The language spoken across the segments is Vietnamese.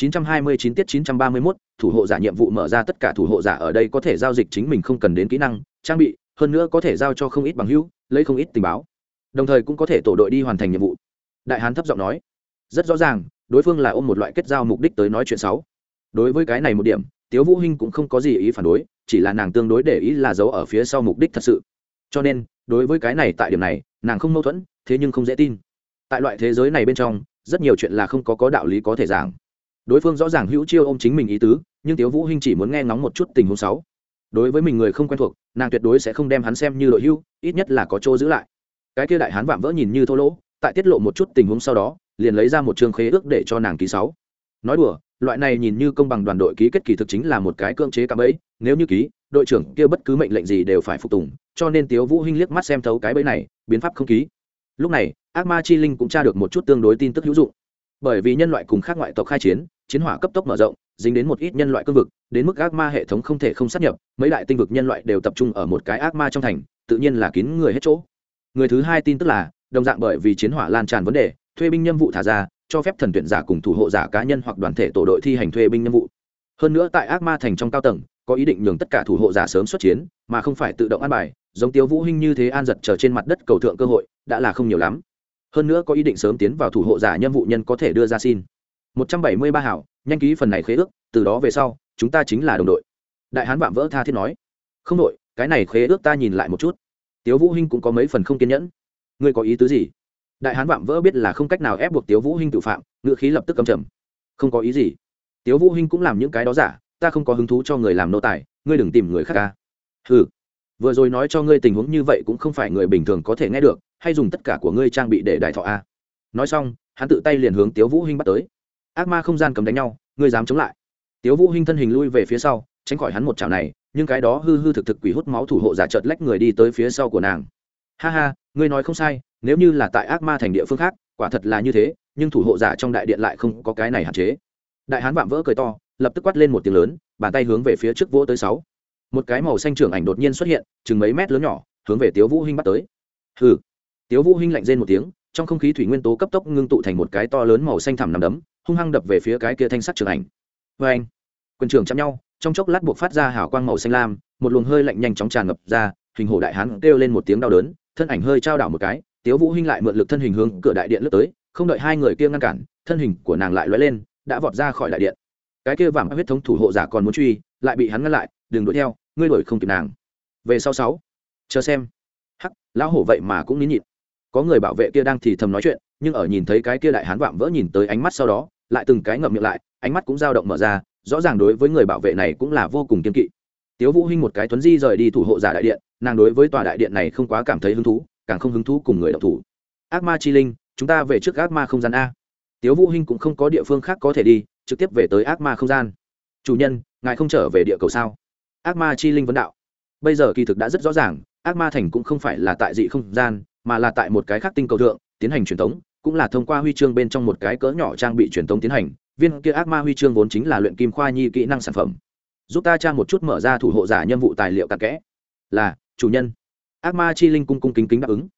929 tiết 931, thủ hộ giả nhiệm vụ mở ra tất cả thủ hộ giả ở đây có thể giao dịch chính mình không cần đến kỹ năng, trang bị, hơn nữa có thể giao cho không ít bằng hữu, lấy không ít tình báo. Đồng thời cũng có thể tổ đội đi hoàn thành nhiệm vụ. Đại hán thấp giọng nói, rất rõ ràng, đối phương là ôm một loại kết giao mục đích tới nói chuyện xấu. Đối với cái này một điểm, Tiếu Vũ Hinh cũng không có gì ý phản đối, chỉ là nàng tương đối để ý là giấu ở phía sau mục đích thật sự. Cho nên, đối với cái này tại điểm này, nàng không mâu thuẫn, thế nhưng không dễ tin. Tại loại thế giới này bên trong, rất nhiều chuyện là không có có đạo lý có thể giảng đối phương rõ ràng hữu chiêu ôm chính mình ý tứ, nhưng tiếu vũ hinh chỉ muốn nghe ngóng một chút tình huống sáu. Đối với mình người không quen thuộc, nàng tuyệt đối sẽ không đem hắn xem như đội hưu, ít nhất là có chỗ giữ lại. Cái kia đại hán vạm vỡ nhìn như thô lỗ, tại tiết lộ một chút tình huống sau đó, liền lấy ra một trường khế ước để cho nàng ký sáu. Nói đùa, loại này nhìn như công bằng đoàn đội ký kết kỳ thực chính là một cái cưỡng chế cạm bẫy, nếu như ký, đội trưởng kia bất cứ mệnh lệnh gì đều phải phục tùng, cho nên tiếu vũ hinh liếc mắt xem thấu cái bẫy này, biến pháp không ký. Lúc này, ác ma chi linh cũng tra được một chút tương đối tin tức hữu dụng. Bởi vì nhân loại cùng khác ngoại tộc khai chiến chiến hỏa cấp tốc mở rộng, dính đến một ít nhân loại cương vực, đến mức ác ma hệ thống không thể không sát nhập, mấy đại tinh vực nhân loại đều tập trung ở một cái ác ma trong thành, tự nhiên là kín người hết chỗ. Người thứ hai tin tức là, đồng dạng bởi vì chiến hỏa lan tràn vấn đề, thuê binh nhiệm vụ thả ra, cho phép thần tuyển giả cùng thủ hộ giả cá nhân hoặc đoàn thể tổ đội thi hành thuê binh nhiệm vụ. Hơn nữa tại ác ma thành trong cao tầng, có ý định nhường tất cả thủ hộ giả sớm xuất chiến, mà không phải tự động an bài, giống tiêu vũ hinh như thế an giật chờ trên mặt đất cầu thượng cơ hội, đã là không nhiều lắm. Hơn nữa có ý định sớm tiến vào thủ hộ giả nhiệm vụ nhân có thể đưa ra xin một trăm bảy mươi ba hảo, nhanh ký phần này khế ước, từ đó về sau, chúng ta chính là đồng đội. Đại hán vạm vỡ tha thiết nói. Không đội, cái này khế ước ta nhìn lại một chút. Tiếu vũ hinh cũng có mấy phần không kiên nhẫn. Ngươi có ý tứ gì? Đại hán vạm vỡ biết là không cách nào ép buộc tiếu vũ hinh tự phạm ngựa khí lập tức cầm trầm. Không có ý gì. Tiếu vũ hinh cũng làm những cái đó giả, ta không có hứng thú cho người làm nô tài, ngươi đừng tìm người khác ca hừ. Vừa rồi nói cho ngươi tình huống như vậy cũng không phải người bình thường có thể nghe được, hay dùng tất cả của ngươi trang bị để đại thọ a nói xong, hắn tự tay liền hướng tiếu vũ hinh bắt tới ác ma không gian cầm đánh nhau, ngươi dám chống lại. Tiếu vũ hinh thân hình lui về phía sau, tránh khỏi hắn một chảo này, nhưng cái đó hư hư thực thực quỷ hút máu thủ hộ giả chợt lách người đi tới phía sau của nàng. Ha ha, ngươi nói không sai, nếu như là tại ác ma thành địa phương khác, quả thật là như thế, nhưng thủ hộ giả trong đại điện lại không có cái này hạn chế. Đại hán vạm vỡ cười to, lập tức quát lên một tiếng lớn, bàn tay hướng về phía trước vỗ tới sáu. Một cái màu xanh trưởng ảnh đột nhiên xuất hiện, chừng mấy mét lớn nhỏ, hướng về tiếu vũ hinh bắt tới. Hừ. Tiếu vũ hinh lạnh rên một tiếng trong không khí thủy nguyên tố cấp tốc ngưng tụ thành một cái to lớn màu xanh thẳm nằm đấm, hung hăng đập về phía cái kia thanh sắt trường ảnh. Vê anh quân trường chạm nhau, trong chốc lát buộc phát ra hào quang màu xanh lam, một luồng hơi lạnh nhanh chóng tràn ngập ra, hình hổ đại hán kêu lên một tiếng đau đớn, thân ảnh hơi trao đảo một cái, tiếu vũ hinh lại mượn lực thân hình hướng cửa đại điện lướt tới, không đợi hai người kia ngăn cản, thân hình của nàng lại lóe lên, đã vọt ra khỏi đại điện. Cái kia vàng huyết thống thủ hộ giả còn muốn truy, lại bị hắn ngăn lại, đừng đuổi theo, ngươi đuổi không kịp nàng. Về sau sáu, chờ xem. Hắc, lão hổ vậy mà cũng nín nhịn có người bảo vệ kia đang thì thầm nói chuyện, nhưng ở nhìn thấy cái kia đại hán vạm vỡ nhìn tới ánh mắt sau đó, lại từng cái ngậm miệng lại, ánh mắt cũng dao động mở ra, rõ ràng đối với người bảo vệ này cũng là vô cùng kiên kỵ. Tiếu vũ hinh một cái tuấn di rời đi thủ hộ giả đại điện, nàng đối với tòa đại điện này không quá cảm thấy hứng thú, càng không hứng thú cùng người đọc thủ. Ác ma chi linh, chúng ta về trước ác ma không gian a. Tiếu vũ hinh cũng không có địa phương khác có thể đi, trực tiếp về tới ác ma không gian. Chủ nhân, ngài không trở về địa cầu sao? Ác ma chi linh vấn đạo. Bây giờ kỳ thực đã rất rõ ràng, ác ma thành cũng không phải là tại dị không gian mà là tại một cái khác tinh cầu thượng, tiến hành truyền thống, cũng là thông qua huy chương bên trong một cái cỡ nhỏ trang bị truyền thống tiến hành. Viên kia ác ma huy chương vốn chính là luyện kim khoa nhi kỹ năng sản phẩm. Giúp ta tra một chút mở ra thủ hộ giả nhiệm vụ tài liệu cặn kẽ. Là, chủ nhân. Ác ma chi linh cung cung kính kính đáp ứng.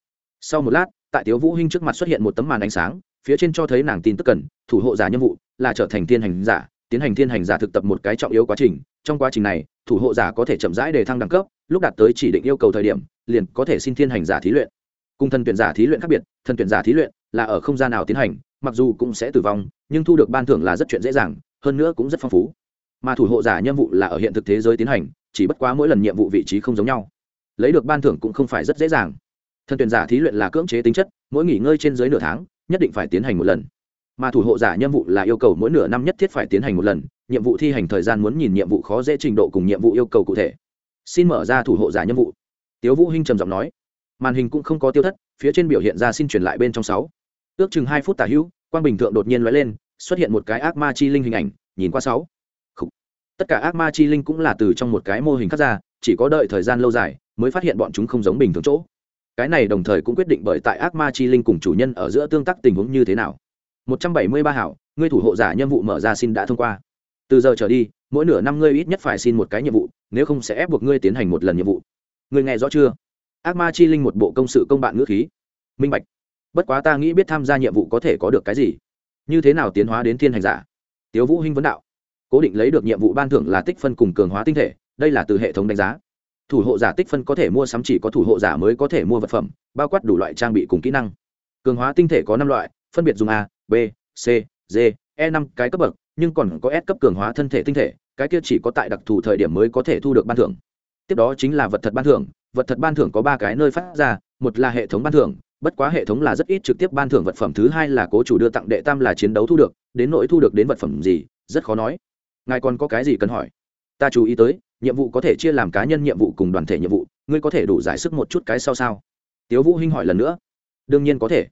Sau một lát, tại tiếu vũ hinh trước mặt xuất hiện một tấm màn ánh sáng, phía trên cho thấy nàng tin tức cần, thủ hộ giả nhiệm vụ, là trở thành thiên hành giả, tiến hành thiên hành giả thực tập một cái trọng yếu quá trình. Trong quá trình này, thủ hộ giả có thể chậm rãi để thăng đẳng cấp, lúc đạt tới chỉ định yêu cầu thời điểm, liền có thể xin thiên hành giả thí luyện cùng thần tuyển giả thí luyện khác biệt, thần tuyển giả thí luyện là ở không gian nào tiến hành, mặc dù cũng sẽ tử vong, nhưng thu được ban thưởng là rất chuyện dễ dàng, hơn nữa cũng rất phong phú. Mà thủ hộ giả nhiệm vụ là ở hiện thực thế giới tiến hành, chỉ bất quá mỗi lần nhiệm vụ vị trí không giống nhau. Lấy được ban thưởng cũng không phải rất dễ dàng. Thần tuyển giả thí luyện là cưỡng chế tính chất, mỗi nghỉ ngơi trên dưới nửa tháng, nhất định phải tiến hành một lần. Mà thủ hộ giả nhiệm vụ là yêu cầu mỗi nửa năm nhất thiết phải tiến hành một lần, nhiệm vụ thi hành thời gian muốn nhìn nhiệm vụ khó dễ trình độ cùng nhiệm vụ yêu cầu cụ thể. Xin mở ra thủ hộ giả nhiệm vụ. Tiếu vũ hinh trầm giọng nói màn hình cũng không có tiêu thất, phía trên biểu hiện ra xin truyền lại bên trong sáu. Ước chừng hai phút tả hữu, quang bình thượng đột nhiên lóe lên, xuất hiện một cái ác ma chi linh hình ảnh, nhìn qua sáu. Tất cả ác ma chi linh cũng là từ trong một cái mô hình khác ra, chỉ có đợi thời gian lâu dài mới phát hiện bọn chúng không giống bình thường chỗ. Cái này đồng thời cũng quyết định bởi tại ác ma chi linh cùng chủ nhân ở giữa tương tác tình huống như thế nào. 173 hảo, ngươi thủ hộ giả nhiệm vụ mở ra xin đã thông qua. Từ giờ trở đi, mỗi nửa năm ngươi ít nhất phải xin một cái nhiệm vụ, nếu không sẽ ép buộc ngươi tiến hành một lần nhiệm vụ. Ngươi nghe rõ chưa? Ác ma chi linh một bộ công sự công bạn ngữ khí. Minh bạch. Bất quá ta nghĩ biết tham gia nhiệm vụ có thể có được cái gì? Như thế nào tiến hóa đến thiên hành giả? Tiếu vũ hinh vấn đạo. Cố định lấy được nhiệm vụ ban thưởng là tích phân cùng cường hóa tinh thể, đây là từ hệ thống đánh giá. Thủ hộ giả tích phân có thể mua sắm chỉ có thủ hộ giả mới có thể mua vật phẩm, bao quát đủ loại trang bị cùng kỹ năng. Cường hóa tinh thể có năm loại, phân biệt dùng a, b, c, d e năm cái cấp bậc, nhưng còn có s cấp cường hóa thân thể tinh thể, cái kia chỉ có tại đặc thù thời điểm mới có thể thu được ban thưởng tiếp đó chính là vật thật ban thưởng, vật thật ban thưởng có ba cái nơi phát ra, một là hệ thống ban thưởng, bất quá hệ thống là rất ít trực tiếp ban thưởng vật phẩm, thứ hai là cố chủ đưa tặng đệ tam là chiến đấu thu được, đến nỗi thu được đến vật phẩm gì, rất khó nói. Ngài còn có cái gì cần hỏi? Ta chú ý tới, nhiệm vụ có thể chia làm cá nhân nhiệm vụ cùng đoàn thể nhiệm vụ, ngươi có thể đủ giải sức một chút cái sau sao? Tiếu vũ hinh hỏi lần nữa. Đương nhiên có thể.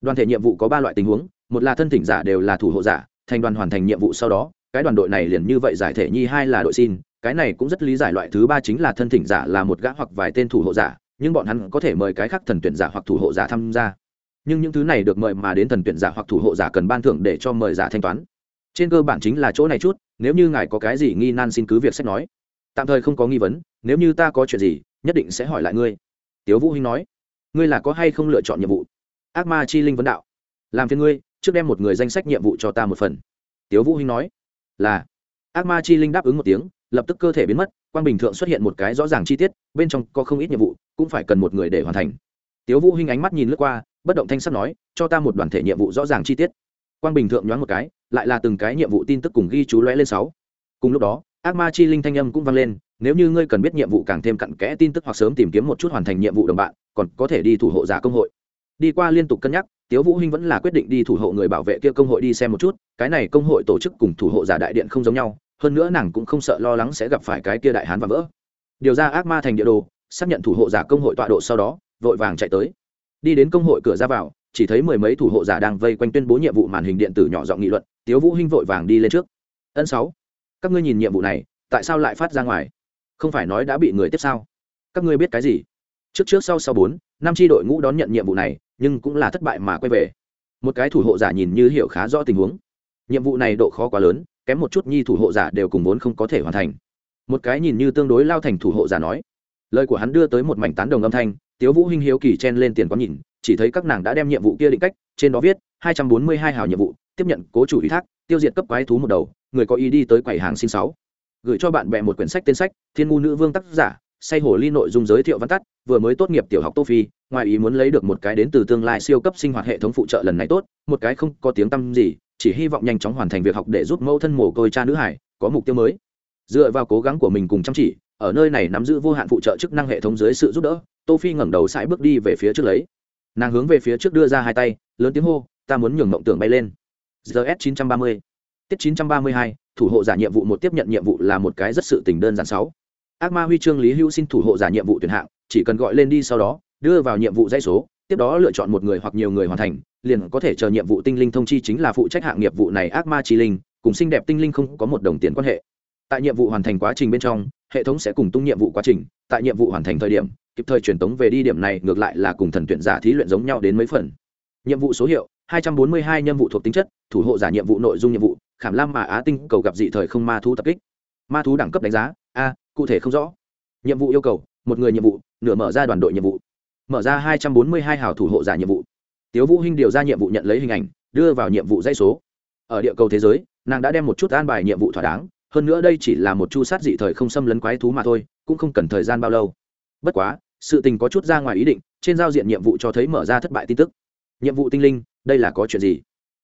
Đoàn thể nhiệm vụ có ba loại tình huống, một là thân thỉnh giả đều là thủ hộ giả, thành đoàn hoàn thành nhiệm vụ sau đó, cái đoàn đội này liền như vậy giải thể nhi, hai là đội xin cái này cũng rất lý giải loại thứ ba chính là thân thỉnh giả là một gã hoặc vài tên thủ hộ giả, nhưng bọn hắn có thể mời cái khác thần tuyển giả hoặc thủ hộ giả tham gia. Nhưng những thứ này được mời mà đến thần tuyển giả hoặc thủ hộ giả cần ban thưởng để cho mời giả thanh toán. Trên cơ bản chính là chỗ này chút, nếu như ngài có cái gì nghi nan xin cứ việc sách nói. Tạm thời không có nghi vấn, nếu như ta có chuyện gì, nhất định sẽ hỏi lại ngươi. Tiếu vũ hinh nói, ngươi là có hay không lựa chọn nhiệm vụ? Ác ma chi linh vấn đạo. Làm phiền ngươi, trước đem một người danh sách nhiệm vụ cho ta một phần. Tiếu vũ hinh nói, là. Ác ma chi linh đáp ứng một tiếng lập tức cơ thể biến mất, quang bình thượng xuất hiện một cái rõ ràng chi tiết, bên trong có không ít nhiệm vụ, cũng phải cần một người để hoàn thành. Tiếu vũ hinh ánh mắt nhìn lướt qua, bất động thanh sắc nói, cho ta một đoàn thể nhiệm vụ rõ ràng chi tiết. Quang bình thượng nhoáng một cái, lại là từng cái nhiệm vụ tin tức cùng ghi chú lóe lên sáu. Cùng lúc đó, ác ma chi linh thanh âm cũng vang lên, nếu như ngươi cần biết nhiệm vụ càng thêm cặn kẽ tin tức hoặc sớm tìm kiếm một chút hoàn thành nhiệm vụ đồng bạn, còn có thể đi thủ hộ giả công hội. Đi qua liên tục cân nhắc, tiếu vũ hinh vẫn là quyết định đi thủ hộ người bảo vệ kia công hội đi xem một chút, cái này công hội tổ chức cùng thủ hộ giả đại điện không giống nhau hơn nữa nàng cũng không sợ lo lắng sẽ gặp phải cái kia đại hán và vỡ. Điều ra ác ma thành địa đồ, xác nhận thủ hộ giả công hội tọa độ sau đó, vội vàng chạy tới. Đi đến công hội cửa ra vào, chỉ thấy mười mấy thủ hộ giả đang vây quanh tuyên bố nhiệm vụ màn hình điện tử nhỏ giọng nghị luận, tiếu vũ hinh vội vàng đi lên trước. Ân sáu, các ngươi nhìn nhiệm vụ này, tại sao lại phát ra ngoài? Không phải nói đã bị người tiếp sao? Các ngươi biết cái gì? Trước trước sau sau bốn, năm tri đội ngũ đón nhận nhiệm vụ này, nhưng cũng là thất bại mà quay về. Một cái thủ hộ giả nhìn như hiểu khá rõ tình huống. Nhiệm vụ này độ khó quá lớn kém một chút nhi thủ hộ giả đều cùng vốn không có thể hoàn thành. Một cái nhìn như tương đối lao thành thủ hộ giả nói. Lời của hắn đưa tới một mảnh tán đồng âm thanh, tiếu vũ hinh hiếu kỳ chen lên tiền quán nhìn, chỉ thấy các nàng đã đem nhiệm vụ kia định cách, trên đó viết, hai trăm bốn mươi hai hào nhiệm vụ, tiếp nhận cố chủ ủy thác, tiêu diệt cấp quái thú một đầu, người có ý đi tới quầy hàng xin sáu. Gửi cho bạn bè một quyển sách tên sách, thiên ngu nữ vương tác giả, say hồ ly nội dung giới thiệu văn tắt, vừa mới tốt nghiệp tiểu học tô phi, ngoài ý muốn lấy được một cái đến từ tương lai siêu cấp sinh hoạt hệ thống phụ trợ lần này tốt, một cái không có tiếng tăm gì chỉ hy vọng nhanh chóng hoàn thành việc học để giúp mẫu thân mồ côi cha nữ hải, có mục tiêu mới. Dựa vào cố gắng của mình cùng chăm chỉ, ở nơi này nắm giữ vô hạn phụ trợ chức năng hệ thống dưới sự giúp đỡ, tô phi ngẩng đầu sải bước đi về phía trước lấy. Nàng hướng về phía trước đưa ra hai tay, lớn tiếng hô, ta muốn nhường mộng tưởng bay lên. Gs 930 tiết 932 thủ hộ giả nhiệm vụ một tiếp nhận nhiệm vụ là một cái rất sự tình đơn giản sáu. Ác ma huy chương lý hữu xin thủ hộ giả nhiệm vụ tuyển hạng, chỉ cần gọi lên đi sau đó, đưa vào nhiệm vụ dây số tiếp đó lựa chọn một người hoặc nhiều người hoàn thành, liền có thể chờ nhiệm vụ tinh linh thông chi chính là phụ trách hạng nghiệp vụ này ác ma chi linh, cùng xinh đẹp tinh linh không có một đồng tiền quan hệ. Tại nhiệm vụ hoàn thành quá trình bên trong, hệ thống sẽ cùng tung nhiệm vụ quá trình, tại nhiệm vụ hoàn thành thời điểm, kịp thời truyền tống về đi điểm này ngược lại là cùng thần tuyển giả thí luyện giống nhau đến mấy phần. Nhiệm vụ số hiệu 242 nhiệm vụ thuộc tính chất, thủ hộ giả nhiệm vụ nội dung nhiệm vụ, khảm lam mà á tinh cầu gặp dị thời không ma thú tập kích. Ma thú đẳng cấp đánh giá, a, cụ thể không rõ. Nhiệm vụ yêu cầu, một người nhiệm vụ, nửa mở ra đoàn đội nhiệm vụ mở ra 242 hào thủ hộ giả nhiệm vụ. Tiếu vũ hinh điều ra nhiệm vụ nhận lấy hình ảnh, đưa vào nhiệm vụ dây số. Ở địa cầu thế giới, nàng đã đem một chút an bài nhiệm vụ thỏa đáng, hơn nữa đây chỉ là một chu sát dị thời không xâm lấn quái thú mà thôi, cũng không cần thời gian bao lâu. Bất quá, sự tình có chút ra ngoài ý định, trên giao diện nhiệm vụ cho thấy mở ra thất bại tin tức. Nhiệm vụ tinh linh, đây là có chuyện gì?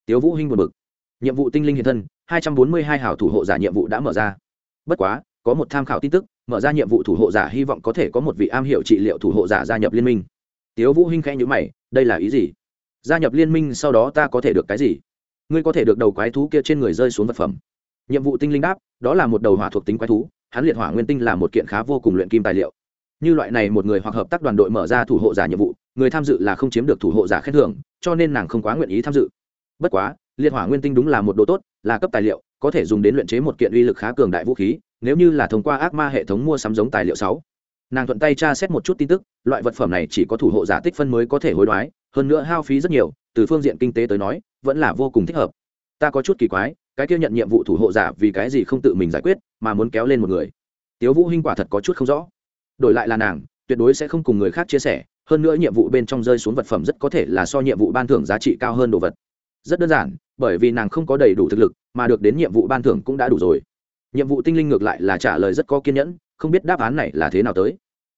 Tiếu vũ hinh buồn bực. Nhiệm vụ tinh linh hiện thân 242 hảo thủ hộ giả nhiệm vụ đã mở ra. Bất quá, có một tham khảo tin tức, mở ra nhiệm vụ thủ hộ giả hy vọng có thể có một vị am hiểu trị liệu thủ hộ giả gia nhập liên minh tiếu vũ hinh khẽ nhíu mày, đây là ý gì? Gia nhập liên minh sau đó ta có thể được cái gì? Ngươi có thể được đầu quái thú kia trên người rơi xuống vật phẩm. Nhiệm vụ tinh linh đáp, đó là một đầu hỏa thuộc tính quái thú, hắn liệt hỏa nguyên tinh là một kiện khá vô cùng luyện kim tài liệu. Như loại này một người hoặc hợp tác đoàn đội mở ra thủ hộ giả nhiệm vụ, người tham dự là không chiếm được thủ hộ giả khen thưởng, cho nên nàng không quá nguyện ý tham dự. Bất quá, liệt hỏa nguyên tinh đúng là một đồ tốt, là cấp tài liệu, có thể dùng đến luyện chế một kiện uy lực khá cường đại vũ khí, nếu như là thông qua ác ma hệ thống mua sắm giống tài liệu sáu nàng thuận tay tra xét một chút tin tức, loại vật phẩm này chỉ có thủ hộ giả tích phân mới có thể hối đoái, hơn nữa hao phí rất nhiều, từ phương diện kinh tế tới nói, vẫn là vô cùng thích hợp. Ta có chút kỳ quái, cái kia nhận nhiệm vụ thủ hộ giả vì cái gì không tự mình giải quyết, mà muốn kéo lên một người. Tiếu vũ hinh quả thật có chút không rõ. Đổi lại là nàng, tuyệt đối sẽ không cùng người khác chia sẻ, hơn nữa nhiệm vụ bên trong rơi xuống vật phẩm rất có thể là so nhiệm vụ ban thưởng giá trị cao hơn đồ vật. Rất đơn giản, bởi vì nàng không có đầy đủ thực lực, mà được đến nhiệm vụ ban thưởng cũng đã đủ rồi. Nhiệm vụ tinh linh ngược lại là trả lời rất có kiên nhẫn không biết đáp án này là thế nào tới.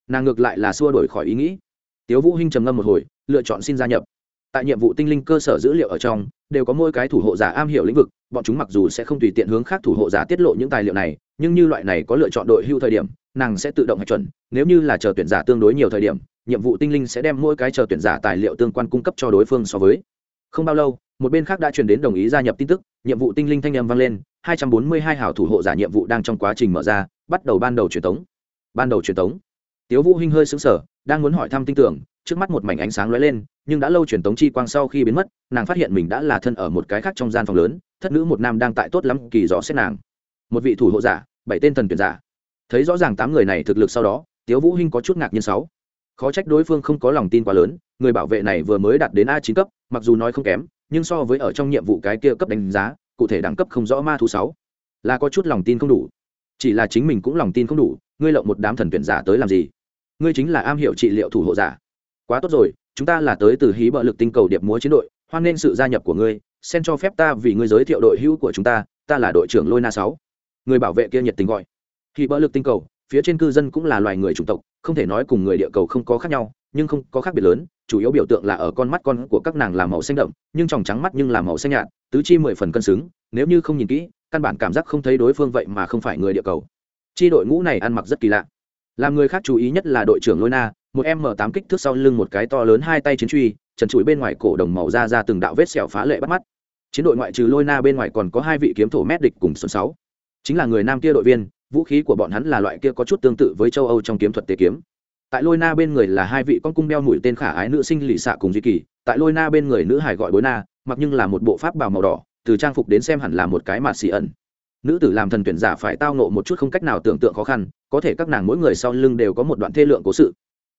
Nàng ngược lại là xua đổi khỏi ý nghĩ. Tiếu vũ hinh trầm ngâm một hồi, lựa chọn xin gia nhập. Tại nhiệm vụ tinh linh cơ sở dữ liệu ở trong, đều có mỗi cái thủ hộ giả am hiểu lĩnh vực, bọn chúng mặc dù sẽ không tùy tiện hướng khác thủ hộ giả tiết lộ những tài liệu này, nhưng như loại này có lựa chọn đội hưu thời điểm, nàng sẽ tự động hạch chuẩn, nếu như là chờ tuyển giả tương đối nhiều thời điểm, nhiệm vụ tinh linh sẽ đem mỗi cái chờ tuyển giả tài liệu tương quan cung cấp cho đối phương so với không bao lâu, một bên khác đã truyền đến đồng ý gia nhập tin tức, nhiệm vụ tinh linh thanh âm vang lên, hai trăm bốn mươi hai hảo thủ hộ giả nhiệm vụ đang trong quá trình mở ra, bắt đầu ban đầu truyền tống. Ban đầu truyền tống. Tiếu vũ hinh hơi sững sờ, đang muốn hỏi thăm tin tưởng, trước mắt một mảnh ánh sáng lóe lên, nhưng đã lâu truyền tống chi quang sau khi biến mất, nàng phát hiện mình đã là thân ở một cái khác trong gian phòng lớn, thất nữ một nam đang tại tốt lắm kỳ rõ xét nàng. Một vị thủ hộ giả, bảy tên thần tuyển giả. Thấy rõ ràng tám người này thực lực sau đó, tiếu vũ hinh có chút ngạc nhiên sáu. Khó trách đối phương không có lòng tin quá lớn, người bảo vệ này vừa mới đạt đến a chín cấp mặc dù nói không kém, nhưng so với ở trong nhiệm vụ cái kia cấp đánh giá, cụ thể đẳng cấp không rõ ma thú sáu. Là có chút lòng tin không đủ. Chỉ là chính mình cũng lòng tin không đủ, ngươi lộng một đám thần tuyển giả tới làm gì? Ngươi chính là am hiểu trị liệu thủ hộ giả. Quá tốt rồi, chúng ta là tới từ hí bợ lực tinh cầu điệp múa chiến đội, hoan nghênh sự gia nhập của ngươi Xem cho phép ta vì ngươi giới thiệu đội hữu của chúng ta ta là đội trưởng lôi na sáu. Người bảo vệ kia nhiệt tình gọi. Hí bợ lực tinh cầu, phía trên cư dân cũng là loài người chủng tộc, không thể nói cùng người địa cầu không có khác nhau nhưng không có khác biệt lớn, chủ yếu biểu tượng là ở con mắt con của các nàng là màu xanh đậm, nhưng tròng trắng mắt nhưng là màu xanh nhạt, tứ chi mười phần cân xứng, nếu như không nhìn kỹ, căn bản cảm giác không thấy đối phương vậy mà không phải người địa cầu. Chi đội ngũ này ăn mặc rất kỳ lạ. Làm người khác chú ý nhất là đội trưởng lôi na một m tám kích thước sau lưng một cái to lớn hai tay chiến truy, trần trụi bên ngoài cổ đồng màu ra ra từng đạo vết sẹo phá lệ bắt mắt. Chiến đội ngoại trừ lôi na bên ngoài còn có hai vị kiếm thổ mét địch cùng xuân sáu. Chính là người nam kia đội viên, vũ khí của bọn hắn là loại kia có chút tương tự với châu âu trong kiếm thuật tế kiếm tại lôi na bên người là hai vị con cung đeo mũi tên khả ái nữ sinh lì xạ cùng duy kỳ. Tại lôi na bên người nữ hải gọi bối na, mặc nhưng là một bộ pháp bào màu đỏ, từ trang phục đến xem hẳn là một cái mạt xì ẩn. Nữ tử làm thần tuyển giả phải tao nộ một chút không cách nào tưởng tượng khó khăn, có thể các nàng mỗi người sau lưng đều có một đoạn thê lượng cố sự.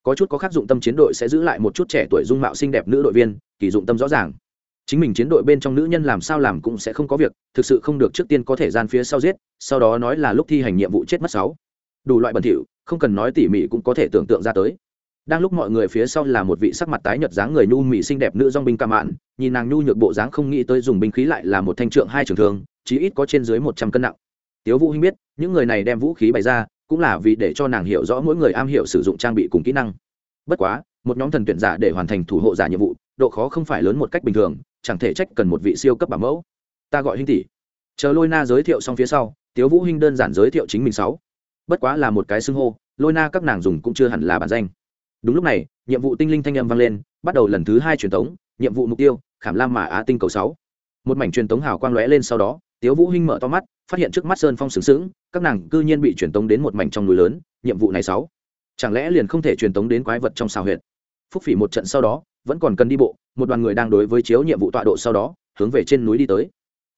Có chút có khác dụng tâm chiến đội sẽ giữ lại một chút trẻ tuổi dung mạo xinh đẹp nữ đội viên, kỳ dụng tâm rõ ràng. Chính mình chiến đội bên trong nữ nhân làm sao làm cũng sẽ không có việc, thực sự không được trước tiên có thể gian phía sau giết, sau đó nói là lúc thi hành nhiệm vụ chết mất sáu đủ loại bẩn thỉu, không cần nói tỉ mỉ cũng có thể tưởng tượng ra tới. Đang lúc mọi người phía sau là một vị sắc mặt tái nhợt dáng người nhu mỹ xinh đẹp nữ dong binh ca mạn, nhìn nàng nhu nhược bộ dáng không nghĩ tới dùng binh khí lại là một thanh trượng hai trường thương, chí ít có trên dưới một trăm cân nặng. Tiếu vũ hinh biết, những người này đem vũ khí bày ra, cũng là vì để cho nàng hiểu rõ mỗi người am hiểu sử dụng trang bị cùng kỹ năng. Bất quá, một nhóm thần tuyển giả để hoàn thành thủ hộ giả nhiệm vụ, độ khó không phải lớn một cách bình thường, chẳng thể trách cần một vị siêu cấp bảo mẫu. Ta gọi hinh tỷ. Chờ lôi na giới thiệu xong phía sau, tiếu vũ hinh đơn giản giới thiệu chính mình sáu bất quá là một cái xưng hô, lôi na các nàng dùng cũng chưa hẳn là bản danh. Đúng lúc này, nhiệm vụ tinh linh thanh âm vang lên, bắt đầu lần thứ hai truyền tống, nhiệm vụ mục tiêu, khảm lam mà á tinh cầu sáu. Một mảnh truyền tống hào quang lóe lên sau đó, tiếu vũ hinh mở to mắt, phát hiện trước mắt sơn phong sướng sướng các nàng cư nhiên bị truyền tống đến một mảnh trong núi lớn, nhiệm vụ này sáu. Chẳng lẽ liền không thể truyền tống đến quái vật trong xào huyệt? Phúc phỉ một trận sau đó, vẫn còn cần đi bộ, một đoàn người đang đối với chiếu nhiệm vụ tọa độ sau đó, hướng về trên núi đi tới.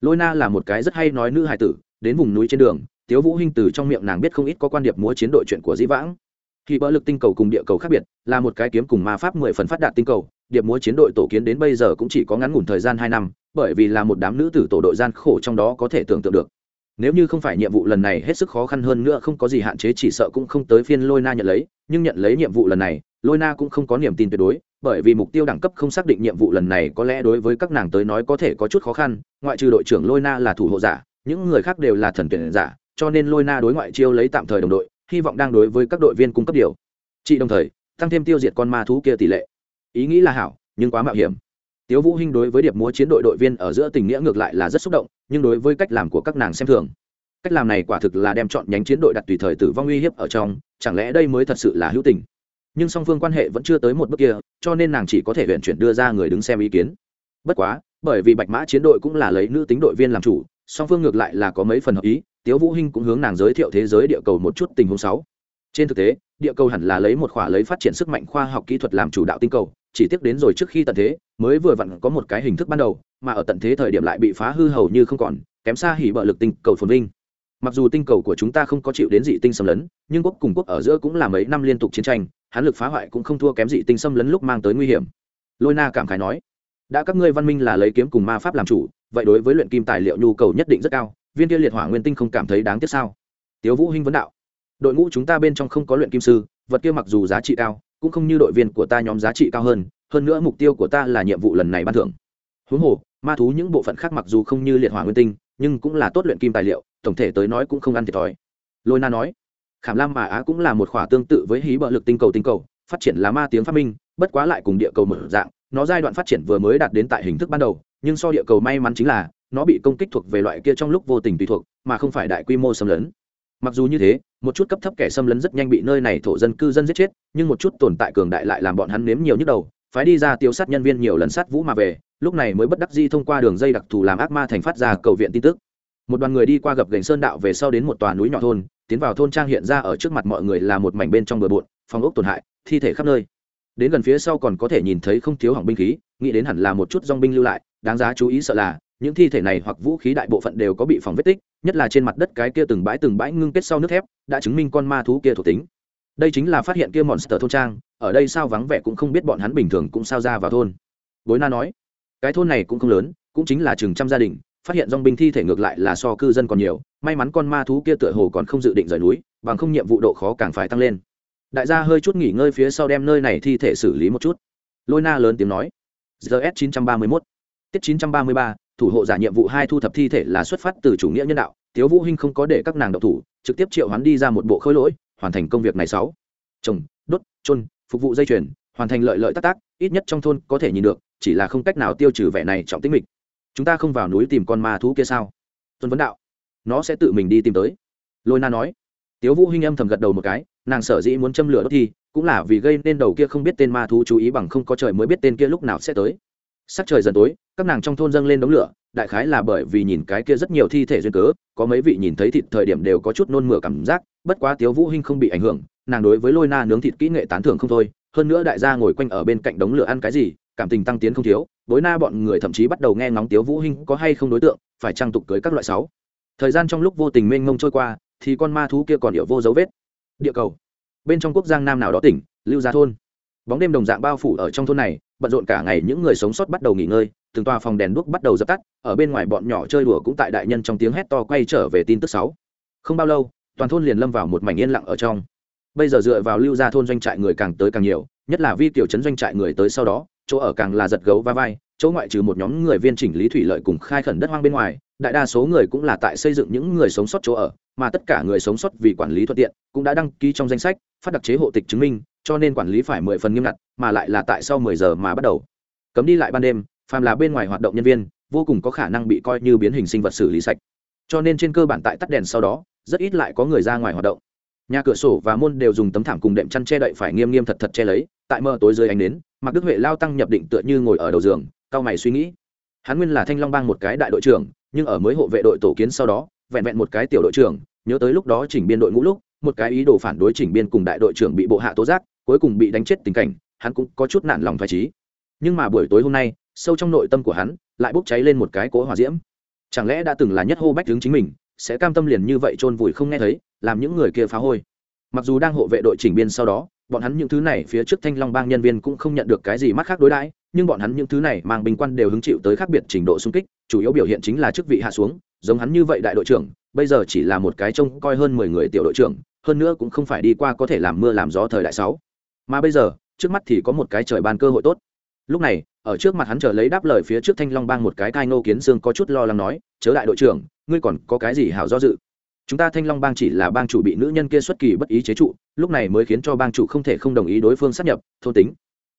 Lôi na là một cái rất hay nói nữ hài tử, đến vùng núi trên đường tiếu vũ hinh từ trong miệng nàng biết không ít có quan điệp múa chiến đội chuyện của dĩ vãng. Khi bỡ lực tinh cầu cùng địa cầu khác biệt, là một cái kiếm cùng ma pháp mười phần phát đạt tinh cầu, điệp múa chiến đội tổ kiến đến bây giờ cũng chỉ có ngắn ngủn thời gian hai năm, bởi vì là một đám nữ tử tổ đội gian khổ trong đó có thể tưởng tượng được. Nếu như không phải nhiệm vụ lần này hết sức khó khăn hơn nữa không có gì hạn chế chỉ sợ cũng không tới phiên lôi na nhận lấy, nhưng nhận lấy nhiệm vụ lần này, lôi na cũng không có niềm tin tuyệt đối, bởi vì mục tiêu đẳng cấp không xác định nhiệm vụ lần này có lẽ đối với các nàng tới nói có thể có chút khó khăn, ngoại trừ đội trưởng lôi na là thủ hộ giả, những người khác đều là thần tuyển giả cho nên lôi na đối ngoại chiêu lấy tạm thời đồng đội, hy vọng đang đối với các đội viên cung cấp điều. Trị đồng thời, tăng thêm tiêu diệt con ma thú kia tỷ lệ. Ý nghĩ là hảo, nhưng quá mạo hiểm. Tiếu vũ hinh đối với điệp múa chiến đội đội viên ở giữa tình nghĩa ngược lại là rất xúc động, nhưng đối với cách làm của các nàng xem thường. Cách làm này quả thực là đem chọn nhánh chiến đội đặt tùy thời tử vong uy hiếp ở trong, chẳng lẽ đây mới thật sự là hữu tình? Nhưng song phương quan hệ vẫn chưa tới một bước kia, cho nên nàng chỉ có thể huyện chuyển đưa ra người đứng xem ý kiến. Bất quá, bởi vì bạch mã chiến đội cũng là lấy nữ tính đội viên làm chủ, song phương ngược lại là có mấy phần hợp ý tiếu vũ hinh cũng hướng nàng giới thiệu thế giới địa cầu một chút tình huống sáu. Trên thực tế, địa cầu hẳn là lấy một khỏa lấy phát triển sức mạnh khoa học kỹ thuật làm chủ đạo tinh cầu, chỉ tiếc đến rồi trước khi tận thế, mới vừa vặn có một cái hình thức ban đầu, mà ở tận thế thời điểm lại bị phá hư hầu như không còn, kém xa hỉ bợ lực tinh cầu phồn vinh. Mặc dù tinh cầu của chúng ta không có chịu đến dị tinh xâm lấn, nhưng quốc cùng quốc ở giữa cũng là mấy năm liên tục chiến tranh hán lực phá hoại cũng không thua kém dị tinh xâm lấn lúc mang tới nguy hiểm. Lôi na cảm khái nói, đã các ngươi văn minh là lấy kiếm cùng ma pháp làm chủ, vậy đối với luyện kim tài liệu nhu cầu nhất định rất cao viên kia liệt hỏa nguyên tinh không cảm thấy đáng tiếc sao? Tiếu vũ hinh vấn đạo. Đội ngũ chúng ta bên trong không có luyện kim sư, vật kia mặc dù giá trị cao, cũng không như đội viên của ta nhóm giá trị cao hơn hơn nữa mục tiêu của ta là nhiệm vụ lần này ban thưởng. Huống hồ, ma thú những bộ phận khác mặc dù không như liệt hỏa nguyên tinh, nhưng cũng là tốt luyện kim tài liệu, tổng thể tới nói cũng không ăn thiệt thòi. Lôi na nói, khảm lam mà á cũng là một khỏa tương tự với hí bợ lực tinh cầu tinh cầu, phát triển là ma tiếng phát minh, bất quá lại cùng địa cầu mở dạng, nó giai đoạn phát triển vừa mới đạt đến tại hình thức ban đầu, nhưng so địa cầu may mắn chính là nó bị công kích thuộc về loại kia trong lúc vô tình tùy thuộc, mà không phải đại quy mô xâm lấn. Mặc dù như thế, một chút cấp thấp kẻ xâm lấn rất nhanh bị nơi này thổ dân cư dân giết chết, nhưng một chút tồn tại cường đại lại làm bọn hắn nếm nhiều nhức đầu, phái đi ra tiêu sát nhân viên nhiều lần sát vũ mà về, lúc này mới bất đắc di thông qua đường dây đặc thù làm ác ma thành phát ra cầu viện tin tức. Một đoàn người đi qua gập gành sơn đạo về sau đến một tòa núi nhỏ thôn, tiến vào thôn trang hiện ra ở trước mặt mọi người là một mảnh bên trong bờ bộn, phòng ốc tổn hại, thi thể khắp nơi. Đến gần phía sau còn có thể nhìn thấy không thiếu hỏng binh khí, nghĩ đến hẳn là một chút dong binh lưu lại, đáng giá chú ý sợ là những thi thể này hoặc vũ khí đại bộ phận đều có bị phòng vết tích, nhất là trên mặt đất cái kia từng bãi từng bãi ngưng kết sau nước thép, đã chứng minh con ma thú kia thuộc tính. Đây chính là phát hiện kia monster thôn trang, ở đây sao vắng vẻ cũng không biết bọn hắn bình thường cũng sao ra vào thôn. Bối na nói, cái thôn này cũng không lớn, cũng chính là chừng trăm gia đình, phát hiện dong binh thi thể ngược lại là so cư dân còn nhiều, may mắn con ma thú kia tựa hồ còn không dự định rời núi, bằng không nhiệm vụ độ khó càng phải tăng lên. Đại gia hơi chút nghỉ ngơi phía sau đem nơi này thi thể xử lý một chút. Lôi na lớn tiếng nói gs 931 tiết 933 thủ hộ giả nhiệm vụ hai thu thập thi thể là xuất phát từ chủ nghĩa nhân đạo, tiếu vũ hinh không có để các nàng độc thủ, trực tiếp triệu hoán đi ra một bộ khối lỗi, hoàn thành công việc này sáu. Trồng đốt trôn phục vụ dây chuyền, hoàn thành lợi lợi tác tác, ít nhất trong thôn có thể nhìn được, chỉ là không cách nào tiêu trừ vẻ này trọng tính mịch. Chúng ta không vào núi tìm con ma thú kia sao? Tuân vấn đạo. Nó sẽ tự mình đi tìm tới. Lôi na nói. Tiếu vũ hinh âm thầm gật đầu một cái, nàng sở dĩ muốn châm lửa đốt thi, cũng là vì gây nên đầu kia không biết tên ma thú chú ý bằng không có trời mới biết tên kia lúc nào sẽ tới sắc trời dần tối, các nàng trong thôn dâng lên đống lửa, đại khái là bởi vì nhìn cái kia rất nhiều thi thể duyên cớ, có mấy vị nhìn thấy thịt thời điểm đều có chút nôn mửa cảm giác, bất quá tiếu vũ hinh không bị ảnh hưởng, nàng đối với lôi na nướng thịt kỹ nghệ tán thưởng không thôi, hơn nữa đại gia ngồi quanh ở bên cạnh đống lửa ăn cái gì, cảm tình tăng tiến không thiếu bối na bọn người thậm chí bắt đầu nghe ngóng tiếu vũ hinh có hay không đối tượng, phải trang tục cưới các loại sáu. Thời gian trong lúc vô tình mênh mông trôi qua, thì con ma thú kia còn hiểu vô dấu vết. Địa cầu. Bên trong quốc giang nam nào đó tỉnh, lưu gia thôn bóng đêm đồng dạng bao phủ ở trong thôn này, bận rộn cả ngày những người sống sót bắt đầu nghỉ ngơi, từng tòa phòng đèn đuốc bắt đầu dập tắt, ở bên ngoài bọn nhỏ chơi đùa cũng tại đại nhân trong tiếng hét to quay trở về tin tức sáu. Không bao lâu, toàn thôn liền lâm vào một mảnh yên lặng ở trong. Bây giờ dựa vào lưu gia thôn doanh trại người càng tới càng nhiều, nhất là vi tiểu trấn doanh trại người tới sau đó, chỗ ở càng là giật gấu va vai, chỗ ngoại trừ một nhóm người viên chỉnh lý thủy lợi cùng khai khẩn đất hoang bên ngoài đại đa số người cũng là tại xây dựng những người sống sót chỗ ở, mà tất cả người sống sót vì quản lý thuận tiện cũng đã đăng ký trong danh sách, phát đặc chế hộ tịch chứng minh, cho nên quản lý phải mười phần nghiêm ngặt, mà lại là tại sau mười giờ mà bắt đầu. Cấm đi lại ban đêm, phàm là bên ngoài hoạt động nhân viên, vô cùng có khả năng bị coi như biến hình sinh vật xử lý sạch. Cho nên trên cơ bản tại tắt đèn sau đó, rất ít lại có người ra ngoài hoạt động. Nhà cửa sổ và môn đều dùng tấm thảm cùng đệm chăn che đậy phải nghiêm nghiêm thật thật che lấy, tại mờ tối dưới ánh nến mặc đức huệ lao tăng nhập định tựa như ngồi ở đầu giường cao mày suy nghĩ. Hắn nguyên là thanh long bang một cái đại đội trưởng nhưng ở mới hộ vệ đội tổ kiến sau đó, vẹn vẹn một cái tiểu đội trưởng, nhớ tới lúc đó chỉnh biên đội ngũ lúc, một cái ý đồ phản đối chỉnh biên cùng đại đội trưởng bị bộ hạ tố giác, cuối cùng bị đánh chết tình cảnh, hắn cũng có chút nản lòng thoải trí nhưng mà buổi tối hôm nay, sâu trong nội tâm của hắn, lại bốc cháy lên một cái cỗ hỏa diễm. Chẳng lẽ đã từng là nhất hô bách hướng chính mình, sẽ cam tâm liền như vậy chôn vùi không nghe thấy, làm những người kia phá hôi. Mặc dù đang hộ vệ đội chỉnh biên sau đó, bọn hắn những thứ này phía trước thanh long bang nhân viên cũng không nhận được cái gì mắt khác đối đãi nhưng bọn hắn những thứ này mang bình quan đều hứng chịu tới khác biệt trình độ xung kích, chủ yếu biểu hiện chính là chức vị hạ xuống, giống hắn như vậy đại đội trưởng, bây giờ chỉ là một cái trông coi hơn mười người tiểu đội trưởng, hơn nữa cũng không phải đi qua có thể làm mưa làm gió thời đại sáu. Mà bây giờ, trước mắt thì có một cái trời ban cơ hội tốt. Lúc này, ở trước mặt hắn chờ lấy đáp lời phía trước thanh long bang một cái cai nô kiến xương có chút lo lắng nói, chớ đại đội trưởng, ngươi còn có cái gì hảo do dự? Chúng ta thanh long bang chỉ là bang chủ bị nữ nhân kia xuất kỳ bất ý chế trụ, lúc này mới khiến cho bang chủ không thể không đồng ý đối phương sát nhập, thôn tính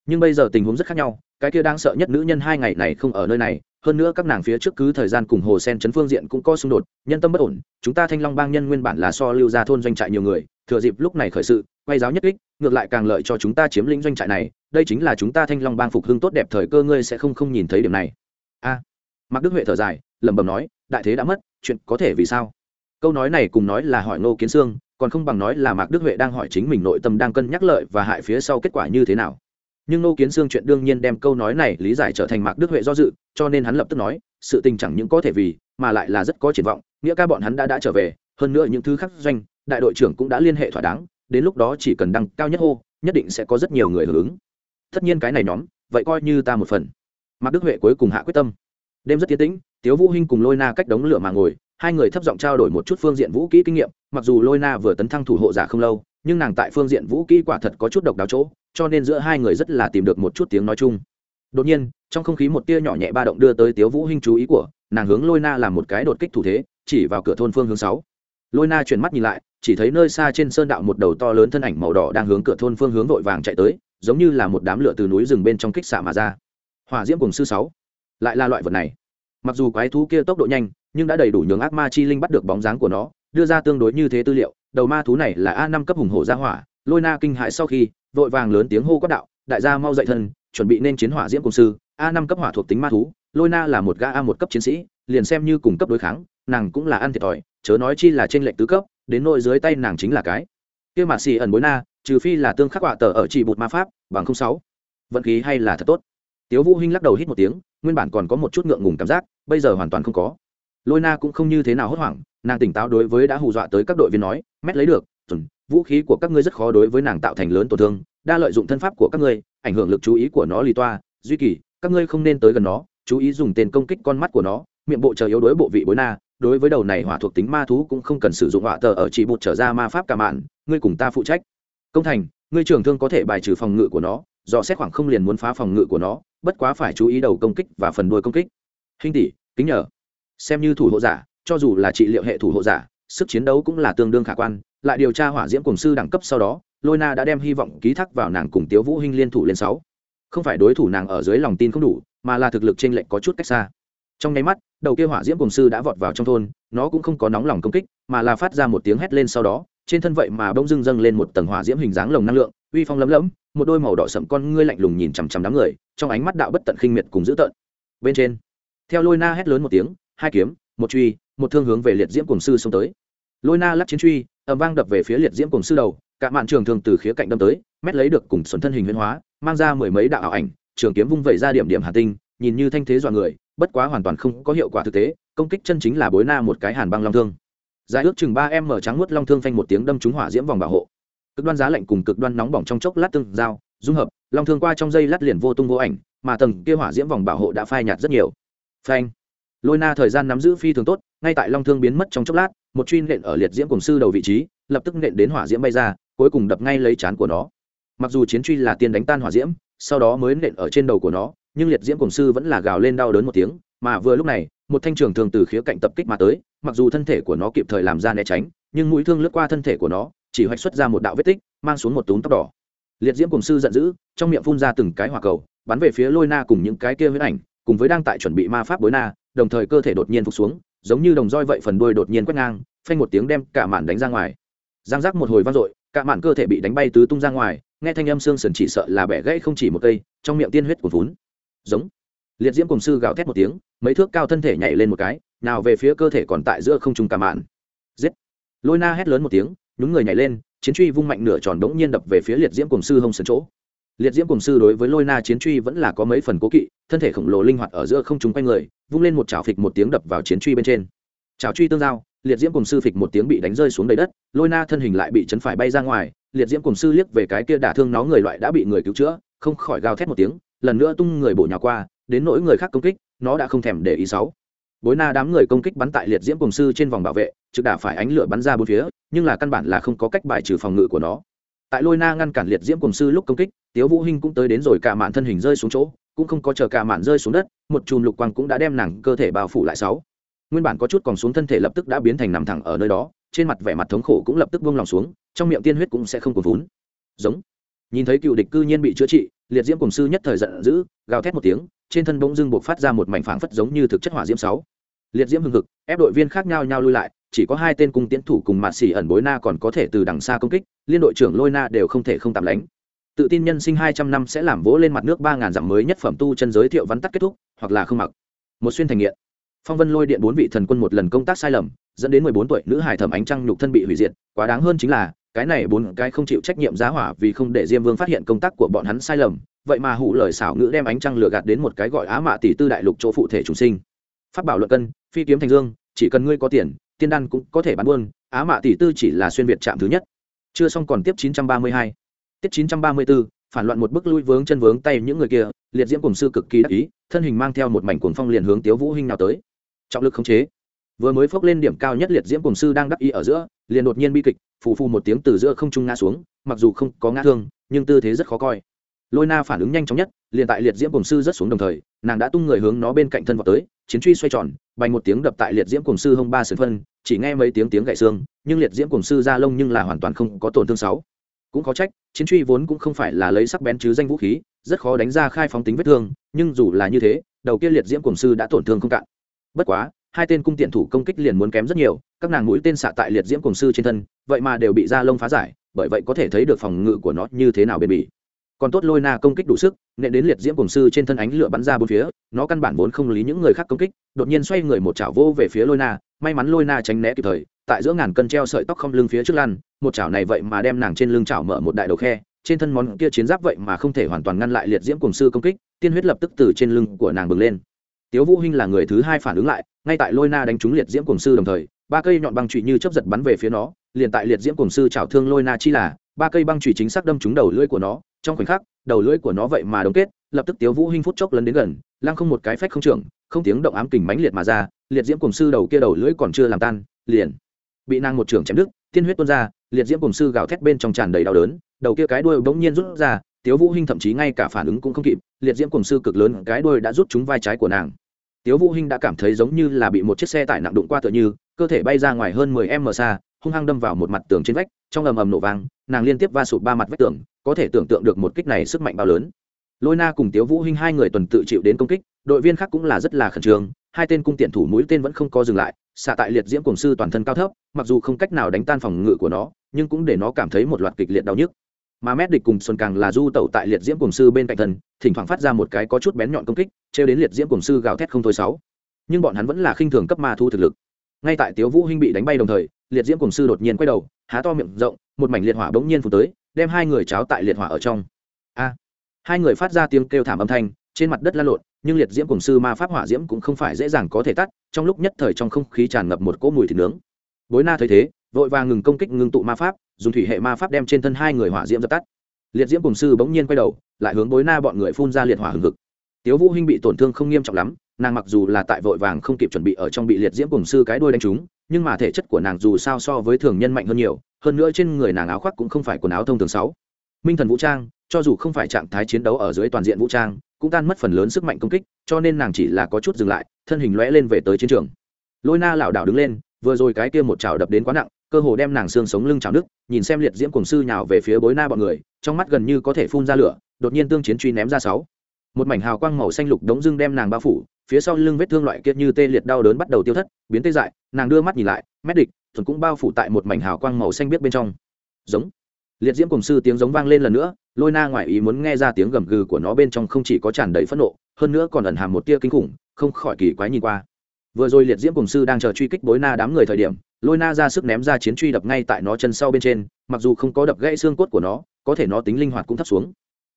nhưng bây giờ tình huống rất khác nhau cái kia đang sợ nhất nữ nhân hai ngày này không ở nơi này hơn nữa các nàng phía trước cứ thời gian cùng hồ sen chấn phương diện cũng có xung đột nhân tâm bất ổn chúng ta thanh long bang nhân nguyên bản là so lưu ra thôn doanh trại nhiều người thừa dịp lúc này khởi sự quay giáo nhất kích ngược lại càng lợi cho chúng ta chiếm lĩnh doanh trại này đây chính là chúng ta thanh long bang phục hưng tốt đẹp thời cơ ngươi sẽ không không nhìn thấy điểm này. A. À, mạc đức huệ thở dài lẩm bẩm nói đại thế đã mất chuyện có thể vì sao? Câu nói này cùng nói là hỏi ngô kiến sương còn không bằng nói là mạc đức huệ đang hỏi chính mình nội tâm đang cân nhắc lợi và hại phía sau kết quả như thế nào nhưng nô kiến xương chuyện đương nhiên đem câu nói này lý giải trở thành mạc đức huệ do dự, cho nên hắn lập tức nói, sự tình chẳng những có thể vì, mà lại là rất có triển vọng, nghĩa ca bọn hắn đã đã trở về, hơn nữa những thứ khác doanh, đại đội trưởng cũng đã liên hệ thỏa đáng, đến lúc đó chỉ cần đăng cao nhất hô, nhất định sẽ có rất nhiều người hưởng ứng. Tất nhiên cái này nhóm, vậy coi như ta một phần. Mạc đức huệ cuối cùng hạ quyết tâm. Đêm rất tiến tĩnh, tiếu vũ hinh cùng lôi na cách đống lửa mà ngồi, hai người thấp giọng trao đổi một chút phương diện vũ kỹ kinh nghiệm, mặc dù lôi na vừa tấn thăng thủ hộ giả không lâu nhưng nàng tại phương diện vũ kỹ quả thật có chút độc đáo chỗ, cho nên giữa hai người rất là tìm được một chút tiếng nói chung. Đột nhiên, trong không khí một tia nhỏ nhẹ ba động đưa tới tiếu vũ hinh chú ý của, nàng hướng lôi na làm một cái đột kích thủ thế, chỉ vào cửa thôn phương hướng sáu. Lôi na chuyển mắt nhìn lại, chỉ thấy nơi xa trên sơn đạo một đầu to lớn thân ảnh màu đỏ đang hướng cửa thôn phương hướng vội vàng chạy tới, giống như là một đám lửa từ núi rừng bên trong kích xạ mà ra. Hỏa diễm cùng sư sáu. Lại là loại vật này. Mặc dù quái thú kia tốc độ nhanh, nhưng đã đầy đủ nhường ác ma chi linh bắt được bóng dáng của nó đưa ra tương đối như thế tư liệu, đầu ma thú này là a năm cấp hùng hổ gia hỏa, lôi na kinh hại sau khi, vội vàng lớn tiếng hô quát đạo, đại gia mau dậy thân, chuẩn bị nên chiến hỏa diễm công sư, a năm cấp hỏa thuộc tính ma thú, lôi na là một gã a một cấp chiến sĩ, liền xem như cùng cấp đối kháng, nàng cũng là ăn thiệt thòi, chớ nói chi là trên lệnh tứ cấp, đến nội dưới tay nàng chính là cái. Kia mà xì ẩn bối na, trừ phi là tương khắc họa tờ ở chỉ bột ma pháp, bằng không sáu. Vận khí hay là thật tốt. Tiếu vũ hinh lắc đầu hít một tiếng, nguyên bản còn có một chút ngượng ngùng cảm giác, bây giờ hoàn toàn không có lôi na cũng không như thế nào hốt hoảng, nàng tỉnh táo đối với đã hù dọa tới các đội viên nói, mét lấy được tuần vũ khí của các ngươi rất khó đối với nàng tạo thành lớn tổn thương, đa lợi dụng thân pháp của các ngươi, ảnh hưởng lực chú ý của nó lì toa, duy kỳ, các ngươi không nên tới gần nó, chú ý dùng tên công kích con mắt của nó, miệng bộ chờ yếu đối bộ vị bối na, đối với đầu này hỏa thuộc tính ma thú cũng không cần sử dụng hỏa tờ ở chỉ bột trở ra ma pháp cả mạn ngươi cùng ta phụ trách. Công thành, ngươi trưởng thương có thể bài trừ phòng ngự của nó dò xét khoảng không liền muốn phá phòng ngự của nó, bất quá phải chú ý đầu công kích và phần đuôi công kích. Hình tỷ, kính nhờ xem như thủ hộ giả, cho dù là trị liệu hệ thủ hộ giả, sức chiến đấu cũng là tương đương khả quan. Lại điều tra hỏa diễm cổng sư đẳng cấp sau đó, lôi na đã đem hy vọng ký thác vào nàng cùng tiếu vũ hinh liên thủ lên sáu. Không phải đối thủ nàng ở dưới lòng tin không đủ, mà là thực lực trên lệnh có chút cách xa. Trong nháy mắt, đầu kia hỏa diễm cổng sư đã vọt vào trong thôn, nó cũng không có nóng lòng công kích, mà là phát ra một tiếng hét lên sau đó, trên thân vậy mà bỗng dưng dâng lên một tầng hỏa diễm hình dáng lồng năng lượng, uy phong lấm lấm, một đôi màu đỏ sậm con ngươi lạnh lùng nhìn chằm chằm đám người, trong ánh mắt đạo bất tận khinh miệt cùng dữ tợn. Bên trên, theo lôi na hét lớn một tiếng hai kiếm, một truy, một thương hướng về liệt diễm cổng sư xông tới. Lôi na lắc chiến truy, ầm vang đập về phía liệt diễm cổng sư đầu, cả mạn trường thường từ khía cạnh đâm tới, mét lấy được cùng xuẩn thân hình huyên hóa, mang ra mười mấy đạo ảo ảnh, trường kiếm vung vẩy ra điểm điểm hà tinh, nhìn như thanh thế dọa người, bất quá hoàn toàn không có hiệu quả thực tế, công kích chân chính là bối na một cái hàn băng long thương. Dài ước chừng ba em mở trắng nuốt long thương phanh một tiếng đâm trúng hỏa diễm vòng bảo hộ. Cực đoan giá lạnh cùng cực đoan nóng bỏng trong chốc lát tương giao, dung hợp, long thương qua trong dây lát liền vô tung vô ảnh, mà tầng kia hỏa diễm vòng bảo hộ đã phai nhạt rất nhiều. Phanh lôi na thời gian nắm giữ phi thường tốt, ngay tại long thương biến mất trong chốc lát, một truy nện ở liệt diễm cùng sư đầu vị trí, lập tức nện đến hỏa diễm bay ra, cuối cùng đập ngay lấy chán của nó. Mặc dù chiến truy là tiên đánh tan hỏa diễm, sau đó mới nện ở trên đầu của nó, nhưng liệt diễm cùng sư vẫn là gào lên đau đớn một tiếng, mà vừa lúc này, một thanh trường thường từ khía cạnh tập kích mà tới, mặc dù thân thể của nó kịp thời làm ra né tránh, nhưng mũi thương lướt qua thân thể của nó, chỉ hoạch xuất ra một đạo vết tích, mang xuống một túm tóc đỏ. Liệt diễm cùng sư giận dữ, trong miệng phun ra từng cái hỏa cầu, bắn về phía lôi na cùng những cái kia huyết ảnh, cùng với đang tại chuẩn bị ma pháp bối na đồng thời cơ thể đột nhiên phục xuống, giống như đồng roi vậy phần đuôi đột nhiên quét ngang, phanh một tiếng đem cả mạn đánh ra ngoài. Giang giác một hồi vang dội, cả mạn cơ thể bị đánh bay tứ tung ra ngoài, nghe thanh âm xương sườn chỉ sợ là bẻ gãy không chỉ một cây, trong miệng tiên huyết của vốn giống. Liệt diễm cùng sư gào thét một tiếng, mấy thước cao thân thể nhảy lên một cái, nào về phía cơ thể còn tại giữa không trung cả mạn. Giết. Lôi na hét lớn một tiếng nhúng người nhảy lên, chiến truy vung mạnh nửa tròn đống nhiên đập về phía liệt diễm cùng sư hông sườn chỗ liệt diễm cùng sư đối với lôi na chiến truy vẫn là có mấy phần cố kỵ, thân thể khổng lồ linh hoạt ở giữa không chúng quanh người, vung lên một chảo phịch một tiếng đập vào chiến truy bên trên. Chảo truy tương giao, liệt diễm cùng sư phịch một tiếng bị đánh rơi xuống đầy đất, lôi na thân hình lại bị chấn phải bay ra ngoài, liệt diễm cùng sư liếc về cái kia đả thương nó người loại đã bị người cứu chữa, không khỏi gào thét một tiếng, lần nữa tung người bổ nhào qua, đến nỗi người khác công kích, nó đã không thèm để ý sáu. Bối na đám người công kích bắn tại liệt diễm cùng sư trên vòng bảo vệ, trực đả phải ánh lửa bắn ra bốn phía, nhưng là căn bản là không có cách bài trừ phòng ngự của nó tại lôi na ngăn cản liệt diễm cùng sư lúc công kích, tiếu vũ hinh cũng tới đến rồi, cả mạn thân hình rơi xuống chỗ, cũng không có chờ cả mạn rơi xuống đất, một chùm lục quang cũng đã đem nàng cơ thể bao phủ lại sáu. Nguyên bản có chút còn xuống thân thể lập tức đã biến thành nằm thẳng ở nơi đó, trên mặt vẻ mặt thống khổ cũng lập tức buông lòng xuống, trong miệng tiên huyết cũng sẽ không còn vốn giống. Nhìn thấy cựu địch cư nhiên bị chữa trị, liệt diễm cùng sư nhất thời giận dữ, gào thét một tiếng, trên thân bỗng dưng buộc phát ra một mảnh phảng phất giống như thực chất hỏa diễm sáu. Liệt diễm hưng hực, ép đội viên khác nhau nhau lui lại chỉ có hai tên cung tiến thủ cùng mạt xỉ ẩn bối na còn có thể từ đằng xa công kích, liên đội trưởng lôi na đều không thể không tạm lánh. Tự tin nhân sinh hai trăm năm sẽ làm vỗ lên mặt nước ba ngàn dặm mới nhất phẩm tu chân giới thiệu vắn tắt kết thúc, hoặc là không mặc. Một xuyên thành nghiện. Phong vân lôi điện bốn vị thần quân một lần công tác sai lầm, dẫn đến mười bốn tuổi nữ hải thẩm ánh trăng nhục thân bị hủy diệt, quá đáng hơn chính là, cái này bốn cái không chịu trách nhiệm giá hỏa vì không để diêm vương phát hiện công tác của bọn hắn sai lầm, vậy mà hụ lời xảo ngữ đem ánh trăng lừa gạt đến một cái gọi á mạ tỷ tư đại lục chỗ phụ thể chủ sinh. Phát bảo luận cân, phi kiếm thành dương, chỉ cần ngươi có tiền tiên đan cũng có thể bán buôn á mạ tỷ tư chỉ là xuyên việt trạm thứ nhất. Chưa xong còn tiếp 932. tiếp 934, phản loạn một bước lui vướng chân vướng tay những người kia liệt diễm cùng sư cực kỳ đắc ý thân hình mang theo một mảnh cuồng phong liền hướng tiếu vũ hinh nào tới. Trọng lực khống chế. Vừa mới phốc lên điểm cao nhất liệt diễm cùng sư đang đắc ý ở giữa liền đột nhiên bi kịch phù phù một tiếng từ giữa không trung ngã xuống mặc dù không có ngã thương nhưng tư thế rất khó coi. Lôi na phản ứng nhanh chóng nhất liền tại liệt diễm cùng sư rất xuống đồng thời nàng đã tung người hướng nó bên cạnh thân vọt tới chiến truy xoay tròn bành một tiếng đập tại liệt diễm cùng sư hông ba sườn phân, chỉ nghe mấy tiếng tiếng gậy xương, nhưng liệt diễm cùng sư ra lông nhưng là hoàn toàn không có tổn thương sáu. Cũng có trách, chiến truy vốn cũng không phải là lấy sắc bén chứ danh vũ khí, rất khó đánh ra khai phóng tính vết thương, nhưng dù là như thế, đầu kia liệt diễm cùng sư đã tổn thương không cạn. Bất quá, hai tên cung tiện thủ công kích liền muốn kém rất nhiều, các nàng mũi tên xạ tại liệt diễm cùng sư trên thân, vậy mà đều bị da lông phá giải, bởi vậy có thể thấy được phòng ngự của nó như thế nào bền bỉ còn tốt lôi na công kích đủ sức nệ đến liệt diễm cổng sư trên thân ánh lửa bắn ra bốn phía, nó căn bản vốn không lý những người khác công kích, đột nhiên xoay người một chảo vô về phía lôi na, may mắn lôi na tránh né kịp thời, tại giữa ngàn cân treo sợi tóc không lưng phía trước lăn, một chảo này vậy mà đem nàng trên lưng chảo mở một đại đầu khe, trên thân món kia chiến giáp vậy mà không thể hoàn toàn ngăn lại liệt diễm cổng sư công kích, tiên huyết lập tức từ trên lưng của nàng bừng lên. Tiếu vũ hinh là người thứ hai phản ứng lại, ngay tại lôi na đánh trúng liệt diễm cổng sư đồng thời, ba cây nhọn băng trụy như chớp giật bắn về phía nó, liền tại liệt diễm cổng sư chảo thương lôi na chi là, ba cây băng trụy chính xác đâm trúng đầu lưỡi của nó trong khoảnh khắc, đầu lưỡi của nó vậy mà đóng kết, lập tức tiếu vũ hinh phút chốc lấn đến gần, lăng không một cái phách không trưởng, không tiếng động ám kình mãnh liệt mà ra, liệt diễm cùng sư đầu kia đầu lưỡi còn chưa làm tan, liền bị nàng một trưởng chém đứt tiên huyết tuôn ra, liệt diễm cùng sư gào thét bên trong tràn đầy đau đớn, đầu kia cái đuôi bỗng nhiên rút ra, tiếu vũ hinh thậm chí ngay cả phản ứng cũng không kịp, liệt diễm cùng sư cực lớn cái đuôi đã rút trúng vai trái của nàng. Tiếu vũ hinh đã cảm thấy giống như là bị một chiếc xe tải nặng đụng qua tựa như, cơ thể bay ra ngoài hơn 10 m xa hung hăng đâm vào một mặt tường trên vách, trong ầm ầm nổ vang, nàng liên tiếp va sụp ba mặt vách tường, có thể tưởng tượng được một kích này sức mạnh bao lớn. Lôi na cùng tiếu vũ hinh hai người tuần tự chịu đến công kích, đội viên khác cũng là rất là khẩn trương, hai tên cung tiện thủ mũi tên vẫn không có dừng lại, xạ tại liệt diễm cùng sư toàn thân cao thấp, mặc dù không cách nào đánh tan phòng ngự của nó, nhưng cũng để nó cảm thấy một loạt kịch liệt đau nhức. Mà mét địch cùng xuân càng là du tẩu tại liệt diễm cùng sư bên cạnh thân, thỉnh thoảng phát ra một cái có chút bén nhọn công kích, trêu đến liệt diễm cùng sư gào thét không thôi sáu. Nhưng bọn hắn vẫn là khinh thường cấp ma thu thực lực. Ngay tại tiếu vũ hinh bị đánh bay đồng thời liệt diễm cùng sư đột nhiên quay đầu, há to miệng rộng, một mảnh liệt hỏa bỗng nhiên phủ tới, đem hai người cháo tại liệt hỏa ở trong. A! Hai người phát ra tiếng kêu thảm âm thanh, trên mặt đất la lộn, nhưng liệt diễm cùng sư ma pháp hỏa diễm cũng không phải dễ dàng có thể tắt, trong lúc nhất thời trong không khí tràn ngập một cỗ mùi thịt nướng. Bối na thấy thế, vội vàng ngừng công kích ngưng tụ ma pháp, dùng thủy hệ ma pháp đem trên thân hai người hỏa diễm dập tắt. Liệt diễm cùng sư bỗng nhiên quay đầu, lại hướng bối na bọn người phun ra liệt hỏa hừng hực tiếu vũ hinh bị tổn thương không nghiêm trọng lắm, nàng mặc dù là tại vội vàng không kịp chuẩn bị ở trong bị liệt diễm cùng sư cái đuôi đánh trúng nhưng mà thể chất của nàng dù sao so với thường nhân mạnh hơn nhiều, hơn nữa trên người nàng áo khoác cũng không phải quần áo thông thường sáu. Minh thần vũ trang, cho dù không phải trạng thái chiến đấu ở dưới toàn diện vũ trang, cũng tan mất phần lớn sức mạnh công kích, cho nên nàng chỉ là có chút dừng lại, thân hình lóe lên về tới chiến trường. Lôi na lảo đảo đứng lên, vừa rồi cái kia một chảo đập đến quá nặng, cơ hồ đem nàng xương sống lưng chảo nước nhìn xem liệt diễm cùng sư nhào về phía bối na bọn người, trong mắt gần như có thể phun ra lửa, đột nhiên tương chiến truy ném ra sáu một mảnh hào quang màu xanh lục đống dưng đem nàng bao phủ, phía sau lưng vết thương loại kiệt như tê liệt đau đớn bắt đầu tiêu thất, biến tê dại, nàng đưa mắt nhìn lại, mét địch, thuần cũng bao phủ tại một mảnh hào quang màu xanh biết bên trong. Giống. Liệt diễm cùng sư tiếng giống vang lên lần nữa, lôi na ngoài ý muốn nghe ra tiếng gầm gừ của nó bên trong không chỉ có tràn đầy phẫn nộ, hơn nữa còn ẩn hàm một tia kinh khủng, không khỏi kỳ quái nhìn qua. Vừa rồi liệt diễm cùng sư đang chờ truy kích bối na đám người thời điểm, lôi na ra sức ném ra chiến truy đập ngay tại nó chân sau bên trên, mặc dù không có đập gãy xương cốt của nó, có thể nó tính linh hoạt cũng thấp xuống.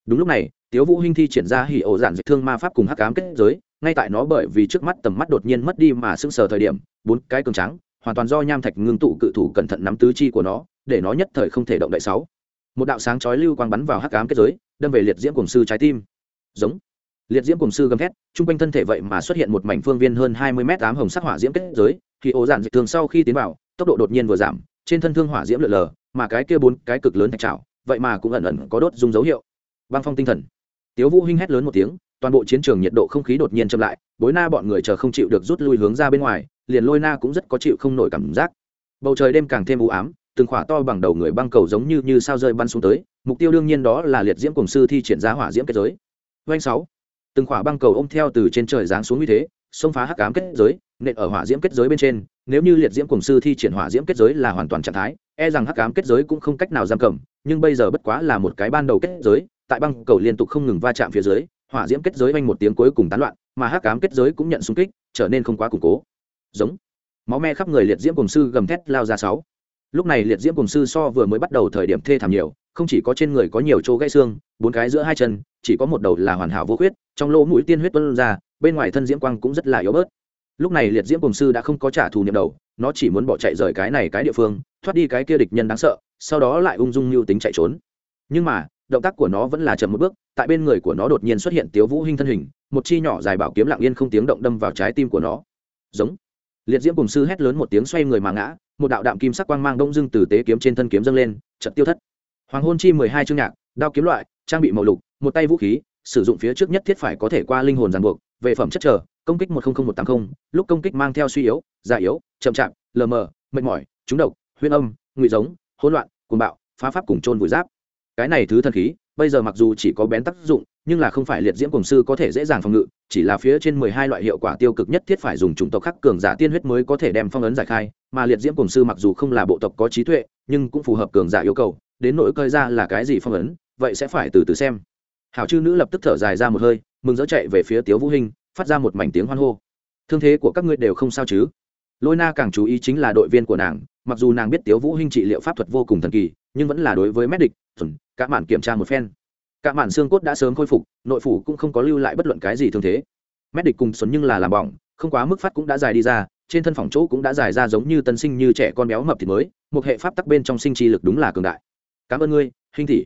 Đúng lúc này tiếu vũ hinh thi triển ra hỉ ổ giản dịch thương ma pháp cùng hắc ám kết giới, ngay tại nó bởi vì trước mắt tầm mắt đột nhiên mất đi mà sững sờ thời điểm, bốn cái cường trắng hoàn toàn do nham thạch ngưng tụ cự thủ cẩn thận nắm tứ chi của nó, để nó nhất thời không thể động đậy sáu. Một đạo sáng chói lưu quang bắn vào hắc ám kết giới, đâm về liệt diễm cùng sư trái tim. Giống. Liệt diễm cùng sư gầm thét, trung quanh thân thể vậy mà xuất hiện một mảnh phương viên hơn hai mươi mét ám hồng sắc hỏa diễm kết giới thì ổ giản dịch thường sau khi tiến vào, tốc độ đột nhiên vừa giảm, trên thân thương hỏa diễm lượn lờ, mà cái kia bốn cái cực lớn thạch trào vậy mà cũng ẩn ẩn có đốt dung dấu hiệu. Băng phong tinh thần tiếu vũ hinh hét lớn một tiếng, toàn bộ chiến trường nhiệt độ không khí đột nhiên chậm lại, bối na bọn người chờ không chịu được rút lui hướng ra bên ngoài, liền lôi na cũng rất có chịu không nổi cảm giác. Bầu trời đêm càng thêm u ám, từng khỏa to bằng đầu người băng cầu giống như như sao rơi bắn xuống tới, mục tiêu đương nhiên đó là liệt diễm cùng sư thi triển ra hỏa diễm kết giới. Doanh sáu, từng khỏa băng cầu ôm theo từ trên trời giáng xuống như thế, xông phá hắc ám kết giới, nện ở hỏa diễm kết giới bên trên, nếu như liệt diễm cùng sư thi triển hỏa diễm kết giới là hoàn toàn trạng thái e rằng hắc ám kết giới cũng không cách nào giam cầm, nhưng bây giờ bất quá là một cái ban đầu kết giới tại băng cầu liên tục không ngừng va chạm phía dưới hỏa diễm kết giới vanh một tiếng cuối cùng tán loạn mà hắc ám kết giới cũng nhận xung kích trở nên không quá củng cố. Giống. Máu me khắp người liệt diễm cùng sư gầm thét lao ra sáu. Lúc này liệt diễm cùng sư so vừa mới bắt đầu thời điểm thê thảm nhiều không chỉ có trên người có nhiều chỗ gãy xương bốn cái giữa hai chân chỉ có một đầu là hoàn hảo vô khuyết, trong lỗ mũi tiên huyết tuôn ra bên ngoài thân diễm quang cũng rất là yếu bớt. Lúc này liệt diễm cùng sư đã không có trả thù niệm đầu nó chỉ muốn bỏ chạy rời cái này cái địa phương thoát đi cái kia địch nhân đáng sợ sau đó lại ung dung mưu tính chạy trốn. Nhưng mà động tác của nó vẫn là chậm một bước, tại bên người của nó đột nhiên xuất hiện tiếu vũ hinh thân hình, một chi nhỏ dài bảo kiếm lặng yên không tiếng động đâm vào trái tim của nó. Giống. Liệt diễm cùng sư hét lớn một tiếng xoay người mà ngã, một đạo đạm kim sắc quang mang đông dương từ tế kiếm trên thân kiếm dâng lên, chợt tiêu thất. Hoàng hôn chi mười hai chương nhạc, đao kiếm loại, trang bị màu lục, một tay vũ khí, sử dụng phía trước nhất thiết phải có thể qua linh hồn ràng buộc, về phẩm chất trở công kích một trăm linh một tám mươi lúc công kích mang theo suy yếu, già yếu, chậm chạp, lờ mờ, mệt mỏi, trúng độc, huyên âm, ngụy giống, hỗn loạn, cuồng bạo, phá pháp cùng trôn vùi giáp cái này thứ thần khí, bây giờ mặc dù chỉ có bén tác dụng, nhưng là không phải liệt diễm cổng sư có thể dễ dàng phòng ngự, chỉ là phía trên mười hai loại hiệu quả tiêu cực nhất thiết phải dùng chủng tộc khắc cường giả tiên huyết mới có thể đem phong ấn giải khai, mà liệt diễm cổng sư mặc dù không là bộ tộc có trí tuệ, nhưng cũng phù hợp cường giả yêu cầu, đến nỗi cơi ra là cái gì phong ấn, vậy sẽ phải từ từ xem. Hảo chư nữ lập tức thở dài ra một hơi, mừng dỡ chạy về phía tiếu vũ hinh, phát ra một mảnh tiếng hoan hô. Thương thế của các ngươi đều không sao chứ? Lôi na càng chú ý chính là đội viên của nàng, mặc dù nàng biết tiếu vũ hinh trị liệu pháp thuật vô cùng thần kỳ nhưng vẫn là đối với mét địch thuần cả màn kiểm tra một phen. Cả màn xương cốt đã sớm khôi phục, nội phủ cũng không có lưu lại bất luận cái gì thương thế. Mét địch cùng xuân nhưng là làm bỏng, không quá mức phát cũng đã dài đi ra, trên thân phòng chỗ cũng đã dài ra giống như tân sinh như trẻ con béo mập thì mới, một hệ pháp tắc bên trong sinh chi lực đúng là cường đại. Cảm ơn ngươi, hinh thị.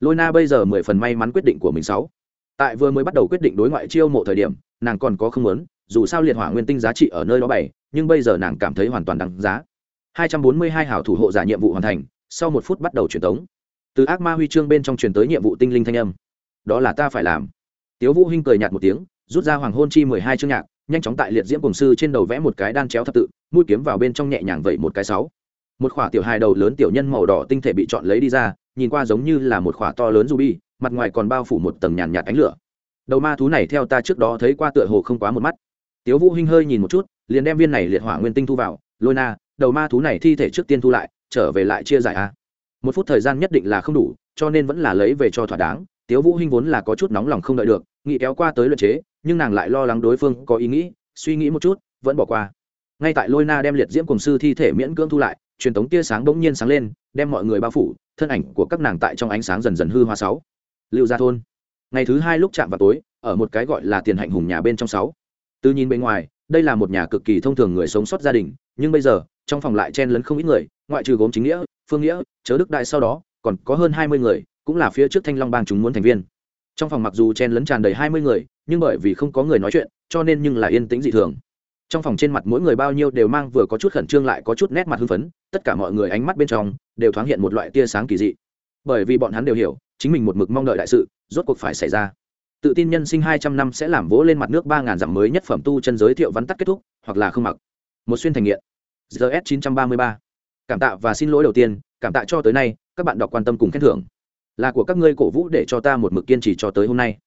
Lôi na bây giờ mười phần may mắn quyết định của mình sáu. Tại vừa mới bắt đầu quyết định đối ngoại chiêu mộ thời điểm, nàng còn có không muốn, dù sao liệt hỏa nguyên tinh giá trị ở nơi đó bảy nhưng bây giờ nàng cảm thấy hoàn toàn đáng giá. 242 hảo thủ hộ giả nhiệm vụ hoàn thành sau một phút bắt đầu truyền tống. Từ ác ma huy chương bên trong truyền tới nhiệm vụ tinh linh thanh âm. Đó là ta phải làm. Tiếu vũ hinh cười nhạt một tiếng, rút ra hoàng hôn chi mười hai chương nhạc, nhanh chóng tại liệt diễm cùng sư trên đầu vẽ một cái đan chéo thập tự, mũi kiếm vào bên trong nhẹ nhàng vậy một cái sáu. Một khỏa tiểu hài đầu lớn tiểu nhân màu đỏ tinh thể bị chọn lấy đi ra, nhìn qua giống như là một khỏa to lớn ruby, mặt ngoài còn bao phủ một tầng nhàn nhạt ánh lửa. Đầu ma thú này theo ta trước đó thấy qua tựa hồ không quá một mắt. Tiếu vũ hinh hơi nhìn một chút, liền đem viên này liệt hỏa nguyên tinh thu vào. Lôi na, đầu ma thú này thi thể trước tiên thu lại trở về lại chia giải a. Một phút thời gian nhất định là không đủ, cho nên vẫn là lấy về cho thỏa đáng. Tiếu vũ hinh vốn là có chút nóng lòng không đợi được, nghĩ kéo qua tới luật chế, nhưng nàng lại lo lắng đối phương có ý nghĩ, suy nghĩ một chút, vẫn bỏ qua. Ngay tại lôi na đem liệt diễm cùng sư thi thể miễn cưỡng thu lại, truyền tống tia sáng bỗng nhiên sáng lên, đem mọi người bao phủ, thân ảnh của các nàng tại trong ánh sáng dần dần hư hoa sáu. Lưu gia thôn. Ngày thứ hai lúc chạm vào tối, ở một cái gọi là tiền hạnh hùng nhà bên trong sáu. Từ nhìn bên ngoài, đây là một nhà cực kỳ thông thường người sống sót gia đình, nhưng bây giờ trong phòng lại chen lấn không ít người, ngoại trừ gốm chính nghĩa, phương nghĩa, chớ đức đại sau đó, còn có hơn hai mươi người, cũng là phía trước thanh long bang chúng muốn thành viên. Trong phòng mặc dù chen lấn tràn đầy hai mươi người, nhưng bởi vì không có người nói chuyện, cho nên nhưng là yên tĩnh dị thường. Trong phòng trên mặt mỗi người bao nhiêu đều mang vừa có chút khẩn trương lại có chút nét mặt hưng phấn, tất cả mọi người ánh mắt bên trong đều thoáng hiện một loại tia sáng kỳ dị. Bởi vì bọn hắn đều hiểu, chính mình một mực mong đợi đại sự, rốt cuộc phải xảy ra. Tự tin nhân sinh hai trăm năm sẽ làm vỗ lên mặt nước ba ngàn dặm mới nhất phẩm tu chân giới thiệu vắn tắt kết thúc, hoặc là không mặc. Một xuyên thành nghiện gs chín cảm tạ và xin lỗi đầu tiên, cảm tạ cho tới nay, các bạn đọc quan tâm cùng khen thưởng. Là của các ngươi cổ vũ để cho ta một mực kiên trì cho tới hôm nay.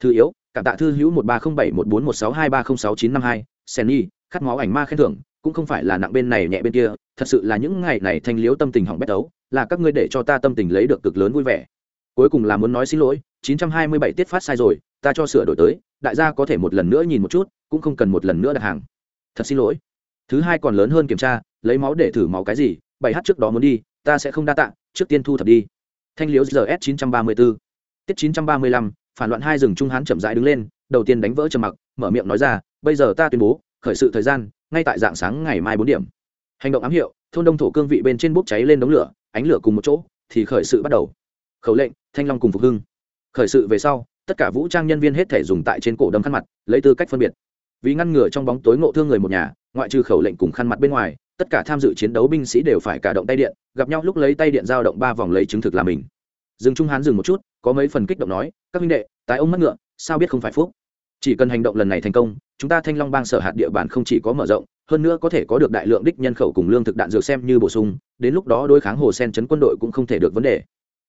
Thư yếu, cảm tạ thư hữu một ba không bảy một bốn một sáu hai ba không sáu chín năm hai senny khát máu ảnh ma khen thưởng, cũng không phải là nặng bên này nhẹ bên kia, thật sự là những ngày này thanh liếu tâm tình hỏng bét đấu, là các ngươi để cho ta tâm tình lấy được cực lớn vui vẻ. Cuối cùng là muốn nói xin lỗi 927 tiết phát sai rồi, ta cho sửa đổi tới, đại gia có thể một lần nữa nhìn một chút, cũng không cần một lần nữa đặt hàng. Thật xin lỗi thứ hai còn lớn hơn kiểm tra, lấy máu để thử máu cái gì, bảy h trước đó muốn đi, ta sẽ không đa tạ, trước tiên thu thập đi. Thanh liếu gs 934 tiết 935 phản loạn hai rừng trung hán chậm rãi đứng lên, đầu tiên đánh vỡ trầm mặc, mở miệng nói ra, bây giờ ta tuyên bố, khởi sự thời gian, ngay tại dạng sáng ngày mai bốn điểm. Hành động ám hiệu, thôn đông thổ cương vị bên trên bốc cháy lên đống lửa, ánh lửa cùng một chỗ, thì khởi sự bắt đầu. Khẩu lệnh, thanh long cùng phục hưng. Khởi sự về sau, tất cả vũ trang nhân viên hết thể dùng tại trên cổ đâm khăn mặt, lấy tư cách phân biệt. Vì ngăn ngừa trong bóng tối ngộ thương người một nhà ngoại trừ khẩu lệnh cùng khăn mặt bên ngoài, tất cả tham dự chiến đấu binh sĩ đều phải cả động tay điện, gặp nhau lúc lấy tay điện giao động ba vòng lấy chứng thực là mình. Dừng trung hán dừng một chút, có mấy phần kích động nói, các huynh đệ, tái ông mất ngựa, sao biết không phải phúc? Chỉ cần hành động lần này thành công, chúng ta thanh long bang sở hạt địa bàn không chỉ có mở rộng, hơn nữa có thể có được đại lượng đích nhân khẩu cùng lương thực đạn dược xem như bổ sung, đến lúc đó đối kháng hồ sen chấn quân đội cũng không thể được vấn đề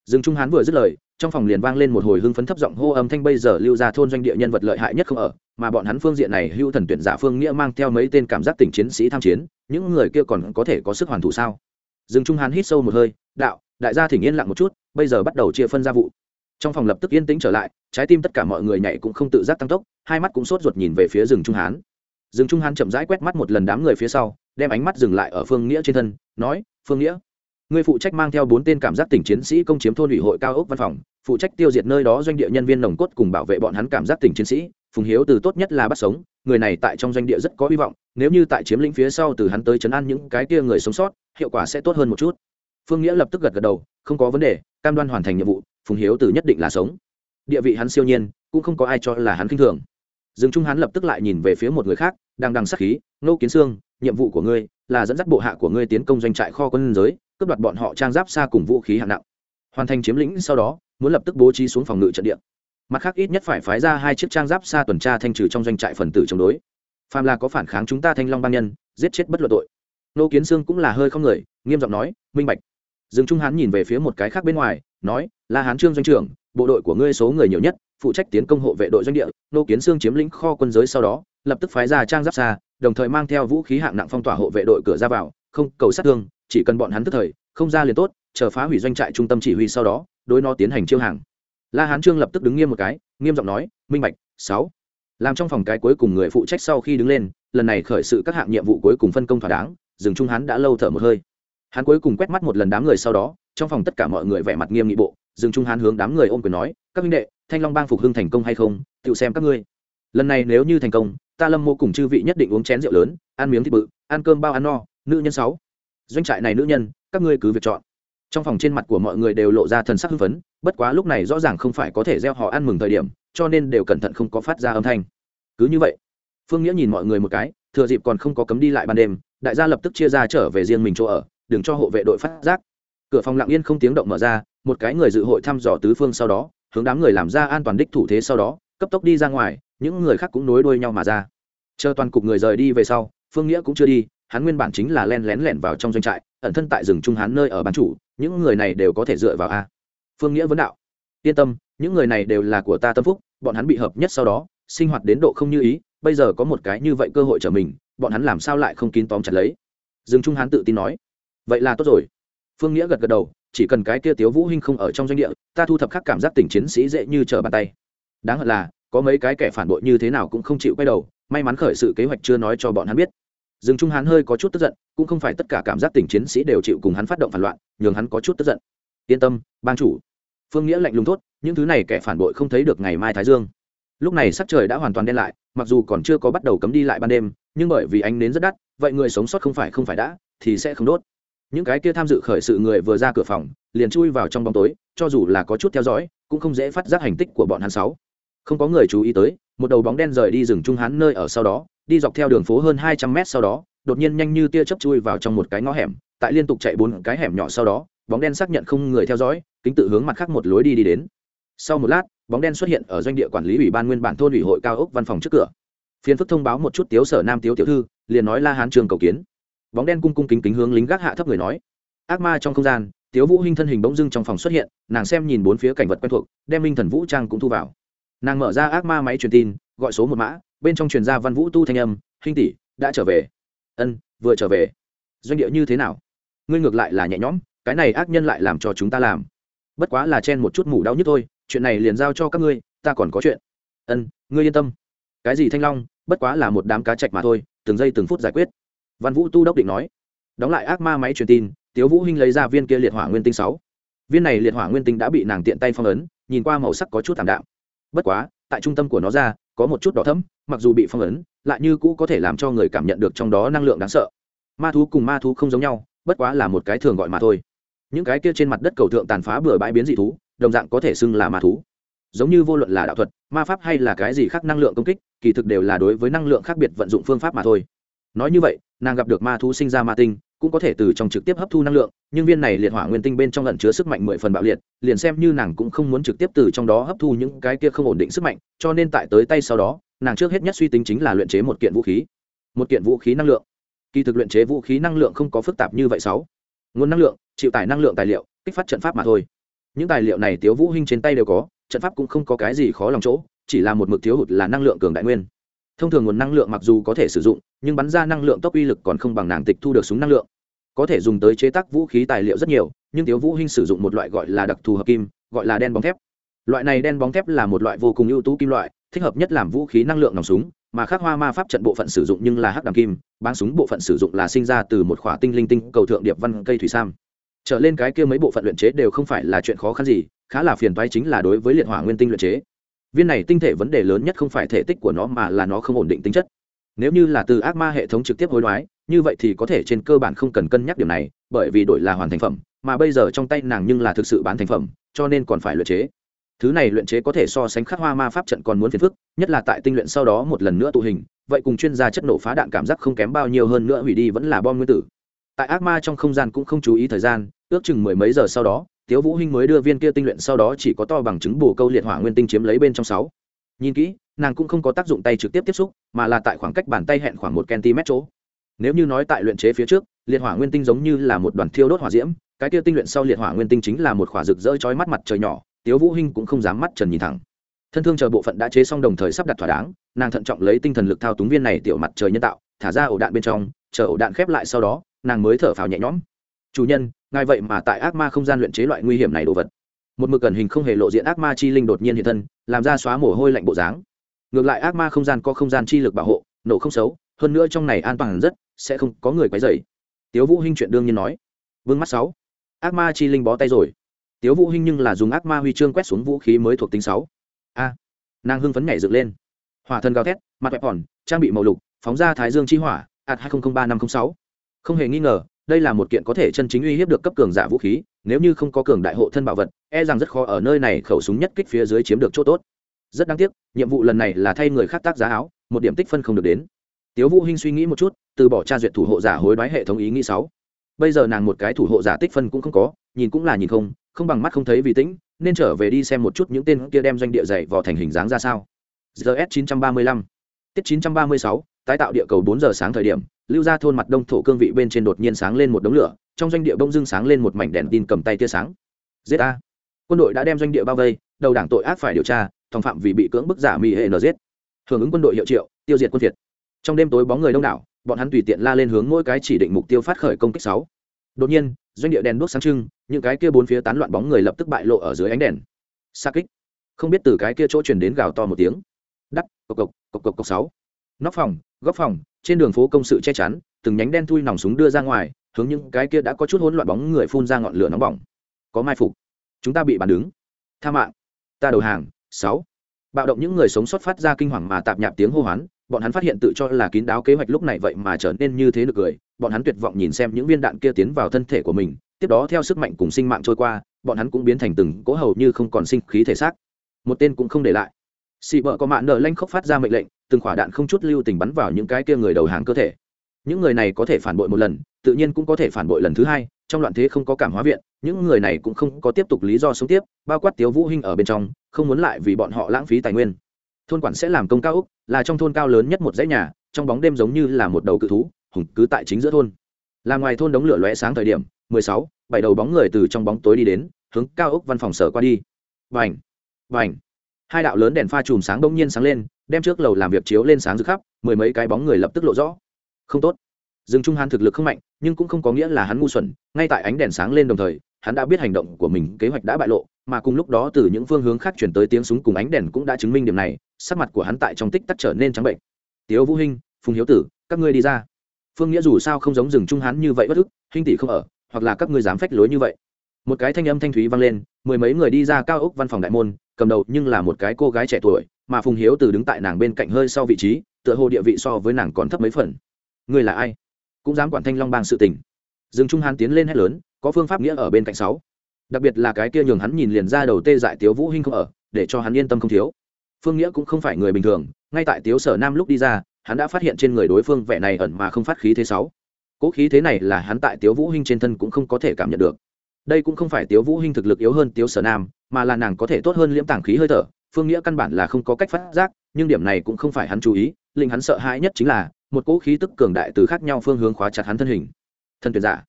dương trung hán vừa dứt lời, trong phòng liền vang lên một hồi hưng phấn thấp giọng hô âm thanh bây giờ lưu ra thôn doanh địa nhân vật lợi hại nhất không ở, mà bọn hắn phương diện này hưu thần tuyển giả phương nghĩa mang theo mấy tên cảm giác tỉnh chiến sĩ tham chiến, những người kia còn có thể có sức hoàn thủ sao? Dương trung hán hít sâu một hơi, đạo, đại gia thỉnh yên lặng một chút, bây giờ bắt đầu chia phân ra vụ. Trong phòng lập tức yên tĩnh trở lại, trái tim tất cả mọi người nhảy cũng không tự giác tăng tốc, hai mắt cũng sốt ruột nhìn về phía Dừng trung hán. Dừng trung hán chậm rãi quét mắt một lần đám người phía sau, đem ánh mắt dừng lại ở phương nghĩa trên thân, nói, phương nghĩa người phụ trách mang theo bốn tên cảm giác tỉnh chiến sĩ công chiếm thôn ủy hội cao ốc văn phòng, phụ trách tiêu diệt nơi đó doanh địa nhân viên nồng cốt cùng bảo vệ bọn hắn cảm giác tỉnh chiến sĩ. Phùng hiếu từ tốt nhất là bắt sống, người này tại trong doanh địa rất có hy vọng, nếu như tại chiếm lĩnh phía sau từ hắn tới chấn an những cái kia người sống sót, hiệu quả sẽ tốt hơn một chút. Phương nghĩa lập tức gật gật đầu, không có vấn đề, cam đoan hoàn thành nhiệm vụ, phùng hiếu từ nhất định là sống. Địa vị hắn siêu nhiên, cũng không có ai cho là hắn k i n h thường. Dương trung hắn lập tức lại nhìn về phía một người khác, đang đằng sắc khí nô kiến sương, nhiệm vụ của ngươi là dẫn dắt bộ hạ của ngươi tiến công doanh trại kho quân giới cướp đoạt bọn họ trang giáp xa cùng vũ khí hạng nặng. Hoàn thành chiếm lĩnh sau đó, muốn lập tức bố trí xuống phòng ngự trận địa. Mặt khác ít nhất phải phái ra hai chiếc trang giáp xa tuần tra thanh trừ trong doanh trại phần tử chống đối. Phàm là có phản kháng chúng ta thanh long ban nhân, giết chết bất luận tội. Nô kiến sương cũng là hơi không người, nghiêm giọng nói, minh bạch. Dương trung hán nhìn về phía một cái khác bên ngoài, nói là hán trương doanh trưởng, bộ đội của ngươi số người nhiều nhất, phụ trách tiến công hộ vệ đội doanh địa. Nô kiến sương chiếm lĩnh kho quân giới sau đó, lập tức phái ra trang giáp xa, đồng thời mang theo vũ khí hạng nặng phong tỏa hộ vệ đội cửa ra vào, không cầu sát thương chỉ cần bọn hắn tức thời, không ra liền tốt, chờ phá hủy doanh trại trung tâm chỉ huy sau đó, đối nó tiến hành chiêu hàng. La hán trương lập tức đứng nghiêm một cái, nghiêm giọng nói, minh bạch, sáu. Làm trong phòng cái cuối cùng người phụ trách sau khi đứng lên, lần này khởi sự các hạng nhiệm vụ cuối cùng phân công thỏa đáng, dừng trung hắn đã lâu thở một hơi. Hắn cuối cùng quét mắt một lần đám người sau đó, trong phòng tất cả mọi người vẻ mặt nghiêm nghị bộ, dừng trung hắn hướng đám người ôm quyền nói, các minh đệ, thanh long bang phục hưng thành công hay không? Tự xem các ngươi. Lần này nếu như thành công, ta lâm mô cùng chư vị nhất định uống chén rượu lớn, ăn miếng thịt bự, ăn cơm bao ăn no, nữ nhân sáu doanh trại này nữ nhân, các ngươi cứ việc chọn. Trong phòng trên mặt của mọi người đều lộ ra thần sắc hưng phấn, bất quá lúc này rõ ràng không phải có thể gieo họ ăn mừng thời điểm, cho nên đều cẩn thận không có phát ra âm thanh. Cứ như vậy, phương nghĩa nhìn mọi người một cái, thừa dịp còn không có cấm đi lại ban đêm, đại gia lập tức chia ra trở về riêng mình chỗ ở, đừng cho hộ vệ đội phát giác. Cửa phòng lặng yên không tiếng động mở ra, một cái người dự hội thăm dò tứ phương sau đó, hướng đám người làm ra an toàn đích thủ thế sau đó, cấp tốc đi ra ngoài, những người khác cũng nối đuôi nhau mà ra. Chờ toàn cục người rời đi về sau, phương nghĩa cũng chưa đi hắn nguyên bản chính là len lén lẻn vào trong doanh trại, ẩn thân tại rừng trung hán nơi ở bán chủ, những người này đều có thể dựa vào a. Phương nghĩa vấn đạo, yên tâm, những người này đều là của ta tâm phúc, bọn hắn bị hợp nhất sau đó, sinh hoạt đến độ không như ý, bây giờ có một cái như vậy cơ hội trở mình, bọn hắn làm sao lại không kín tóm chặt lấy? Dương trung hán tự tin nói, vậy là tốt rồi. Phương nghĩa gật gật đầu, chỉ cần cái kia tiếu vũ hinh không ở trong doanh địa, ta thu thập khắc cảm giác tình chiến sĩ dễ như trở bàn tay. Đáng hận là, có mấy cái kẻ phản bội như thế nào cũng không chịu quay đầu, may mắn khởi sự kế hoạch chưa nói cho bọn hắn biết. Dừng trung hán hơi có chút tức giận, cũng không phải tất cả cảm giác tình chiến sĩ đều chịu cùng hắn phát động phản loạn, nhường hắn có chút tức giận. Yên tâm ban chủ. Phương nghĩa lạnh lùng tốt những thứ này kẻ phản bội không thấy được ngày mai thái dương. Lúc này sắc trời đã hoàn toàn đen lại, mặc dù còn chưa có bắt đầu cấm đi lại ban đêm, nhưng bởi vì ánh nến rất đắt, vậy người sống sót không phải không phải đã, thì sẽ không đốt. Những cái kia tham dự khởi sự người vừa ra cửa phòng, liền chui vào trong bóng tối, cho dù là có chút theo dõi, cũng không dễ phát giác hành tích của bọn hắn sáu. Không có người chú ý tới, một đầu bóng đen rời đi rừng trung hắn nơi ở sau đó đi dọc theo đường phố hơn hai trăm mét sau đó, đột nhiên nhanh như tia chớp chui vào trong một cái ngõ hẻm, tại liên tục chạy bốn cái hẻm nhỏ sau đó, bóng đen xác nhận không người theo dõi, kính tự hướng mặt khác một lối đi đi đến. Sau một lát, bóng đen xuất hiện ở doanh địa quản lý ủy ban nguyên bản thôn ủy hội cao ốc văn phòng trước cửa. Phiên phức thông báo một chút tiếu sở nam tiếu tiểu thư, liền nói la hán trường cầu kiến. Bóng đen cung cung kính kính hướng lính gác hạ thấp người nói. Ác ma trong không gian, tiếu vũ hinh thân hình bỗng dưng trong phòng xuất hiện, nàng xem nhìn bốn phía cảnh vật quen thuộc, đem minh thần vũ trang cũng thu vào. Nàng mở ra ác ma máy truyền tin, gọi số một mã bên trong truyền gia văn vũ tu thanh âm hinh tỷ, đã trở về. Ân, vừa trở về. Doanh địa như thế nào? Ngươi ngược lại là nhẹ nhõm, cái này ác nhân lại làm cho chúng ta làm. Bất quá là chen một chút mủ đau nhất thôi, chuyện này liền giao cho các ngươi, ta còn có chuyện. Ân, ngươi yên tâm. Cái gì thanh long? Bất quá là một đám cá chạch mà thôi, từng giây từng phút giải quyết. Văn vũ tu đốc định nói. Đóng lại ác ma máy truyền tin, tiếu vũ hinh lấy ra viên kia liệt hỏa nguyên tinh sáu. Viên này liệt hỏa nguyên tinh đã bị nàng tiện tay phong ấn, nhìn qua màu sắc có chút thảm đạm. Bất quá tại trung tâm của nó ra, có một chút đỏ thẫm, mặc dù bị phong ấn, lại như cũ có thể làm cho người cảm nhận được trong đó năng lượng đáng sợ. Ma thú cùng ma thú không giống nhau, bất quá là một cái thường gọi mà thôi. Những cái kia trên mặt đất cầu thượng tàn phá bừa bãi biến dị thú, đồng dạng có thể xưng là ma thú. Giống như vô luận là đạo thuật, ma pháp hay là cái gì khác năng lượng công kích, kỳ thực đều là đối với năng lượng khác biệt vận dụng phương pháp mà thôi. Nói như vậy, nàng gặp được ma thú sinh ra ma tinh cũng có thể từ trong trực tiếp hấp thu năng lượng, nhưng viên này liệt hỏa nguyên tinh bên trong lẩn chứa sức mạnh mười phần bạo liệt, liền xem như nàng cũng không muốn trực tiếp từ trong đó hấp thu những cái kia không ổn định sức mạnh, cho nên tại tới tay sau đó, nàng trước hết nhất suy tính chính là luyện chế một kiện vũ khí. Một kiện vũ khí năng lượng. Kỳ thực luyện chế vũ khí năng lượng không có phức tạp như vậy sáu. Nguồn năng lượng, chịu tải năng lượng tài liệu, kích phát trận pháp mà thôi. Những tài liệu này tiếu vũ hinh trên tay đều có, trận pháp cũng không có cái gì khó lòng chỗ, chỉ là một mực thiếu hụt là năng lượng cường đại nguyên. Thông thường nguồn năng lượng mặc dù có thể sử dụng, nhưng bắn ra năng lượng tốc uy lực còn không bằng nàng tịch thu được súng năng lượng có thể dùng tới chế tác vũ khí tài liệu rất nhiều, nhưng tiếu vũ hinh sử dụng một loại gọi là đặc thù hợp kim, gọi là đen bóng thép. Loại này đen bóng thép là một loại vô cùng ưu tú kim loại, thích hợp nhất làm vũ khí năng lượng nòng súng, mà khắc hoa ma pháp trận bộ phận sử dụng nhưng là hắc đàm kim bán súng bộ phận sử dụng là sinh ra từ một khỏa tinh linh tinh cầu thượng điệp văn cây thủy sam. Trở lên cái kia mấy bộ phận luyện chế đều không phải là chuyện khó khăn gì, khá là phiền toái chính là đối với liệt hỏa nguyên tinh luyện chế. Viên này tinh thể vấn đề lớn nhất không phải thể tích của nó mà là nó không ổn định tính chất. Nếu như là từ ác ma hệ thống trực tiếp hối đoái như vậy thì có thể trên cơ bản không cần cân nhắc điểm này, bởi vì đổi là hoàn thành phẩm, mà bây giờ trong tay nàng nhưng là thực sự bán thành phẩm, cho nên còn phải luyện chế. Thứ này luyện chế có thể so sánh khắc hoa ma pháp trận còn muốn phiền phức, nhất là tại tinh luyện sau đó một lần nữa tụ hình, vậy cùng chuyên gia chất nổ phá đạn cảm giác không kém bao nhiêu hơn nữa hủy đi vẫn là bom nguyên tử. Tại ác ma trong không gian cũng không chú ý thời gian, ước chừng mười mấy giờ sau đó, tiếu vũ hinh mới đưa viên kia tinh luyện sau đó chỉ có to bằng chứng bổ câu liệt hỏa nguyên tinh chiếm lấy bên trong sáu. Nhìn kỹ, nàng cũng không có tác dụng tay trực tiếp tiếp xúc, mà là tại khoảng cách bàn tay hẹn khoảng một cm chỗ nếu như nói tại luyện chế phía trước, liệt hỏa nguyên tinh giống như là một đoàn thiêu đốt hỏa diễm, cái kia tinh luyện sau liệt hỏa nguyên tinh chính là một khỏa rực rỡ chói mắt mặt trời nhỏ, tiếu vũ hinh cũng không dám mắt trần nhìn thẳng. Thân thương chờ bộ phận đã chế xong đồng thời sắp đặt thỏa đáng, nàng thận trọng lấy tinh thần lực thao túng viên này tiểu mặt trời nhân tạo, thả ra ổ đạn bên trong, chờ ổ đạn khép lại sau đó, nàng mới thở phào nhẹ nhõm. Chủ nhân, ngài vậy mà tại ác ma không gian luyện chế loại nguy hiểm này đồ vật. Một mực gần hình không hề lộ diện ác ma chi linh đột nhiên hiện thân, làm ra xóa mồ hôi lạnh bộ dáng. Ngược lại ác ma không gian có không gian chi lực bảo hộ, nổ không xấu hơn nữa trong này an toàn rất, sẽ không có người quấy dày tiếu vũ hinh chuyện đương nhiên nói. Vương mắt sáu. Ác ma chi linh bó tay rồi. Tiếu vũ hinh nhưng là dùng ác ma huy chương quét xuống vũ khí mới thuộc tính sáu. A. Nàng hưng phấn nhảy dựng lên. Hỏa thần gào thét, mặt vẹp ổn trang bị màu lục, phóng ra thái dương chi hỏa, ạt hai nghìn ba năm trăm sáu. Không hề nghi ngờ, đây là một kiện có thể chân chính uy hiếp được cấp cường giả vũ khí, nếu như không có cường đại hộ thân bảo vật e rằng rất khó ở nơi này khẩu súng nhất kích phía dưới chiếm được chỗ tốt. Rất đáng tiếc, nhiệm vụ lần này là thay người khác tác giá áo, một điểm tích phân không được đến tiếu vũ hinh suy nghĩ một chút, từ bỏ tra duyệt thủ hộ giả hối đoái hệ thống ý nghĩ sáu. Bây giờ nàng một cái thủ hộ giả tích phân cũng không có, nhìn cũng là nhìn không không bằng mắt không thấy vì tĩnh, nên trở về đi xem một chút những tên kia đem doanh địa dày vò thành hình dáng ra sao. Gs 935 tiết 936 tái tạo địa cầu bốn giờ sáng thời điểm, lưu ra thôn mặt đông thổ cương vị bên trên đột nhiên sáng lên một đống lửa, trong doanh địa bông dưng sáng lên một mảnh đèn tin cầm tay tia sáng. Giết a. Quân đội đã đem doanh địa bao vây, đầu đảng tội ác phải điều tra, thòng phạm vì bị cưỡng bức giả mỹ hệ n giết hưởng ứng quân đội hiệu triệu, tiêu diệt quân việt trong đêm tối bóng người đông đảo, bọn hắn tùy tiện la lên hướng mỗi cái chỉ định mục tiêu phát khởi công kích sáu. Đột nhiên, doanh địa đèn đuốc sáng trưng, những cái kia bốn phía tán loạn bóng người lập tức bại lộ ở dưới ánh đèn. Xa kích. Không biết từ cái kia chỗ truyền đến gào to một tiếng. Đắt cộc cộc cộc cộc cộc sáu. Nóc phòng, góc phòng, trên đường phố công sự che chắn, từng nhánh đen thui nòng súng đưa ra ngoài, hướng những cái kia đã có chút hỗn loạn bóng người phun ra ngọn lửa nóng bỏng. Có mai phục. Chúng ta bị bàn đứng. Tha mạng. Ta đầu hàng, sáu. Bạo động những người sống sót phát ra kinh hoàng mà tạp nhạp tiếng hô hoán bọn hắn phát hiện tự cho là kín đáo kế hoạch lúc này vậy mà trở nên như thế được cười, bọn hắn tuyệt vọng nhìn xem những viên đạn kia tiến vào thân thể của mình, tiếp đó theo sức mạnh cùng sinh mạng trôi qua, bọn hắn cũng biến thành từng cỗ hầu như không còn sinh khí thể xác. Một tên cũng không để lại. Xị vợ có mạn nợ lanh khóc phát ra mệnh lệnh, từng quả đạn không chút lưu tình bắn vào những cái kia người đầu hàng cơ thể. Những người này có thể phản bội một lần, tự nhiên cũng có thể phản bội lần thứ hai, trong loạn thế không có cảm hóa viện, những người này cũng không có tiếp tục lý do sống tiếp, bao quát tiếu vũ hinh ở bên trong, không muốn lại vì bọn họ lãng phí tài nguyên. Thôn quản sẽ làm công cao úc là trong thôn cao lớn nhất một dãy nhà, trong bóng đêm giống như là một đầu cự thú, hùng cứ tại chính giữa thôn. Là ngoài thôn đống lửa lóe sáng thời điểm, mười sáu, bảy đầu bóng người từ trong bóng tối đi đến, hướng cao ốc văn phòng sở qua đi. Vành vành. Hai đạo lớn đèn pha chùm sáng đông nhiên sáng lên, đem trước lầu làm việc chiếu lên sáng rực khắp, mười mấy cái bóng người lập tức lộ rõ. Không tốt. Dương trung hàn thực lực không mạnh, nhưng cũng không có nghĩa là hắn ngu xuẩn, ngay tại ánh đèn sáng lên đồng thời hắn đã biết hành động của mình, kế hoạch đã bại lộ, mà cùng lúc đó từ những phương hướng khác chuyển tới tiếng súng cùng ánh đèn cũng đã chứng minh điểm này, sắc mặt của hắn tại trong tích tắc trở nên trắng bệnh. Tiếu vũ hinh, phùng hiếu tử, các ngươi đi ra. Phương nghĩa dù sao không giống rừng trung hắn như vậy bất ức, hinh tỷ không ở, hoặc là các ngươi dám phách lối như vậy. Một cái thanh âm thanh thúy vang lên, mười mấy người đi ra cao ốc văn phòng đại môn, cầm đầu nhưng là một cái cô gái trẻ tuổi, mà phùng hiếu từ đứng tại nàng bên cạnh hơi sau vị trí, tựa hồ địa vị so với nàng còn thấp mấy phần. Ngươi là ai? Cũng dám quản thanh long bang sự tình. Dương trung hán tiến lên hét lớn có phương pháp nghĩa ở bên cạnh sáu. Đặc biệt là cái kia nhường hắn nhìn liền ra đầu tê dại tiếu vũ hinh không ở để cho hắn yên tâm không thiếu. Phương nghĩa cũng không phải người bình thường ngay tại tiếu sở nam lúc đi ra hắn đã phát hiện trên người đối phương vẻ này ẩn mà không phát khí thế sáu. Cố khí thế này là hắn tại tiếu vũ hinh trên thân cũng không có thể cảm nhận được. Đây cũng không phải tiếu vũ hinh thực lực yếu hơn tiếu sở nam mà là nàng có thể tốt hơn liễm tảng khí hơi thở phương nghĩa căn bản là không có cách phát giác nhưng điểm này cũng không phải hắn chú ý, linh hắn sợ hãi nhất chính là một cỗ khí tức cường đại từ khác nhau phương hướng khóa chặt hắn thân hình. Thân tuyệt giả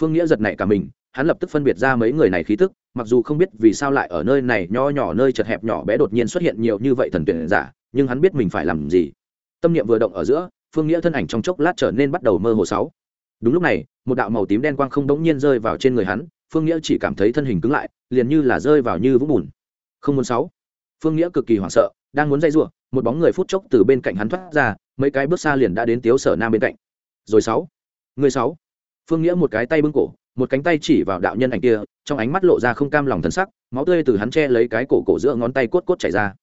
phương nghĩa giật nảy cả mình hắn lập tức phân biệt ra mấy người này khí tức mặc dù không biết vì sao lại ở nơi này nho nhỏ nơi chật hẹp nhỏ bé đột nhiên xuất hiện nhiều như vậy thần tuyển giả nhưng hắn biết mình phải làm gì. Tâm niệm vừa động ở giữa phương nghĩa thân ảnh trong chốc lát trở nên bắt đầu mơ hồ sáu. Đúng lúc này một đạo màu tím đen quang không đống nhiên rơi vào trên người hắn phương nghĩa chỉ cảm thấy thân hình cứng lại liền như là rơi vào như vũng bùn. Không muốn sáu. Phương nghĩa cực kỳ hoảng sợ đang muốn dây rủa, một bóng người phút chốc từ bên cạnh hắn thoát ra mấy cái bước xa liền đã đến tiếu sở nam bên cạnh. Rồi sáu. Người sáu phương nghĩa một cái tay bưng cổ, một cánh tay chỉ vào đạo nhân ảnh kia, trong ánh mắt lộ ra không cam lòng thân sắc, máu tươi từ hắn che lấy cái cổ cổ giữa ngón tay cốt cốt chảy ra.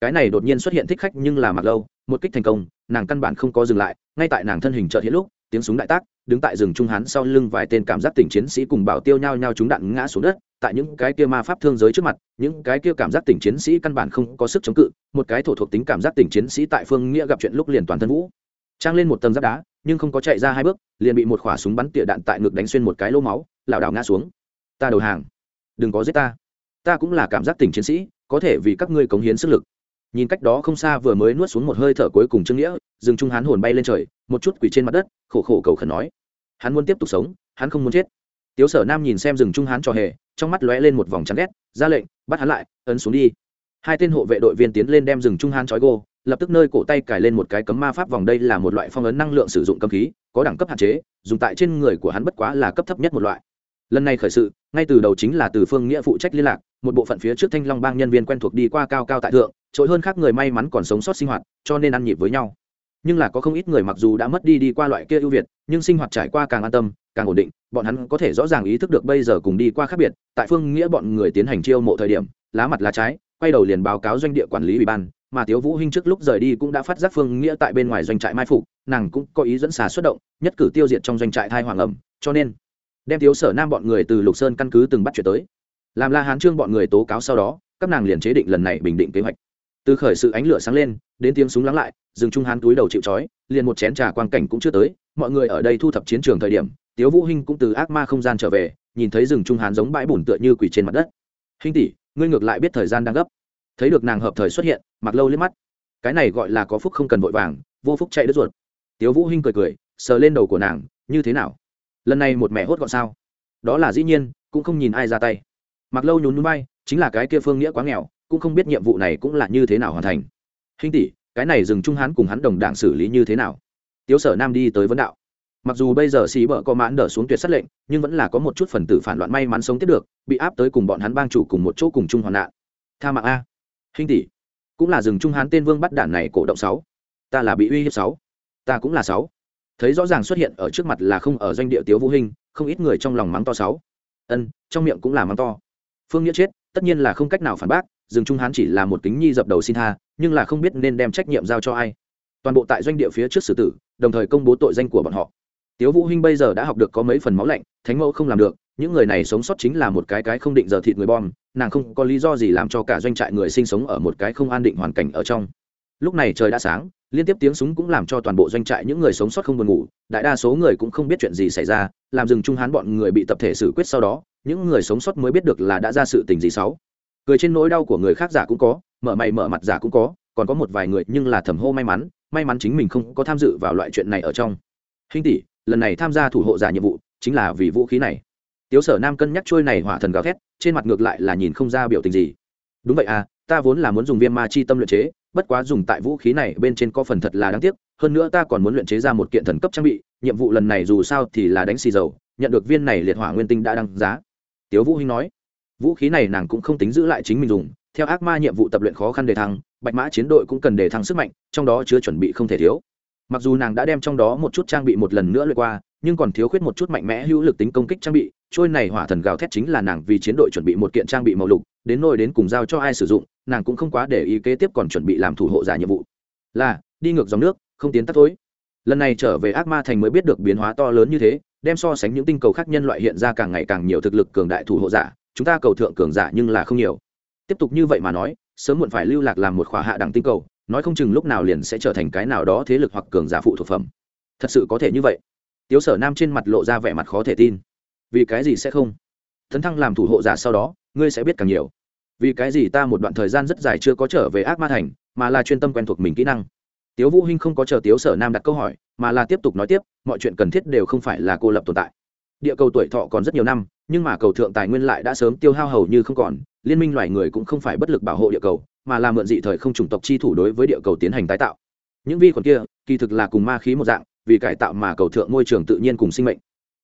Cái này đột nhiên xuất hiện thích khách nhưng là mặc lâu, một kích thành công, nàng căn bản không có dừng lại, ngay tại nàng thân hình chợt hiện lúc, tiếng súng đại tác, đứng tại rừng trung hắn sau lưng vài tên cảm giác tỉnh chiến sĩ cùng bảo tiêu nhau nhau chúng đạn ngã xuống đất, tại những cái kia ma pháp thương giới trước mặt, những cái kia cảm giác tỉnh chiến sĩ căn bản không có sức chống cự, một cái thổ thuộc tính cảm giác tỉnh chiến sĩ tại phương nghĩa gặp chuyện lúc liền toàn thân vũ. Trang lên một tầng giáp đá nhưng không có chạy ra hai bước, liền bị một khỏa súng bắn tỉa đạn tại ngực đánh xuyên một cái lô máu, lảo đảo ngã xuống. Ta đầu hàng. Đừng có giết ta. Ta cũng là cảm giác tình chiến sĩ, có thể vì các ngươi cống hiến sức lực. Nhìn cách đó không xa vừa mới nuốt xuống một hơi thở cuối cùng trương nghĩa dừng trung hán hồn bay lên trời, một chút quỷ trên mặt đất, khổ khổ cầu khẩn nói. Hắn muốn tiếp tục sống, hắn không muốn chết. Tiếu sở nam nhìn xem rừng trung hán trò hề, trong mắt lóe lên một vòng chắn ghét, ra lệnh, bắt hắn lại, ấn xuống đi hai tên hộ vệ đội viên tiến lên đem rừng trung hán trói gô, lập tức nơi cổ tay cài lên một cái cấm ma pháp vòng đây là một loại phong ấn năng lượng sử dụng cấm khí, có đẳng cấp hạn chế, dùng tại trên người của hắn bất quá là cấp thấp nhất một loại. Lần này khởi sự, ngay từ đầu chính là từ phương nghĩa phụ trách liên lạc, một bộ phận phía trước thanh long bang nhân viên quen thuộc đi qua cao cao tại thượng, trội hơn khác người may mắn còn sống sót sinh hoạt, cho nên ăn nhịp với nhau. Nhưng là có không ít người mặc dù đã mất đi đi qua loại kia ưu việt, nhưng sinh hoạt trải qua càng an tâm, càng ổn định, bọn hắn có thể rõ ràng ý thức được bây giờ cùng đi qua khác biệt, tại phương nghĩa bọn người tiến hành chiêu mộ thời điểm, lá mặt lá trái quay đầu liền báo cáo doanh địa quản lý ủy ban, mà tiếu vũ hinh trước lúc rời đi cũng đã phát giác phương nghĩa tại bên ngoài doanh trại mai phục, nàng cũng có ý dẫn xà xuất động, nhất cử tiêu diệt trong doanh trại thai hoàng ẩm, cho nên đem tiếu sở nam bọn người từ lục sơn căn cứ từng bắt chuyển tới. Làm la hán trương bọn người tố cáo sau đó, các nàng liền chế định lần này bình định kế hoạch. Từ khởi sự ánh lửa sáng lên, đến tiếng súng lắng lại dừng trung hán túi đầu chịu chói liền một chén trà quang cảnh cũng chưa tới, mọi người ở đây thu thập chiến trường thời điểm, tiếu vũ hinh cũng từ ác ma không gian trở về, nhìn thấy rừng trung hán giống bãi bùn tựa như quỷ trên mặt đất hinh tỷ, ngươi ngược lại biết thời gian đang gấp. Thấy được nàng hợp thời xuất hiện mặc lâu liếc mắt. Cái này gọi là có phúc không cần vội vàng, vô phúc chạy đứt ruột. Tiếu vũ hinh cười cười, sờ lên đầu của nàng, như thế nào? Lần này một mẹ hốt gọn sao? Đó là dĩ nhiên, cũng không nhìn ai ra tay. Mặc lâu nhún nhún bay chính là cái kia phương nghĩa quá nghèo, cũng không biết nhiệm vụ này cũng là như thế nào hoàn thành. Hinh tỷ, cái này dừng trung hán cùng hắn đồng đảng xử lý như thế nào? Tiếu sở nam đi tới vấn đạo mặc dù bây giờ xì bợ có mãn đỡ xuống tuyệt sát lệnh, nhưng vẫn là có một chút phần tử phản loạn may mắn sống tiếp được, bị áp tới cùng bọn hắn bang chủ cùng một chỗ cùng chung hoạn nạn. Tha mạng a. Hình tỷ. Cũng là rừng trung hán tên vương bắt đản này cổ động sáu. Ta là bị uy hiếp sáu. Ta cũng là sáu. Thấy rõ ràng xuất hiện ở trước mặt là không ở doanh địa tiếu vũ hình không ít người trong lòng mắng to sáu. Ân, trong miệng cũng là mắng to. Phương nghĩa chết, tất nhiên là không cách nào phản bác, rừng trung hán chỉ là một kính nhi dập đầu xin tha, nhưng là không biết nên đem trách nhiệm giao cho ai. Toàn bộ tại doanh địa phía trước xử tử, đồng thời công bố tội danh của bọn họ tiếu vũ hinh bây giờ đã học được có mấy phần máu lạnh, thánh mẫu không làm được, những người này sống sót chính là một cái cái không định giờ thịt người bom, nàng không có lý do gì làm cho cả doanh trại người sinh sống ở một cái không an định hoàn cảnh ở trong. Lúc này trời đã sáng, liên tiếp tiếng súng cũng làm cho toàn bộ doanh trại những người sống sót không buồn ngủ, đại đa số người cũng không biết chuyện gì xảy ra, làm dừng trung hán bọn người bị tập thể xử quyết sau đó, những người sống sót mới biết được là đã ra sự tình gì xấu. Cười trên nỗi đau của người khác giả cũng có, mở mày mở mặt giả cũng có, còn có một vài người nhưng là thầm hô may mắn may mắn chính mình không có tham dự vào loại chuyện này ở trong. Hình tỷ lần này tham gia thủ hộ giả nhiệm vụ chính là vì vũ khí này. Tiếu sở nam cân nhắc trôi này hỏa thần gào thét, trên mặt ngược lại là nhìn không ra biểu tình gì. Đúng vậy à ta vốn là muốn dùng viêm ma chi tâm luyện chế, bất quá dùng tại vũ khí này bên trên có phần thật là đáng tiếc, hơn nữa ta còn muốn luyện chế ra một kiện thần cấp trang bị, nhiệm vụ lần này dù sao thì là đánh xì dầu, nhận được viên này liệt hỏa nguyên tinh đã đăng giá. Tiếu vũ hinh nói, vũ khí này nàng cũng không tính giữ lại chính mình dùng, theo ác ma nhiệm vụ tập luyện khó khăn đề thăng, bạch mã chiến đội cũng cần đề thăng sức mạnh, trong đó chứa chuẩn bị không thể thiếu mặc dù nàng đã đem trong đó một chút trang bị một lần nữa lượt qua, nhưng còn thiếu khuyết một chút mạnh mẽ hữu lực tính công kích trang bị, trôi này hỏa thần gào thét chính là nàng vì chiến đội chuẩn bị một kiện trang bị màu lục, đến nôi đến cùng giao cho ai sử dụng, nàng cũng không quá để ý kế tiếp còn chuẩn bị làm thủ hộ giả nhiệm vụ. Là, đi ngược dòng nước, không tiến tắt tối lần này trở về ác ma thành mới biết được biến hóa to lớn như thế, đem so sánh những tinh cầu khác nhân loại hiện ra càng ngày càng nhiều thực lực cường đại thủ hộ giả, chúng ta cầu thượng cường giả nhưng là không nhiều. Tiếp tục như vậy mà nói, sớm muộn phải lưu lạc làm một khỏa hạ đẳng tinh cầu nói không chừng lúc nào liền sẽ trở thành cái nào đó thế lực hoặc cường giả phụ thuộc phẩm. Thật sự có thể như vậy. Tiếu sở nam trên mặt lộ ra vẻ mặt khó thể tin. Vì cái gì sẽ không? Tấn thăng làm thủ hộ giả sau đó, ngươi sẽ biết càng nhiều. Vì cái gì ta một đoạn thời gian rất dài chưa có trở về ác ma thành, mà là chuyên tâm quen thuộc mình kỹ năng. Tiếu vũ hinh không có chờ tiếu sở nam đặt câu hỏi, mà là tiếp tục nói tiếp, mọi chuyện cần thiết đều không phải là cô lập tồn tại. Địa cầu tuổi thọ còn rất nhiều năm, nhưng mà cầu thượng tài nguyên lại đã sớm tiêu hao hầu như không còn, liên minh loài người cũng không phải bất lực bảo hộ địa cầu mà là mượn dị thời không chủng tộc chi thủ đối với địa cầu tiến hành tái tạo. Những vi khuẩn kia, kỳ thực là cùng ma khí một dạng, vì cải tạo mà cầu thượng môi trường tự nhiên cùng sinh mệnh.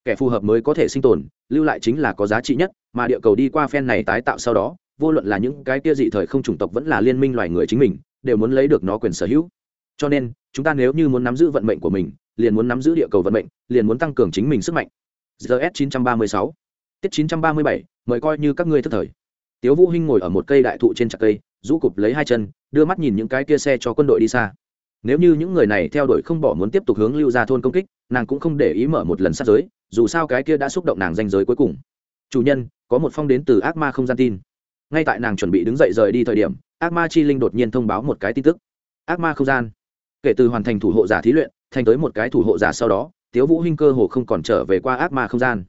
Kẻ phù hợp mới có thể sinh tồn, lưu lại chính là có giá trị nhất, mà địa cầu đi qua phen này tái tạo sau đó, vô luận là những cái kia dị thời không chủng tộc vẫn là liên minh loài người chính mình, đều muốn lấy được nó quyền sở hữu. Cho nên, chúng ta nếu như muốn nắm giữ vận mệnh của mình, liền muốn nắm giữ địa cầu vận mệnh, liền muốn tăng cường chính mình sức mạnh. Gs 936 tiết 937 mời coi như các ngươi thất thời. Tiếu vũ hinh ngồi ở một cây đại thụ trên chặt cây rũ cụp lấy hai chân, đưa mắt nhìn những cái kia xe cho quân đội đi xa. Nếu như những người này theo đuổi không bỏ muốn tiếp tục hướng lưu ra thôn công kích, nàng cũng không để ý mở một lần sát giới, dù sao cái kia đã xúc động nàng danh giới cuối cùng. Chủ nhân, có một phong đến từ ác ma không gian tin. Ngay tại nàng chuẩn bị đứng dậy rời đi thời điểm, ác ma chi linh đột nhiên thông báo một cái tin tức. Ác ma không gian. Kể từ hoàn thành thủ hộ giả thí luyện, thành tới một cái thủ hộ giả sau đó, tiếu vũ hinh cơ hồ không còn trở về qua ác ma không gian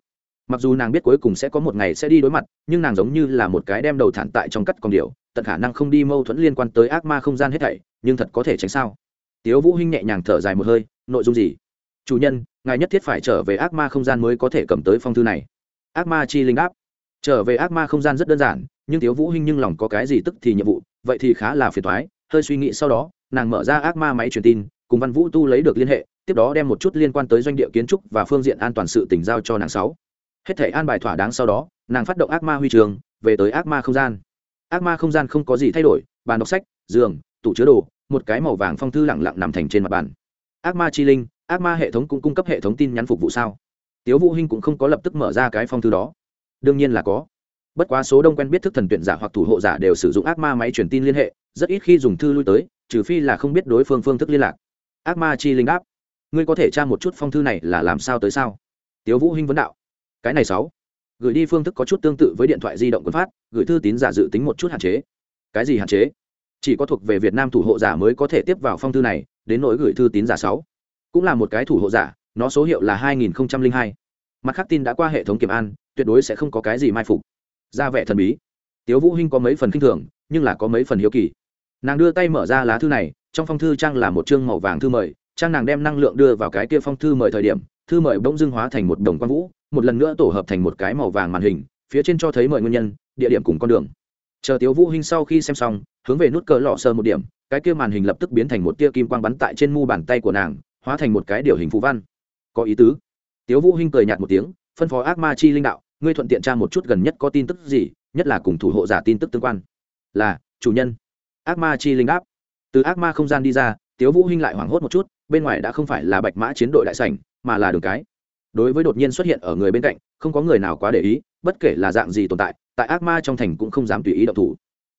mặc dù nàng biết cuối cùng sẽ có một ngày sẽ đi đối mặt, nhưng nàng giống như là một cái đem đầu thản tại trong cắt con điều tận khả năng không đi mâu thuẫn liên quan tới ác ma không gian hết thảy, nhưng thật có thể tránh sao? Tiếu vũ hinh nhẹ nhàng thở dài một hơi, nội dung gì? Chủ nhân, ngài nhất thiết phải trở về ác ma không gian mới có thể cầm tới phong thư này. Ác ma chi linh đáp. Trở về ác ma không gian rất đơn giản, nhưng tiếu vũ hinh nhưng lòng có cái gì tức thì nhiệm vụ, vậy thì khá là phiền toái. Hơi suy nghĩ sau đó, nàng mở ra ác ma máy truyền tin, cùng văn vũ tu lấy được liên hệ, tiếp đó đem một chút liên quan tới doanh địa kiến trúc và phương diện an toàn sự tỉnh giao cho nàng sáu hết thể an bài thỏa đáng sau đó, nàng phát động ác ma huy trường, về tới ác ma không gian. Ác ma không gian không có gì thay đổi, bàn đọc sách, giường, tủ chứa đồ, một cái màu vàng phong thư lẳng lặng nằm thành trên mặt bàn. Ác ma chi linh, ác ma hệ thống cũng cung cấp hệ thống tin nhắn phục vụ sao? Tiếu vũ hinh cũng không có lập tức mở ra cái phong thư đó. Đương nhiên là có. Bất quá số đông quen biết thức thần tuyển giả hoặc thủ hộ giả đều sử dụng ác ma máy truyền tin liên hệ, rất ít khi dùng thư lui tới, trừ phi là không biết đối phương phương thức liên lạc. Ác ma chi linh đáp. Ngươi có thể tra một chút phong thư này là làm sao tới sao? Tiếu vũ hinh vấn đạo cái này sáu. Gửi đi phương thức có chút tương tự với điện thoại di động quân phát, gửi thư tín giả dự tính một chút hạn chế. Cái gì hạn chế? Chỉ có thuộc về việt nam thủ hộ giả mới có thể tiếp vào phong thư này, đến nỗi gửi thư tín giả sáu. Cũng là một cái thủ hộ giả, nó số hiệu là 2002. mặt khác tin đã qua hệ thống kiểm an, tuyệt đối sẽ không có cái gì mai phục. Ra vẻ thần bí. Tiếu vũ hinh có mấy phần kinh thường, nhưng là có mấy phần hiếu kỳ. Nàng đưa tay mở ra lá thư này, trong phong thư trang là một chương màu vàng thư mời, trang nàng đem năng lượng đưa vào cái kia phong thư mời thời điểm, thư mời bỗng dưng hóa thành một đồng quang vũ một lần nữa tổ hợp thành một cái màu vàng màn hình, phía trên cho thấy mọi nguyên nhân, địa điểm cùng con đường. Chờ tiếu vũ hinh sau khi xem xong, hướng về nút cờ lọ sơ một điểm, cái kia màn hình lập tức biến thành một tia kim quang bắn tại trên mu bàn tay của nàng, hóa thành một cái điều hình phù văn. Có ý tứ. Tiếu vũ hinh cười nhạt một tiếng, phân phó ác ma chi linh đạo, ngươi thuận tiện tra một chút gần nhất có tin tức gì, nhất là cùng thủ hộ giả tin tức tương quan. Là, chủ nhân. Ác ma chi linh áp từ ác ma không gian đi ra, tiếu vũ hinh lại hoảng hốt một chút, bên ngoài đã không phải là bạch mã chiến đội đại sảnh, mà là đường cái đối với đột nhiên xuất hiện ở người bên cạnh, không có người nào quá để ý, bất kể là dạng gì tồn tại tại ác ma trong thành cũng không dám tùy ý động thủ.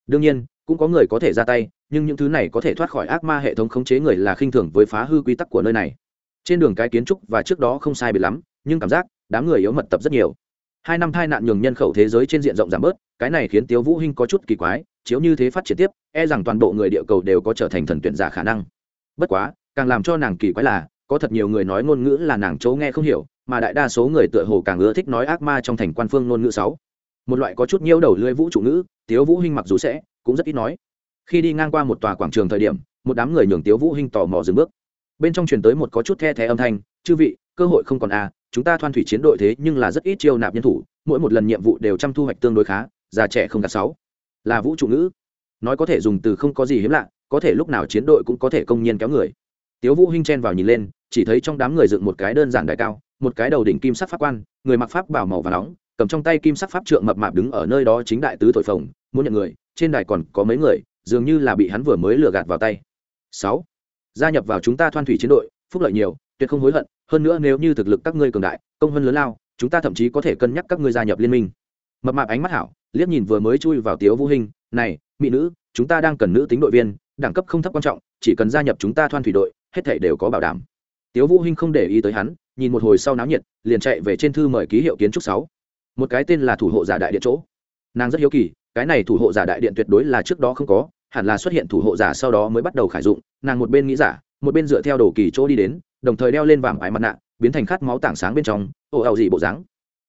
Đương nhiên, cũng có người có thể ra tay, nhưng những thứ này có thể thoát khỏi ác ma hệ thống khống chế người là khinh thường với phá hư quy tắc của nơi này. Trên đường cái kiến trúc và trước đó không sai biệt lắm, nhưng cảm giác, đám người yếu mật tập rất nhiều. Hai năm thai nạn nhường nhân khẩu thế giới trên diện rộng giảm bớt, cái này khiến tiếu vũ hinh có chút kỳ quái, chiếu như thế phát triển tiếp e rằng toàn bộ người địa cầu đều có trở thành thần tuyển giả khả năng. Bất quá, càng làm cho nàng kỳ quái là, có thật nhiều người nói ngôn ngữ là nàng chỗ nghe không hiểu mà đại đa số người tựa hồ càng ưa thích nói ác ma trong thành quan phương ngôn ngữ sáu. Một loại có chút nhiêu đầu lưỡi vũ trụ ngữ, tiếu vũ hinh mặc dù sẽ, cũng rất ít nói. Khi đi ngang qua một tòa quảng trường thời điểm, một đám người nhường tiếu vũ hinh tò mò dừng bước. Bên trong truyền tới một có chút the thé âm thanh, chư vị, cơ hội không còn à chúng ta thoan thủy chiến đội thế nhưng là rất ít chiêu nạp nhân thủ, mỗi một lần nhiệm vụ đều chăm thu hoạch tương đối khá, già trẻ không cả sáu. Là vũ trụ ngữ. Nói có thể dùng từ không có gì hiếm lạ, có thể lúc nào chiến đội cũng có thể công nhiên kéo người. Tiếu vũ hinh chen vào nhìn lên, chỉ thấy trong đám người dựng một cái đơn giản đại cao một cái đầu đỉnh kim sắc pháp quan, người mặc pháp bảo màu và nóng, cầm trong tay kim sắc pháp trượng mập mạp đứng ở nơi đó chính đại tứ thổi phồng, muốn nhận người, trên đài còn có mấy người, dường như là bị hắn vừa mới lừa gạt vào tay. Sáu, gia nhập vào chúng ta thoan thủy chiến đội, phúc lợi nhiều, tuyệt không hối hận, hơn nữa nếu như thực lực các ngươi cường đại, công hơn lớn lao, chúng ta thậm chí có thể cân nhắc các ngươi gia nhập liên minh. Mập mạp ánh mắt hảo, liếc nhìn vừa mới chui vào tiếu vũ hình này, mỹ nữ, chúng ta đang cần nữ tính đội viên, đẳng cấp không thấp quan trọng, chỉ cần gia nhập chúng ta thoan thủy đội, hết thể đều có bảo đảm tiếu vũ hinh không để ý tới hắn, nhìn một hồi sau náo nhiệt, liền chạy về trên thư mời ký hiệu kiến trúc sáu. Một cái tên là thủ hộ giả đại điện chỗ. Nàng rất hiếu kỳ, cái này thủ hộ giả đại điện tuyệt đối là trước đó không có, hẳn là xuất hiện thủ hộ giả sau đó mới bắt đầu khải dụng. Nàng một bên nghĩ giả, một bên dựa theo đồ kỳ chỗ đi đến, đồng thời đeo lên vàng ái mặt nạ, biến thành khát máu tảng sáng bên trong, ồ ào gì bộ dáng.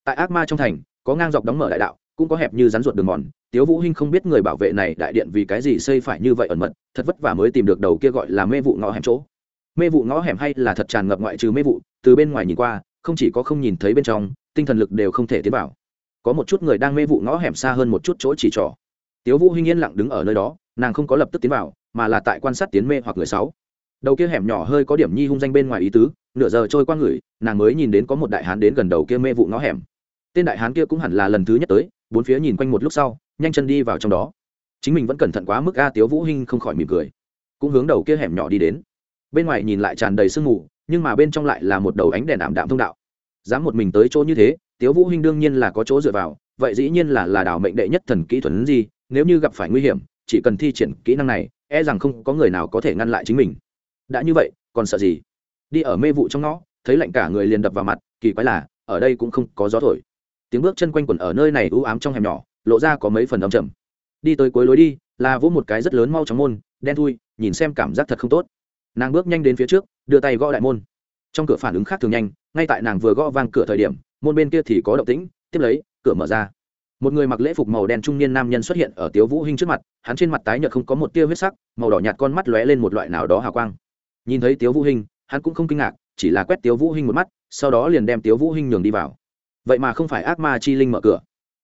Tại ác ma trong thành, có ngang dọc đóng mở đại đạo, cũng có hẹp như rắn ruột đường mòn. Tiếu vũ hinh không biết người bảo vệ này đại điện vì cái gì xây phải như vậy ẩn mật, thật vất vả mới tìm được đầu kia gọi là mê vụ ngõ hẻm chỗ mê vụ ngõ hẻm hay là thật tràn ngập ngoại trừ mê vụ, từ bên ngoài nhìn qua, không chỉ có không nhìn thấy bên trong, tinh thần lực đều không thể tiến vào. Có một chút người đang mê vụ ngõ hẻm xa hơn một chút chỗ chỉ trỏ. Tiếu vũ hinh yên lặng đứng ở nơi đó, nàng không có lập tức tiến vào, mà là tại quan sát tiến mê hoặc người sáu. Đầu kia hẻm nhỏ hơi có điểm nhi hung danh bên ngoài ý tứ, nửa giờ trôi qua người, nàng mới nhìn đến có một đại hán đến gần đầu kia mê vụ ngõ hẻm. Tên đại hán kia cũng hẳn là lần thứ nhất tới, bốn phía nhìn quanh một lúc sau, nhanh chân đi vào trong đó. Chính mình vẫn cẩn thận quá mức a tiếu vũ hinh không khỏi mỉm cười. Cũng hướng đầu kia hẻm nhỏ đi đến bên ngoài nhìn lại tràn đầy sương mù, nhưng mà bên trong lại là một đầu ánh đèn ảm đạm thông đạo. Dám một mình tới chỗ như thế, tiếu vũ hinh đương nhiên là có chỗ dựa vào, vậy dĩ nhiên là là đảo mệnh đệ nhất thần kỹ thuật gì nếu như gặp phải nguy hiểm, chỉ cần thi triển kỹ năng này e rằng không có người nào có thể ngăn lại chính mình. Đã như vậy, còn sợ gì? Đi ở mê vụ trong ngõ, thấy lạnh cả người liền đập vào mặt, kỳ quái là, ở đây cũng không có gió thổi. Tiếng bước chân quanh quẩn ở nơi này u ám trong hẻm nhỏ, lộ ra có mấy phần âm trầm. Đi tới cuối lối đi, là vỗ một cái rất lớn mau trong môn, đen thui, nhìn xem cảm giác thật không tốt nàng bước nhanh đến phía trước, đưa tay gõ đại môn. Trong cửa phản ứng khác thường nhanh, ngay tại nàng vừa gõ vang cửa thời điểm, môn bên kia thì có động tĩnh, tiếp lấy, cửa mở ra. Một người mặc lễ phục màu đen trung niên nam nhân xuất hiện ở tiếu vũ hinh trước mặt, hắn trên mặt tái nhợt không có một tia huyết sắc, màu đỏ nhạt con mắt lóe lên một loại nào đó hào quang. Nhìn thấy tiếu vũ hinh, hắn cũng không kinh ngạc, chỉ là quét tiếu vũ hinh một mắt, sau đó liền đem tiếu vũ hinh nhường đi vào. Vậy mà không phải ác ma chi linh mở cửa.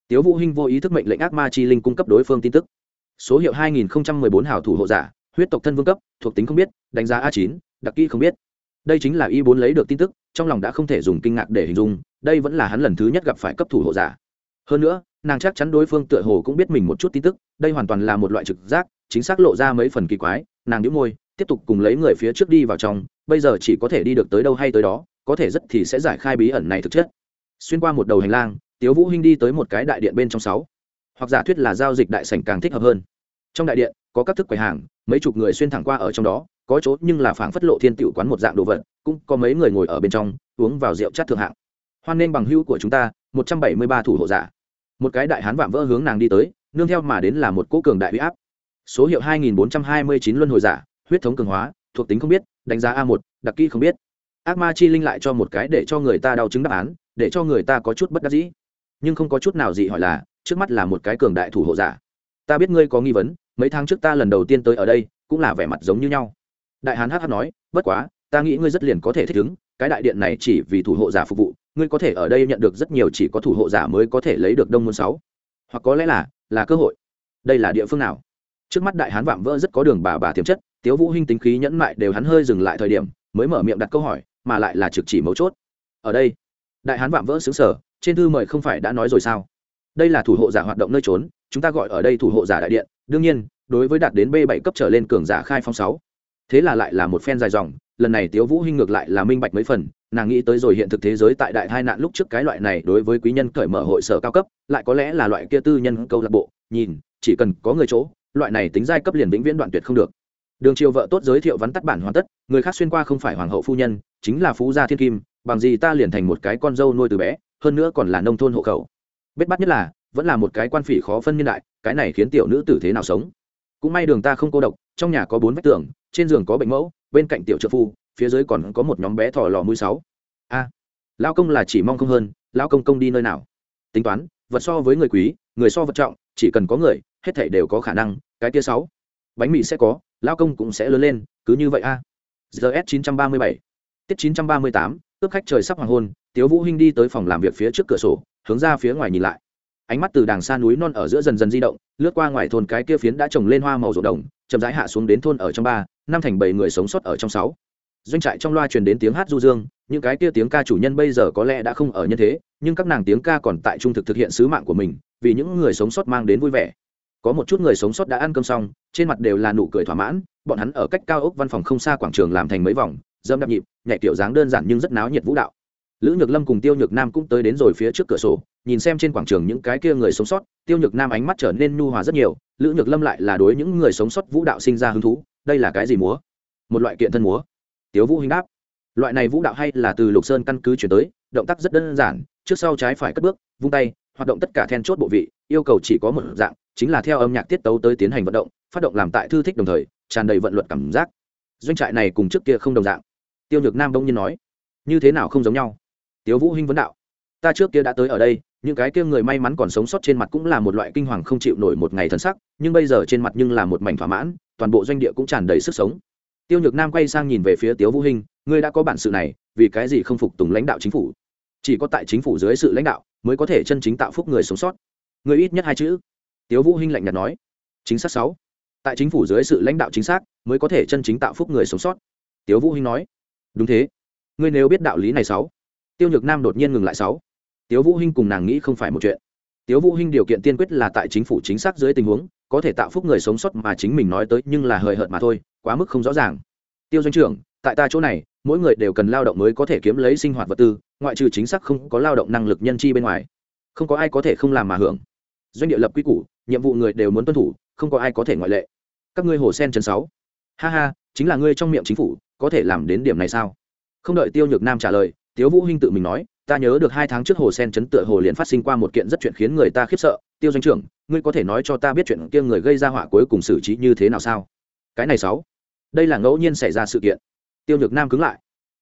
Tiếu vũ hinh vô ý thức mệnh lệnh ác ma chi linh cung cấp đối phương tin tức. Số hiệu 2014 hảo thủ hộ giả huyết tộc thân vương cấp, thuộc tính không biết, đánh giá a chín, đặc kỹ không biết. Đây chính là y bốn lấy được tin tức, trong lòng đã không thể dùng kinh ngạc để hình dung, đây vẫn là hắn lần thứ nhất gặp phải cấp thủ hộ giả. Hơn nữa, nàng chắc chắn đối phương tựa hồ cũng biết mình một chút tin tức, đây hoàn toàn là một loại trực giác, chính xác lộ ra mấy phần kỳ quái, nàng đĩu môi, tiếp tục cùng lấy người phía trước đi vào trong, bây giờ chỉ có thể đi được tới đâu hay tới đó, có thể rất thì sẽ giải khai bí ẩn này thực chất. Xuyên qua một đầu hành lang, tiếu vũ hinh đi tới một cái đại điện bên trong sáu. Hoặc giả thuyết là giao dịch đại sảnh càng thích hợp hơn. Trong đại điện có các thức quầy hàng, mấy chục người xuyên thẳng qua ở trong đó, có chỗ nhưng là phảng phất lộ thiên tiểu quán một dạng đồ vật, cũng có mấy người ngồi ở bên trong, uống vào rượu chát thượng hạng. Hoan nên bằng hữu của chúng ta, một trăm bảy mươi ba thủ hộ giả. Một cái đại hán vạm vỡ hướng nàng đi tới, nương theo mà đến là một cỗ cường đại huy áp. Số hiệu hai nghìn bốn trăm hai mươi chín luân hồi giả, huyết thống cường hóa, thuộc tính không biết, đánh giá a một, đặc kỹ không biết. Ác ma chi linh lại cho một cái để cho người ta đau chứng đáp án, để cho người ta có chút bất đắc dĩ. Nhưng không có chút nào gì hỏi là, trước mắt là một cái cường đại thủ hộ giả. Ta biết ngươi có nghi vấn mấy tháng trước ta lần đầu tiên tới ở đây, cũng là vẻ mặt giống như nhau. Đại hán hh nói, bất quá, ta nghĩ ngươi rất liền có thể thích ứng, cái đại điện này chỉ vì thủ hộ giả phục vụ, ngươi có thể ở đây nhận được rất nhiều chỉ có thủ hộ giả mới có thể lấy được đông môn sáu. Hoặc có lẽ là là cơ hội. Đây là địa phương nào? Trước mắt đại hán vạm vỡ rất có đường bà bà tiềm chất, tiếu vũ hinh tính khí nhẫn mại đều hắn hơi dừng lại thời điểm, mới mở miệng đặt câu hỏi, mà lại là trực chỉ mấu chốt. Ở đây. Đại hán vạm vỡ xứng sở trên thư mời không phải đã nói rồi sao? Đây là thủ hộ giả hoạt động nơi trốn, chúng ta gọi ở đây thủ hộ giả đại điện. Đương nhiên, đối với đạt đến b bảy cấp trở lên cường giả khai phong sáu, thế là lại là một phen dài dòng. Lần này tiếu vũ hinh ngược lại là minh bạch mấy phần, nàng nghĩ tới rồi hiện thực thế giới tại đại tai nạn lúc trước cái loại này đối với quý nhân cởi mở hội sở cao cấp, lại có lẽ là loại kia tư nhân câu lạc bộ. Nhìn, chỉ cần có người chỗ, loại này tính giai cấp liền vĩnh viễn đoạn tuyệt không được. Đường triều vợ tốt giới thiệu vắn tắt bản hoàn tất, người khác xuyên qua không phải hoàng hậu phu nhân, chính là phú gia thiên kim, bằng gì ta liền thành một cái con dâu nuôi từ bé, hơn nữa còn là nông thôn hộ khẩu bết bắt nhất là vẫn là một cái quan phỉ khó phân niên đại cái này khiến tiểu nữ tử thế nào sống? Cũng may đường ta không cô độc trong nhà có bốn vách tường trên giường có bệnh mẫu bên cạnh tiểu trợ phu phía dưới còn có một nhóm bé thỏ lò mũi sáu. A à, lao công là chỉ mong không hơn lao công công đi nơi nào? Tính toán vật so với người quý người so vật trọng chỉ cần có người hết thảy đều có khả năng cái kia sáu. Bánh mì sẽ có lao công cũng sẽ lớn lên cứ như vậy a. Gs chín trăm ba mươi bảy. Tiết chín trăm ba mươi tám ước khách trời sắp hoàng hôn tiếu vũ hinh đi tới phòng làm việc phía trước cửa sổ hướng ra phía ngoài nhìn lại. Ánh mắt từ đàng xa núi non ở giữa dần dần di động, lướt qua ngoài thôn cái kia phiến đã trồng lên hoa màu rộ đồng, chậm rãi hạ xuống đến thôn ở trong ba, năm thành bảy người sống sót ở trong sáu. Doanh trại trong loa truyền đến tiếng hát du dương, những cái kia tiếng ca chủ nhân bây giờ có lẽ đã không ở nhân thế, nhưng các nàng tiếng ca còn tại trung thực thực hiện sứ mạng của mình, vì những người sống sót mang đến vui vẻ. Có một chút người sống sót đã ăn cơm xong, trên mặt đều là nụ cười thỏa mãn, bọn hắn ở cách cao ốc văn phòng không xa quảng trường làm thành mấy vòng dâm đạp nhịp, nhẹ kiểu dáng đơn giản nhưng rất náo nhiệt vũ đạo lữ nhược lâm cùng tiêu nhược nam cũng tới đến rồi phía trước cửa sổ, nhìn xem trên quảng trường những cái kia người sống sót, tiêu nhược nam ánh mắt trở nên nhu hòa rất nhiều, lữ nhược lâm lại là đối những người sống sót vũ đạo sinh ra hứng thú, đây là cái gì múa? Một loại kiện thân múa. Tiếu vũ hình đáp, loại này vũ đạo hay là từ lục sơn căn cứ chuyển tới, động tác rất đơn giản, trước sau trái phải cất bước, vung tay, hoạt động tất cả then chốt bộ vị, yêu cầu chỉ có một dạng, chính là theo âm nhạc tiết tấu tới tiến hành vận động, phát động làm tại thư thích đồng thời, tràn đầy vận luật cảm giác. Doanh trại này cùng trước kia không đồng dạng. Tiêu nhược nam đông nhiên nói, như thế nào không giống nhau? Tiếu vũ hinh vấn đạo, ta trước kia đã tới ở đây, những cái kia người may mắn còn sống sót trên mặt cũng là một loại kinh hoàng không chịu nổi một ngày thần sắc, nhưng bây giờ trên mặt nhưng là một mảnh thỏa mãn, toàn bộ doanh địa cũng tràn đầy sức sống. Tiêu nhược nam quay sang nhìn về phía tiếu vũ hinh, ngươi đã có bản sự này, vì cái gì không phục tùng lãnh đạo chính phủ? Chỉ có tại chính phủ dưới sự lãnh đạo mới có thể chân chính tạo phúc người sống sót. Người ít nhất hai chữ. Tiếu vũ hinh lạnh nhạt nói, chính xác sáu. Tại chính phủ dưới sự lãnh đạo chính xác mới có thể chân chính tạo phúc người sống sót. Tiếu vũ hinh nói, đúng thế. Ngươi nếu biết đạo lý này sáu tiêu nhược nam đột nhiên ngừng lại sáu. Tiếu vũ hinh cùng nàng nghĩ không phải một chuyện. Tiếu vũ hinh điều kiện tiên quyết là tại chính phủ chính xác dưới tình huống, có thể tạo phúc người sống sót mà chính mình nói tới, nhưng là hời hợt mà thôi, quá mức không rõ ràng. Tiêu doanh trưởng, tại ta chỗ này, mỗi người đều cần lao động mới có thể kiếm lấy sinh hoạt vật tư, ngoại trừ chính xác không có lao động năng lực nhân chi bên ngoài. Không có ai có thể không làm mà hưởng. Doanh địa lập quy củ, nhiệm vụ người đều muốn tuân thủ, không có ai có thể ngoại lệ. Các ngươi hồ sen chân sáu. Ha ha, chính là ngươi trong miệng chính phủ, có thể làm đến điểm này sao? Không đợi tiêu nhược nam trả lời tiếu vũ hinh tự mình nói, ta nhớ được hai tháng trước hồ sen chấn tựa hồ liền phát sinh qua một kiện rất chuyện khiến người ta khiếp sợ. Tiêu doanh trưởng, ngươi có thể nói cho ta biết chuyện kia người gây ra họa cuối cùng xử trí như thế nào sao? Cái này sáu. Đây là ngẫu nhiên xảy ra sự kiện. Tiêu nhược nam cứng lại.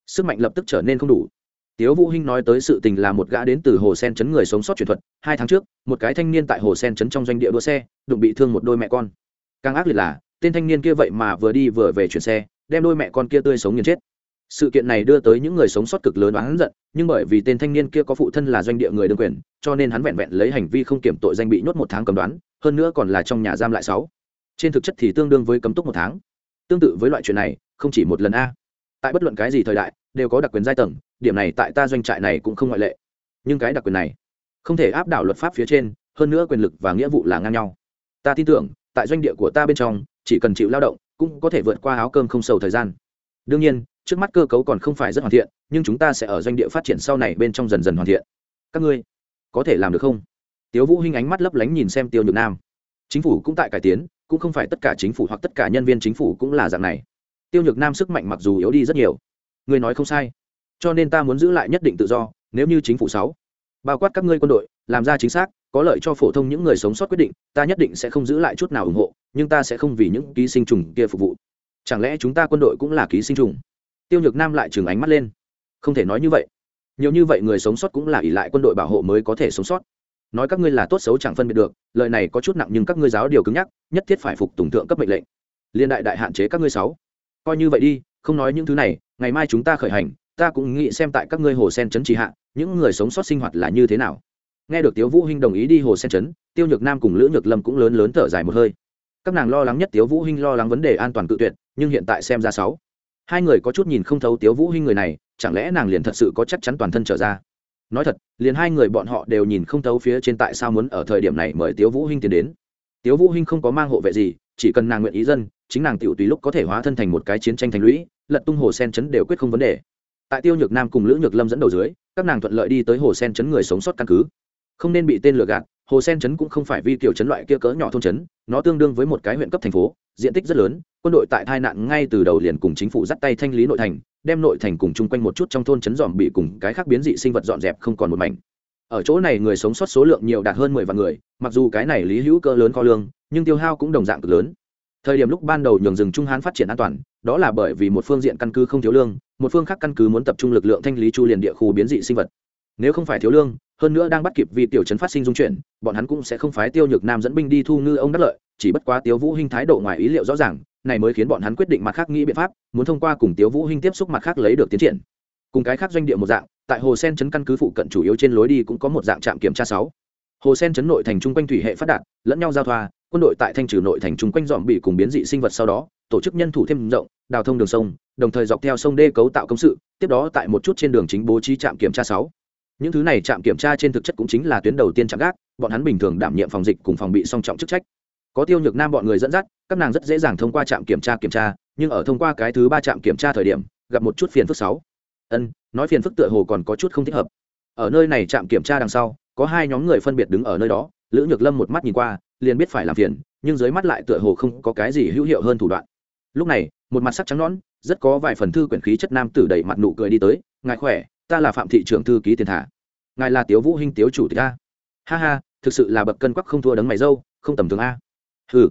Sức mạnh lập tức trở nên không đủ. Tiếu vũ hinh nói tới sự tình là một gã đến từ hồ sen chấn người sống sót truyền thuật. Hai tháng trước, một cái thanh niên tại hồ sen chấn trong doanh địa đua xe, đụng bị thương một đôi mẹ con. Càng ác liệt là, tên thanh niên kia vậy mà vừa đi vừa về chuyển xe, đem đôi mẹ con kia tươi sống nghiền chết sự kiện này đưa tới những người sống sót cực lớn oán giận, nhưng bởi vì tên thanh niên kia có phụ thân là doanh địa người đương quyền, cho nên hắn vẹn vẹn lấy hành vi không kiểm tội danh bị nhốt một tháng cầm đoán, hơn nữa còn là trong nhà giam lại sáu. Trên thực chất thì tương đương với cấm túc một tháng. Tương tự với loại chuyện này, không chỉ một lần a. Tại bất luận cái gì thời đại, đều có đặc quyền giai tầng, điểm này tại ta doanh trại này cũng không ngoại lệ. Nhưng cái đặc quyền này, không thể áp đảo luật pháp phía trên, hơn nữa quyền lực và nghĩa vụ là ngang nhau. Ta tin tưởng, tại doanh địa của ta bên trong, chỉ cần chịu lao động, cũng có thể vượt qua áo cơm không sầu thời gian. Đương nhiên trước mắt cơ cấu còn không phải rất hoàn thiện, nhưng chúng ta sẽ ở doanh địa phát triển sau này bên trong dần dần hoàn thiện. Các ngươi có thể làm được không? Tiếu vũ hinh ánh mắt lấp lánh nhìn xem tiêu nhược nam. Chính phủ cũng tại cải tiến, cũng không phải tất cả chính phủ hoặc tất cả nhân viên chính phủ cũng là dạng này. Tiêu nhược nam sức mạnh mặc dù yếu đi rất nhiều. Người nói không sai. Cho nên ta muốn giữ lại nhất định tự do, nếu như chính phủ sáu bao quát các ngươi quân đội, làm ra chính xác, có lợi cho phổ thông những người sống sót quyết định, ta nhất định sẽ không giữ lại chút nào ủng hộ, nhưng ta sẽ không vì những ký sinh trùng kia phục vụ. Chẳng lẽ chúng ta quân đội cũng là ký sinh trùng? Tiêu nhược nam lại chừng ánh mắt lên. Không thể nói như vậy. Nhiều như vậy người sống sót cũng là ỷ lại quân đội bảo hộ mới có thể sống sót. Nói các ngươi là tốt xấu chẳng phân biệt được, lời này có chút nặng nhưng các ngươi giáo điều cứng nhắc, nhất thiết phải phục tùng thượng cấp mệnh lệnh. Liên đại đại hạn chế các ngươi sáu. Coi như vậy đi, không nói những thứ này, ngày mai chúng ta khởi hành, ta cũng nghĩ xem tại các ngươi hồ sen trấn trì hạ, những người sống sót sinh hoạt là như thế nào. Nghe được tiếu vũ hinh đồng ý đi hồ sen trấn, tiêu nhược nam cùng lữ nhược lâm cũng lớn lớn thở dài một hơi. Các nàng lo lắng nhất tiếu vũ hinh lo lắng vấn đề an toàn cự tuyệt, nhưng hiện tại xem ra sáu hai người có chút nhìn không thấu tiếu vũ hinh người này, chẳng lẽ nàng liền thật sự có chắc chắn toàn thân trở ra? Nói thật, liền hai người bọn họ đều nhìn không thấu phía trên tại sao muốn ở thời điểm này mời tiếu vũ hinh tiến đến. Tiếu vũ hinh không có mang hộ vệ gì, chỉ cần nàng nguyện ý dân, chính nàng tiểu tùy lúc có thể hóa thân thành một cái chiến tranh thành lũy, lật tung hồ sen chấn đều quyết không vấn đề. Tại tiêu nhược nam cùng lữ nhược lâm dẫn đầu dưới, các nàng thuận lợi đi tới hồ sen chấn người sống sót căn cứ. Không nên bị tên lừa gạt, hồ sen chấn cũng không phải vi tiểu chấn loại kia cỡ nhỏ thôn chấn nó tương đương với một cái huyện cấp thành phố, diện tích rất lớn quân đội tại tai nạn ngay từ đầu liền cùng chính phủ dắt tay thanh lý nội thành, đem nội thành cùng chung quanh một chút trong thôn trấn dòm bị cùng cái khác biến dị sinh vật dọn dẹp không còn một mảnh. Ở chỗ này người sống sót số lượng nhiều đạt hơn mười vạn người, mặc dù cái này lý hữu cơ lớn kho lương, nhưng tiêu hao cũng đồng dạng cực lớn. Thời điểm lúc ban đầu nhường rừng trung hán phát triển an toàn, đó là bởi vì một phương diện căn cứ không thiếu lương, một phương khác căn cứ muốn tập trung lực lượng thanh lý chu liền địa khu biến dị sinh vật. Nếu không phải thiếu lương, hơn nữa đang bắt kịp vì tiểu trấn phát sinh dung chuyển, bọn hắn cũng sẽ không phái tiêu nhược nam dẫn binh đi thu ngư ông đắc lợi, chỉ bất quá tiêu vũ hinh thái độ ngoài ý liệu rõ ràng này mới khiến bọn hắn quyết định mặt khác nghĩ biện pháp, muốn thông qua cùng Tiếu vũ hinh tiếp xúc mặt khác lấy được tiến triển. Cùng cái khác doanh địa một dạng, tại hồ sen trấn căn cứ phụ cận chủ yếu trên lối đi cũng có một dạng trạm kiểm tra sáu. Hồ sen trấn nội thành trung quanh thủy hệ phát đạt, lẫn nhau giao thoa, quân đội tại thanh trừ nội thành trung quanh dọn bị cùng biến dị sinh vật sau đó, tổ chức nhân thủ thêm rộng, đào thông đường sông, đồng thời dọc theo sông đê cấu tạo công sự, tiếp đó tại một chút trên đường chính bố trí trạm kiểm tra sáu. Những thứ này trạm kiểm tra trên thực chất cũng chính là tuyến đầu tiên trạm gác, bọn hắn bình thường đảm nhiệm phòng dịch cùng phòng bị song trọng chức trách có tiêu nhược nam bọn người dẫn dắt, các nàng rất dễ dàng thông qua trạm kiểm tra kiểm tra, nhưng ở thông qua cái thứ ba trạm kiểm tra thời điểm, gặp một chút phiền phức sáu. Ân, nói phiền phức tựa hồ còn có chút không thích hợp. Ở nơi này trạm kiểm tra đằng sau, có hai nhóm người phân biệt đứng ở nơi đó, lữ nhược lâm một mắt nhìn qua, liền biết phải làm phiền, nhưng dưới mắt lại tựa hồ không có cái gì hữu hiệu hơn thủ đoạn. Lúc này, một mặt sắc trắng nõn, rất có vài phần thư quyển khí chất nam tử đầy mặt nụ cười đi tới, ngài khỏe, ta là phạm thị trưởng thư ký tiền thả. Ngài là tiếu vũ hinh tiếu chủ tịch a. Ha ha, thực sự là bậc cân quắc không thua đấng mày dâu, không tầm thường a hừ.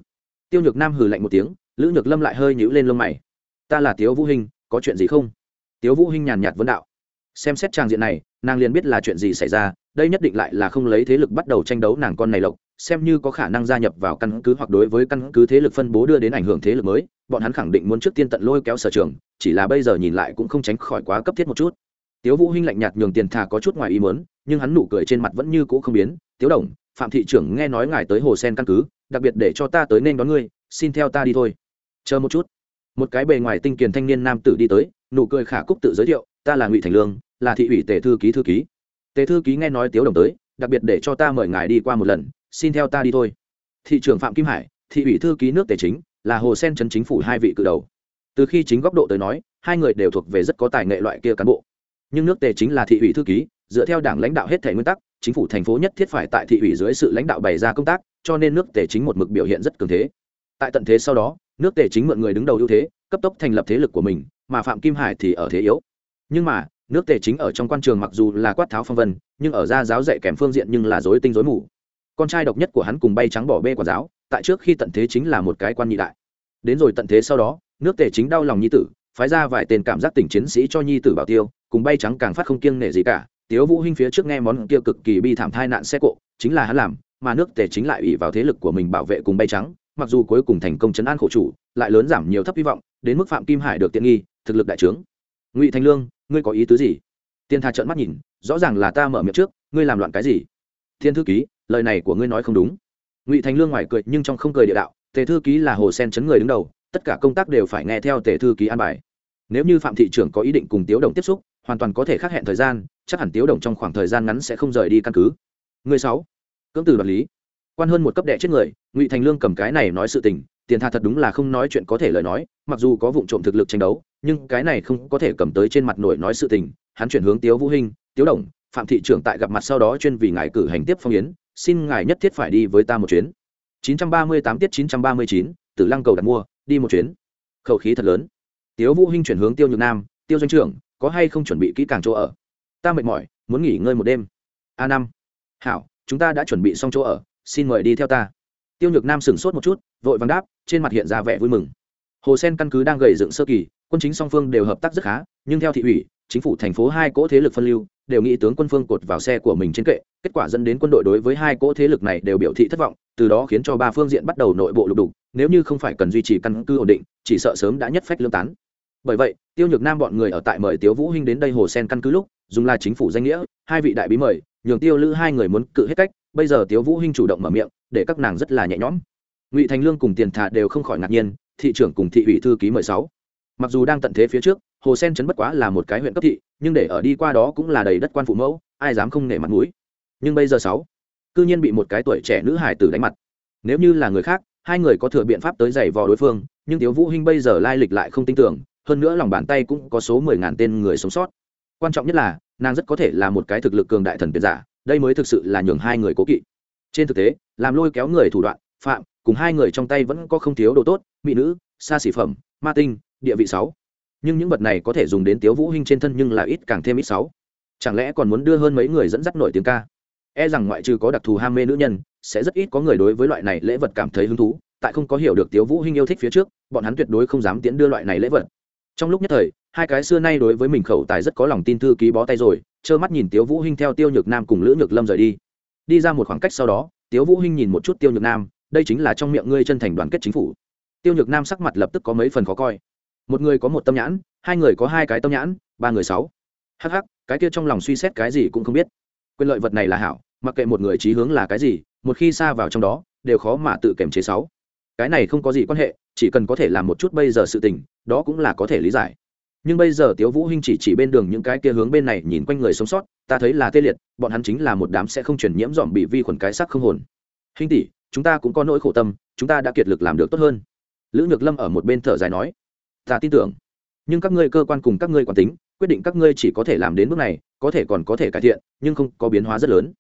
Tiêu nhược nam hừ lạnh một tiếng, lữ nhược lâm lại hơi nhũ lên lông mày. Ta là tiếu vũ hinh, có chuyện gì không? Tiếu vũ hinh nhàn nhạt vấn đạo. Xem xét trang diện này, nàng liền biết là chuyện gì xảy ra, đây nhất định lại là không lấy thế lực bắt đầu tranh đấu nàng con này lộc, xem như có khả năng gia nhập vào căn cứ hoặc đối với căn cứ thế lực phân bố đưa đến ảnh hưởng thế lực mới, bọn hắn khẳng định muốn trước tiên tận lôi kéo sở trường, chỉ là bây giờ nhìn lại cũng không tránh khỏi quá cấp thiết một chút. Tiếu vũ hinh lạnh nhạt nhường tiền thà có chút ngoài ý muốn, nhưng hắn nụ cười trên mặt vẫn như cũ không biến. Tiếu đồng, phạm thị trưởng nghe nói ngài tới hồ sen căn cứ đặc biệt để cho ta tới nên đón ngươi, xin theo ta đi thôi. Chờ một chút. Một cái bề ngoài tinh kiền thanh niên nam tử đi tới, nụ cười khả cúc tự giới thiệu, ta là ngụy thành lương, là thị ủy tề thư ký thư ký. Tề thư ký nghe nói tiếu đồng tới, đặc biệt để cho ta mời ngài đi qua một lần, xin theo ta đi thôi. Thị trưởng phạm kim hải, thị ủy thư ký nước tề chính, là hồ sen trấn chính phủ hai vị cự đầu. Từ khi chính góc độ tới nói, hai người đều thuộc về rất có tài nghệ loại kia cán bộ. Nhưng nước tề chính là thị ủy thư ký, dựa theo đảng lãnh đạo hết thể nguyên tắc, chính phủ thành phố nhất thiết phải tại thị ủy dưới sự lãnh đạo bày ra công tác cho nên nước tề chính một mực biểu hiện rất cường thế. Tại tận thế sau đó, nước tề chính mượn người đứng đầu ưu thế, cấp tốc thành lập thế lực của mình, mà phạm kim hải thì ở thế yếu. Nhưng mà, nước tề chính ở trong quan trường mặc dù là quát tháo phong vân, nhưng ở ra giáo dạy kèm phương diện nhưng là dối tinh dối mù. Con trai độc nhất của hắn cùng bay trắng bỏ bê quả giáo, tại trước khi tận thế chính là một cái quan nhị đại. Đến rồi tận thế sau đó, nước tề chính đau lòng nhi tử, phái ra vài tên cảm giác tình chiến sĩ cho nhi tử bảo tiêu, cùng bay trắng càng phát không kiêng nể gì cả. Tiếu vũ hinh phía trước nghe món kia cực kỳ bi thảm thai nạn xe cộ, chính là hắn làm mà nước tề chính lại ủy vào thế lực của mình bảo vệ cùng bay trắng, mặc dù cuối cùng thành công chấn an khổ chủ, lại lớn giảm nhiều thấp hy vọng, đến mức phạm kim hải được tiện nghi, thực lực đại trướng. Ngụy Thanh lương, ngươi có ý tứ gì? Tiên tha trợn mắt nhìn, rõ ràng là ta mở miệng trước, ngươi làm loạn cái gì? Thiên thư ký, lời này của ngươi nói không đúng. Ngụy Thanh lương ngoài cười nhưng trong không cười địa đạo, tề thư ký là hồ sen chấn người đứng đầu, tất cả công tác đều phải nghe theo tề thư ký an bài. Nếu như phạm thị trưởng có ý định cùng tiếu đồng tiếp xúc, hoàn toàn có thể khắc hẹn thời gian, chắc hẳn tiếu đồng trong khoảng thời gian ngắn sẽ không rời đi căn cứ. Người sáu cưỡng từ đoạt lý. Quan hơn một cấp đệ chết người ngụy thành lương cầm cái này nói sự tình tiền tha thật đúng là không nói chuyện có thể lời nói mặc dù có vụ trộm thực lực tranh đấu nhưng cái này không có thể cầm tới trên mặt nổi nói sự tình. Hắn chuyển hướng tiếu vũ hinh tiếu đồng phạm thị trưởng tại gặp mặt sau đó chuyên vì ngài cử hành tiếp phong yến xin ngài nhất thiết phải đi với ta một chuyến. 938 tiết 939, tử lăng cầu đặt mua đi một chuyến. Khẩu khí thật lớn. Tiếu vũ hinh chuyển hướng tiêu nhược nam tiêu doanh trưởng có hay không chuẩn bị kỹ càng chỗ ở? Ta mệt mỏi muốn nghỉ ngơi một đêm. A năm. Hảo chúng ta đã chuẩn bị xong chỗ ở, xin mời đi theo ta. Tiêu nhược nam sửng sốt một chút, vội vàng đáp, trên mặt hiện ra vẻ vui mừng. Hồ sen căn cứ đang gầy dựng sơ kỳ, quân chính song phương đều hợp tác rất khá, nhưng theo thị ủy, chính phủ thành phố hai cỗ thế lực phân lưu, đều nghĩ tướng quân phương cột vào xe của mình trên kệ, kết quả dẫn đến quân đội đối với hai cỗ thế lực này đều biểu thị thất vọng, từ đó khiến cho ba phương diện bắt đầu nội bộ lục đục, nếu như không phải cần duy trì căn cứ ổn định, chỉ sợ sớm đã nhất phách lương tán. Bởi vậy, tiêu nhược nam bọn người ở tại mời tiếu vũ hinh đến đây hồ sen căn cứ lúc, dùng là chính phủ danh nghĩa, hai vị đại bí mời nhường tiêu lữ hai người muốn cự hết cách, bây giờ tiếu vũ hinh chủ động mở miệng, để các nàng rất là nhẹ nhõm. Ngụy thành lương cùng tiền thả đều không khỏi ngạc nhiên, thị trưởng cùng thị ủy thư ký mười sáu. Mặc dù đang tận thế phía trước, hồ sen chấn bất quá là một cái huyện cấp thị, nhưng để ở đi qua đó cũng là đầy đất quan phụ mẫu, ai dám không nể mặt mũi. Nhưng bây giờ sáu, cư nhiên bị một cái tuổi trẻ nữ hải tử đánh mặt. Nếu như là người khác, hai người có thừa biện pháp tới giày vò đối phương, nhưng tiếu vũ hinh bây giờ lai lịch lại không tin tưởng, hơn nữa lòng bàn tay cũng có số mười ngàn tên người sống sót quan trọng nhất là, nàng rất có thể là một cái thực lực cường đại thần tuyệt giả, đây mới thực sự là nhường hai người cố kỵ. Trên thực tế, làm lôi kéo người thủ đoạn, phạm, cùng hai người trong tay vẫn có không thiếu đồ tốt, mỹ nữ, xa xỉ phẩm, ma tinh, địa vị sáu. Nhưng những vật này có thể dùng đến tiếu vũ hinh trên thân nhưng là ít càng thêm ít sáu. Chẳng lẽ còn muốn đưa hơn mấy người dẫn dắt nổi tiếng ca? E rằng ngoại trừ có đặc thù ham mê nữ nhân, sẽ rất ít có người đối với loại này lễ vật cảm thấy hứng thú, tại không có hiểu được tiếu vũ hinh yêu thích phía trước, bọn hắn tuyệt đối không dám tiến đưa loại này lễ vật. Trong lúc nhất thời hai cái xưa nay đối với mình khẩu tài rất có lòng tin thư ký bó tay rồi trơ mắt nhìn tiếu vũ hinh theo tiêu nhược nam cùng lữ nhược lâm rời đi. Đi ra một khoảng cách sau đó tiếu vũ hinh nhìn một chút tiêu nhược nam đây chính là trong miệng ngươi chân thành đoàn kết chính phủ. Tiêu nhược nam sắc mặt lập tức có mấy phần khó coi. Một người có một tâm nhãn hai người có hai cái tâm nhãn ba người sáu. Hắc hắc, cái kia trong lòng suy xét cái gì cũng không biết. Quyền lợi vật này là hảo mặc kệ một người trí hướng là cái gì một khi xa vào trong đó đều khó mà tự kiểm chế sáu. Cái này không có gì quan hệ chỉ cần có thể làm một chút bây giờ sự tình đó cũng là có thể lý giải nhưng bây giờ tiếu vũ hinh chỉ chỉ bên đường những cái kia hướng bên này nhìn quanh người sống sót, ta thấy là tê liệt, bọn hắn chính là một đám sẽ không truyền nhiễm dòm bị vi khuẩn cái sắc không hồn. Hinh tỷ, chúng ta cũng có nỗi khổ tâm, chúng ta đã kiệt lực làm được tốt hơn. Lữ nhược lâm ở một bên thở dài nói, ta tin tưởng. Nhưng các ngươi cơ quan cùng các ngươi quản tính, quyết định các ngươi chỉ có thể làm đến bước này, có thể còn có thể cải thiện, nhưng không có biến hóa rất lớn.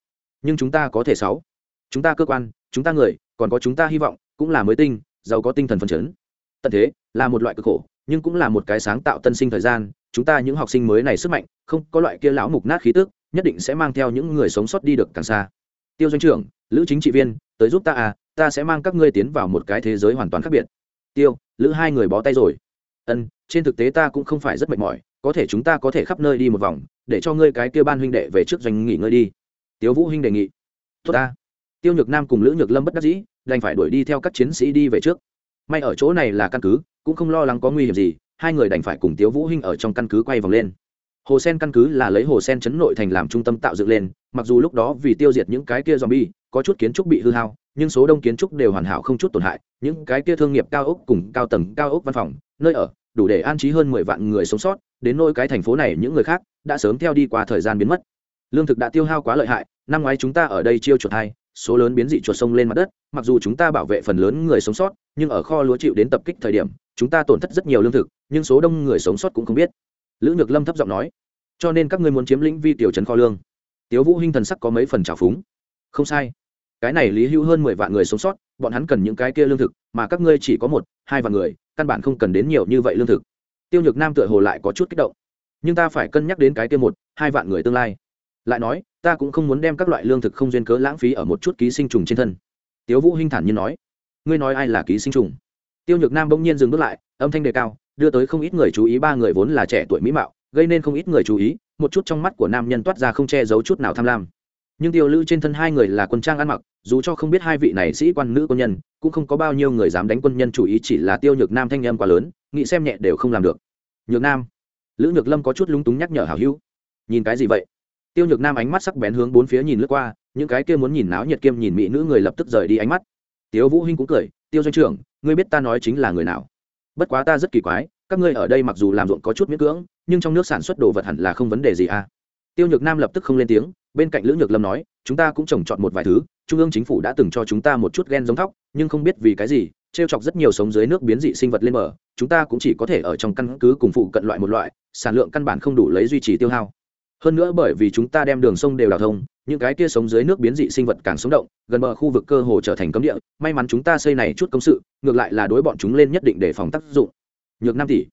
Nhưng chúng ta có thể sáu. Chúng ta cơ quan, chúng ta người, còn có chúng ta hy vọng, cũng là mới tinh, giàu có tinh thần phấn chấn. Tận thế, là một loại cực khổ nhưng cũng là một cái sáng tạo tân sinh thời gian, chúng ta những học sinh mới này sức mạnh, không có loại kia lão mục nát khí tức, nhất định sẽ mang theo những người sống sót đi được càng xa. Tiêu doanh trưởng, lữ chính trị viên, tới giúp ta à ta sẽ mang các ngươi tiến vào một cái thế giới hoàn toàn khác biệt. Tiêu, lữ hai người bó tay rồi. Ân, trên thực tế ta cũng không phải rất mệt mỏi, có thể chúng ta có thể khắp nơi đi một vòng, để cho ngươi cái kia ban huynh đệ về trước doanh nghỉ ngơi đi. Tiếu vũ huynh đề nghị. Tốt ta. Tiêu nhược nam cùng lữ nhược lâm bất đắc dĩ, đành phải đuổi đi theo các chiến sĩ đi về trước. May ở chỗ này là căn cứ cũng không lo lắng có nguy hiểm gì, hai người đành phải cùng tiếu vũ hinh ở trong căn cứ quay vòng lên. Hồ sen căn cứ là lấy hồ sen chấn nội thành làm trung tâm tạo dựng lên, mặc dù lúc đó vì tiêu diệt những cái kia zombie, có chút kiến trúc bị hư hao, nhưng số đông kiến trúc đều hoàn hảo không chút tổn hại, những cái kia thương nghiệp cao ốc cùng cao tầng cao ốc văn phòng, nơi ở, đủ để an trí hơn mười vạn người sống sót, đến nôi cái thành phố này những người khác đã sớm theo đi qua thời gian biến mất. Lương thực đã tiêu hao quá lợi hại, năm ngoái chúng ta ở đây chiêu chuột hai, số lớn biến dị chuột sông lên mặt đất, mặc dù chúng ta bảo vệ phần lớn người sống sót nhưng ở kho lúa chịu đến tập kích thời điểm, chúng ta tổn thất rất nhiều lương thực, nhưng số đông người sống sót cũng không biết. Lữ nhược lâm thấp giọng nói, cho nên các ngươi muốn chiếm lĩnh vi tiểu trấn kho lương. Tiếu vũ hinh thần sắc có mấy phần trào phúng. Không sai, cái này lý hữu hơn mười vạn người sống sót, bọn hắn cần những cái kia lương thực, mà các ngươi chỉ có một, hai vạn người, căn bản không cần đến nhiều như vậy lương thực. Tiêu nhược nam tựa hồ lại có chút kích động. Nhưng ta phải cân nhắc đến cái kia một, hai vạn người tương lai. Lại nói, ta cũng không muốn đem các loại lương thực không duyên cớ lãng phí ở một chút ký sinh trùng trên thân. Tiếu vũ hinh thản nhiên nói ngươi nói ai là ký sinh trùng? Tiêu nhược nam bỗng nhiên dừng bước lại, âm thanh đề cao, đưa tới không ít người chú ý, ba người vốn là trẻ tuổi mỹ mạo, gây nên không ít người chú ý, một chút trong mắt của nam nhân toát ra không che giấu chút nào tham lam. Nhưng tiêu lữ trên thân hai người là quân trang ăn mặc, dù cho không biết hai vị này sĩ quan nữ quân nhân, cũng không có bao nhiêu người dám đánh quân nhân chủ ý, chỉ là tiêu nhược nam thanh âm quá lớn, nghĩ xem nhẹ đều không làm được. Nhược nam, lữ nhược lâm có chút lúng túng nhắc nhở hảo hữu, nhìn cái gì vậy? Tiêu nhược nam ánh mắt sắc bén hướng bốn phía nhìn lướt qua, những cái kia muốn nhìn náo nhiệt kiêm nhìn mỹ nữ người lập tức rời đi ánh mắt tiếu vũ hinh cũng cười, tiêu doanh trưởng, ngươi biết ta nói chính là người nào? Bất quá ta rất kỳ quái, các ngươi ở đây mặc dù làm ruộng có chút miễn cưỡng, nhưng trong nước sản xuất đồ vật hẳn là không vấn đề gì à? Tiêu nhược nam lập tức không lên tiếng, bên cạnh lữ nhược lâm nói, chúng ta cũng trồng chọn một vài thứ, trung ương chính phủ đã từng cho chúng ta một chút gen giống thóc, nhưng không biết vì cái gì, trêu chọc rất nhiều sống dưới nước biến dị sinh vật lên mở chúng ta cũng chỉ có thể ở trong căn cứ cùng phụ cận loại một loại, sản lượng căn bản không đủ lấy duy trì tiêu hao hơn nữa bởi vì chúng ta đem đường sông đều đào thông, những cái kia sống dưới nước biến dị sinh vật càng sống động, gần bờ khu vực cơ hồ trở thành cấm địa. May mắn chúng ta xây này chút công sự, ngược lại là đối bọn chúng lên nhất định để phòng tác dụng. Nhược năm tỷ.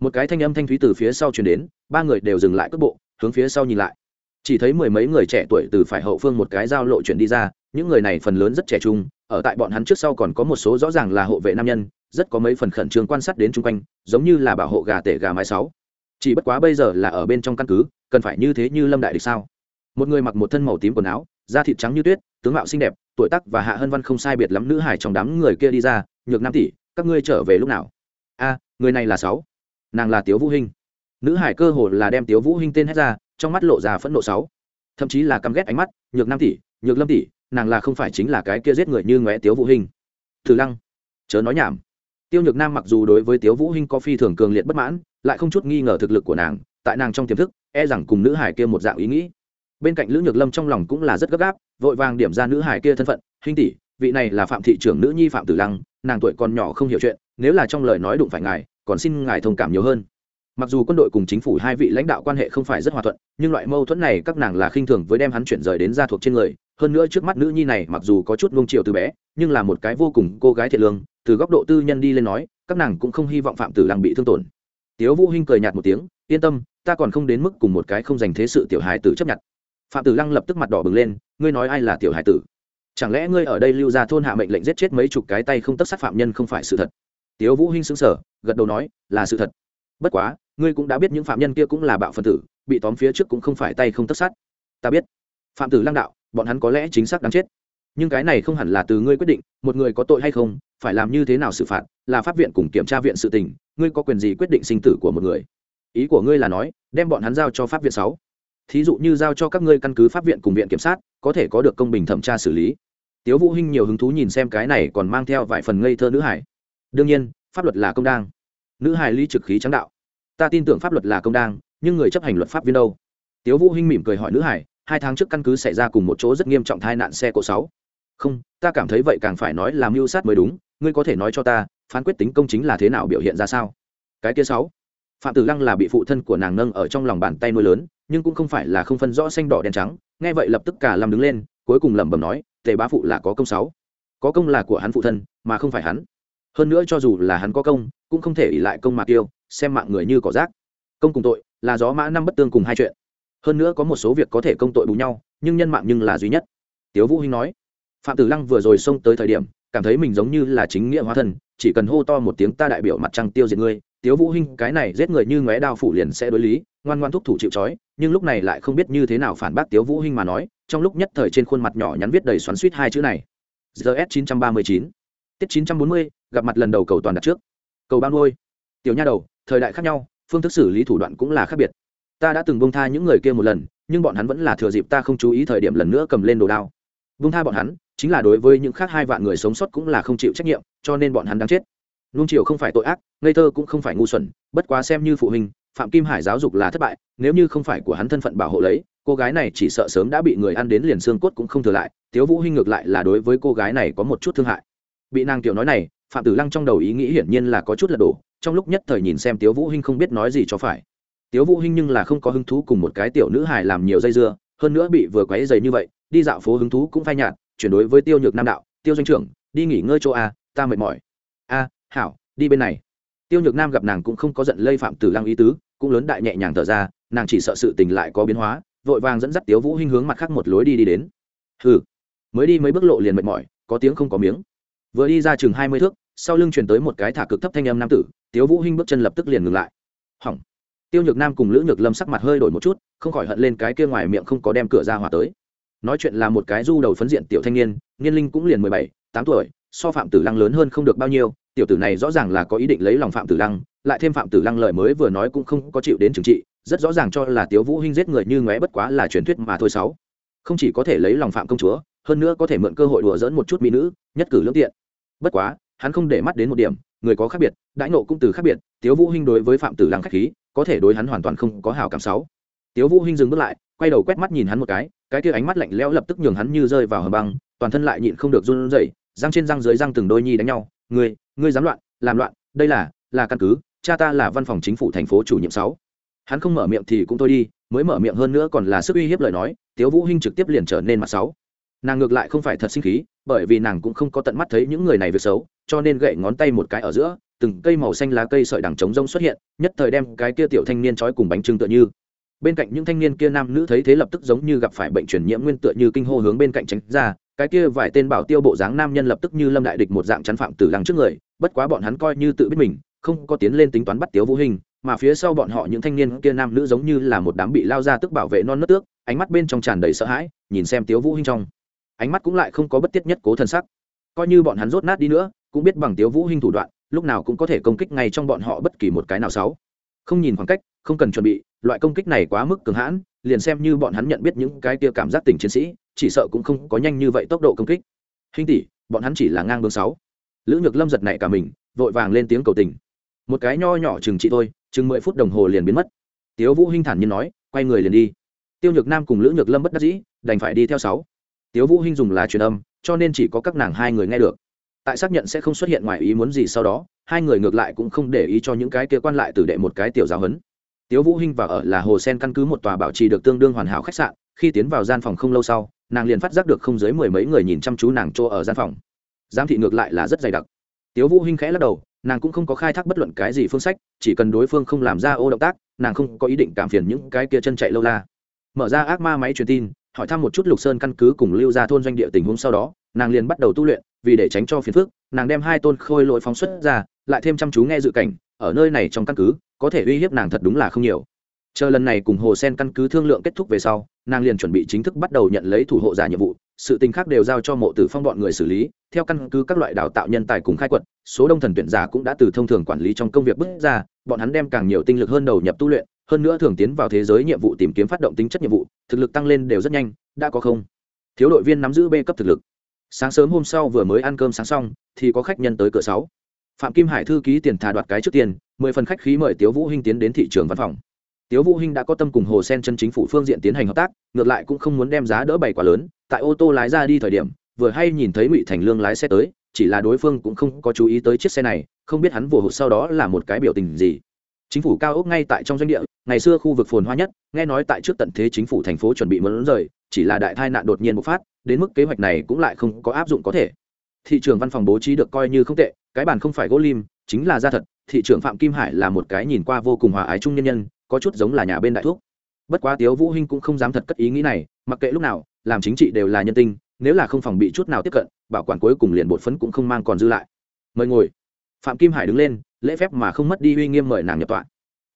Một cái thanh âm thanh thúy từ phía sau chuyển đến, ba người đều dừng lại cước bộ, hướng phía sau nhìn lại. Chỉ thấy mười mấy người trẻ tuổi từ phải hậu phương một cái giao lộ chuyển đi ra, những người này phần lớn rất trẻ trung, ở tại bọn hắn trước sau còn có một số rõ ràng là hộ vệ nam nhân, rất có mấy phần khẩn trương quan sát đến chung quanh, giống như là bảo hộ gà tể gà mái sáu. Chỉ bất quá bây giờ là ở bên trong căn cứ cần phải như thế như lâm đại địch sao? Một người mặc một thân màu tím quần áo, da thịt trắng như tuyết, tướng mạo xinh đẹp, tuổi tác và hạ hân văn không sai biệt lắm nữ hải trong đám người kia đi ra, nhược nam tỷ, các ngươi trở về lúc nào? A, người này là sáu, nàng là tiếu vũ hinh. Nữ hải cơ hồ là đem tiếu vũ hinh tên hết ra, trong mắt lộ ra phẫn nộ sáu. Thậm chí là căm ghét ánh mắt, nhược nam tỷ, nhược lâm tỷ, nàng là không phải chính là cái kia giết người như ngóe tiếu vũ hinh. Thử lăng, chớ nói nhảm. Tiêu nhược nam mặc dù đối với tiếu vũ hinh có phi thường cường liệt bất mãn, lại không chút nghi ngờ thực lực của nàng tại nàng trong tiềm thức e rằng cùng nữ hải kia một dạng ý nghĩ. Bên cạnh lữ nhược lâm trong lòng cũng là rất gấp gáp, vội vàng điểm ra nữ hải kia thân phận. Hinh tỷ, vị này là phạm thị trưởng nữ nhi phạm tử lăng, nàng tuổi còn nhỏ không hiểu chuyện, nếu là trong lời nói đụng phải ngài, còn xin ngài thông cảm nhiều hơn. Mặc dù quân đội cùng chính phủ hai vị lãnh đạo quan hệ không phải rất hòa thuận, nhưng loại mâu thuẫn này các nàng là khinh thường với đem hắn chuyển rời đến gia thuộc trên người. Hơn nữa trước mắt nữ nhi này mặc dù có chút ngông chiều từ bé, nhưng là một cái vô cùng cô gái thiệt lương, từ góc độ tư nhân đi lên nói, các nàng cũng không hy vọng phạm tử lăng bị thương tổn. Tiếu vũ hinh cười nhạt một tiếng, yên tâm ta còn không đến mức cùng một cái không dành thế sự tiểu hài tử chấp nhận. Phạm tử lăng lập tức mặt đỏ bừng lên, ngươi nói ai là tiểu hài tử? Chẳng lẽ ngươi ở đây lưu ra thôn hạ mệnh lệnh giết chết mấy chục cái tay không tất sát phạm nhân không phải sự thật? Tiếu vũ hinh sững sờ, gật đầu nói, là sự thật. Bất quá, ngươi cũng đã biết những phạm nhân kia cũng là bạo phần tử, bị tóm phía trước cũng không phải tay không tất sát. Ta biết. Phạm tử lăng đạo, bọn hắn có lẽ chính xác đáng chết. Nhưng cái này không hẳn là từ ngươi quyết định, một người có tội hay không, phải làm như thế nào xử phạt, là pháp viện cùng kiểm tra viện sự tình, ngươi có quyền gì quyết định sinh tử của một người ý của ngươi là nói, đem bọn hắn giao cho pháp viện sáu. Thí dụ như giao cho các ngươi căn cứ pháp viện cùng viện kiểm sát, có thể có được công bình thẩm tra xử lý. Tiếu vũ hinh nhiều hứng thú nhìn xem cái này còn mang theo vài phần ngây thơ nữ hải. Đương nhiên, pháp luật là công đang. Nữ hải ly trực khí trắng đạo. Ta tin tưởng pháp luật là công đang, nhưng người chấp hành luật pháp viên đâu? Tiếu vũ hinh mỉm cười hỏi nữ hải, hai tháng trước căn cứ xảy ra cùng một chỗ rất nghiêm trọng tai nạn xe cộ sáu. Không, ta cảm thấy vậy càng phải nói là mưu sát mới đúng, ngươi có thể nói cho ta, phán quyết tính công chính là thế nào biểu hiện ra sao? Cái kia sáu phạm tử lăng là bị phụ thân của nàng nâng ở trong lòng bàn tay nuôi lớn, nhưng cũng không phải là không phân rõ xanh đỏ đen trắng, nghe vậy lập tức cả lâm đứng lên, cuối cùng lẩm bẩm nói, tề bá phụ là có công sáu. Có công là của hắn phụ thân, mà không phải hắn. Hơn nữa cho dù là hắn có công, cũng không thể ỉ lại công mạc tiêu xem mạng người như cỏ rác. Công cùng tội, là gió mã năm bất tương cùng hai chuyện. Hơn nữa có một số việc có thể công tội bù nhau, nhưng nhân mạng nhưng là duy nhất. Tiếu vũ hinh nói. Phạm tử lăng vừa rồi xông tới thời điểm, cảm thấy mình giống như là chính nghĩa hóa thân, chỉ cần hô to một tiếng ta đại biểu mặt trăng tiêu diệt ngươi tiếu vũ hinh, cái này giết người như ngóe đao phủ liền sẽ đối lý, ngoan ngoan thúc thủ chịu trói, nhưng lúc này lại không biết như thế nào phản bác tiếu vũ hinh mà nói, trong lúc nhất thời trên khuôn mặt nhỏ nhắn viết đầy xoắn xuýt hai chữ này. Gs 939 tiết 940 gặp mặt lần đầu cầu toàn đặt trước. Cầu ban nuôi. Tiểu nha đầu, thời đại khác nhau, phương thức xử lý thủ đoạn cũng là khác biệt. Ta đã từng buông tha những người kia một lần, nhưng bọn hắn vẫn là thừa dịp ta không chú ý thời điểm lần nữa cầm lên đồ đao. Buông tha bọn hắn, chính là đối với những khác hai vạn người sống sót cũng là không chịu trách nhiệm, cho nên bọn hắn đáng chết nung chiều không phải tội ác, ngây thơ cũng không phải ngu xuẩn, bất quá xem như phụ huynh, phạm kim hải giáo dục là thất bại, nếu như không phải của hắn thân phận bảo hộ lấy, cô gái này chỉ sợ sớm đã bị người ăn đến liền xương cốt cũng không thừa lại, tiếu vũ hinh ngược lại là đối với cô gái này có một chút thương hại. Bị nàng tiểu nói này, phạm tử lăng trong đầu ý nghĩ hiển nhiên là có chút lật đổ, trong lúc nhất thời nhìn xem tiếu vũ hinh không biết nói gì cho phải. Tiếu vũ hinh nhưng là không có hứng thú cùng một cái tiểu nữ hài làm nhiều dây dưa, hơn nữa bị vừa quấy dày như vậy, đi dạo phố hứng thú cũng phai nhạt, chuyển đối với tiêu nhược nam đạo, tiêu doanh trưởng, đi nghỉ ngơi chỗ a, ta mệt mỏi hảo, đi bên này. Tiêu nhược nam gặp nàng cũng không có giận lây phạm tử lăng ý tứ, cũng lớn đại nhẹ nhàng thở ra, nàng chỉ sợ sự tình lại có biến hóa, vội vàng dẫn dắt tiếu vũ hinh hướng mặt khác một lối đi đi đến. Hừ. Mới đi mấy bước lộ liền mệt mỏi, có tiếng không có miếng. Vừa đi ra chừng hai mươi thước, sau lưng truyền tới một cái thả cực thấp thanh âm nam tử, tiếu vũ hinh bước chân lập tức liền ngừng lại. Hỏng. Tiêu nhược nam cùng lữ nhược lâm sắc mặt hơi đổi một chút, không khỏi hận lên cái kia ngoài miệng không có đem cửa ra hỏa tới. Nói chuyện là một cái du đầu phấn diện tiểu thanh niên niên linh cũng liền mười bảy, tám tuổi, so phạm tử lăng lớn hơn không được bao nhiêu tiểu tử này rõ ràng là có ý định lấy lòng phạm tử lăng, lại thêm phạm tử lăng lời mới vừa nói cũng không có chịu đến trừng trị, rất rõ ràng cho là tiếu vũ hinh giết người như ngóe bất quá là truyền thuyết mà thôi sáu. Không chỉ có thể lấy lòng phạm công chúa, hơn nữa có thể mượn cơ hội đùa dỡn một chút mỹ nữ, nhất cử lương tiện. Bất quá, hắn không để mắt đến một điểm, người có khác biệt, đãi nộ cũng từ khác biệt, tiếu vũ hinh đối với phạm tử lăng khách khí, có thể đối hắn hoàn toàn không có hảo cảm sáu. Tiếu vũ hinh dừng bước lại, quay đầu quét mắt nhìn hắn một cái cái kia ánh mắt lạnh lẽo lập tức nhường hắn như rơi vào hầm băng, toàn thân lại nhịn không được run rẩy, răng trên răng dưới răng từng đôi nhi đánh nhau, ngươi ngươi dám loạn, làm loạn, đây là là căn cứ, cha ta là văn phòng chính phủ thành phố chủ nhiệm sáu. Hắn không mở miệng thì cũng thôi đi, mới mở miệng hơn nữa còn là sức uy hiếp lời nói, tiếu vũ hinh trực tiếp liền trở nên mặt sáu. Nàng ngược lại không phải thật sinh khí, bởi vì nàng cũng không có tận mắt thấy những người này việc xấu, cho nên gậy ngón tay một cái ở giữa, từng cây màu xanh lá cây sợi đằng trống rông xuất hiện, nhất thời đem cái kia tiểu thanh niên trói cùng bánh trưng tựa như. Bên cạnh những thanh niên kia nam nữ thấy thế lập tức giống như gặp phải bệnh truyền nhiễm nguyên tựa như kinh hô hướng bên cạnh tránh ra cái kia vài tên bảo tiêu bộ dáng nam nhân lập tức như lâm đại địch một dạng chắn phạm tử lăng trước người, bất quá bọn hắn coi như tự biết mình, không có tiến lên tính toán bắt tiếu vũ hình, mà phía sau bọn họ những thanh niên kia nam nữ giống như là một đám bị lao ra tức bảo vệ non nớt tước, ánh mắt bên trong tràn đầy sợ hãi, nhìn xem tiếu vũ hình trong. Ánh mắt cũng lại không có bất tiết nhất cố thân sắc. Coi như bọn hắn rốt nát đi nữa, cũng biết bằng tiếu vũ hình thủ đoạn, lúc nào cũng có thể công kích ngay trong bọn họ bất kỳ một cái nào sáu. Không nhìn khoảng cách, không cần chuẩn bị, loại công kích này quá mức cường hãn, liền xem như bọn hắn nhận biết những cái kia cảm giác tình chiến sĩ chỉ sợ cũng không có nhanh như vậy tốc độ công kích. Hình tỷ, bọn hắn chỉ là ngang bướng sáu. Lữ nhược lâm giật nảy cả mình, vội vàng lên tiếng cầu tình. Một cái nho nhỏ chừng chị thôi, chừng mười phút đồng hồ liền biến mất. Tiếu vũ hinh thản nhiên nói, quay người liền đi. Tiêu nhược nam cùng lữ nhược lâm bất đắc dĩ, đành phải đi theo sáu. Tiếu vũ hinh dùng là truyền âm, cho nên chỉ có các nàng hai người nghe được. Tại xác nhận sẽ không xuất hiện ngoài ý muốn gì sau đó, hai người ngược lại cũng không để ý cho những cái kia quan lại tử đệ một cái tiểu giáo huấn. Tiếu vũ hinh và ở là hồ sen căn cứ một tòa bảo trì được tương đương hoàn hảo khách sạn, khi tiến vào gian phòng không lâu sau nàng liền phát giác được không dưới mười mấy người nhìn chăm chú nàng chỗ ở gian phòng. Giám thị ngược lại là rất dày đặc. Tiếu vũ hinh khẽ lắc đầu, nàng cũng không có khai thác bất luận cái gì phương sách, chỉ cần đối phương không làm ra ô động tác, nàng không có ý định cảm phiền những cái kia chân chạy lâu la. Mở ra ác ma máy truyền tin, hỏi thăm một chút lục sơn căn cứ cùng lưu ra thôn doanh địa tình huống sau đó, nàng liền bắt đầu tu luyện, vì để tránh cho phiền phức, nàng đem hai tôn khôi lội phóng xuất ra, lại thêm chăm chú nghe dự cảnh, ở nơi này trong căn cứ, có thể uy hiếp nàng thật đúng là không nhiều chờ lần này cùng hồ sen căn cứ thương lượng kết thúc về sau, nàng liền chuẩn bị chính thức bắt đầu nhận lấy thủ hộ giả nhiệm vụ, sự tình khác đều giao cho mộ tử phong bọn người xử lý, theo căn cứ các loại đào tạo nhân tài cùng khai quật, số đông thần tuyển giả cũng đã từ thông thường quản lý trong công việc bước ra, bọn hắn đem càng nhiều tinh lực hơn đầu nhập tu luyện, hơn nữa thường tiến vào thế giới nhiệm vụ tìm kiếm phát động tính chất nhiệm vụ, thực lực tăng lên đều rất nhanh, đã có không? Thiếu đội viên nắm giữ b cấp thực lực. Sáng sớm hôm sau vừa mới ăn cơm sáng xong, thì có khách nhân tới cửa sáu. Phạm kim hải thư ký tiền thà đoạt cái trước tiền, mười phần khách khí mời tiếu vũ hinh tiến đến thị trường văn phòng tiếu vũ hinh đã có tâm cùng hồ sen chân chính phủ phương diện tiến hành hợp tác, ngược lại cũng không muốn đem giá đỡ bày quá lớn, tại ô tô lái ra đi thời điểm, vừa hay nhìn thấy ngụy thành lương lái xe tới, chỉ là đối phương cũng không có chú ý tới chiếc xe này, không biết hắn vừa hụt sau đó là một cái biểu tình gì. Chính phủ cao ốc ngay tại trong doanh địa, ngày xưa khu vực phồn hoa nhất, nghe nói tại trước tận thế chính phủ thành phố chuẩn bị muốn rời, chỉ là đại tai nạn đột nhiên bộc phát, đến mức kế hoạch này cũng lại không có áp dụng có thể. Thị trường văn phòng bố trí được coi như không tệ, cái bàn không phải gỗ lim, chính là da thật, thị trưởng phạm kim hải là một cái nhìn qua vô cùng hòa ái trung nhân nhân có chút giống là nhà bên đại thuốc bất quá tiếu vũ hinh cũng không dám thật cất ý nghĩ này, mặc kệ lúc nào, làm chính trị đều là nhân tinh nếu là không phòng bị chút nào tiếp cận, bảo quản cuối cùng liền bột phấn cũng không mang còn dư lại. Mời ngồi. Phạm kim hải đứng lên, lễ phép mà không mất đi uy nghiêm mời nàng nhập tọa.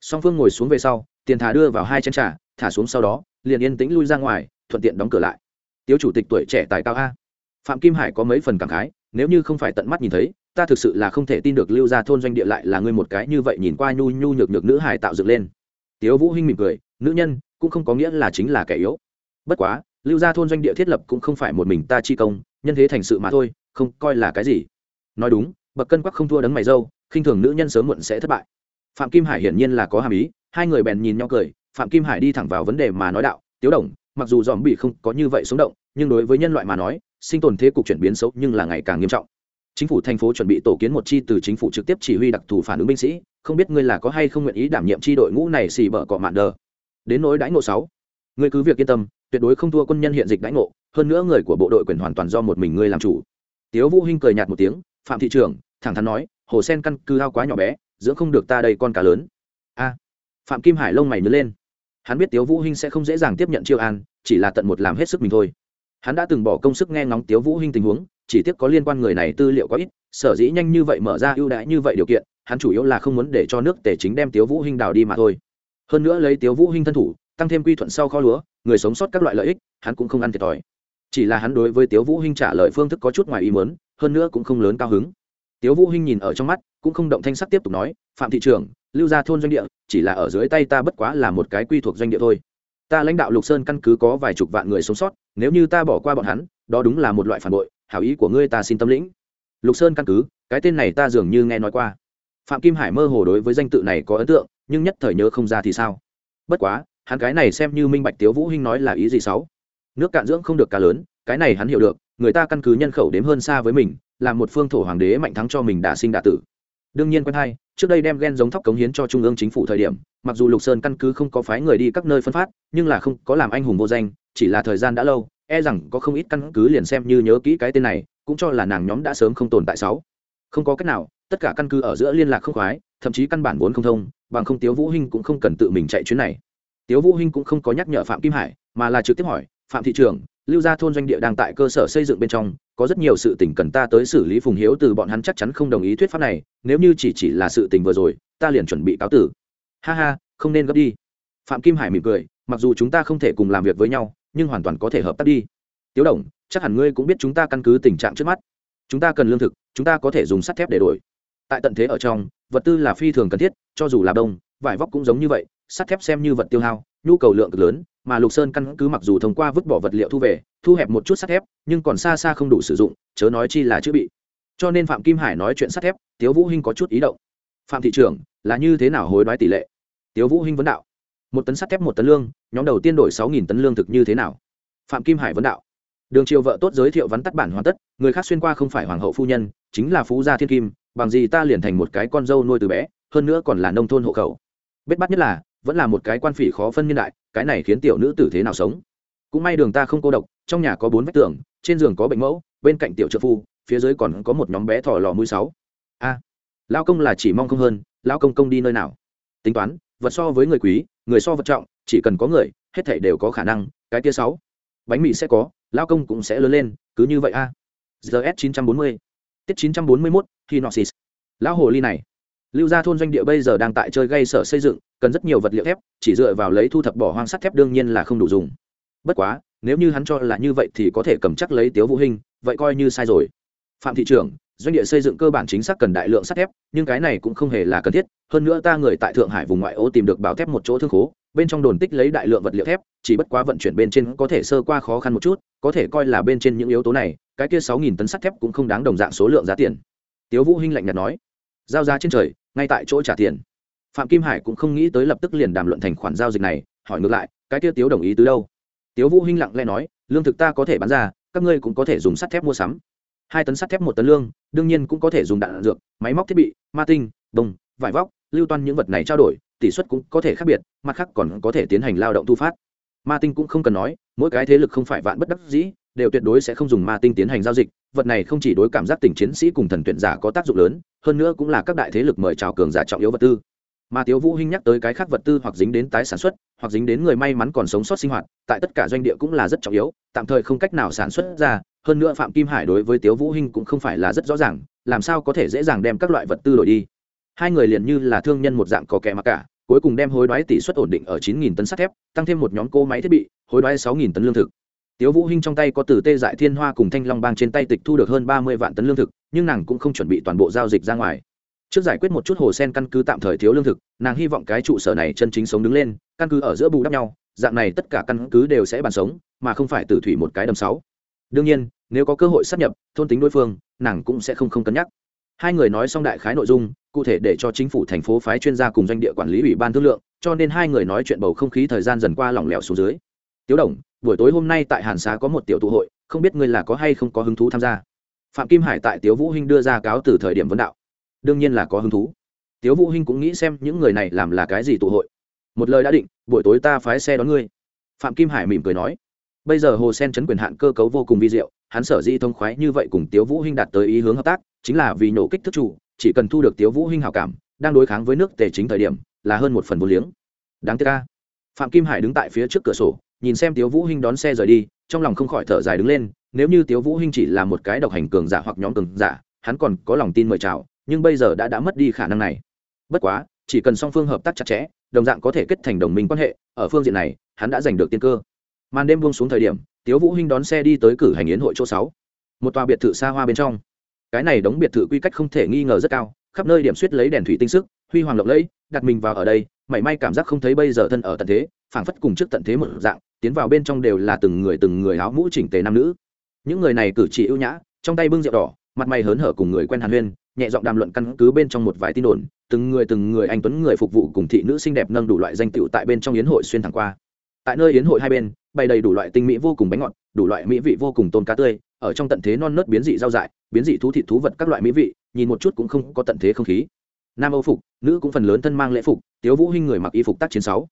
Song phương ngồi xuống về sau, tiền thả đưa vào hai chén trà, thả xuống sau đó, liền yên tĩnh lui ra ngoài, thuận tiện đóng cửa lại. Tiếu chủ tịch tuổi trẻ tài cao a. Phạm kim hải có mấy phần cảm khái, nếu như không phải tận mắt nhìn thấy, ta thực sự là không thể tin được lưu ra thôn doanh địa lại là ngươi một cái như vậy nhìn qua nhu nhu nhược nhược nữ hải tạo dựng lên tiếu vũ hinh mỉm cười, nữ nhân, cũng không có nghĩa là chính là kẻ yếu. Bất quá, lưu gia thôn doanh địa thiết lập cũng không phải một mình ta chi công, nhân thế thành sự mà thôi, không coi là cái gì. Nói đúng, bậc cân quắc không thua đấng mày dâu, khinh thường nữ nhân sớm muộn sẽ thất bại. Phạm kim hải hiển nhiên là có hàm ý, hai người bèn nhìn nhau cười, phạm kim hải đi thẳng vào vấn đề mà nói đạo, tiếu đồng, mặc dù dòm bị không có như vậy sống động, nhưng đối với nhân loại mà nói, sinh tồn thế cục chuyển biến xấu nhưng là ngày càng nghiêm trọng. Chính phủ thành phố chuẩn bị tổ kiến một chi từ chính phủ trực tiếp chỉ huy đặc thù phản ứng binh sĩ không biết ngươi là có hay không nguyện ý đảm nhiệm chi đội ngũ này xì bở cọ mạn đờ. Đến nỗi đãi ngộ sáu. Ngươi cứ việc yên tâm, tuyệt đối không thua quân nhân hiện dịch đãi ngộ, hơn nữa người của bộ đội quyền hoàn toàn do một mình ngươi làm chủ. Tiếu vũ hinh cười nhạt một tiếng, phạm thị trưởng, thẳng thắn nói, hồ sen căn cứ ao quá nhỏ bé, dưỡng không được ta đây con cá lớn. A. Phạm kim hải lông mày nhớ lên. Hắn biết tiếu vũ hinh sẽ không dễ dàng tiếp nhận chiêu an, chỉ là tận một làm hết sức mình thôi. Hắn đã từng bỏ công sức nghe ngóng tiếu vũ hinh tình huống, chỉ tiếc có liên quan người này tư liệu có ít, sở dĩ nhanh như vậy mở ra ưu đãi như vậy điều kiện hắn chủ yếu là không muốn để cho nước tề chính đem tiếu vũ hinh đào đi mà thôi. Hơn nữa lấy tiếu vũ hinh thân thủ, tăng thêm quy thuận sau kho lúa, người sống sót các loại lợi ích, hắn cũng không ăn thiệt thòi. Chỉ là hắn đối với tiếu vũ hinh trả lời phương thức có chút ngoài ý muốn, hơn nữa cũng không lớn cao hứng. Tiếu vũ hinh nhìn ở trong mắt, cũng không động thanh sắc tiếp tục nói, phạm thị trưởng, lưu gia thôn doanh địa, chỉ là ở dưới tay ta bất quá là một cái quy thuộc doanh địa thôi. Ta lãnh đạo lục sơn căn cứ có vài chục vạn người sống sót, nếu như ta bỏ qua bọn hắn, đó đúng là một loại phản bội, hảo ý của ngươi ta xin tâm lĩnh. Lục sơn căn cứ, cái tên này ta dường như nghe nói qua phạm kim hải mơ hồ đối với danh tự này có ấn tượng, nhưng nhất thời nhớ không ra thì sao? Bất quá, hắn cái này xem như minh bạch tiếu vũ hinh nói là ý gì sáu? Nước cạn dưỡng không được cá lớn, cái này hắn hiểu được, người ta căn cứ nhân khẩu đếm hơn xa với mình, làm một phương thổ hoàng đế mạnh thắng cho mình đã sinh đã tử. Đương nhiên quen hay, trước đây đem ghen giống thóc cống hiến cho trung ương chính phủ thời điểm, mặc dù lục sơn căn cứ không có phái người đi các nơi phân phát, nhưng là không có làm anh hùng vô danh, chỉ là thời gian đã lâu e rằng có không ít căn cứ liền xem như nhớ kỹ cái tên này, cũng cho là nàng nhóm đã sớm không tồn tại sáu. Không có cách nào tất cả căn cứ ở giữa liên lạc không khoái, thậm chí căn bản vốn không thông, bằng không tiếu vũ hinh cũng không cần tự mình chạy chuyến này. Tiếu vũ hinh cũng không có nhắc nhở phạm kim hải, mà là trực tiếp hỏi, phạm thị trưởng, lưu gia thôn doanh địa đang tại cơ sở xây dựng bên trong, có rất nhiều sự tình cần ta tới xử lý phùng hiếu từ bọn hắn chắc chắn không đồng ý thuyết pháp này, nếu như chỉ chỉ là sự tình vừa rồi, ta liền chuẩn bị cáo tử. Ha ha, không nên gấp đi. Phạm kim hải mỉm cười, mặc dù chúng ta không thể cùng làm việc với nhau, nhưng hoàn toàn có thể hợp tác đi. Tiếu đồng, chắc hẳn ngươi cũng biết chúng ta căn cứ tình trạng trước mắt. Chúng ta cần lương thực, chúng ta có thể dùng sắt thép để đổi tại tận thế ở trong, vật tư là phi thường cần thiết, cho dù là đông vải vóc cũng giống như vậy, sắt thép xem như vật tiêu hao, nhu cầu lượng cực lớn, mà lục sơn căn cứ mặc dù thông qua vứt bỏ vật liệu thu về, thu hẹp một chút sắt thép, nhưng còn xa xa không đủ sử dụng, chớ nói chi là chữ bị. Cho nên phạm kim hải nói chuyện sắt thép, tiếu vũ hinh có chút ý động. Phạm thị trưởng, là như thế nào hối đoái tỷ lệ? Tiếu vũ hinh vấn đạo. Một tấn sắt thép một tấn lương, nhóm đầu tiên đổi sáu nghìn tấn lương thực như thế nào? Phạm kim hải vấn đạo. Đường triều vợ tốt giới thiệu vắn tắt bản hoàn tất, người khác xuyên qua không phải hoàng hậu phu nhân, chính là phú gia thiên kim bằng gì ta liền thành một cái con dâu nuôi từ bé hơn nữa còn là nông thôn hộ khẩu. Bết bắt nhất là vẫn là một cái quan phỉ khó phân niên đại cái này khiến tiểu nữ tử thế nào sống? Cũng may đường ta không cô độc trong nhà có bốn vách tường trên giường có bệnh mẫu bên cạnh tiểu trợ phu phía dưới còn có một nhóm bé thỏ lò mũi sáu. A à, lao công là chỉ mong không hơn lao công công đi nơi nào? Tính toán vật so với người quý người so vật trọng chỉ cần có người hết thảy đều có khả năng cái tia sáu. Bánh mì sẽ có lao công cũng sẽ lớn lên cứ như vậy a. Zs chín trăm bốn mươi tiết 941 hinoxis. Lão hồ ly này. Lưu gia thôn doanh địa bây giờ đang tại chơi gây sở xây dựng, cần rất nhiều vật liệu thép, chỉ dựa vào lấy thu thập bỏ hoang sắt thép đương nhiên là không đủ dùng. Bất quá, nếu như hắn cho là như vậy thì có thể cầm chắc lấy tiếu vũ hình vậy coi như sai rồi. Phạm thị trưởng, doanh địa xây dựng cơ bản chính xác cần đại lượng sắt thép, nhưng cái này cũng không hề là cần thiết, hơn nữa ta người tại thượng hải vùng ngoại ô tìm được bảo thép một chỗ thương khố, bên trong đồn tích lấy đại lượng vật liệu thép, chỉ bất quá vận chuyển bên trên có thể sơ qua khó khăn một chút, có thể coi là bên trên những yếu tố này cái kia sáu nghìn tấn sắt thép cũng không đáng đồng dạng số lượng giá tiền. Tiếu vũ hinh lạnh nhạt nói, giao giá trên trời, ngay tại chỗ trả tiền. Phạm kim hải cũng không nghĩ tới lập tức liền đàm luận thành khoản giao dịch này, hỏi ngược lại, cái kia tiếu đồng ý từ đâu? Tiếu vũ hinh lặng lẽ nói, lương thực ta có thể bán ra, các ngươi cũng có thể dùng sắt thép mua sắm. Hai tấn sắt thép một tấn lương, đương nhiên cũng có thể dùng đạn dược, máy móc thiết bị, ma tinh đồng vải vóc, lưu toan những vật này trao đổi, tỷ suất cũng có thể khác biệt, mặt khác còn có thể tiến hành lao động thu phát. Ma tinh cũng không cần nói, mỗi cái thế lực không phải vạn bất đắc dĩ đều tuyệt đối sẽ không dùng ma tinh tiến hành giao dịch, vật này không chỉ đối cảm giác tình chiến sĩ cùng thần tuyển giả có tác dụng lớn, hơn nữa cũng là các đại thế lực mời chào cường giả trọng yếu vật tư. Mà tiếu vũ hinh nhắc tới cái khác vật tư hoặc dính đến tái sản xuất, hoặc dính đến người may mắn còn sống sót sinh hoạt, tại tất cả doanh địa cũng là rất trọng yếu, tạm thời không cách nào sản xuất ra, hơn nữa phạm kim hải đối với tiếu vũ hinh cũng không phải là rất rõ ràng, làm sao có thể dễ dàng đem các loại vật tư đổi đi. Hai người liền như là thương nhân một dạng có kẻ mặc cả, cuối cùng đem hối đoái tỷ suất ổn định ở 9.000 tấn sắt thép, tăng thêm một nhóm cô máy thiết bị, hối đoái 6.000 tấn lương thực tiếu vũ hinh trong tay có từ tê dại thiên hoa cùng thanh long bang trên tay tịch thu được hơn 30 vạn tấn lương thực, nhưng nàng cũng không chuẩn bị toàn bộ giao dịch ra ngoài. Trước giải quyết một chút hồ sen căn cứ tạm thời thiếu lương thực, nàng hy vọng cái trụ sở này chân chính sống đứng lên, căn cứ ở giữa bù đắp nhau, dạng này tất cả căn cứ đều sẽ bàn sống, mà không phải tử thủy một cái đầm sáu. Đương nhiên, nếu có cơ hội sắp nhập, thôn tính đối phương, nàng cũng sẽ không không cân nhắc. Hai người nói xong đại khái nội dung, cụ thể để cho chính phủ thành phố phái chuyên gia cùng doanh địa quản lý ủy ban thương lượng, cho nên hai người nói chuyện bầu không khí thời gian dần qua lỏng lẻo xuống dưới tiếu đồng, buổi tối hôm nay tại hàn xá có một tiểu tụ hội, không biết ngươi là có hay không có hứng thú tham gia. Phạm kim hải tại tiếu vũ hinh đưa ra cáo từ thời điểm vấn đạo. Đương nhiên là có hứng thú. Tiếu vũ hinh cũng nghĩ xem những người này làm là cái gì tụ hội. Một lời đã định, buổi tối ta phái xe đón ngươi. Phạm kim hải mỉm cười nói. Bây giờ hồ sen chấn quyền hạn cơ cấu vô cùng vi diệu, hắn sở di thông khoái như vậy cùng tiếu vũ hinh đạt tới ý hướng hợp tác, chính là vì nổ kích thức chủ, chỉ cần thu được tiếu vũ hinh hảo cảm, đang đối kháng với nước tề chính thời điểm, là hơn một phần vô liếng. Đáng tiếc ca phạm kim hải đứng tại phía trước cửa sổ nhìn xem tiếu vũ hinh đón xe rời đi, trong lòng không khỏi thở dài đứng lên, nếu như tiếu vũ hinh chỉ là một cái độc hành cường giả hoặc nhóm cường giả, hắn còn có lòng tin mời chào, nhưng bây giờ đã đã mất đi khả năng này. Bất quá, chỉ cần song phương hợp tác chặt chẽ, đồng dạng có thể kết thành đồng minh quan hệ, ở phương diện này, hắn đã giành được tiên cơ. Màn đêm buông xuống thời điểm, tiếu vũ hinh đón xe đi tới cử hành yến hội chỗ sáu. Một tòa biệt thự xa hoa bên trong. Cái này đóng biệt thự quy cách không thể nghi ngờ rất cao, khắp nơi điểm suýt lấy đèn thủy tinh sức, huy hoàng lộng lẫy, đặt mình vào ở đây, mảy may cảm giác không thấy bây giờ thân ở tận thế phảng phất cùng trước tận thế một dạng, tiến vào bên trong đều là từng người từng người áo mũ chỉnh tề nam nữ. Những người này cử chỉ ưu nhã, trong tay bưng rượu đỏ, mặt mày hớn hở cùng người quen hàn huyên, nhẹ giọng đàm luận căn cứ bên trong một vài tin đồn, từng người từng người anh tuấn người phục vụ cùng thị nữ xinh đẹp nâng đủ loại danh tựu tại bên trong yến hội xuyên thẳng qua. Tại nơi yến hội hai bên, bày đầy đủ loại tinh mỹ vô cùng bánh ngọt, đủ loại mỹ vị vô cùng tôn cá tươi, ở trong tận thế non nớt biến dị rau dại, biến dị thú thịt thú vật các loại mỹ vị, nhìn một chút cũng không có tận thế không khí. Nam âu phục, nữ cũng phần lớn thân mang lễ phục, tiếu vũ hinh người mặc y phục tác chiến sáu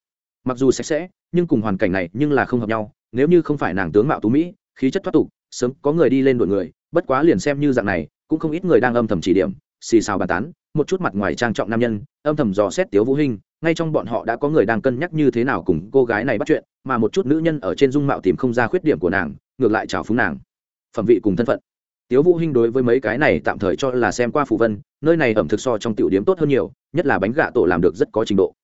mặc dù sạch sẽ, nhưng cùng hoàn cảnh này nhưng là không hợp nhau. Nếu như không phải nàng tướng mạo tú mỹ, khí chất thoát tục, sớm có người đi lên đội người, bất quá liền xem như dạng này, cũng không ít người đang âm thầm chỉ điểm, xì xào bàn tán, một chút mặt ngoài trang trọng nam nhân, âm thầm dò xét tiếu vũ hinh, ngay trong bọn họ đã có người đang cân nhắc như thế nào cùng cô gái này bắt chuyện, mà một chút nữ nhân ở trên dung mạo tìm không ra khuyết điểm của nàng, ngược lại chào phúng nàng. Phẩm vị cùng thân phận. Tiếu vũ hinh đối với mấy cái này tạm thời cho là xem qua phù vân, nơi này ẩm thực so trong tiểu điếm tốt hơn nhiều, nhất là bánh gà tổ làm được rất có trình độ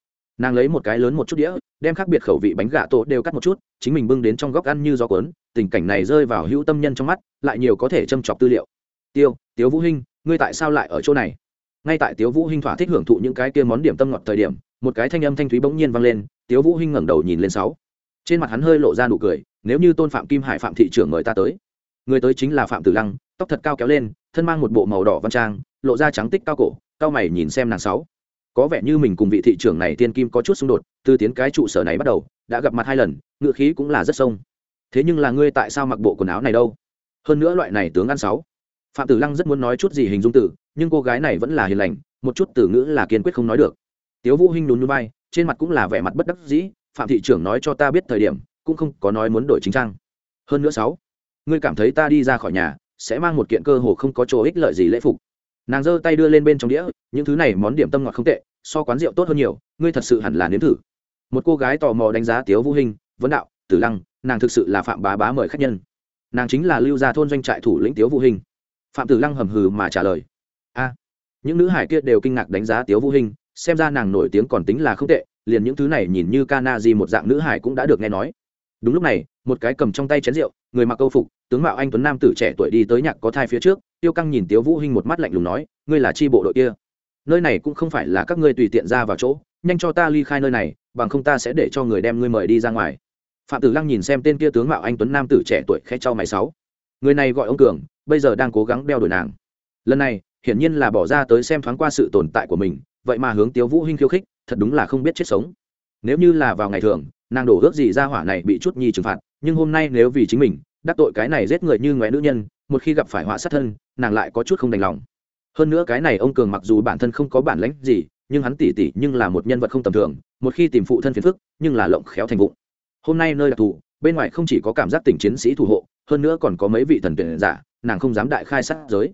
nàng lấy một cái lớn một chút đĩa, đem khác biệt khẩu vị bánh gà tổ đều cắt một chút, chính mình bưng đến trong góc ăn như gió cuốn, tình cảnh này rơi vào hữu tâm nhân trong mắt, lại nhiều có thể châm chọc tư liệu. Tiêu, tiếu vũ hinh, ngươi tại sao lại ở chỗ này? Ngay tại tiếu vũ hinh thỏa thích hưởng thụ những cái kia món điểm tâm ngọt thời điểm, một cái thanh âm thanh thúy bỗng nhiên vang lên, tiếu vũ hinh ngẩng đầu nhìn lên sáu. Trên mặt hắn hơi lộ ra nụ cười, nếu như tôn phạm kim hải phạm thị trưởng mời ta tới, người tới chính là phạm tử lăng, tóc thật cao kéo lên, thân mang một bộ màu đỏ văn trang, lộ ra trắng tích cao cổ, cao mày nhìn xem nàng sáu có vẻ như mình cùng vị thị trưởng này tiên kim có chút xung đột, từ tiến cái trụ sở này bắt đầu, đã gặp mặt hai lần, ngựa khí cũng là rất sông. Thế nhưng là ngươi tại sao mặc bộ quần áo này đâu? Hơn nữa loại này tướng ăn sáu. Phạm tử lăng rất muốn nói chút gì hình dung tử nhưng cô gái này vẫn là hiền lành, một chút từ ngữ là kiên quyết không nói được. Tiếu vũ hinh lún núi bay trên mặt cũng là vẻ mặt bất đắc dĩ, phạm thị trưởng nói cho ta biết thời điểm, cũng không có nói muốn đổi chính trang. Hơn nữa sáu, ngươi cảm thấy ta đi ra khỏi nhà, sẽ mang một kiện cơ hồ không có chỗ ích lợi gì lễ phục nàng giơ tay đưa lên bên trong đĩa, những thứ này món điểm tâm ngọt không tệ, so quán rượu tốt hơn nhiều, ngươi thật sự hẳn là nếm thử. Một cô gái tò mò đánh giá tiếu vũ hình vấn đạo, tử lăng, nàng thực sự là phạm bá bá mời khách nhân. Nàng chính là lưu gia thôn doanh trại thủ lĩnh tiếu vũ hình phạm tử lăng hầm hừ mà trả lời, a. Những nữ hải kia đều kinh ngạc đánh giá tiếu vũ hình xem ra nàng nổi tiếng còn tính là không tệ, liền những thứ này nhìn như ca na di một dạng nữ hải cũng đã được nghe nói. Đúng lúc này, một cái cầm trong tay chén rượu, người mặc câu phục, tướng mạo anh tuấn nam tử trẻ tuổi đi tới nhạc có thai phía trước tiêu căng nhìn tiếu vũ hinh một mắt lạnh lùng nói, ngươi là chi bộ đội kia? Nơi này cũng không phải là các ngươi tùy tiện ra vào chỗ, nhanh cho ta ly khai nơi này, bằng không ta sẽ để cho người đem ngươi mời đi ra ngoài. Phạm tử lăng nhìn xem tên kia tướng mạo anh tuấn nam tử trẻ tuổi khẽ trao mày sáu. Người này gọi ông cường, bây giờ đang cố gắng đeo đuổi nàng. Lần này, hiển nhiên là bỏ ra tới xem thoáng qua sự tồn tại của mình, vậy mà hướng tiếu vũ hinh khiêu khích, thật đúng là không biết chết sống. Nếu như là vào ngày thường, nàng đổ ước gì ra hỏa này bị chút nhi trừng phạt, nhưng hôm nay nếu vì chính mình đắc tội cái này giết người như ngoé nữ nhân, một khi gặp phải họa sát thân, nàng lại có chút không đành lòng. Hơn nữa cái này ông cường mặc dù bản thân không có bản lãnh gì, nhưng hắn tỉ tỉ nhưng là một nhân vật không tầm thường, một khi tìm phụ thân phiền phức, nhưng là lộng khéo thành vụng. Hôm nay nơi đặc thù, bên ngoài không chỉ có cảm giác tình chiến sĩ thủ hộ, hơn nữa còn có mấy vị thần tuyển giả, nàng không dám đại khai sát giới.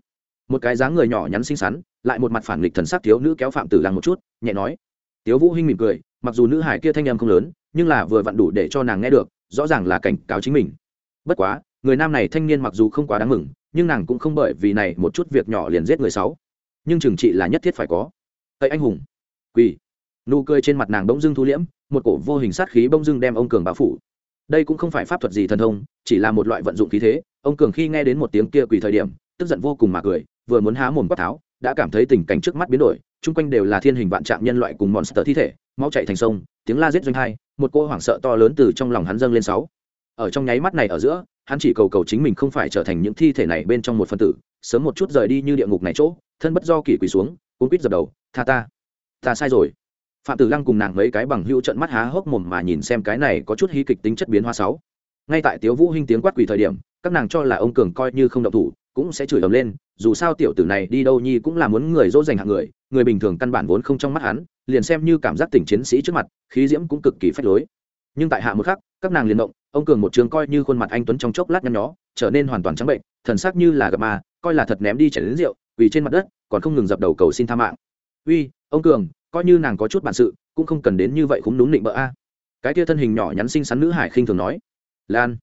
Một cái dáng người nhỏ nhắn xinh xắn, lại một mặt phản nghịch thần sắc thiếu nữ kéo phạm tử lăng một chút, nhẹ nói. Tiếu vũ hinh mỉm cười, mặc dù nữ hải kia thanh âm không lớn, nhưng là vừa vặn đủ để cho nàng nghe được, rõ ràng là cảnh cáo chính mình bất quá, người nam này thanh niên mặc dù không quá đáng mừng, nhưng nàng cũng không bởi vì này một chút việc nhỏ liền giết người sáu. Nhưng trừng trị là nhất thiết phải có. Tây anh hùng. Quỳ. Nụ cười trên mặt nàng bỗng dưng thu liễm, một cổ vô hình sát khí bỗng dưng đem ông cường bao phủ. Đây cũng không phải pháp thuật gì thần thông, chỉ là một loại vận dụng khí thế. Ông cường khi nghe đến một tiếng kia quỳ thời điểm, tức giận vô cùng mà cười, vừa muốn há mồm quát tháo, đã cảm thấy tình cảnh trước mắt biến đổi, chung quanh đều là thiên hình vạn trạng nhân loại cùng monster thi thể, máu chạy thành sông, tiếng la giết doanh hai, một cô hoảng sợ to lớn từ trong lòng hắn dâng lên sáu ở trong nháy mắt này ở giữa, hắn chỉ cầu cầu chính mình không phải trở thành những thi thể này bên trong một phân tử, sớm một chút rời đi như địa ngục này chỗ, thân bất do kỳ quỳ xuống, cuốn quýt dập đầu, tha ta ta sai rồi. Phạm tử lăng cùng nàng mấy cái bằng hữu trận mắt há hốc mồm mà nhìn xem cái này có chút hí kịch tính chất biến hoa sáu. Ngay tại tiếu vũ hinh tiếng quát quỳ thời điểm, các nàng cho là ông cường coi như không động thủ, cũng sẽ chửi ầm lên, dù sao tiểu tử này đi đâu nhi cũng là muốn người dỗ dành hạng người người bình thường căn bản vốn không trong mắt hắn, liền xem như cảm giác tình chiến sĩ trước mặt, khí diễm cũng cực kỳ phách lối nhưng tại hạ một khắc, các nàng liền động, ông cường một trường coi như khuôn mặt anh tuấn trong chốc lát nhăn nhó, trở nên hoàn toàn trắng bệnh, thần sắc như là gặp ma, coi là thật ném đi chảy đến rượu vì trên mặt đất, còn không ngừng dập đầu cầu xin tha mạng. Uy, ông cường, coi như nàng có chút bản sự, cũng không cần đến như vậy cũng đúng định bỡ a. Cái kia thân hình nhỏ nhắn xinh xắn nữ hải khinh thường nói. Lan.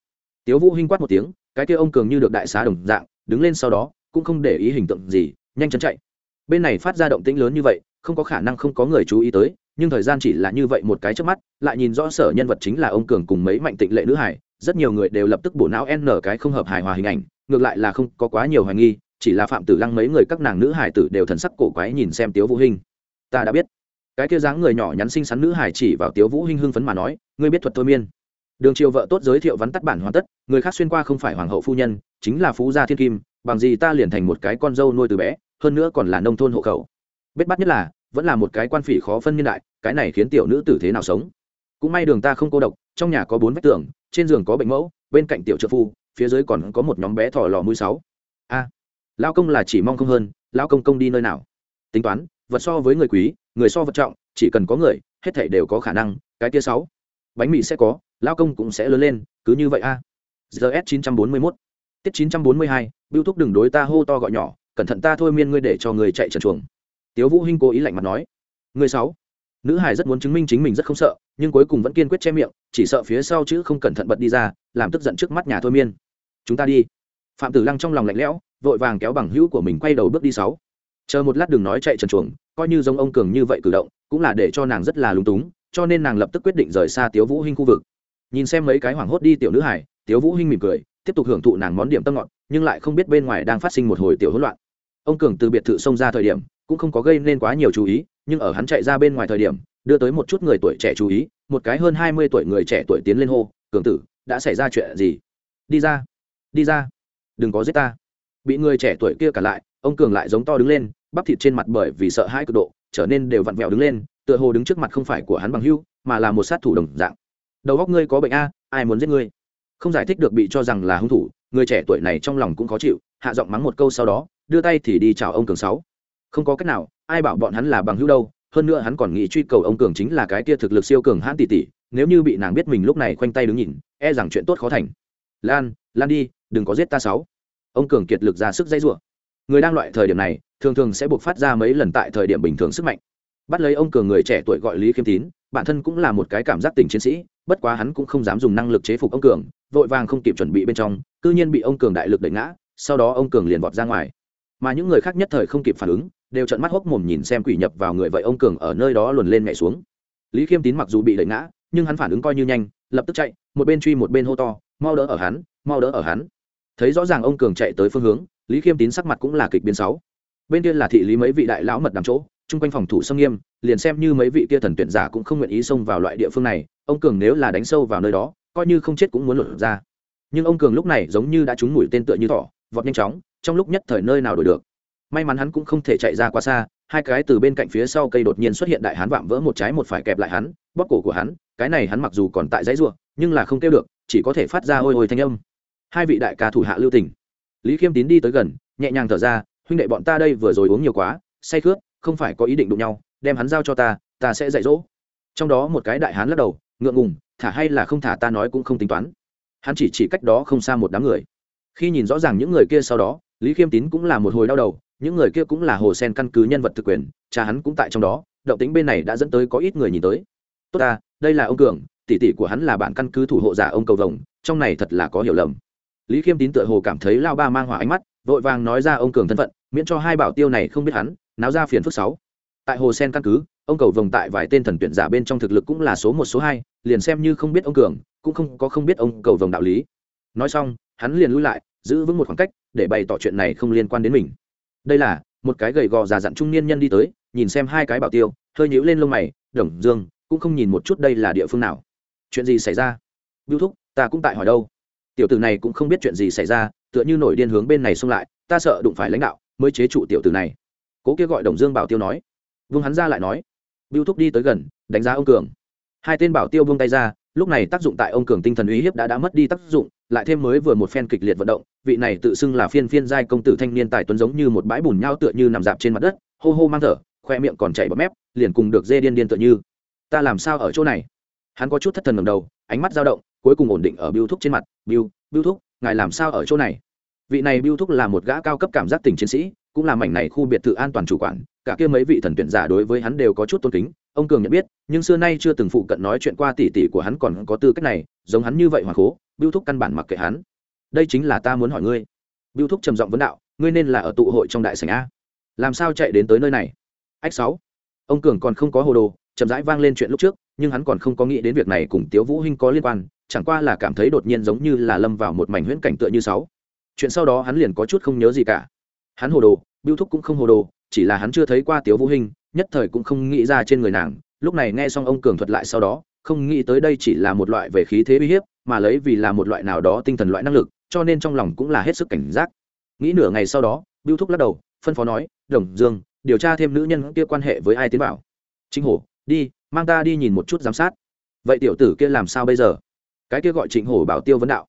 Tiếu vũ hinh quát một tiếng, cái kia ông cường như được đại xá đồng dạng, đứng lên sau đó, cũng không để ý hình tượng gì, nhanh chân chạy. Bên này phát ra động tĩnh lớn như vậy, không có khả năng không có người chú ý tới nhưng thời gian chỉ là như vậy một cái trước mắt, lại nhìn rõ sở nhân vật chính là ông cường cùng mấy mạnh tịnh lệ nữ hải, rất nhiều người đều lập tức bổ não n cái không hợp hài hòa hình ảnh, ngược lại là không có quá nhiều hoài nghi, chỉ là phạm tử lăng mấy người các nàng nữ hải tử đều thần sắc cổ quái nhìn xem tiếu vũ hinh. Ta đã biết. Cái kia dáng người nhỏ nhắn xinh xắn nữ hải chỉ vào tiếu vũ hinh hưng phấn mà nói, ngươi biết thuật thôi miên. Đường triều vợ tốt giới thiệu vắn tắt bản hoàn tất, người khác xuyên qua không phải hoàng hậu phu nhân, chính là phú gia thiên kim, bằng gì ta liền thành một cái con dâu nuôi từ bé, hơn nữa còn là nông thôn hộ khẩu. Bết bắt nhất là vẫn là một cái quan phỉ khó phân niên đại cái này khiến tiểu nữ tử thế nào sống? Cũng may đường ta không cô độc trong nhà có bốn vách tường trên giường có bệnh mẫu bên cạnh tiểu trợ phu phía dưới còn có một nhóm bé thỏ lò mũi sáu. A à, lao công là chỉ mong không hơn lao công công đi nơi nào? Tính toán vật so với người quý người so vật trọng chỉ cần có người hết thảy đều có khả năng cái tia sáu. Bánh mì sẽ có lao công cũng sẽ lớn lên cứ như vậy a. Gs chín trăm bốn mươi mốt. Tiết chín trăm bốn mươi hai bưu thúc đừng đối ta hô to gọi nhỏ cẩn thận ta thôi miên ngươi để cho người chạy trần chuồng tiếu vũ hinh cố ý lạnh mặt nói, người sáu. Nữ hải rất muốn chứng minh chính mình rất không sợ, nhưng cuối cùng vẫn kiên quyết che miệng, chỉ sợ phía sau chữ không cẩn thận bật đi ra, làm tức giận trước mắt nhà thôi miên. Chúng ta đi. Phạm tử lăng trong lòng lạnh lẽo, vội vàng kéo bằng hữu của mình quay đầu bước đi sáu. Chờ một lát đừng nói chạy trần chuồng, coi như giống ông cường như vậy cử động, cũng là để cho nàng rất là lúng túng, cho nên nàng lập tức quyết định rời xa tiếu vũ hinh khu vực. Nhìn xem mấy cái hoảng hốt đi tiểu nữ hải tiếu vũ hinh mỉm cười, tiếp tục hưởng thụ nàng món điểm tâm ngọt, nhưng lại không biết bên ngoài đang phát sinh một hồi tiểu hỗn loạn. Ông cường từ biệt thự xông ra thời điểm cũng không có gây nên quá nhiều chú ý, nhưng ở hắn chạy ra bên ngoài thời điểm, đưa tới một chút người tuổi trẻ chú ý, một cái hơn hai mươi tuổi người trẻ tuổi tiến lên hô, cường tử, đã xảy ra chuyện gì? Đi ra đi ra, đừng có giết ta. Bị người trẻ tuổi kia cả lại, ông cường lại giống to đứng lên, bắp thịt trên mặt bởi vì sợ hãi cực độ, trở nên đều vặn vẹo đứng lên, tựa hồ đứng trước mặt không phải của hắn bằng hưu, mà là một sát thủ đồng dạng. Đầu góc ngươi có bệnh a, ai muốn giết ngươi? Không giải thích được bị cho rằng là hung thủ, người trẻ tuổi này trong lòng cũng khó chịu, hạ giọng mắng một câu sau đó, đưa tay thì đi chào ông cường sáu không có cách nào, ai bảo bọn hắn là bằng hữu đâu, hơn nữa hắn còn nghĩ truy cầu ông cường chính là cái kia thực lực siêu cường hãn tỷ tỷ, nếu như bị nàng biết mình lúc này khoanh tay đứng nhìn e rằng chuyện tốt khó thành. Lan lan đi, đừng có giết ta sáu. Ông cường kiệt lực ra sức dây rủa. Người đang loại thời điểm này, thường thường sẽ buộc phát ra mấy lần tại thời điểm bình thường sức mạnh. Bắt lấy ông cường người trẻ tuổi gọi lý khiêm tín, bản thân cũng là một cái cảm giác tình chiến sĩ, bất quá hắn cũng không dám dùng năng lực chế phục ông cường, vội vàng không kịp chuẩn bị bên trong, cư nhiên bị ông cường đại lực đẩy ngã, sau đó ông cường liền vọt ra ngoài mà những người khác nhất thời không kịp phản ứng, đều trận mắt hốc mồm nhìn xem quỷ nhập vào người vậy ông cường ở nơi đó luồn lên nhảy xuống. Lý khiêm tín mặc dù bị đẩy ngã, nhưng hắn phản ứng coi như nhanh, lập tức chạy, một bên truy một bên hô to, mau đỡ ở hắn, mau đỡ ở hắn. Thấy rõ ràng ông cường chạy tới phương hướng, lý khiêm tín sắc mặt cũng là kịch biến sáu bên kia là thị lý mấy vị đại lão mật đàm chỗ, chung quanh phòng thủ sông nghiêm, liền xem như mấy vị kia thần tuyển giả cũng không nguyện ý xông vào loại địa phương này, ông cường nếu là đánh sâu vào nơi đó, coi như không chết cũng muốn lột ra. Nhưng ông cường lúc này giống như đã trúng mũi tên tựa như thỏ, vọt nhanh chóng trong lúc nhất thời nơi nào đổi được. May mắn hắn cũng không thể chạy ra quá xa, hai cái từ bên cạnh phía sau cây đột nhiên xuất hiện đại hắn vạm vỡ một trái một phải kẹp lại hắn, bóp cổ của hắn, cái này hắn mặc dù còn tại dãy ruộng nhưng là không kêu được, chỉ có thể phát ra ôi ôi thanh âm. Hai vị đại ca thủ hạ lưu tình. Lý khiêm tín đi tới gần, nhẹ nhàng thở ra, huynh đệ bọn ta đây vừa rồi uống nhiều quá, say khướt, không phải có ý định đụng nhau, đem hắn giao cho ta ta sẽ dạy dỗ. Trong đó một cái đại hán lắc đầu, ngượng ngùng, thả hay là không thả ta nói cũng không tính toán. Hắn chỉ chỉ cách đó không xa một đám người. Khi nhìn rõ ràng những người kia sau đó lý khiêm tín cũng là một hồi đau đầu, những người kia cũng là hồ sen căn cứ nhân vật thực quyền, cha hắn cũng tại trong đó, động tính bên này đã dẫn tới có ít người nhìn tới. Tốt ta, đây là ông cường, tỷ tỷ của hắn là bản căn cứ thủ hộ giả ông cầu vồng, trong này thật là có hiểu lầm. Lý khiêm tín tựa hồ cảm thấy lao ba mang hỏa ánh mắt, vội vàng nói ra ông cường thân phận, miễn cho hai bảo tiêu này không biết hắn, náo ra phiền phức sáu. Tại hồ sen căn cứ, ông cầu vồng tại vài tên thần tuyển giả bên trong thực lực cũng là số một, số hai, liền xem như không biết ông cường, cũng không có không biết ông cầu vồng đạo lý. Nói xong, hắn liền lui lại giữ vững một khoảng cách để bày tỏ chuyện này không liên quan đến mình. Đây là một cái gầy gò già dặn trung niên nhân đi tới, nhìn xem hai cái bảo tiêu, hơi nhíu lên lông mày, đồng dương, cũng không nhìn một chút đây là địa phương nào. Chuyện gì xảy ra? Biêu thúc, ta cũng tại hỏi đâu. Tiểu tử này cũng không biết chuyện gì xảy ra, tựa như nổi điên hướng bên này xông lại, ta sợ đụng phải lãnh đạo, mới chế trụ tiểu tử này. Cố kia gọi đồng dương bảo tiêu nói. Vương hắn ra lại nói. Biêu thúc đi tới gần, đánh giá ông cường. Hai tên bảo tiêu buông tay ra lúc này tác dụng tại ông cường tinh thần uy hiếp đã đã mất đi tác dụng, lại thêm mới vừa một phen kịch liệt vận động, vị này tự xưng là phiên phiên giai công tử thanh niên tài tuấn giống như một bãi bùn nhau tựa như nằm dạp trên mặt đất, hô hô mang thở, khoe miệng còn chảy bọt mép, liền cùng được dê điên điên tựa như. Ta làm sao ở chỗ này? Hắn có chút thất thần ngầm đầu, ánh mắt dao động, cuối cùng ổn định ở biêu thúc trên mặt. Biêu biêu thúc, ngài làm sao ở chỗ này? Vị này biêu thúc là một gã cao cấp cảm giác tình chiến sĩ, cũng là mảnh này khu biệt thự an toàn chủ quản, cả kia mấy vị thần tuyển giả đối với hắn đều có chút tôn kính, ông cường nhận biết, nhưng xưa nay chưa từng phụ cận nói chuyện qua tỉ tỉ của hắn còn có tư cách này, giống hắn như vậy hoàng cố biêu thúc căn bản mặc kệ hắn. Đây chính là ta muốn hỏi ngươi. Biêu thúc trầm giọng vấn đạo, ngươi nên là ở tụ hội trong đại sảnh a. Làm sao chạy đến tới nơi này? Ách sáu. Ông cường còn không có hồ đồ, chậm rãi vang lên chuyện lúc trước, nhưng hắn còn không có nghĩ đến việc này cùng tiếu vũ hinh có liên quan, chẳng qua là cảm thấy đột nhiên giống như là lâm vào một mảnh huyễn cảnh tựa như sáu chuyện sau đó hắn liền có chút không nhớ gì cả. Hắn hồ đồ biêu thúc cũng không hồ đồ chỉ là hắn chưa thấy qua tiếu vũ Hình, nhất thời cũng không nghĩ ra trên người nàng. Lúc này nghe xong ông cường thuật lại sau đó không nghĩ tới đây chỉ là một loại về khí thế uy hiếp mà lấy vì là một loại nào đó tinh thần loại năng lực cho nên trong lòng cũng là hết sức cảnh giác. Nghĩ nửa ngày sau đó biêu thúc lắc đầu phân phó nói đồng dương điều tra thêm nữ nhân kia quan hệ với ai tiến bảo chính hổ đi mang ta đi nhìn một chút giám sát. Vậy tiểu tử kia làm sao bây giờ? Cái kia gọi trịnh hổ bảo tiêu vấn đạo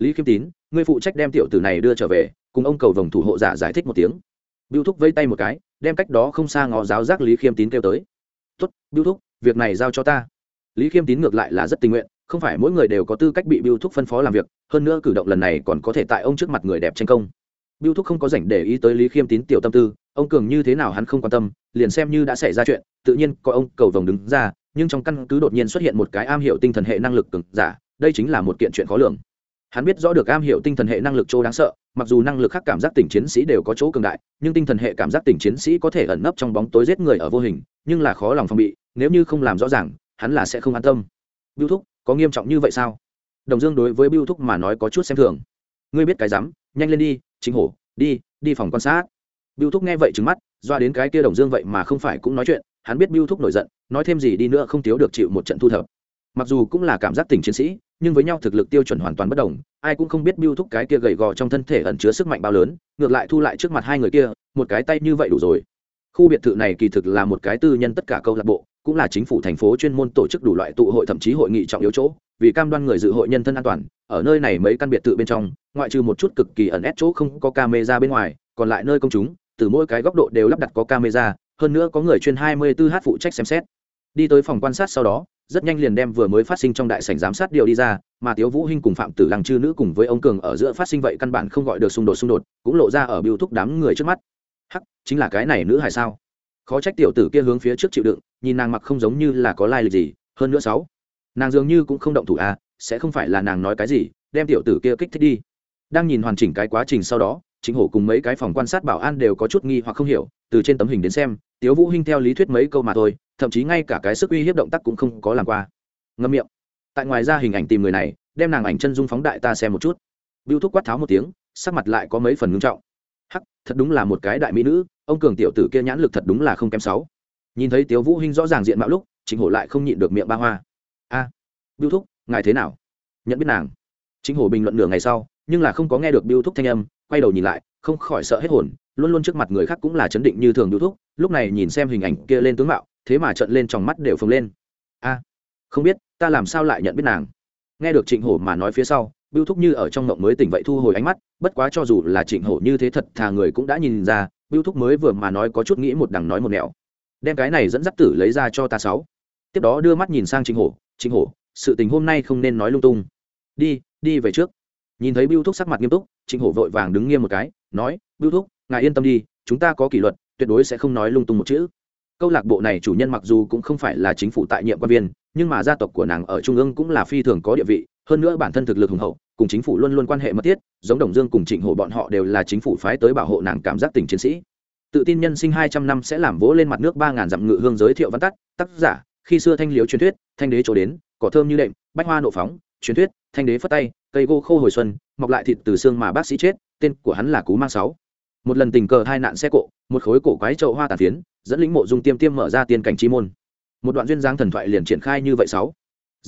lý khiêm tín, ngươi phụ trách đem tiểu tử này đưa trở về, cùng ông cầu vồng thủ hộ giả giải thích một tiếng. Biêu thúc vây tay một cái, đem cách đó không xa ngó giáo giác lý khiêm tín kêu tới. Tuất biêu thúc, việc này giao cho ta. Lý khiêm tín ngược lại là rất tình nguyện, không phải mỗi người đều có tư cách bị biêu thúc phân phó làm việc, hơn nữa cử động lần này còn có thể tại ông trước mặt người đẹp tranh công. Biêu thúc không có dành để ý tới lý khiêm tín tiểu tâm tư, ông cường như thế nào hắn không quan tâm, liền xem như đã xảy ra chuyện, tự nhiên có ông cầu vồng đứng ra, nhưng trong căn cứ đột nhiên xuất hiện một cái am hiểu tinh thần hệ năng lực cực giả, đây chính là một kiện chuyện khó lường hắn biết rõ được am hiểu tinh thần hệ năng lực chỗ đáng sợ, mặc dù năng lực khác cảm giác tỉnh chiến sĩ đều có chỗ cường đại, nhưng tinh thần hệ cảm giác tỉnh chiến sĩ có thể ẩn nấp trong bóng tối giết người ở vô hình, nhưng là khó lòng phòng bị, nếu như không làm rõ ràng, hắn là sẽ không an tâm. Biêu thúc, có nghiêm trọng như vậy sao? Đồng dương đối với biêu thúc mà nói có chút xem thường. Ngươi biết cái rắm, nhanh lên đi chính hổ, đi đi phòng quan sát. Biêu thúc nghe vậy trứng mắt, doa đến cái kia đồng dương vậy mà không phải cũng nói chuyện, hắn biết biêu thúc nổi giận, nói thêm gì đi nữa không thiếu được chịu một trận thu thập mặc dù cũng là cảm giác tỉnh chiến sĩ, nhưng với nhau thực lực tiêu chuẩn hoàn toàn bất đồng, ai cũng không biết biêu thúc cái kia gầy gò trong thân thể ẩn chứa sức mạnh bao lớn, ngược lại thu lại trước mặt hai người kia, một cái tay như vậy đủ rồi. Khu biệt thự này kỳ thực là một cái tư nhân tất cả câu lạc bộ, cũng là chính phủ thành phố chuyên môn tổ chức đủ loại tụ hội thậm chí hội nghị trọng yếu chỗ, vì cam đoan người dự hội nhân thân an toàn, ở nơi này mấy căn biệt thự bên trong, ngoại trừ một chút cực kỳ ẩn ép chỗ không có camera bên ngoài, còn lại nơi công chúng, từ mỗi cái góc độ đều lắp đặt có camera, hơn nữa có người chuyên 24 h phụ trách xem xét. Đi tới phòng quan sát sau đó rất nhanh liền đem vừa mới phát sinh trong đại sảnh giám sát điều đi ra, mà tiếu vũ hinh cùng phạm tử lăng chư nữ cùng với ông cường ở giữa phát sinh vậy căn bản không gọi được xung đột xung đột, cũng lộ ra ở biểu thúc đám người trước mắt. Hắc, chính là cái này nữ hài sao? Khó trách tiểu tử kia hướng phía trước chịu đựng, nhìn nàng mặc không giống như là có lai lịch gì, hơn nữa sáu, nàng dường như cũng không động thủ à sẽ không phải là nàng nói cái gì, đem tiểu tử kia kích thích đi. Đang nhìn hoàn chỉnh cái quá trình sau đó, chính hổ cùng mấy cái phòng quan sát bảo an đều có chút nghi hoặc không hiểu, từ trên tấm hình đến xem, tiếu vũ hinh theo lý thuyết mấy câu mà thôi thậm chí ngay cả cái sức uy hiếp động tác cũng không có làm qua. Ngâm miệng. Tại ngoài ra hình ảnh tìm người này đem nàng ảnh chân dung phóng đại ta xem một chút. Biêu thúc quát tháo một tiếng sắc mặt lại có mấy phần ngưng trọng. Hắc thật đúng là một cái đại mỹ nữ ông cường tiểu tử kia nhãn lực thật đúng là không kém sáu. Nhìn thấy tiếu vũ hinh rõ ràng diện mạo lúc chính hổ lại không nhịn được miệng ba hoa. A à, biêu thúc ngài thế nào? Nhận biết nàng. Chính hổ bình luận nửa ngày sau nhưng là không có nghe được biêu thúc thanh âm quay đầu nhìn lại không khỏi sợ hết hồn luôn luôn trước mặt người khác cũng là chấn định như thường biêu thúc lúc này nhìn xem hình ảnh kia lên tướng mạo thế mà trận lên trong mắt đều phồng lên. A, không biết, ta làm sao lại nhận biết nàng? Nghe được trịnh hổ mà nói phía sau, bưu thúc như ở trong mộng mới tỉnh vậy thu hồi ánh mắt, bất quá cho dù là trịnh hổ như thế thật thà người cũng đã nhìn ra, bưu thúc mới vừa mà nói có chút nghĩ một đằng nói một nẻo. Đem cái này dẫn dắt tử lấy ra cho ta sáu. Tiếp đó đưa mắt nhìn sang trịnh hổ trịnh hổ, sự tình hôm nay không nên nói lung tung. Đi đi về trước. Nhìn thấy bưu thúc sắc mặt nghiêm túc, trịnh hổ vội vàng đứng nghiêm một cái, nói, bưu thúc, ngài yên tâm đi, chúng ta có kỷ luật, tuyệt đối sẽ không nói lung tung một chữ câu lạc bộ này chủ nhân mặc dù cũng không phải là chính phủ tại nhiệm quan viên, nhưng mà gia tộc của nàng ở trung ương cũng là phi thường có địa vị, hơn nữa bản thân thực lực hùng hậu, cùng chính phủ luôn luôn quan hệ mật thiết, giống đồng dương cùng trịnh hộ bọn họ đều là chính phủ phái tới bảo hộ nàng cảm giác tình chiến sĩ. Tự tin nhân sinh hai trăm năm sẽ làm vỗ lên mặt nước ba ngàn dặm ngự hương giới thiệu văn tắt, tác giả, khi xưa thanh liếu truyền thuyết, thanh đế chỗ đến, cỏ thơm như đệm, bách hoa nộ phóng, truyền thuyết, thanh đế phất tay, cây gô khô hồi xuân, mọc lại thịt từ xương mà bác sĩ chết, tên của hắn là cú mang sáu. Một lần tình cờ hai nạn xe cộ, một khối cổ quái trậu hoa tàn phiến dẫn lĩnh mộ dung tiêm tiêm mở ra tiên cảnh chi môn. Một đoạn duyên dáng thần thoại liền triển khai như vậy sáu.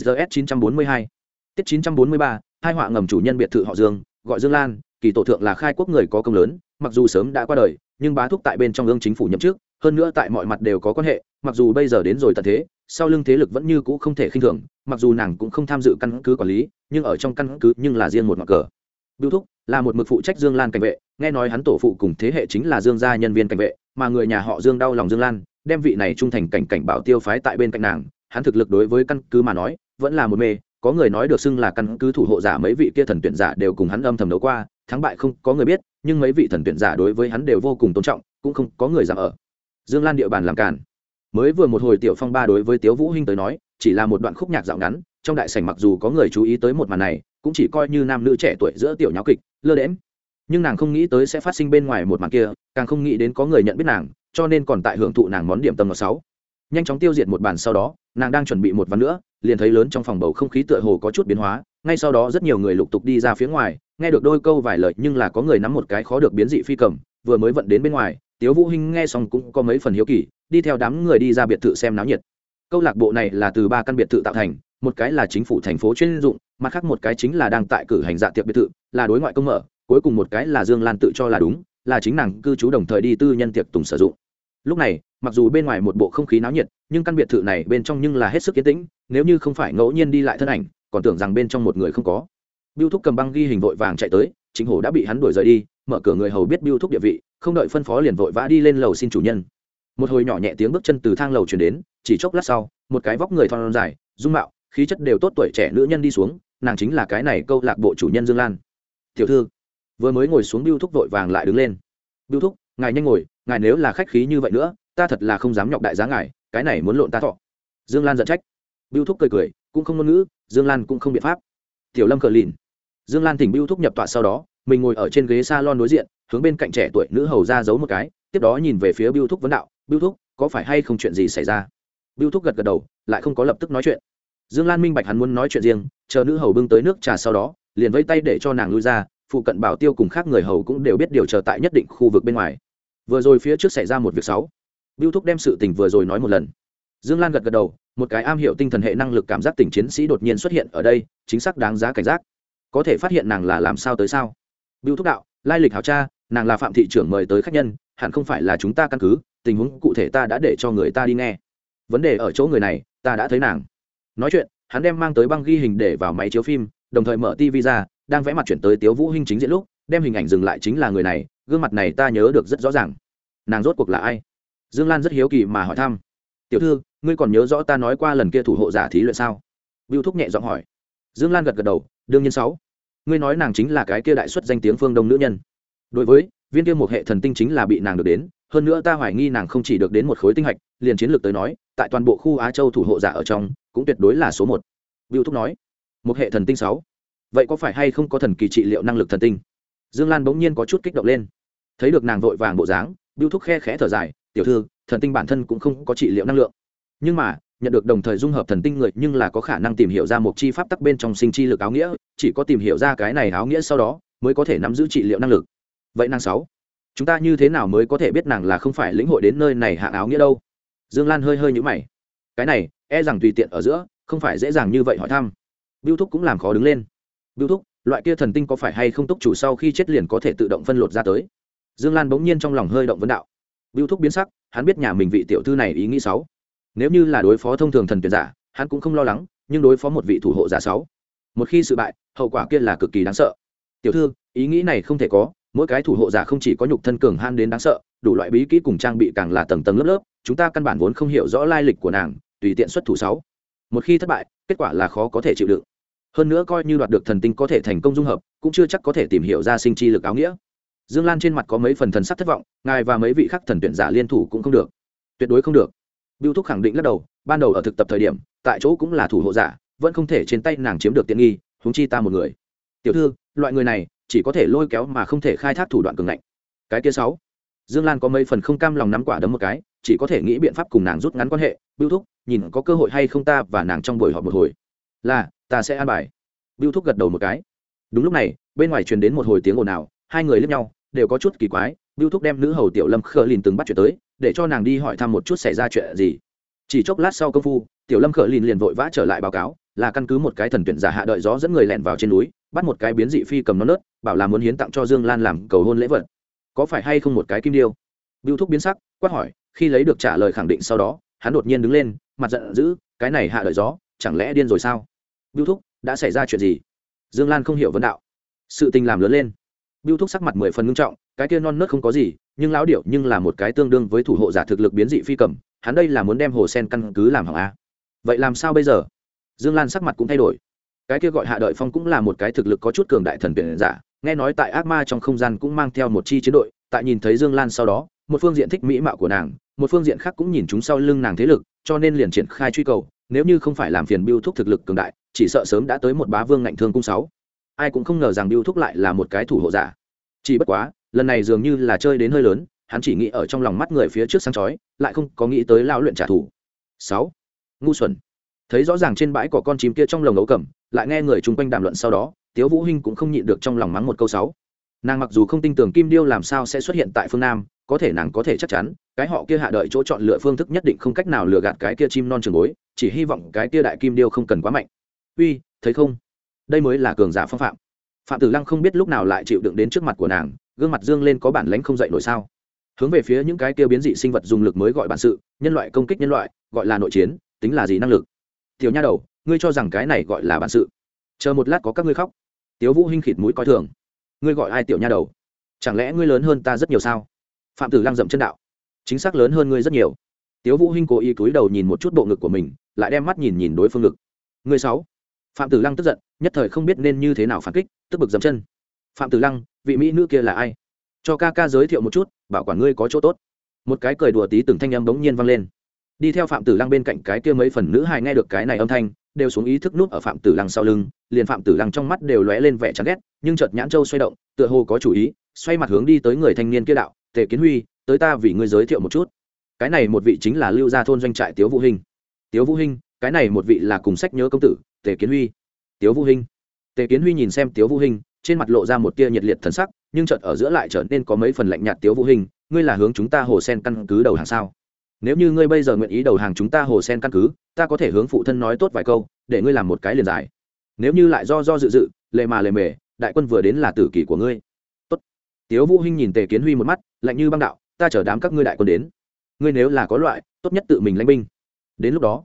Gs 942 tiết 943 hai họa ngầm chủ nhân biệt thự họ dương gọi dương lan kỳ tổ thượng là khai quốc người có công lớn mặc dù sớm đã qua đời nhưng bá thúc tại bên trong ương chính phủ nhậm chức hơn nữa tại mọi mặt đều có quan hệ mặc dù bây giờ đến rồi tận thế sau lưng thế lực vẫn như cũ không thể khinh thường mặc dù nàng cũng không tham dự căn cứ quản lý nhưng ở trong căn cứ nhưng là riêng một ngọn cờ. Bưu Thúc là một mực phụ trách Dương Lan cảnh vệ, nghe nói hắn tổ phụ cùng thế hệ chính là Dương gia nhân viên cảnh vệ, mà người nhà họ Dương đau lòng Dương Lan, đem vị này trung thành cảnh cảnh bảo tiêu phái tại bên cạnh nàng, hắn thực lực đối với căn cứ mà nói, vẫn là một mê, có người nói được xưng là căn cứ thủ hộ giả mấy vị kia thần tuyển giả đều cùng hắn âm thầm đấu qua, thắng bại không có người biết, nhưng mấy vị thần tuyển giả đối với hắn đều vô cùng tôn trọng, cũng không có người dám ở. Dương Lan địa bàn làm cản. Mới vừa một hồi tiểu phong ba đối với Tiếu Vũ Hinh tới nói, chỉ là một đoạn khúc nhạc dạo ngắn, trong đại sảnh mặc dù có người chú ý tới một màn này, cũng chỉ coi như nam nữ trẻ tuổi giữa tiểu nháo kịch lơ đễm nhưng nàng không nghĩ tới sẽ phát sinh bên ngoài một màn kia càng không nghĩ đến có người nhận biết nàng, cho nên còn tại hưởng thụ nàng món điểm tâm ngọt sáu. Nhanh chóng tiêu diệt một bàn sau đó, nàng đang chuẩn bị một ván nữa, liền thấy lớn trong phòng bầu không khí tựa hồ có chút biến hóa, ngay sau đó rất nhiều người lục tục đi ra phía ngoài, nghe được đôi câu vài lời nhưng là có người nắm một cái khó được biến dị phi cầm, vừa mới vận đến bên ngoài, tiếu vũ hinh nghe xong cũng có mấy phần hiếu kỳ, đi theo đám người đi ra biệt thự xem náo nhiệt. Câu lạc bộ này là từ ba căn biệt thự tạo thành, một cái là chính phủ thành phố chuyên dụng, mặt khác một cái chính là đang tại cử hành dạ tiệc biệt thự, là đối ngoại công mở, cuối cùng một cái là dương lan tự cho là đúng là chính nàng cư trú đồng thời đi tư nhân tiệc tùng sử dụng. Lúc này, mặc dù bên ngoài một bộ không khí náo nhiệt, nhưng căn biệt thự này bên trong nhưng là hết sức yên tĩnh, nếu như không phải ngẫu nhiên đi lại thân ảnh, còn tưởng rằng bên trong một người không có. Biêu thúc cầm băng ghi hình vội vàng chạy tới, chính hổ đã bị hắn đuổi rời đi, mở cửa người hầu biết biêu thúc địa vị, không đợi phân phó liền vội vã đi lên lầu xin chủ nhân. Một hồi nhỏ nhẹ tiếng bước chân từ thang lầu chuyển đến, chỉ chốc lát sau, một cái vóc người thon dài, dung mạo, khí chất đều tốt tuổi trẻ nữ nhân đi xuống, nàng chính là cái này câu lạc bộ chủ nhân dương lan. Tiểu thư vừa mới ngồi xuống biêu thúc vội vàng lại đứng lên. Biêu thúc, ngài nhanh ngồi, ngài nếu là khách khí như vậy nữa, ta thật là không dám nhọc đại giá ngài, cái này muốn lộn ta thọ. Dương lan giận trách. Biêu thúc cười cười, cũng không ngôn ngữ, dương lan cũng không biện pháp. Tiểu lâm cờ lìn. Dương lan thỉnh biêu thúc nhập tọa sau đó, mình ngồi ở trên ghế s a lon đối diện, hướng bên cạnh trẻ tuổi nữ hầu ra giấu một cái, tiếp đó nhìn về phía biêu thúc vấn đạo biêu thúc, có phải hay không chuyện gì xảy ra? Biêu thúc gật gật đầu, lại không có lập tức nói chuyện. Dương lan minh bạch hắn muốn nói chuyện riêng, chờ nữ hầu bưng tới nước trà sau đó, liền vây tay để cho nàng lui ra phụ cận bảo tiêu cùng khác người hầu cũng đều biết điều chờ tại nhất định khu vực bên ngoài. Vừa rồi phía trước xảy ra một việc xấu. Biêu thúc đem sự tình vừa rồi nói một lần. Dương lan gật gật đầu, một cái am hiểu tinh thần hệ năng lực cảm giác tình chiến sĩ đột nhiên xuất hiện ở đây, chính xác đáng giá cảnh giác. Có thể phát hiện nàng là làm sao tới sao? Biêu thúc đạo, lai lịch hào cha, nàng là phạm thị trưởng mời tới khách nhân, hẳn không phải là chúng ta căn cứ, tình huống cụ thể ta đã để cho người ta đi nghe. Vấn đề ở chỗ người này, ta đã thấy nàng. Nói chuyện, hắn đem mang tới băng ghi hình để vào máy chiếu phim, đồng thời mở tv ra đang vẽ mặt chuyển tới tiếu vũ hinh chính diện lúc, đem hình ảnh dừng lại chính là người này, gương mặt này ta nhớ được rất rõ ràng. Nàng rốt cuộc là ai? Dương lan rất hiếu kỳ mà hỏi thăm. Tiểu thư, ngươi còn nhớ rõ ta nói qua lần kia thủ hộ giả thí luyện sao? Biêu thúc nhẹ giọng hỏi. Dương lan gật gật đầu, đương nhiên sáu. Ngươi nói nàng chính là cái kia đại xuất danh tiếng phương đông nữ nhân. Đối với, viên kia một hệ thần tinh chính là bị nàng được đến, hơn nữa ta hoài nghi nàng không chỉ được đến một khối tinh hạch, liền chiến lược tới nói, tại toàn bộ khu á châu thủ hộ giả ở trong, cũng tuyệt đối là số một. Biêu thúc nói. Một hệ thần tinh sáu vậy có phải hay không có thần kỳ trị liệu năng lực thần tinh? Dương lan bỗng nhiên có chút kích động lên. Thấy được nàng vội vàng bộ dáng biêu thúc khe khẽ thở dài, tiểu thư, thần tinh bản thân cũng không có trị liệu năng lượng. Nhưng mà, nhận được đồng thời dung hợp thần tinh người nhưng là có khả năng tìm hiểu ra một chi pháp tắc bên trong sinh chi lực áo nghĩa, chỉ có tìm hiểu ra cái này áo nghĩa sau đó, mới có thể nắm giữ trị liệu năng lực. Vậy nàng sáu, chúng ta như thế nào mới có thể biết nàng là không phải lĩnh hội đến nơi này hạng áo nghĩa đâu? Dương lan hơi hơi nhũ mày. Cái này e rằng tùy tiện ở giữa, không phải dễ dàng như vậy hỏi thăm. Biêu thúc cũng làm khó đứng lên biêu thúc, loại kia thần tinh có phải hay không túc chủ sau khi chết liền có thể tự động phân lột ra tới? Dương lan bỗng nhiên trong lòng hơi động vấn đạo. Biêu thúc biến sắc, hắn biết nhà mình vị tiểu thư này ý nghĩ sáu nếu như là đối phó thông thường thần tuyển giả, hắn cũng không lo lắng, nhưng đối phó một vị thủ hộ giả sáu một khi sự bại, hậu quả kia là cực kỳ đáng sợ. Tiểu thư, ý nghĩ này không thể có, mỗi cái thủ hộ giả không chỉ có nhục thân cường han đến đáng sợ, đủ loại bí kỹ cùng trang bị càng là tầng tầng lớp lớp, chúng ta căn bản vốn không hiểu rõ lai lịch của nàng, tùy tiện xuất thủ sáu một khi thất bại, kết quả là khó có thể chịu đựng hơn nữa coi như đoạt được thần tinh có thể thành công dung hợp, cũng chưa chắc có thể tìm hiểu ra sinh chi lực áo nghĩa. Dương lan trên mặt có mấy phần thần sắc thất vọng, ngài và mấy vị khắc thần tuyển giả liên thủ cũng không được. Tuyệt đối không được. Biêu thúc khẳng định lắc đầu, ban đầu ở thực tập thời điểm, tại chỗ cũng là thủ hộ giả, vẫn không thể trên tay nàng chiếm được tiện nghi, huống chi ta một người. Tiểu thư, loại người này, chỉ có thể lôi kéo mà không thể khai thác thủ đoạn cường ngạnh. Cái kia sáu. Dương lan có mấy phần không cam lòng nắm quả đấm một cái, chỉ có thể nghĩ biện pháp cùng nàng rút ngắn quan hệ. Biêu thúc, nhìn có cơ hội hay không ta và nàng trong buổi họp một hồi. Là ta sẽ an bài. Biêu thúc gật đầu một cái. Đúng lúc này, bên ngoài truyền đến một hồi tiếng ồn ào, hai người lướt nhau, đều có chút kỳ quái biêu thúc đem nữ hầu tiểu lâm khờ lìn từng bắt chuyện tới, để cho nàng đi hỏi thăm một chút xảy ra chuyện gì. Chỉ chốc lát sau công phu, tiểu lâm khờ lìn liền vội vã trở lại báo cáo, là căn cứ một cái thần tuyển giả hạ đợi gió dẫn người lẹn vào trên núi, bắt một cái biến dị phi cầm nó nớt, bảo là muốn hiến tặng cho dương lan làm cầu hôn lễ vật. Có phải hay không một cái kim điêu? Biêu thúc biến sắc, quát hỏi, khi lấy được trả lời khẳng định sau đó, hắn đột nhiên đứng lên, mặt giận dữ, cái này hạ đợi gió, chẳng lẽ điên rồi sao? Biêu thúc, đã xảy ra chuyện gì? Dương lan không hiểu vấn đạo. Sự tình làm lớn lên. Biêu thúc sắc mặt mười phần ngưng trọng, cái kia non nớt không có gì, nhưng lão điệu nhưng là một cái tương đương với thủ hộ giả thực lực biến dị phi cầm, hắn đây là muốn đem hồ sen căn cứ làm hỏng a. Vậy làm sao bây giờ? Dương lan sắc mặt cũng thay đổi. Cái kia gọi hạ đợi phong cũng là một cái thực lực có chút cường đại thần tuyển giả, nghe nói tại ác ma trong không gian cũng mang theo một chi chiến đội, tại nhìn thấy dương lan sau đó, một phương diện thích mỹ mạo của nàng, một phương diện khác cũng nhìn chúng sau lưng nàng thế lực, cho nên liền triển khai truy cầu, nếu như không phải làm phiền biêu thúc thực lực cường đại chỉ sợ sớm đã tới một bá vương ngạnh thương cung sáu. Ai cũng không ngờ rằng biêu thúc lại là một cái thủ hộ giả. Chỉ bất quá, lần này dường như là chơi đến hơi lớn, hắn chỉ nghĩ ở trong lòng mắt người phía trước sáng chói, lại không có nghĩ tới lao luyện trả thù. Sáu. Ngu xuẩn. Thấy rõ ràng trên bãi có con chim kia trong lồng ấu cầm, lại nghe người chung quanh đàm luận sau đó, tiếu vũ hinh cũng không nhịn được trong lòng mắng một câu sáu. Nàng mặc dù không tin tưởng kim điêu làm sao sẽ xuất hiện tại phương nam, có thể nàng có thể chắc chắn, cái họ kia hạ đợi chỗ chọn lựa phương thức nhất định không cách nào lừa gạt cái kia chim non trường bối, chỉ hy vọng cái kia đại kim điêu không cần quá mạnh uy, thấy không? Đây mới là cường giả phong phạm. Phạm tử lăng không biết lúc nào lại chịu đựng đến trước mặt của nàng, gương mặt dương lên có bản lãnh không dậy nổi sao? Hướng về phía những cái tiêu biến dị sinh vật dùng lực mới gọi bản sự, nhân loại công kích nhân loại, gọi là nội chiến, tính là gì năng lực? Tiểu nha đầu, ngươi cho rằng cái này gọi là bản sự. Chờ một lát có các ngươi khóc. Tiếu vũ hinh khịt mũi coi thường. Ngươi gọi ai tiểu nha đầu? Chẳng lẽ ngươi lớn hơn ta rất nhiều sao? Phạm tử lăng dậm chân đạo. Chính xác lớn hơn ngươi rất nhiều. Tiếu vũ hinh cố ý cúi đầu nhìn một chút bộ ngực của mình, lại đem mắt nhìn nhìn đối phương ngực. Ngươi sáu phạm tử lăng tức giận, nhất thời không biết nên như thế nào phản kích, tức bực dầm chân. Phạm tử lăng, vị mỹ nữ kia là ai? Cho ca ca giới thiệu một chút, bảo quản ngươi có chỗ tốt. Một cái cười đùa tí từng thanh âm bỗng nhiên vang lên. Đi theo phạm tử lăng bên cạnh cái kia mấy phần nữ hài nghe được cái này âm thanh, đều xuống ý thức nút ở phạm tử lăng sau lưng, liền phạm tử lăng trong mắt đều lóe lên vẻ chán ghét, nhưng chợt nhãn châu xoay động, tựa hồ có chủ ý, xoay mặt hướng đi tới người thanh niên kia đạo, tề kiến huy, tới ta vì ngươi giới thiệu một chút. Cái này một vị chính là lưu gia thôn doanh trại tiếu vũ hinh. Tiếu vũ hinh, cái này một vị là cùng sách nhớ công tử tề kiến huy. Tiếu vũ hinh. Tề kiến huy nhìn xem tiếu vũ hinh trên mặt lộ ra một tia nhiệt liệt thần sắc nhưng chợt ở giữa lại trở nên có mấy phần lạnh nhạt tiếu vũ Hinh, ngươi là hướng chúng ta hồ sen căn cứ đầu hàng sao? Nếu như ngươi bây giờ nguyện ý đầu hàng chúng ta hồ sen căn cứ ta có thể hướng phụ thân nói tốt vài câu để ngươi làm một cái liền giải. Nếu như lại do do dự dự lệ mà lệ mề đại quân vừa đến là tử kỷ của ngươi. Tốt. Tiếu vũ hinh nhìn tề kiến huy một mắt lạnh như băng đạo ta chở đám các ngươi đại quân đến. Ngươi nếu là có loại tốt nhất tự mình lãnh binh. Đến lúc đó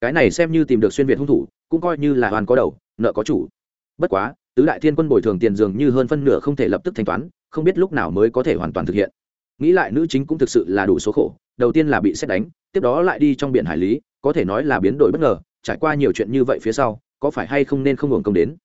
cái này xem như tìm được xuyên việt hung thủ cũng coi như là hoàn có đầu nợ có chủ. Bất quá tứ đại thiên quân bồi thường tiền dường như hơn phân nửa không thể lập tức thanh toán không biết lúc nào mới có thể hoàn toàn thực hiện. Nghĩ lại nữ chính cũng thực sự là đủ số khổ đầu tiên là bị xét đánh tiếp đó lại đi trong biển hải lý có thể nói là biến đổi bất ngờ trải qua nhiều chuyện như vậy phía sau có phải hay không nên không hưởng công đến?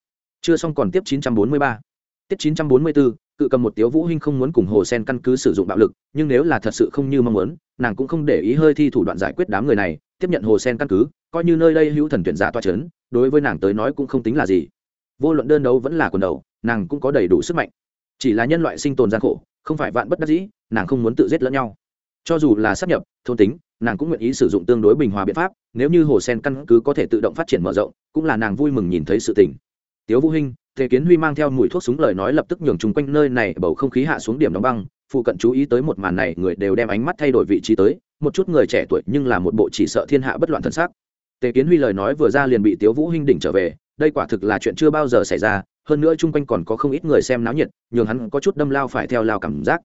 Chưa xong còn tiếp 943. tiết 944, cự cầm một tiếu vũ hinh không muốn cùng hồ sen căn cứ sử dụng bạo lực nhưng nếu là thật sự không như mong muốn nàng cũng không để ý hơi thi thủ đoạn giải quyết đám người này, tiếp nhận hồ sen căn cứ, coi như nơi đây hữu thần tuyển giả toa chấn, đối với nàng tới nói cũng không tính là gì. Vô luận đơn đấu vẫn là quần đầu, nàng cũng có đầy đủ sức mạnh. Chỉ là nhân loại sinh tồn gian khổ, không phải vạn bất đắc dĩ, nàng không muốn tự giết lẫn nhau. Cho dù là sắp nhập, thôn tính, nàng cũng nguyện ý sử dụng tương đối bình hòa biện pháp, nếu như hồ sen căn cứ có thể tự động phát triển mở rộng, cũng là nàng vui mừng nhìn thấy sự tình. Tiếu vũ hinh, tề kiến huy mang theo mùi thuốc súng lời nói lập tức nhường chung quanh nơi này bầu không khí hạ xuống điểm đóng băng phụ cận chú ý tới một màn này, người đều đem ánh mắt thay đổi vị trí tới. Một chút người trẻ tuổi nhưng là một bộ chỉ sợ thiên hạ bất loạn thân xác tề kiến huy lời nói vừa ra liền bị tiếu vũ hinh đỉnh trở về. Đây quả thực là chuyện chưa bao giờ xảy ra. Hơn nữa chung quanh còn có không ít người xem náo nhiệt, nhường hắn có chút đâm lao phải theo lao cảm giác.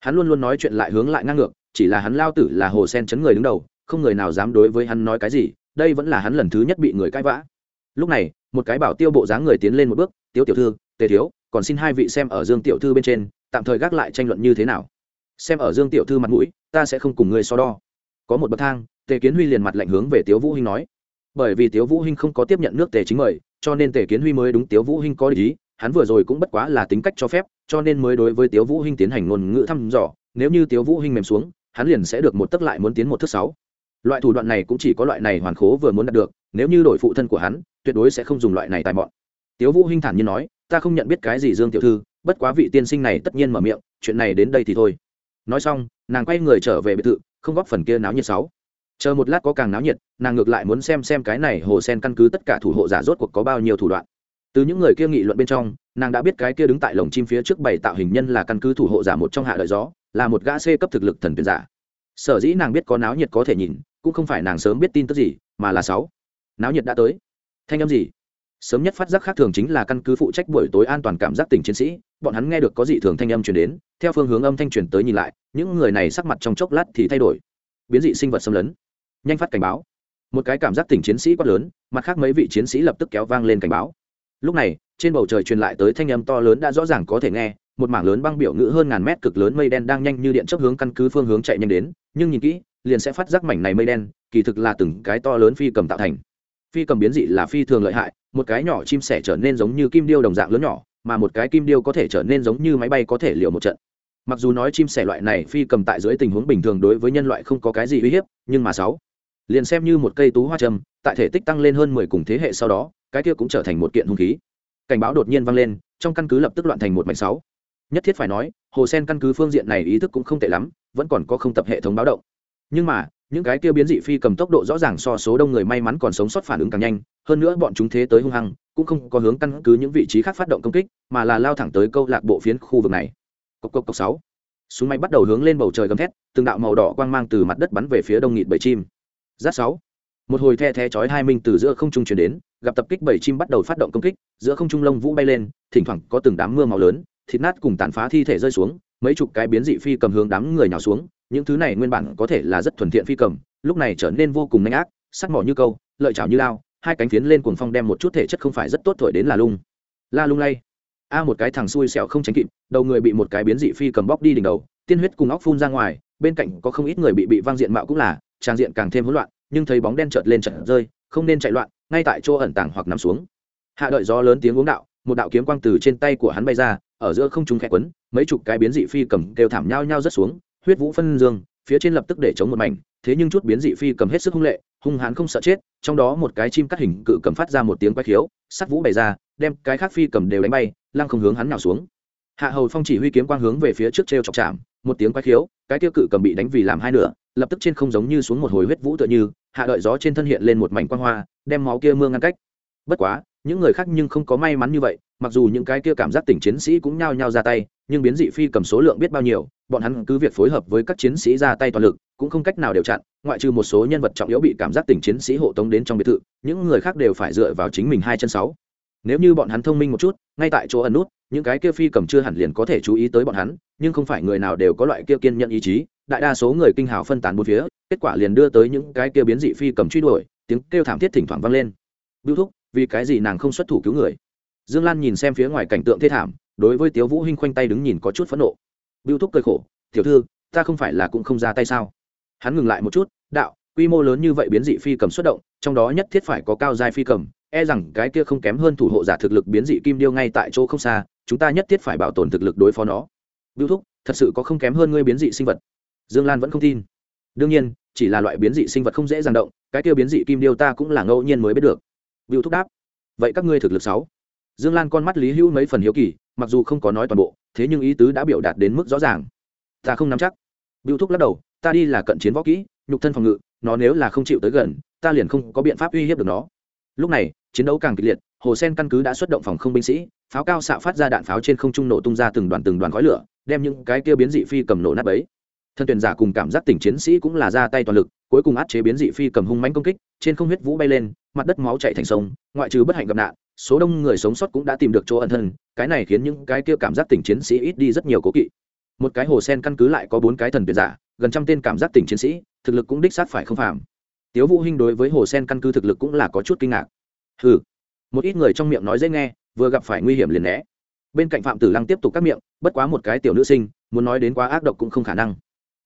Hắn luôn luôn nói chuyện lại hướng lại ngang ngược, chỉ là hắn lao tử là hồ sen chấn người đứng đầu, không người nào dám đối với hắn nói cái gì, đây vẫn là hắn lần thứ nhất bị người cãi vã. Lúc này, một cái bảo tiêu bộ dáng người tiến lên một bước, tiếu tiểu thư, tề thiếu, còn xin hai vị xem ở dương tiểu thư bên trên tạm thời gác lại tranh luận như thế nào? Xem ở dương tiểu thư mặt mũi, ta sẽ không cùng ngươi so đo. Có một bậc thang, tề kiến huy liền mặt lạnh hướng về tiếu vũ hinh nói. Bởi vì tiếu vũ hinh không có tiếp nhận nước tề chính mời, cho nên tề kiến huy mới đúng tiếu vũ hinh có ý, hắn vừa rồi cũng bất quá là tính cách cho phép, cho nên mới đối với tiếu vũ hinh tiến hành ngôn ngữ thăm dò, nếu như tiếu vũ hinh mềm xuống, hắn liền sẽ được một tức lại muốn tiến một thước sáu. Loại thủ đoạn này cũng chỉ có loại này hoàn khố vừa muốn đạt được, nếu như đổi phụ thân của hắn, tuyệt đối sẽ không dùng loại này tài mọn. Tiếu vũ hinh thản nhiên nói, ta không nhận biết cái gì dương tiểu thư bất quá vị tiên sinh này tất nhiên mở miệng, chuyện này đến đây thì thôi. Nói xong, nàng quay người trở về biệt thự, không góp phần kia náo nhiệt sáu. Chờ một lát có càng náo nhiệt, nàng ngược lại muốn xem xem cái này hồ sen căn cứ tất cả thủ hộ giả rốt cuộc có bao nhiêu thủ đoạn. Từ những người kia nghị luận bên trong, nàng đã biết cái kia đứng tại lồng chim phía trước bảy tạo hình nhân là căn cứ thủ hộ giả một trong hạ đợi gió, là một gã c cấp thực lực thần tuyển giả. Sở dĩ nàng biết có náo nhiệt có thể nhìn, cũng không phải nàng sớm biết tin tức gì, mà là sáu. Náo nhiệt đã tới. Thanh âm gì? Sớm nhất phát giác khác thường chính là căn cứ phụ trách buổi tối an toàn cảm giác tỉnh chiến sĩ, bọn hắn nghe được có dị thường thanh âm chuyển đến, theo phương hướng âm thanh chuyển tới nhìn lại, những người này sắc mặt trong chốc lát thì thay đổi. Biến dị sinh vật xâm lấn. Nhanh phát cảnh báo. Một cái cảm giác tỉnh chiến sĩ quát lớn, mặt khác mấy vị chiến sĩ lập tức kéo vang lên cảnh báo. Lúc này, trên bầu trời truyền lại tới thanh âm to lớn đã rõ ràng có thể nghe, một mảng lớn băng biểu ngữ hơn ngàn mét cực lớn mây đen đang nhanh như điện chấp hướng căn cứ phương hướng chạy nhanh đến, nhưng nhìn kỹ, liền sẽ phát giác mảnh này mây đen, kỳ thực là từng cái to lớn phi cầm tạo thành. Phi cầm biến dị là phi thường lợi hại một cái nhỏ chim sẻ trở nên giống như kim điêu đồng dạng lớn nhỏ mà một cái kim điêu có thể trở nên giống như máy bay có thể liều một trận. Mặc dù nói chim sẻ loại này phi cầm tại dưới tình huống bình thường đối với nhân loại không có cái gì uy hiếp nhưng mà sáu liền xem như một cây tú hoa trầm, tại thể tích tăng lên hơn mười cùng thế hệ sau đó cái kia cũng trở thành một kiện hung khí. Cảnh báo đột nhiên vang lên trong căn cứ lập tức loạn thành một mảnh sáu. Nhất thiết phải nói hồ sen căn cứ phương diện này ý thức cũng không tệ lắm vẫn còn có không tập hệ thống báo động. Nhưng mà những cái kia biến dị phi cầm tốc độ rõ ràng so số đông người may mắn còn sống sót phản ứng càng nhanh, hơn nữa bọn chúng thế tới hung hăng, cũng không có hướng căn cứ những vị trí khác phát động công kích, mà là lao thẳng tới câu lạc bộ phiến khu vực này. Cốc cốc cốc sáu. Súng máy bắt đầu hướng lên bầu trời gầm thét, từng đạo màu đỏ quang mang từ mặt đất bắn về phía đông nghịt bầy chim. Giáp sáu. Một hồi the the chói hai minh từ giữa không trung chuyển đến, gặp tập kích bầy chim bắt đầu phát động công kích, giữa không trung lông vũ bay lên, thỉnh thoảng có từng đám mưa màu lớn, thịt nát cùng tàn phá thi thể rơi xuống, mấy chục cái biến dị phi cầm hướng đám người nhào xuống những thứ này nguyên bản có thể là rất thuần thiện phi cầm, lúc này trở nên vô cùng nhanh ác, sắc mỏ như câu, lợi chảo như lao, hai cánh phiến lên cuồng phong đem một chút thể chất không phải rất tốt thổi đến là lung. La lung lay. A một cái thằng xui xẹo không tránh kịp, đầu người bị một cái biến dị phi cầm bóc đi đỉnh đầu, tiên huyết cùng óc phun ra ngoài, bên cạnh có không ít người bị bị văng diện mạo cũng là, trang diện càng thêm hỗn loạn, nhưng thấy bóng đen chợt lên chợt rơi, không nên chạy loạn, ngay tại chỗ ẩn tàng hoặc nằm xuống. Hạ đợi gió lớn tiếng uống đạo, một đạo kiếm quang từ trên tay của hắn bay ra, ở giữa không trung khẽ quấn, mấy chục cái biến dị phi cầm kêu thảm nhau nhau rất xuống huyết vũ phân dương, phía trên lập tức để chống một mảnh, thế nhưng chút biến dị phi cầm hết sức hung lệ, hung hãn không sợ chết, trong đó một cái chim cắt hình cự cầm phát ra một tiếng quay khiếu, sắt vũ bày ra, đem cái khác phi cầm đều đánh bay, lăng không hướng hắn nào xuống. Hạ hầu phong chỉ huy kiếm quang hướng về phía trước t r e o chọc chạm, một tiếng quay khiếu, cái tiêu cự cầm bị đánh vì làm hai nửa, lập tức trên không giống như xuống một hồi huyết vũ tựa như, hạ đợi gió trên thân hiện lên một mảnh quang hoa, đem máu kia mưa ngăn cách. Bất quá, những người khác nhưng không có may mắn như vậy, mặc dù những cái kia cảm giác tỉnh chiến sĩ cũng nhao nhao ra tay, nhưng biến dị phi cầm số lượng biết bao nhiêu bọn hắn cứ việc phối hợp với các chiến sĩ ra tay toàn lực, cũng không cách nào đều chặn, ngoại trừ một số nhân vật trọng yếu bị cảm giác tỉnh chiến sĩ hộ tống đến trong biệt thự, những người khác đều phải dựa vào chính mình hai chân sáu. Nếu như bọn hắn thông minh một chút, ngay tại chỗ ẩn nút, những cái kia phi cầm chưa hẳn liền có thể chú ý tới bọn hắn, nhưng không phải người nào đều có loại kia kiên nhận ý chí, đại đa số người kinh hào phân tán bốn phía, kết quả liền đưa tới những cái kia biến dị phi cầm truy đuổi, tiếng kêu thảm thiết thỉnh thoảng vang lên. Bưu thúc, vì cái gì nàng không xuất thủ cứu người? Dương lan nhìn xem phía ngoài cảnh tượng thê thảm, đối với tiếu vũ hinh khoanh tay đứng nhìn có chút phẫn nộ bưu thúc cười khổ, tiểu thư, ta không phải là cũng không ra tay sao? Hắn ngừng lại một chút, đạo, quy mô lớn như vậy biến dị phi cầm xuất động, trong đó nhất thiết phải có cao giai phi cầm e rằng cái kia không kém hơn thủ hộ giả thực lực biến dị kim điêu ngay tại chỗ không xa, chúng ta nhất thiết phải bảo tồn thực lực đối phó nó. Bưu thúc, thật sự có không kém hơn ngươi biến dị sinh vật? Dương lan vẫn không tin. Đương nhiên, chỉ là loại biến dị sinh vật không dễ dàng động, cái kia biến dị kim điêu ta cũng là ngẫu nhiên mới biết được. Bưu thúc đáp. Vậy các ngươi thực lực sáu? Dương lan con mắt lý hữu mấy phần hiếu kỳ mặc dù không có nói toàn bộ, thế nhưng ý tứ đã biểu đạt đến mức rõ ràng. Ta không nắm chắc. Biểu thúc lắc đầu, ta đi là cận chiến võ kỹ, nhục thân phòng ngự, nó nếu là không chịu tới gần, ta liền không có biện pháp uy hiếp được nó. Lúc này, chiến đấu càng kịch liệt, hồ sen căn cứ đã xuất động phòng không binh sĩ, pháo cao xạ phát ra đạn pháo trên không trung nổ tung ra từng đoàn từng đoàn khói lửa, đem những cái kia biến dị phi cầm nổ nát bấy. Thân tuyển giả cùng cảm giác tỉnh chiến sĩ cũng là ra tay toàn lực, cuối cùng át chế biến dị phi cầm hung mãnh công kích, trên không huyết vũ bay lên, mặt đất máu chạy thành sông, ngoại trừ bất hạnh gặp nạn số đông người sống sót cũng đã tìm được chỗ ẩn thân, cái này khiến những cái kia cảm giác tỉnh chiến sĩ ít đi rất nhiều cố kỵ. Một cái hồ sen căn cứ lại có bốn cái thần tuyệt giả, gần trăm tên cảm giác tỉnh chiến sĩ, thực lực cũng đích xác phải không phạm. tiếu vũ hinh đối với hồ sen căn cứ thực lực cũng là có chút kinh ngạc. Hừ. Một ít người trong miệng nói dễ nghe, vừa gặp phải nguy hiểm liền né. Bên cạnh phạm tử lăng tiếp tục cắt miệng, bất quá một cái tiểu nữ sinh, muốn nói đến quá ác độc cũng không khả năng.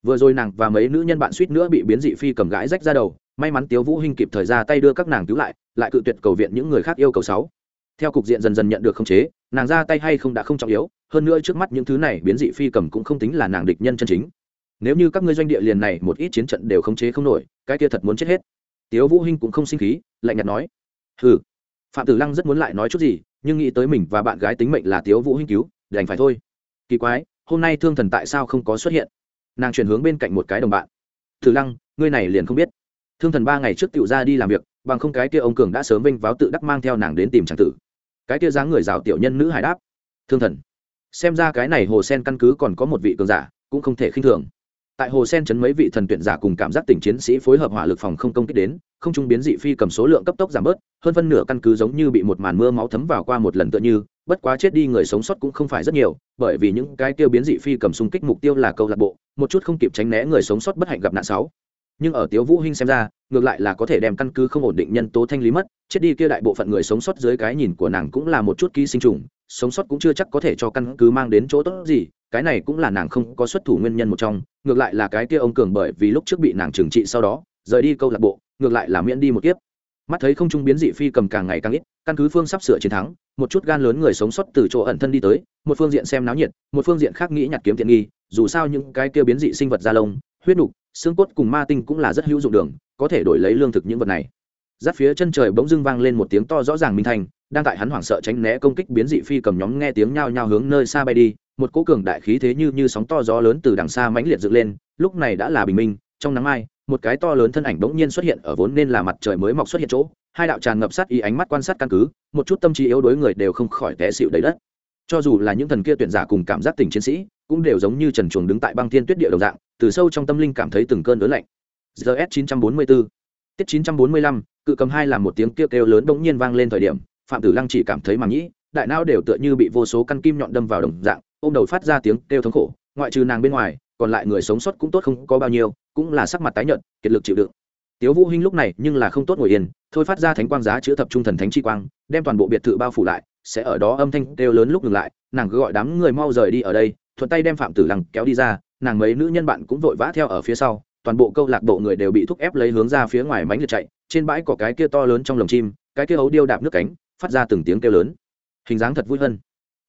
Vừa rồi nàng và mấy nữ nhân bạn suýt nữa bị biến dị phi cầm gãi rách ra đầu, may mắn tiếu vũ hinh kịp thời ra tay đưa các nàng cứu lại lại cự tuyệt cầu viện những người khác yêu cầu sáu theo cục diện dần dần nhận được khống chế, nàng ra tay hay không đã không trọng yếu, hơn nữa trước mắt những thứ này biến dị phi cầm cũng không tính là nàng địch nhân chân chính. Nếu như các ngươi doanh địa liền này một ít chiến trận đều khống chế không nổi, cái kia thật muốn chết hết. Tiếu vũ hinh cũng không sinh khí, lạnh nhạt nói, hừ. Phạm tử lăng rất muốn lại nói chút gì, nhưng nghĩ tới mình và bạn gái tính mệnh là tiếu vũ hinh cứu, đành phải thôi. Kỳ quái, hôm nay thương thần tại sao không có xuất hiện? Nàng chuyển hướng bên cạnh một cái đồng bạn. Tử lăng, ngươi này liền không biết. Thương thần ba ngày trước tiểu ra đi làm việc, bằng không cái kia ông cường đã sớm vinh váo tự đắc mang theo nàng đến tìm chàng tử cái tia dáng người rào tiểu nhân nữ hải đáp. Thương thần. Xem ra cái này hồ sen căn cứ còn có một vị cường giả, cũng không thể khinh thường. Tại hồ sen chấn mấy vị thần tuyển giả cùng cảm giác tỉnh chiến sĩ phối hợp hỏa lực phòng không công kích đến, không trung biến dị phi cầm số lượng cấp tốc giảm bớt, hơn phân nửa căn cứ giống như bị một màn mưa máu thấm vào qua một lần tựa như, bất quá chết đi người sống sót cũng không phải rất nhiều, bởi vì những cái tiêu biến dị phi cầm xung kích mục tiêu là câu lạc bộ, một chút không kịp tránh né người sống sót bất hạnh gặp nạn sáu nhưng ở tiếu vũ hinh xem ra, ngược lại là có thể đem căn cứ không ổn định nhân tố thanh lý mất, chết đi kia đại bộ phận người sống sót dưới cái nhìn của nàng cũng là một chút ký sinh trùng, sống sót cũng chưa chắc có thể cho căn cứ mang đến chỗ tốt gì, cái này cũng là nàng không có xuất thủ nguyên nhân một trong, ngược lại là cái kia ông cường bởi vì lúc trước bị nàng trừng trị sau đó, rời đi câu lạc bộ, ngược lại là miễn đi một kiếp. Mắt thấy không trung biến dị phi cầm càng ngày càng ít, căn cứ phương sắp sửa chiến thắng, một chút gan lớn người sống sót từ chỗ ẩn thân đi tới, một phương diện xem náo nhiệt, một phương diện khác nghĩ nhặt kiếm tiện nghi dù sao những cái kia biến dị sinh vật da lông, huyết nục, xương cốt cùng ma tinh cũng là rất hữu dụng đường, có thể đổi lấy lương thực những vật này. Giáp phía chân trời bỗng dưng vang lên một tiếng to rõ ràng minh thành, đang tại hắn hoảng sợ tránh né công kích biến dị phi cầm nhóm nghe tiếng nhao nhao hướng nơi xa bay đi, một cỗ cường đại khí thế như như sóng to gió lớn từ đằng xa mãnh liệt dựng lên, lúc này đã là bình minh, trong nắng mai, một cái to lớn thân ảnh bỗng nhiên xuất hiện ở vốn nên là mặt trời mới mọc xuất hiện chỗ, hai đạo tràn ngập sát ý ánh mắt quan sát căn cứ, một chút tâm trí yếu đối người đều không khỏi té xịu đầy đất. Cho dù là những thần kia tuyển giả cùng cảm giác tình chiến sĩ cũng đều giống như trần chuồng đứng tại băng thiên tuyết địa đồng dạng, từ sâu trong tâm linh cảm thấy từng cơn đớn lạnh. Gs 944 tiết 945 cự cầm hai làm một tiếng kêu kêu lớn bỗng nhiên vang lên thời điểm, phạm tử lăng chỉ cảm thấy màng nhĩ, đại não đều tựa như bị vô số căn kim nhọn đâm vào đồng dạng, ôm đầu phát ra tiếng kêu thống khổ, ngoại trừ nàng bên ngoài, còn lại người sống sót cũng tốt không có bao nhiêu, cũng là sắc mặt tái nhợt, kiệt lực chịu đựng. Tiếu vũ hinh lúc này nhưng là không tốt ngồi yên, thôi phát ra thánh quang giá chữa tập trung thần thánh chi quang, đem toàn bộ biệt thự bao phủ lại, sẽ ở đó âm thanh kêu lớn lúc ngừng lại, nàng cứ gọi đám người mau rời đi ở đây thuận tay đem phạm tử lăng kéo đi ra nàng mấy nữ nhân bạn cũng vội vã theo ở phía sau toàn bộ câu lạc bộ người đều bị thúc ép lấy hướng ra phía ngoài mánh liệt chạy trên bãi có cái kia to lớn trong lồng chim cái kia ấu điêu đạp nước cánh phát ra từng tiếng kêu lớn hình dáng thật vui hơn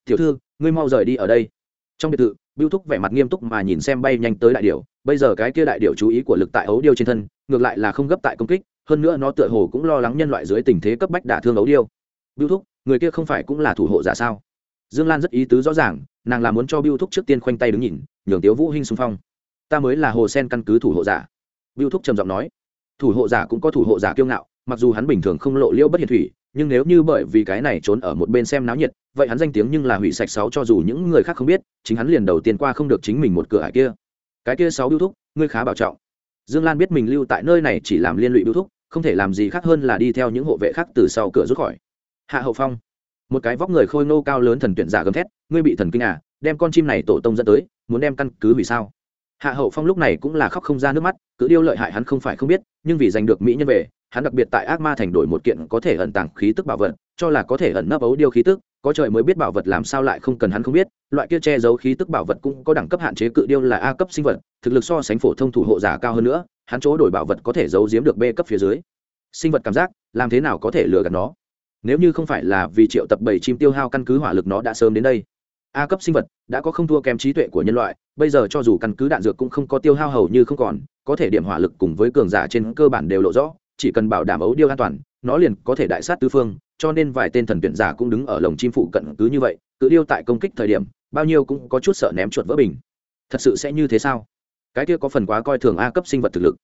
tiểu thư ngươi mau rời đi ở đây trong biệt thự Bưu Thúc vẻ mặt nghiêm túc mà nhìn xem bay nhanh tới đại điểu, bây giờ cái kia đại điểu chú ý của lực tại ấu điêu trên thân, ngược lại là không gấp tại công kích, hơn nữa nó tựa hồ cũng lo lắng nhân loại dưới tình thế cấp bách đả thương ấu điêu. Bưu Thúc, người kia không phải cũng là thủ hộ giả sao? Dương Lan rất ý tứ rõ ràng, nàng là muốn cho Bưu Thúc trước tiên khoanh tay đứng nhìn, nhường Tiếu Vũ Hinh xung phong. Ta mới là hồ sen căn cứ thủ hộ giả. Bưu Thúc trầm giọng nói. Thủ hộ giả cũng có thủ hộ giả kiêu ngạo, mặc dù hắn bình thường không lộ liễu bất hiển thủy, nhưng nếu như bởi vì cái này trốn ở một bên xem náo nhiệt vậy hắn danh tiếng nhưng là hủy sạch sáu cho dù những người khác không biết chính hắn liền đầu tiên qua không được chính mình một cửa ải kia cái kia sáu biêu thúc ngươi khá bảo trọng dương lan biết mình lưu tại nơi này chỉ làm liên lụy biêu thúc không thể làm gì khác hơn là đi theo những hộ vệ khác từ sau cửa rút khỏi hạ hậu phong một cái vóc người khôi nô cao lớn thần tuyển giả gầm thét ngươi bị thần kinh à đem con chim này tổ tông dẫn tới, muốn đem căn cứ vì sao? Hạ hậu phong lúc này cũng là khóc không ra nước mắt cứ điêu lợi hại hắn không phải không biết, nhưng vì giành được mỹ nhân về, hắn đặc biệt tại ác ma thành đổi một kiện có thể ẩn tàng khí tức bảo vật, cho là có thể ẩn nấp ấu điêu khí tức, có trời mới biết bảo vật làm sao lại không cần hắn không biết, loại kia che giấu khí tức bảo vật cũng có đẳng cấp hạn chế cự điêu là a cấp sinh vật, thực lực so sánh phổ thông thủ hộ giả cao hơn nữa, hắn chỗ đổi bảo vật có thể giấu giếm được b cấp phía dưới. Sinh vật cảm giác, làm thế nào có thể lừa gạt nó? Nếu như không phải là vì triệu tập bảy chim tiêu hao căn cứ hỏa lực nó đã sớm đến đây a cấp sinh vật, đã có không thua kém trí tuệ của nhân loại, bây giờ cho dù căn cứ đạn dược cũng không có tiêu hao hầu như không còn, có thể điểm hỏa lực cùng với cường giả trên cơ bản đều lộ rõ, chỉ cần bảo đảm ấu điêu an toàn, nó liền có thể đại sát tứ phương, cho nên vài tên thần tuyển giả cũng đứng ở lồng chim phụ cận cứ như vậy cứ điêu tại công kích thời điểm, bao nhiêu cũng có chút sợ ném chuột vỡ bình. Thật sự sẽ như thế sao? Cái kia có phần quá coi thường a cấp sinh vật thực lực.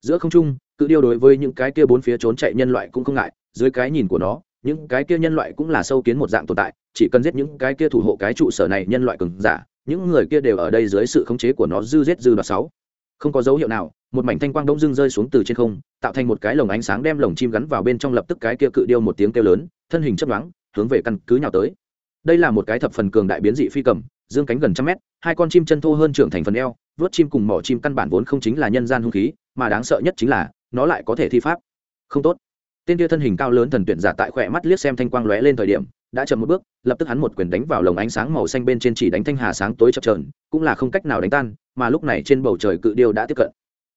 Giữa không trung cự điêu đối với những cái kia bốn phía trốn chạy nhân loại cũng không ngại, dưới cái nhìn của nó, những cái kia nhân loại cũng là sâu kiến một dạng tồn tại chỉ cần giết những cái kia thủ hộ cái trụ sở này nhân loại cường giả, những người kia đều ở đây dưới sự khống chế của nó dư giết dư đoạt sáu. Không có dấu hiệu nào, một mảnh thanh quang đông dưng rơi xuống từ trên không, tạo thành một cái lồng ánh sáng đem lồng chim gắn vào bên trong lập tức cái kia cự điêu một tiếng kêu lớn, thân hình chấp đoán hướng về căn cứ nhào tới. Đây là một cái thập phần cường đại biến dị phi cầm, dương cánh gần trăm mét, hai con chim chân thô hơn trưởng thành phần eo, vớt chim cùng mỏ chim căn bản vốn không chính là nhân gian hung khí, mà đáng sợ nhất chính là, nó lại có thể thi pháp. Không tốt tên kia thân hình cao lớn thần tuyển giả tại khỏe mắt liếc xem thanh quang lóe lên thời điểm, đã chậm một bước, lập tức hắn một quyền đánh vào lồng ánh sáng màu xanh bên trên chỉ đánh thanh hà sáng tối chập trờn cũng là không cách nào đánh tan, mà lúc này trên bầu trời cự điêu đã tiếp cận.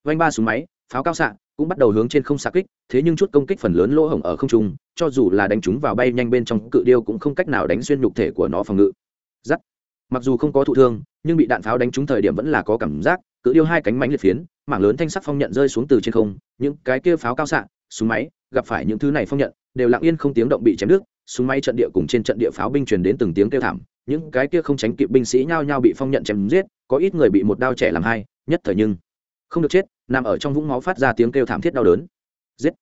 Vanh ba súng máy, pháo cao xạ, cũng bắt đầu hướng trên không xạ kích, thế nhưng chút công kích phần lớn lỗ hổng ở không trung, cho dù là đánh chúng vào bay nhanh bên trong cự điêu cũng không cách nào đánh xuyên nhục thể của nó phòng ngự. Giắt. Mặc dù không có thụ thương, nhưng bị đạn pháo đánh trúng thời điểm vẫn là có cảm giác, cự điêu hai cánh mánh liệt phiến, mảng lớn thanh sắc phong nhận rơi xuống từ trên không, những cái kia pháo cao xạ súng máy, gặp phải những thứ này phong nhận, đều lặng yên không tiếng động bị chém đứt, súng máy trận địa cùng trên trận địa pháo binh truyền đến từng tiếng kêu thảm, những cái kia không tránh kịp binh sĩ nhao nhao bị phong nhận chém giết, có ít người bị một đao trẻ làm hai, nhất thời nhưng không được chết, nằm ở trong vũng máu phát ra tiếng kêu thảm thiết đau đớn. Giết!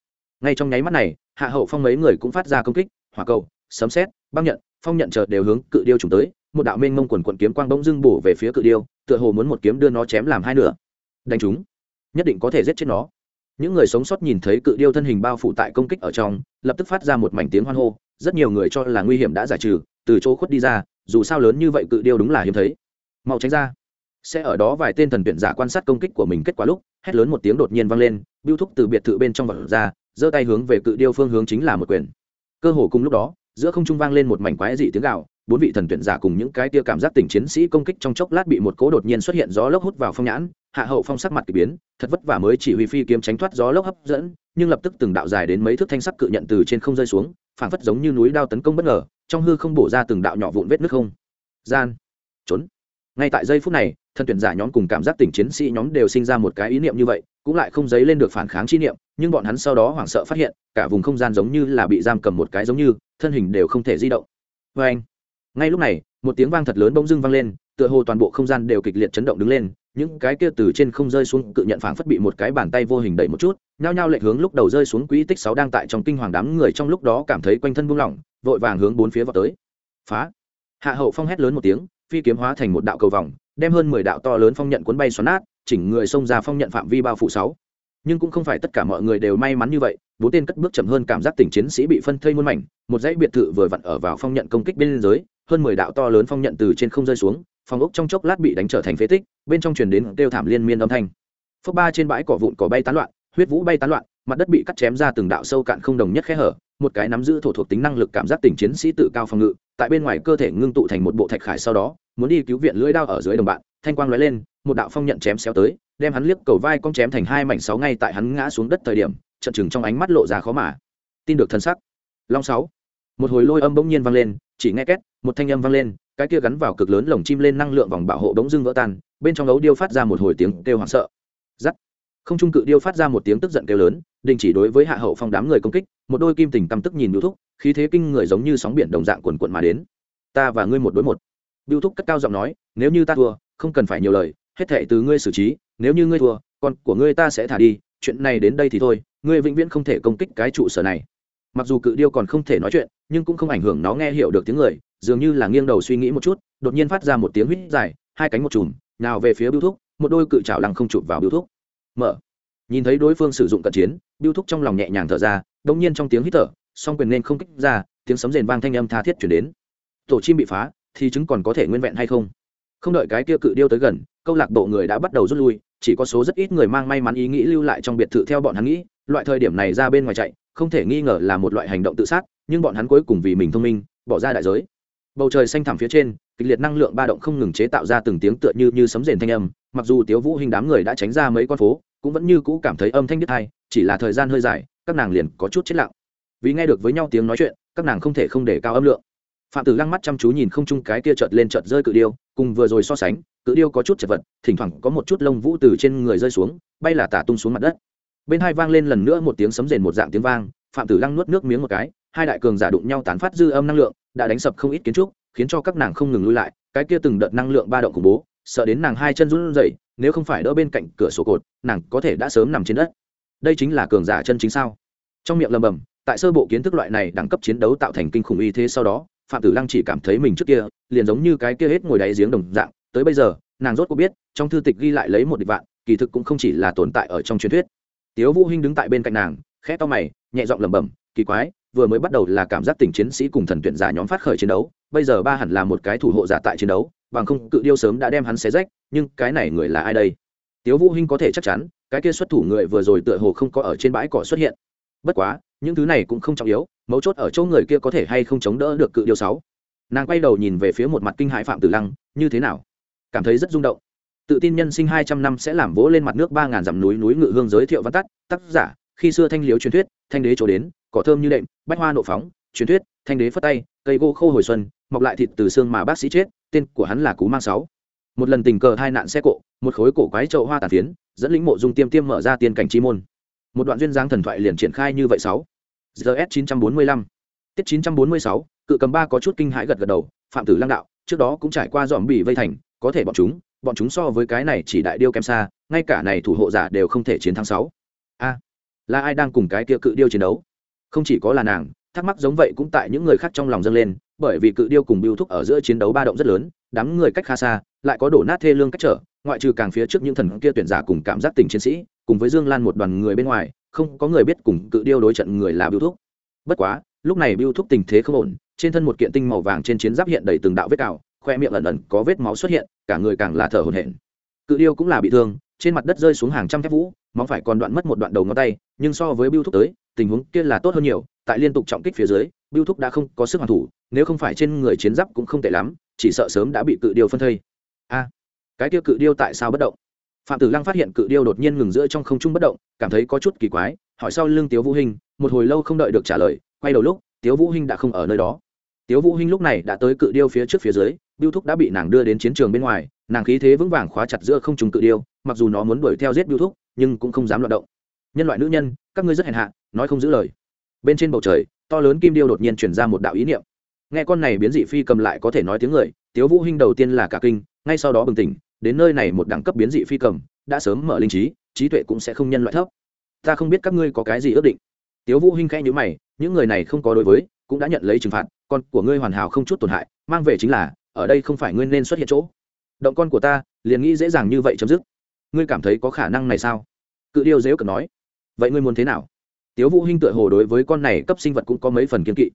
Ngay trong nháy mắt này, hạ hậu phong mấy người cũng phát ra công kích, hỏa cầu, sấm xét băng nhận, phong nhận chợt đều hướng cự điêu trùng tới, một đạo mênh mông quần quận kiếm quang bỗng dưng bổ về phía cự điêu, tựa hồ muốn một kiếm đưa nó chém làm hai nửa. Đánh chúng, nhất định có thể giết chết nó những người sống sót nhìn thấy cự điêu thân hình bao phủ tại công kích ở trong, lập tức phát ra một mảnh tiếng hoan hô, rất nhiều người cho là nguy hiểm đã giải trừ, từ chỗ khuất đi ra, dù sao lớn như vậy cự điêu đúng là hiếm thấy. Mau tránh ra. Sẽ ở đó vài tên thần tuyển giả quan sát công kích của mình kết quả lúc, hét lớn một tiếng đột nhiên vang lên biêu thúc từ biệt thự bên trong vật ra, giơ tay hướng về cự điêu phương hướng chính là một quyền. Cơ hồ cùng lúc đó, giữa không trung vang lên một mảnh quái dị tiếng gạo bốn vị thần tuyển giả cùng những cái tia cảm giác tình chiến sĩ công kích trong chốc lát bị một cố đột nhiên xuất hiện gió lốc hút vào phong nhãn, hạ hậu phong sắc mặt kỳ biến, thật vất vả mới chỉ huy phi kiếm tránh thoát gió lốc hấp dẫn, nhưng lập tức từng đạo dài đến mấy thước thanh sắc cự nhận từ trên không rơi xuống, phảng phất giống như núi đao tấn công bất ngờ, trong hư không bổ ra từng đạo nhỏ vụn vết nước không. Gian. Trốn. Ngay tại giây phút này, thần tuyển giả nhóm cùng cảm giác tình chiến sĩ nhóm đều sinh ra một cái ý niệm như vậy, cũng lại không dấy lên được phản kháng chi niệm, nhưng bọn hắn sau đó hoảng sợ phát hiện, cả vùng không gian giống như là bị giam cầm một cái giống như, thân hình đều không thể di động. Vê anh ngay lúc này, một tiếng vang thật lớn bỗng dưng vang lên, tựa hồ toàn bộ không gian đều kịch liệt chấn động đứng lên, những cái kia từ trên không rơi xuống cự nhận phảng phất bị một cái bàn tay vô hình đẩy một chút, nhao nhao lệch hướng lúc đầu rơi xuống quỹ tích sáu đang tại trong kinh hoàng đám người trong lúc đó cảm thấy quanh thân buông lỏng, vội vàng hướng bốn phía vào tới. Phá! Hạ hậu phong hét lớn một tiếng, phi kiếm hóa thành một đạo cầu vòng, đem hơn mười đạo to lớn phong nhận cuốn bay xoắn nát, chỉnh người xông ra phong nhận phạm vi bao phủ sáu. Nhưng cũng không phải tất cả mọi người đều may mắn như vậy, bốn tên cất bước chậm hơn cảm giác tình chiến sĩ bị phân thây muôn mảnh, một dãy biệt thự vừa vặn ở vào phong nhận công kích bên dưới hơn mười đạo to lớn phong nhận từ trên không rơi xuống, phòng ốc trong chốc lát bị đánh trở thành phế tích, bên trong truyền đến kêu thảm liên miên âm thanh. Phước ba trên bãi cỏ vụn cỏ bay tán loạn, huyết vũ bay tán loạn, mặt đất bị cắt chém ra từng đạo sâu cạn không đồng nhất khe hở, một cái nắm giữ thổ thuộc tính năng lực cảm giác tình chiến sĩ tự cao phòng ngự, tại bên ngoài cơ thể ngưng tụ thành một bộ thạch khải sau đó, muốn đi cứu viện lưỡi đao ở dưới đồng bạn, thanh quang lóe lên, một đạo phong nhận chém xéo tới, đem hắn liếc cầu vai cong chém thành hai mảnh sáu ngay tại hắn ngã xuống đất thời điểm, trận chừng trong ánh mắt lộ ra khó mà. Tin được thân sắc long sáu. Một hồi lôi âm bỗng nhiên vang lên chỉ nghe két, một thanh âm vang lên, cái kia gắn vào cực lớn lồng chim lên năng lượng vòng bảo hộ bỗng dưng vỡ tan, bên trong ấu điêu phát ra một hồi tiếng kêu hoảng sợ. Giắt không trung cự điêu phát ra một tiếng tức giận kêu lớn, đình chỉ đối với hạ hậu phong đám người công kích, một đôi kim tình căm tức nhìn biêu thúc, khí thế kinh người giống như sóng biển đồng dạng quần quận mà đến. Ta và ngươi một đối một. Biêu thúc cất cao giọng nói, nếu như ta thua, không cần phải nhiều lời, hết thệ từ ngươi xử trí, nếu như ngươi thua, con của ngươi ta sẽ thả đi, chuyện này đến đây thì thôi, ngươi vĩnh viễn không thể công kích cái trụ sở này mặc dù cự điêu còn không thể nói chuyện, nhưng cũng không ảnh hưởng nó nghe hiểu được tiếng người, dường như là nghiêng đầu suy nghĩ một chút, đột nhiên phát ra một tiếng huýt dài, hai cánh một chùm, nào về phía biêu thúc, một đôi cự trào lăng không chụp vào biêu thúc. Mở. Nhìn thấy đối phương sử dụng cận chiến, biêu thúc trong lòng nhẹ nhàng thở ra đông nhiên trong tiếng hít thở, song quyền nên không kích ra, tiếng sấm rền vang thanh âm tha thiết chuyển đến. Tổ chim bị phá, thì chứng còn có thể nguyên vẹn hay không? Không đợi cái kia cự điêu tới gần, câu lạc bộ người đã bắt đầu rút lui, chỉ có số rất ít người mang may mắn ý nghĩ lưu lại trong biệt thự theo bọn hắn nghĩ, loại thời điểm này ra bên ngoài chạy không thể nghi ngờ là một loại hành động tự sát, nhưng bọn hắn cuối cùng vì mình thông minh, bỏ ra đại giới. Bầu trời xanh thẳm phía trên, kịch liệt năng lượng ba động không ngừng chế tạo ra từng tiếng tựa như như sấm rền thanh âm, mặc dù tiếu vũ hình đám người đã tránh ra mấy con phố, cũng vẫn như cũ cảm thấy âm thanh đứt hai chỉ là thời gian hơi dài, các nàng liền có chút chết lặng. Vì nghe được với nhau tiếng nói chuyện, các nàng không thể không để cao âm lượng. Phạm tử lăng mắt chăm chú nhìn không chung cái kia chợt lên chợt rơi cự điêu, cùng vừa rồi so sánh, cự điêu có chút chật vật, thỉnh thoảng có một chút lông vũ từ trên người rơi xuống, bay là tả tung xuống mặt đất bên hai vang lên lần nữa một tiếng sấm rền một dạng tiếng vang, phạm tử lăng nuốt nước miếng một cái, hai đại cường giả đụng nhau tán phát dư âm năng lượng, đã đánh sập không ít kiến trúc, khiến cho các nàng không ngừng lui lại, cái kia từng đợt năng lượng ba động khủng bố, sợ đến nàng hai chân run rẩy, nếu không phải đỡ bên cạnh cửa sổ cột, nàng có thể đã sớm nằm trên đất. Đây chính là cường giả chân chính sao? Trong miệng lầm bầm, tại sơ bộ kiến thức loại này đẳng cấp chiến đấu tạo thành kinh khủng y thế sau đó, phạm tử lăng chỉ cảm thấy mình trước kia, liền giống như cái kia hết ngồi đáy giếng đồng dạng, tới bây giờ, nàng rốt cuộc biết, trong thư tịch ghi lại lấy một địch vạn, kỳ thực cũng không chỉ là tồn tại ở trong truyền thuyết tiếu vũ hinh đứng tại bên cạnh nàng, khẽ to mày, nhẹ giọng lẩm bẩm, kỳ quái, vừa mới bắt đầu là cảm giác tình chiến sĩ cùng thần tuyển giả nhóm phát khởi chiến đấu, bây giờ ba hẳn là một cái thủ hộ giả tại chiến đấu, bằng không cự điêu sớm đã đem hắn xé rách, nhưng cái này người là ai đây? Tiếu vũ hinh có thể chắc chắn, cái kia xuất thủ người vừa rồi tựa hồ không có ở trên bãi cỏ xuất hiện. Bất quá, những thứ này cũng không trọng yếu, mấu chốt ở chỗ người kia có thể hay không chống đỡ được cự điêu sáu. Nàng quay đầu nhìn về phía một mặt kinh hãi phạm tử lăng, như thế nào? Cảm thấy rất rung động tự tin nhân sinh hai trăm năm sẽ làm vỗ lên mặt nước ba ngàn dặm núi núi ngự hương giới thiệu văn tắt, tác giả, khi xưa thanh liếu truyền thuyết, thanh đế chỗ đến, cỏ thơm như đệm, bách hoa nộ phóng, truyền thuyết, thanh đế phất tay, cây gỗ khô hồi xuân, mọc lại thịt từ xương mà bác sĩ chết, tên của hắn là cú mang sáu. Một lần tình cờ hai nạn xe cộ, một khối cổ quái trậu hoa tàn phiến, dẫn lĩnh mộ dung tiêm tiêm mở ra tiên cảnh chi môn. Một đoạn duyên dáng thần thoại liền triển khai như vậy sáu. Gs chín trăm bốn mươi lăm. Tiết chín trăm bốn mươi sáu, cự cầm ba có chút kinh hãi gật gật đầu, phạm tử lăng đạo, trước đó cũng trải qua dòm bị vây thành, có thể bọn chúng bọn chúng so với cái này chỉ đại điêu kém xa, ngay cả này thủ hộ giả đều không thể chiến thắng sáu. A, là ai đang cùng cái kia cự điêu chiến đấu? Không chỉ có là nàng, thắc mắc giống vậy cũng tại những người khác trong lòng dâng lên, bởi vì cự điêu cùng biêu thúc ở giữa chiến đấu ba động rất lớn, đám người cách khá xa, lại có đổ nát thê lương cách trở, ngoại trừ càng phía trước những thần kia tuyển giả cùng cảm giác tình chiến sĩ, cùng với dương lan một đoàn người bên ngoài, không có người biết cùng cự điêu đối trận người là biêu thúc. Bất quá, lúc này biêu thúc tình thế không ổn, trên thân một kiện tinh màu vàng trên chiến giáp hiện đầy từng đạo vết cào khoe miệng ẩn ẩn có vết máu xuất hiện, cả người càng là thở hổn hển. Cự điêu cũng là bị thương, trên mặt đất rơi xuống hàng trăm thép vũ, móng phải còn đoạn mất một đoạn đầu ngón tay, nhưng so với biêu thúc tới, tình huống kia là tốt hơn nhiều, tại liên tục trọng kích phía dưới biêu thúc đã không có sức hoàn thủ, nếu không phải trên người chiến giáp cũng không tệ lắm, chỉ sợ sớm đã bị cự điêu phân thây. A, cái kia cự điêu tại sao bất động? Phạm tử lăng phát hiện cự điêu đột nhiên ngừng giữa trong không trung bất động, cảm thấy có chút kỳ quái, hỏi sau lưng tiếu vũ hinh, một hồi lâu không đợi được trả lời, quay đầu lúc, tiếu vũ hinh đã không ở nơi đó. Tiếu vũ hinh lúc này đã tới cự điêu phía trước phía dưới biêu thúc đã bị nàng đưa đến chiến trường bên ngoài, nàng khí thế vững vàng khóa chặt giữa không trung cự điêu, mặc dù nó muốn đuổi theo giết biêu thúc, nhưng cũng không dám loạn động. Nhân loại nữ nhân, các ngươi rất hèn hạ, nói không giữ lời. Bên trên bầu trời, to lớn kim điêu đột nhiên truyền ra một đạo ý niệm. Nghe con này biến dị phi cầm lại có thể nói tiếng người, tiếu vũ hinh đầu tiên là cả kinh, ngay sau đó bừng tỉnh, đến nơi này một đẳng cấp biến dị phi cầm, đã sớm mở linh trí trí tuệ cũng sẽ không nhân loại thấp. Ta không biết các ngươi có cái gì ước định. Tiếu vũ hinh khẽ nhíu mày, những người này không có đối với, cũng đã nhận lấy trừng phạt, con của ngươi hoàn hảo không chút tổn hại, mang về chính là ở đây không phải ngươi nên xuất hiện chỗ. Động con của ta, liền nghĩ dễ dàng như vậy chấm dứt. Ngươi cảm thấy có khả năng này sao? Cự điêu dếu cần nói. Vậy ngươi muốn thế nào? Tiếu vũ hinh tựa hồ đối với con này cấp sinh vật cũng có mấy phần kiên kỵ.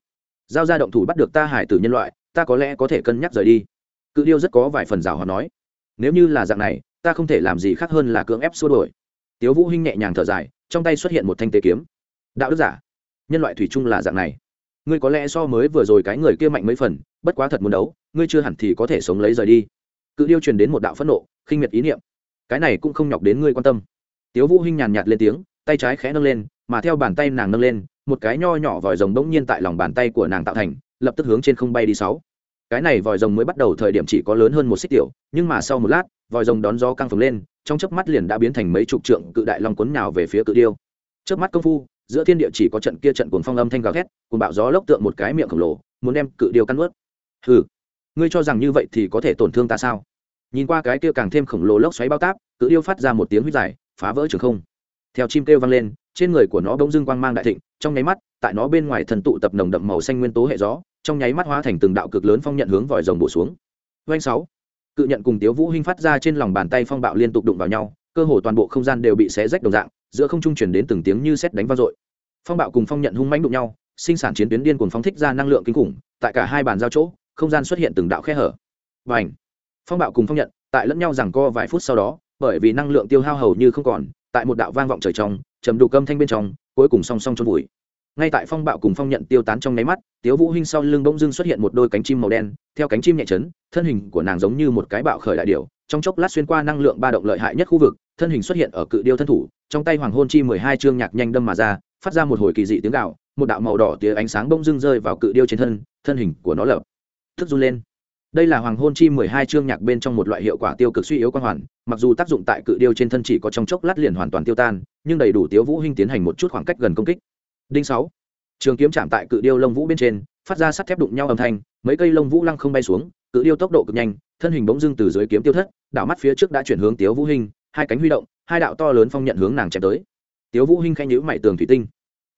Giao ra động thủ bắt được ta hải tử nhân loại, ta có lẽ có thể cân nhắc rời đi. Cự điêu rất có vài phần rào hòa nói. Nếu như là dạng này, ta không thể làm gì khác hơn là cưỡng ép xua đổi tiếu vũ hinh nhẹ nhàng thở dài, trong tay xuất hiện một thanh tế kiếm. Đạo đức giả, nhân loại thủy chung là dạng này. Ngươi có lẽ so mới vừa rồi cái người kia mạnh mấy phần, bất quá thật muốn đấu ngươi chưa hẳn thì có thể sống lấy rời đi. Cự điêu truyền đến một đạo phẫn nộ, khinh miệt ý niệm. Cái này cũng không nhọc đến ngươi quan tâm. Tiếu vũ hinh nhàn nhạt lên tiếng, tay trái khẽ nâng lên, mà theo bàn tay nàng nâng lên, một cái nho nhỏ vòi rồng bỗng nhiên tại lòng bàn tay của nàng tạo thành, lập tức hướng trên không bay đi sáu. Cái này vòi rồng mới bắt đầu thời điểm chỉ có lớn hơn một xích tiểu, nhưng mà sau một lát, vòi rồng đón gió căng phồng lên, trong chớp mắt liền đã biến thành mấy chục trượng cự đại long cuốn nào về phía cự điêu. Chớp mắt công phu, giữa thiên địa chỉ có trận kia trận cuồng phong âm thanh gào thét, cuồng bạo gió lốc tượng một cái miệng khổng lồ, muốn đem cự điêu căn nuốt. Hừ ngươi cho rằng như vậy thì có thể tổn thương ta sao? Nhìn qua cái kia càng thêm khổng lồ lốc xoáy bao táp, cự yêu phát ra một tiếng huyết dài, phá vỡ trường không. Theo chim kêu vang lên, trên người của nó bỗng dưng quang mang đại thịnh, trong nháy mắt, tại nó bên ngoài thần tụ tập nồng đậm màu xanh nguyên tố hệ gió, trong nháy mắt hóa thành từng đạo cực lớn phong nhận hướng vòi rồng bổ xuống. Doanh sáu. Cự nhận cùng tiếu vũ hinh phát ra trên lòng bàn tay phong bạo liên tục đụng vào nhau, cơ hồ toàn bộ không gian đều bị xé rách đồng dạng, giữa không trung truyền đến từng tiếng như sét đánh vang dội. Phong bạo cùng phong nhận hung mãnh đụng nhau, sinh sản chiến tuyến điên cuồng phóng thích ra năng lượng kinh khủng, tại cả hai bàn giao chỗ không gian xuất hiện từng đạo khe hở. Và phong bạo cùng phong nhận, tại lẫn nhau rằng co vài phút sau đó, bởi vì năng lượng tiêu hao hầu như không còn, tại một đạo vang vọng trời trong trầm đục âm thanh bên trong, cuối cùng song song trôn vùi. Ngay tại phong bạo cùng phong nhận tiêu tán trong nháy mắt, tiếu vũ hinh sau lưng bỗng dưng xuất hiện một đôi cánh chim màu đen, theo cánh chim nhẹ chấn, thân hình của nàng giống như một cái bạo khởi đại điểu, trong chốc lát xuyên qua năng lượng ba động lợi hại nhất khu vực, thân hình xuất hiện ở cự điêu thân thủ, trong tay hoàng hôn chi mười hai chương nhạc nhanh đâm mà ra, phát ra một hồi kỳ dị tiếng gạo một đạo màu đỏ tía ánh sáng bỗng dưng rơi vào cự điêu trên thân thân hình của nó lập thức run lên. Đây là hoàng hôn chi mười hai chương nhạc bên trong một loại hiệu quả tiêu cực suy yếu quan hoàn, mặc dù tác dụng tại cự điêu trên thân chỉ có trong chốc lát liền hoàn toàn tiêu tan, nhưng đầy đủ tiếu vũ hinh tiến hành một chút khoảng cách gần công kích. Đinh sáu. Trường kiếm chạm tại cự điêu lông vũ bên trên, phát ra sắt thép đụng nhau âm thanh, mấy cây lông vũ lăng không bay xuống, cự điêu tốc độ cực nhanh, thân hình bỗng dưng từ dưới kiếm tiêu thất, đảo mắt phía trước đã chuyển hướng tiếu vũ hinh, hai cánh huy động, hai đạo to lớn phong nhận hướng nàng chém tới. Tiếu vũ hinh khẽ nhíu mày tường thủy tinh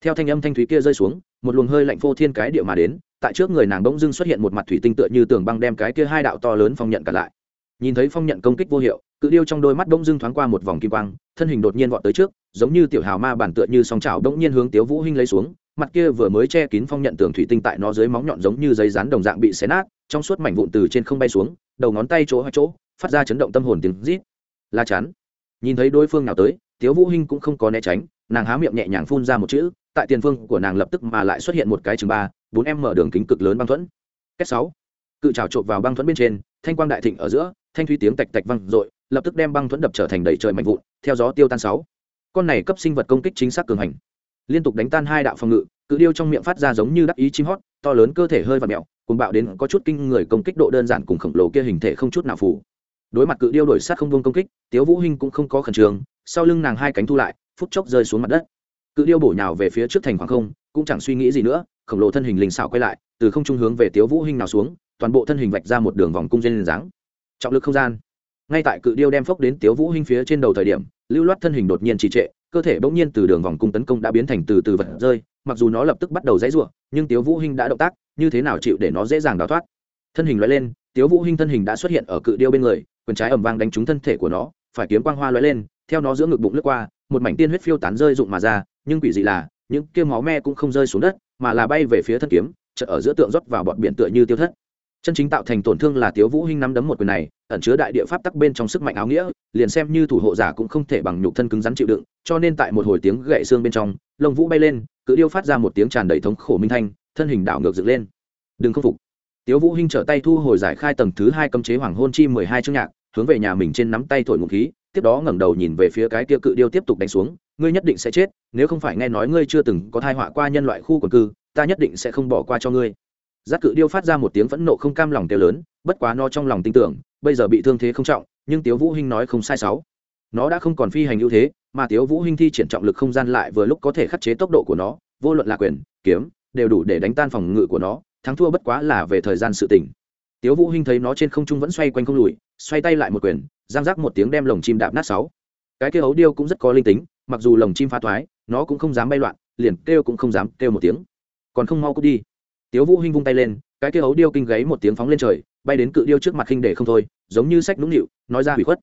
theo thanh âm thanh thúy kia rơi xuống, một luồng hơi lạnh phô thiên cái địa mà đến, tại trước người nàng bỗng dưng xuất hiện một mặt thủy tinh tựa như tường băng đem cái kia hai đạo to lớn phong nhận cả lại nhìn thấy phong nhận công kích vô hiệu, cự điêu trong đôi mắt bỗng dưng thoáng qua một vòng kim quang, thân hình đột nhiên vọt tới trước, giống như tiểu hào ma bản tựa như song chảo bỗng nhiên hướng tiếu vũ hinh lấy xuống, mặt kia vừa mới che kín phong nhận tường thủy tinh tại nó dưới móng nhọn giống như giấy rán đồng dạng bị xé nát, trong suốt mảnh vụn từ trên không bay xuống, đầu ngón tay chỗ hai chỗ, phát ra chấn động tâm hồn tiếng rít la chán. nhìn thấy đối phương nào tới, tiếu vũ hinh cũng không có né tránh, nàng há miệng nhẹ nhàng phun ra một chữ tại tiền phương của nàng lập tức mà lại xuất hiện một cái chừng ba, bốn em mở đường kính cực lớn băng thuẫn. Kết sáu, cự trào trộn vào băng thuẫn bên trên, thanh quang đại thịnh ở giữa, thanh thúy tiếng tạch tạch văng dội, lập tức đem băng thuẫn đập trở thành đầy trời mạnh vụn, theo gió tiêu tan sáu. Con này cấp sinh vật công kích chính xác cường hành. Liên tục đánh tan hai đạo phòng ngự, cự điêu trong miệng phát ra giống như đắc ý chim hót, to lớn cơ thể hơi và mẹo cùng bạo đến có chút kinh người công kích độ đơn giản cùng khổng lồ kia hình thể không chút nào phủ đối mặt cự điêu đổi sát không vương công kích, tiếu vũ hinh cũng không có khẩn trương, sau lưng nàng hai cánh thu lại, phút chốc rơi xuống mặt đất cự điêu bổ nhào về phía trước thành khoảng không, cũng chẳng suy nghĩ gì nữa, khổng lồ thân hình linh xảo quay lại, từ không trung hướng về tiếu vũ hinh nào xuống, toàn bộ thân hình vạch ra một đường vòng cung duyên dáng. Trọng lực không gian. Ngay tại cự điêu đem phốc đến tiếu vũ hinh phía trên đầu thời điểm, lưu loát thân hình đột nhiên trì trệ, cơ thể bỗng nhiên từ đường vòng cung tấn công đã biến thành từ từ vật rơi, mặc dù nó lập tức bắt đầu dãy rủa, nhưng tiếu vũ hinh đã động tác, như thế nào chịu để nó dễ dàng đào thoát? Thân hình lói lên, tiếu vũ hinh thân hình đã xuất hiện ở cự điêu bên người, quyền trái ầm vang đánh trúng thân thể của nó, phải kiếm quang hoa lói lên, theo nó giữa ngực bụng lướt qua, một mảnh tiên huyết phiêu tán rơi rụng mà ra nhưng quỷ dị là, những kia máu me cũng không rơi xuống đất, mà là bay về phía thân kiếm, chợt ở giữa tượng rót vào bọt biển tựa như tiêu thất. Chân chính tạo thành tổn thương là tiếu vũ hinh nắm đấm một quyền này, ẩn chứa đại địa pháp tắc bên trong sức mạnh áo nghĩa, liền xem như thủ hộ giả cũng không thể bằng nhục thân cứng rắn chịu đựng, cho nên tại một hồi tiếng gậy xương bên trong, lông vũ bay lên, cự điêu phát ra một tiếng tràn đầy thống khổ minh thanh, thân hình đảo ngược dựng lên. Đừng không phục. Tiếu vũ hinh trở tay thu hồi giải khai tầng thứ hai cấm chế hoàng hôn chi mười hai chương nhạc, hướng về nhà mình trên nắm tay thổi ngụm khí tiếp đó ngẩng đầu nhìn về phía cái kia cự điêu tiếp tục đánh xuống, ngươi nhất định sẽ chết, nếu không phải nghe nói ngươi chưa từng có thai họa qua nhân loại khu quần cư, ta nhất định sẽ không bỏ qua cho ngươi. Giác cự điêu phát ra một tiếng phẫn nộ không cam lòng kêu lớn, bất quá nó trong lòng tin tưởng, bây giờ bị thương thế không trọng, nhưng tiếu vũ hinh nói không sai sáu. Nó đã không còn phi hành ưu thế, mà tiếu vũ hinh thi triển trọng lực không gian lại vừa lúc có thể khắc chế tốc độ của nó, vô luận là quyền, kiếm, đều đủ để đánh tan phòng ngự của nó, thắng thua bất quá là về thời gian sự tỉnh tiếu vũ hinh thấy nó trên không trung vẫn xoay quanh không lùi xoay tay lại một quyền, giang rác một tiếng đem lồng chim đạp nát sáu. Cái kia ấu điêu cũng rất có linh tính, mặc dù lồng chim phá thoái, nó cũng không dám bay loạn, liền kêu cũng không dám kêu một tiếng. Còn không mau cút đi. Tiếu vũ hinh vung tay lên, cái kia ấu điêu kinh gáy một tiếng phóng lên trời, bay đến cự điêu trước mặt khinh để không thôi, giống như sách nũng nịu, nói ra hủy khuất.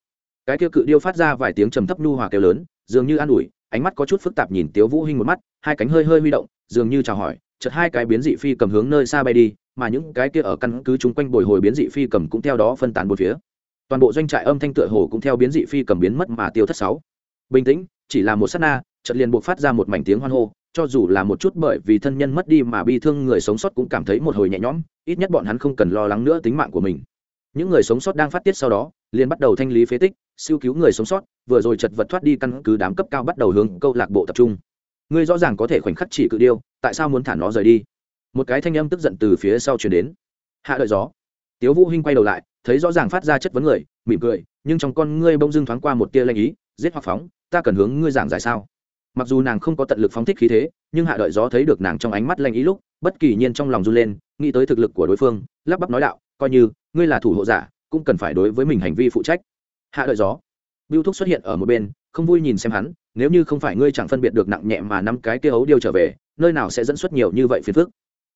Cái kia cự điêu phát ra vài tiếng trầm thấp nhu hòa kêu lớn, dường như an ủi, ánh mắt có chút phức tạp nhìn tiếu vũ hinh một mắt, hai cánh hơi hơi huy động, dường như chào hỏi, chợt hai cái biến dị phi cầm hướng nơi xa bay đi, mà những cái kia ở căn cứ chúng quanh bồi hồi biến dị phi cầm cũng theo đó phân tán bốn phía toàn bộ doanh trại âm thanh tựa hồ cũng theo biến dị phi cầm biến mất mà tiêu thất sáu. Bình tĩnh, chỉ là một sát na, chợt liền buộc phát ra một mảnh tiếng hoan hô, cho dù là một chút bởi vì thân nhân mất đi mà bi thương người sống sót cũng cảm thấy một hồi nhẹ nhõm, ít nhất bọn hắn không cần lo lắng nữa tính mạng của mình. Những người sống sót đang phát tiết sau đó, liền bắt đầu thanh lý phế tích, siêu cứu người sống sót, vừa rồi chật vật thoát đi căn cứ đám cấp cao bắt đầu hướng câu lạc bộ tập trung. Ngươi rõ ràng có thể khoảnh khắc chỉ cự điêu, tại sao muốn thả nó rời đi? Một cái thanh âm tức giận từ phía sau chuyển đến. Hạ đợi gió. Tiếu vũ hinh quay đầu lại thấy rõ ràng phát ra chất vấn người mỉm cười nhưng trong con ngươi bông dưng thoáng qua một tia lanh ý giết hoặc phóng ta cần hướng ngươi giảng giải sao? Mặc dù nàng không có tận lực phóng thích khí thế nhưng hạ đợi gió thấy được nàng trong ánh mắt lanh ý lúc bất kỳ nhiên trong lòng run lên nghĩ tới thực lực của đối phương lắp bắp nói đạo coi như ngươi là thủ hộ giả cũng cần phải đối với mình hành vi phụ trách. Hạ đợi gió. Biêu Thúc xuất hiện ở một bên, không vui nhìn xem hắn, nếu như không phải ngươi chẳng phân biệt được nặng nhẹ mà năm cái kia ấu điêu trở về, nơi nào sẽ dẫn xuất nhiều như vậy phiền phức.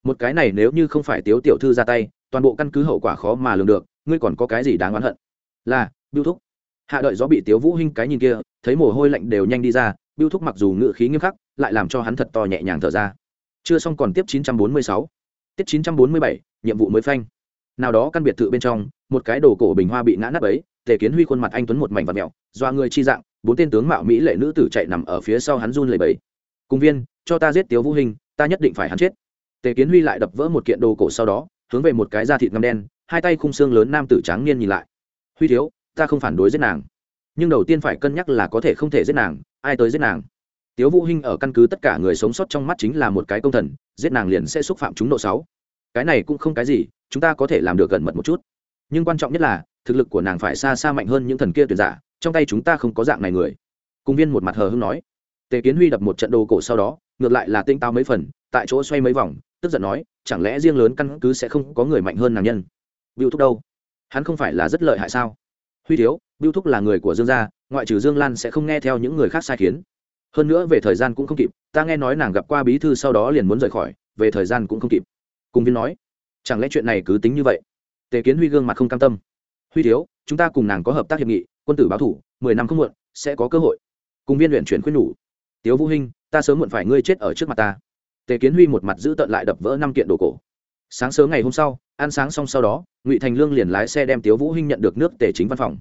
Một cái này nếu như không phải Tiếu tiểu thư ra tay, toàn bộ căn cứ hậu quả khó mà lường được, ngươi còn có cái gì đáng oán hận? Là, Biêu Thúc. Hạ đợi gió bị Tiếu Vũ Hinh cái nhìn kia, thấy mồ hôi lạnh đều nhanh đi ra, Biêu Thúc mặc dù ngựa khí nghiêm khắc, lại làm cho hắn thật to nhẹ nhàng thở ra. Chưa xong còn tiếp 946. Tiết 947, nhiệm vụ mới phanh. Nào đó căn biệt thự bên trong, một cái đồ cổ bình hoa bị ngã nát ấy, tề kiến huy khuôn mặt anh tuấn một mảnh vật mèo, doa người chi dạng bốn tên tướng mạo mỹ lệ nữ tử chạy nằm ở phía sau hắn run lẩy bẩy. cung viên cho ta giết tiếu vũ hình ta nhất định phải hắn chết tề kiến huy lại đập vỡ một kiện đồ cổ sau đó hướng về một cái da thịt ngâm đen, hai tay khung xương lớn nam tử tráng niên nhìn lại. Huy thiếu, ta không phản đối giết nàng. Nhưng đầu tiên phải cân nhắc là có thể không thể giết nàng, ai tới giết nàng. Tiếu vũ hinh ở căn cứ tất cả người sống sót trong mắt chính là một cái công thần, giết nàng liền sẽ xúc phạm chúng độ sáu. Cái này cũng không cái gì, chúng ta có thể làm được gần mật một chút. Nhưng quan trọng nhất là, thực lực của nàng phải xa xa mạnh hơn những thần kia tuyệt giả, trong tay chúng ta không có dạng này người. Cung viên một mặt hờ hững nói. Tề kiến huy đập một trận đồ cổ sau đó, ngược lại là tinh tao mấy phần, tại chỗ xoay mấy vòng, tức giận nói chẳng lẽ riêng lớn căn cứ sẽ không có người mạnh hơn nàng nhân? Biêu thúc đâu? Hắn không phải là rất lợi hại sao? Huy thiếu, biêu thúc là người của dương gia, ngoại trừ dương lan sẽ không nghe theo những người khác sai khiến. Hơn nữa về thời gian cũng không kịp, ta nghe nói nàng gặp qua bí thư sau đó liền muốn rời khỏi, về thời gian cũng không kịp. Cung viên nói, chẳng lẽ chuyện này cứ tính như vậy? Tề kiến huy gương mặt không cam tâm. Huy thiếu, chúng ta cùng nàng có hợp tác hiệp nghị, quân tử báo thủ, mười năm không muộn, sẽ có cơ hội. Cùng viên luyện chuyển khuyên nhủ, tiếu vũ hinh, ta sớm muộn phải ngươi chết ở trước mặt ta tề kiến huy một mặt giữ tận lại đập vỡ năm kiện đồ cổ. Sáng sớm ngày hôm sau ăn sáng xong sau đó ngụy thành lương liền lái xe đem tiếu vũ hinh nhận được nước tề chính văn phòng.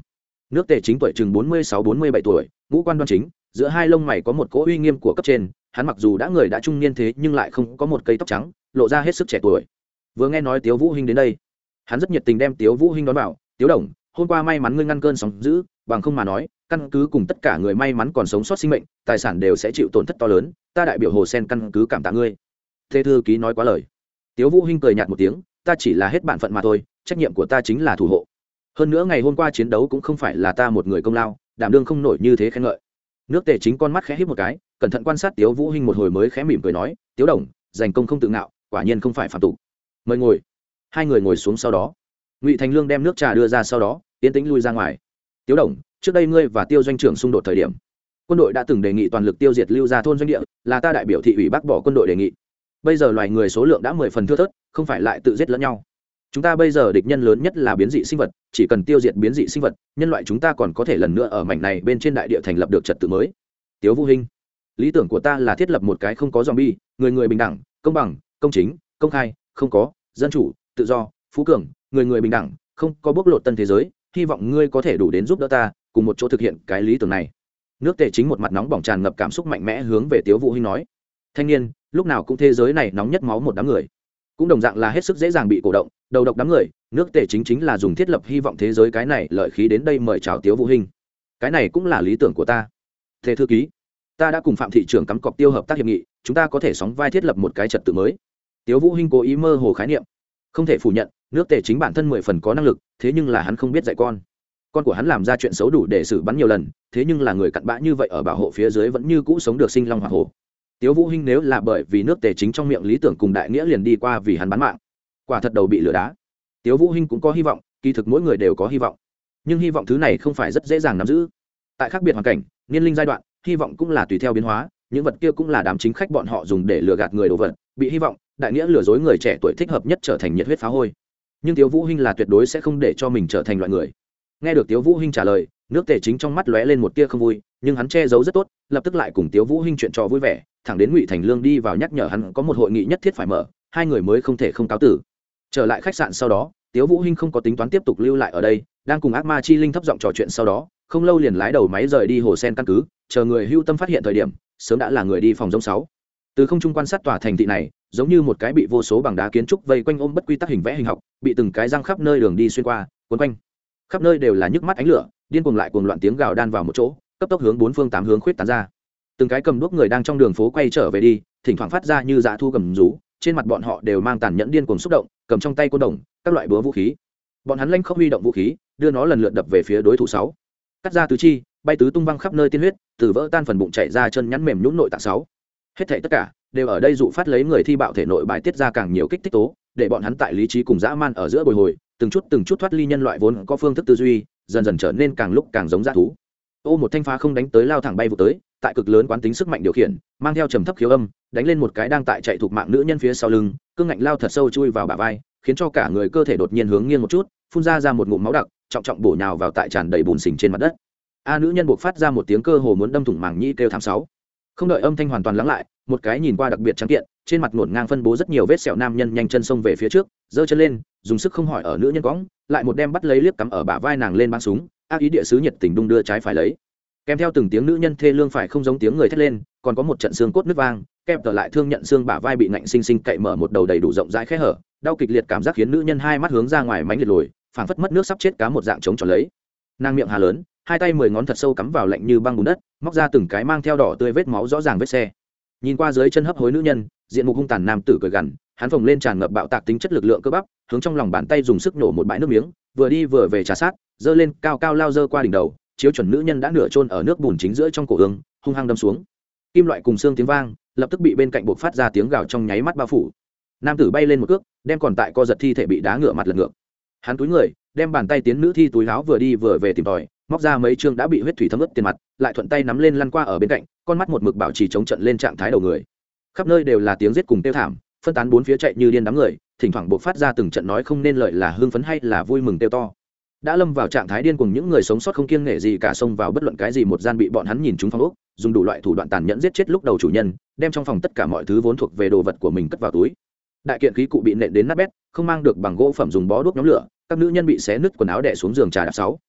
Nước tề chính tuổi chừng bốn mươi sáu bốn mươi bảy tuổi ngũ quan đoan chính giữa hai lông mày có một cỗ uy nghiêm của cấp trên hắn mặc dù đã người đã trung niên thế nhưng lại không có một cây tóc trắng lộ ra hết sức trẻ tuổi. Vừa nghe nói tiếu vũ hinh đến đây hắn rất nhiệt tình đem tiếu vũ hinh đón vào tiếu đồng hôm qua may mắn ngươi ngăn cơn sóng dữ, bằng không mà nói căn cứ cùng tất cả người may mắn còn sống sót sinh mệnh, tài sản đều sẽ chịu tổn thất to lớn, ta đại biểu hồ sen căn cứ cảm tạ ngươi. Thế thư ký nói quá lời. Tiếu vũ hinh cười nhạt một tiếng, ta chỉ là hết bản phận mà thôi, trách nhiệm của ta chính là thủ hộ. Hơn nữa ngày hôm qua chiến đấu cũng không phải là ta một người công lao, đảm đương không nổi như thế khen ngợi. Nước tề chính con mắt khẽ híp một cái, cẩn thận quan sát tiếu vũ hinh một hồi mới khẽ mỉm cười nói, tiếu đồng, giành công không tự ngạo, quả nhiên không phải phạm tục mời ngồi. Hai người ngồi xuống sau đó. Ngụy thành lương đem nước trà đưa ra sau đó tiến tĩnh lui ra ngoài. Tiếu đồng trước đây ngươi và tiêu doanh trưởng xung đột thời điểm, quân đội đã từng đề nghị toàn lực tiêu diệt lưu ra thôn doanh địa, là ta đại biểu thị ủy bác bỏ quân đội đề nghị. Bây giờ loài người số lượng đã mười phần thưa thớt, không phải lại tự giết lẫn nhau. Chúng ta bây giờ địch nhân lớn nhất là biến dị sinh vật, chỉ cần tiêu diệt biến dị sinh vật, nhân loại chúng ta còn có thể lần nữa ở mảnh này bên trên đại địa thành lập được trật tự mới. Tiếu vũ hinh, lý tưởng của ta là thiết lập một cái không có zombie, người người bình đẳng, công bằng, công chính, công khai, không có, dân chủ, tự do, phú cường, người người bình đẳng, không có bóc lột tân thế giới, hy vọng ngươi có thể đủ đến giúp đỡ ta cùng một chỗ thực hiện cái lý tưởng này. Nước tề chính một mặt nóng bỏng tràn ngập cảm xúc mạnh mẽ hướng về tiếu vũ hinh nói, thanh niên, lúc nào cũng thế giới này nóng nhất máu một đám người. Cũng đồng dạng là hết sức dễ dàng bị cổ động, đầu độc đám người, nước tề chính chính là dùng thiết lập hy vọng thế giới cái này lợi khí đến đây mời chào tiếu vũ hình cái này cũng là lý tưởng của ta. Thế thư ký, ta đã cùng phạm thị trưởng cắm cọc tiêu hợp tác hiệp nghị, chúng ta có thể sóng vai thiết lập một cái trật tự mới. Tiếu vũ hinh cố ý mơ hồ khái niệm, không thể phủ nhận, nước tề chính bản thân mười phần có năng lực, thế nhưng là hắn không biết dạy con con của hắn làm ra chuyện xấu đủ để xử bắn nhiều lần, thế nhưng là người cặn bã như vậy ở bảo hộ phía dưới vẫn như cũ sống được sinh long hoa hổ. Tiếu vũ hinh nếu là bởi vì nước tề chính trong miệng lý tưởng cùng đại nghĩa liền đi qua vì hắn bán mạng, quả thật đầu bị lừa đá. Tiếu vũ hinh cũng có hy vọng, kỳ thực mỗi người đều có hy vọng. Nhưng hy vọng thứ này không phải rất dễ dàng nắm giữ. Tại khác biệt hoàn cảnh, niên linh giai đoạn, hy vọng cũng là tùy theo biến hóa, những vật kia cũng là đám chính khách bọn họ dùng để lừa gạt người đồ vật, bị hy vọng, đại nghĩa lừa dối người trẻ tuổi thích hợp nhất trở thành nhiệt huyết phá hôi. Nhưng tiếu vũ hinh là tuyệt đối sẽ không để cho mình trở thành loại người nghe được tiếu vũ hinh trả lời, nước tề chính trong mắt lóe lên một tia không vui, nhưng hắn che giấu rất tốt, lập tức lại cùng tiếu vũ hinh chuyện trò vui vẻ, thẳng đến ngụy thành lương đi vào nhắc nhở hắn có một hội nghị nhất thiết phải mở, hai người mới không thể không cáo tử. Trở lại khách sạn sau đó, tiếu vũ hinh không có tính toán tiếp tục lưu lại ở đây, đang cùng ác ma chi linh thấp giọng trò chuyện sau đó, không lâu liền lái đầu máy rời đi hồ sen căn cứ, chờ người hưu tâm phát hiện thời điểm, sớm đã là người đi phòng giống sáu. Từ không trung quan sát tòa thành thị này, giống như một cái bị vô số bằng đá kiến trúc vây quanh ôm bất quy tắc hình vẽ hình học, bị từng cái răng khắp nơi đường đi xuyên qua quấn quanh khắp nơi đều là nhức mắt ánh lửa, điên cuồng lại cuồng loạn tiếng gào đan vào một chỗ, cấp tốc hướng bốn phương tám hướng khuyết tán ra. Từng cái cầm đuốc người đang trong đường phố quay trở về đi, thỉnh thoảng phát ra như dã thu cầm rú, trên mặt bọn họ đều mang tàn nhẫn điên cuồng xúc động, cầm trong tay côn đồng, các loại búa vũ khí. Bọn hắn lanh không huy động vũ khí, đưa nó lần lượt đập về phía đối thủ sáu. Cắt ra tứ chi, bay tứ tung văng khắp nơi tiên huyết, từ vỡ tan phần bụng chảy ra chân nhắn mềm nhũn nội tạng sáu. Hết thảy tất cả đều ở đây dụ phát lấy người thi bạo thể nội bài tiết ra càng nhiều kích thích tố để bọn hắn tại lý trí cùng dã man ở giữa bồi hồi, từng chút từng chút thoát ly nhân loại vốn có phương thức tư duy, dần dần trở nên càng lúc càng giống dã thú. Ô, một thanh phá không đánh tới lao thẳng bay vụ tới, tại cực lớn quán tính sức mạnh điều khiển, mang theo trầm thấp khiếu âm, đánh lên một cái đang tại chạy thuộc mạng nữ nhân phía sau lưng, cương ngạnh lao thật sâu chui vào bả vai, khiến cho cả người cơ thể đột nhiên hướng nghiêng một chút, phun ra ra một ngụm máu đặc, trọng trọng bổ nhào vào tại tràn đầy bùn xình trên mặt đất. A nữ nhân buộc phát ra một tiếng cơ hồ muốn đâm thủng màng nhĩ kêu thảm sáu. Không đợi âm thanh hoàn toàn lắng lại một cái nhìn qua đặc biệt trắng kiện, trên mặt ngổn ngang phân bố rất nhiều vết sẹo nam nhân nhanh chân xông về phía trước, giơ chân lên, dùng sức không hỏi ở nữ nhân cõng, lại một đem bắt lấy liếc cắm ở bả vai nàng lên bắn súng, ác ý địa sứ nhiệt tình đung đưa trái phải lấy. Kèm theo từng tiếng nữ nhân thê lương phải không giống tiếng người thét lên, còn có một trận xương cốt nước vang kèm tở lại thương nhận xương bả vai bị nạnh sinh sinh cậy mở một đầu đầy đủ rộng rãi khe hở, đau kịch liệt cảm giác khiến nữ nhân hai mắt hướng ra ngoài mánh liệt lồi phảng phất mất nước sắp chết cá một dạng trống tròn lấy. Nàng miệng hà lớn, hai tay mười ngón thật sâu cắm vào lạnh như băng bùn đất, móc ra từng cái mang theo đỏ tươi vết máu rõ ràng vết xe nhìn qua dưới chân hấp hối nữ nhân, diện mục hung tàn nam tử cười gằn, hắn phồng lên tràn ngập bạo tạc tính chất lực lượng cơ bắp, hướng trong lòng bàn tay dùng sức nổ một bãi nước miếng, vừa đi vừa về trà sát, giơ lên cao cao lao dơ qua đỉnh đầu, chiếu chuẩn nữ nhân đã nửa trôn ở nước bùn chính giữa trong cổ ương, hung hăng đâm xuống. Kim loại cùng xương tiếng vang, lập tức bị bên cạnh buộc phát ra tiếng gào trong nháy mắt bao phủ. Nam tử bay lên một cước, đem còn tại co giật thi thể bị đá ngựa mặt lật ngược. Hắn túi người, đem bàn tay tiến nữ thi túi láo vừa đi vừa về tìm tòi móc ra mấy chương đã bị huyết thủy thấm ướt tiền mặt, lại thuận tay nắm lên lăn qua ở bên cạnh, con mắt một mực bảo trì chống trận lên trạng thái đầu người. Khắp nơi đều là tiếng giết cùng tiêu thảm, phân tán bốn phía chạy như điên đám người, thỉnh thoảng buộc phát ra từng trận nói không nên lợi là hưng phấn hay là vui mừng tiêu to. Đã lâm vào trạng thái điên cùng những người sống sót không kiêng nể gì cả xông vào bất luận cái gì một gian bị bọn hắn nhìn chúng phong ốc, dùng đủ loại thủ đoạn tàn nhẫn giết chết lúc đầu chủ nhân, đem trong phòng tất cả mọi thứ vốn thuộc về đồ vật của mình cất vào túi. Đại kiện khí cụ bị nện đến nát bét, không mang được bằng gỗ phẩm dùng bó đuốc nhóm lửa, các nữ nhân bị xé nứt quần áo đẻ xuống giường trà đạp sáu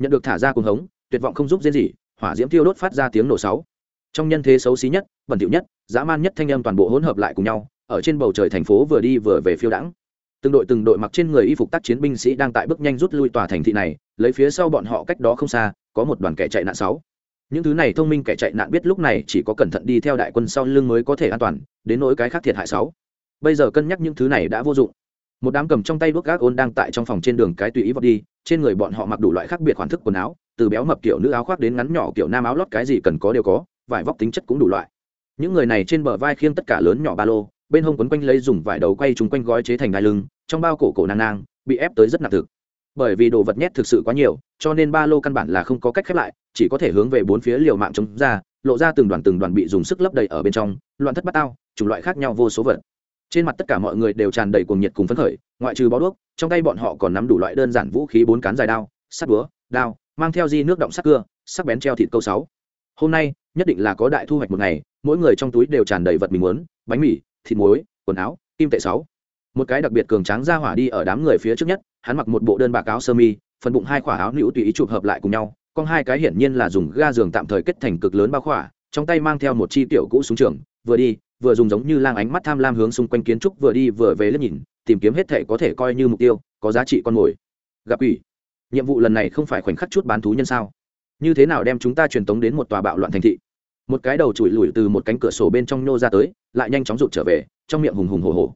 nhận được thả ra cuồng hống, tuyệt vọng không giúp diễn gì, hỏa diễm thiêu đốt phát ra tiếng nổ sáu. Trong nhân thế xấu xí nhất, bẩn thỉu nhất, dã man nhất thanh âm toàn bộ hỗn hợp lại cùng nhau, ở trên bầu trời thành phố vừa đi vừa về phiêu đãng. Từng đội từng đội mặc trên người y phục tác chiến binh sĩ đang tại bước nhanh rút lui tòa thành thị này, lấy phía sau bọn họ cách đó không xa, có một đoàn kẻ chạy nạn sáu. Những thứ này thông minh kẻ chạy nạn biết lúc này chỉ có cẩn thận đi theo đại quân sau lưng mới có thể an toàn, đến nỗi cái khác thiệt hại sáu. Bây giờ cân nhắc những thứ này đã vô dụng một đám cầm trong tay bước gác ôn đang tại trong phòng trên đường cái tùy ý vọt đi, trên người bọn họ mặc đủ loại khác biệt khoản thức quần áo, từ béo mập kiểu nữ áo khoác đến ngắn nhỏ kiểu nam áo lót cái gì cần có đều có, vải vóc tính chất cũng đủ loại. Những người này trên bờ vai khiêng tất cả lớn nhỏ ba lô, bên hông quấn quanh lấy dùng vải đầu quay chúng quanh gói chế thành đai lưng, trong bao cổ cổ nang nang, bị ép tới rất nặng thực. Bởi vì đồ vật nhét thực sự quá nhiều, cho nên ba lô căn bản là không có cách khép lại, chỉ có thể hướng về bốn phía liều mạng chống ra, lộ ra từng đoàn từng đoàn bị dùng sức lấp đầy ở bên trong, loạn thất bát tao, chủng loại khác nhau vô số vật trên mặt tất cả mọi người đều tràn đầy cuồng nhiệt cùng phấn khởi, ngoại trừ bó đuốc, trong tay bọn họ còn nắm đủ loại đơn giản vũ khí bốn cán dài đao, sắt búa, đao, mang theo di nước động sắc cưa, sắc bén treo thịt câu sáu. Hôm nay, nhất định là có đại thu hoạch một ngày, mỗi người trong túi đều tràn đầy vật mình muốn, bánh mì, thịt muối, quần áo, kim tệ sáu. Một cái đặc biệt cường tráng ra hỏa đi ở đám người phía trước nhất, hắn mặc một bộ đơn bạc áo sơ mi, phần bụng hai khỏa áo nữ tùy ý chụp hợp lại cùng nhau còn hai cái hiển nhiên là dùng ga giường tạm thời kết thành cực lớn bao khỏa, trong tay mang theo một chi tiểu cũ súng trường, vừa đi vừa dùng giống như lang ánh mắt tham lam hướng xung quanh kiến trúc vừa đi vừa về liếc nhìn, tìm kiếm hết thể có thể coi như mục tiêu, có giá trị con mồi. Gặp quỷ. Nhiệm vụ lần này không phải khoảnh khắc chút bán thú nhân sao? Như thế nào đem chúng ta truyền tống đến một tòa bạo loạn thành thị? Một cái đầu chùi lùi từ một cánh cửa sổ bên trong nhô ra tới, lại nhanh chóng rụt trở về, trong miệng hùng hùng hồ hồ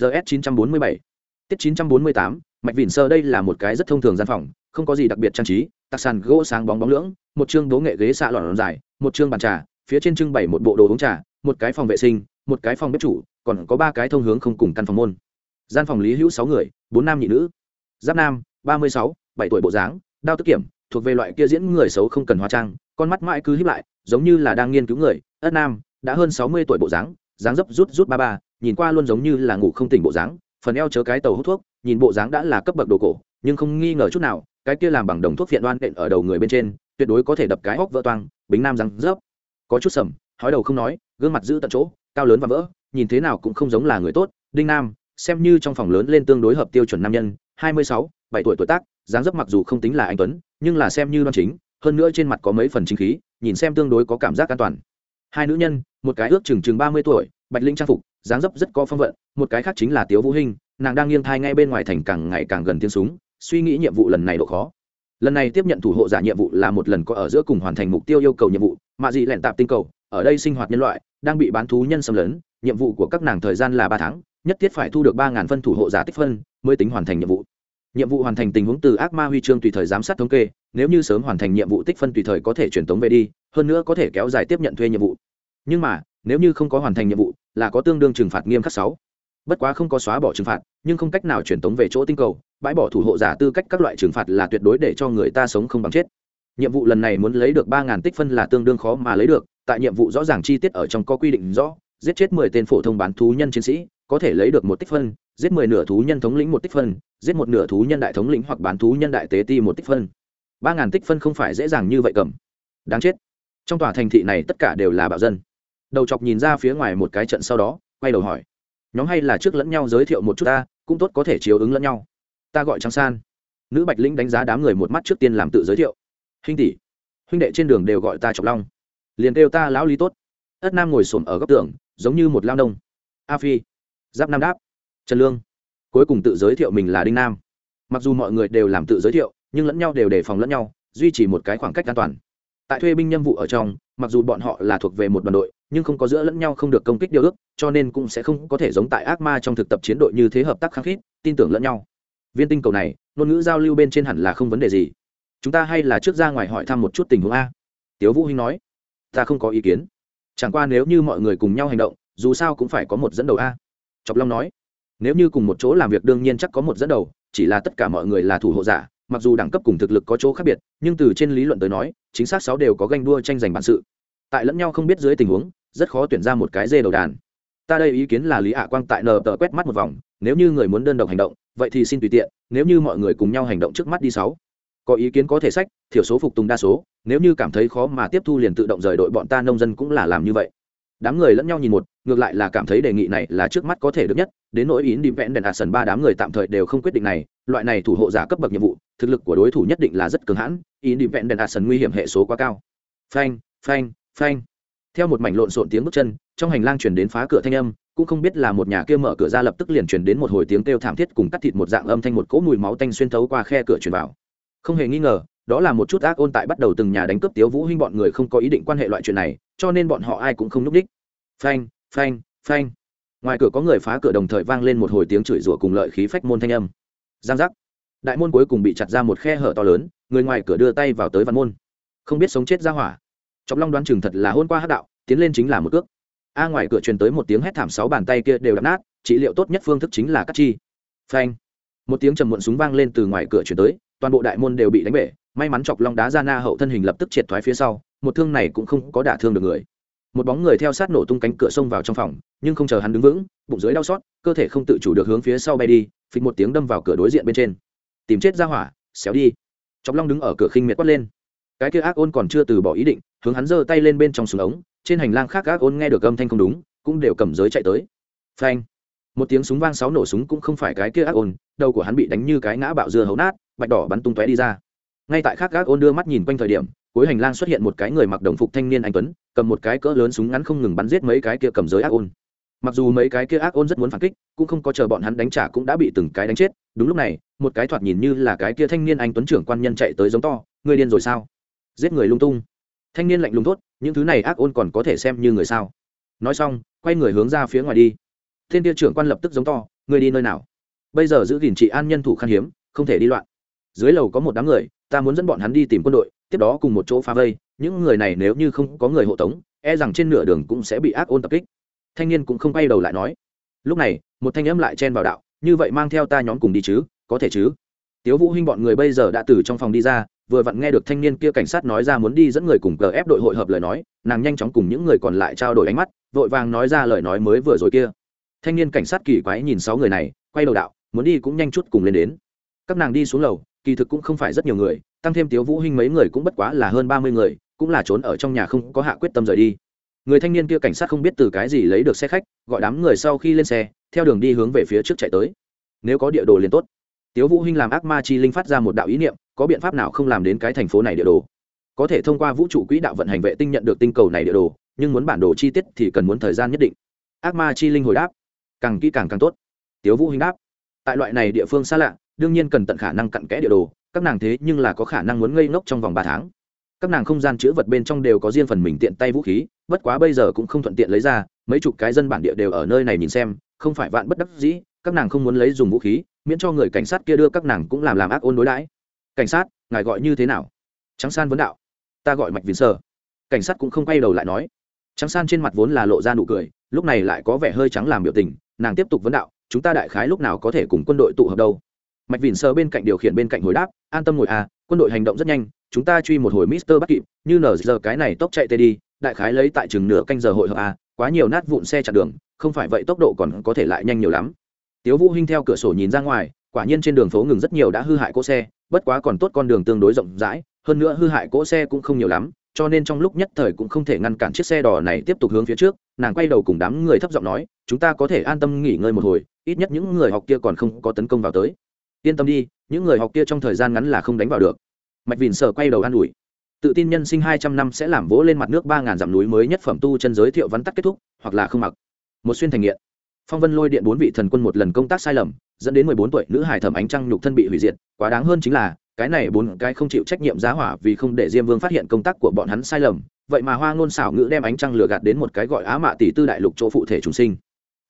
gs 947 tiết 948 mạch vịn sơ đây là một cái rất thông thường gian phòng, không có gì đặc biệt trang trí, tạc sàn gỗ sáng bóng bóng lưỡng, một chương đố nghệ ghế xạ lọn dài, một chương bàn trà, phía trên trưng bày một bộ đồ uống trà một cái phòng vệ sinh, một cái phòng bếp chủ, còn có ba cái thông hướng không cùng căn phòng môn. Gian phòng lý hữu sáu người, bốn nam nhị nữ. Giáp nam, ba mươi sáu, bảy tuổi bộ dáng, đao tức kiểm, thuộc về loại kia diễn người xấu không cần hóa trang, con mắt mãi cứ hiếp lại, giống như là đang nghiên cứu người. Ất nam, đã hơn sáu mươi tuổi bộ dáng dáng dấp rút rút ba ba, nhìn qua luôn giống như là ngủ không tỉnh bộ dáng, phần eo chớ cái tàu hút thuốc, nhìn bộ dáng đã là cấp bậc đồ cổ, nhưng không nghi ngờ chút nào, cái kia làm bằng đồng thuốc phiện đoan đện ở đầu người bên trên, tuyệt đối có thể đập cái hốc vỡ toang, bính nam răng rớp có chút sầm hói đầu không nói, gương mặt giữ tận chỗ, cao lớn và vỡ, nhìn thế nào cũng không giống là người tốt. Đinh nam, xem như trong phòng lớn lên tương đối hợp tiêu chuẩn nam nhân, hai mươi sáu, bảy tuổi tuổi tác, dáng dấp mặc dù không tính là anh tuấn, nhưng là xem như đoan chính, hơn nữa trên mặt có mấy phần chính khí, nhìn xem tương đối có cảm giác an toàn. Hai nữ nhân, một cái ước chừng chừng ba mươi tuổi, bạch linh trang phục, dáng dấp rất có phong vận, một cái khác chính là tiếu vũ hinh, nàng đang nghiêng thai ngay bên ngoài thành càng ngày càng gần tiếng súng, suy nghĩ nhiệm vụ lần này độ khó. Lần này tiếp nhận thủ hộ giả nhiệm vụ là một lần có ở giữa cùng hoàn thành mục tiêu yêu cầu nhiệm vụ, mà dị lẹn tạp tinh cầu ở đây sinh hoạt nhân loại, đang bị bán thú nhân xâm lấn, nhiệm vụ của các nàng thời gian là ba tháng, nhất thiết phải thu được ba phân thủ hộ giả tích phân, mới tính hoàn thành nhiệm vụ. Nhiệm vụ hoàn thành tình huống từ ác ma huy chương tùy thời giám sát thống kê, nếu như sớm hoàn thành nhiệm vụ tích phân tùy thời có thể truyền tống về đi, hơn nữa có thể kéo dài tiếp nhận thuê nhiệm vụ. Nhưng mà, nếu như không có hoàn thành nhiệm vụ, là có tương đương trừng phạt nghiêm khắc sáu. Bất quá không có xóa bỏ trừng phạt, nhưng không cách nào truyền tống về chỗ tinh cầu, bãi bỏ thủ hộ giả tư cách các loại trừng phạt là tuyệt đối để cho người ta sống không bằng chết. Nhiệm vụ lần này muốn lấy được ba ngàn tích phân là tương đương khó mà lấy được tại nhiệm vụ rõ ràng chi tiết ở trong có quy định rõ, giết chết mười tên phổ thông bán thú nhân chiến sĩ, có thể lấy được một tích phân, giết mười nửa thú nhân thống lĩnh một tích phân, giết một nửa thú nhân đại thống lĩnh hoặc bán thú nhân đại tế ti một tích phân. Ba ngàn tích phân không phải dễ dàng như vậy cầm. Đáng chết. Trong tòa thành thị này tất cả đều là bạo dân. Đầu chọc nhìn ra phía ngoài một cái trận sau đó, quay đầu hỏi. Nhóm hay là trước lẫn nhau giới thiệu một chút ta, cũng tốt có thể chiếu ứng lẫn nhau. Ta gọi trắng san. Nữ bạch lĩnh đánh giá đám người một mắt trước tiên làm tự giới thiệu. Huynh tỷ. Huynh đệ trên đường đều gọi ta chọc long liền kêu ta lão lý tốt. Ất nam ngồi xổm ở góc tường, giống như một lao nông. A phi, giáp nam đáp. Trần lương, cuối cùng tự giới thiệu mình là đinh nam. Mặc dù mọi người đều làm tự giới thiệu, nhưng lẫn nhau đều đề phòng lẫn nhau, duy trì một cái khoảng cách an toàn. Tại thuê binh nhiệm vụ ở trong, mặc dù bọn họ là thuộc về một đoàn đội, nhưng không có giữa lẫn nhau không được công kích điều ước, cho nên cũng sẽ không có thể giống tại ác ma trong thực tập chiến đội như thế hợp tác khăng khít, tin tưởng lẫn nhau. Viên tinh cầu này, ngôn ngữ giao lưu bên trên hẳn là không vấn đề gì. Chúng ta hay là trước ra ngoài hỏi thăm một chút tình huống a. Tiếu vũ hinh nói ta không có ý kiến. Chẳng qua nếu như mọi người cùng nhau hành động, dù sao cũng phải có một dẫn đầu a. Chọc long nói. Nếu như cùng một chỗ làm việc đương nhiên chắc có một dẫn đầu, chỉ là tất cả mọi người là thủ hộ giả, mặc dù đẳng cấp cùng thực lực có chỗ khác biệt, nhưng từ trên lý luận tới nói, chính xác sáu đều có ganh đua tranh giành bản sự. Tại lẫn nhau không biết dưới tình huống, rất khó tuyển ra một cái dê đầu đàn. Ta đây ý kiến là lý hạ quang tại nờ tờ quét mắt một vòng, nếu như người muốn đơn độc hành động, vậy thì xin tùy tiện, nếu như mọi người cùng nhau hành động trước mắt đi sáu có ý kiến có thể sách, thiểu số phục tùng đa số, nếu như cảm thấy khó mà tiếp thu liền tự động rời đội bọn ta nông dân cũng là làm như vậy. Đám người lẫn nhau nhìn một, ngược lại là cảm thấy đề nghị này là trước mắt có thể được nhất, đến nỗi ý đi vẽn đèn sần ba đám người tạm thời đều không quyết định này, loại này thủ hộ giả cấp bậc nhiệm vụ, thực lực của đối thủ nhất định là rất cường hãn ý đi vẽn đèn sần nguy hiểm hệ số quá cao. Phanh phanh phanh. Theo một mảnh lộn xộn tiếng bước chân, trong hành lang chuyển đến phá cửa thanh âm, cũng không biết là một nhà kia mở cửa ra lập tức liền chuyển đến một hồi tiếng kêu thảm thiết cùng cắt thịt một dạng âm thanh một cỗ mùi máu tanh xuyên thấu qua khe cửa chuyển vào không hề nghi ngờ, đó là một chút ác ôn tại bắt đầu từng nhà đánh cướp tiếu vũ hinh bọn người không có ý định quan hệ loại chuyện này, cho nên bọn họ ai cũng không núp đích. Phanh phanh phanh. Ngoài cửa có người phá cửa đồng thời vang lên một hồi tiếng chửi rủa cùng lợi khí phách môn thanh âm. Giang giác. Đại môn cuối cùng bị chặt ra một khe hở to lớn, người ngoài cửa đưa tay vào tới văn môn. Không biết sống chết ra hỏa. Trọng long đoán chừng thật là hôn qua hát đạo, tiến lên chính là một cước. A ngoài cửa truyền tới một tiếng hét thảm sáu bàn tay kia đều đập nát, trị liệu tốt nhất phương thức chính là cắt chi. Phanh. Một tiếng trầm muộn súng vang lên từ ngoài cửa truyền tới toàn bộ đại môn đều bị đánh bể, may mắn chọc long đá ra na hậu thân hình lập tức triệt thoái phía sau, một thương này cũng không có đả thương được người. Một bóng người theo sát nổ tung cánh cửa xông vào trong phòng, nhưng không chờ hắn đứng vững, bụng dưới đau xót, cơ thể không tự chủ được hướng phía sau bay đi, phịch một tiếng đâm vào cửa đối diện bên trên. Tìm chết ra hỏa, xéo đi. Chọc long đứng ở cửa khinh miệt quát lên. Cái kia ác ôn còn chưa từ bỏ ý định, hướng hắn giơ tay lên bên trong súng ống, trên hành lang khác ác ôn nghe được âm thanh không đúng, cũng đều cầm giới chạy tới. Phanh một tiếng súng vang sáu nổ súng cũng không phải cái kia ác ôn đầu của hắn bị đánh như cái ngã bạo dưa hấu nát, bạch đỏ bắn tung tóe đi ra. Ngay tại khác ác ôn đưa mắt nhìn quanh thời điểm, cuối hành lang xuất hiện một cái người mặc đồng phục thanh niên anh tuấn, cầm một cái cỡ lớn súng ngắn không ngừng bắn giết mấy cái kia cầm giới ác ôn mặc dù mấy cái kia ác ôn rất muốn phản kích, cũng không có chờ bọn hắn đánh trả cũng đã bị từng cái đánh chết. Đúng lúc này, một cái thoạt nhìn như là cái kia thanh niên anh tuấn trưởng quan nhân chạy tới giống to người điên rồi sao? Giết người lung tung. Thanh niên lạnh lùng thốt, những thứ này ác ôn còn có thể xem như người sao? Nói xong, quay người hướng ra phía ngoài đi thiên tiêu trưởng quan lập tức giống to người đi nơi nào? Bây giờ giữ gìn trị an nhân thủ khan hiếm, không thể đi loạn. Dưới lầu có một đám người, ta muốn dẫn bọn hắn đi tìm quân đội, tiếp đó cùng một chỗ phá vây. Những người này nếu như không có người hộ tống e rằng trên nửa đường cũng sẽ bị ác ôn tập kích. Thanh niên cũng không quay đầu lại nói. Lúc này, một thanh âm lại chen vào đạo, như vậy mang theo ta nhóm cùng đi chứ? Có thể chứ? Tiếu vũ huynh bọn người bây giờ đã từ trong phòng đi ra, vừa vặn nghe được thanh niên kia cảnh sát nói ra muốn đi dẫn người cùng cờ ép đội hội hợp lời nói, nàng nhanh chóng cùng những người còn lại trao đổi ánh mắt, vội vàng nói ra lời nói mới vừa rồi kia thanh niên cảnh sát kỳ quái nhìn sáu người này, quay đầu đạo, muốn đi cũng nhanh chút cùng lên đến. Các nàng đi xuống lầu, kỳ thực cũng không phải rất nhiều người, tăng thêm tiếu vũ hinh mấy người cũng bất quá là hơn ba mươi người, cũng là trốn ở trong nhà không có hạ quyết tâm rời đi. Người thanh niên kia cảnh sát không biết từ cái gì lấy được xe khách, gọi đám người sau khi lên xe, theo đường đi hướng về phía trước chạy tới. Nếu có địa đồ liền tốt. Tiếu vũ hinh làm ác ma chi linh phát ra một đạo ý niệm, có biện pháp nào không làm đến cái thành phố này địa đồ? Có thể thông qua vũ trụ quỹ đạo vận hành vệ tinh nhận được tinh cầu này địa đồ, nhưng muốn bản đồ chi tiết thì cần muốn thời gian nhất định. Ác ma chi linh hồi đáp càng kỹ càng càng tốt. Tiếu vũ hinh đáp, tại loại này địa phương xa lạ, đương nhiên cần tận khả năng cặn kẽ địa đồ, các nàng thế nhưng là có khả năng muốn ngây ngốc trong vòng ba tháng. Các nàng không gian chứa vật bên trong đều có riêng phần mình tiện tay vũ khí, bất quá bây giờ cũng không thuận tiện lấy ra, mấy chục cái dân bản địa đều ở nơi này nhìn xem, không phải vạn bất đắc dĩ, các nàng không muốn lấy dùng vũ khí, miễn cho người cảnh sát kia đưa các nàng cũng làm làm ác ôn đối đãi. Cảnh sát, ngài gọi như thế nào? Trắng san vấn đạo. Ta gọi mạch viễn sơ. Cảnh sát cũng không quay đầu lại nói. Trắng san trên mặt vốn là lộ ra nụ cười lúc này lại có vẻ hơi trắng làm biểu tình, nàng tiếp tục vấn đạo, chúng ta đại khái lúc nào có thể cùng quân đội tụ hợp đâu? Mạch vìn sơ bên cạnh điều khiển bên cạnh hồi đáp, an tâm ngồi à quân đội hành động rất nhanh, chúng ta truy một hồi mister bắt kịp, như nở giờ cái này tốc chạy tê đi, đại khái lấy tại chừng nửa canh giờ hội hợp à quá nhiều nát vụn xe chặn đường, không phải vậy tốc độ còn có thể lại nhanh nhiều lắm. Tiếu vũ hinh theo cửa sổ nhìn ra ngoài, quả nhiên trên đường phố ngừng rất nhiều đã hư hại cỗ xe, bất quá còn tốt con đường tương đối rộng rãi, hơn nữa hư hại cỗ xe cũng không nhiều lắm cho nên trong lúc nhất thời cũng không thể ngăn cản chiếc xe đỏ này tiếp tục hướng phía trước, nàng quay đầu cùng đám người thấp giọng nói, chúng ta có thể an tâm nghỉ ngơi một hồi, ít nhất những người học kia còn không có tấn công vào tới. Yên tâm đi, những người học kia trong thời gian ngắn là không đánh vào được. Mạch vìn sở quay đầu an ủi. Tự tin nhân sinh hai trăm năm sẽ làm vỗ lên mặt nước ba ngàn dặm núi mới nhất phẩm tu chân giới thiệu vắn tắt kết thúc, hoặc là không mặc. Một xuyên thành nghiện. Phong vân lôi điện bốn vị thần quân một lần công tác sai lầm, dẫn đến mười bốn tuổi nữ hải thẩm ánh trăng nhục thân bị hủy diệt, quá đáng hơn chính là cái này bốn cái không chịu trách nhiệm giá hỏa vì không để diêm vương phát hiện công tác của bọn hắn sai lầm, vậy mà hoa ngôn xảo ngữ đem ánh trăng lừa gạt đến một cái gọi á mạ tỷ tư đại lục chỗ phụ thể trùng sinh.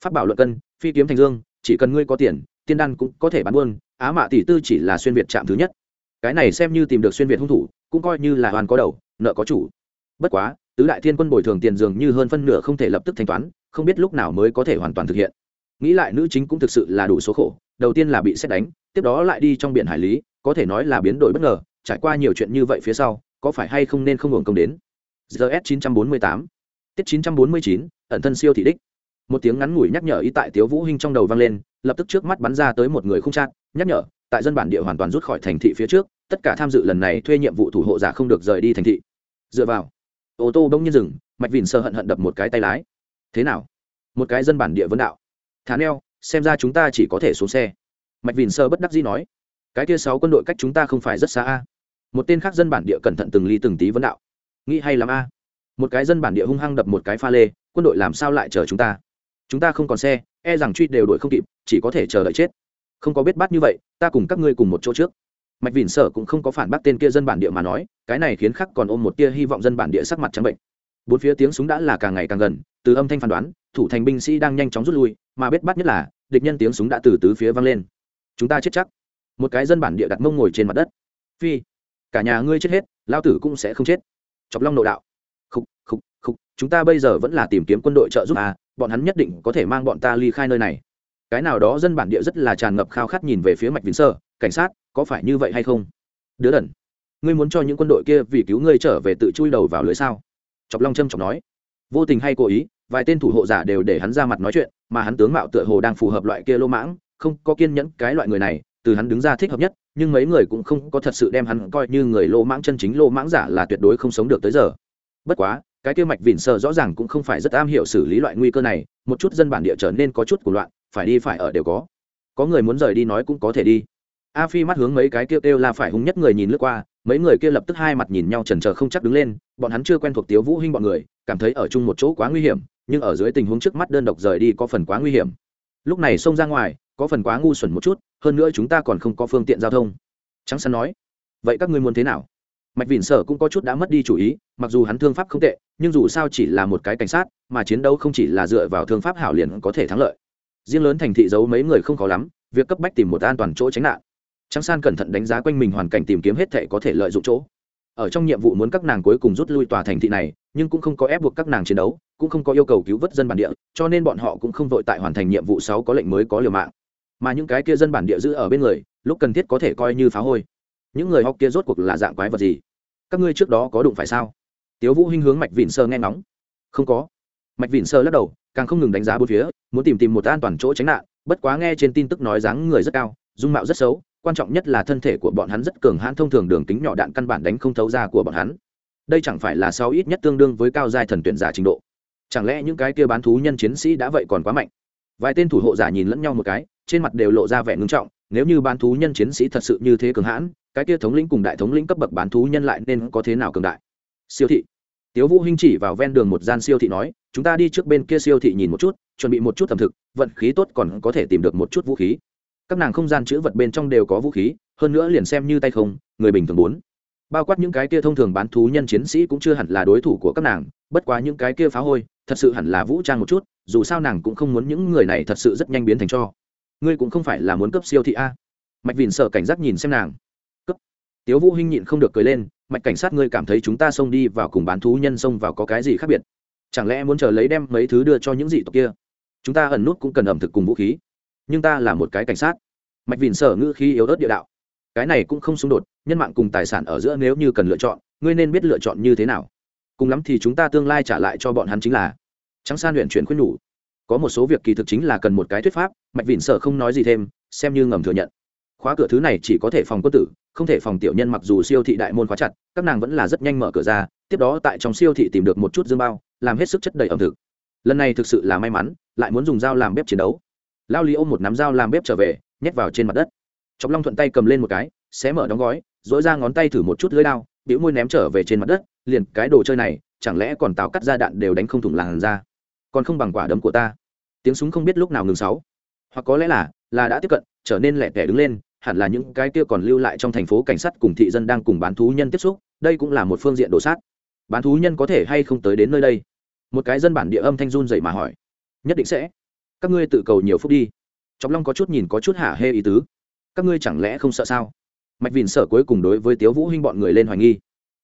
Phát bảo luận cân, phi kiếm thành dương, chỉ cần ngươi có tiền, tiên đan cũng có thể bán buôn, á mạ tỷ tư chỉ là xuyên việt chạm thứ nhất. Cái này xem như tìm được xuyên việt hung thủ, cũng coi như là hoàn có đầu, nợ có chủ. Bất quá, tứ đại thiên quân bồi thường tiền dường như hơn phân nửa không thể lập tức thanh toán, không biết lúc nào mới có thể hoàn toàn thực hiện. Nghĩ lại nữ chính cũng thực sự là đủ số khổ, đầu tiên là bị xét đánh, tiếp đó lại đi trong biển hải lý có thể nói là biến đổi bất ngờ, trải qua nhiều chuyện như vậy phía sau, có phải hay không nên không hưởng công đến? Gs 948 tiết 949 ẩn thân siêu thị đích. Một tiếng ngắn ngủi nhắc nhở ý tại tiếu vũ hinh trong đầu vang lên, lập tức trước mắt bắn ra tới một người không trang nhắc nhở, tại dân bản địa hoàn toàn rút khỏi thành thị phía trước, tất cả tham dự lần này thuê nhiệm vụ thủ hộ giả không được rời đi thành thị. Dựa vào, ô tô bỗng nhiên dừng, mạch vìn sơ hận hận đập một cái tay lái. Thế nào? Một cái dân bản địa vấn đạo. Thả neo, xem ra chúng ta chỉ có thể xuống xe. Mạch vìn sơ bất đắc dĩ nói cái kia sáu quân đội cách chúng ta không phải rất xa a. Một tên khác dân bản địa cẩn thận từng ly từng tí vấn đạo. Nghĩ hay lắm a. Một cái dân bản địa hung hăng đập một cái pha lê, quân đội làm sao lại chờ chúng ta? Chúng ta không còn xe e rằng truy đều đuổi không kịp, chỉ có thể chờ đợi chết. Không có biết bắt như vậy, ta cùng các ngươi cùng một chỗ trước. Mạch vìn sở cũng không có phản bác tên kia dân bản địa mà nói, cái này khiến khắc còn ôm một tia hy vọng dân bản địa sắc mặt trắng bệnh. Bốn phía tiếng súng đã là càng ngày càng gần, từ âm thanh phán đoán, thủ thành binh sĩ đang nhanh chóng rút lui, mà biết bắt nhất là, địch nhân tiếng súng đã từ tứ phía vang lên. Chúng ta chết chắc một cái dân bản địa đặt mông ngồi trên mặt đất. Phi, cả nhà ngươi chết hết lao tử cũng sẽ không chết. Chọc long nộ đạo. Khục khục khục, chúng ta bây giờ vẫn là tìm kiếm quân đội trợ giúp à bọn hắn nhất định có thể mang bọn ta ly khai nơi này. Cái nào đó dân bản địa rất là tràn ngập khao khát nhìn về phía mạch vĩnh sơ, cảnh sát, có phải như vậy hay không? Đứa đần, ngươi muốn cho những quân đội kia vì cứu ngươi trở về tự chui đầu vào lưới sao? Chọc long trâm chọc nói. Vô tình hay cố ý, vài tên thủ hộ giả đều để hắn ra mặt nói chuyện, mà hắn tướng mạo tựa hồ đang phù hợp loại kia lô mãng, không có kiên nhẫn cái loại người này từ hắn đứng ra thích hợp nhất, nhưng mấy người cũng không có thật sự đem hắn coi như người lô mãng chân chính lô mãng giả là tuyệt đối không sống được tới giờ. Bất quá, cái kia mạch vịn sợ rõ ràng cũng không phải rất am hiểu xử lý loại nguy cơ này, một chút dân bản địa trở nên có chút của loạn, phải đi phải ở đều có. Có người muốn rời đi nói cũng có thể đi. A phi mắt hướng mấy cái kia kêu là phải hung nhất người nhìn lướt qua, mấy người kia lập tức hai mặt nhìn nhau chần chờ không chắc đứng lên, bọn hắn chưa quen thuộc tiếu vũ hinh bọn người, cảm thấy ở chung một chỗ quá nguy hiểm, nhưng ở dưới tình huống trước mắt đơn độc rời đi có phần quá nguy hiểm. Lúc này xông ra ngoài có phần quá ngu xuẩn một chút, hơn nữa chúng ta còn không có phương tiện giao thông. Trắng săn nói. Vậy các ngươi muốn thế nào? Mạch vịn sở cũng có chút đã mất đi chủ ý, mặc dù hắn thương pháp không tệ, nhưng dù sao chỉ là một cái cảnh sát, mà chiến đấu không chỉ là dựa vào thương pháp hảo liền có thể thắng lợi. Riêng lớn thành thị giấu mấy người không khó lắm, việc cấp bách tìm một an toàn chỗ tránh nạn. Trắng san cẩn thận đánh giá quanh mình hoàn cảnh tìm kiếm hết thệ có thể lợi dụng chỗ. Ở trong nhiệm vụ muốn các nàng cuối cùng rút lui tòa thành thị này, nhưng cũng không có ép buộc các nàng chiến đấu, cũng không có yêu cầu cứu vớt dân bản địa, cho nên bọn họ cũng không vội tại hoàn thành nhiệm vụ sáu có lệnh mới có liều mạng mà những cái kia dân bản địa giữ ở bên người, lúc cần thiết có thể coi như phá hôi. Những người học kia rốt cuộc là dạng quái vật gì? Các ngươi trước đó có đụng phải sao? Tiếu vũ hinh hướng mạch vịn sơ nghe ngóng. Không có. Mạch vịn sơ lắc đầu, càng không ngừng đánh giá bốn phía, muốn tìm tìm một an toàn chỗ tránh nạn, bất quá nghe trên tin tức nói dáng người rất cao, dung mạo rất xấu, quan trọng nhất là thân thể của bọn hắn rất cường hãn thông thường đường kính nhỏ đạn căn bản đánh không thấu ra của bọn hắn. Đây chẳng phải là sau ít nhất tương đương với cao giai thần tuyển giả trình độ. Chẳng lẽ những cái kia bán thú nhân chiến sĩ đã vậy còn quá mạnh? Vài tên thủ hộ giả nhìn lẫn nhau một cái, trên mặt đều lộ ra vẻ ngưng trọng, nếu như bán thú nhân chiến sĩ thật sự như thế cường hãn, cái kia thống lĩnh cùng đại thống lĩnh cấp bậc bán thú nhân lại nên có thế nào cường đại? Siêu thị. Tiếu vũ hinh chỉ vào ven đường một gian siêu thị nói, chúng ta đi trước bên kia siêu thị nhìn một chút, chuẩn bị một chút thẩm thực, vận khí tốt còn có thể tìm được một chút vũ khí. Các nàng không gian chữ vật bên trong đều có vũ khí, hơn nữa liền xem như tay không, người bình thường muốn bao quát những cái kia thông thường bán thú nhân chiến sĩ cũng chưa hẳn là đối thủ của các nàng, bất quá những cái kia phá hôi thật sự hẳn là vũ trang một chút, dù sao nàng cũng không muốn những người này thật sự rất nhanh biến thành cho. Ngươi cũng không phải là muốn cấp siêu thị a. Mạch vìn sợ cảnh giác nhìn xem nàng. Cấp. Tiếu vũ hinh nhịn không được cười lên, mạch cảnh sát ngươi cảm thấy chúng ta xông đi vào cùng bán thú nhân xông vào có cái gì khác biệt? Chẳng lẽ muốn chờ lấy đem mấy thứ đưa cho những dị tộc kia? Chúng ta ẩn nút cũng cần ẩm thực cùng vũ khí. Nhưng ta là một cái cảnh sát. Mạch vìn sở ngữ khí yếu ớt địa đạo. Cái này cũng không xung đột, nhân mạng cùng tài sản ở giữa nếu như cần lựa chọn, ngươi nên biết lựa chọn như thế nào cùng lắm thì chúng ta tương lai trả lại cho bọn hắn chính là trắng san luyện chuyển khuyên nhủ. Có một số việc kỳ thực chính là cần một cái thuyết pháp, mạch vịn sở không nói gì thêm, xem như ngầm thừa nhận. Khóa cửa thứ này chỉ có thể phòng quân tử, không thể phòng tiểu nhân mặc dù siêu thị đại môn khóa chặt, các nàng vẫn là rất nhanh mở cửa ra, tiếp đó tại trong siêu thị tìm được một chút dương bao, làm hết sức chất đầy ẩm thực. Lần này thực sự là may mắn, lại muốn dùng dao làm bếp chiến đấu. Lao lý ôm một nắm dao làm bếp trở về, nhét vào trên mặt đất. Chọc long thuận tay cầm lên một cái, xé mở đóng gói dỗi ra ngón tay thử một chút lưới đao biểu môi ném trở về trên mặt đất liền cái đồ chơi này, chẳng lẽ còn tào cắt ra đạn đều đánh không thủng làn ra còn không bằng quả đấm của ta. Tiếng súng không biết lúc nào ngừng sáu. Hoặc có lẽ là là đã tiếp cận, trở nên lẻ tẻ đứng lên, hẳn là những cái kia còn lưu lại trong thành phố cảnh sát cùng thị dân đang cùng bán thú nhân tiếp xúc, đây cũng là một phương diện đổ sát. Bán thú nhân có thể hay không tới đến nơi đây? Một cái dân bản địa âm thanh run dậy mà hỏi. Nhất định sẽ. Các ngươi tự cầu nhiều phút đi. Trọng long có chút nhìn có chút hả hê ý tứ. Các ngươi chẳng lẽ không sợ sao? Mạch vìn sợ cuối cùng đối với tiếu vũ hinh bọn người lên hoài nghi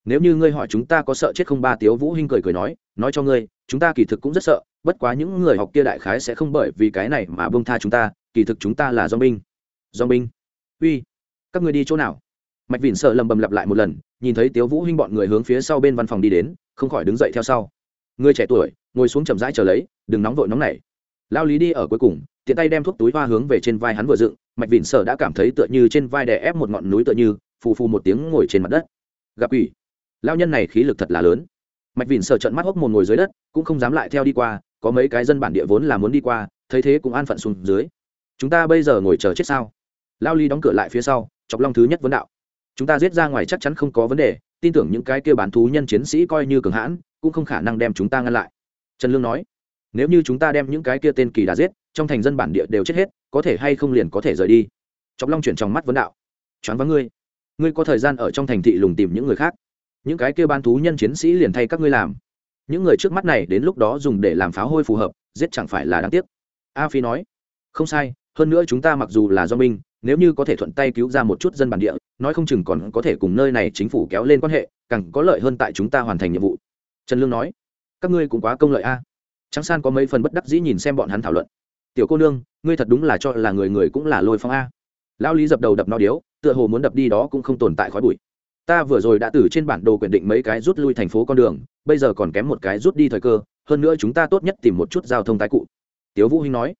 nếu như ngươi hỏi chúng ta có sợ chết không, ba tiếu vũ hinh cười cười nói nói cho ngươi, chúng ta kỳ thực cũng rất sợ, bất quá những người học kia đại khái sẽ không bởi vì cái này mà buông tha chúng ta, kỳ thực chúng ta là do binh. Do binh? Uy, các ngươi đi chỗ nào? Mạch vìn sợ lầm bầm lặp lại một lần, nhìn thấy tiếu vũ hinh bọn người hướng phía sau bên văn phòng đi đến, không khỏi đứng dậy theo sau. Người trẻ tuổi, ngồi xuống chậm rãi chờ lấy, đừng nóng vội nóng nảy. Lao lý đi ở cuối cùng, tiện tay đem thuốc túi hoa hướng về trên vai hắn vừa dựng, mạch vìn sợ đã cảm thấy tựa như trên vai đè ép một ngọn núi tựa như, phù phù một tiếng ngồi trên mặt đất. Gặp ủy lao nhân này khí lực thật là lớn. Mạch vìn sở trận mắt hốc một ngồi dưới đất, cũng không dám lại theo đi qua, có mấy cái dân bản địa vốn là muốn đi qua, thấy thế cũng an phận xuống dưới. Chúng ta bây giờ ngồi chờ chết sao? Lao ly đóng cửa lại phía sau, chọc long thứ nhất vấn đạo. Chúng ta giết ra ngoài chắc chắn không có vấn đề, tin tưởng những cái kia bán thú nhân chiến sĩ coi như cường hãn, cũng không khả năng đem chúng ta ngăn lại. Trần lương nói, nếu như chúng ta đem những cái kia tên kỳ đã giết, trong thành dân bản địa đều chết hết, có thể hay không liền có thể rời đi? Chọc long chuyển trong mắt vấn đạo, choáng vắng ngươi. Ngươi có thời gian ở trong thành thị lùng tìm những người khác những cái kia ban thú nhân chiến sĩ liền thay các ngươi làm. Những người trước mắt này đến lúc đó dùng để làm pháo hôi phù hợp, giết chẳng phải là đáng tiếc. A phi nói. Không sai, hơn nữa chúng ta mặc dù là do minh nếu như có thể thuận tay cứu ra một chút dân bản địa, nói không chừng còn có thể cùng nơi này chính phủ kéo lên quan hệ, càng có lợi hơn tại chúng ta hoàn thành nhiệm vụ. Trần lương nói. Các ngươi cũng quá công lợi a. Trắng san có mấy phần bất đắc dĩ nhìn xem bọn hắn thảo luận. Tiểu cô nương, ngươi thật đúng là cho là người người cũng là lôi phong a. Lão lý dập đầu đập no điếu, tựa hồ muốn đập đi đó cũng không tồn tại khói bụi ta vừa rồi đã từ trên bản đồ quyền định mấy cái rút lui thành phố con đường, bây giờ còn kém một cái rút đi thời cơ, hơn nữa chúng ta tốt nhất tìm một chút giao thông tái cụ. Tiếu vũ hinh nói.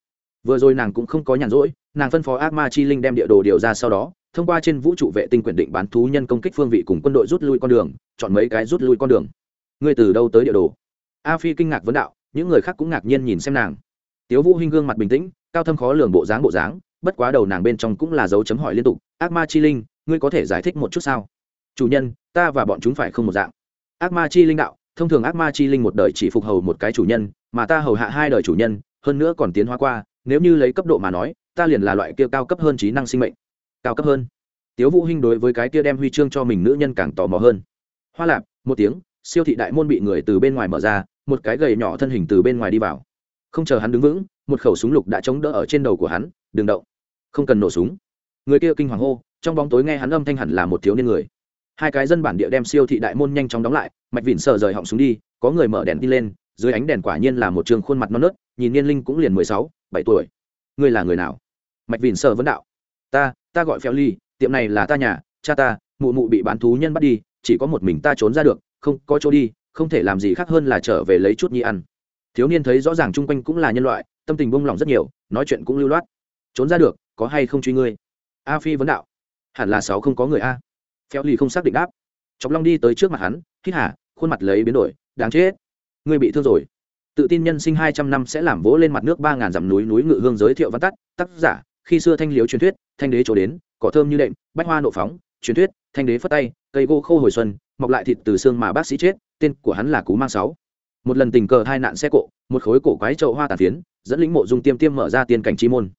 Vừa rồi nàng cũng không có nhàn rỗi, nàng phân phó ác ma chi linh đem địa đồ điều ra sau đó, thông qua trên vũ trụ vệ tinh quyền định bán thú nhân công kích phương vị cùng quân đội rút lui con đường, chọn mấy cái rút lui con đường. Ngươi từ đâu tới địa đồ? A phi kinh ngạc vấn đạo, những người khác cũng ngạc nhiên nhìn xem nàng. Tiếu vũ hinh gương mặt bình tĩnh, cao thâm khó lường bộ dáng bộ dáng, bất quá đầu nàng bên trong cũng là dấu chấm hỏi liên tục, ác ma chi linh, ngươi có thể giải thích một chút sao? Chủ nhân, ta và bọn chúng phải không một dạng. Ác ma chi linh đạo, thông thường ác ma chi linh một đời chỉ phục hầu một cái chủ nhân, mà ta hầu hạ hai đời chủ nhân, hơn nữa còn tiến hóa qua, nếu như lấy cấp độ mà nói, ta liền là loại kia cao cấp hơn trí năng sinh mệnh. Cao cấp hơn. Tiếu vũ hinh đối với cái kia đem huy chương cho mình nữ nhân càng tò mò hơn. Hoa lạp, một tiếng, siêu thị đại môn bị người từ bên ngoài mở ra, một cái gầy nhỏ thân hình từ bên ngoài đi vào. Không chờ hắn đứng vững, một khẩu súng lục đã chống đỡ ở trên đầu của hắn, đừng động. Không cần nổ súng. Người kia kinh hoàng hô, trong bóng tối nghe hắn âm thanh hẳn là một thiếu niên người hai cái dân bản địa đem siêu thị đại môn nhanh chóng đóng lại, mạch vịn sợ rời họng xuống đi, có người mở đèn đi lên, dưới ánh đèn quả nhiên là một trường khuôn mặt non nớt, nhìn niên linh cũng liền mười sáu, bảy tuổi. Ngươi là người nào? Mạch vịn sợ vấn đạo. Ta ta gọi phèo ly, tiệm này là ta nhà, cha ta, mụ mụ bị bán thú nhân bắt đi, chỉ có một mình ta trốn ra được, không, có chỗ đi, không thể làm gì khác hơn là trở về lấy chút nhi ăn. Thiếu niên thấy rõ ràng chung quanh cũng là nhân loại, tâm tình bông lòng rất nhiều, nói chuyện cũng lưu loát. Trốn ra được, có hay không truy ngươi? A phi vấn đạo. Hẳn là sáu không có người a phéo lì không xác định đáp. Chọc long đi tới trước mặt hắn, hít hả khuôn mặt lấy biến đổi, đáng chết. Ngươi bị thương rồi. Tự tin nhân sinh hai trăm năm sẽ làm vỗ lên mặt nước ba ngàn dặm núi núi ngự hương giới thiệu văn tắt, tác giả, khi xưa thanh liếu truyền thuyết, thanh đế chỗ đến, cỏ thơm như đệm, bách hoa nộ phóng, truyền thuyết, thanh đế phất tay, cây gỗ khô hồi xuân, mọc lại thịt từ xương mà bác sĩ chết, tên của hắn là cú mang sáu. Một lần tình cờ hai nạn xe cộ, một khối cổ quái trậu hoa tàn phiến, dẫn lĩnh mộ dung tiêm tiêm mở ra tiên cảnh chi môn.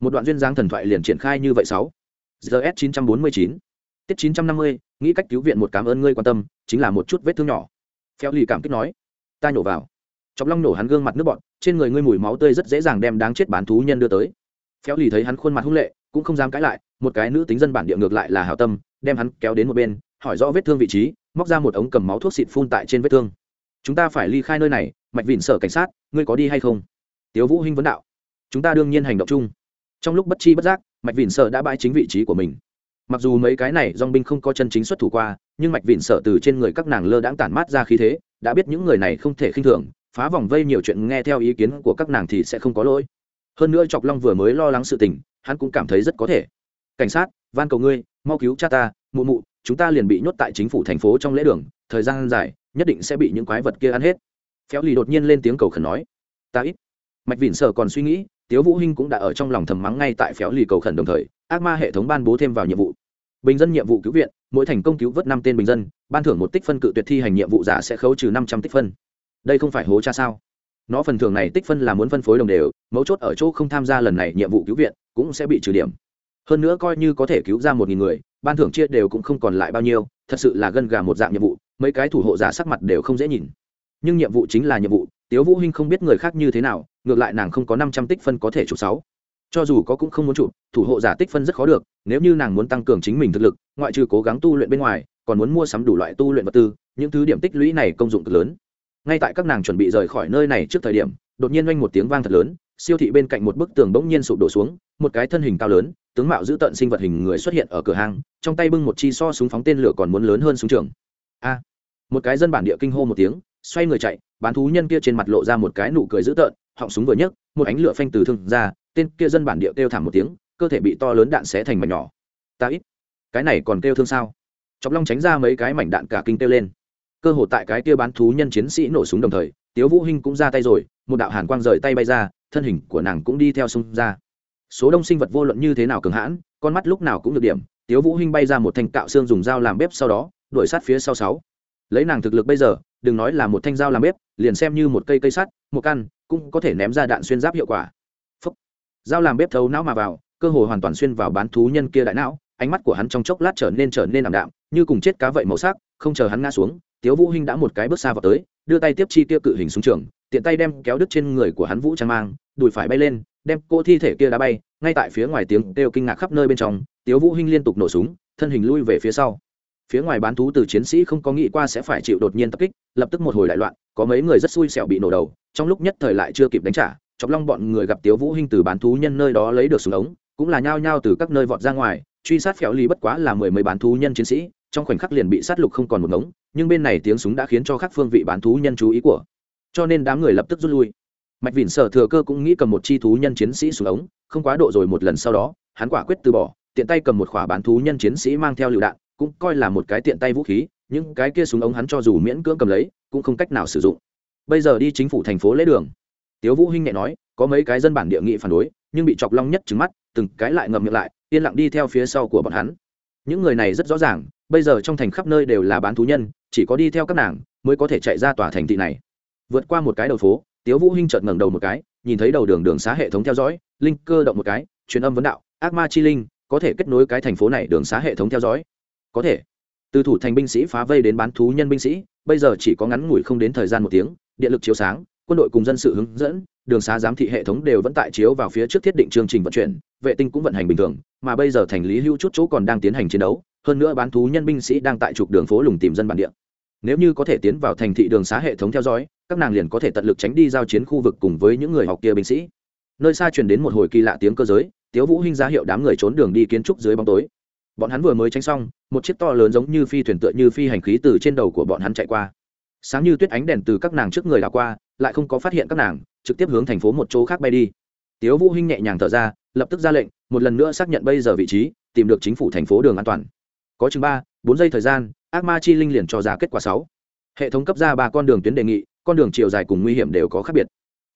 Một đoạn duyên dáng thần thoại liền triển khai như vậy sáu. Gs chín trăm bốn mươi chín tiết chín trăm năm mươi, nghĩ cách cứu viện một cảm ơn ngươi quan tâm, chính là một chút vết thương nhỏ. Phèo lì cảm kích nói. Ta nhổ vào. Chọc long nổ hắn gương mặt nước bọn trên người ngươi mùi máu tươi rất dễ dàng đem đáng chết bán thú nhân đưa tới. Phéo lì thấy hắn khuôn mặt hung lệ, cũng không dám cãi lại, một cái nữ tính dân bản địa ngược lại là hảo tâm, đem hắn kéo đến một bên, hỏi rõ vết thương vị trí, móc ra một ống cầm máu thuốc xịt phun tại trên vết thương. Chúng ta phải ly khai nơi này, mạch vịn sở cảnh sát, ngươi có đi hay không? Tiếu vũ hinh vấn đạo. Chúng ta đương nhiên hành động chung. Trong lúc bất chi bất giác, mạch vịn sở đã bãi chính vị trí của mình mặc dù mấy cái này dong binh không có chân chính xuất thủ qua, nhưng mạch vịn sở từ trên người các nàng lơ đãng tản mát ra khí thế, đã biết những người này không thể khinh thường, phá vòng vây nhiều chuyện nghe theo ý kiến của các nàng thì sẽ không có lỗi. Hơn nữa chọc long vừa mới lo lắng sự tình, hắn cũng cảm thấy rất có thể. Cảnh sát, van cầu ngươi, mau cứu cha ta, mụ mụ, chúng ta liền bị nhốt tại chính phủ thành phố trong lễ đường, thời gian dài, nhất định sẽ bị những quái vật kia ăn hết. Phéo lì đột nhiên lên tiếng cầu khẩn nói. Ta ít. Mạch vịn sở còn suy nghĩ, tiếu vũ hinh cũng đã ở trong lòng thầm mắng ngay tại phéo lì cầu khẩn đồng thời ác ma hệ thống ban bố thêm vào nhiệm vụ. Bình dân nhiệm vụ cứu viện, mỗi thành công cứu vớt năm tên bình dân, ban thưởng một tích phân cự tuyệt thi hành nhiệm vụ giả sẽ khấu trừ năm trăm tích phân. Đây không phải hố cha sao? Nó phần thưởng này tích phân là muốn phân phối đồng đều, mấu chốt ở chỗ không tham gia lần này nhiệm vụ cứu viện, cũng sẽ bị trừ điểm. Hơn nữa coi như có thể cứu ra một nghìn người, ban thưởng chia đều cũng không còn lại bao nhiêu, thật sự là gân gà một dạng nhiệm vụ, mấy cái thủ hộ giả sắc mặt đều không dễ nhìn. Nhưng nhiệm vụ chính là nhiệm vụ, tiếu vũ hinh không biết người khác như thế nào, ngược lại nàng không có năm trăm tích phân có thể chụp sáu cho dù có cũng không muốn chụp, thủ hộ giả tích phân rất khó được, nếu như nàng muốn tăng cường chính mình thực lực, ngoại trừ cố gắng tu luyện bên ngoài, còn muốn mua sắm đủ loại tu luyện vật tư, những thứ điểm tích lũy này công dụng cực lớn. Ngay tại các nàng chuẩn bị rời khỏi nơi này trước thời điểm, đột nhiên oanh một tiếng vang thật lớn, siêu thị bên cạnh một bức tường bỗng nhiên sụp đổ xuống, một cái thân hình cao lớn, tướng mạo giữ tận sinh vật hình người xuất hiện ở cửa hàng trong tay bưng một chi so súng phóng tên lửa còn muốn lớn hơn súng trường. A! Một cái dân bản địa kinh hô một tiếng, xoay người chạy, bán thú nhân kia trên mặt lộ ra một cái nụ cười dữ tợn, họng súng vừa nhấc, một ánh lửa phanh từ thương ra tên kia dân bản địa kêu thảm một tiếng, cơ thể bị to lớn đạn xé thành mảnh nhỏ. Ta ít, cái này còn kêu thương sao? Chọc long tránh ra mấy cái mảnh đạn cả kinh kêu lên. Cơ hội tại cái kia bán thú nhân chiến sĩ nổ súng đồng thời, tiếu vũ hinh cũng ra tay rồi, một đạo hàn quang rời tay bay ra, thân hình của nàng cũng đi theo xung ra. Số đông sinh vật vô luận như thế nào cường hãn, con mắt lúc nào cũng được điểm, tiếu vũ hinh bay ra một thanh cạo xương dùng dao làm bếp sau đó, đuổi sát phía sau sáu. Lấy nàng thực lực bây giờ, đừng nói là một thanh dao làm bếp, liền xem như một cây cây sắt, một căn, cũng có thể ném ra đạn xuyên giáp hiệu quả dao làm bếp thấu não mà vào, cơ hội hoàn toàn xuyên vào bán thú nhân kia đại não, ánh mắt của hắn trong chốc lát trở nên trở nên ảm đạm, như cùng chết cá vậy màu sắc, không chờ hắn ngã xuống, tiếu vũ hinh đã một cái bước xa vào tới, đưa tay tiếp chi tiêu cự hình xuống trường, tiện tay đem kéo đứt trên người của hắn vũ trang mang, đùi phải bay lên, đem cô thi thể kia đá bay, ngay tại phía ngoài tiếng kêu kinh ngạc khắp nơi bên trong, tiếu vũ hinh liên tục nổ súng, thân hình lui về phía sau. Phía ngoài bán thú từ chiến sĩ không có nghĩ qua sẽ phải chịu đột nhiên tập kích, lập tức một hồi đại loạn, có mấy người rất xui xẻo bị nổ đầu, trong lúc nhất thời lại chưa kịp đánh trả chọc long bọn người gặp tiếu vũ hinh từ bán thú nhân nơi đó lấy được súng ống, cũng là nhao nhao từ các nơi vọt ra ngoài, truy sát phèo ly bất quá là mười mấy bán thú nhân chiến sĩ, trong khoảnh khắc liền bị sát lục không còn một ngống, nhưng bên này tiếng súng đã khiến cho các phương vị bán thú nhân chú ý của. Cho nên đám người lập tức rút lui. Mạch vỉn sở thừa cơ cũng nghĩ cầm một chi thú nhân chiến sĩ xuống ống, không quá độ rồi một lần sau đó, hắn quả quyết từ bỏ, tiện tay cầm một khỏa bán thú nhân chiến sĩ mang theo lựu đạn, cũng coi là một cái tiện tay vũ khí nhưng cái kia súng ống hắn cho dù miễn cưỡng cầm lấy, cũng không cách nào sử dụng. Bây giờ đi chính phủ thành phố lễ đường tiếu vũ hinh nhẹ nói, có mấy cái dân bản địa nghị phản đối, nhưng bị chọc long nhất trứng mắt, từng cái lại ngậm miệng lại, yên lặng đi theo phía sau của bọn hắn. Những người này rất rõ ràng, bây giờ trong thành khắp nơi đều là bán thú nhân, chỉ có đi theo các nàng mới có thể chạy ra tòa thành thị này. Vượt qua một cái đầu phố, tiếu vũ hinh chợt ngẩng đầu một cái, nhìn thấy đầu đường đường xá hệ thống theo dõi, linh cơ động một cái, truyền âm vấn đạo, ác ma chi linh, có thể kết nối cái thành phố này đường xá hệ thống theo dõi? Có thể. Từ thủ thành binh sĩ phá vây đến bán thú nhân binh sĩ, bây giờ chỉ có ngắn ngủi không đến thời gian một tiếng, điện lực chiếu sáng quân đội cùng dân sự hướng dẫn, đường xá giám thị hệ thống đều vẫn tại chiếu vào phía trước thiết định chương trình vận chuyển, vệ tinh cũng vận hành bình thường, mà bây giờ thành lý hưu chút chỗ còn đang tiến hành chiến đấu, hơn nữa bán thú nhân binh sĩ đang tại trục đường phố lùng tìm dân bản địa. Nếu như có thể tiến vào thành thị đường xá hệ thống theo dõi, các nàng liền có thể tận lực tránh đi giao chiến khu vực cùng với những người học kia binh sĩ. Nơi xa truyền đến một hồi kỳ lạ tiếng cơ giới, tiếu vũ hinh giá hiệu đám người trốn đường đi kiến trúc dưới bóng tối. Bọn hắn vừa mới tránh xong, một chiếc to lớn giống như phi thuyền tựa như phi hành khí từ trên đầu của bọn hắn chạy qua. Sáng như tuyết ánh đèn từ các nàng trước người đảo qua lại không có phát hiện các nàng, trực tiếp hướng thành phố một chỗ khác bay đi. Tiếu vũ hinh nhẹ nhàng thở ra, lập tức ra lệnh, một lần nữa xác nhận bây giờ vị trí, tìm được chính phủ thành phố đường an toàn. Có chừng ba, bốn giây thời gian, ác ma chi linh liền cho ra kết quả sáu. Hệ thống cấp ra ba con đường tuyến đề nghị, con đường chiều dài cùng nguy hiểm đều có khác biệt.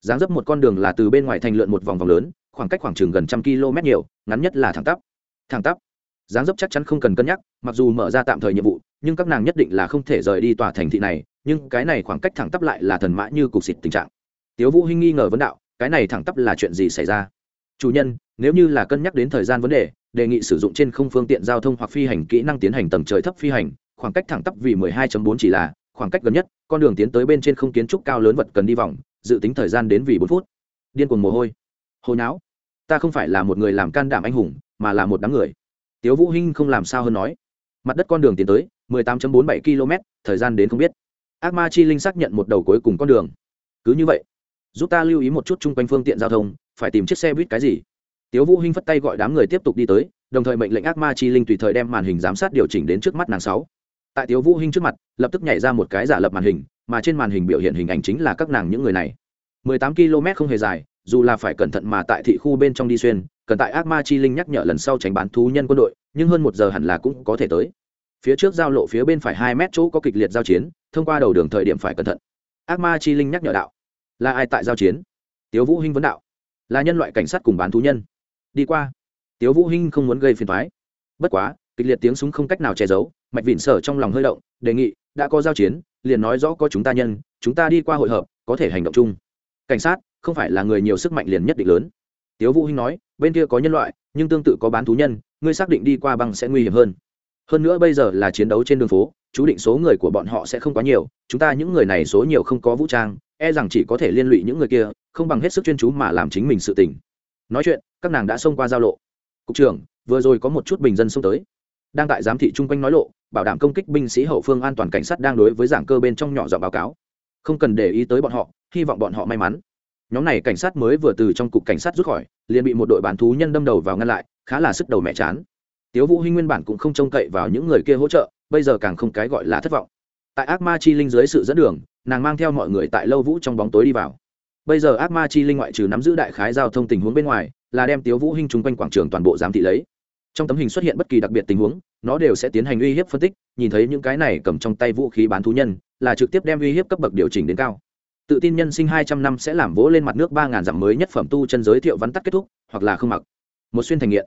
Dáng dấp một con đường là từ bên ngoài thành lượn một vòng vòng lớn, khoảng cách khoảng chừng gần trăm km nhiều, ngắn nhất là thẳng tắp. Thẳng tắp. Dáng dấp chắc chắn không cần cân nhắc, mặc dù mở ra tạm thời nhiệm vụ, nhưng các nàng nhất định là không thể rời đi tòa thành thị này nhưng cái này khoảng cách thẳng tắp lại là thần mã như cục xịt tình trạng. Tiếu vũ hinh nghi ngờ vấn đạo, cái này thẳng tắp là chuyện gì xảy ra? Chủ nhân, nếu như là cân nhắc đến thời gian vấn đề đề nghị sử dụng trên không phương tiện giao thông hoặc phi hành kỹ năng tiến hành tầng trời thấp phi hành, khoảng cách thẳng tắp vì 12.4 chỉ là khoảng cách gần nhất, con đường tiến tới bên trên không kiến trúc cao lớn vật cần đi vòng, dự tính thời gian đến vì 4 phút. Điên cuồng mồ hôi. Hồi não ta không phải là một người làm can đảm anh hùng, mà là một đám người. Tiếu vũ hinh không làm sao hơn nói. Mặt đất con đường tiến tới 18.47 km thời gian đến không biết ác ma chi linh xác nhận một đầu cuối cùng con đường. Cứ như vậy, giúp ta lưu ý một chút chung quanh phương tiện giao thông, phải tìm chiếc xe buýt cái gì? Tiếu vũ hinh phất tay gọi đám người tiếp tục đi tới, đồng thời mệnh lệnh ác ma chi linh tùy thời đem màn hình giám sát điều chỉnh đến trước mắt nàng sáu. Tại tiếu vũ hinh trước mặt, lập tức nhảy ra một cái giả lập màn hình, mà trên màn hình biểu hiện hình ảnh chính là các nàng những người này. 18 km không hề dài, dù là phải cẩn thận mà tại thị khu bên trong đi xuyên, cần tại ác ma chi linh nhắc nhở lần sau tránh bán thú nhân quân đội, nhưng hơn một giờ hẳn là cũng có thể tới. Phía trước giao lộ phía bên phải hai mét chỗ có kịch liệt giao chiến thông qua đầu đường thời điểm phải cẩn thận. Ác ma chi linh nhắc nhở đạo. Là ai tại giao chiến? Tiếu vũ hinh vấn đạo. Là nhân loại cảnh sát cùng bán thú nhân. Đi qua. Tiếu vũ hinh không muốn gây phiền toái. Bất quá, kịch liệt tiếng súng không cách nào che giấu, mạch vịn sở trong lòng hơi động, đề nghị, đã có giao chiến, liền nói rõ có chúng ta nhân, chúng ta đi qua hội hợp, có thể hành động chung. Cảnh sát, không phải là người nhiều sức mạnh liền nhất định lớn. Tiếu vũ hinh nói, bên kia có nhân loại, nhưng tương tự có bán thú nhân, ngươi xác định đi qua băng sẽ nguy hiểm hơn hơn nữa bây giờ là chiến đấu trên đường phố, chú định số người của bọn họ sẽ không quá nhiều, chúng ta những người này số nhiều không có vũ trang e rằng chỉ có thể liên lụy những người kia, không bằng hết sức chuyên chú mà làm chính mình sự tình. Nói chuyện, các nàng đã xông qua giao lộ. Cục trưởng, vừa rồi có một chút bình dân xông tới. Đang tại giám thị chung quanh nói lộ, bảo đảm công kích binh sĩ hậu phương an toàn cảnh sát đang đối với giảng cơ bên trong nhỏ giọng báo cáo. Không cần để ý tới bọn họ, hy vọng bọn họ may mắn. Nhóm này cảnh sát mới vừa từ trong cục cảnh sát rút khỏi, liền bị một đội bán thú nhân đâm đầu vào ngăn lại, khá là sức đầu mẹ chán tiếu vũ hinh nguyên bản cũng không trông cậy vào những người kia hỗ trợ, bây giờ càng không cái gọi là thất vọng. Tại ác ma chi linh dưới sự dẫn đường, nàng mang theo mọi người tại lâu vũ trong bóng tối đi vào. Bây giờ ác ma chi linh ngoại trừ nắm giữ đại khái giao thông tình huống bên ngoài, là đem tiếu vũ hinh chung quanh quảng trường toàn bộ giám thị lấy. Trong tấm hình xuất hiện bất kỳ đặc biệt tình huống, nó đều sẽ tiến hành uy hiếp phân tích, nhìn thấy những cái này cầm trong tay vũ khí bán thú nhân, là trực tiếp đem uy hiếp cấp bậc điều chỉnh đến cao. Tự tin nhân sinh hai trăm năm sẽ làm vỗ lên mặt nước ba ngàn dặm mới nhất phẩm tu chân giới thiệu vắn tắt kết thúc, hoặc là không mặc. Một xuyên thành nghiện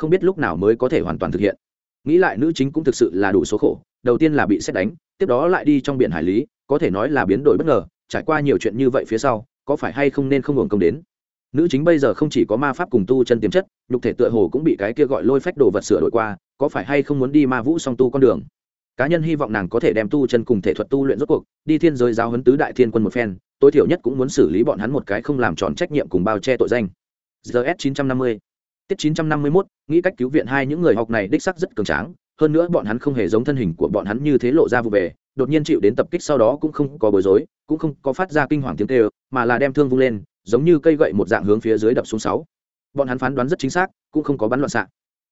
không biết lúc nào mới có thể hoàn toàn thực hiện. Nghĩ lại nữ chính cũng thực sự là đủ số khổ, đầu tiên là bị xét đánh, tiếp đó lại đi trong biển hải lý, có thể nói là biến đổi bất ngờ, trải qua nhiều chuyện như vậy phía sau, có phải hay không nên không hưởng công đến? Nữ chính bây giờ không chỉ có ma pháp cùng tu chân tiềm chất, nhục thể tựa hồ cũng bị cái kia gọi lôi phách đồ vật sửa đổi qua, có phải hay không muốn đi ma vũ song tu con đường? Cá nhân hy vọng nàng có thể đem tu chân cùng thể thuật tu luyện rốt cuộc, đi thiên giới giáo huấn tứ đại thiên quân một phen, tối thiểu nhất cũng muốn xử lý bọn hắn một cái không làm tròn trách nhiệm cùng bao che tội danh. Gs 950 tiết 951 nghĩ cách cứu viện hai những người học này đích sắc rất cường tráng, hơn nữa bọn hắn không hề giống thân hình của bọn hắn như thế lộ ra vụ về, đột nhiên chịu đến tập kích sau đó cũng không có bối rối, cũng không có phát ra kinh hoàng tiếng tê mà là đem thương vung lên, giống như cây gậy một dạng hướng phía dưới đập xuống sáu. Bọn hắn phán đoán rất chính xác, cũng không có bắn loạn xạ.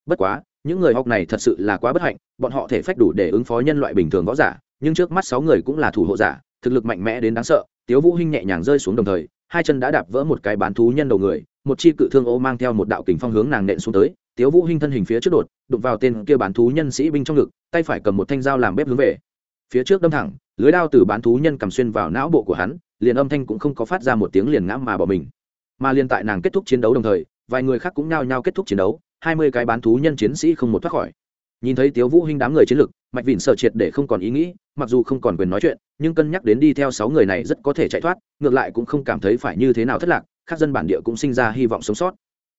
Bất quá, những người học này thật sự là quá bất hạnh, bọn họ thể phách đủ để ứng phó nhân loại bình thường võ giả, nhưng trước mắt sáu người cũng là thủ hộ giả, thực lực mạnh mẽ đến đáng sợ, tiếu vũ hinh nhẹ nhàng rơi xuống đồng thời, hai chân đã đạp vỡ một cái bán thú nhân đầu người một chi cự thương ô mang theo một đạo kình phong hướng nàng nện xuống tới, tiếu vũ hinh thân hình phía trước đột, đụng vào tên kia bán thú nhân sĩ binh trong ngực, tay phải cầm một thanh dao làm bếp hướng về. Phía trước đâm thẳng, lưới đao từ bán thú nhân cầm xuyên vào não bộ của hắn, liền âm thanh cũng không có phát ra một tiếng liền ngã mà bỏ mình. Mà liên tại nàng kết thúc chiến đấu đồng thời, vài người khác cũng nhao nhao kết thúc chiến đấu, hai mươi cái bán thú nhân chiến sĩ không một thoát khỏi. Nhìn thấy tiếu vũ hinh đám người chiến lực, mạch vỉn sợ triệt để không còn ý nghĩ, mặc dù không còn quyền nói chuyện, nhưng cân nhắc đến đi theo sáu người này rất có thể chạy thoát, ngược lại cũng không cảm thấy phải như thế nào thất lạc các dân bản địa cũng sinh ra hy vọng sống sót.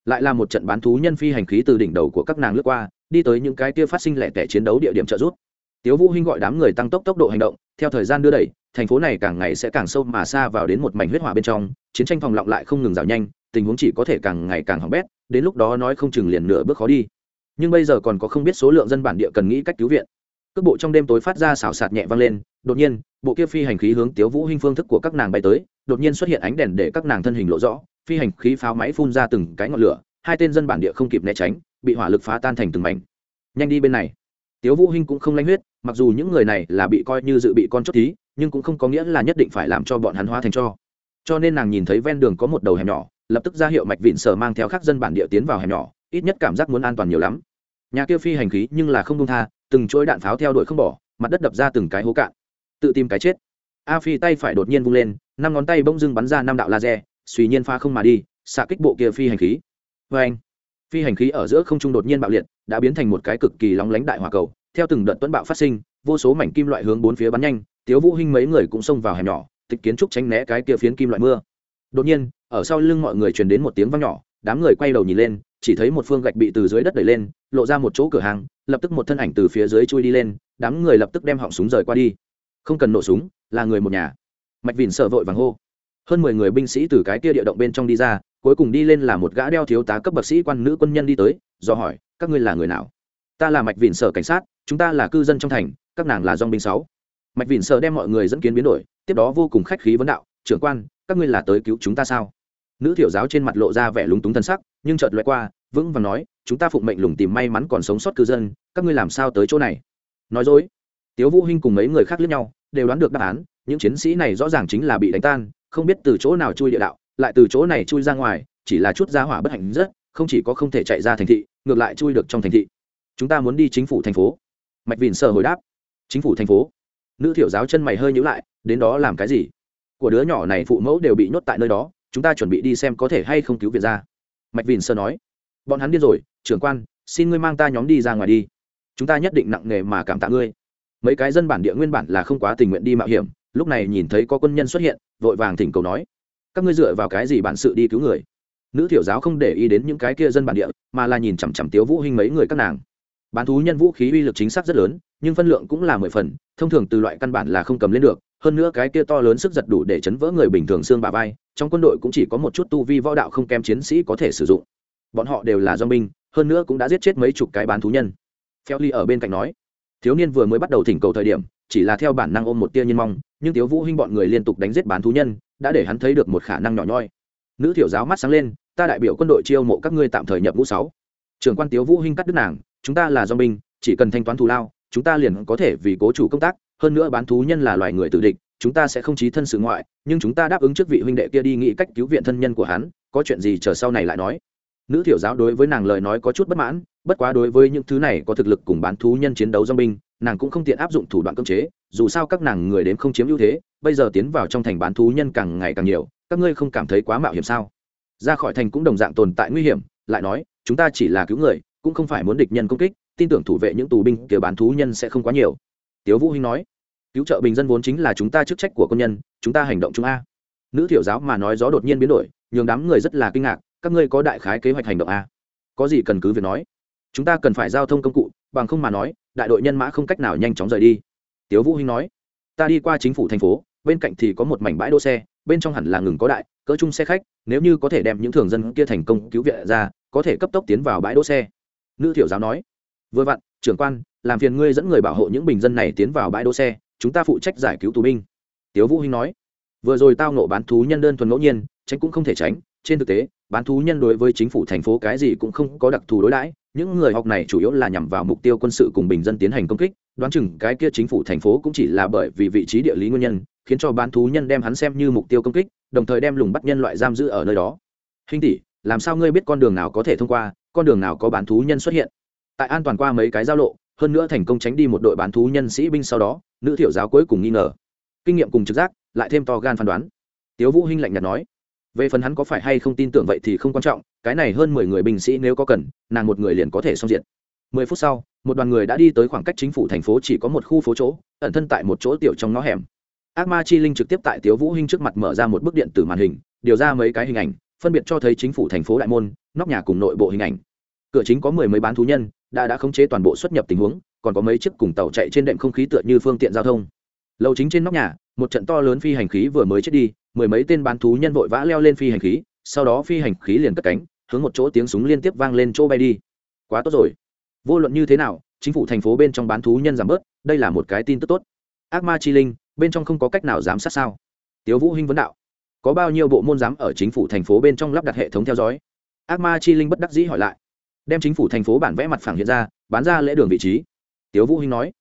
Lại là một trận bán thú nhân phi hành khí từ đỉnh đầu của các nàng lướt qua, đi tới những cái kia phát sinh lẻ tẻ chiến đấu địa điểm trợ giúp. Tiếu vũ hinh gọi đám người tăng tốc tốc độ hành động, theo thời gian đưa đẩy, thành phố này càng ngày sẽ càng sâu mà xa vào đến một mảnh huyết hỏa bên trong, chiến tranh phòng lọng lại không ngừng rào nhanh, tình huống chỉ có thể càng ngày càng hỏng bét, đến lúc đó nói không chừng liền nửa bước khó đi. Nhưng bây giờ còn có không biết số lượng dân bản địa cần nghĩ cách cứu viện. Cước bộ trong đêm tối phát ra xào sạt nhẹ vang lên, đột nhiên, bộ kia phi hành khí hướng tiếu vũ hinh phương thức của các nàng bay tới đột nhiên xuất hiện ánh đèn để các nàng thân hình lộ rõ, phi hành khí pháo máy phun ra từng cái ngọn lửa, hai tên dân bản địa không kịp né tránh, bị hỏa lực phá tan thành từng mảnh. Nhanh đi bên này. Tiếu vũ hinh cũng không lanh huyết, mặc dù những người này là bị coi như dự bị con chốt thí, nhưng cũng không có nghĩa là nhất định phải làm cho bọn hắn hóa thành cho. Cho nên nàng nhìn thấy ven đường có một đầu hẻm nhỏ, lập tức ra hiệu mạch vịn sở mang theo các dân bản địa tiến vào hẻm nhỏ, ít nhất cảm giác muốn an toàn nhiều lắm. Nhà kia phi hành khí nhưng là không đông tha, từng chuỗi đạn pháo theo đuổi không bỏ, mặt đất đập ra từng cái hố cạn. Tự tìm cái chết. A phi tay phải đột nhiên vung lên năm ngón tay bỗng dưng bắn ra năm đạo laser suy nhiên pha không mà đi, xạ kích bộ kia phi hành khí. Vê anh, phi hành khí ở giữa không trung đột nhiên bạo liệt, đã biến thành một cái cực kỳ lóng lánh đại hỏa cầu. Theo từng đợt tuấn bạo phát sinh, vô số mảnh kim loại hướng bốn phía bắn nhanh, tiếu vũ hinh mấy người cũng xông vào hẻm nhỏ tịch kiến trúc tránh né cái kia phiến kim loại mưa. Đột nhiên, ở sau lưng mọi người truyền đến một tiếng vang nhỏ, đám người quay đầu nhìn lên, chỉ thấy một phương gạch bị từ dưới đất đẩy lên, lộ ra một chỗ cửa hàng, lập tức một thân ảnh từ phía dưới chui đi lên, đám người lập tức đem họng súng rời qua đi. Không cần nổ súng, là người một nhà mạch vìn sợ vội vàng hô. Hơn mười người binh sĩ từ cái kia địa động bên trong đi ra, cuối cùng đi lên là một gã đeo thiếu tá cấp bậc sĩ quan nữ quân nhân đi tới, do hỏi, các ngươi là người nào? Ta là mạch vìn sở cảnh sát, chúng ta là cư dân trong thành, các nàng là dong binh sáu. Mạch vìn sở đem mọi người dẫn kiến biến đổi, tiếp đó vô cùng khách khí vấn đạo, trưởng quan, các ngươi là tới cứu chúng ta sao? Nữ thiểu giáo trên mặt lộ ra vẻ lúng túng thân sắc, nhưng chợt loại qua, vững vàng nói, chúng ta phụng mệnh lùng tìm may mắn còn sống sót cư dân, các ngươi làm sao tới chỗ này? Nói dối. Tiếu vũ hinh cùng mấy người khác lướt nhau đều đoán được đáp án, những chiến sĩ này rõ ràng chính là bị đánh tan, không biết từ chỗ nào chui địa đạo, lại từ chỗ này chui ra ngoài, chỉ là chút ra hỏa bất hạnh rất, không chỉ có không thể chạy ra thành thị, ngược lại chui được trong thành thị. Chúng ta muốn đi chính phủ thành phố. Mạch vìn sờ hồi đáp. Chính phủ thành phố. Nữ thiểu giáo chân mày hơi nhíu lại, đến đó làm cái gì? Của đứa nhỏ này phụ mẫu đều bị nhốt tại nơi đó, chúng ta chuẩn bị đi xem có thể hay không cứu viện ra. Mạch vìn sơ nói. Bọn hắn điên rồi, trưởng quan, xin ngươi mang ta nhóm đi ra ngoài đi. Chúng ta nhất định nặng nề mà cảm tạ ngươi mấy cái dân bản địa nguyên bản là không quá tình nguyện đi mạo hiểm, lúc này nhìn thấy có quân nhân xuất hiện, vội vàng thỉnh cầu nói, các ngươi dựa vào cái gì bản sự đi cứu người? Nữ thiểu giáo không để ý đến những cái kia dân bản địa, mà là nhìn chằm chằm tiếu vũ hình mấy người các nàng. Bán thú nhân vũ khí uy lực chính xác rất lớn, nhưng phân lượng cũng là mười phần, thông thường từ loại căn bản là không cầm lên được, hơn nữa cái kia to lớn sức giật đủ để chấn vỡ người bình thường xương bà vai, trong quân đội cũng chỉ có một chút tu vi võ đạo không kém chiến sĩ có thể sử dụng. Bọn họ đều là do binh, hơn nữa cũng đã giết chết mấy chục cái bán thú nhân. Phèo ly ở bên cạnh nói thiếu niên vừa mới bắt đầu thỉnh cầu thời điểm, chỉ là theo bản năng ôm một tia nhiên mong, nhưng tiếu vũ hinh bọn người liên tục đánh giết bán thú nhân, đã để hắn thấy được một khả năng nhỏ nhoi. Nữ thiểu giáo mắt sáng lên, ta đại biểu quân đội chiêu mộ các ngươi tạm thời nhập ngũ sáu. Trưởng quan tiếu vũ hinh cắt đứt nàng, chúng ta là do binh, chỉ cần thanh toán thù lao, chúng ta liền có thể vì cố chủ công tác, hơn nữa bán thú nhân là loài người tự địch, chúng ta sẽ không trí thân sự ngoại, nhưng chúng ta đáp ứng trước vị huynh đệ kia đi nghĩ cách cứu viện thân nhân của hắn, có chuyện gì chờ sau này lại nói nữ thiểu giáo đối với nàng lời nói có chút bất mãn, bất quá đối với những thứ này có thực lực cùng bán thú nhân chiến đấu do binh nàng cũng không tiện áp dụng thủ đoạn cưỡng chế, dù sao các nàng người đến không chiếm ưu thế, bây giờ tiến vào trong thành bán thú nhân càng ngày càng nhiều, các ngươi không cảm thấy quá mạo hiểm sao? Ra khỏi thành cũng đồng dạng tồn tại nguy hiểm, lại nói, chúng ta chỉ là cứu người, cũng không phải muốn địch nhân công kích, tin tưởng thủ vệ những tù binh kiểu bán thú nhân sẽ không quá nhiều. Tiếu vũ hinh nói, cứu trợ bình dân vốn chính là chúng ta chức trách của quân nhân, chúng ta hành động chúng a. Nữ thiểu giáo mà nói gió đột nhiên biến đổi, nhường đám người rất là kinh ngạc các ngươi có đại khái kế hoạch hành động a? Có gì cần cứ việc nói. Chúng ta cần phải giao thông công cụ, bằng không mà nói, đại đội nhân mã không cách nào nhanh chóng rời đi. Tiếu vũ hinh nói. Ta đi qua chính phủ thành phố, bên cạnh thì có một mảnh bãi đỗ xe, bên trong hẳn là ngừng có đại, cỡ chung xe khách, nếu như có thể đem những thường dân kia thành công cứu viện ra, có thể cấp tốc tiến vào bãi đỗ xe. Nữ thiểu giáo nói. Vừa vặn, trưởng quan, làm phiền ngươi dẫn người bảo hộ những bình dân này tiến vào bãi đỗ xe, chúng ta phụ trách giải cứu tù binh. Tiếu vũ hinh nói. Vừa rồi tao nộ bán thú nhân đơn thuần ngẫu nhiên, tránh cũng không thể tránh trên thực tế, bán thú nhân đối với chính phủ thành phố cái gì cũng không có đặc thù đối đãi, những người học này chủ yếu là nhằm vào mục tiêu quân sự cùng bình dân tiến hành công kích, đoán chừng cái kia chính phủ thành phố cũng chỉ là bởi vì vị trí địa lý nguyên nhân, khiến cho bán thú nhân đem hắn xem như mục tiêu công kích, đồng thời đem lùng bắt nhân loại giam giữ ở nơi đó. Hình tỷ, làm sao ngươi biết con đường nào có thể thông qua, con đường nào có bán thú nhân xuất hiện? Tại an toàn qua mấy cái giao lộ, hơn nữa thành công tránh đi một đội bán thú nhân sĩ binh sau đó, nữ thiểu giáo cuối cùng nghi ngờ. Kinh nghiệm cùng trực giác, lại thêm to gan phán đoán. Tiếu vũ hinh lạnh nhạt nói về phần hắn có phải hay không tin tưởng vậy thì không quan trọng, cái này hơn mười người binh sĩ nếu có cần, nàng một người liền có thể xong diện mười phút sau, một đoàn người đã đi tới khoảng cách chính phủ thành phố chỉ có một khu phố chỗ, ẩn thân tại một chỗ tiểu trong ngõ hẻm. Ác ma chi linh trực tiếp tại tiếu vũ hinh trước mặt mở ra một bức điện tử màn hình, điều ra mấy cái hình ảnh, phân biệt cho thấy chính phủ thành phố đại môn, nóc nhà cùng nội bộ hình ảnh. Cửa chính có mười mấy bán thú nhân, đã đã khống chế toàn bộ xuất nhập tình huống, còn có mấy chiếc cùng tàu chạy trên đệm không khí tựa như phương tiện giao thông. Lầu chính trên nóc nhà, một trận to lớn phi hành khí vừa mới chết đi mười mấy tên bán thú nhân vội vã leo lên phi hành khí, sau đó phi hành khí liền cất cánh, hướng một chỗ tiếng súng liên tiếp vang lên chỗ bay đi. Quá tốt rồi. Vô luận như thế nào, chính phủ thành phố bên trong bán thú nhân giảm bớt, đây là một cái tin tức tốt. Ác ma chi linh, bên trong không có cách nào giám sát sao? Tiếu vũ hinh vấn đạo. Có bao nhiêu bộ môn giám ở chính phủ thành phố bên trong lắp đặt hệ thống theo dõi? Ác ma chi linh bất đắc dĩ hỏi lại. Đem chính phủ thành phố bản vẽ mặt phẳng hiện ra, bán ra lễ đường vị trí. Tiếu vũ hinh nói.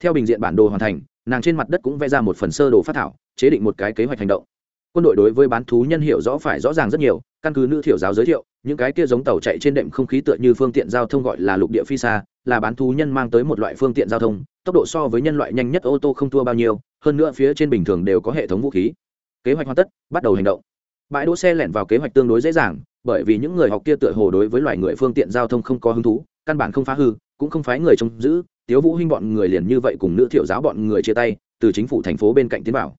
Theo bình diện bản đồ hoàn thành, nàng trên mặt đất cũng vẽ ra một phần sơ đồ phát thảo, chế định một cái kế hoạch hành động quân đội đối với bán thú nhân hiểu rõ phải rõ ràng rất nhiều, căn cứ nữ thiểu giáo giới thiệu, những cái kia giống tàu chạy trên đệm không khí tựa như phương tiện giao thông gọi là lục địa phi xa, là bán thú nhân mang tới một loại phương tiện giao thông, tốc độ so với nhân loại nhanh nhất ô tô không thua bao nhiêu, hơn nữa phía trên bình thường đều có hệ thống vũ khí. Kế hoạch hoàn tất, bắt đầu hành động. Bãi đỗ xe lẻn vào kế hoạch tương đối dễ dàng, bởi vì những người học kia tựa hồ đối với loài người phương tiện giao thông không có hứng thú, căn bản không phá hư, cũng không phái người trông giữ. Tiếu vũ huynh bọn người liền như vậy cùng nữ thiểu giáo bọn người chia tay, từ chính phủ thành phố bên cạnh tiến bảo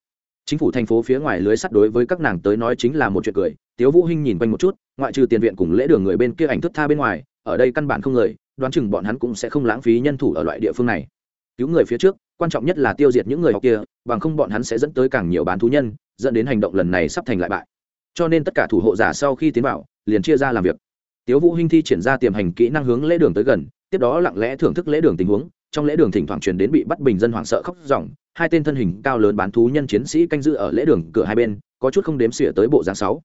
chính phủ thành phố phía ngoài lưới sắt đối với các nàng tới nói chính là một chuyện cười. Tiếu vũ hinh nhìn quanh một chút, ngoại trừ tiền viện cùng lễ đường người bên kia ảnh thức tha bên ngoài, ở đây căn bản không người, đoán chừng bọn hắn cũng sẽ không lãng phí nhân thủ ở loại địa phương này. Cứu người phía trước, quan trọng nhất là tiêu diệt những người học kia, bằng không bọn hắn sẽ dẫn tới càng nhiều bán thú nhân, dẫn đến hành động lần này sắp thành lại bại. Cho nên tất cả thủ hộ giả sau khi tiến vào, liền chia ra làm việc. Tiếu vũ hinh thi triển ra tiềm hành kỹ năng hướng lễ đường tới gần, tiếp đó lặng lẽ thưởng thức lễ đường tình huống trong lễ đường thỉnh thoảng truyền đến bị bắt bình dân hoảng sợ khóc ròng, hai tên thân hình cao lớn bán thú nhân chiến sĩ canh giữ ở lễ đường cửa hai bên, có chút không đếm xỉa tới bộ dáng sáu.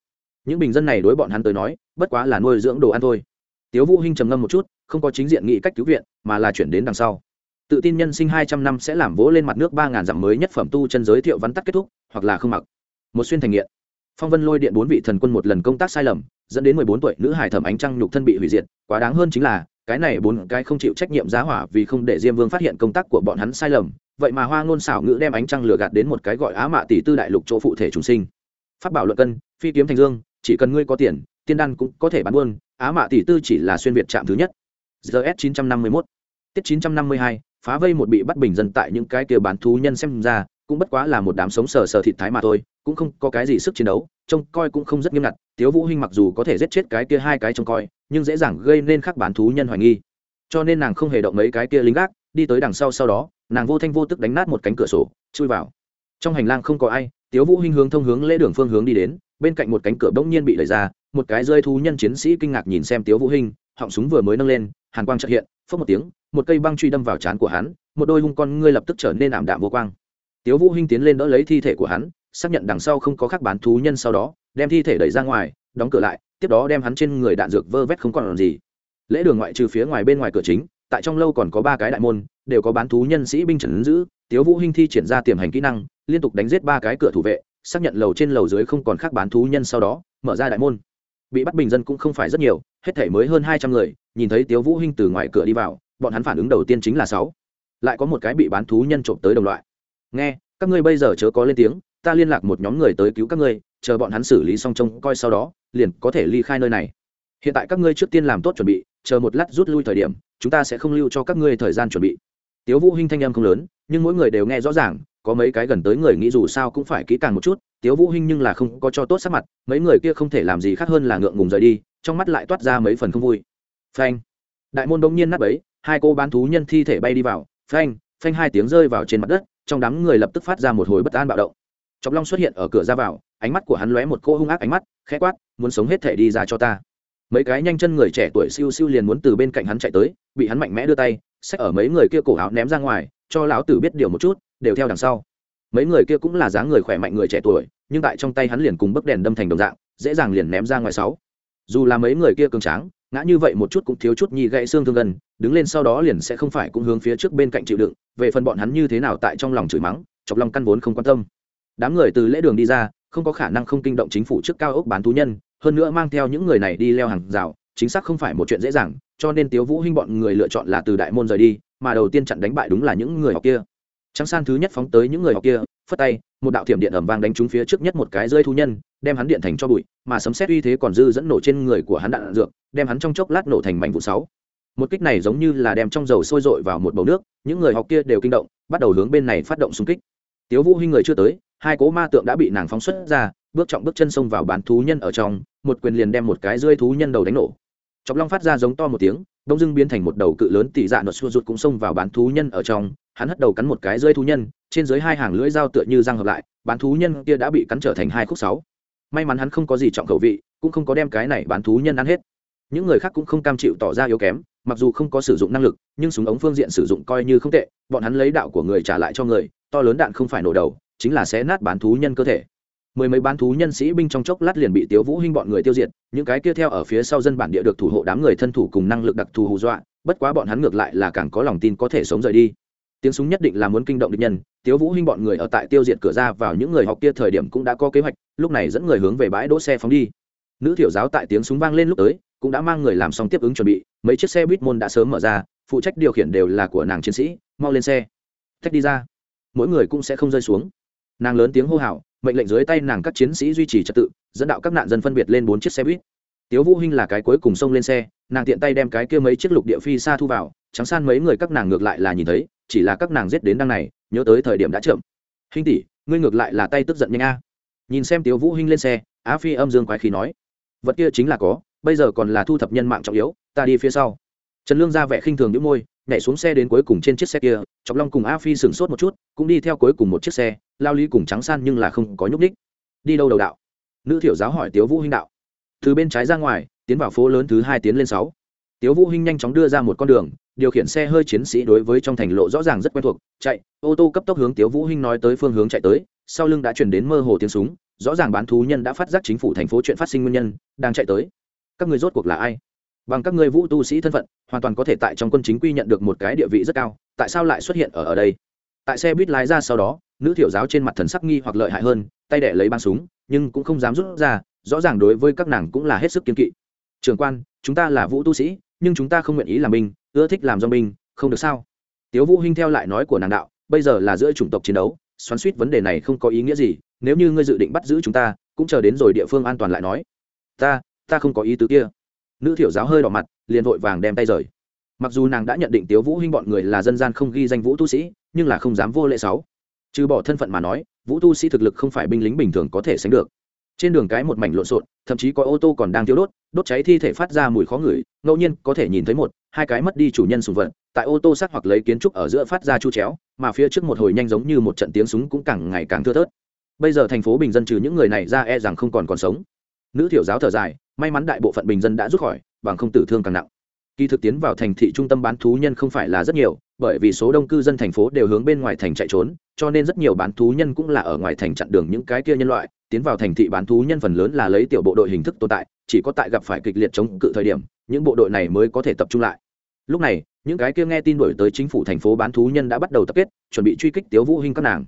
Những bình dân này đối bọn hắn tới nói, bất quá là nuôi dưỡng đồ ăn thôi. Tiếu vũ hinh trầm ngâm một chút, không có chính diện nghị cách cứu viện, mà là chuyển đến đằng sau. Tự tin nhân sinh hai trăm năm sẽ làm vỗ lên mặt nước ba ngàn dặm mới nhất phẩm tu chân giới thiệu vắn tắt kết thúc, hoặc là không mặc. Một xuyên thành nghiện. Phong vân lôi điện bốn vị thần quân một lần công tác sai lầm, dẫn đến mười bốn tuổi nữ hải thẩm ánh trăng nhục thân bị hủy diệt, quá đáng hơn chính là cái này bốn cái không chịu trách nhiệm giá hỏa vì không để diêm vương phát hiện công tác của bọn hắn sai lầm, vậy mà hoa ngôn xảo ngữ đem ánh trăng lừa gạt đến một cái gọi á mạ tỷ tư đại lục chỗ phụ thể chúng sinh. Phát bảo luận cân, phi kiếm thành dương, chỉ cần ngươi có tiền, tiên đan cũng có thể bán buôn, á mạ tỷ tư chỉ là xuyên việt trạm thứ nhất. Gs chín trăm năm mươi mốt. Tiết chín trăm năm mươi hai, phá vây một bị bắt bình dân tại những cái kia bán thú nhân xem ra, cũng bất quá là một đám sống sờ sờ thịt thái mà thôi, cũng không có cái gì sức chiến đấu trông coi cũng không rất nghiêm ngặt, tiếu vũ hinh mặc dù có thể giết chết cái kia hai cái trông coi, nhưng dễ dàng gây nên khắc bán thú nhân hoài nghi. Cho nên nàng không hề động mấy cái kia lính gác, đi tới đằng sau sau đó, nàng vô thanh vô tức đánh nát một cánh cửa sổ, chui vào. Trong hành lang không có ai, tiếu vũ hinh hướng thông hướng lễ đường phương hướng đi đến, bên cạnh một cánh cửa bỗng nhiên bị đẩy ra, một cái rơi thú nhân chiến sĩ kinh ngạc nhìn xem tiếu vũ hinh, họng súng vừa mới nâng lên, hàn quang chợt hiện phất một tiếng, một cây băng truy đâm vào trán của hắn, một đôi hung con ngươi lập tức trở nên ảm đạm vô quang. Tiếu vũ hinh tiến lên đỡ lấy thi thể của hắn xác nhận đằng sau không có khác bán thú nhân sau đó, đem thi thể đẩy ra ngoài, đóng cửa lại, tiếp đó đem hắn trên người đạn dược vơ vét không còn làm gì. Lễ đường ngoại trừ phía ngoài bên ngoài cửa chính, tại trong lâu còn có ba cái đại môn, đều có bán thú nhân sĩ binh trần giữ, tiếu vũ hinh thi triển ra tiềm hành kỹ năng, liên tục đánh giết ba cái cửa thủ vệ, xác nhận lầu trên lầu dưới không còn khác bán thú nhân sau đó, mở ra đại môn. Bị bắt bình dân cũng không phải rất nhiều, hết thể mới hơn hai trăm người, nhìn thấy tiếu vũ hinh từ ngoài cửa đi vào, bọn hắn phản ứng đầu tiên chính là sáu. Lại có một cái bị bán thú nhân trộm tới đồng loại. Nghe, các ngươi bây giờ chớ có lên tiếng ta liên lạc một nhóm người tới cứu các ngươi, chờ bọn hắn xử lý xong trông coi sau đó, liền có thể ly khai nơi này. Hiện tại các ngươi trước tiên làm tốt chuẩn bị, chờ một lát rút lui thời điểm, chúng ta sẽ không lưu cho các ngươi thời gian chuẩn bị. Tiếu vũ hinh thanh âm không lớn, nhưng mỗi người đều nghe rõ ràng, có mấy cái gần tới người nghĩ dù sao cũng phải kỹ càng một chút, tiếu vũ hinh nhưng là không có cho tốt sắc mặt, mấy người kia không thể làm gì khác hơn là ngượng ngùng rời đi, trong mắt lại toát ra mấy phần không vui. Phanh. Đại môn đống nhiên nát bấy, hai cô bán thú nhân thi thể bay đi vào. Phanh phanh hai tiếng rơi vào trên mặt đất, trong đám người lập tức phát ra một hồi bất an bạo động chọc long xuất hiện ở cửa ra vào, ánh mắt của hắn lóe một cô hung ác ánh mắt, khẽ quát, muốn sống hết thể đi ra cho ta. Mấy cái nhanh chân người trẻ tuổi siêu siêu liền muốn từ bên cạnh hắn chạy tới, bị hắn mạnh mẽ đưa tay, xách ở mấy người kia cổ áo ném ra ngoài, cho lão tử biết điều một chút, đều theo đằng sau. Mấy người kia cũng là dáng người khỏe mạnh người trẻ tuổi, nhưng tại trong tay hắn liền cùng bấc đèn đâm thành đồng dạng, dễ dàng liền ném ra ngoài sáu. Dù là mấy người kia cường tráng, ngã như vậy một chút cũng thiếu chút nhi gãy xương thương gần, đứng lên sau đó liền sẽ không phải cũng hướng phía trước bên cạnh chịu đựng, về phần bọn hắn như thế nào tại trong lòng chửi mắng, chọc lòng căn vốn không quan tâm đám người từ lễ đường đi ra, không có khả năng không kinh động chính phủ trước cao ốc bán thú nhân, hơn nữa mang theo những người này đi leo hàng rào, chính xác không phải một chuyện dễ dàng, cho nên tiếu vũ hinh bọn người lựa chọn là từ đại môn rời đi, mà đầu tiên chặn đánh bại đúng là những người học kia. Trắng san thứ nhất phóng tới những người học kia, phất tay, một đạo thiểm điện ầm vang đánh trúng phía trước nhất một cái rơi thú nhân, đem hắn điện thành cho bụi, mà sấm xét uy thế còn dư dẫn nổ trên người của hắn đạn dược, đem hắn trong chốc lát nổ thành mảnh vụ sáu. Một kích này giống như là đem trong dầu sôi dội vào một bầu nước, những người học kia đều kinh động, bắt đầu hướng bên này phát động xung kích. Tiếu vũ hinh người chưa tới hai cố ma tượng đã bị nàng phóng xuất ra, bước trọng bước chân xông vào bán thú nhân ở trong, một quyền liền đem một cái rơi thú nhân đầu đánh nổ. Chọc long phát ra giống to một tiếng đông dưng biến thành một đầu cự lớn, tỷ dạ nột xua rụt cũng xông vào bán thú nhân ở trong, hắn hất đầu cắn một cái rơi thú nhân, trên dưới hai hàng lưỡi dao tựa như răng hợp lại, bán thú nhân kia đã bị cắn trở thành hai khúc sáu. May mắn hắn không có gì trọng khẩu vị, cũng không có đem cái này bán thú nhân ăn hết. Những người khác cũng không cam chịu tỏ ra yếu kém, mặc dù không có sử dụng năng lực, nhưng súng ống phương diện sử dụng coi như không tệ, bọn hắn lấy đạo của người trả lại cho người, to lớn đạn không phải nổ đầu chính là xé nát bán thú nhân cơ thể. Mười mấy bán thú nhân sĩ binh trong chốc lát liền bị tiếu vũ hinh bọn người tiêu diệt, những cái kia theo ở phía sau dân bản địa được thủ hộ đám người thân thủ cùng năng lực đặc thù hù dọa, bất quá bọn hắn ngược lại là càng có lòng tin có thể sống rời đi. Tiếng súng nhất định là muốn kinh động địch nhân, tiếu vũ hinh bọn người ở tại tiêu diệt cửa ra vào những người học kia thời điểm cũng đã có kế hoạch, lúc này dẫn người hướng về bãi đỗ xe phóng đi. Nữ tiểu giáo tại tiếng súng vang lên lúc tới, cũng đã mang người làm xong tiếp ứng chuẩn bị, mấy chiếc xe buýt môn đã sớm mở ra, phụ trách điều khiển đều là của nàng chiến sĩ, mau lên xe. Thách đi ra. Mỗi người cũng sẽ không rơi xuống nàng lớn tiếng hô hào, mệnh lệnh dưới tay nàng các chiến sĩ duy trì trật tự, dẫn đạo các nạn dân phân biệt lên bốn chiếc xe buýt. Tiếu vũ hinh là cái cuối cùng xông lên xe, nàng tiện tay đem cái kia mấy chiếc lục địa phi xa thu vào, trắng san mấy người các nàng ngược lại là nhìn thấy, chỉ là các nàng giết đến đăng này, nhớ tới thời điểm đã chậm. Hinh tỷ, ngươi ngược lại là tay tức giận nhanh a. Nhìn xem tiếu vũ hinh lên xe, á phi âm dương quái khí nói, vật kia chính là có, bây giờ còn là thu thập nhân mạng trọng yếu, ta đi phía sau. Trần lương ra vẻ khinh thường những môi, nhảy xuống xe đến cuối cùng trên chiếc xe kia, chọc long cùng a phi sửng sốt một chút, cũng đi theo cuối cùng một chiếc xe lao lý cùng trắng san nhưng là không có nhúc ních đi đâu đầu đạo? Nữ thiểu giáo hỏi tiếu vũ hinh đạo. Từ bên trái ra ngoài, tiến vào phố lớn thứ hai tiến lên sáu. Tiếu vũ hinh nhanh chóng đưa ra một con đường, điều khiển xe hơi chiến sĩ đối với trong thành lộ rõ ràng rất quen thuộc, chạy, ô tô cấp tốc hướng tiếu vũ hinh nói tới phương hướng chạy tới, sau lưng đã chuyển đến mơ hồ tiếng súng, rõ ràng bán thú nhân đã phát giác chính phủ thành phố chuyện phát sinh nguyên nhân, đang chạy tới. Các người rốt cuộc là ai? Bằng các ngươi vũ tu sĩ thân phận, hoàn toàn có thể tại trong quân chính quy nhận được một cái địa vị rất cao, tại sao lại xuất hiện ở ở đây? Tại xe buýt lái ra sau đó nữ thiểu giáo trên mặt thần sắc nghi hoặc lợi hại hơn, tay đẻ lấy băng súng, nhưng cũng không dám rút ra, rõ ràng đối với các nàng cũng là hết sức kiên kỵ. Trường quan, chúng ta là vũ tu sĩ, nhưng chúng ta không nguyện ý làm binh, ưa thích làm do binh, không được sao? Tiếu vũ hinh theo lại nói của nàng đạo, bây giờ là giữa chủng tộc chiến đấu, xoắn suýt vấn đề này không có ý nghĩa gì, nếu như ngươi dự định bắt giữ chúng ta, cũng chờ đến rồi địa phương an toàn lại nói. Ta ta không có ý tứ kia. Nữ thiểu giáo hơi đỏ mặt, liền vội vàng đem tay rời. Mặc dù nàng đã nhận định tiếu vũ hinh bọn người là dân gian không ghi danh vũ tu sĩ, nhưng là không dám vô lễ sáu trừ bỏ thân phận mà nói, vũ tu sĩ thực lực không phải binh lính bình thường có thể sánh được. Trên đường cái một mảnh lộn xộn, thậm chí có ô tô còn đang thiếu đốt đốt cháy thi thể phát ra mùi khó ngửi, ngẫu nhiên có thể nhìn thấy một, hai cái mất đi chủ nhân sùng vật, tại ô tô sát hoặc lấy kiến trúc ở giữa phát ra chu chéo, mà phía trước một hồi nhanh giống như một trận tiếng súng cũng càng ngày càng thưa thớt. Bây giờ thành phố bình dân trừ những người này ra e rằng không còn còn sống. Nữ thiểu giáo thở dài, may mắn đại bộ phận bình dân đã rút khỏi, bằng không tử thương càng nặng kỳ thực tiến vào thành thị trung tâm bán thú nhân không phải là rất nhiều, bởi vì số đông cư dân thành phố đều hướng bên ngoài thành chạy trốn, cho nên rất nhiều bán thú nhân cũng là ở ngoài thành chặn đường những cái kia nhân loại. Tiến vào thành thị bán thú nhân phần lớn là lấy tiểu bộ đội hình thức tồn tại, chỉ có tại gặp phải kịch liệt chống cự thời điểm, những bộ đội này mới có thể tập trung lại. Lúc này, những cái kia nghe tin đổi tới chính phủ thành phố bán thú nhân đã bắt đầu tập kết, chuẩn bị truy kích tiếu vũ hinh các nàng.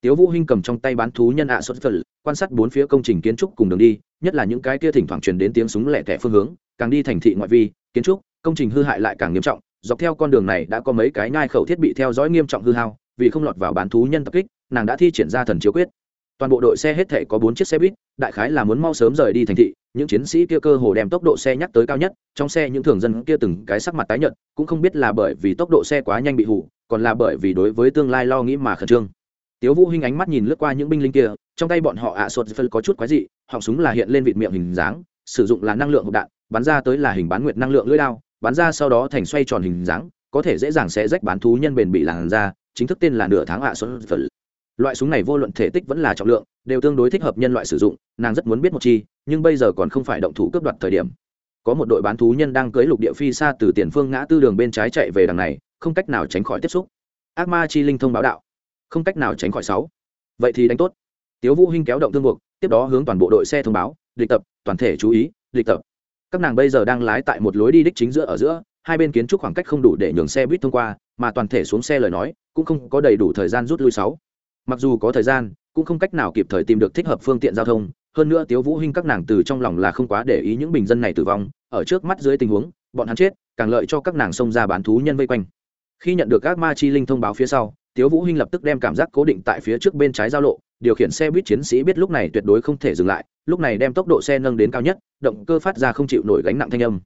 Tiếu vũ hinh cầm trong tay bán thú nhân ạ à xuất phật, quan sát bốn phía công trình kiến trúc cùng đường đi, nhất là những cái kia thỉnh thoảng truyền đến tiếng súng lẻ tẻ phương hướng, càng đi thành thị ngoại vi, kiến trúc công trình hư hại lại càng nghiêm trọng, dọc theo con đường này đã có mấy cái nhai khẩu thiết bị theo dõi nghiêm trọng hư hao, vì không lọt vào bán thú nhân tập kích, nàng đã thi triển ra thần chiếu quyết. Toàn bộ đội xe hết thể có bốn chiếc xe buýt, đại khái là muốn mau sớm rời đi thành thị, những chiến sĩ kia cơ hồ đem tốc độ xe nhắc tới cao nhất, trong xe những thường dân kia từng cái sắc mặt tái nhợt, cũng không biết là bởi vì tốc độ xe quá nhanh bị hủ, còn là bởi vì đối với tương lai lo nghĩ mà khẩn trương. Tiếu vũ hinh ánh mắt nhìn lướt qua những binh lính kia, trong tay bọn họ ạ à sột phân có chút quái dị, họng súng là hiện lên vịt miệng hình dáng, sử dụng là năng lượng hộp đạn, bắn ra tới là hình bán nguyệt năng lượng lưỡi đao bán ra sau đó thành xoay tròn hình dáng, có thể dễ dàng sẽ rách bán thú nhân bền bị làn ra chính thức tên là nửa tháng hạ à sột loại súng này vô luận thể tích vẫn là trọng lượng, đều tương đối thích hợp nhân loại sử dụng, nàng rất muốn biết một chi, nhưng bây giờ còn không phải động thủ cướp đoạt thời điểm. Có một đội bán thú nhân đang cưới lục địa phi xa từ tiền phương ngã tư đường bên trái chạy về đằng này, không cách nào tránh khỏi tiếp xúc. Ác ma chi linh thông báo đạo. Không cách nào tránh khỏi sáu. Vậy thì đánh tốt. Tiếu vũ hinh kéo động thương buộc, tiếp đó hướng toàn bộ đội xe thông báo, địch tập, toàn thể chú ý, địch tập các nàng bây giờ đang lái tại một lối đi đích chính giữa ở giữa, hai bên kiến trúc khoảng cách không đủ để nhường xe buýt thông qua, mà toàn thể xuống xe lời nói, cũng không có đầy đủ thời gian rút lui sáu. Mặc dù có thời gian, cũng không cách nào kịp thời tìm được thích hợp phương tiện giao thông, hơn nữa tiếu vũ hinh các nàng từ trong lòng là không quá để ý những bình dân này tử vong, ở trước mắt dưới tình huống, bọn hắn chết, càng lợi cho các nàng xông ra bán thú nhân vây quanh. Khi nhận được các ma chi linh thông báo phía sau, tiếu vũ hinh lập tức đem cảm giác cố định tại phía trước bên trái giao lộ điều khiển xe buýt chiến sĩ biết lúc này tuyệt đối không thể dừng lại, lúc này đem tốc độ xe nâng đến cao nhất, động cơ phát ra không chịu nổi gánh nặng thanh âm.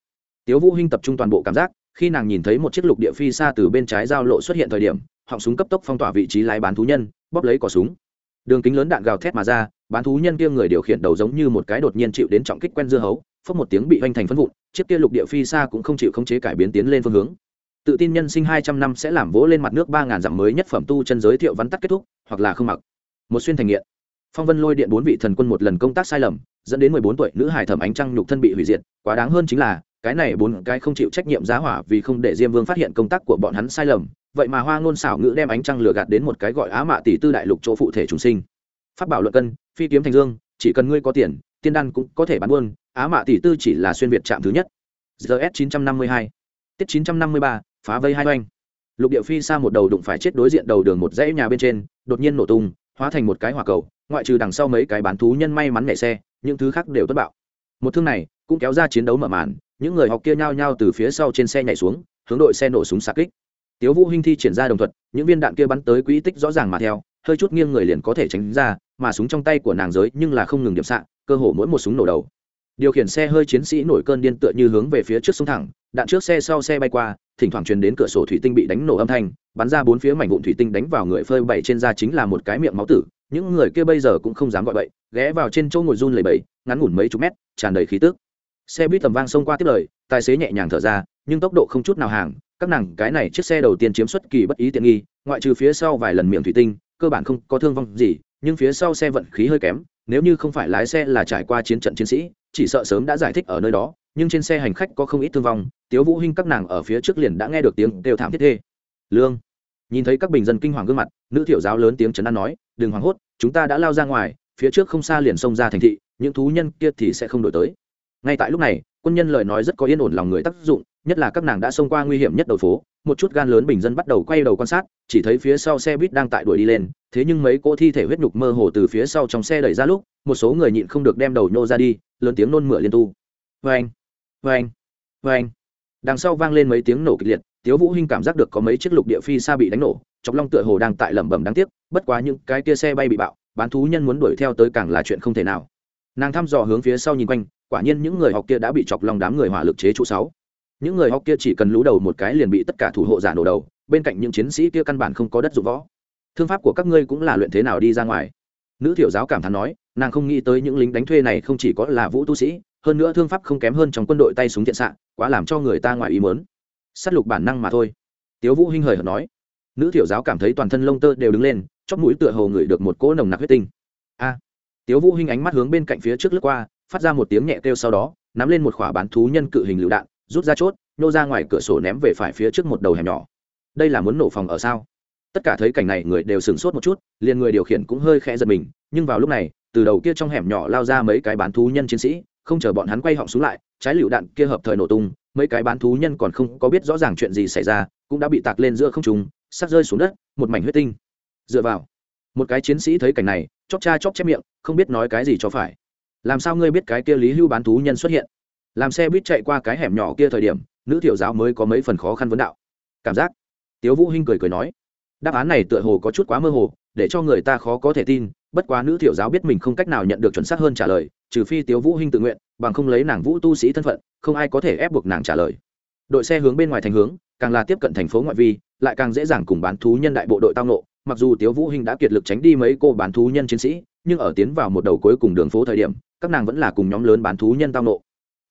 Tiếu vũ hinh tập trung toàn bộ cảm giác, khi nàng nhìn thấy một chiếc lục địa phi xa từ bên trái giao lộ xuất hiện thời điểm, họng súng cấp tốc phong tỏa vị trí lái bán thú nhân, bóp lấy cò súng. Đường kính lớn đạn gào thét mà ra, bán thú nhân kia người điều khiển đầu giống như một cái đột nhiên chịu đến trọng kích quen dưa hấu, phốc một tiếng bị hoành thành phân vụn, chiếc kia lục địa phi xa cũng không chịu khống chế cải biến tiến lên phương hướng. Tự tin nhân sinh hai trăm năm sẽ làm vỗ lên mặt nước ba ngàn dặm mới nhất phẩm tu chân giới thiệu vắn tắt kết thúc, hoặc là không mặc một xuyên thành nghiện. Phong vân lôi điện bốn vị thần quân một lần công tác sai lầm, dẫn đến mười bốn tuổi nữ hải thẩm ánh trăng nhục thân bị hủy diệt, quá đáng hơn chính là, cái này bốn cái không chịu trách nhiệm giá hỏa vì không để diêm vương phát hiện công tác của bọn hắn sai lầm, vậy mà hoa ngôn xảo ngữ đem ánh trăng lừa gạt đến một cái gọi á mạ tỷ tư đại lục chỗ phụ thể trùng sinh. Phát bảo luận cân, phi kiếm thành dương, chỉ cần ngươi có tiền, tiên đan cũng có thể bán buôn, á mạ tỷ tư chỉ là xuyên việt trạm thứ nhất. Gs chín trăm năm mươi hai. Tiết chín trăm năm mươi ba, phá vây hai oanh lục địa phi xa một đầu đụng phải chết đối diện đầu đường một dãy nhà bên trên, đột nhiên nổ tung hóa thành một cái hỏa cầu, ngoại trừ đằng sau mấy cái bán thú nhân may mắn nhảy xe, những thứ khác đều thất bạo. Một thương này cũng kéo ra chiến đấu mở màn, những người học kia nhao nhao từ phía sau trên xe nhảy xuống, hướng đội xe nổ súng xạ kích. Tiếu vũ hinh thi triển ra đồng thuật, những viên đạn kia bắn tới quỹ tích rõ ràng mà theo, hơi chút nghiêng người liền có thể tránh ra, mà súng trong tay của nàng giới nhưng là không ngừng điểm xạ, cơ hồ mỗi một súng nổ đầu. Điều khiển xe hơi chiến sĩ nổi cơn điên tựa như hướng về phía trước sông thẳng, đạn trước xe sau xe bay qua thỉnh thoảng truyền đến cửa sổ thủy tinh bị đánh nổ âm thanh, bắn ra bốn phía mảnh vụn thủy tinh đánh vào người phơi bày trên da chính là một cái miệng máu tử, những người kia bây giờ cũng không dám gọi bậy, ghé vào trên chỗ ngồi run lầy bẫy ngắn ngủn mấy chục mét, tràn đầy khí tức. Xe buýt tầm vang xông qua tiếp lời, tài xế nhẹ nhàng thở ra, nhưng tốc độ không chút nào hàng, các nàng, cái này chiếc xe đầu tiên chiếm xuất kỳ bất ý tiện nghi, ngoại trừ phía sau vài lần miệng thủy tinh, cơ bản không có thương vong gì, nhưng phía sau xe vận khí hơi kém, nếu như không phải lái xe là trải qua chiến trận chiến sĩ, chỉ sợ sớm đã giải thích ở nơi đó nhưng trên xe hành khách có không ít thương vong, tiếu vũ hinh các nàng ở phía trước liền đã nghe được tiếng đều thảm thiết thê. Lương. Nhìn thấy các bình dân kinh hoàng gương mặt, nữ tiểu giáo lớn tiếng chấn an nói, đừng hoảng hốt, chúng ta đã lao ra ngoài, phía trước không xa liền xông ra thành thị, những thú nhân kia thì sẽ không đổi tới. Ngay tại lúc này, quân nhân lời nói rất có yên ổn lòng người tác dụng, nhất là các nàng đã xông qua nguy hiểm nhất đầu phố, một chút gan lớn bình dân bắt đầu quay đầu quan sát, chỉ thấy phía sau xe buýt đang tại đuổi đi lên, thế nhưng mấy cỗ thi thể huyết nhục mơ hồ từ phía sau trong xe đẩy ra lúc, một số người nhịn không được đem đầu nhô ra đi, lớn tiếng nôn mửa liên tu. Vê anh vê anh. Vê anh. Đằng sau vang lên mấy tiếng nổ kịch liệt, tiếu vũ hinh cảm giác được có mấy chiếc lục địa phi xa bị đánh nổ, chọc long tựa hồ đang tại lẩm bẩm đáng tiếc, bất quá những cái kia xe bay bị bạo, bán thú nhân muốn đuổi theo tới càng là chuyện không thể nào. Nàng thăm dò hướng phía sau nhìn quanh, quả nhiên những người học kia đã bị chọc long đám người hỏa lực chế trụ sáu. Những người học kia chỉ cần lú đầu một cái liền bị tất cả thủ hộ giả nổ đầu, bên cạnh những chiến sĩ kia căn bản không có đất dụng võ. Thương pháp của các ngươi cũng là luyện thế nào đi ra ngoài? Nữ thiểu giáo cảm thán nói, nàng không nghĩ tới những lính đánh thuê này không chỉ có là vũ tu sĩ hơn nữa thương pháp không kém hơn trong quân đội tay súng thiện xạ, quá làm cho người ta ngoài ý mớn s á t lục bản năng mà thôi. Tiếu vũ hinh hời hợt nói. Nữ thiểu giáo cảm thấy toàn thân lông tơ đều đứng lên, chóp mũi tựa hồ ngửi được một cỗ nồng nặc huyết tinh. A! Tiếu vũ hinh ánh mắt hướng bên cạnh phía trước lướt qua, phát ra một tiếng nhẹ kêu sau đó, nắm lên một khỏa bán thú nhân cự hình lựu đạn, rút ra chốt nô ra ngoài cửa sổ ném về phải phía trước một đầu hẻm nhỏ. Đây là muốn nổ phòng ở sao? Tất cả thấy cảnh này người đều sửng sốt một chút, liền người điều khiển cũng hơi khẽ giật mình, nhưng vào lúc này, từ đầu kia trong hẻm nhỏ lao ra mấy cái bán thú nhân chiến sĩ không chờ bọn hắn quay họng xuống lại, trái lựu đạn kia hợp thời nổ tung, mấy cái bán thú nhân còn không có biết rõ ràng chuyện gì xảy ra, cũng đã bị tạc lên giữa không trùng sắc rơi xuống đất, một mảnh huyết tinh. Dựa vào, một cái chiến sĩ thấy cảnh này, chóp cha chóp chép miệng, không biết nói cái gì cho phải. Làm sao ngươi biết cái kia lý hưu bán thú nhân xuất hiện? Làm xe buýt chạy qua cái hẻm nhỏ kia thời điểm, nữ thiểu giáo mới có mấy phần khó khăn vấn đạo. Cảm giác. Tiếu vũ hinh cười cười nói, đáp án này tựa hồ có chút quá mơ hồ, để cho người ta khó có thể tin bất quá nữ thiểu giáo biết mình không cách nào nhận được chuẩn xác hơn trả lời, trừ phi tiếu vũ hinh tự nguyện, bằng không lấy nàng vũ tu sĩ thân phận, không ai có thể ép buộc nàng trả lời. Đội xe hướng bên ngoài thành hướng, càng là tiếp cận thành phố ngoại vi, lại càng dễ dàng cùng bán thú nhân đại bộ đội tao nộ mặc dù tiếu vũ hinh đã kiệt lực tránh đi mấy cô bán thú nhân chiến sĩ, nhưng ở tiến vào một đầu cuối cùng đường phố thời điểm, các nàng vẫn là cùng nhóm lớn bán thú nhân tao nộ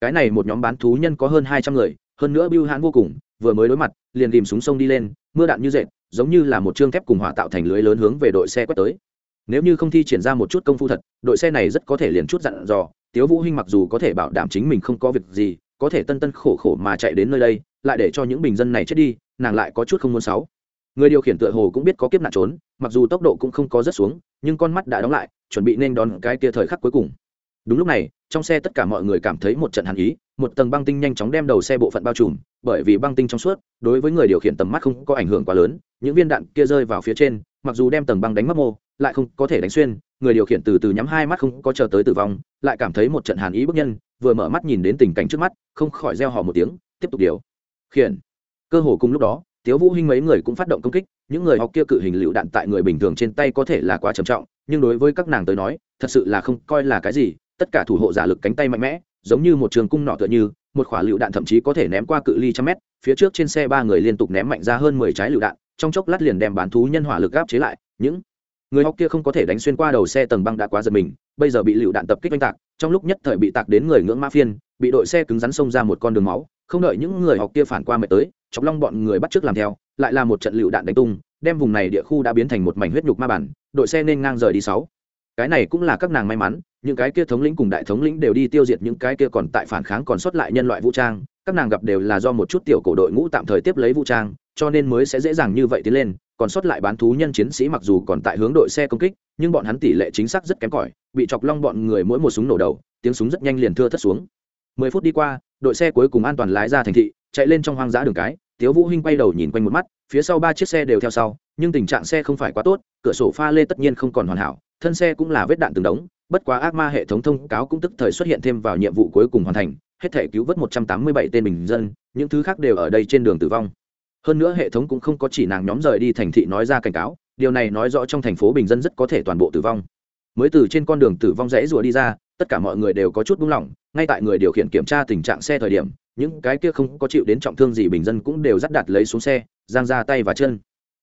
cái này một nhóm bán thú nhân có hơn hai trăm người, hơn nữa bưu hãn vô cùng, vừa mới đối mặt, liền tìm súng sông đi lên, mưa đạn như dệt, giống như là một chương thép cùng hỏa tạo thành lưới lớn hướng về đội xe quét tới nếu như không thi triển ra một chút công phu thật, đội xe này rất có thể liền chút dặn dò, tiếu vũ hinh mặc dù có thể bảo đảm chính mình không có việc gì, có thể tân tân khổ khổ mà chạy đến nơi đây, lại để cho những bình dân này chết đi, nàng lại có chút không muốn sáu người điều khiển tựa hồ cũng biết có kiếp nạn trốn, mặc dù tốc độ cũng không có rất xuống, nhưng con mắt đã đóng lại, chuẩn bị nên đón cái kia thời khắc cuối cùng. Đúng lúc này, trong xe tất cả mọi người cảm thấy một trận hàn ý, một tầng băng tinh nhanh chóng đem đầu xe bộ phận bao trùm, bởi vì băng tinh trong suốt, đối với người điều khiển tầm mắt không có ảnh hưởng quá lớn, những viên đạn kia rơi vào phía trên, mặc dù đem tầng băng đánh mất mô lại không có thể đánh xuyên, người điều khiển từ từ nhắm hai mắt không có chờ tới tử vong, lại cảm thấy một trận hàn ý bức nhân, vừa mở mắt nhìn đến tình cảnh trước mắt, không khỏi reo hò một tiếng, tiếp tục điều. Khiển. Cơ hồ cùng lúc đó, tiếu vũ hinh mấy người cũng phát động công kích, những người học kia cự hình lựu đạn tại người bình thường trên tay có thể là quá trầm trọng, nhưng đối với các nàng tới nói, thật sự là không coi là cái gì, tất cả thủ hộ giả lực cánh tay mạnh mẽ, giống như một trường cung nọ tựa như, một quả lựu đạn thậm chí có thể ném qua cự ly trăm mét, phía trước trên xe ba người liên tục ném mạnh ra hơn mười trái lựu đạn, trong chốc lát liền đem bán thú nhân hỏa lực áp chế lại, những người học kia không có thể đánh xuyên qua đầu xe tầng băng đã quá giật mình, bây giờ bị lựu đạn tập kích oanh tạc, trong lúc nhất thời bị tạc đến người ngưỡng ma phiên, bị đội xe cứng rắn xông ra một con đường máu, không đợi những người học kia phản qua mệt tới, chọc long bọn người bắt trước làm theo, lại là một trận lựu đạn đánh tung, đem vùng này địa khu đã biến thành một mảnh huyết nhục ma bản, đội xe nên ngang rời đi sáu. Cái này cũng là các nàng may mắn, những cái kia thống lĩnh cùng đại thống lĩnh đều đi tiêu diệt những cái kia còn tại phản kháng còn sót lại nhân loại vũ trang, các nàng gặp đều là do một chút tiểu cổ đội ngũ tạm thời tiếp lấy vũ trang, cho nên mới sẽ dễ dàng như vậy tiến lên còn sót lại bán thú nhân chiến sĩ mặc dù còn tại hướng đội xe công kích, nhưng bọn hắn tỷ lệ chính xác rất kém cỏi, bị chọc long bọn người mỗi một súng nổ đầu, tiếng súng rất nhanh liền thưa thất xuống. Mười phút đi qua, đội xe cuối cùng an toàn lái ra thành thị, chạy lên trong hoang dã đường cái, tiếu vũ hinh quay đầu nhìn quanh một mắt, phía sau ba chiếc xe đều theo sau, nhưng tình trạng xe không phải quá tốt, cửa sổ pha lê tất nhiên không còn hoàn hảo, thân xe cũng là vết đạn từng đống, bất quá ác ma hệ thống thông cáo cũng tức thời xuất hiện thêm vào nhiệm vụ cuối cùng hoàn thành, hết thể cứu vớt 187 tên bình dân, những thứ khác đều ở đây trên đường tử vong hơn nữa hệ thống cũng không có chỉ nàng nhóm rời đi thành thị nói ra cảnh cáo, điều này nói rõ trong thành phố bình dân rất có thể toàn bộ tử vong. Mới từ trên con đường tử vong rẽ rùa đi ra, tất cả mọi người đều có chút buông lỏng, ngay tại người điều khiển kiểm tra tình trạng xe thời điểm, những cái kia không có chịu đến trọng thương gì bình dân cũng đều dắt đặt lấy xuống xe, giang ra tay và chân.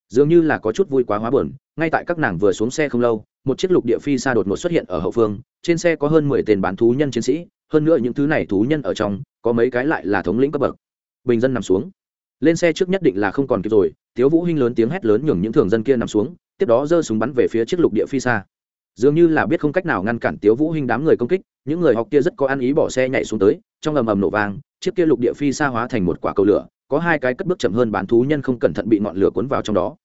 Dường như là có chút vui quá hóa buồn, ngay tại các nàng vừa xuống xe không lâu, một chiếc lục địa phi xa đột ngột xuất hiện ở hậu phương, trên xe có hơn mười tên bán thú nhân chiến sĩ, hơn nữa những thứ này thú nhân ở trong, có mấy cái lại là thống lĩnh cấp bậc. Bình dân nằm xuống lên xe trước nhất định là không còn kịp rồi thiếu vũ hinh lớn tiếng hét lớn nhường những thường dân kia nằm xuống, tiếp đó giơ súng bắn về phía chiếc lục địa phi xa. Dường như là biết không cách nào ngăn cản tiếu vũ hinh đám người công kích, những người học kia rất có ăn ý bỏ xe nhảy xuống tới, trong ầm ầm nổ vang, chiếc kia lục địa phi xa hóa thành một quả cầu lửa, có hai cái cất bước chậm hơn bán thú nhân không cẩn thận bị ngọn lửa cuốn vào trong đó.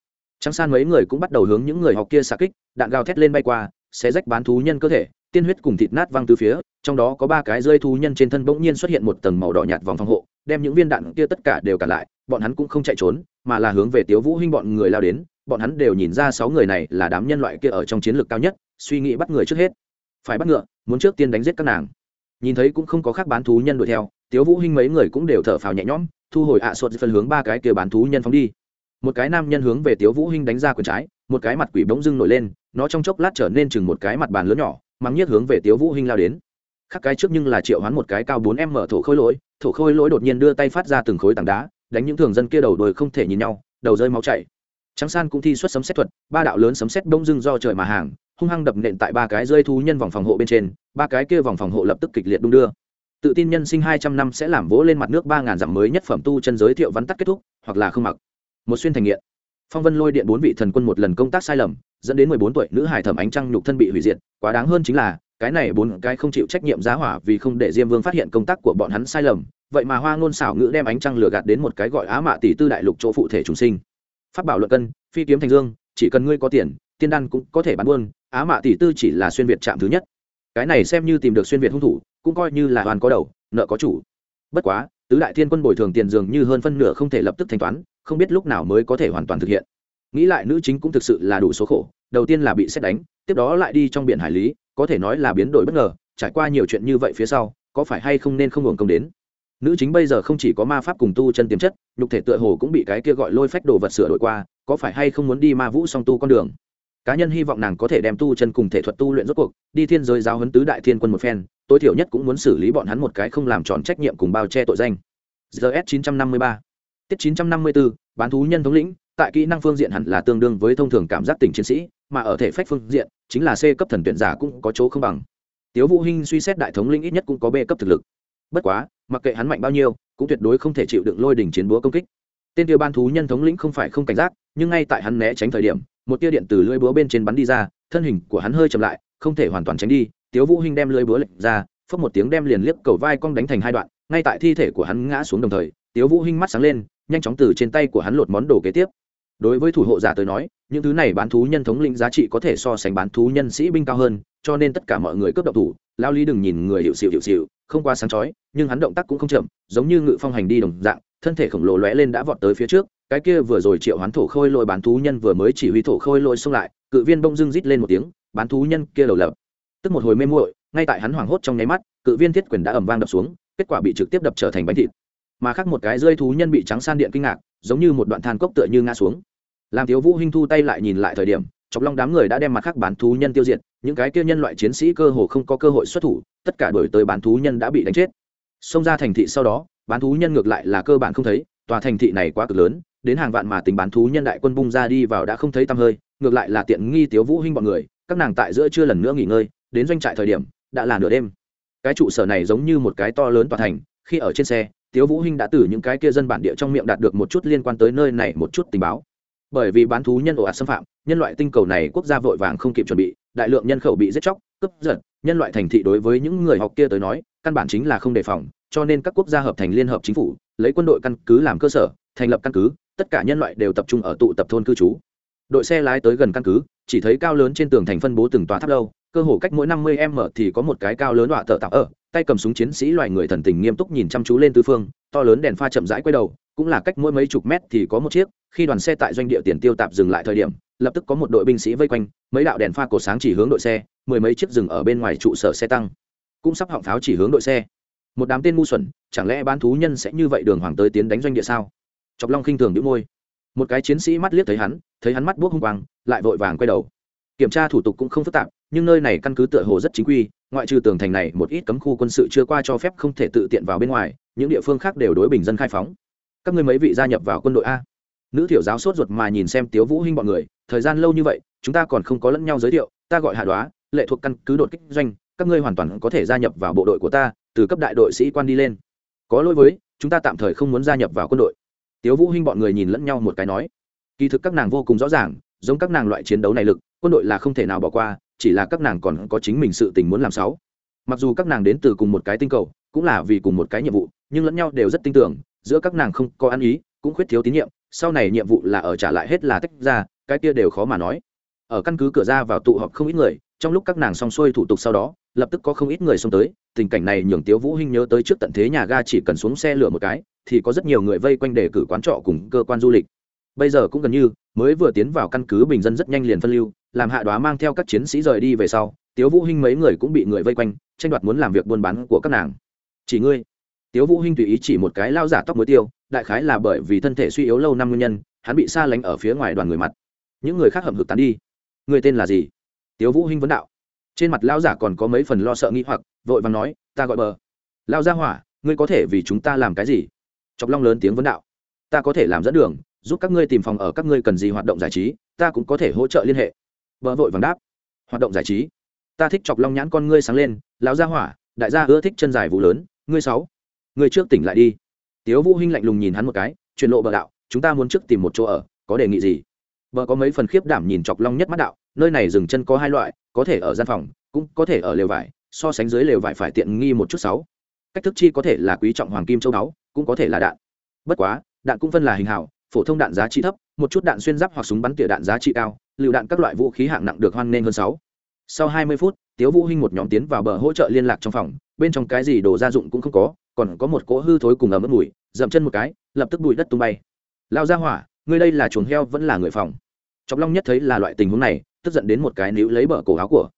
Trắng san mấy người cũng bắt đầu hướng những người học kia xạ kích, đạn gào thét lên bay qua, xé rách bán thú nhân cơ thể, tiên huyết cùng thịt nát văng từ phía, trong đó có ba cái rơi thú nhân trên thân bỗng nhiên xuất hiện một tầng màu đỏ nhạt vòng phòng hộ đem những viên đạn kia tất cả đều cả lại, bọn hắn cũng không chạy trốn, mà là hướng về tiếu vũ hinh bọn người lao đến, bọn hắn đều nhìn ra sáu người này là đám nhân loại kia ở trong chiến lược cao nhất, suy nghĩ bắt người trước hết. Phải bắt ngựa, muốn trước tiên đánh giết các nàng. Nhìn thấy cũng không có khác bán thú nhân đuổi theo, tiếu vũ hinh mấy người cũng đều thở phào nhẹ nhõm, thu hồi ạ à sột phân hướng ba cái kia bán thú nhân phóng đi. Một cái nam nhân hướng về tiếu vũ hinh đánh ra quyền trái, một cái mặt quỷ bỗng dưng nổi lên, nó trong chốc lát trở nên chừng một cái mặt bàn lớn nhỏ, mắng nhiếc hướng về tiếu vũ hinh lao đến khác cái trước nhưng là triệu hoán một cái cao bốn em mở thổ khôi lỗi, thổ khôi lỗi đột nhiên đưa tay phát ra từng khối tảng đá, đánh những thường dân kia đầu đồi không thể nhìn nhau, đầu rơi máu chảy. Trắng san cũng thi xuất sấm xét thuật, ba đạo lớn sấm xét bỗng dưng do trời mà hàng, hung hăng đập nện tại ba cái rơi thú nhân vòng phòng hộ bên trên, ba cái kia vòng phòng hộ lập tức kịch liệt đung đưa. Tự tin nhân sinh hai trăm năm sẽ làm vỗ lên mặt nước ba ngàn dặm mới nhất phẩm tu chân giới thiệu vắn tắt kết thúc, hoặc là không mặc. Một xuyên thành nghiện. Phong vân lôi điện bốn vị thần quân một lần công tác sai lầm, dẫn đến mười bốn tuổi nữ hải thẩm ánh trăng nhục thân bị hủy diệt, quá đáng hơn chính là cái này bốn cái không chịu trách nhiệm giá hỏa vì không để diêm vương phát hiện công tác của bọn hắn sai lầm, vậy mà hoa ngôn xảo ngữ đem ánh trăng lừa gạt đến một cái gọi á mạ tỷ tư đại lục chỗ phụ thể chúng sinh. Phát bảo luận cân, phi kiếm thành dương, chỉ cần ngươi có tiền, tiên đan cũng có thể bán buôn, á mạ tỷ tư chỉ là xuyên việt chạm thứ nhất. Cái này xem như tìm được xuyên việt hung thủ, cũng coi như là hoàn có đầu, nợ có chủ. Bất quá, tứ đại thiên quân bồi thường tiền dường như hơn phân nửa không thể lập tức thanh toán, không biết lúc nào mới có thể hoàn toàn thực hiện. Nghĩ lại nữ chính cũng thực sự là đủ số khổ, đầu tiên là bị xét đánh tiếp đó lại đi trong biển hải lý, có thể nói là biến đổi bất ngờ, trải qua nhiều chuyện như vậy phía sau, có phải hay không nên không hưởng công đến? Nữ chính bây giờ không chỉ có ma pháp cùng tu chân tiềm chất, nhục thể tựa hồ cũng bị cái kia gọi lôi phách đồ vật sửa đổi qua, có phải hay không muốn đi ma vũ song tu con đường? Cá nhân hy vọng nàng có thể đem tu chân cùng thể thuật tu luyện rốt cuộc, đi thiên giới giáo huấn tứ đại thiên quân một phen, tối thiểu nhất cũng muốn xử lý bọn hắn một cái không làm tròn trách nhiệm cùng bao che tội danh. Gs 953 tiết 954 bán thú nhân thống lĩnh, tại kỹ năng phương diện hẳn là tương đương với thông thường cảm giác tình chiến sĩ, mà ở thể phách phương diện chính là c cấp thần tuyển giả cũng có chỗ không bằng. Tiếu vũ hinh suy xét đại thống lĩnh ít nhất cũng có b cấp thực lực. Bất quá, mặc kệ hắn mạnh bao nhiêu, cũng tuyệt đối không thể chịu đựng lôi đỉnh chiến búa công kích. Tên tiêu ban thú nhân thống lĩnh không phải không cảnh giác, nhưng ngay tại hắn né tránh thời điểm, một tia điện từ lưỡi búa bên trên bắn đi ra, thân hình của hắn hơi chậm lại, không thể hoàn toàn tránh đi. Tiếu vũ hinh đem lưỡi búa lệch ra phất một tiếng đem liền liếc cầu vai cong đánh thành hai đoạn, ngay tại thi thể của hắn ngã xuống đồng thời, tiếu vũ hinh mắt sáng lên, nhanh chóng từ trên tay của hắn lột món đồ kế tiếp đối với thủ hộ giả tới nói, những thứ này bán thú nhân thống lĩnh giá trị có thể so sánh bán thú nhân sĩ binh cao hơn, cho nên tất cả mọi người cướp độc thủ, lao lý đừng nhìn người hiệu xịu hiệu xịu, không quá sáng chói, nhưng hắn động tác cũng không chậm, giống như ngự phong hành đi đồng dạng, thân thể khổng lồ lóe lên đã vọt tới phía trước, cái kia vừa rồi triệu hoán thổ khôi lôi bán thú nhân vừa mới chỉ huy thổ khôi lôi xông lại, cự viên bông dưng rít lên một tiếng, bán thú nhân kia đầu lập. Tức một hồi mê muội, ngay tại hắn hoảng hốt trong nháy mắt, cự viên thiết quyền đã ầm vang đập xuống, kết quả bị trực tiếp đập trở thành bánh thịt. Mà khác một cái rơi thú nhân bị trắng san điện kinh ngạc, giống như một đoạn than cốc tựa như ngã xuống làm thiếu vũ hinh thu tay lại nhìn lại thời điểm chọc long đám người đã đem mặt khác bán thú nhân tiêu diệt, những cái kia nhân loại chiến sĩ cơ hồ không có cơ hội xuất thủ, tất cả đổi tới bán thú nhân đã bị đánh chết. Xông ra thành thị sau đó, bán thú nhân ngược lại là cơ bản không thấy, tòa thành thị này quá cực lớn, đến hàng vạn mà tính bán thú nhân đại quân bung ra đi vào đã không thấy tăm hơi, ngược lại là tiện nghi tiếu vũ hinh bọn người, các nàng tại giữa chưa lần nữa nghỉ ngơi, đến doanh trại thời điểm, đã là nửa đêm. Cái trụ sở này giống như một cái to lớn tòa thành, khi ở trên xe, tiếu vũ hinh đã từ những cái kia dân bản địa trong miệng đạt được một chút liên quan tới nơi này một chút tình báo bởi vì bán thú nhân ồ ạt xâm phạm, nhân loại tinh cầu này quốc gia vội vàng không kịp chuẩn bị, đại lượng nhân khẩu bị giết chóc, cướp giật, nhân loại thành thị đối với những người học kia tới nói, căn bản chính là không đề phòng, cho nên các quốc gia hợp thành liên hợp chính phủ, lấy quân đội căn cứ làm cơ sở, thành lập căn cứ, tất cả nhân loại đều tập trung ở tụ tập thôn cư trú. Đội xe lái tới gần căn cứ, chỉ thấy cao lớn trên tường thành phân bố từng tòa tháp lâu, cơ hồ cách mỗi năm mươi m thì có một cái cao lớn đọa thợ tạo ở, tay cầm súng chiến sĩ loài người thần tình nghiêm túc nhìn chăm chú lên tư phương, to lớn đèn pha chậm rãi quay đầu cũng là cách mỗi mấy chục mét thì có một chiếc, khi đoàn xe tại doanh địa tiền tiêu tạp dừng lại thời điểm, lập tức có một đội binh sĩ vây quanh, mấy đạo đèn pha cổ sáng chỉ hướng đội xe, mười mấy chiếc dừng ở bên ngoài trụ sở xe tăng. Cũng sắp họng pháo chỉ hướng đội xe. Một đám tên ngu xuẩn, chẳng lẽ bán thú nhân sẽ như vậy đường hoàng tới tiến đánh doanh địa sao? Chọc long khinh thường đĩu môi. Một cái chiến sĩ mắt liếc thấy hắn thấy hắn mắt buốc hung quang, lại vội vàng quay đầu. Kiểm tra thủ tục cũng không phức tạp, nhưng nơi này căn cứ tựa hồ rất chính quy, ngoại trừ tường thành này, một ít cấm khu quân sự chưa qua cho phép không thể tự tiện vào bên ngoài, những địa phương khác đều đối bình dân khai phóng các ngươi mấy vị gia nhập vào quân đội a? Nữ thiểu giáo sốt ruột mà nhìn xem tiếu vũ hinh bọn người, thời gian lâu như vậy, chúng ta còn không có lẫn nhau giới thiệu, ta gọi hạ đoá, lệ thuộc căn cứ đột kích doanh, các ngươi hoàn toàn có thể gia nhập vào bộ đội của ta, từ cấp đại đội sĩ quan đi lên. Có lỗi với, chúng ta tạm thời không muốn gia nhập vào quân đội. Tiếu vũ hinh bọn người nhìn lẫn nhau một cái nói. Kỳ thực các nàng vô cùng rõ ràng, giống các nàng loại chiến đấu này lực, quân đội là không thể nào bỏ qua, chỉ là các nàng còn có chính mình sự tình muốn làm sáu. Mặc dù các nàng đến từ cùng một cái tinh cầu, cũng là vì cùng một cái nhiệm vụ, nhưng lẫn nhau đều rất tin tưởng giữa các nàng không có ăn ý, cũng khuyết thiếu tín nhiệm, sau này nhiệm vụ là ở trả lại hết là tách ra, cái kia đều khó mà nói. Ở căn cứ cửa ra vào tụ họp không ít người, trong lúc các nàng xong xuôi thủ tục sau đó, lập tức có không ít người xông tới, tình cảnh này nhường tiếu vũ hinh nhớ tới trước tận thế nhà ga chỉ cần xuống xe lửa một cái, thì có rất nhiều người vây quanh để cử quán trọ cùng cơ quan du lịch. Bây giờ cũng gần như, mới vừa tiến vào căn cứ bình dân rất nhanh liền phân lưu, làm hạ đoá mang theo các chiến sĩ rời đi về sau, tiếu vũ hinh mấy người cũng bị người vây quanh, tranh đoạt muốn làm việc buôn bán của các nàng. Chỉ ngươi tiếu vũ hinh tùy ý chỉ một cái lao giả tóc muối tiêu, đại khái là bởi vì thân thể suy yếu lâu năm nguyên nhân, hắn bị xa lánh ở phía ngoài đoàn người mặt. Những người khác hậm hực tán đi. Người tên là gì? Tiếu vũ hinh vấn đạo. Trên mặt lao giả còn có mấy phần lo sợ nghi hoặc, vội vàng nói, ta gọi bờ. Lao gia hỏa, ngươi có thể vì chúng ta làm cái gì? Chọc long lớn tiếng vấn đạo. Ta có thể làm dẫn đường, giúp các ngươi tìm phòng ở các ngươi cần gì hoạt động giải trí, ta cũng có thể hỗ trợ liên hệ. Bờ vội vàng đáp. Hoạt động giải trí? Ta thích chọc long nhãn con ngươi sáng lên, lão gia hỏa, đại gia ưa thích chân dài vụ lớn, ngươi sáu ngươi trước tỉnh lại đi. Tiếu vũ hinh lạnh lùng nhìn hắn một cái truyền lộ bờ đạo, chúng ta muốn trước tìm một chỗ ở, có đề nghị gì? Bờ có mấy phần khiếp đảm nhìn chọc long nhất mắt đạo, nơi này dừng chân có hai loại, có thể ở gian phòng, cũng có thể ở lều vải, so sánh dưới lều vải phải tiện nghi một chút sáu. Cách thức chi có thể là quý trọng hoàng kim châu đáo cũng có thể là đạn. Bất quá, đạn cũng phân là hình hào, phổ thông đạn giá trị thấp, một chút đạn xuyên giáp hoặc súng bắn tỉa đạn giá trị cao, lựu đạn các loại vũ khí hạng nặng được hoan nghênh hơn sáu. Sau hai mươi phút, tiếu vũ hinh một nhóm tiến vào bờ hỗ trợ liên lạc trong phòng, bên trong cái gì đồ gia dụng cũng không có còn có một cỗ hư thối cùng ẩm ướt mùi, dậm chân một cái, lập tức bụi đất tung bay. Lao ra hỏa, ngươi đây là chuồng heo vẫn là người phòng. Chọc long nhất thấy là loại tình huống này, tức giận đến một cái níu lấy bờ cổ áo của.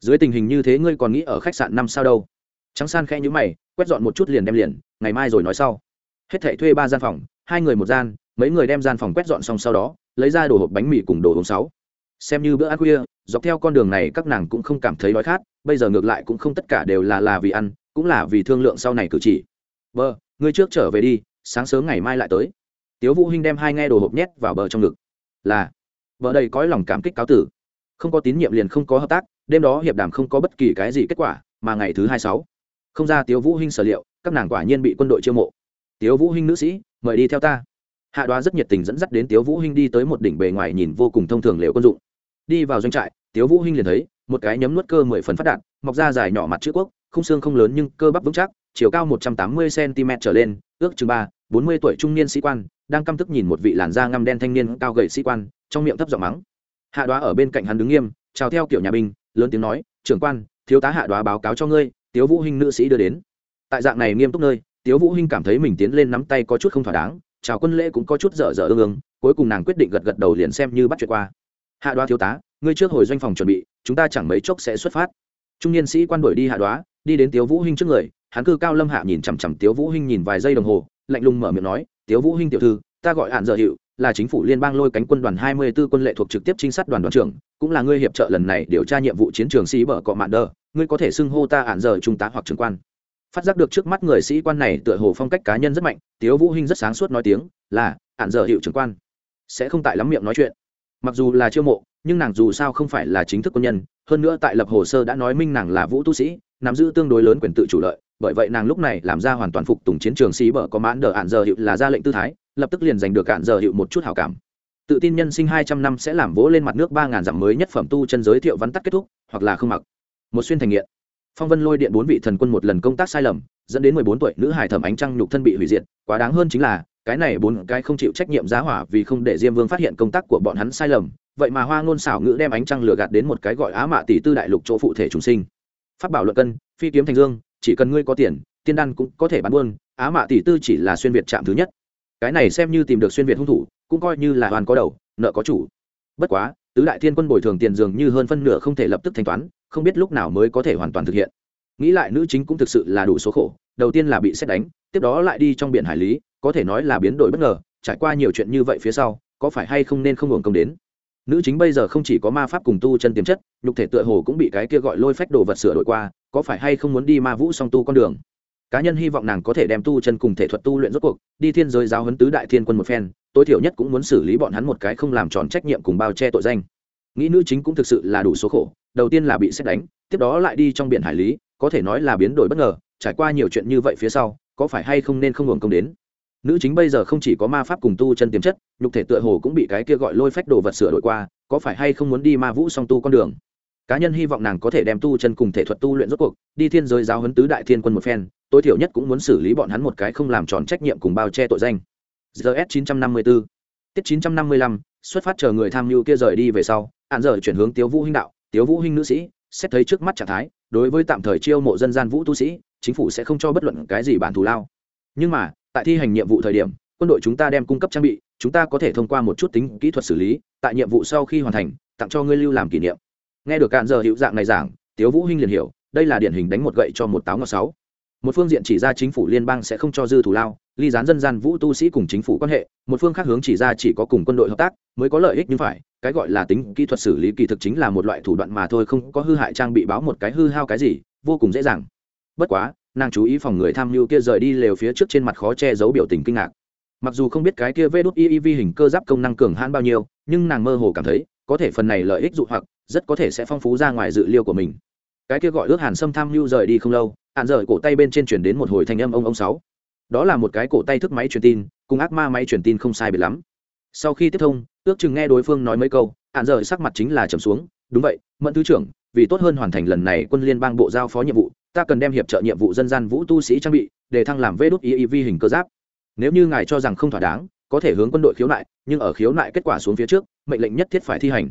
Dưới tình hình như thế ngươi còn nghĩ ở khách sạn năm sao đâu? Trắng san khẽ nhíu mày, quét dọn một chút liền đem liền, ngày mai rồi nói sau. Hết thệ thuê ba gian phòng, hai người một gian, mấy người đem gian phòng quét dọn xong sau đó, lấy ra đồ hộp bánh mì cùng đồ uống sáu. Xem như bữa ăn khuya, dọc theo con đường này các nàng cũng không cảm thấy đói khát, bây giờ ngược lại cũng không tất cả đều là là vì ăn cũng là vì thương lượng sau này cử chỉ. Bờ, ngươi trước trở về đi, sáng sớm ngày mai lại tới. Tiếu vũ hinh đem hai nghe đồ hộp nhét vào bờ trong ngực. Là, vợ đây cõi lòng cảm kích cáo tử. Không có tín nhiệm liền không có hợp tác, đêm đó hiệp đàm không có bất kỳ cái gì kết quả, mà ngày thứ hai sáu, không ra tiếu vũ hinh sở liệu, các nàng quả nhiên bị quân đội chiêu mộ. Tiếu vũ hinh nữ sĩ, mời đi theo ta. Hạ đoá rất nhiệt tình dẫn dắt đến tiếu vũ hinh đi tới một đỉnh bề ngoài nhìn vô cùng thông thường liệu quân dụng. Đi vào doanh trại, tiếu vũ hinh liền thấy, một cái nhấm nuốt cơ mười phần phát đạn, mọc ra dài nhỏ mặt chữ quốc không xương không lớn nhưng cơ bắp vững chắc, chiều cao một trăm tám mươi cm trở lên, ước chừng ba, bốn mươi tuổi trung niên sĩ quan, đang căm tức nhìn một vị làn da ngăm đen thanh niên cao gầy sĩ quan, trong miệng thấp giọng mắng. Hạ đoá ở bên cạnh hắn đứng nghiêm, chào theo kiểu nhà binh, lớn tiếng nói, trưởng quan, thiếu tá hạ đoá báo cáo cho ngươi, tiếu vũ hinh nữ sĩ đưa đến. Tại dạng này nghiêm túc nơi, tiếu vũ hinh cảm thấy mình tiến lên nắm tay có chút không thỏa đáng, chào quân lễ cũng có chút dở dở ương ương, cuối cùng nàng quyết định gật gật đầu liền xem như bắt chuyện qua. Hạ đoá thiếu tá, ngươi trước hồi doanh phòng chuẩn bị, chúng ta chẳng mấy chốc sẽ xuất phát. Trung niên sĩ quan đuổi đi hạ đoá đi đến tiếu vũ hinh trước người, hắn cư cao lâm hạ nhìn chằm chằm tiếu vũ hinh nhìn vài giây đồng hồ, lạnh lùng mở miệng nói, tiếu vũ hinh tiểu thư, ta gọi hạn dở hiệu là chính phủ liên bang lôi cánh quân đoàn 24 quân lệ thuộc trực tiếp trinh sát đoàn đoàn trưởng, cũng là ngươi hiệp trợ lần này điều tra nhiệm vụ chiến trường sĩ bờ cọ mạn đờ, ngươi có thể xưng hô ta hạn dở trung tá hoặc trưởng quan. Phát giác được trước mắt người sĩ quan này tựa hồ phong cách cá nhân rất mạnh, tiếu vũ hinh rất sáng suốt nói tiếng, là hạn dở hiệu trưởng quan. Sẽ không tại lắm miệng nói chuyện. Mặc dù là chiêu mộ, nhưng nàng dù sao không phải là chính thức quân nhân, hơn nữa tại lập hồ sơ đã nói minh nàng là vũ tu sĩ nắm giữ tương đối lớn quyền tự chủ lợi, bởi vậy nàng lúc này làm ra hoàn toàn phục tùng chiến trường xí bở có mãn đờ ạn giờ hiệu là ra lệnh tư thái, lập tức liền giành được ạn giờ hiệu một chút hảo cảm. Tự tin nhân sinh hai trăm năm sẽ làm vỗ lên mặt nước ba ngàn dặm mới nhất phẩm tu chân giới thiệu vắn tắt kết thúc, hoặc là không mặc. Một xuyên thành nghiện. Phong vân lôi điện bốn vị thần quân một lần công tác sai lầm, dẫn đến mười bốn tuổi nữ hải thẩm ánh trăng nhục thân bị hủy diệt, quá đáng hơn chính là, cái này bốn cái không chịu trách nhiệm giá hỏa vì không để diêm vương phát hiện công tác của bọn hắn sai lầm, vậy mà hoa ngôn xảo ngữ đem ánh trăng lừa gạt đến một cái gọi á mạ tỷ tư đại lục chỗ phụ thể chúng sinh phát bảo luận cân, phi kiếm thành dương, chỉ cần ngươi có tiền, tiên đan cũng có thể bán buôn, á mạ tỷ tư chỉ là xuyên việt chạm thứ nhất. Cái này xem như tìm được xuyên việt hung thủ, cũng coi như là hoàn có đầu, nợ có chủ. Bất quá, tứ đại thiên quân bồi thường tiền dường như hơn phân nửa không thể lập tức thanh toán, không biết lúc nào mới có thể hoàn toàn thực hiện. Nghĩ lại nữ chính cũng thực sự là đủ số khổ, đầu tiên là bị xét đánh, tiếp đó lại đi trong biển hải lý, có thể nói là biến đổi bất ngờ, trải qua nhiều chuyện như vậy phía sau, có phải hay không nên không hưởng công đến? Nữ chính bây giờ không chỉ có ma pháp cùng tu chân tiềm chất, nhục thể tựa hồ cũng bị cái kia gọi lôi phách đồ vật sửa đổi qua, có phải hay không muốn đi ma vũ song tu con đường? Cá nhân hy vọng nàng có thể đem tu chân cùng thể thuật tu luyện rốt cuộc, đi thiên giới giáo huấn tứ đại thiên quân một phen, tối thiểu nhất cũng muốn xử lý bọn hắn một cái không làm tròn trách nhiệm cùng bao che tội danh. Nghĩ nữ chính cũng thực sự là đủ số khổ, đầu tiên là bị xét đánh, tiếp đó lại đi trong biển hải lý, có thể nói là biến đổi bất ngờ, trải qua nhiều chuyện như vậy phía sau, có phải hay không nên không hưởng công đến? Nữ chính bây giờ không chỉ có ma pháp cùng tu chân tiềm chất, nhục thể tựa hồ cũng bị cái kia gọi lôi phách đồ vật sửa đổi qua, có phải hay không muốn đi ma vũ song tu con đường? Cá nhân hy vọng nàng có thể đem tu chân cùng thể thuật tu luyện rốt cuộc, đi thiên giới giáo huấn tứ đại thiên quân một phen, tối thiểu nhất cũng muốn xử lý bọn hắn một cái không làm tròn trách nhiệm cùng bao che tội danh. Gs 954 tiết 955 xuất phát chờ người tham mưu kia rời đi về sau, hạn giờ chuyển hướng tiếu vũ hinh đạo. Tiếu vũ hinh nữ sĩ, xét thấy trước mắt trạng thái, đối với tạm thời chiêu mộ dân gian vũ tu sĩ, chính phủ sẽ không cho bất luận cái gì bản thù lao. Nhưng mà tại thi hành nhiệm vụ thời điểm, quân đội chúng ta đem cung cấp trang bị, chúng ta có thể thông qua một chút tính kỹ thuật xử lý, tại nhiệm vụ sau khi hoàn thành, tặng cho ngươi lưu làm kỷ niệm. Nghe được cạn giờ hữu dạng này giảng, tiếu vũ hinh liền hiểu, đây là điển hình đánh một gậy cho một táo ngọc sáu. Một phương diện chỉ ra chính phủ liên bang sẽ không cho dư thủ lao, ly gián dân gian vũ tu sĩ cùng chính phủ quan hệ, một phương khác hướng chỉ ra chỉ có cùng quân đội hợp tác mới có lợi ích như phải, cái gọi là tính kỹ thuật xử lý kỳ thực chính là một loại thủ đoạn mà thôi, không có hư hại trang bị báo một cái hư hao cái gì, vô cùng dễ dàng. Bất quá nàng chú ý phòng người tham mưu kia rời đi lều phía trước trên mặt khó che giấu biểu tình kinh ngạc. Mặc dù không biết cái kia vê đốt iiv hình cơ giáp công năng cường hãn bao nhiêu, nhưng nàng mơ hồ cảm thấy, có thể phần này lợi ích dụ hoặc, rất có thể sẽ phong phú ra ngoài dự liêu của mình. Cái kia gọi ước hàn sâm tham mưu rời đi không lâu, hạn rời cổ tay bên trên chuyển đến một hồi thanh âm ông ông sáu. Đó là một cái cổ tay thức máy truyền tin, cùng ác ma máy truyền tin không sai biệt lắm. Sau khi tiếp thông, ước chừng nghe đối phương nói mấy câu, hạn rời sắc mặt chính là trầm xuống, đúng vậy, mẫn thứ trưởng vì tốt hơn hoàn thành lần này quân liên bang bộ giao phó nhiệm vụ, ta cần đem hiệp trợ nhiệm vụ dân gian vũ tu sĩ trang bị, để thăng làm vê đốt vi hình cơ giáp. Nếu như ngài cho rằng không thỏa đáng, có thể hướng quân đội khiếu nại, nhưng ở khiếu nại kết quả xuống phía trước, mệnh lệnh nhất thiết phải thi hành.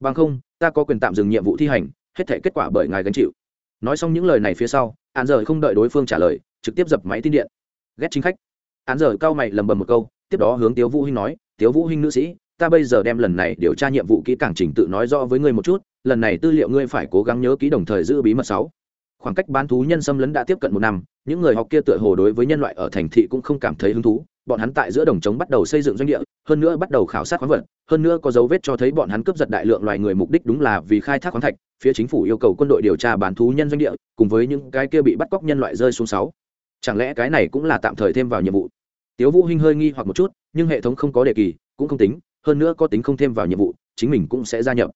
Bằng không, ta có quyền tạm dừng nhiệm vụ thi hành, hết thể kết quả bởi ngài gánh chịu. Nói xong những lời này phía sau án rời không đợi đối phương trả lời, trực tiếp dập máy tin điện. Ghét chính khách. Án rời cao mày lầm bầm một câu, tiếp đó hướng tiếu vũ hinh nói, tiếu vũ hinh nữ sĩ ta bây giờ đem lần này điều tra nhiệm vụ kỹ càng trình tự nói rõ với ngươi một chút, lần này tư liệu ngươi phải cố gắng nhớ kỹ đồng thời giữ bí mật sáu. Khoảng cách bán thú nhân xâm lấn đã tiếp cận một năm, những người học kia tựa hồ đối với nhân loại ở thành thị cũng không cảm thấy hứng thú, bọn hắn tại giữa đồng trống bắt đầu xây dựng doanh địa, hơn nữa bắt đầu khảo sát khoáng vật, hơn nữa có dấu vết cho thấy bọn hắn cướp giật đại lượng loài người mục đích đúng là vì khai thác khoáng thạch, phía chính phủ yêu cầu quân đội điều tra bán thú nhân doanh địa, cùng với những cái kia bị bắt cóc nhân loại rơi xuống sáu. Chẳng lẽ cái này cũng là tạm thời thêm vào nhiệm vụ? Tiếu vũ hinh hơi nghi hoặc một chút, nhưng hệ thống không có đề kỳ, cũng không tính hơn nữa có tính không thêm vào nhiệm vụ, chính mình cũng sẽ gia nhập.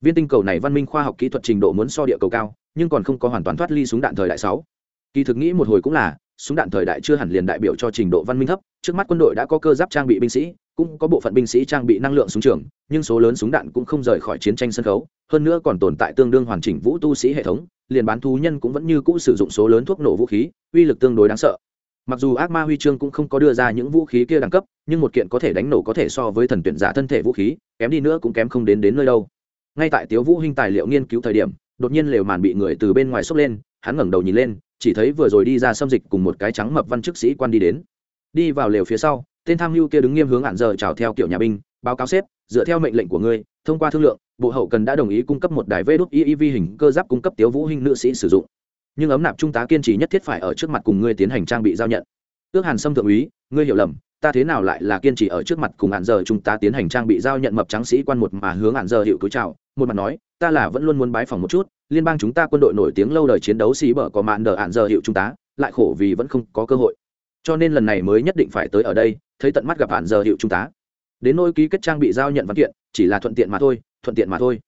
Viên tinh cầu này văn minh khoa học kỹ thuật trình độ muốn so địa cầu cao, nhưng còn không có hoàn toàn thoát ly súng đạn thời đại sáu. Kỳ thực nghĩ một hồi cũng là, súng đạn thời đại chưa hẳn liền đại biểu cho trình độ văn minh thấp, trước mắt quân đội đã có cơ giáp trang bị binh sĩ, cũng có bộ phận binh sĩ trang bị năng lượng súng trường, nhưng số lớn súng đạn cũng không rời khỏi chiến tranh sân khấu, hơn nữa còn tồn tại tương đương hoàn chỉnh vũ tu sĩ hệ thống, liền bán thú nhân cũng vẫn như cũ sử dụng số lớn thuốc nổ vũ khí, uy lực tương đối đáng sợ mặc dù ác ma huy chương cũng không có đưa ra những vũ khí kia đẳng cấp, nhưng một kiện có thể đánh nổ có thể so với thần tuyển giả thân thể vũ khí, kém đi nữa cũng kém không đến đến nơi đâu. Ngay tại tiếu vũ hinh tài liệu nghiên cứu thời điểm, đột nhiên lều màn bị người từ bên ngoài xốc lên, hắn ngẩng đầu nhìn lên, chỉ thấy vừa rồi đi ra xâm dịch cùng một cái trắng mập văn chức sĩ quan đi đến. Đi vào lều phía sau, tên tham mưu kia đứng nghiêm hướng hạn giờ chào theo kiểu nhà binh, báo cáo xếp dựa theo mệnh lệnh của ngươi, thông qua thương lượng, bộ hậu cần đã đồng ý cung cấp một đài vê đốt iiv hình cơ giáp cung cấp tiếu vũ hinh nữ sĩ sử dụng nhưng ấm nạp trung tá kiên trì nhất thiết phải ở trước mặt cùng ngươi tiến hành trang bị giao nhận. Ước hàn sâm thượng úy, ngươi hiểu lầm, ta thế nào lại là kiên trì ở trước mặt cùng hạn giờ chúng ta tiến hành trang bị giao nhận mập trắng sĩ quan một mà hướng hạn giờ hiệu túi chào, một mặt nói, ta là vẫn luôn muốn bái phòng một chút, liên bang chúng ta quân đội nổi tiếng lâu đời chiến đấu xí bở có mạn đờ hạn giờ hiệu chúng ta lại khổ vì vẫn không có cơ hội. Cho nên lần này mới nhất định phải tới ở đây, thấy tận mắt gặp hạn giờ hiệu chúng ta đến nôi ký kết trang bị giao nhận văn kiện, chỉ là thuận tiện mà thôi, thuận tiện mà thôi.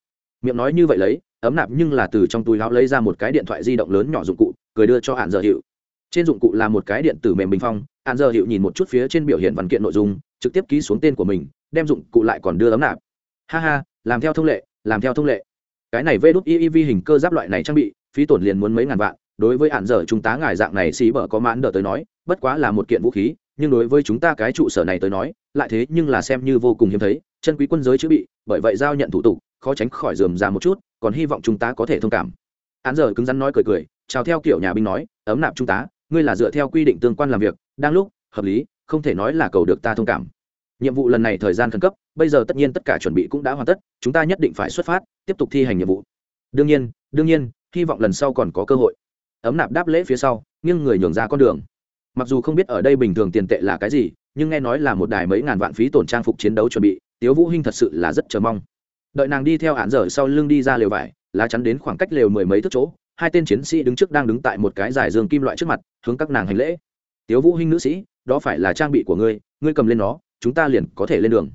Miệng nói như vậy lấy ấm nạp nhưng là từ trong túi lão lấy ra một cái điện thoại di động lớn nhỏ dụng cụ, cười đưa cho hạn giờ hiệu. Trên dụng cụ là một cái điện tử mềm bình phong, hạn giờ hiệu nhìn một chút phía trên biểu hiện văn kiện nội dung, trực tiếp ký xuống tên của mình, đem dụng cụ lại còn đưa ấm nạp. Ha ha, làm theo thông lệ, làm theo thông lệ. Cái này vê đốt iiv hình cơ giáp loại này trang bị, phí tổn liền muốn mấy ngàn vạn, đối với hạn giờ chúng ta ngài dạng này xí bở có mãn đỡ tới nói, bất quá là một kiện vũ khí, nhưng đối với chúng ta cái trụ sở này tới nói, lại thế nhưng là xem như vô cùng hiếm thấy, chân quý quân giới chữ bị, bởi vậy giao nhận thủ tục khó tránh khỏi dườm ra một chút, còn hy vọng chúng ta có thể thông cảm. Án giờ cứng rắn nói cười cười, chào theo kiểu nhà binh nói, ấm nạp trung tá ngươi là dựa theo quy định tương quan làm việc, đang lúc, hợp lý, không thể nói là cầu được ta thông cảm. Nhiệm vụ lần này thời gian khẩn cấp, bây giờ tất nhiên tất cả chuẩn bị cũng đã hoàn tất, chúng ta nhất định phải xuất phát, tiếp tục thi hành nhiệm vụ. Đương nhiên đương nhiên, hy vọng lần sau còn có cơ hội. Ấm nạp đáp lễ phía sau, nghiêng người nhường ra con đường. Mặc dù không biết ở đây bình thường tiền tệ là cái gì, nhưng nghe nói là một đài mấy ngàn vạn phí tổn trang phục chiến đấu chuẩn bị, tiếu vũ hinh thật sự là rất chờ mong đợi nàng đi theo hạn dở sau lưng đi ra lều vải, lá chắn đến khoảng cách lều mười mấy thước chỗ, hai tên chiến sĩ đứng trước đang đứng tại một cái giải dương kim loại trước mặt, hướng các nàng hành lễ. Tiếu vũ hinh nữ sĩ, đó phải là trang bị của ngươi ngươi cầm lên nó, chúng ta liền có thể lên đường.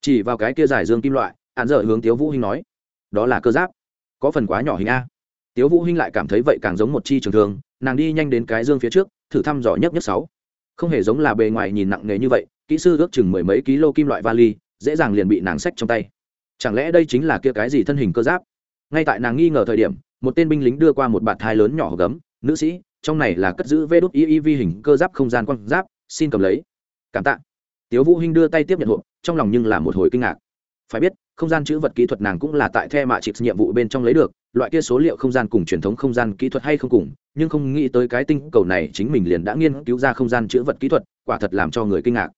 Chỉ vào cái kia giải dương kim loại, hạn dở hướng tiếu vũ hinh nói, đó là cơ giáp, có phần quá nhỏ hình a. Tiếu vũ hinh lại cảm thấy vậy càng giống một chi trường thương, nàng đi nhanh đến cái dương phía trước, thử thăm dò nhất nhất sáu. Không hề giống là bề ngoài nhìn nặng nề như vậy, kỹ sư ước chừng mười mấy kg kim loại vali, dễ dàng liền bị nàng xách trong tay chẳng lẽ đây chính là kia cái gì thân hình cơ giáp? Ngay tại nàng nghi ngờ thời điểm, một tên binh lính đưa qua một bạt thai lớn nhỏ gấm. Nữ sĩ, trong này là cất giữ vê đốt y vi hình cơ giáp không gian quang giáp, xin cầm lấy. Cảm tạ. Tiếu vũ hinh đưa tay tiếp nhận hộp, trong lòng nhưng là một hồi kinh ngạc. Phải biết, không gian chữ vật kỹ thuật nàng cũng là tại the mạ chịp nhiệm vụ bên trong lấy được, loại kia số liệu không gian cùng truyền thống không gian kỹ thuật hay không cùng, nhưng không nghĩ tới cái tinh cầu này chính mình liền đã nghiên cứu ra không gian chữ vật kỹ thuật, quả thật làm cho người kinh ngạc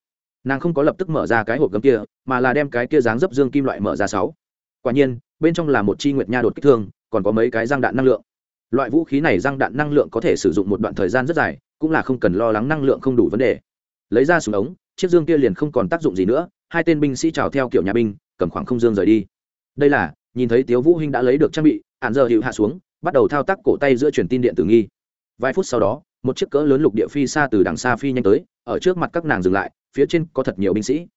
nàng không có lập tức mở ra cái hộp gấm kia, mà là đem cái kia dáng dấp dương kim loại mở ra sáu. Quả nhiên, bên trong là một chi nguyệt nha đột kích thương, còn có mấy cái răng đạn năng lượng. Loại vũ khí này răng đạn năng lượng có thể sử dụng một đoạn thời gian rất dài, cũng là không cần lo lắng năng lượng không đủ vấn đề. Lấy ra súng ống, chiếc dương kia liền không còn tác dụng gì nữa, hai tên binh sĩ trào theo kiểu nhà binh, cầm khoảng không dương rời đi. Đây là, nhìn thấy tiếu vũ hinh đã lấy được trang bị hạn giờ hiệu hạ xuống, bắt đầu thao tác cổ tay giữa truyền tin điện tử nghi. Vài phút sau đó, một chiếc cỡ lớn lục địa phi xa từ đằng xa phi nhanh tới, ở trước mặt các nàng dừng lại phía trên có thật nhiều binh sĩ.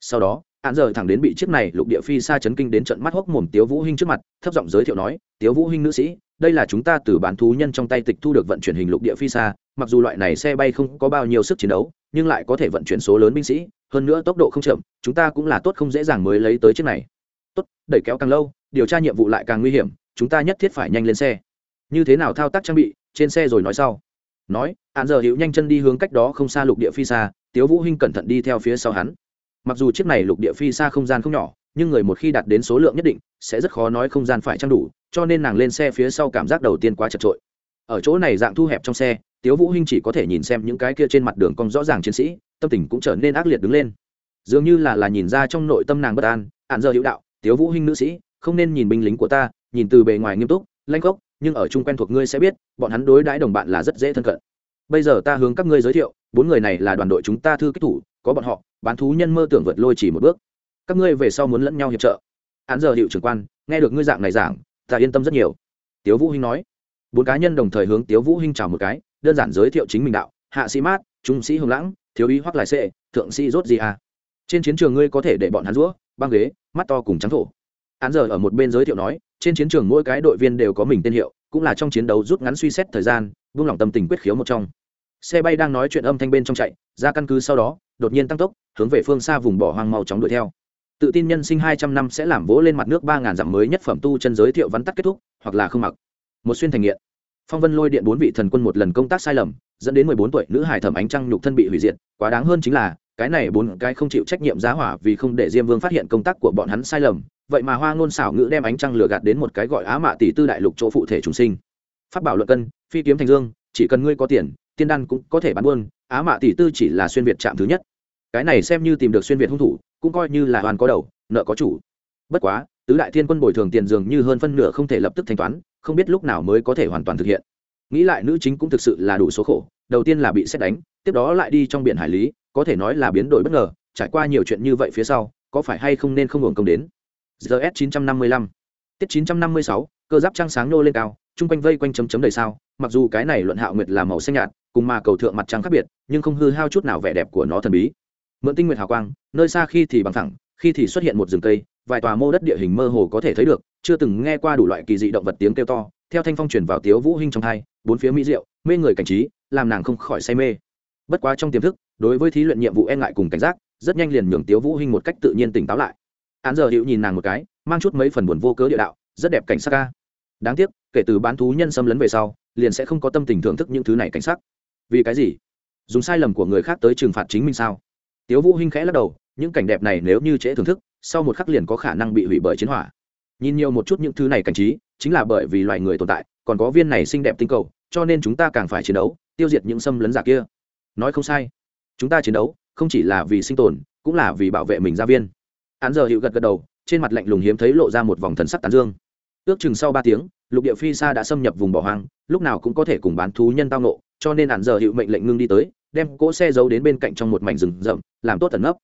Sau đó hạn giờ thẳng đến bị chiếc này lục địa phi xa chấn kinh đến trận mắt hốc mồm tiếu vũ hinh trước mặt, thấp giọng giới thiệu nói, tiếu vũ hinh nữ sĩ, đây là chúng ta từ bán thú nhân trong tay tịch thu được vận chuyển hình lục địa phi xa mặc dù loại này xe bay không có bao nhiêu sức chiến đấu, nhưng lại có thể vận chuyển số lớn binh sĩ, hơn nữa tốc độ không chậm, chúng ta cũng là tốt không dễ dàng mới lấy tới chiếc này. Tốt, đẩy kéo càng lâu, điều tra nhiệm vụ lại càng nguy hiểm, chúng ta nhất thiết phải nhanh lên xe. Như thế nào thao tác trang bị, trên xe rồi nói sau nói hạn giờ hữu nhanh chân đi hướng cách đó không xa lục địa phi xa, tiếu vũ hinh cẩn thận đi theo phía sau hắn. Mặc dù chiếc này lục địa phi xa không gian không nhỏ, nhưng người một khi đạt đến số lượng nhất định, sẽ rất khó nói không gian phải trang đủ, cho nên nàng lên xe phía sau cảm giác đầu tiên quá chật trội ở chỗ này dạng thu hẹp trong xe, tiếu vũ hinh chỉ có thể nhìn xem những cái kia trên mặt đường cong rõ ràng chiến sĩ, tâm tình cũng trở nên ác liệt đứng lên. Dường như là là nhìn ra trong nội tâm nàng bất an hạn giờ hữu đạo, tiếu vũ hinh nữ sĩ, không nên nhìn binh lính của ta, nhìn từ bề ngoài nghiêm túc, lanh gốc nhưng ở chung quen thuộc ngươi sẽ biết, bọn hắn đối đãi đồng bạn là rất dễ thân cận. Bây giờ ta hướng các ngươi giới thiệu, bốn người này là đoàn đội chúng ta thư kích thủ, có bọn họ, bán thú nhân mơ tưởng vượt lôi chỉ một bước. Các ngươi về sau muốn lẫn nhau hiệp trợ. Hắn giờ hiệu trưởng quan, nghe được ngươi dạng này giảng, ta yên tâm rất nhiều. Tiếu vũ hinh nói. Bốn cá nhân đồng thời hướng tiếu vũ hinh chào một cái, đơn giản giới thiệu chính mình đạo, hạ sĩ mát, trung sĩ hồng lãng, thiếu úy hoắc lại sệ, thượng sĩ rốt gì à trên chiến trường ngươi có thể để bọn hắn rũa, băng ghế, mắt to cùng trắng thổ. Hắn giờ ở một bên giới thiệu nói trên chiến trường mỗi cái đội viên đều có mình tên hiệu, cũng là trong chiến đấu rút ngắn suy xét thời gian buông lỏng tâm tình quyết khiếu một trong. Xe bay đang nói chuyện âm thanh bên trong chạy, ra căn cứ sau đó, đột nhiên tăng tốc, hướng về phương xa vùng bỏ hoang mau chóng đuổi theo. Tự tin nhân sinh hai trăm năm sẽ làm vỗ lên mặt nước ba ngàn dặm mới nhất phẩm tu chân giới thiệu vắn tắt kết thúc, hoặc là không mặc. Một xuyên thành nghiện. Phong vân lôi điện bốn vị thần quân một lần công tác sai lầm, dẫn đến mười bốn tuổi nữ hải thẩm ánh trăng nhục thân bị hủy diệt, quá đáng hơn chính là, cái này bốn cái không chịu trách nhiệm giá hỏa vì không để diêm vương phát hiện công tác của bọn hắn sai lầm vậy mà hoa ngôn xảo ngữ đem ánh trăng lửa gạt đến một cái gọi á mạ tỷ tư đại lục chỗ phụ thể chúng sinh. Phát bảo luận cân, phi kiếm thành dương, chỉ cần ngươi có tiền, tiên đan cũng có thể bán buôn, á mạ tỷ tư chỉ là xuyên việt chạm thứ nhất. Cái này xem như tìm được xuyên việt hung thủ, cũng coi như là hoàn có đầu, nợ có chủ. Bất quá, tứ đại thiên quân bồi thường tiền dường như hơn phân nửa không thể lập tức thanh toán, không biết lúc nào mới có thể hoàn toàn thực hiện. Nghĩ lại nữ chính cũng thực sự là đủ số khổ, đầu tiên là bị xét đánh, tiếp đó lại đi trong biển hải lý, có thể nói là biến đổi bất ngờ, trải qua nhiều chuyện như vậy phía sau, có phải hay không nên không hưởng công đến? Gs 955 tiết 956 cơ giáp trăng sáng nô lên cao, chung quanh vây quanh chấm chấm đầy sao, mặc dù cái này luận hạo nguyệt là màu xanh nhạt, cùng mà cầu thượng mặt trăng khác biệt, nhưng không hư hao chút nào vẻ đẹp của nó thần bí. Mượn tinh nguyệt hào quang, nơi xa khi thì bằng thẳng, khi thì xuất hiện một rừng cây, vài tòa mô đất địa hình mơ hồ có thể thấy được, chưa từng nghe qua đủ loại kỳ dị động vật tiếng kêu to, theo thanh phong truyền vào tiếu vũ hinh trong hai, bốn phía mỹ diệu, mê người cảnh trí, làm nàng không khỏi say mê. Bất quá trong tiềm thức, đối với thí luyện nhiệm vụ e ngại cùng cảnh giác, rất nhanh liền nhường tiếu vũ hinh một cách tự nhiên tỉnh táo lại án giờ hữu nhìn nàng một cái, mang chút mấy phần buồn vô cớ địa đạo, rất đẹp cảnh sắc ca. Đáng tiếc, kể từ bán thú nhân xâm lấn về sau, liền sẽ không có tâm tình thưởng thức những thứ này cảnh sắc. Vì cái gì? Dùng sai lầm của người khác tới trừng phạt chính mình sao? Tiếu vũ hinh khẽ lắc đầu, những cảnh đẹp này nếu như trễ thưởng thức, sau một khắc liền có khả năng bị hủy bởi chiến hỏa. Nhìn nhiều một chút những thứ này cảnh trí, chính là bởi vì loài người tồn tại, còn có viên này xinh đẹp tinh cầu, cho nên chúng ta càng phải chiến đấu, tiêu diệt những xâm lấn giả kia. Nói không sai. Chúng ta chiến đấu, không chỉ là vì sinh tồn, cũng là vì bảo vệ mình gia viên án giờ hiệu gật gật đầu, trên mặt lạnh lùng hiếm thấy lộ ra một vòng thần sắc tán dương. Ước chừng sau ba tiếng, lục địa phi xa đã xâm nhập vùng bỏ hoang, lúc nào cũng có thể cùng bán thú nhân tao nộ cho nên án giờ hiệu mệnh lệnh ngưng đi tới, đem cỗ xe giấu đến bên cạnh trong một mảnh rừng rậm, làm tốt tẩn nấp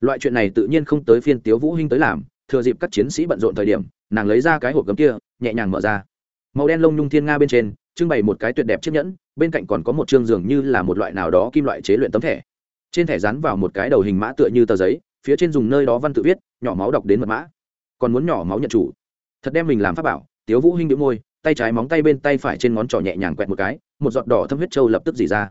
loại chuyện này tự nhiên không tới phiên tiếu vũ hinh tới làm, thừa dịp các chiến sĩ bận rộn thời điểm, nàng lấy ra cái hộp gấm kia, nhẹ nhàng mở ra. Màu đen lông nhung thiên nga bên trên, trưng bày một cái tuyệt đẹp chiếc nhẫn, bên cạnh còn có một chương dường như là một loại nào đó kim loại chế luyện tấm thẻ. Trên thẻ dán vào một cái đầu hình mã tựa như tờ giấy phía trên dùng nơi đó văn tự viết, nhỏ máu đọc đến mật mã. Còn muốn nhỏ máu nhận chủ. Thật đem mình làm pháp bảo, tiếu vũ hinh đĩu môi, tay trái móng tay bên tay phải trên ngón trỏ nhẹ nhàng quẹt một cái, một giọt đỏ thâm huyết châu lập tức dỉ ra.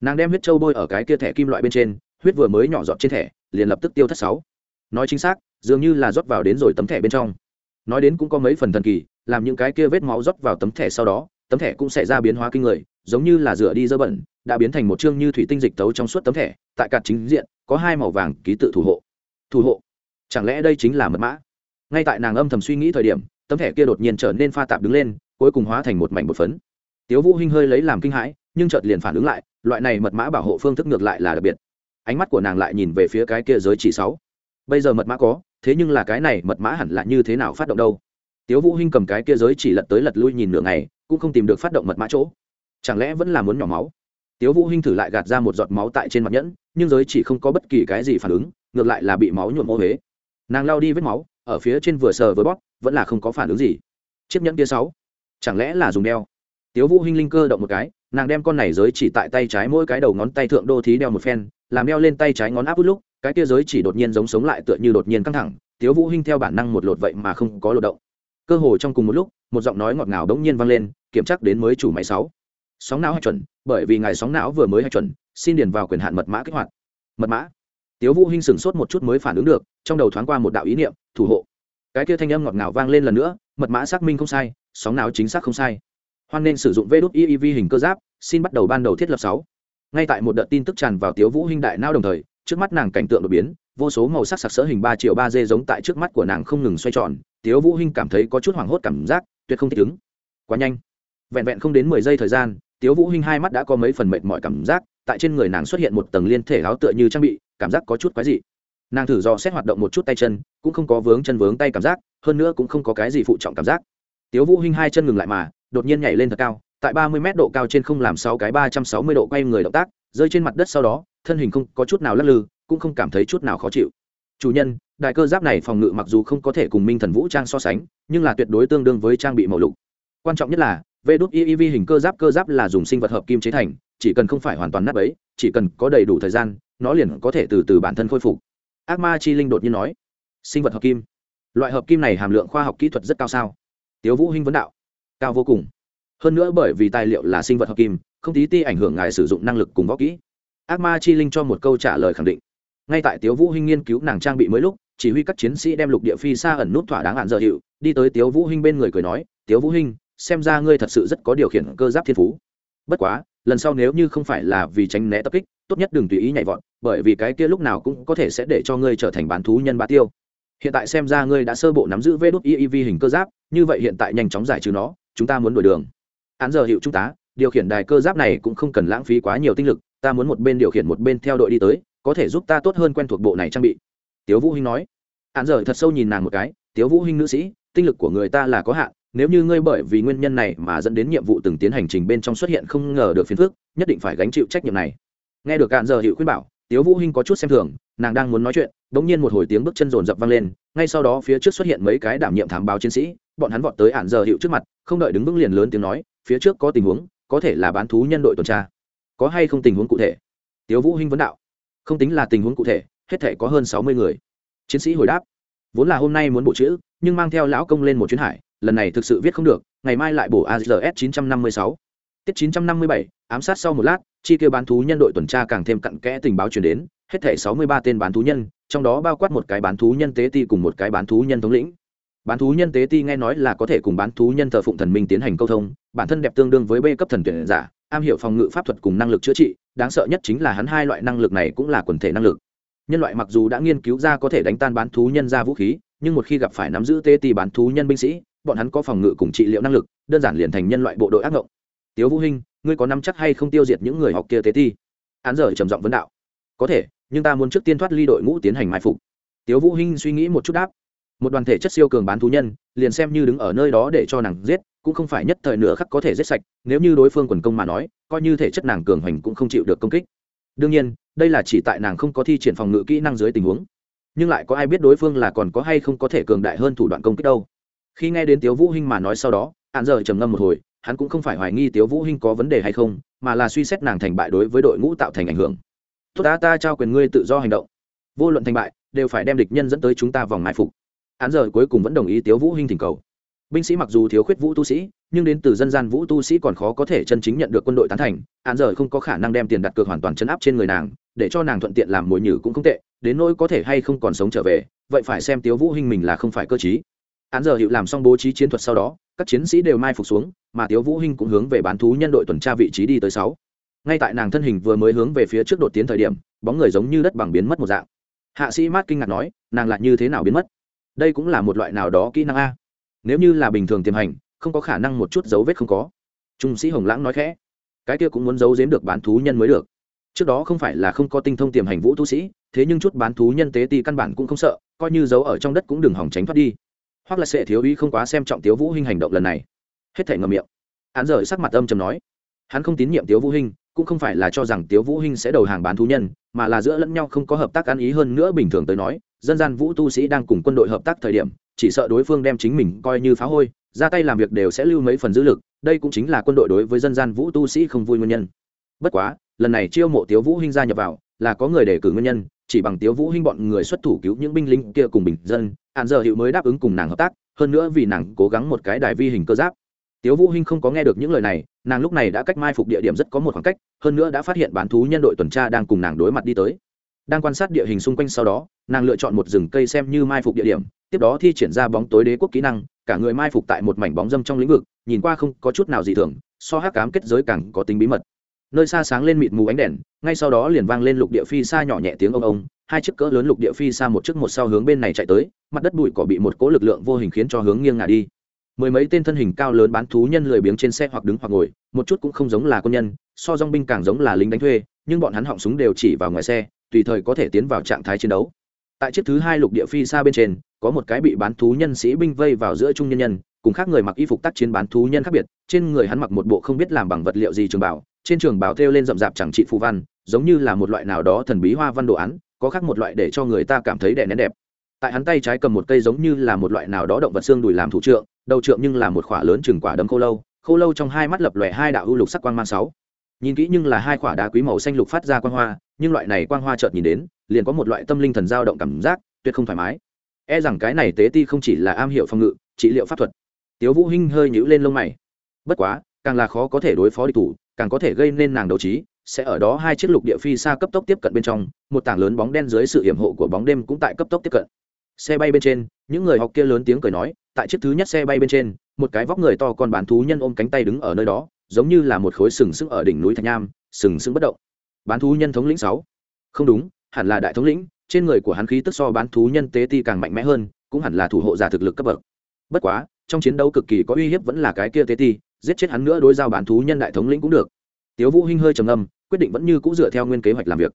Nàng đem huyết châu bôi ở cái kia thẻ kim loại bên trên, huyết vừa mới nhỏ giọt trên thẻ, liền lập tức tiêu thất sáu. Nói chính xác, dường như là rót vào đến rồi tấm thẻ bên trong. Nói đến cũng có mấy phần thần kỳ, làm những cái kia vết máu rót vào tấm thẻ sau đó, tấm thẻ cũng sẽ ra biến hóa kinh người, giống như là rửa đi dơ bẩn, đã biến thành một chương như thủy tinh dịch tấu trong suốt tấm thẻ, tại cạt chính diện, có hai màu vàng ký tự thủ hộ thủ hộ. Chẳng lẽ đây chính là mật mã? Ngay tại nàng âm thầm suy nghĩ thời điểm, tấm thẻ kia đột nhiên trở nên pha tạp đứng lên, cuối cùng hóa thành một mảnh bột phấn. Tiếu vũ hinh hơi lấy làm kinh hãi, nhưng chợt liền phản ứng lại, loại này mật mã bảo hộ phương thức ngược lại là đặc biệt. Ánh mắt của nàng lại nhìn về phía cái kia giới chỉ sáu. Bây giờ mật mã có, thế nhưng là cái này mật mã hẳn là như thế nào phát động đâu? Tiếu vũ hinh cầm cái kia giới chỉ lật tới lật lui nhìn nửa ngày, cũng không tìm được phát động mật mã chỗ. Chẳng lẽ vẫn là muốn nhỏ máu? Tiếu vũ hinh thử lại gạt ra một giọt máu tại trên mặt nhẫn, nhưng giới chỉ không có bất kỳ cái gì phản ứng ngược lại là bị máu nhuộm mô huế. Nàng lao đi vết máu, ở phía trên vừa sờ vừa bóp, vẫn là không có phản ứng gì. Chiếc nhẫn kia sáu, chẳng lẽ là dùng đeo? Tiếu vũ hinh linh cơ động một cái, nàng đem con này giới chỉ tại tay trái mỗi cái đầu ngón tay thượng đô thí đeo một phen, làm đeo lên tay trái ngón áp út lúc, cái kia giới chỉ đột nhiên giống sống lại tựa như đột nhiên căng thẳng, tiếu vũ hinh theo bản năng một lột vậy mà không có lột động. Cơ hồ trong cùng một lúc, một giọng nói ngọt ngào đống nhiên vang lên, kiểm tra đến mới chủ máy sáu. Sóng não hạch chuẩn, bởi vì ngài sóng não vừa mới hạch chuẩn, xin điền vào quyền hạn mật mã kích hoạt. Mật mã? Tiếu vũ hinh sửng sốt một chút mới phản ứng được, trong đầu thoáng qua một đạo ý niệm, thủ hộ. Cái kia thanh âm ngọt ngào vang lên lần nữa, mật mã xác minh không sai, sóng não chính xác không sai. Hoan nên sử dụng vê đốt hình cơ giáp, xin bắt đầu ban đầu thiết lập sáu. Ngay tại một đợt tin tức tràn vào tiếu vũ hinh đại não đồng thời, trước mắt nàng cảnh tượng đột biến, vô số màu sắc sặc sỡ hình ba triệu ba d giống tại trước mắt của nàng không ngừng xoay tròn, tiếu vũ hinh cảm thấy có chút hoảng hốt cảm giác, tuyệt không thích ứng. Quá nhanh. Vẹn vẹn không đến mười giây thời gian, tiếu vũ hinh hai mắt đã có mấy phần mệt mỏi cảm giác, tại trên người nàng xuất hiện một tầng liên thể áo tựa như trang bị cảm giác có chút quái dị. Nàng thử do xét hoạt động một chút tay chân, cũng không có vướng chân vướng tay cảm giác, hơn nữa cũng không có cái gì phụ trọng cảm giác. Tiếu vũ hinh hai chân ngừng lại mà, đột nhiên nhảy lên thật cao, tại ba mươi mét độ cao trên không làm sáu cái ba trăm sáu mươi độ quay người động tác, rơi trên mặt đất sau đó, thân hình không có chút nào lắc lư, cũng không cảm thấy chút nào khó chịu. Chủ nhân, đại cơ giáp này phòng ngự mặc dù không có thể cùng minh thần vũ trang so sánh, nhưng là tuyệt đối tương đương với trang bị màu lục. Quan trọng nhất là, vê đốt iiv hình cơ giáp cơ giáp là dùng sinh vật hợp kim chế thành, chỉ cần không phải hoàn toàn nắp ấy, chỉ cần có đầy đủ thời gian nó liền có thể từ từ bản thân khôi phục. Ác ma chi linh đột nhiên nói, sinh vật hợp kim, loại hợp kim này hàm lượng khoa học kỹ thuật rất cao sao? Tiếu vũ hinh vấn đạo, cao vô cùng. Hơn nữa bởi vì tài liệu là sinh vật hợp kim, không tí ti ảnh hưởng ngài sử dụng năng lực cùng võ kỹ. Ác ma chi linh cho một câu trả lời khẳng định. Ngay tại tiếu vũ hinh nghiên cứu nàng trang bị mới lúc, chỉ huy các chiến sĩ đem lục địa phi xa ẩn nút thỏa đáng hạn dở hiệu, đi tới tiếu vũ hinh bên người cười nói, tiếu vũ hinh, xem ra ngươi thật sự rất có điều khiển cơ giáp thiên phú. Bất quá, lần sau nếu như không phải là vì tránh né tập kích tốt nhất đừng tùy ý nhảy vọt, bởi vì cái kia lúc nào cũng có thể sẽ để cho ngươi trở thành bán thú nhân bá tiêu. Hiện tại xem ra ngươi đã sơ bộ nắm giữ vê đốt iiv hình cơ giáp, như vậy hiện tại nhanh chóng giải trừ nó, chúng ta muốn đổi đường. Án giờ hiệu trung tá điều khiển đài cơ giáp này cũng không cần lãng phí quá nhiều tinh lực, ta muốn một bên điều khiển một bên theo đội đi tới, có thể giúp ta tốt hơn quen thuộc bộ này trang bị. Tiếu vũ hinh nói. Án giờ thật sâu nhìn nàng một cái, tiếu vũ hinh nữ sĩ, tinh lực của người ta là có hạn, nếu như ngươi bởi vì nguyên nhân này mà dẫn đến nhiệm vụ từng tiến hành trình bên trong xuất hiện không ngờ được phiền phức, nhất định phải gánh chịu trách nhiệm này nghe được cạn giờ hiệu khuyên bảo tiếu vũ hinh có chút xem thường nàng đang muốn nói chuyện đống nhiên một hồi tiếng bước chân rồn rập vang lên ngay sau đó phía trước xuất hiện mấy cái đảm nhiệm thám báo chiến sĩ bọn hắn vọt tới ạn giờ hiệu trước mặt không đợi đứng vững liền lớn tiếng nói phía trước có tình huống có thể là bán thú nhân đội tuần tra. Có hay không tình huống cụ thể? Tiếu vũ hinh vấn đạo. Không tính là tình huống cụ thể hết thể có hơn sáu mươi người. Chiến sĩ hồi đáp. Vốn là hôm nay muốn bộ chữ nhưng mang theo lão công lên một chuyến hải lần này thực sự viết không được ngày mai lại bổ azs 956. Tiết 957, ám sát sau một lát, chi tiêu bán thú nhân đội tuần tra càng thêm cặn kẽ tình báo truyền đến, hết thảy 63 tên bán thú nhân, trong đó bao quát một cái bán thú nhân tế ti cùng một cái bán thú nhân thống lĩnh. Bán thú nhân tế ti nghe nói là có thể cùng bán thú nhân thờ phụng thần minh tiến hành câu thông, bản thân đẹp tương đương với B cấp thần tuyển giả, am hiểu phòng ngự pháp thuật cùng năng lực chữa trị, đáng sợ nhất chính là hắn hai loại năng lực này cũng là quần thể năng lực. Nhân loại mặc dù đã nghiên cứu ra có thể đánh tan bán thú nhân ra vũ khí, nhưng một khi gặp phải nắm giữ tế ti bán thú nhân binh sĩ, bọn hắn có phòng ngự cùng trị liệu năng lực đơn giản liền thành nhân loại bộ đội ác ngộng tiếu vũ hinh ngươi có nắm chắc hay không tiêu diệt những người học kia tế thi án giờ trầm giọng vấn đạo. Có thể, nhưng ta muốn trước tiên thoát ly đội ngũ tiến hành mai phục. Tiếu vũ hinh suy nghĩ một chút đáp. Một đoàn thể chất siêu cường bán thú nhân, liền xem như đứng ở nơi đó để cho nàng giết, cũng không phải nhất thời nửa khắc có thể giết sạch, nếu như đối phương quần công mà nói, coi như thể chất nàng cường hành cũng không chịu được công kích. Đương nhiên, đây là chỉ tại nàng không có thi triển phòng ngự kỹ năng dưới tình huống. Nhưng lại có ai biết đối phương là còn có hay không có thể cường đại hơn thủ đoạn công kích đâu. Khi nghe đến tiếu vũ hinh mà nói sau đó hạn giờ trầm ngâm một hồi hắn cũng không phải hoài nghi tiếu vũ hinh có vấn đề hay không, mà là suy xét nàng thành bại đối với đội ngũ tạo thành ảnh hưởng. Tốt đã, ta trao quyền ngươi tự do hành động. Vô luận thành bại, đều phải đem địch nhân dẫn tới chúng ta vòng mai phục. Án giờ cuối cùng vẫn đồng ý tiếu vũ hinh thỉnh cầu. Binh sĩ mặc dù thiếu khuyết vũ tu sĩ, nhưng đến từ dân gian vũ tu sĩ còn khó có thể chân chính nhận được quân đội tán thành. Án giờ không có khả năng đem tiền đặt cược hoàn toàn chấn áp trên người nàng, để cho nàng thuận tiện làm mồi nhử cũng không tệ, đến nỗi có thể hay không còn sống trở về, vậy phải xem tiếu vũ hinh mình là không phải cơ trí án giờ hiệu làm xong bố trí chiến thuật sau đó các chiến sĩ đều mai phục xuống, mà tiếu vũ hinh cũng hướng về bán thú nhân đội tuần tra vị trí đi tới sáu. Ngay tại nàng thân hình vừa mới hướng về phía trước đột tiến thời điểm, bóng người giống như đất bằng biến mất một dạng. Hạ sĩ mát kinh ngạc nói, nàng lại như thế nào biến mất? Đây cũng là một loại nào đó kỹ năng a. Nếu như là bình thường tiềm hành, không có khả năng một chút dấu vết không có. Trung sĩ hồng lãng nói khẽ, cái kia cũng muốn giấu giếm được bán thú nhân mới được. Trước đó không phải là không có tinh thông tiềm hành vũ tu sĩ, thế nhưng chút bán thú nhân tế ti căn bản cũng không sợ, coi như giấu ở trong đất cũng đừng hỏng tránh thoát đi hoặc là sẽ thiếu ý không quá xem trọng tiếu vũ hinh hành động lần này. Hết thể ngậm miệng. Hắn rời sắc mặt âm trầm nói, hắn không tín nhiệm tiếu vũ hinh, cũng không phải là cho rằng tiếu vũ hinh sẽ đầu hàng bán thú nhân, mà là giữa lẫn nhau không có hợp tác ăn ý hơn nữa bình thường tới nói, dân gian vũ tu sĩ đang cùng quân đội hợp tác thời điểm, chỉ sợ đối phương đem chính mình coi như phá hôi, ra tay làm việc đều sẽ lưu mấy phần dữ lực, đây cũng chính là quân đội đối với dân gian vũ tu sĩ không vui nguyên nhân. Bất quá, lần này chiêu mộ tiếu vũ hinh gia nhập vào, là có người đề cử nguyên nhân, chỉ bằng tiếu vũ hinh bọn người xuất thủ cứu những binh lính kia cùng bình dân hạn giờ hiệu mới đáp ứng cùng nàng hợp tác, hơn nữa vì nàng cố gắng một cái đài vi hình cơ giáp. Tiếu vũ hinh không có nghe được những lời này, nàng lúc này đã cách mai phục địa điểm rất có một khoảng cách, hơn nữa đã phát hiện bán thú nhân đội tuần tra đang cùng nàng đối mặt đi tới. Đang quan sát địa hình xung quanh sau đó, nàng lựa chọn một rừng cây xem như mai phục địa điểm, tiếp đó thi triển ra bóng tối đế quốc kỹ năng, cả người mai phục tại một mảnh bóng dâm trong lĩnh vực, nhìn qua không có chút nào dị thường, so hắc cám kết giới càng có tính bí mật nơi xa sáng lên mịt mù ánh đèn, ngay sau đó liền vang lên lục địa phi xa nhỏ nhẹ tiếng ông ông, hai chiếc cỡ lớn lục địa phi xa một chiếc một sau hướng bên này chạy tới, mặt đất bụi cỏ bị một cỗ lực lượng vô hình khiến cho hướng nghiêng ngả đi. Mười mấy tên thân hình cao lớn bán thú nhân lười biếng trên xe hoặc đứng hoặc ngồi, một chút cũng không giống là quân nhân, so dong binh càng giống là lính đánh thuê, nhưng bọn hắn họng súng đều chỉ vào ngoài xe, tùy thời có thể tiến vào trạng thái chiến đấu. Tại chiếc thứ hai lục địa phi xa bên trên, có một cái bị bán thú nhân sĩ binh vây vào giữa trung nhân nhân, cùng khác người mặc y phục tác chiến bán thú nhân khác biệt, trên người hắn mặc một bộ không biết làm bằng vật liệu gì trường bảo trên trường bảo thêu lên rậm rạp chẳng trị phù văn, giống như là một loại nào đó thần bí hoa văn đồ án, có khác một loại để cho người ta cảm thấy đẻ nén đẹp. Tại hắn tay trái cầm một cây giống như là một loại nào đó động vật xương đùi làm thủ trượng, đầu trượng nhưng là một khỏa lớn chừng quả đấm khô lâu khô lâu trong hai mắt lập lòe hai đạo ưu lục sắc quang mang sáu. Nhìn kỹ nhưng là hai khỏa đá quý màu xanh lục phát ra quang hoa, nhưng loại này quang hoa chợt nhìn đến, liền có một loại tâm linh thần dao động cảm giác, tuyệt không thoải mái. E rằng cái này tế ti không chỉ là am hiểu phòng ngự, trị liệu pháp thuật. Tiếu vũ hinh hơi nhíu lên lông mày. Bất quá, càng là khó có thể đối phó địch thủ càng có thể gây nên nàng đấu trí, sẽ ở đó hai chiếc lục địa phi xa cấp tốc tiếp cận bên trong, một tảng lớn bóng đen dưới sự hiểm hộ của bóng đêm cũng tại cấp tốc tiếp cận. Xe bay bên trên, những người học kia lớn tiếng cười nói, tại chiếc thứ nhất xe bay bên trên, một cái vóc người to còn bán thú nhân ôm cánh tay đứng ở nơi đó, giống như là một khối sừng sững ở đỉnh núi thạch nham, sừng sững bất động. Bán thú nhân thống lĩnh sáu. Không đúng, hẳn là đại thống lĩnh, trên người của hắn khí tức so bán thú nhân tế ti càng mạnh mẽ hơn, cũng hẳn là thủ hộ giả thực lực cấp bậc. Bất quá, trong chiến đấu cực kỳ có uy hiếp vẫn là cái kia tế ti giết chết hắn nữa đối giao bán thú nhân đại thống lĩnh cũng được. Tiếu vũ hinh hơi trầm ngâm, quyết định vẫn như cũ dựa theo nguyên kế hoạch làm việc.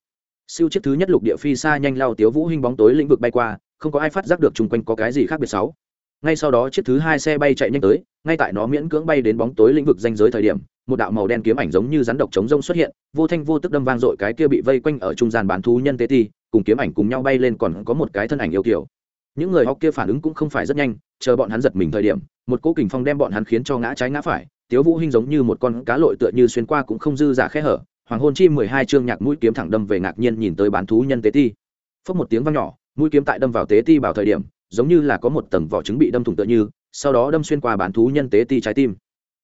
Siêu chiếc thứ nhất lục địa phi xa nhanh lao tiếu vũ hinh bóng tối lĩnh vực bay qua, không có ai phát giác được chung quanh có cái gì khác biệt sáu. Ngay sau đó chiếc thứ hai xe bay chạy nhanh tới, ngay tại nó miễn cưỡng bay đến bóng tối lĩnh vực danh giới thời điểm, một đạo màu đen kiếm ảnh giống như rắn độc chống rông xuất hiện, vô thanh vô tức đâm vang dội cái kia bị vây quanh ở trung gian bán thú nhân tế ti, cùng kiếm ảnh cùng nhau bay lên còn có một cái thân ảnh yêu kiểu những người học kia phản ứng cũng không phải rất nhanh, chờ bọn hắn giật mình thời điểm, một cỗ kình phong đem bọn hắn khiến cho ngã trái ngã phải tiếu vũ hinh giống như một con cá lội tựa như xuyên qua cũng không dư giả khẽ hở, hoàng hôn chi mười hai chương nhạc mũi kiếm thẳng đâm về ngạc nhiên nhìn tới bán thú nhân tế ti. Phất một tiếng vang nhỏ, mũi kiếm tại đâm vào tế ti vào thời điểm, giống như là có một tầng vỏ trứng bị đâm thủng tựa như, sau đó đâm xuyên qua bán thú nhân tế ti trái tim.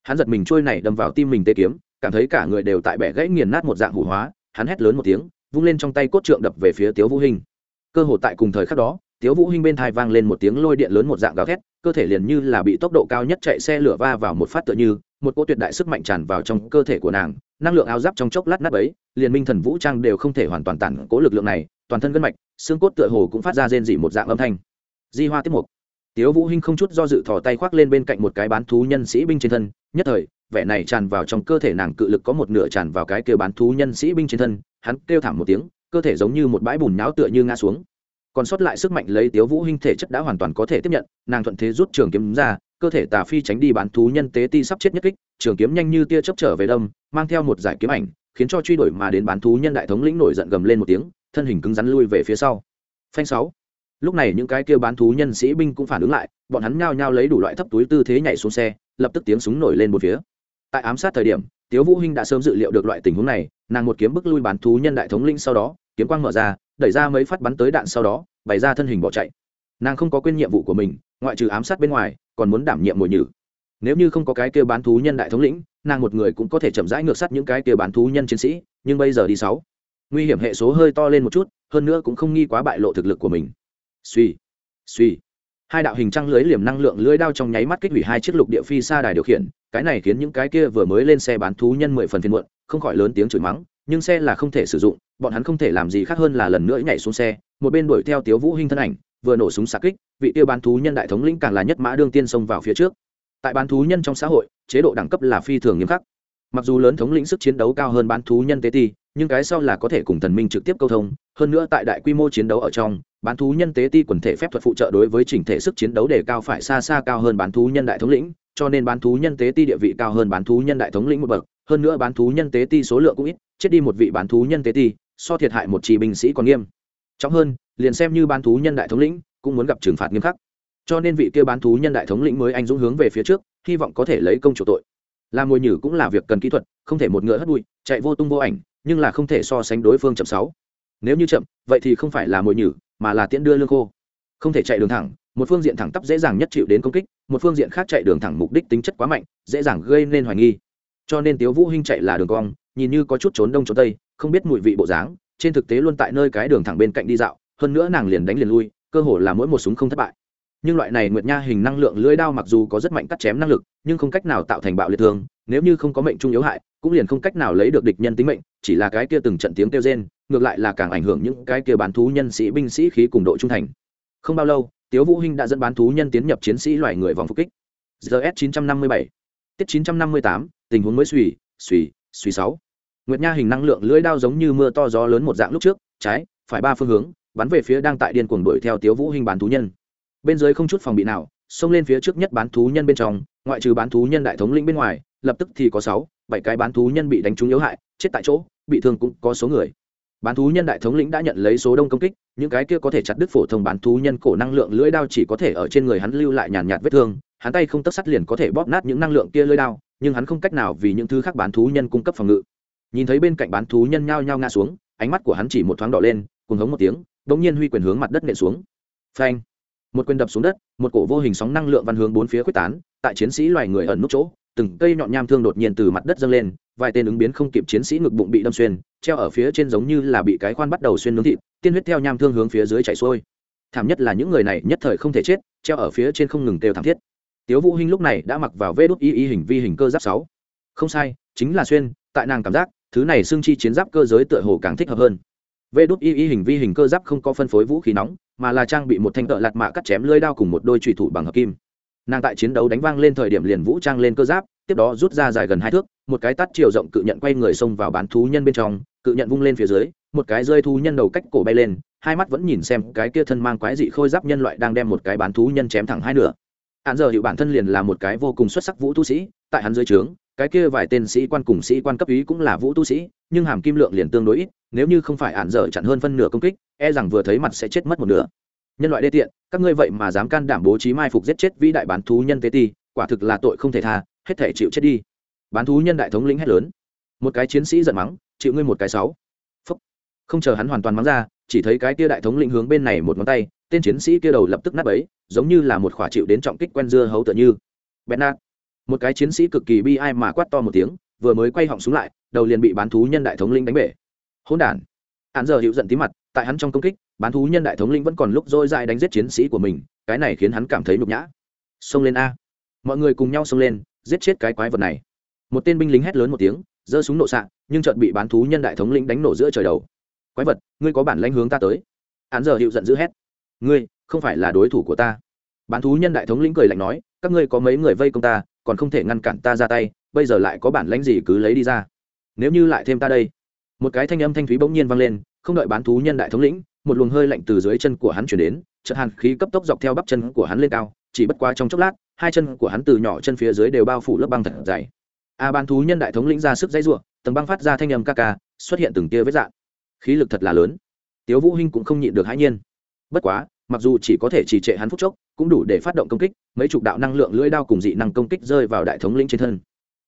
Hắn giật mình trôi này đâm vào tim mình tế kiếm, cảm thấy cả người đều tại bẻ gãy nghiền nát một dạng hủ hóa, hắn hét lớn một tiếng, vung lên trong tay cốt trượng đập về phía tiếu vũ hinh. Cơ hội tại cùng thời khắc đó, tiếu vũ hinh bên thai vang lên một tiếng lôi điện lớn một dạng gào thét cơ thể liền như là bị tốc độ cao nhất chạy xe lửa va vào một phát tựa như, một cỗ tuyệt đại sức mạnh tràn vào trong cơ thể của nàng, năng lượng áo giáp trong chốc lát nát ấy liền minh thần vũ trang đều không thể hoàn toàn tản cố lực lượng này, toàn thân gân mạch, xương cốt tựa hồ cũng phát ra rên rỉ một dạng âm thanh. Di hoa tiếp mục. Tiếu vũ hinh không chút do dự thò tay khoác lên bên cạnh một cái bán thú nhân sĩ binh trên thân, nhất thời, vẻ này tràn vào trong cơ thể nàng cự lực có một nửa tràn vào cái kia bán thú nhân sĩ binh trên thân, hắn kêu thảm một tiếng, cơ thể giống như một bãi bùn nhão tựa như ngã xuống còn sót lại sức mạnh lấy tiếu vũ hinh thể chất đã hoàn toàn có thể tiếp nhận, nàng thuận thế rút trường kiếm ra, cơ thể tà phi tránh đi bán thú nhân tế ti sắp chết nhất kích, trường kiếm nhanh như tia chớp trở về đông, mang theo một giải kiếm ảnh, khiến cho truy đuổi mà đến bán thú nhân đại thống lĩnh nổi giận gầm lên một tiếng, thân hình cứng rắn lui về phía sau. Phanh sáu. Lúc này những cái kia bán thú nhân sĩ binh cũng phản ứng lại, bọn hắn nhao nhao lấy đủ loại thấp túi tư thế nhảy xuống xe, lập tức tiếng súng nổi lên một phía. Tại ám sát thời điểm, tiếu vũ hinh đã sớm dự liệu được loại tình huống này, nàng một kiếm bức lui bán thú nhân đại thống lĩnh sau đó, kiếm quang mở ra đẩy ra mấy phát bắn tới đạn sau đó, bày ra thân hình bỏ chạy. Nàng không có quên nhiệm vụ của mình, ngoại trừ ám sát bên ngoài, còn muốn đảm nhiệm mồi nhử. Nếu như không có cái kia bán thú nhân đại thống lĩnh, nàng một người cũng có thể chậm rãi ngược sát những cái kia bán thú nhân chiến sĩ, nhưng bây giờ đi sáu. Nguy hiểm hệ số hơi to lên một chút, hơn nữa cũng không nghi quá bại lộ thực lực của mình. Suy suy. Hai đạo hình trăng lưới liềm năng lượng lưới đao trong nháy mắt kích hủy hai chiếc lục địa phi xa đài điều khiển, cái này khiến những cái kia vừa mới lên xe bán thú nhân mười phần phiên muộn, không khỏi lớn tiếng chửi mắng nhưng xe là không thể sử dụng, bọn hắn không thể làm gì khác hơn là lần nữa nhảy xuống xe, một bên đuổi theo tiếu vũ hinh thân ảnh, vừa nổ súng xạ kích, vị tiêu bán thú nhân đại thống lĩnh càng là nhất mã đương tiên xông vào phía trước. Tại bán thú nhân trong xã hội, chế độ đẳng cấp là phi thường nghiêm khắc. Mặc dù lớn thống lĩnh sức chiến đấu cao hơn bán thú nhân tế ti, nhưng cái sau là có thể cùng thần minh trực tiếp câu thông, hơn nữa tại đại quy mô chiến đấu ở trong, bán thú nhân tế ti quần thể phép thuật phụ trợ đối với chỉnh thể sức chiến đấu đề cao phải xa xa cao hơn bán thú nhân đại thống lĩnh cho nên bán thú nhân tế ti địa vị cao hơn bán thú nhân đại thống lĩnh một bậc, hơn nữa bán thú nhân tế ti số lượng cũng ít, chết đi một vị bán thú nhân tế ti, so thiệt hại một chỉ binh sĩ còn nghiêm. Trọng hơn, liền xem như bán thú nhân đại thống lĩnh cũng muốn gặp trừng phạt nghiêm khắc. Cho nên vị kia bán thú nhân đại thống lĩnh mới anh dũng hướng về phía trước, hy vọng có thể lấy công chủ tội. Làm mồi nhử cũng là việc cần kỹ thuật, không thể một ngựa hất bụi, chạy vô tung vô ảnh, nhưng là không thể so sánh đối phương chậm sáu. Nếu như chậm, vậy thì không phải là mồi nhử, mà là tiễn đưa lương khô. Không thể chạy đường thẳng một phương diện thẳng tắp dễ dàng nhất chịu đến công kích, một phương diện khác chạy đường thẳng mục đích tính chất quá mạnh, dễ dàng gây nên hoài nghi. Cho nên tiếu vũ hinh chạy là đường cong, nhìn như có chút trốn đông trốn tây, không biết mùi vị bộ dáng, trên thực tế luôn tại nơi cái đường thẳng bên cạnh đi dạo, hơn nữa nàng liền đánh liền lui, cơ hồ là mỗi một súng không thất bại. Nhưng loại này nguyệt nha hình năng lượng lưỡi đao mặc dù có rất mạnh cắt chém năng lực, nhưng không cách nào tạo thành bạo liệt thương, nếu như không có mệnh trung yếu hại, cũng liền không cách nào lấy được địch nhân tính mệnh, chỉ là cái kia từng trận tiếng kêu rên, ngược lại là càng ảnh hưởng những cái kia bán thú nhân sĩ binh sĩ khí cùng độ trung thành. Không bao lâu tiếu vũ hinh đã dẫn bán thú nhân tiến nhập chiến sĩ loài người vòng phục kích. Gs 957 tiết 958 tình huống mới suy suy suy sáu. Nguyệt nha hình năng lượng lưỡi đao giống như mưa to gió lớn một dạng lúc trước, trái, phải ba phương hướng, bắn về phía đang tại điên cuồng đuổi theo tiếu vũ Hinh bán thú nhân. Bên dưới không chút phòng bị nào, xông lên phía trước nhất bán thú nhân bên trong, ngoại trừ bán thú nhân đại thống lĩnh bên ngoài, lập tức thì có sáu, bảy cái bán thú nhân bị đánh trúng yếu hại, chết tại chỗ, bị thương cũng có số người bán thú nhân đại thống lĩnh đã nhận lấy số đông công kích, những cái kia có thể chặt đứt phổ thông bán thú nhân cổ năng lượng lưỡi đao chỉ có thể ở trên người hắn lưu lại nhàn nhạt vết thương, hắn tay không tất sắt liền có thể bóp nát những năng lượng kia lưỡi đao, nhưng hắn không cách nào vì những thứ khác bán thú nhân cung cấp phòng ngự. Nhìn thấy bên cạnh bán thú nhân nhao nhao ngã xuống, ánh mắt của hắn chỉ một thoáng đỏ lên cùng hống một tiếng đ ỗ n g nhiên huy quyền hướng mặt đất nện xuống. Phanh! Một quyền đập xuống đất, một cổ vô hình sóng năng lượng văn hướng bốn phía quyết tán, tại chiến sĩ loài người ẩn nút chỗ từng cây nhọn nham thương đột nhiên từ mặt đất dâng lên, vài tên ứng biến không kịp chiến sĩ ngực bụng bị đâm xuyên, treo ở phía trên giống như là bị cái khoan bắt đầu xuyên nướng thịt, tiên huyết theo nham thương hướng phía dưới chạy xuôi. Thảm nhất là những người này nhất thời không thể chết, treo ở phía trên không ngừng kêu thảm thiết. Tiếu vũ hinh lúc này đã mặc vào vê đốt y y hình vi hình cơ giáp sáu. Không sai, chính là xuyên, tại nàng cảm giác, thứ này xương chi chiến giáp cơ giới tựa hồ càng thích hợp hơn. Vê đốt y y hình vi hình cơ giáp không có phân phối vũ khí nóng, mà là trang bị một thanh tợ lạt mạ cắt chém lưỡi đao cùng một đôi trùy thủ bằng hợp kim nàng tại chiến đấu đánh vang lên thời điểm liền vũ trang lên cơ giáp, tiếp đó rút ra dài gần hai thước, một cái tắt chiều rộng cự nhận quay người xông vào bán thú nhân bên trong, cự nhận vung lên phía dưới, một cái rơi thú nhân đầu cách cổ bay lên, hai mắt vẫn nhìn xem cái kia thân mang quái dị khôi giáp nhân loại đang đem một cái bán thú nhân chém thẳng hai nửa. Hạn giờ hiệu bản thân liền là một cái vô cùng xuất sắc vũ tu sĩ, tại hắn dưới trướng, cái kia vài tên sĩ quan cùng sĩ quan cấp ý cũng là vũ tu sĩ, nhưng hàm kim lượng liền tương đối ít, nếu như không phải hạn giờ chặn hơn phân nửa công kích e rằng vừa thấy mặt sẽ chết mất một nửa nhân loại đê tiện, các ngươi vậy mà dám can đảm bố trí mai phục giết chết vĩ đại bán thú nhân tế ti, quả thực là tội không thể tha, hết thể chịu chết đi. Bán thú nhân đại thống lĩnh hét lớn. Một cái chiến sĩ giận mắng, chịu ngươi một cái sáu. Phúc. không chờ hắn hoàn toàn mắng ra, chỉ thấy cái kia đại thống lĩnh hướng bên này một ngón tay, tên chiến sĩ kia đầu lập tức nát ấy giống như là một khỏa chịu đến trọng kích quen dưa hấu tựa như. Bét nát. Một cái chiến sĩ cực kỳ bi ai mà quát to một tiếng, vừa mới quay họng xuống lại, đầu liền bị bán thú nhân đại thống lĩnh đánh bể. Hỗn đản. Hắn giờ hữu giận tí mặt tại hắn trong công kích, bán thú nhân đại thống lĩnh vẫn còn lúc dôi dại đánh giết chiến sĩ của mình, cái này khiến hắn cảm thấy nhục nhã. Xông lên a. Mọi người cùng nhau xông lên, giết chết cái quái vật này. Một tên binh lính hét lớn một tiếng, giơ súng nổ ạ nhưng chợt bị bán thú nhân đại thống lĩnh đánh nổ giữa trời đầu. Quái vật, ngươi có bản lãnh hướng ta tới. Hắn giờ hiệu giận dữ hét. Ngươi, không phải là đối thủ của ta. Bán thú nhân đại thống lĩnh cười lạnh nói, các ngươi có mấy người vây công ta, còn không thể ngăn cản ta ra tay, bây giờ lại có bản lãnh gì cứ lấy đi ra. Nếu như lại thêm ta đây. Một cái thanh âm thanh thúy bỗng nhiên vang lên không đợi bán thú nhân đại thống lĩnh, một luồng hơi lạnh từ dưới chân của hắn chuyển đến, chợt hàn khí cấp tốc dọc theo bắp chân của hắn lên cao, chỉ bất quá trong chốc lát, hai chân của hắn từ nhỏ chân phía dưới đều bao phủ lớp băng thật dày. A bán thú nhân đại thống lĩnh ra sức dãy ruộng tầng băng phát ra thanh âm ca ca, xuất hiện từng tia vết dạng. Khí lực thật là lớn. Tiếu vũ hinh cũng không nhịn được hãi nhiên. Bất quá, mặc dù chỉ có thể trì trệ hắn phút chốc, cũng đủ để phát động công kích, mấy chục đạo năng lượng lưỡi đao cùng dị năng công kích rơi vào đại thống lĩnh trên thân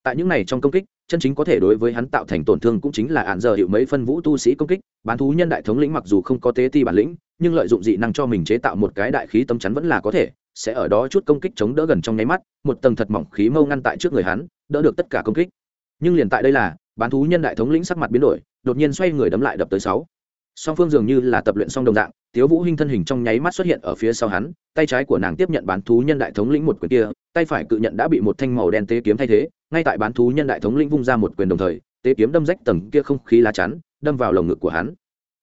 tại những này trong công kích, chân chính có thể đối với hắn tạo thành tổn thương cũng chính là ạn giờ hiệu mấy phân vũ tu sĩ công kích. Bán thú nhân đại thống lĩnh mặc dù không có tế ti bản lĩnh, nhưng lợi dụng dị năng cho mình chế tạo một cái đại khí tâm chắn vẫn là có thể, sẽ ở đó chút công kích chống đỡ gần trong nháy mắt, một tầng thật mỏng khí mâu ngăn tại trước người hắn, đỡ được tất cả công kích. Nhưng liền tại đây là, bán thú nhân đại thống lĩnh sắc mặt biến đổi, đột nhiên xoay người đấm lại đập tới sáu. Song phương dường như là tập luyện song đồng dạng, tiếu vũ hinh thân hình trong nháy mắt xuất hiện ở phía sau hắn, tay trái của nàng tiếp nhận bán thú nhân đại thống lĩnh một quyền kia, tay phải cự nhận đã bị một thanh màu đen tế kiếm thay thế ngay tại bán thú nhân đại thống lĩnh vung ra một quyền đồng thời, tế kiếm đâm rách tầng kia không khí lá chắn, đâm vào lồng ngực của hắn.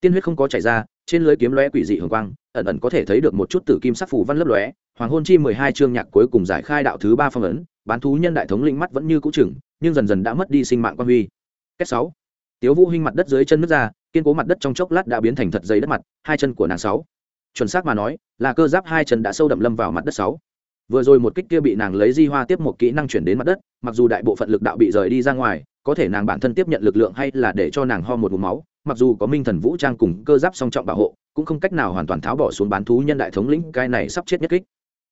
Tiên huyết không có chảy ra, trên lưới kiếm lóe quỷ dị hường quang, ẩn ẩn có thể thấy được một chút tử kim sắc phủ văn lấp lóe. Hoàng hôn chi mười hai chương nhạc cuối cùng giải khai đạo thứ ba phong ấn, bán thú nhân đại thống lĩnh mắt vẫn như cũ chừng nhưng dần dần đã mất đi sinh mạng quan huy. Kết sáu. Tiếu vũ hinh mặt đất dưới chân nước ra, kiên cố mặt đất trong chốc lát đã biến thành thật dày đất mặt, hai chân của nàng sáu. Chuẩn xác mà nói, là cơ giáp hai chân đã sâu đậm lâm vào mặt đất sáu vừa rồi một kích kia bị nàng lấy di hoa tiếp một kỹ năng chuyển đến mặt đất, mặc dù đại bộ phận lực đạo bị rời đi ra ngoài, có thể nàng bản thân tiếp nhận lực lượng hay là để cho nàng ho một vùng máu, mặc dù có minh thần vũ trang cùng cơ giáp song trọng bảo hộ, cũng không cách nào hoàn toàn tháo bỏ xuống bán thú nhân đại thống lĩnh, cái này sắp chết nhất kích.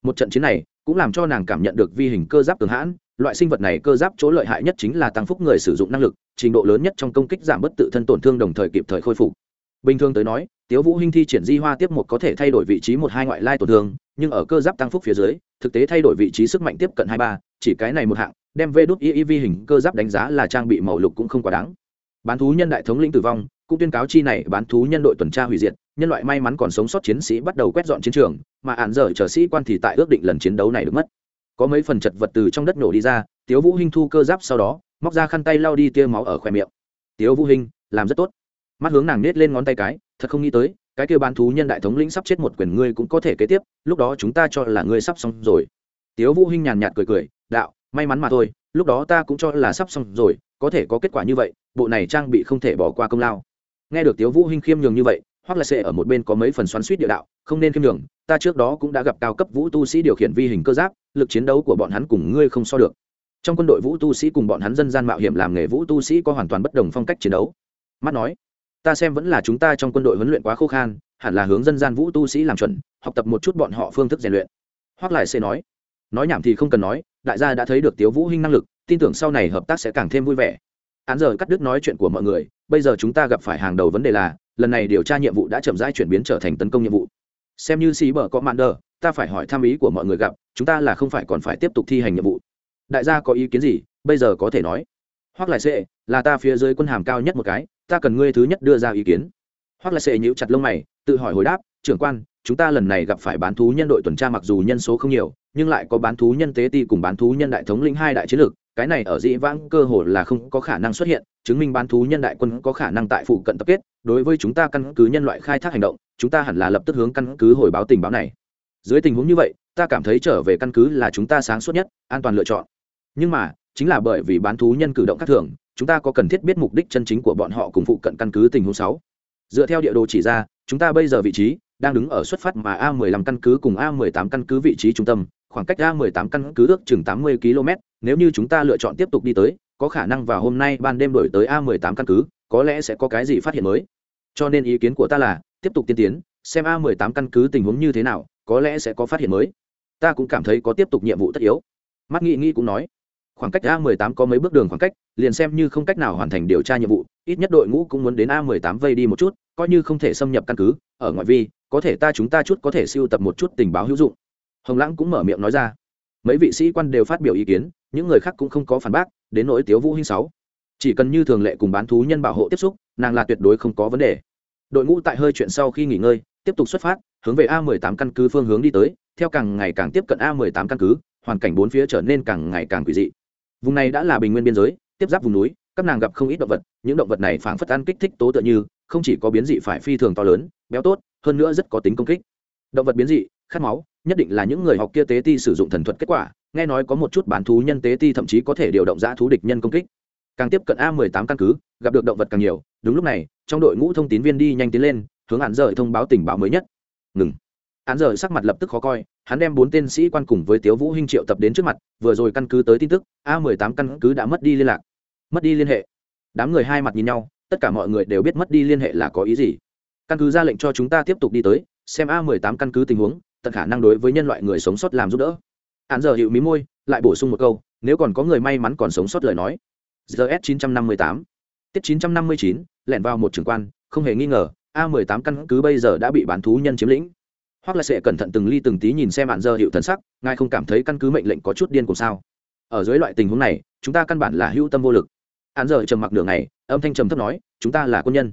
Một trận chiến này cũng làm cho nàng cảm nhận được vi hình cơ giáp cường hãn, loại sinh vật này cơ giáp chỗ lợi hại nhất chính là tăng phúc người sử dụng năng lực, trình độ lớn nhất trong công kích giảm bất tự thân tổn thương đồng thời kịp thời khôi phục. Bình thường tới nói, tiếu vũ hinh thi triển di hoa tiếp một có thể thay đổi vị trí một hai ngoại lai tổn thương nhưng ở cơ giáp tăng phúc phía dưới, thực tế thay đổi vị trí sức mạnh tiếp cận hai ba, chỉ cái này một hạng, đem vê đốt y vi hình cơ giáp đánh giá là trang bị màu lục cũng không quá đáng. Bán thú nhân đại thống lĩnh tử vong, cũng tuyên cáo chi này bán thú nhân đội tuần tra hủy diệt, nhân loại may mắn còn sống sót chiến sĩ bắt đầu quét dọn chiến trường, mà ạn dở trở sĩ quan thì tại ước định lần chiến đấu này được mất. Có mấy phần chật vật từ trong đất nổ đi ra, tiếu vũ hinh thu cơ giáp sau đó, móc ra khăn tay lau đi tia máu ở khoe miệng. Tiếu vũ hinh, làm rất tốt. Mắt hướng nàng nết lên ngón tay cái, thật không nghĩ tới cái kia bán thú nhân đại thống lĩnh sắp chết một quyền ngươi cũng có thể kế tiếp, lúc đó chúng ta cho là ngươi sắp xong rồi. Tiếu vũ hinh nhàn nhạt cười cười, đạo, may mắn mà thôi, lúc đó ta cũng cho là sắp xong rồi, có thể có kết quả như vậy, bộ này trang bị không thể bỏ qua công lao. Nghe được tiếu vũ hinh khiêm nhường như vậy hoặc là sẽ ở một bên có mấy phần xoắn suýt địa đạo, không nên khiêm nhường, ta trước đó cũng đã gặp cao cấp vũ tu sĩ điều khiển vi hình cơ giáp, lực chiến đấu của bọn hắn cùng ngươi không so được. Trong quân đội vũ tu sĩ cùng bọn hắn dân gian mạo hiểm làm nghề vũ tu sĩ có hoàn toàn bất đồng phong cách chiến đấu. Mắt nói ta xem vẫn là chúng ta trong quân đội huấn luyện quá khô khan, hẳn là hướng dân gian vũ tu sĩ làm chuẩn, học tập một chút bọn họ phương thức rèn luyện. Hoặc lại sẽ nói. Nói nhảm thì không cần nói, đại gia đã thấy được tiếu vũ hinh năng lực, tin tưởng sau này hợp tác sẽ càng thêm vui vẻ. Án giờ cắt đứt nói chuyện của mọi người, bây giờ chúng ta gặp phải hàng đầu vấn đề là, lần này điều tra nhiệm vụ đã chậm rãi chuyển biến trở thành tấn công nhiệm vụ. Xem như xí bờ có mạn đờ, ta phải hỏi tham ý của mọi người gặp, chúng ta là không phải còn phải tiếp tục thi hành nhiệm vụ. Đại gia có ý kiến gì, bây giờ có thể nói. Hoặc là sẽ là ta phía dưới quân hàm cao nhất một cái ta cần ngươi thứ nhất đưa ra ý kiến. Hoặc là sẽ nhíu chặt lông mày, tự hỏi hồi đáp, trưởng quan, chúng ta lần này gặp phải bán thú nhân đội tuần tra mặc dù nhân số không nhiều, nhưng lại có bán thú nhân tế ti cùng bán thú nhân đại thống lĩnh hai đại chiến lược, cái này ở dĩ vãng cơ hồ là không có khả năng xuất hiện, chứng minh bán thú nhân đại quân có khả năng tại phụ cận tập kết, đối với chúng ta căn cứ nhân loại khai thác hành động, chúng ta hẳn là lập tức hướng căn cứ hồi báo tình báo này. Dưới tình huống như vậy, ta cảm thấy trở về căn cứ là chúng ta sáng suốt nhất, an toàn lựa chọn. Nhưng mà, chính là bởi vì bán thú nhân cử động khác thường chúng ta có cần thiết biết mục đích chân chính của bọn họ cùng phụ cận căn cứ tình huống sáu. Dựa theo địa đồ chỉ ra, chúng ta bây giờ vị trí đang đứng ở xuất phát mà a 15 căn cứ cùng a 18 căn cứ vị trí trung tâm, khoảng cách a 18 căn cứ ước chừng 80 km nếu như chúng ta lựa chọn tiếp tục đi tới, có khả năng vào hôm nay ban đêm đổi tới a 18 căn cứ, có lẽ sẽ có cái gì phát hiện mới. Cho nên ý kiến của ta là, tiếp tục tiên tiến, xem a 18 căn cứ tình huống như thế nào, có lẽ sẽ có phát hiện mới. Ta cũng cảm thấy có tiếp tục nhiệm vụ tất yếu. Mắt nghị nghị cũng nói khoảng cách a 18 có mấy bước đường khoảng cách, liền xem như không cách nào hoàn thành điều tra nhiệm vụ, ít nhất đội ngũ cũng muốn đến a 18 vây đi một chút, coi như không thể xâm nhập căn cứ, ở ngoại vi, có thể ta chúng ta chút có thể siêu tập một chút tình báo hữu dụng. Hồng lãng cũng mở miệng nói ra. Mấy vị sĩ quan đều phát biểu ý kiến, những người khác cũng không có phản bác, đến nỗi tiếu vũ hinh sáu. Chỉ cần như thường lệ cùng bán thú nhân bảo hộ tiếp xúc, nàng là tuyệt đối không có vấn đề. Đội ngũ tại hơi chuyện sau khi nghỉ ngơi, tiếp tục xuất phát, hướng về a 18 căn cứ phương hướng đi tới, theo càng ngày càng tiếp cận a 18 căn cứ, hoàn cảnh bốn phía trở nên càng ngày càng quỷ dị vùng này đã là bình nguyên biên giới, tiếp giáp vùng núi, các nàng gặp không ít động vật, những động vật này phảng phất ăn kích thích tố tựa như, không chỉ có biến dị phải phi thường to lớn, béo tốt, hơn nữa rất có tính công kích. Động vật biến dị, khát máu, nhất định là những người học kia tế ti sử dụng thần thuật kết quả, nghe nói có một chút bán thú nhân tế ti thậm chí có thể điều động dã thú địch nhân công kích. Càng tiếp cận a 18 căn cứ, gặp được động vật càng nhiều, đúng lúc này, trong đội ngũ thông tín viên đi nhanh tiến lên, hướng hạn rời thông báo tình báo mới nhất. Ngừng hắn rời sắc mặt lập tức khó coi, hắn đem bốn tên sĩ quan cùng với tiếu vũ hinh triệu tập đến trước mặt, vừa rồi căn cứ tới tin tức, a 18 căn cứ đã mất đi liên lạc, mất đi liên hệ. Đám người hai mặt nhìn nhau, tất cả mọi người đều biết mất đi liên hệ là có ý gì. Căn cứ ra lệnh cho chúng ta tiếp tục đi tới, xem a 18 căn cứ tình huống, tận khả năng đối với nhân loại người sống sót làm giúp đỡ. Hắn giờ hiệu mí môi, lại bổ sung một câu, nếu còn có người may mắn còn sống sót lời nói. Gs 958 tiết 959 lẻn vào một trường quan, không hề nghi ngờ, a 18 căn cứ bây giờ đã bị bán thú nhân chiếm lĩnh hoặc là sẽ cẩn thận từng ly từng tí nhìn xem bạn giờ hiệu thần sắc, ngài không cảm thấy căn cứ mệnh lệnh có chút điên cùng sao? Ở dưới loại tình huống này, chúng ta căn bản là hữu tâm vô lực. Hạn giờ trầm mặc đường này âm thanh trầm thấp nói, chúng ta là quân nhân.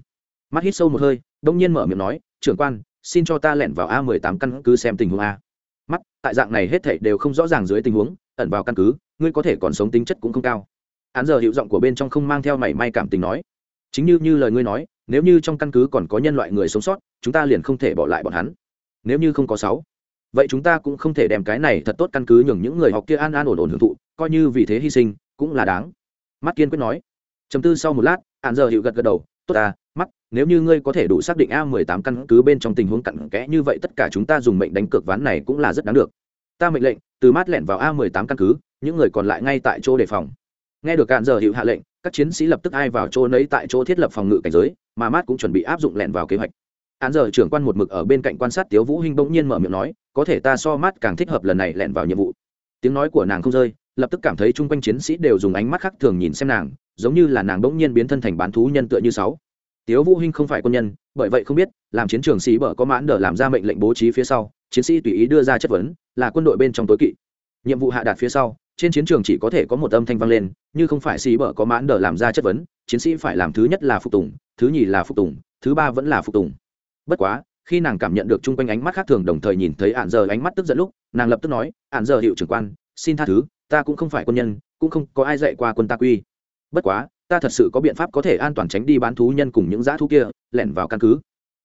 Mắt hít sâu một hơi, đông nhiên mở miệng nói, trưởng quan, xin cho ta lẻn vào a 18 căn cứ xem tình huống a. Mắt, tại dạng này hết thảy đều không rõ ràng dưới tình huống, ẩn vào căn cứ, ngươi có thể còn sống tính chất cũng không cao. Án giờ hiệu giọng của bên trong không mang theo mảy may cảm tình nói, chính như như lời ngươi nói, nếu như trong căn cứ còn có nhân loại người sống sót, chúng ta liền không thể bỏ lại bọn hắn nếu như không có sáu, vậy chúng ta cũng không thể đem cái này thật tốt căn cứ nhường những người học kia an an ổn ổn hưởng thụ, coi như vì thế hy sinh, cũng là đáng. Mắt kiên quyết nói. Chấm tư sau một lát hạn giờ hiệu gật gật đầu, tốt à mắt, nếu như ngươi có thể đủ xác định a 18 căn cứ bên trong tình huống cặn kẽ như vậy, tất cả chúng ta dùng mệnh đánh cược ván này cũng là rất đáng được. Ta mệnh lệnh, từ mát lẹn vào a 18 căn cứ, những người còn lại ngay tại chỗ đề phòng. Nghe được cạn giờ hiệu hạ lệnh, các chiến sĩ lập tức ai vào chỗ nấy tại chỗ thiết lập phòng ngự cảnh giới, mà mát cũng chuẩn bị áp dụng lẹn vào kế hoạch án giờ trưởng quan một mực ở bên cạnh quan sát tiếu vũ hinh bỗng nhiên mở miệng nói, có thể ta so mát càng thích hợp lần này lẹn vào nhiệm vụ. Tiếng nói của nàng không rơi, lập tức cảm thấy chung quanh chiến sĩ đều dùng ánh mắt khác thường nhìn xem nàng, giống như là nàng bỗng nhiên biến thân thành bán thú nhân tựa như sáu. Tiếu vũ hinh không phải quân nhân, bởi vậy không biết, làm chiến trường sĩ bở có mãn đờ làm ra mệnh lệnh bố trí phía sau, chiến sĩ tùy ý đưa ra chất vấn, là quân đội bên trong tối kỵ. Nhiệm vụ hạ đạt phía sau, trên chiến trường chỉ có thể có một âm thanh vang lên, như không phải sĩ bở có mãn đờ làm ra chất vấn, chiến sĩ phải làm thứ nhất là phục tùng, thứ nhì là phục tùng, thứ ba vẫn là phục tùng bất quá, khi nàng cảm nhận được chung quanh ánh mắt khác thường đồng thời nhìn thấy ạn giờ ánh mắt tức giận lúc, nàng lập tức nói ạn giờ hiệu trưởng quan, xin tha thứ, ta cũng không phải quân nhân, cũng không có ai dạy qua quân ta quy. Bất quá, ta thật sự có biện pháp có thể an toàn tránh đi bán thú nhân cùng những dã thú kia, lẻn vào căn cứ.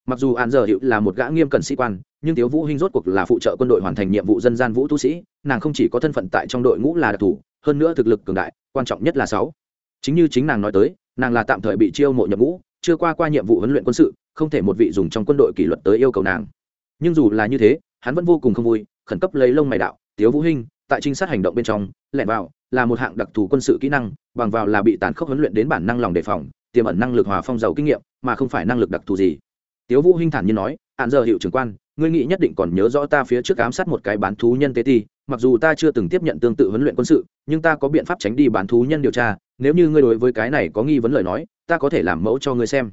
Mặc dù ạn giờ hiệu là một gã nghiêm cẩn sĩ quan, nhưng tiếu vũ hinh rốt cuộc là phụ trợ quân đội hoàn thành nhiệm vụ dân gian vũ tu sĩ, nàng không chỉ có thân phận tại trong đội ngũ là đặc thù hơn nữa thực lực cường đại, quan trọng nhất là sáu. Chính như chính nàng nói tới, nàng là tạm thời bị chiêu mộ nhập ngũ, chưa qua qua nhiệm vụ huấn luyện quân sự không thể một vị dùng trong quân đội kỷ luật tới yêu cầu nàng. Nhưng dù là như thế, hắn vẫn vô cùng không vui, khẩn cấp lấy lông mày đạo, tiếu vũ hinh, tại trinh sát hành động bên trong, lẻn vào, là một hạng đặc thù quân sự kỹ năng, bằng vào là bị tàn khốc huấn luyện đến bản năng lòng đề phòng, tiềm ẩn năng lực hòa phong giàu kinh nghiệm, mà không phải năng lực đặc thù gì. Tiếu vũ hinh thản nhiên nói, hạn giờ hiệu trưởng quan, ngươi nghĩ nhất định còn nhớ rõ ta phía trước ám sát một cái bán thú nhân tế ti, mặc dù ta chưa từng tiếp nhận tương tự huấn luyện quân sự, nhưng ta có biện pháp tránh đi bán thú nhân điều tra, nếu như ngươi đối với cái này có nghi vấn lời nói, ta có thể làm mẫu cho ngươi xem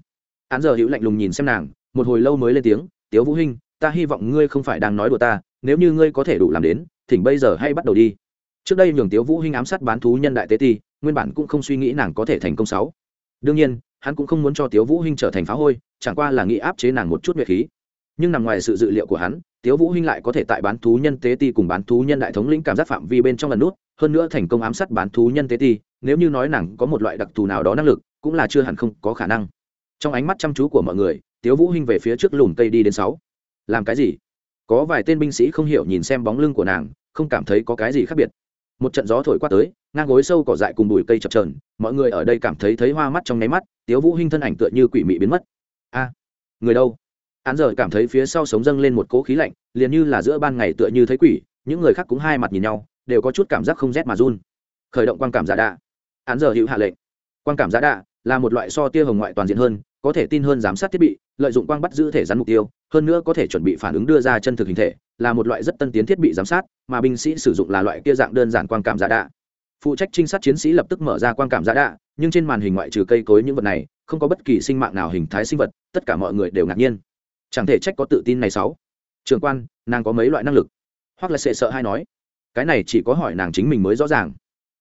án giờ hữu lạnh lùng nhìn xem nàng, một hồi lâu mới lên tiếng, tiếu vũ hinh, ta hy vọng ngươi không phải đang nói đùa ta, nếu như ngươi có thể đủ làm đến, thỉnh bây giờ hay bắt đầu đi. Trước đây nhường tiếu vũ hinh ám sát bán thú nhân đại tế ti, nguyên bản cũng không suy nghĩ nàng có thể thành công sáu. Đương nhiên, hắn cũng không muốn cho tiếu vũ hinh trở thành phá hôi, chẳng qua là nghĩ áp chế nàng một chút nguyệt khí. Nhưng nằm ngoài sự dự liệu của hắn, tiếu vũ hinh lại có thể tại bán thú nhân tế ti cùng bán thú nhân đại thống lĩnh cảm giác phạm vi bên trong lần nút, hơn nữa thành công ám sát bán thú nhân tế ti, nếu như nói nàng có một loại đặc thù nào đó năng lực, cũng là chưa hẳn không có khả năng trong ánh mắt chăm chú của mọi người tiếu vũ hinh về phía trước lùm cây đi đến sáu. Làm cái gì? Có vài tên binh sĩ không hiểu nhìn xem bóng lưng của nàng không cảm thấy có cái gì khác biệt. Một trận gió thổi qua tới ngang gối sâu cỏ dại cùng bụi cây chập chờn, mọi người ở đây cảm thấy thấy hoa mắt trong nháy mắt tiếu vũ hinh thân ảnh tựa như quỷ mị biến mất. A người đâu? Hắn giờ cảm thấy phía sau sống dâng lên một cỗ khí lạnh liền như là giữa ban ngày tựa như thấy quỷ những người khác cũng hai mặt nhìn nhau đều có chút cảm giác không rét mà run. Khởi động quan cảm giả đạ. Hắn giờ hữu hạ lệnh. Quan cảm giả đạ là một loại so tia hồng ngoại toàn diện hơn có thể tin hơn giám sát thiết bị, lợi dụng quang bắt giữ thể rắn mục tiêu, hơn nữa có thể chuẩn bị phản ứng đưa ra chân thực hình thể, là một loại rất tân tiến thiết bị giám sát, mà binh sĩ sử dụng là loại kia dạng đơn giản quang cảm giả đạ. Phụ trách trinh sát chiến sĩ lập tức mở ra quang cảm giả đạ, nhưng trên màn hình ngoại trừ cây cối những vật này, không có bất kỳ sinh mạng nào hình thái sinh vật, tất cả mọi người đều ngạc nhiên. Chẳng thể trách có tự tin này sáu. Trường quan, nàng có mấy loại năng lực? Hoặc là sẽ sợ hay nói? Cái này chỉ có hỏi nàng chính mình mới rõ ràng.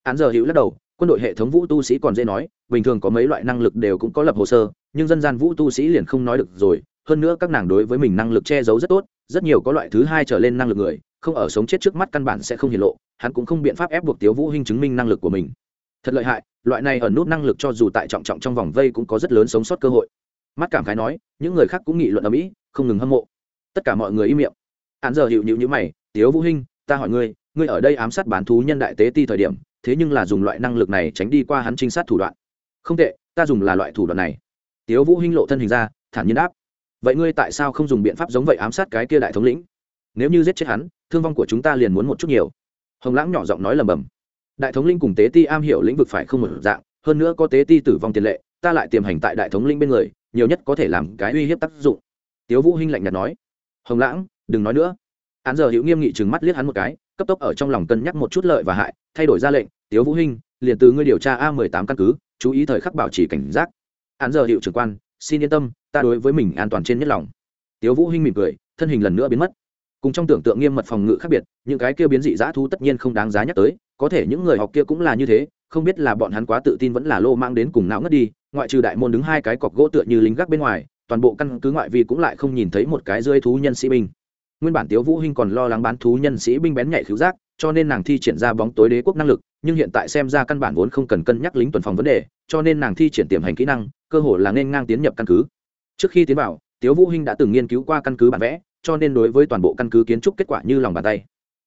Án giờ hữu lắc đầu quân đội hệ thống vũ tu sĩ còn dễ nói, bình thường có mấy loại năng lực đều cũng có lập hồ sơ, nhưng dân gian vũ tu sĩ liền không nói được rồi. Hơn nữa các nàng đối với mình năng lực che giấu rất tốt, rất nhiều có loại thứ hai trở lên năng lực người, không ở sống chết trước mắt căn bản sẽ không hiển lộ, hắn cũng không biện pháp ép buộc tiếu vũ hinh chứng minh năng lực của mình. Thật lợi hại, loại này ở nút năng lực cho dù tại trọng trọng trong vòng vây cũng có rất lớn sống sót cơ hội. Mắt cảm khái nói, những người khác cũng nghị luận ở mỹ, không ngừng hâm mộ. Tất cả mọi người im miệng. Hắn giờ hiệu nhịu như mày, tiếu vũ hinh, ta hỏi ngươi ngươi ở đây ám sát bán thú nhân đại tế ti thời điểm thế nhưng là dùng loại năng lực này tránh đi qua hắn trinh sát thủ đoạn. Không tệ, ta dùng là loại thủ đoạn này. Tiếu vũ hinh lộ thân hình ra, thản nhiên đáp. Vậy ngươi tại sao không dùng biện pháp giống vậy ám sát cái kia đại thống lĩnh? Nếu như giết chết hắn, thương vong của chúng ta liền muốn một chút nhiều. Hồng lãng nhỏ giọng nói lầm bầm. Đại thống linh cùng tế ti am hiểu lĩnh vực phải không một dạng, hơn nữa có tế ti tử vong tiền lệ, ta lại tiềm hành tại đại thống linh bên người, nhiều nhất có thể làm cái uy hiếp tác dụng. Tiếu vũ hinh lạnh nhạt nói. Hồng lãng, đừng nói nữa. Hắn giờ hữu nghiêm nghị trừng mắt liếc hắn một cái, cấp tốc ở trong lòng cân nhắc một chút lợi và hại thay đổi ra lệnh, tiếu vũ hinh, liền từ ngươi điều tra a 18 căn cứ, chú ý thời khắc bảo trì cảnh giác. Án giờ hiệu trưởng quan, xin yên tâm, ta đối với mình an toàn trên nhất lòng. Tiếu vũ hinh mỉm cười, thân hình lần nữa biến mất. Cùng trong tưởng tượng nghiêm mật phòng ngự khác biệt, những cái kia biến dị dã thú tất nhiên không đáng giá nhắc tới, có thể những người học kia cũng là như thế, không biết là bọn hắn quá tự tin vẫn là lô mang đến cùng não ngất đi, ngoại trừ đại môn đứng hai cái cọc gỗ tựa như lính gác bên ngoài, toàn bộ căn cứ ngoại vi cũng lại không nhìn thấy một cái rơi thú nhân sĩ binh. Nguyên bản tiếu vũ hinh còn lo lắng bán thú nhân sĩ binh bén nhạy khiếu giác cho nên nàng thi triển ra bóng tối đế quốc năng lực, nhưng hiện tại xem ra căn bản vốn không cần cân nhắc lính tuần phòng vấn đề, cho nên nàng thi triển tiềm hành kỹ năng, cơ hội là nên ngang tiến nhập căn cứ. Trước khi tiến vào, tiếu vũ hinh đã từng nghiên cứu qua căn cứ bản vẽ, cho nên đối với toàn bộ căn cứ kiến trúc kết quả như lòng bàn tay.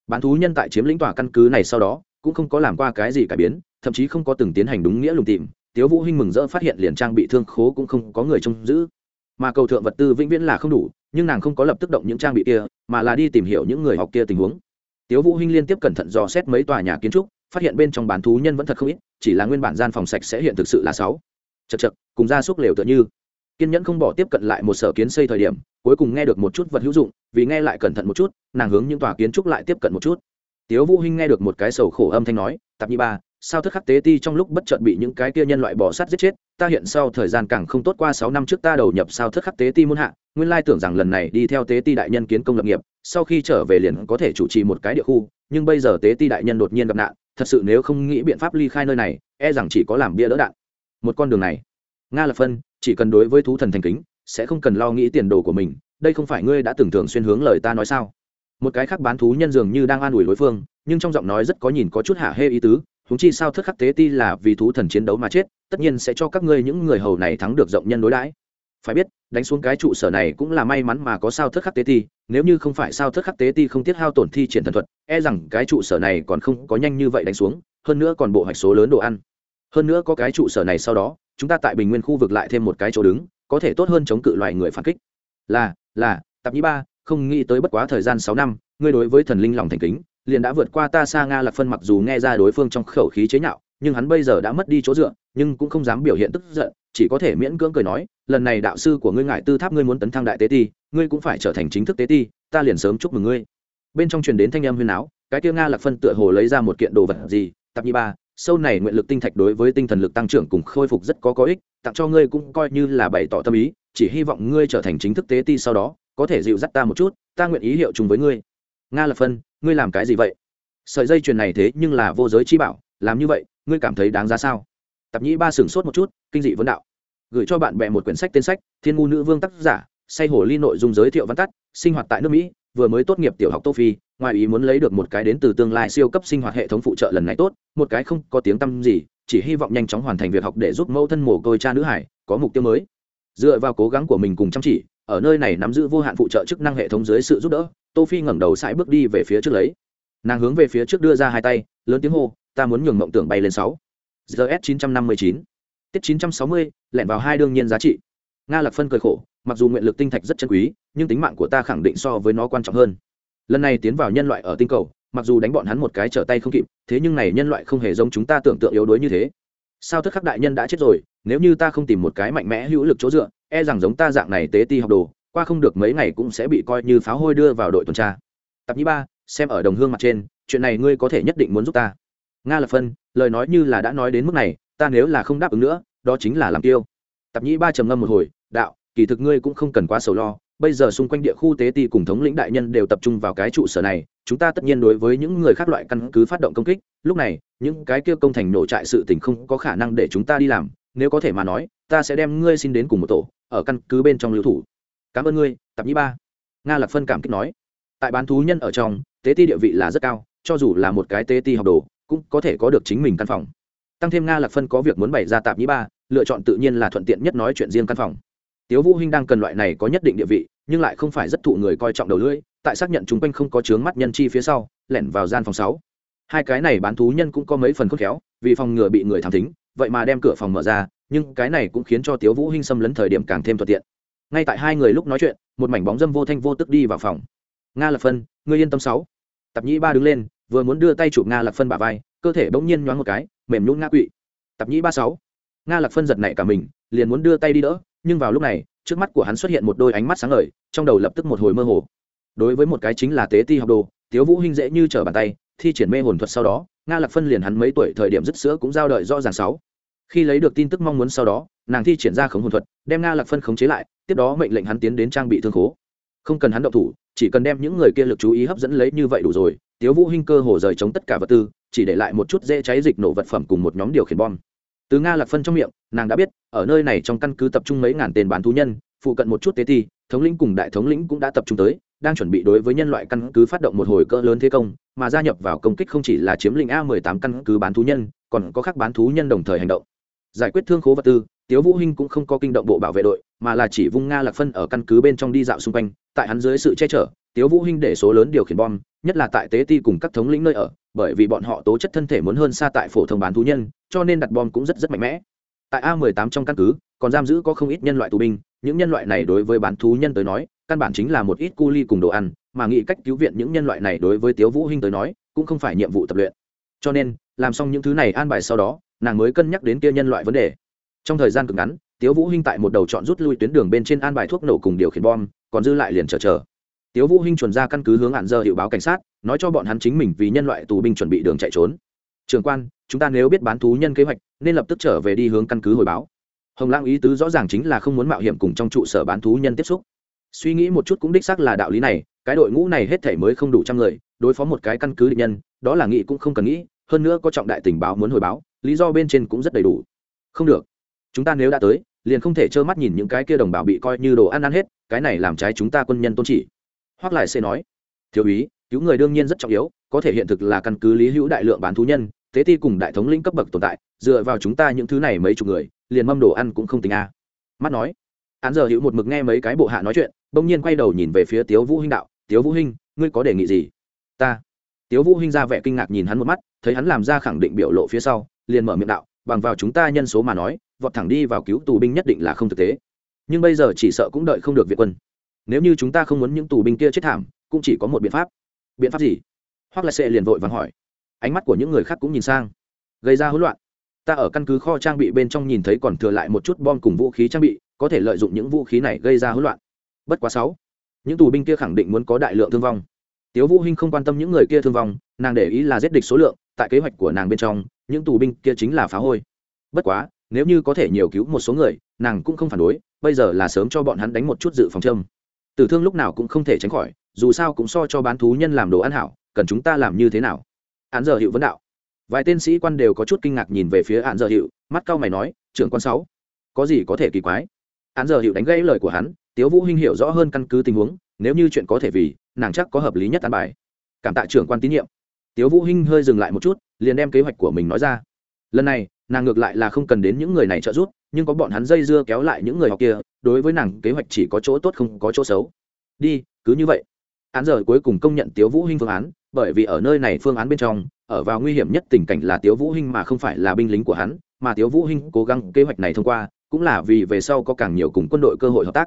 Bán thú nhân tại chiếm lĩnh tòa căn cứ này sau đó, cũng không có làm qua cái gì cải biến, thậm chí không có từng tiến hành đúng nghĩa lùng tìm. Tiếu vũ hinh mừng rỡ phát hiện liền trang bị thương khố cũng không có người trông giữ. Mà cầu thượng vật tư vĩnh viễn là không đủ, nhưng nàng không có lập tức động những trang bị kia, mà là đi tìm hiểu những người học kia tình huống tiếu vũ hinh liên tiếp cẩn thận dò xét mấy tòa nhà kiến trúc, phát hiện bên trong bán thú nhân vẫn thật không ít, chỉ là nguyên bản gian phòng sạch sẽ hiện thực sự là sáu. Chật chật cùng ra xúc lều tựa như. Kiên nhẫn không bỏ tiếp cận lại một sở kiến xây thời điểm, cuối cùng nghe được một chút vật hữu dụng, vì nghe lại cẩn thận một chút, nàng hướng những tòa kiến trúc lại tiếp cận một chút. Tiếu vũ hinh nghe được một cái sầu khổ âm thanh nói, tạp nhi ba, sao thức khắc tế ti trong lúc bất chợt bị những cái kia nhân loại bỏ sát giết chết? Ta hiện sau thời gian càng không tốt qua sáu năm trước ta đầu nhập sao thức khắc tế ti muôn hạ, nguyên lai tưởng rằng lần này đi theo tế ti đại nhân kiến công lập nghiệp sau khi trở về liền có thể chủ trì một cái địa khu, nhưng bây giờ tế ti đại nhân đột nhiên gặp nạn, thật sự nếu không nghĩ biện pháp ly khai nơi này e rằng chỉ có làm bia đỡ đạn. Một con đường này, nga lập phân, chỉ cần đối với thú thần thành kính, sẽ không cần lo nghĩ tiền đồ của mình, đây không phải ngươi đã tưởng thường xuyên hướng lời ta nói sao? Một cái khác bán thú nhân dường như đang an ủi đối phương, nhưng trong giọng nói rất có nhìn có chút hạ hê ý tứ húng chi sao thất khắc tế ti là vì thú thần chiến đấu mà chết, tất nhiên sẽ cho các ngươi những người hầu này thắng được rộng nhân đối đãi phải biết, đánh xuống cái trụ sở này cũng là may mắn mà có sao thất khắc tế ti, nếu như không phải sao thất khắc tế ti không tiết hao tổn thi triển thần thuật e rằng cái trụ sở này còn không có nhanh như vậy đánh xuống, hơn nữa còn bộ hạch số lớn đồ ăn. Hơn nữa có cái trụ sở này sau đó, chúng ta tại bình nguyên khu vực lại thêm một cái chỗ đứng, có thể tốt hơn chống cự loại người phản kích. Là là, tạp nhĩ ba, không nghĩ tới bất quá thời gian sáu năm, ngươi đối với thần linh lòng thành kính, liền đã vượt qua ta xa nga lạc phân mặc dù nghe ra đối phương trong khẩu khí chế nhạo, nhưng hắn bây giờ đã mất đi chỗ dựa, nhưng cũng không dám biểu hiện tức giận chỉ có thể miễn cưỡng cười nói, lần này đạo sư của ngươi ngại tư tháp ngươi muốn tấn thăng đại tế ti, ngươi cũng phải trở thành chính thức tế ti, ta liền sớm chúc mừng ngươi. Bên trong truyền đến thanh âm huyên áo, cái kia nga lạc phân tựa hồ lấy ra một kiện đồ vật gì, tạp nhi ba, sâu này nguyện lực tinh thạch đối với tinh thần lực tăng trưởng cùng khôi phục rất có có ích, tặng cho ngươi cũng coi như là bày tỏ tâm ý, chỉ hy vọng ngươi trở thành chính thức tế ti sau đó, có thể dịu dắt ta một chút, ta nguyện ý hiệu chung với ngươi. Nga lập phân, ngươi làm cái gì vậy? Sợi dây chuyền này thế nhưng là vô giới chi bảo, làm như vậy, ngươi cảm thấy đáng giá sao? Tạp nhĩ ba sửng sốt một chút, kinh dị vấn đạo. Gửi cho bạn bè một quyển sách tên sách, thiên ngu nữ vương tác giả, say hồ ly nội dung giới thiệu văn tắt, sinh hoạt tại nước mỹ, vừa mới tốt nghiệp tiểu học tô phi, ngoài ý muốn lấy được một cái đến từ tương lai siêu cấp sinh hoạt hệ thống phụ trợ lần này tốt, một cái không có tiếng tăm gì, chỉ hy vọng nhanh chóng hoàn thành việc học để giúp mẫu thân mồ côi cha nữ hải, có mục tiêu mới. Dựa vào cố gắng của mình cùng chăm chỉ, ở nơi này nắm giữ vô hạn phụ trợ chức năng hệ thống dưới sự giúp đỡ, tô phi ngẩng đầu sải bước đi về phía trước lấy. Nàng hướng về phía trước đưa ra hai tay, lớn tiếng hô, ta muốn nhường mộng tưởng bay lên sáu gs 959 tiết 960 lẹn vào hai đương nhiên giá trị. Nga lạc phân cười khổ, mặc dù nguyện lực tinh thạch rất chân quý, nhưng tính mạng của ta khẳng định so với nó quan trọng hơn. Lần này tiến vào nhân loại ở tinh cầu, mặc dù đánh bọn hắn một cái trở tay không kịp, thế nhưng này nhân loại không hề giống chúng ta tưởng tượng yếu đuối như thế. Sao thức khắc đại nhân đã chết rồi, nếu như ta không tìm một cái mạnh mẽ hữu lực chỗ dựa e rằng giống ta dạng này tế ti học đồ, qua không được mấy ngày cũng sẽ bị coi như pháo hôi đưa vào đội tuần tra. Tập nhĩ ba, xem ở đồng hương mặt trên, chuyện này ngươi có thể nhất định muốn giúp ta nga lập phân, lời nói như là đã nói đến mức này, ta nếu là không đáp ứng nữa, đó chính là làm tiêu tập nhĩ ba trầm ngâm một hồi, đạo, kỳ thực ngươi cũng không cần quá sầu lo, bây giờ xung quanh địa khu tế ti cùng thống lĩnh đại nhân đều tập trung vào cái trụ sở này, chúng ta tất nhiên đối với những người khác loại căn cứ phát động công kích, lúc này, những cái kia công thành nổ trại sự tình không có khả năng để chúng ta đi làm, nếu có thể mà nói, ta sẽ đem ngươi xin đến cùng một tổ, ở căn cứ bên trong lưu thủ. Cảm ơn ngươi tập nhĩ ba. Nga lạc phân cảm kích nói. Tại bán thú nhân ở trong, tế ti địa vị là rất cao, cho dù là một cái tế ti học đồ cũng có thể có được chính mình căn phòng. Tăng thêm nga lạc phân có việc muốn bày ra tạp nhĩ ba, lựa chọn tự nhiên là thuận tiện nhất nói chuyện riêng căn phòng. Tiếu vũ hinh đang cần loại này có nhất định địa vị, nhưng lại không phải rất thụ người coi trọng đầu lưỡi, tại xác nhận chúng quanh không có chướng mắt nhân chi phía sau, lẻn vào gian phòng sáu. Hai cái này bán thú nhân cũng có mấy phần khôn khéo, vì phòng ngừa bị người thám thính, vậy mà đem cửa phòng mở ra, nhưng cái này cũng khiến cho tiếu vũ hinh xâm lấn thời điểm càng thêm thuận tiện. Ngay tại hai người lúc nói chuyện, một mảnh bóng dâm vô thanh vô tức đi vào phòng. Nga lạc phân, ngươi yên tâm sáu. Tạp nhĩ ba đứng lên vừa muốn đưa tay chụp nga lạc phân bả vai, cơ thể bỗng nhiên nhoáng một cái, mềm nhũn ngã quỵ. Tập nhĩ ba sáu. Nga lạc phân giật nảy cả mình, liền muốn đưa tay đi đỡ, nhưng vào lúc này, trước mắt của hắn xuất hiện một đôi ánh mắt sáng ngời, trong đầu lập tức một hồi mơ hồ. Đối với một cái chính là tế ti học đồ, tiếu vũ hinh dễ như trở bàn tay, thi triển mê hồn thuật sau đó, nga lạc phân liền hắn mấy tuổi thời điểm dứt sữa cũng giao đợi rõ ràng sáu. Khi lấy được tin tức mong muốn sau đó, nàng thi triển ra khống hồn thuật, đem nga lạc phân khống chế lại, tiếp đó mệnh lệnh hắn tiến đến trang bị thương khố. Không cần hắn động thủ, chỉ cần đem những người kia lực chú ý hấp dẫn lấy như vậy đủ rồi tiếu vũ hinh cơ hồ rời chống tất cả vật tư, chỉ để lại một chút dễ cháy dịch nổ vật phẩm cùng một nhóm điều khiển bom. Từ nga lạc phân trong miệng, nàng đã biết, ở nơi này trong căn cứ tập trung mấy ngàn tên bán thú nhân, phụ cận một chút tế ti, thống lĩnh cùng đại thống lĩnh cũng đã tập trung tới, đang chuẩn bị đối với nhân loại căn cứ phát động một hồi cỡ lớn thế công, mà gia nhập vào công kích không chỉ là chiếm lĩnh a 18 căn cứ bán thú nhân, còn có các bán thú nhân đồng thời hành động. Giải quyết thương khố vật tư tiếu vũ hinh cũng không có kinh động bộ bảo vệ đội, mà là chỉ vung nga lạc phân ở căn cứ bên trong đi dạo xung quanh, tại hắn dưới sự che chở, tiếu vũ hinh để số lớn điều khiển bom, nhất là tại tế ti cùng các thống lĩnh nơi ở, bởi vì bọn họ tố chất thân thể muốn hơn xa tại phổ thông bán thú nhân, cho nên đặt bom cũng rất rất mạnh mẽ. Tại a 18 trong căn cứ, còn giam giữ có không ít nhân loại tù binh, những nhân loại này đối với bán thú nhân tới nói, căn bản chính là một ít cu ly cùng đồ ăn, mà nghĩ cách cứu viện những nhân loại này đối với tiếu vũ hinh tới nói, cũng không phải nhiệm vụ tập luyện. Cho nên, làm xong những thứ này an bài sau đó, nàng mới cân nhắc đến kia nhân loại vấn đề trong thời gian cực ngắn, tiếu vũ hinh tại một đầu chọn rút lui tuyến đường bên trên an bài thuốc nổ cùng điều khiển bom, còn dư lại liền chờ chờ. Tiếu vũ hinh chuẩn ra căn cứ hướng hạn giờ hiệu báo cảnh sát, nói cho bọn hắn chính mình vì nhân loại tù binh chuẩn bị đường chạy trốn. Trường quan, chúng ta nếu biết bán thú nhân kế hoạch, nên lập tức trở về đi hướng căn cứ hồi báo. Hồng lang ý tứ rõ ràng chính là không muốn mạo hiểm cùng trong trụ sở bán thú nhân tiếp xúc. Suy nghĩ một chút cũng đích xác là đạo lý này, cái đội ngũ này hết thể mới không đủ trăm người, đối phó một cái căn cứ địch nhân, đó là nghĩ cũng không cần nghĩ, hơn nữa có trọng đại tình báo muốn hồi báo, lý do bên trên cũng rất đầy đủ. Không được chúng ta nếu đã tới, liền không thể trơ mắt nhìn những cái kia đồng bào bị coi như đồ ăn ăn hết, cái này làm trái chúng ta quân nhân tôn trị hoác lại sẽ nói. Thiếu úy, cứu người đương nhiên rất trọng yếu, có thể hiện thực là căn cứ lý hữu đại lượng bán thú nhân, thế ti cùng đại thống lĩnh cấp bậc tồn tại, dựa vào chúng ta những thứ này mấy chục người, liền mâm đồ ăn cũng không tính a. Mắt nói. Án giờ hữu một mực nghe mấy cái bộ hạ nói chuyện, bỗng nhiên quay đầu nhìn về phía tiếu vũ hinh đạo, tiếu vũ hinh, ngươi có đề nghị gì? Ta. Tiếu vũ hinh ra vẻ kinh ngạc nhìn hắn một mắt, thấy hắn làm ra khẳng định biểu lộ phía sau, liền mở miệng đạo bằng vào chúng ta nhân số mà nói, vọt thẳng đi vào cứu tù binh nhất định là không thực tế. Nhưng bây giờ chỉ sợ cũng đợi không được viện quân. Nếu như chúng ta không muốn những tù binh kia chết thảm, cũng chỉ có một biện pháp. Biện pháp gì? Hoặc là sẽ liền vội vàng hỏi. Ánh mắt của những người khác cũng nhìn sang. Gây ra hỗn loạn. Ta ở căn cứ kho trang bị bên trong nhìn thấy còn thừa lại một chút bom cùng vũ khí trang bị, có thể lợi dụng những vũ khí này gây ra hỗn loạn. Bất quá sáu. Những tù binh kia khẳng định muốn có đại lượng thương vong. Tiếu vũ hinh không quan tâm những người kia thương vong, nàng để ý là giết địch số lượng, tại kế hoạch của nàng bên trong những tù binh kia chính là phá hôi. Bất quá, nếu như có thể nhiều cứu một số người, nàng cũng không phản đối, bây giờ là sớm cho bọn hắn đánh một chút dự phòng châm. Tử thương lúc nào cũng không thể tránh khỏi, dù sao cũng so cho bán thú nhân làm đồ ăn hảo, cần chúng ta làm như thế nào? Án giờ hiệu vấn đạo. Vài tên sĩ quan đều có chút kinh ngạc nhìn về phía án giờ hiệu mắt cao mày nói, trưởng quan sáu, có gì có thể kỳ quái? Án giờ hiệu đánh gãy lời của hắn, tiếu vũ hinh hiểu rõ hơn căn cứ tình huống, nếu như chuyện có thể vì, nàng chắc có hợp lý nhất an bài. Cảm tạ trưởng quan tín nhiệm tiếu vũ hinh hơi dừng lại một chút, liền đem kế hoạch của mình nói ra. Lần này, nàng ngược lại là không cần đến những người này trợ giúp, nhưng có bọn hắn dây dưa kéo lại những người học kia, đối với nàng kế hoạch chỉ có chỗ tốt không có chỗ xấu. Đi, cứ như vậy. Án giờ cuối cùng công nhận tiếu vũ hinh phương án, bởi vì ở nơi này phương án bên trong, ở vào nguy hiểm nhất tình cảnh là tiếu vũ hinh mà không phải là binh lính của hắn, mà tiếu vũ hinh cố gắng kế hoạch này thông qua, cũng là vì về sau có càng nhiều cùng quân đội cơ hội hợp tác.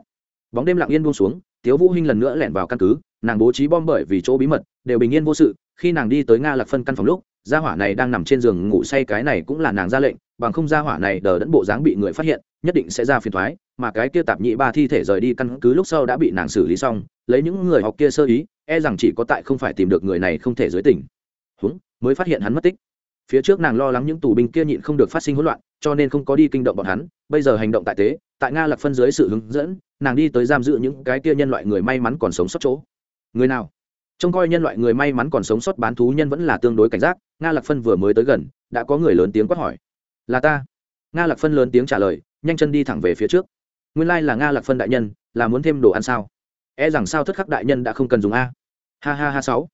Bóng đêm lặng yên buông xuống, tiếu vũ hinh lần nữa lẻn vào căn cứ, nàng bố trí bom bởi vì chỗ bí mật, đều bình yên vô sự khi nàng đi tới nga lạc phân căn phòng lúc, gia hỏa này đang nằm trên giường ngủ say, cái này cũng là nàng ra lệnh, bằng không gia hỏa này đờ đẫn bộ dáng bị người phát hiện, nhất định sẽ ra phiền thoái mà cái kia tạp nhị ba thi thể rời đi căn cứ lúc sau đã bị nàng xử lý xong, lấy những người học kia sơ ý e rằng chỉ có tại không phải tìm được người này không thể giới tỉnh. Húng, mới phát hiện hắn mất tích. Phía trước nàng lo lắng những tù binh kia nhịn không được phát sinh hỗn loạn, cho nên không có đi kinh động bọn hắn, bây giờ hành động tại tế, tại nga lạc phân dưới sự hướng dẫn, nàng đi tới giam giữ những cái kia nhân loại người may mắn còn sống sót chỗ. Người nào? Trông coi nhân loại người may mắn còn sống sót bán thú nhân vẫn là tương đối cảnh giác, nga lạc phân vừa mới tới gần, đã có người lớn tiếng quát hỏi. Là ta. Nga lạc phân lớn tiếng trả lời, nhanh chân đi thẳng về phía trước. Nguyên lai là nga lạc phân đại nhân, là muốn thêm đồ ăn sao? E rằng sao thất khắc đại nhân đã không cần dùng a. Ha ha ha sáu.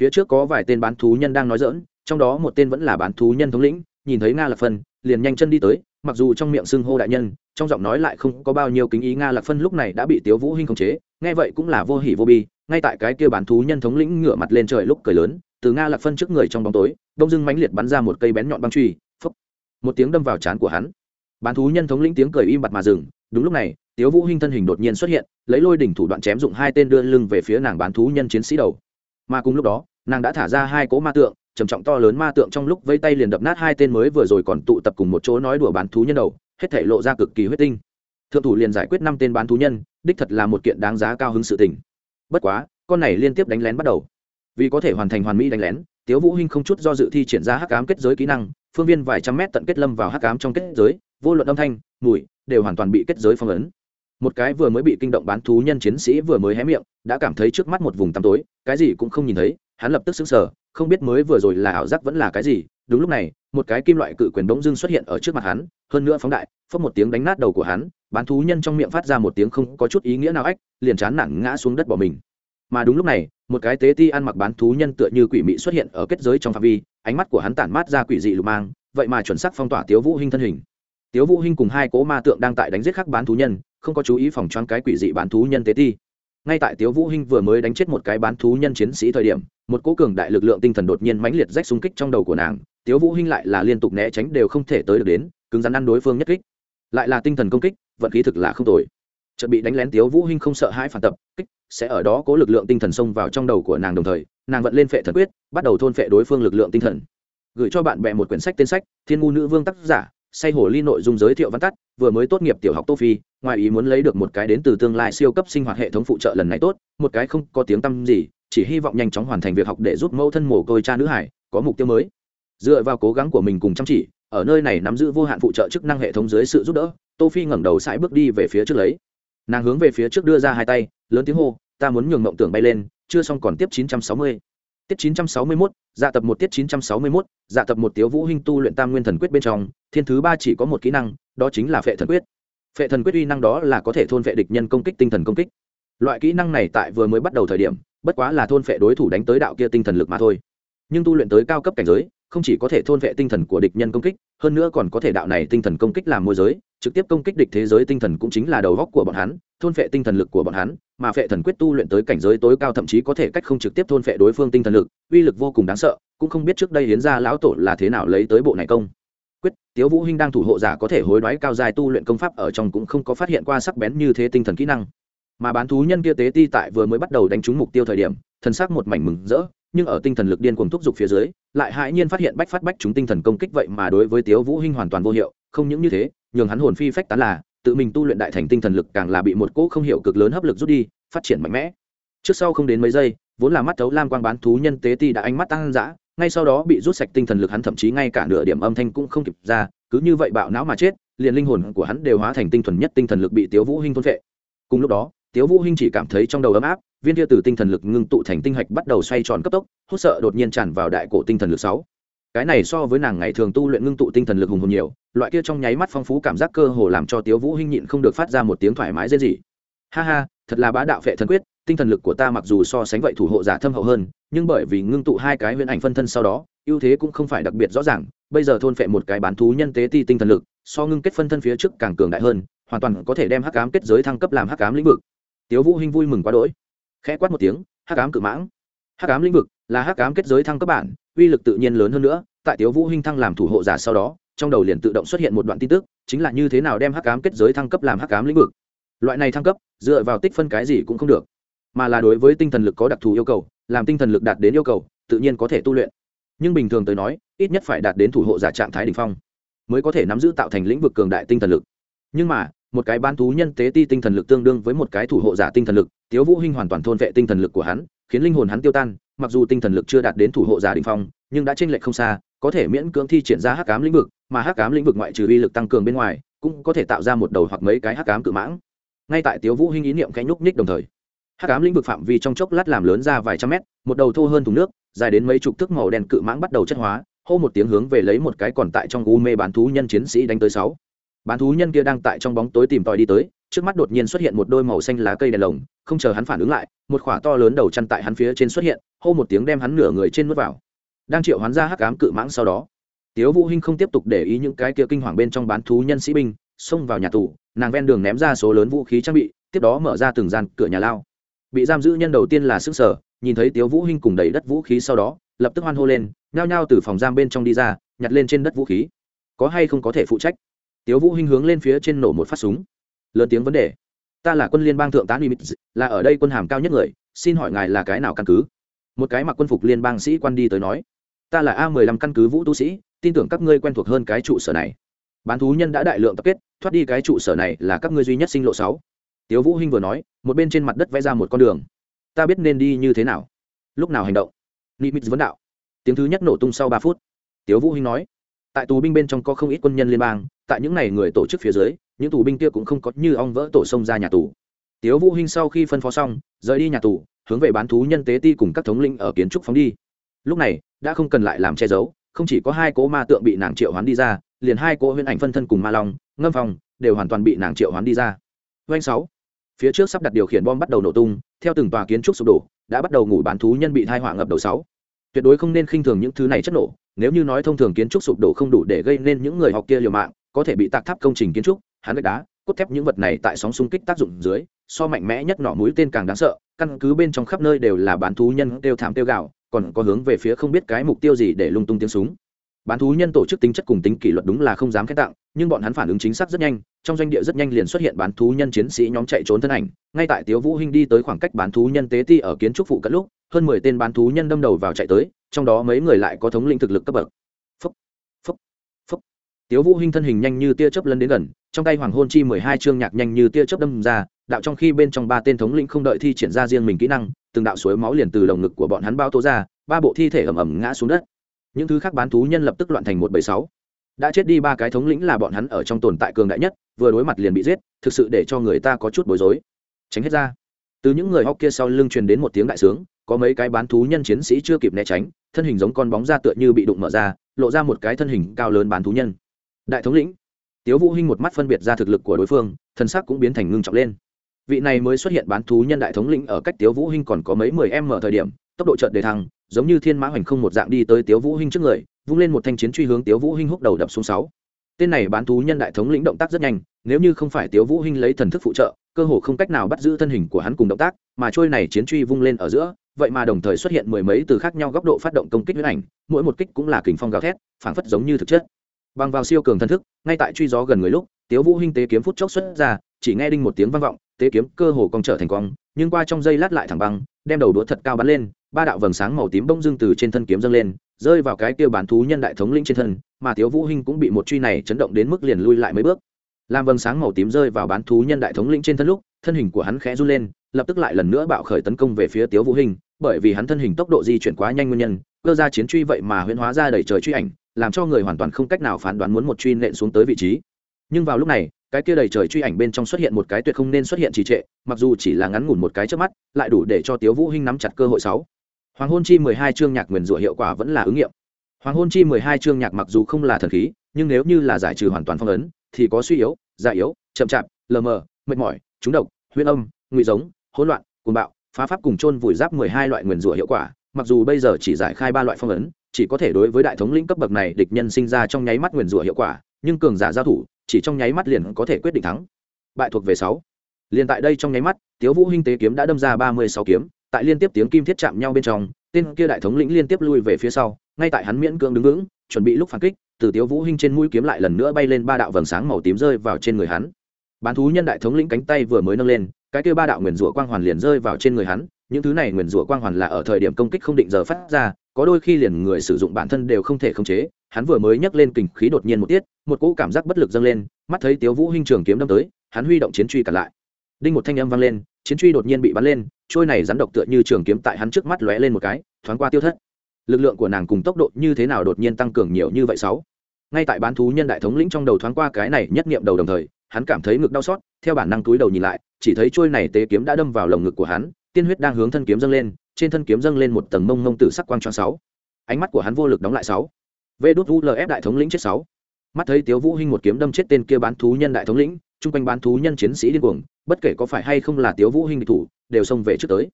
Phía trước có vài tên bán thú nhân đang nói dỡn trong đó một tên vẫn là bán thú nhân thống lĩnh, nhìn thấy nga lạc phân, liền nhanh chân đi tới, mặc dù trong miệng xưng hô đại nhân, trong giọng nói lại không có bao nhiêu kính ý, nga lạc phân lúc này đã bị tiếu vũ hinh khống chế, nghe vậy cũng là vô hỉ vô bi ngay tại cái kia bán thú nhân thống lĩnh ngửa mặt lên trời lúc cười lớn, từ nga lạc phân trước người trong bóng tối, đông dưng mãnh liệt bắn ra một cây bén nhọn băng truy phấp một tiếng đâm vào trán của hắn. Bán thú nhân thống lĩnh tiếng cười im bặt mà dừng, đúng lúc này, tiếu vũ hinh thân hình đột nhiên xuất hiện, lấy lôi đỉnh thủ đoạn chém dụng hai tên đưa lưng về phía nàng bán thú nhân chiến sĩ đầu. Mà cùng lúc đó, nàng đã thả ra hai cỗ ma tượng, trầm trọng to lớn ma tượng trong lúc vây tay liền đập nát hai tên mới vừa rồi còn tụ tập cùng một chỗ nói đùa bán thú nhân đầu, hết thể lộ ra cực kỳ huyết tinh. Thượng thủ liền giải quyết năm tên bán thú nhân, đích thật là một kiện đáng giá cao hứng sự tình bất quá, con này liên tiếp đánh lén bắt đầu. Vì có thể hoàn thành hoàn mỹ đánh lén, tiếu vũ hinh không chút do dự thi triển ra hắc ám kết giới kỹ năng, phương viên vài trăm mét tận kết lâm vào hắc ám trong kết giới, vô luận âm thanh, mùi, đều hoàn toàn bị kết giới phong ấn. Một cái vừa mới bị kinh động bán thú nhân chiến sĩ vừa mới hé miệng, đã cảm thấy trước mắt một vùng tăm tối, cái gì cũng không nhìn thấy, hắn lập tức sững sờ, không biết mới vừa rồi là ảo giác vẫn là cái gì. Đúng lúc này, một cái kim loại cự quyền bỗng dưng xuất hiện ở trước mặt hắn, hơn nữa phóng đại phất một tiếng đánh nát đầu của hắn, bán thú nhân trong miệng phát ra một tiếng không có chút ý nghĩa nào ách, liền chán nản ngã xuống đất bỏ mình. Mà đúng lúc này, một cái tế ti ăn mặc bán thú nhân tựa như quỷ mị xuất hiện ở kết giới trong phạm vi, ánh mắt của hắn tản mát ra quỷ dị lục mang, vậy mà chuẩn sắc phong tỏa tiếu vũ hinh thân hình. Tiếu vũ hinh cùng hai cố ma tượng đang tại đánh giết khắc bán thú nhân, không có chú ý phòng choáng cái quỷ dị bán thú nhân tế ti. Ngay tại tiếu vũ hinh vừa mới đánh chết một cái bán thú nhân chiến sĩ thời điểm, một cố cường đại lực lượng tinh thần đột nhiên mãnh liệt rách xung kích trong đầu của nàng, tiếu vũ hinh lại là liên tục né tránh đều không thể tới được đến, cứng rắn ăn đối phương nhất kích lại là tinh thần công kích, vận khí thực là không tồi. Chợt bị đánh lén tiếu vũ hinh không sợ hãi phản tập, kích, sẽ ở đó cố lực lượng tinh thần xông vào trong đầu của nàng đồng thời, nàng vận lên phệ thần quyết, bắt đầu thôn phệ đối phương lực lượng tinh thần. Gửi cho bạn bè một quyển sách tên sách, thiên ngu nữ vương tác giả, say hồ ly nội dung giới thiệu văn tắt, vừa mới tốt nghiệp tiểu học tô phi, ngoài ý muốn lấy được một cái đến từ tương lai siêu cấp sinh hoạt hệ thống phụ trợ lần này tốt, một cái không có tiếng tăm gì, chỉ hy vọng nhanh chóng hoàn thành việc học để giúp mẫu thân mồ côi cha nữ hải, có mục tiêu mới dựa vào cố gắng của mình cùng chăm chỉ ở nơi này nắm giữ vô hạn phụ trợ chức năng hệ thống dưới sự giúp đỡ tô phi ngẩng đầu sải bước đi về phía trước lấy. Nàng hướng về phía trước đưa ra hai tay lớn tiếng hô ta muốn nhường mộng tưởng bay lên chưa xong còn tiếp 960. tiết 961, dạ tập một tiết 961, dạ tập một tiếu vũ hinh tu luyện tam nguyên thần quyết bên trong thiên thứ ba chỉ có một kỹ năng đó chính là phệ thần quyết. Phệ thần quyết uy năng đó là có thể thôn phệ địch nhân công kích tinh thần công kích. Loại kỹ năng này tại vừa mới bắt đầu thời điểm bất quá là thôn phệ đối thủ đánh tới đạo kia tinh thần lực mà thôi. Nhưng tu luyện tới cao cấp cảnh giới không chỉ có thể thôn vệ tinh thần của địch nhân công kích, hơn nữa còn có thể đạo này tinh thần công kích làm môi giới, trực tiếp công kích địch thế giới tinh thần cũng chính là đầu góc của bọn hắn, thôn vệ tinh thần lực của bọn hắn, mà phệ thần quyết tu luyện tới cảnh giới tối cao thậm chí có thể cách không trực tiếp thôn vệ đối phương tinh thần lực, uy lực vô cùng đáng sợ, cũng không biết trước đây hiến ra lão tổ là thế nào lấy tới bộ này công. Quyết, tiếu vũ hinh đang thủ hộ giả có thể hối đoái cao dài tu luyện công pháp ở trong cũng không có phát hiện qua sắc bén như thế tinh thần kỹ năng. Mà bán thú nhân kia tế ti tại vừa mới bắt đầu đánh trúng mục tiêu thời điểm, thần sắc một mảnh mừng rỡ nhưng ở tinh thần lực điên cuồng thúc giục phía dưới, lại hãi nhiên phát hiện bách phát bách chúng tinh thần công kích vậy mà đối với tiếu vũ hinh hoàn toàn vô hiệu, không những như thế, nhường hắn hồn phi phách tán là, tự mình tu luyện đại thành tinh thần lực càng là bị một cỗ không hiểu cực lớn hấp lực rút đi, phát triển mạnh mẽ. Trước sau không đến mấy giây, vốn là mắt thấu lam quang bán thú nhân tế ti đã ánh mắt tăng dã, ngay sau đó bị rút sạch tinh thần lực hắn thậm chí ngay cả nửa điểm âm thanh cũng không kịp ra, cứ như vậy bạo não mà chết, liền linh hồn của hắn đều hóa thành tinh thuần nhất tinh thần lực bị tiếu vũ hinh thôn phệ. Cùng lúc đó tiếu vũ hinh chỉ cảm thấy trong đầu ấm áp, viên kia từ tinh thần lực ngưng tụ thành tinh hạch bắt đầu xoay tròn cấp tốc, hốt sợ đột nhiên tràn vào đại cổ tinh thần lực sáu. Cái này so với nàng ngày thường tu luyện ngưng tụ tinh thần lực hùng hồn nhiều, loại kia trong nháy mắt phong phú cảm giác cơ hồ làm cho tiếu vũ hinh nhịn không được phát ra một tiếng thoải mái dễ gì ha ha, thật là bá đạo phệ thần quyết, tinh thần lực của ta mặc dù so sánh vậy thủ hộ giả thâm hậu hơn, nhưng bởi vì ngưng tụ hai cái huyền ảnh phân thân sau đó, ưu thế cũng không phải đặc biệt rõ ràng, bây giờ thôn phệ một cái bán thú nhân tế ti tinh thần lực, so ngưng kết phân thân phía trước càng cường đại hơn, hoàn toàn có thể đem hắc ám kết giới thăng cấp làm hắc ám lĩnh vực tiếu vũ hinh vui mừng quá đỗi. Khẽ quát một tiếng, hắc ám cự mãng. Hắc ám lĩnh vực là hắc ám kết giới thăng cấp bản, uy lực tự nhiên lớn hơn nữa, tại tiếu vũ hinh thăng làm thủ hộ giả sau đó, trong đầu liền tự động xuất hiện một đoạn tin tức, chính là như thế nào đem hắc ám kết giới thăng cấp làm hắc ám lĩnh vực. Loại này thăng cấp, dựa vào tích phân cái gì cũng không được, mà là đối với tinh thần lực có đặc thù yêu cầu, làm tinh thần lực đạt đến yêu cầu, tự nhiên có thể tu luyện. Nhưng bình thường tới nói, ít nhất phải đạt đến thủ hộ giả trạng thái đ ỉ n h phong, mới có thể nắm giữ tạo thành lĩnh vực cường đại tinh thần lực. Nhưng mà một cái ban thú nhân tế ti tinh thần lực tương đương với một cái thủ hộ giả tinh thần lực, tiếu vũ hinh hoàn toàn thôn vệ tinh thần lực của hắn, khiến linh hồn hắn tiêu tan, mặc dù tinh thần lực chưa đạt đến thủ hộ giả đỉnh phong, nhưng đã tranh lệch không xa, có thể miễn cưỡng thi triển ra hắc ám lĩnh vực, mà hắc ám lĩnh vực ngoại trừ uy lực tăng cường bên ngoài, cũng có thể tạo ra một đầu hoặc mấy cái hắc ám cự mãng. Ngay tại tiếu vũ hinh ý niệm cánh nhúc nhích đồng thời, hắc ám lĩnh vực phạm vi trong chốc lát làm lớn ra vài trăm mét, một đầu thô hơn thùng nước, dài đến mấy chục thước màu đen cự mãng bắt đầu chất hóa, hô một tiếng hướng về lấy một cái còn tại trong u mê bán thú nhân chiến sĩ đánh tới sáu bán thú nhân kia đang tại trong bóng tối tìm tòi đi tới, trước mắt đột nhiên xuất hiện một đôi màu xanh lá cây đèn lồng, không chờ hắn phản ứng lại, một khỏa to lớn đầu chăn tại hắn phía trên xuất hiện, hô một tiếng đem hắn nửa người trên nuốt vào. Đang triệu hoán ra hắc ám cự mãng sau đó, tiếu vũ hinh không tiếp tục để ý những cái kia kinh hoàng bên trong bán thú nhân sĩ binh, xông vào nhà tù, nàng ven đường ném ra số lớn vũ khí trang bị, tiếp đó mở ra từng gian cửa nhà lao. Bị giam giữ nhân đầu tiên là sức sở, nhìn thấy tiếu vũ hinh cùng đầy đất vũ khí sau đó, lập tức hoan hô lên, nhao nhao từ phòng giam bên trong đi ra, nhặt lên trên đất vũ khí. Có hay không có thể phụ trách? Tiếu vũ hinh hướng lên phía trên nổ một phát súng. Lớn tiếng vấn đề. Ta là quân liên bang thượng tá nimitz, là ở đây quân hàm cao nhất người, xin hỏi ngài là cái nào căn cứ? Một cái mặc quân phục liên bang sĩ quan đi tới nói. Ta là a 15 căn cứ vũ tu sĩ, tin tưởng các ngươi quen thuộc hơn cái trụ sở này. Bán thú nhân đã đại lượng tập kết, thoát đi cái trụ sở này là các ngươi duy nhất sinh lộ sáu. Tiếu vũ hinh vừa nói, một bên trên mặt đất vẽ ra một con đường. Ta biết nên đi như thế nào. Lúc nào hành động? Nimitz vấn đạo. Tiếng thứ nhất nổ tung sau ba phút. Tiếu vũ hinh nói tại tù binh bên trong có không ít quân nhân liên bang, tại những này người tổ chức phía dưới, những tù binh kia cũng không có như ong vỡ tổ sông ra nhà tù. Tiếu vũ hinh sau khi phân phó xong, rời đi nhà tù, hướng về bán thú nhân tế ti cùng các thống lĩnh ở kiến trúc phóng đi. Lúc này, đã không cần lại làm che giấu, không chỉ có hai cỗ ma tượng bị nàng triệu hoán đi ra, liền hai cỗ huyễn ảnh phân thân cùng ma long, ngâm phòng, đều hoàn toàn bị nàng triệu hoán đi ra. Doanh sáu. Phía trước sắp đặt điều khiển bom bắt đầu nổ tung, theo từng tòa kiến trúc sụp đổ, đã bắt đầu ngủ bán thú nhân bị thai họa ngập đầu sáu. Tuyệt đối không nên khinh thường những thứ này chất nổ nếu như nói thông thường kiến trúc sụp đổ không đủ để gây nên những người học kia liều mạng, có thể bị tạc tháp công trình kiến trúc, hắn gạch đá, cốt thép những vật này tại sóng xung kích tác dụng dưới, so mạnh mẽ nhất nỏ mũi tên càng đáng sợ, căn cứ bên trong khắp nơi đều là bán thú nhân tiêu thảm tiêu gạo còn có hướng về phía không biết cái mục tiêu gì để lung tung tiếng súng. Bán thú nhân tổ chức tính chất cùng tính kỷ luật đúng là không dám khen tặng, nhưng bọn hắn phản ứng chính xác rất nhanh, trong doanh địa rất nhanh liền xuất hiện bán thú nhân chiến sĩ nhóm chạy trốn thân ảnh. Ngay tại tiếu vũ hinh đi tới khoảng cách bán thú nhân tế ti ở kiến trúc phụ cận lúc hơn mười tên bán thú nhân đâm đầu vào chạy tới, trong đó mấy người lại có thống lĩnh thực lực cấp bậc. Phúc phúc phúc. Tiếu vũ hinh thân hình nhanh như tia chớp lấn đến gần, trong tay hoàng hôn chi mười hai chương nhạc nhanh như tia chớp đâm ra, đạo trong khi bên trong ba tên thống lĩnh không đợi thi triển ra riêng mình kỹ năng, từng đạo suối máu liền từ lồng ngực của bọn hắn bao tố ra, ba bộ thi thể ầm ầm ngã xuống đất. Những thứ khác bán thú nhân lập tức loạn thành một bảy sáu. Đã chết đi ba cái thống lĩnh là bọn hắn ở trong tồn tại cường đại nhất, vừa đối mặt liền bị giết, thực sự để cho người ta có chút bối rối. Tránh hết ra. Từ những người hóc kia sau lưng truyền đến một tiếng đại sướng có mấy cái bán thú nhân chiến sĩ chưa kịp né tránh, thân hình giống con bóng ra tựa như bị đụng mở ra, lộ ra một cái thân hình cao lớn bán thú nhân. Đại thống lĩnh, tiếu vũ hinh một mắt phân biệt ra thực lực của đối phương, thân sắc cũng biến thành ngưng trọng lên. Vị này mới xuất hiện bán thú nhân đại thống lĩnh ở cách tiếu vũ hinh còn có mấy mười em mở thời điểm, tốc độ chợt đề thăng, giống như thiên mã hoành không một dạng đi tới tiếu vũ hinh trước người, vung lên một thanh chiến truy hướng tiếu vũ hinh húc đầu đập xuống sáu. Tên này bán thú nhân đại thống lĩnh động tác rất nhanh, nếu như không phải tiếu vũ hinh lấy thần thức phụ trợ, cơ hồ không cách nào bắt giữ thân hình của hắn cùng động tác, mà trôi này chiến truy vung lên ở giữa vậy mà đồng thời xuất hiện mười mấy từ khác nhau góc độ phát động công kích huyết ảnh, mỗi một kích cũng là kình phong gào thét, phảng phất giống như thực chất. Bằng vào siêu cường thân thức, ngay tại truy gió gần người lúc, tiếu vũ hinh tế kiếm phút chốc xuất ra, chỉ nghe đinh một tiếng vang vọng, tế kiếm cơ hồ cong trở thành quang nhưng qua trong giây lát lại thẳng băng, đem đầu đũa thật cao bắn lên, ba đạo vầng sáng màu tím bông dương từ trên thân kiếm dâng lên, rơi vào cái kia bán thú nhân đại thống lĩnh trên thân, mà tiếu vũ hinh cũng bị một truy này chấn động đến mức liền lui lại mấy bước. Làm vầng sáng màu tím rơi vào bán thú nhân đại thống lĩnh trên thân lúc, thân hình của hắn khẽ run lên lập tức lại lần nữa bạo khởi tấn công về phía tiếu vũ hinh, bởi vì hắn thân hình tốc độ di chuyển quá nhanh nguyên nhân, cơ ra chiến truy vậy mà huyễn hóa ra đầy trời truy ảnh, làm cho người hoàn toàn không cách nào phán đoán muốn một truy nện xuống tới vị trí. Nhưng vào lúc này, cái kia đầy trời truy ảnh bên trong xuất hiện một cái tuyệt không nên xuất hiện trì trệ, mặc dù chỉ là ngắn ngủn một cái trước mắt, lại đủ để cho tiếu vũ hinh nắm chặt cơ hội sáu. Hoàng hôn chi mười hai chương nhạc nguyền rủa hiệu quả vẫn là ứng nghiệm. Hoàng hôn chi mười hai chương nhạc mặc dù không là thần khí, nhưng nếu như là giải trừ hoàn toàn phong ấn, thì có suy yếu, già yếu, chậm chạp, lờ mờ, mệt mỏi, trúng độc, huyết âm, ngụy giống hỗn loạn, cuồng bạo, phá pháp cùng chôn vùi giáp mười hai loại nguyền rủa hiệu quả, mặc dù bây giờ chỉ giải khai ba loại phong ấn, chỉ có thể đối với đại thống lĩnh cấp bậc này địch nhân sinh ra trong nháy mắt nguyền rủa hiệu quả, nhưng cường giả giao thủ, chỉ trong nháy mắt liền có thể quyết định thắng. Bại thuộc về sáu. Liền tại đây trong nháy mắt, tiếu vũ hinh tế kiếm đã đâm ra ba mươi sáu kiếm, tại liên tiếp tiếng kim thiết chạm nhau bên trong, tên kia đại thống lĩnh liên tiếp lui về phía sau, ngay tại hắn miễn cưỡng đứng vững, chuẩn bị lúc phản kích, từ tiếu vũ hinh trên mũi kiếm lại lần nữa bay lên ba đạo vầng sáng màu tím rơi vào trên người hắn. Bán thú nhân đại thống lĩnh cánh tay vừa mới nâng lên cái kia ba đạo nguyền rủa quang hoàn liền rơi vào trên người hắn, những thứ này nguyền rủa quang hoàn là ở thời điểm công kích không định giờ phát ra, có đôi khi liền người sử dụng bản thân đều không thể khống chế, hắn vừa mới nhấc lên kình khí đột nhiên một tiết, một cỗ cảm giác bất lực dâng lên, mắt thấy tiếu vũ hinh trường kiếm đâm tới, hắn huy động chiến truy cản lại. Đinh một thanh âm vang lên, chiến truy đột nhiên bị bắn lên, trôi này rắn độc tựa như trường kiếm tại hắn trước mắt lóe lên một cái, thoáng qua tiêu thất. Lực lượng của nàng cùng tốc độ như thế nào đột nhiên tăng cường nhiều như vậy sáu? Ngay tại bán thú nhân đại thống lĩnh trong đầu thoáng qua cái này nhất niệm đầu đồng thời, hắn cảm thấy ngực đau xót, theo bản năng túi đầu nhìn lại chỉ thấy trôi này tế kiếm đã đâm vào lồng ngực của hắn, tiên huyết đang hướng thân kiếm dâng lên, trên thân kiếm dâng lên một tầng mông mông tử sắc quang cho sáu. Ánh mắt của hắn vô lực đóng lại sáu. Vê đốt ulf đại thống lĩnh chết sáu. Mắt thấy tiếu vũ hinh một kiếm đâm chết tên kia bán thú nhân đại thống lĩnh, chung quanh bán thú nhân chiến sĩ điên cuồng, bất kể có phải hay không là tiếu vũ hinh địch thủ, đều xông về trước tới.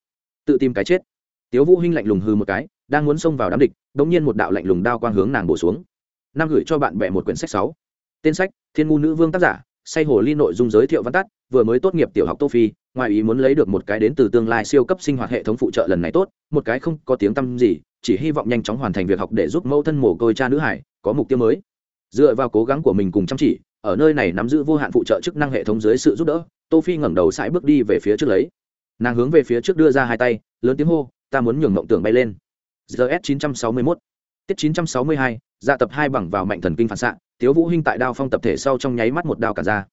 Tự tìm cái chết. Tiếu vũ hinh lạnh lùng hừ một cái, đang muốn xông vào đám địch, đống nhiên một đạo lạnh lùng đao quang hướng nàng bổ xuống. Năm gửi cho bạn bè một quyển sách sáu. Tên sách, thiên ngu nữ vương tác giả say hồ ly nội dung giới thiệu văn tắt, vừa mới tốt nghiệp tiểu học tô phi, ngoài ý muốn lấy được một cái đến từ tương lai siêu cấp sinh hoạt hệ thống phụ trợ lần này tốt, một cái không có tiếng tăm gì, chỉ hy vọng nhanh chóng hoàn thành việc học để giúp mẫu thân mồ côi cha nữ hải, có mục tiêu mới. Dựa vào cố gắng của mình cùng chăm chỉ, ở nơi này nắm giữ vô hạn phụ trợ chức năng hệ thống dưới sự giúp đỡ, tô phi ngẩng đầu sải bước đi về phía trước lấy. Nàng hướng về phía trước đưa ra hai tay, lớn tiếng hô, ta muốn nhường mộng tưởng bay lên. Gs 961 tiết 962 dạ tập hai bằng vào mạnh thần kinh phản xạ tiếu vũ hinh tại đao phong tập thể sau trong nháy mắt một đao cả ra.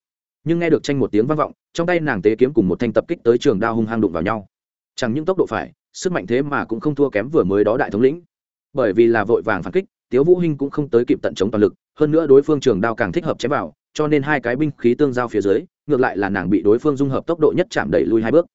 Nhưng nghe được tranh một tiếng vang vọng, trong tay nàng tế kiếm cùng một thanh tập kích tới trường đao hung hăng đụng vào nhau. Chẳng những tốc độ phải, sức mạnh thế mà cũng không thua kém vừa mới đó đại thống lĩnh. Bởi vì là vội vàng phản kích, tiếu vũ hinh cũng không tới kịp tận chống toàn lực, hơn nữa đối phương trường đao càng thích hợp chém vào, cho nên hai cái binh khí tương giao phía dưới, ngược lại là nàng bị đối phương dung hợp tốc độ nhất chạm đẩy lui hai bước.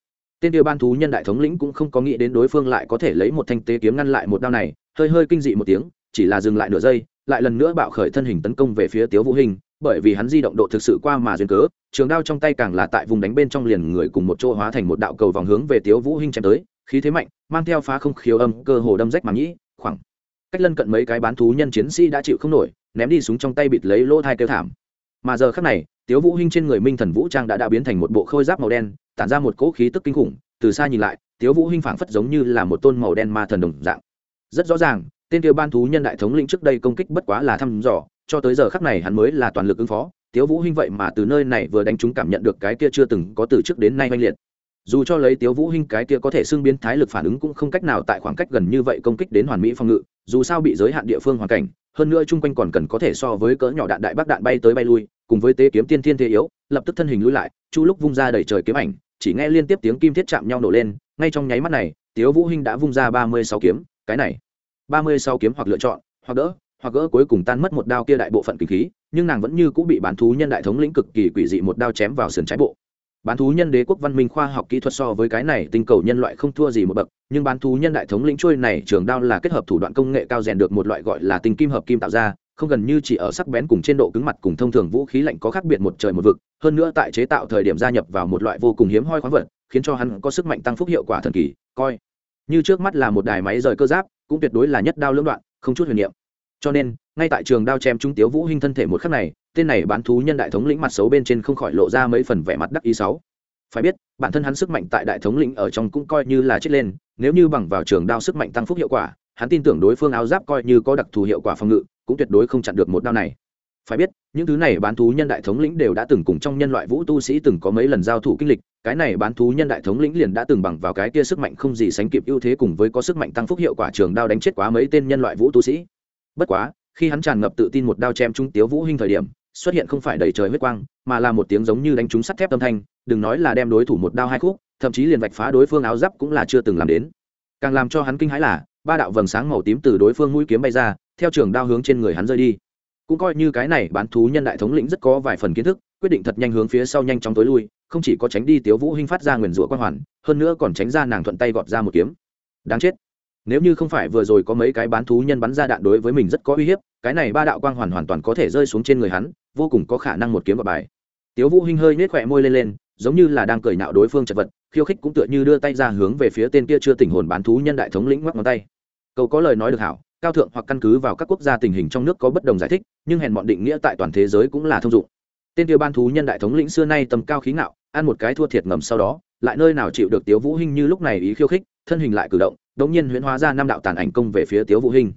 Tên tiêu ban thú nhân đại thống lĩnh cũng không có nghĩ đến đối phương lại có thể lấy một thanh tế kiếm ngăn lại một đao này, hơi hơi kinh dị một tiếng chỉ là dừng lại nửa giây, lại lần nữa bạo khởi thân hình tấn công về phía tiếu vũ hình, bởi vì hắn di động độ thực sự qua mà duyên cớ, trường đao trong tay càng là tại vùng đánh bên trong liền người cùng một chỗ hóa thành một đạo cầu vòng hướng về tiếu vũ hình chém tới, khí thế mạnh, mang theo phá không khiếu âm, cơ hồ đâm rách mà nhĩ, khoảng cách lân cận mấy cái bán thú nhân chiến sĩ đã chịu không nổi, ném đi súng trong tay bịt lấy lỗ thai kêu thảm. Mà giờ khắc này, tiếu vũ hinh trên người minh thần vũ trang đã đã biến thành một bộ khôi giáp màu đen, tản ra một cỗ khí tức kinh khủng, từ xa nhìn lại, tiếu vũ hinh phảng phất giống như là một tôn màu đen ma thần đồng dạng. Rất rõ ràng tên kia ban thú nhân đại thống lĩnh trước đây công kích bất quá là thăm dò, cho tới giờ khắc này hắn mới là toàn lực ứng phó. Tiếu vũ hinh vậy mà từ nơi này vừa đánh chúng cảm nhận được cái kia chưa từng có từ trước đến nay oanh liệt. Dù cho lấy tiếu vũ hinh cái kia có thể xưng biến thái lực phản ứng cũng không cách nào tại khoảng cách gần như vậy công kích đến hoàn mỹ phòng ngự, dù sao bị giới hạn địa phương hoàn cảnh, hơn nữa chung quanh còn cần có thể so với cỡ nhỏ đạn đại bác đạn bay tới bay lui, cùng với tế kiếm tiên thiên thế yếu, lập tức thân hình lui lại, chu lúc vung ra đẩy trời kiếm ảnh, chỉ nghe liên tiếp tiếng kim thiết chạm nhau nổ lên, ngay trong nháy mắt này, tiếu vũ hinh đã vung ra ba mươi sáu kiếm, cái này ba mươi sáu kiếm hoặc lựa chọn, hoặc đỡ, hoặc gỡ cuối cùng tan mất một đao kia đại bộ phận kinh khí, nhưng nàng vẫn như cũng bị bán thú nhân đại thống lĩnh cực kỳ quỷ dị một đao chém vào sườn trái bộ. Bán thú nhân đế quốc văn minh khoa học kỹ thuật so với cái này tinh cầu nhân loại không thua gì một bậc, nhưng bán thú nhân đại thống lĩnh trôi này trường đao là kết hợp thủ đoạn công nghệ cao rèn được một loại gọi là tinh kim hợp kim tạo ra, không gần như chỉ ở sắc bén cùng trên độ cứng mặt cùng thông thường vũ khí lạnh có khác biệt một trời một vực, hơn nữa tại chế tạo thời điểm gia nhập vào một loại vô cùng hiếm hoi khoáng vật, khiến cho hắn có sức mạnh tăng phúc hiệu quả thần kỳ, coi. Như trước mắt là một đài máy rời cơ giáp cũng tuyệt đối là nhất đao lưỡng đoạn, không chút huyền niệm. Cho nên, ngay tại trường đao chém trung tiếu vũ hinh thân thể một khắc này, tên này bán thú nhân đại thống lĩnh mặt xấu bên trên không khỏi lộ ra mấy phần vẻ mặt đắc ý sáu. Phải biết, bản thân hắn sức mạnh tại đại thống lĩnh ở trong cũng coi như là chết lên, nếu như bằng vào trường đao sức mạnh tăng phúc hiệu quả, hắn tin tưởng đối phương áo giáp coi như có đặc thù hiệu quả phòng ngự, cũng tuyệt đối không chặn được một đao này. Phải biết, những thứ này bán thú nhân đại thống lĩnh đều đã từng cùng trong nhân loại vũ tu sĩ từng có mấy lần giao thủ kinh lịch cái này bán thú nhân đại thống lĩnh liền đã từng bằng vào cái kia sức mạnh không gì sánh kịp ưu thế cùng với có sức mạnh tăng phúc hiệu quả trường đao đánh chết quá mấy tên nhân loại vũ tu sĩ. Bất quá, khi hắn tràn ngập tự tin một đao chém trúng tiếu vũ hinh thời điểm, xuất hiện không phải đầy trời huyết quang, mà là một tiếng giống như đánh trúng sắt thép âm thanh, đừng nói là đem đối thủ một đao hai khúc, thậm chí liền vạch phá đối phương áo giáp cũng là chưa từng làm đến. Càng làm cho hắn kinh hãi là, ba đạo vầng sáng màu tím từ đối phương mũi kiếm bay ra, theo trường đao hướng trên người hắn rơi đi. Cũng coi như cái này bán thú nhân đại thống lĩnh rất có vài phần kiến thức, quyết định thật nhanh hướng phía sau nhanh chóng tối lui không chỉ có tránh đi tiếu vũ hinh phát ra nguyền rủa quan hoàn, hơn nữa còn tránh ra nàng thuận tay gọt ra một kiếm. Đáng chết. Nếu như không phải vừa rồi có mấy cái bán thú nhân bắn ra đạn đối với mình rất có uy hiếp, cái này ba đạo quang hoàn hoàn toàn có thể rơi xuống trên người hắn, vô cùng có khả năng một kiếm vào bài. Tiếu vũ hinh hơi nết khoẹt môi lên lên, giống như là đang cười nạo đối phương chật vật, khiêu khích cũng tựa như đưa tay ra hướng về phía tên kia chưa tỉnh hồn bán thú nhân đại thống lĩnh ngoắc ngón tay. Câu có lời nói được hảo, cao thượng hoặc căn cứ vào các quốc gia tình hình trong nước có bất đồng giải thích, nhưng hèn bọn định nghĩa tại toàn thế giới cũng là thông dụng. Tên kia ban thú nhân đại thống lĩnh xưa nay tầm cao khí ngạo ăn một cái thua thiệt ngầm sau đó, lại nơi nào chịu được tiếu vũ hinh như lúc này ý khiêu khích, thân hình lại cử động đống nhiên huyễn hóa ra năm đạo tàn ảnh công về phía tiếu vũ hinh.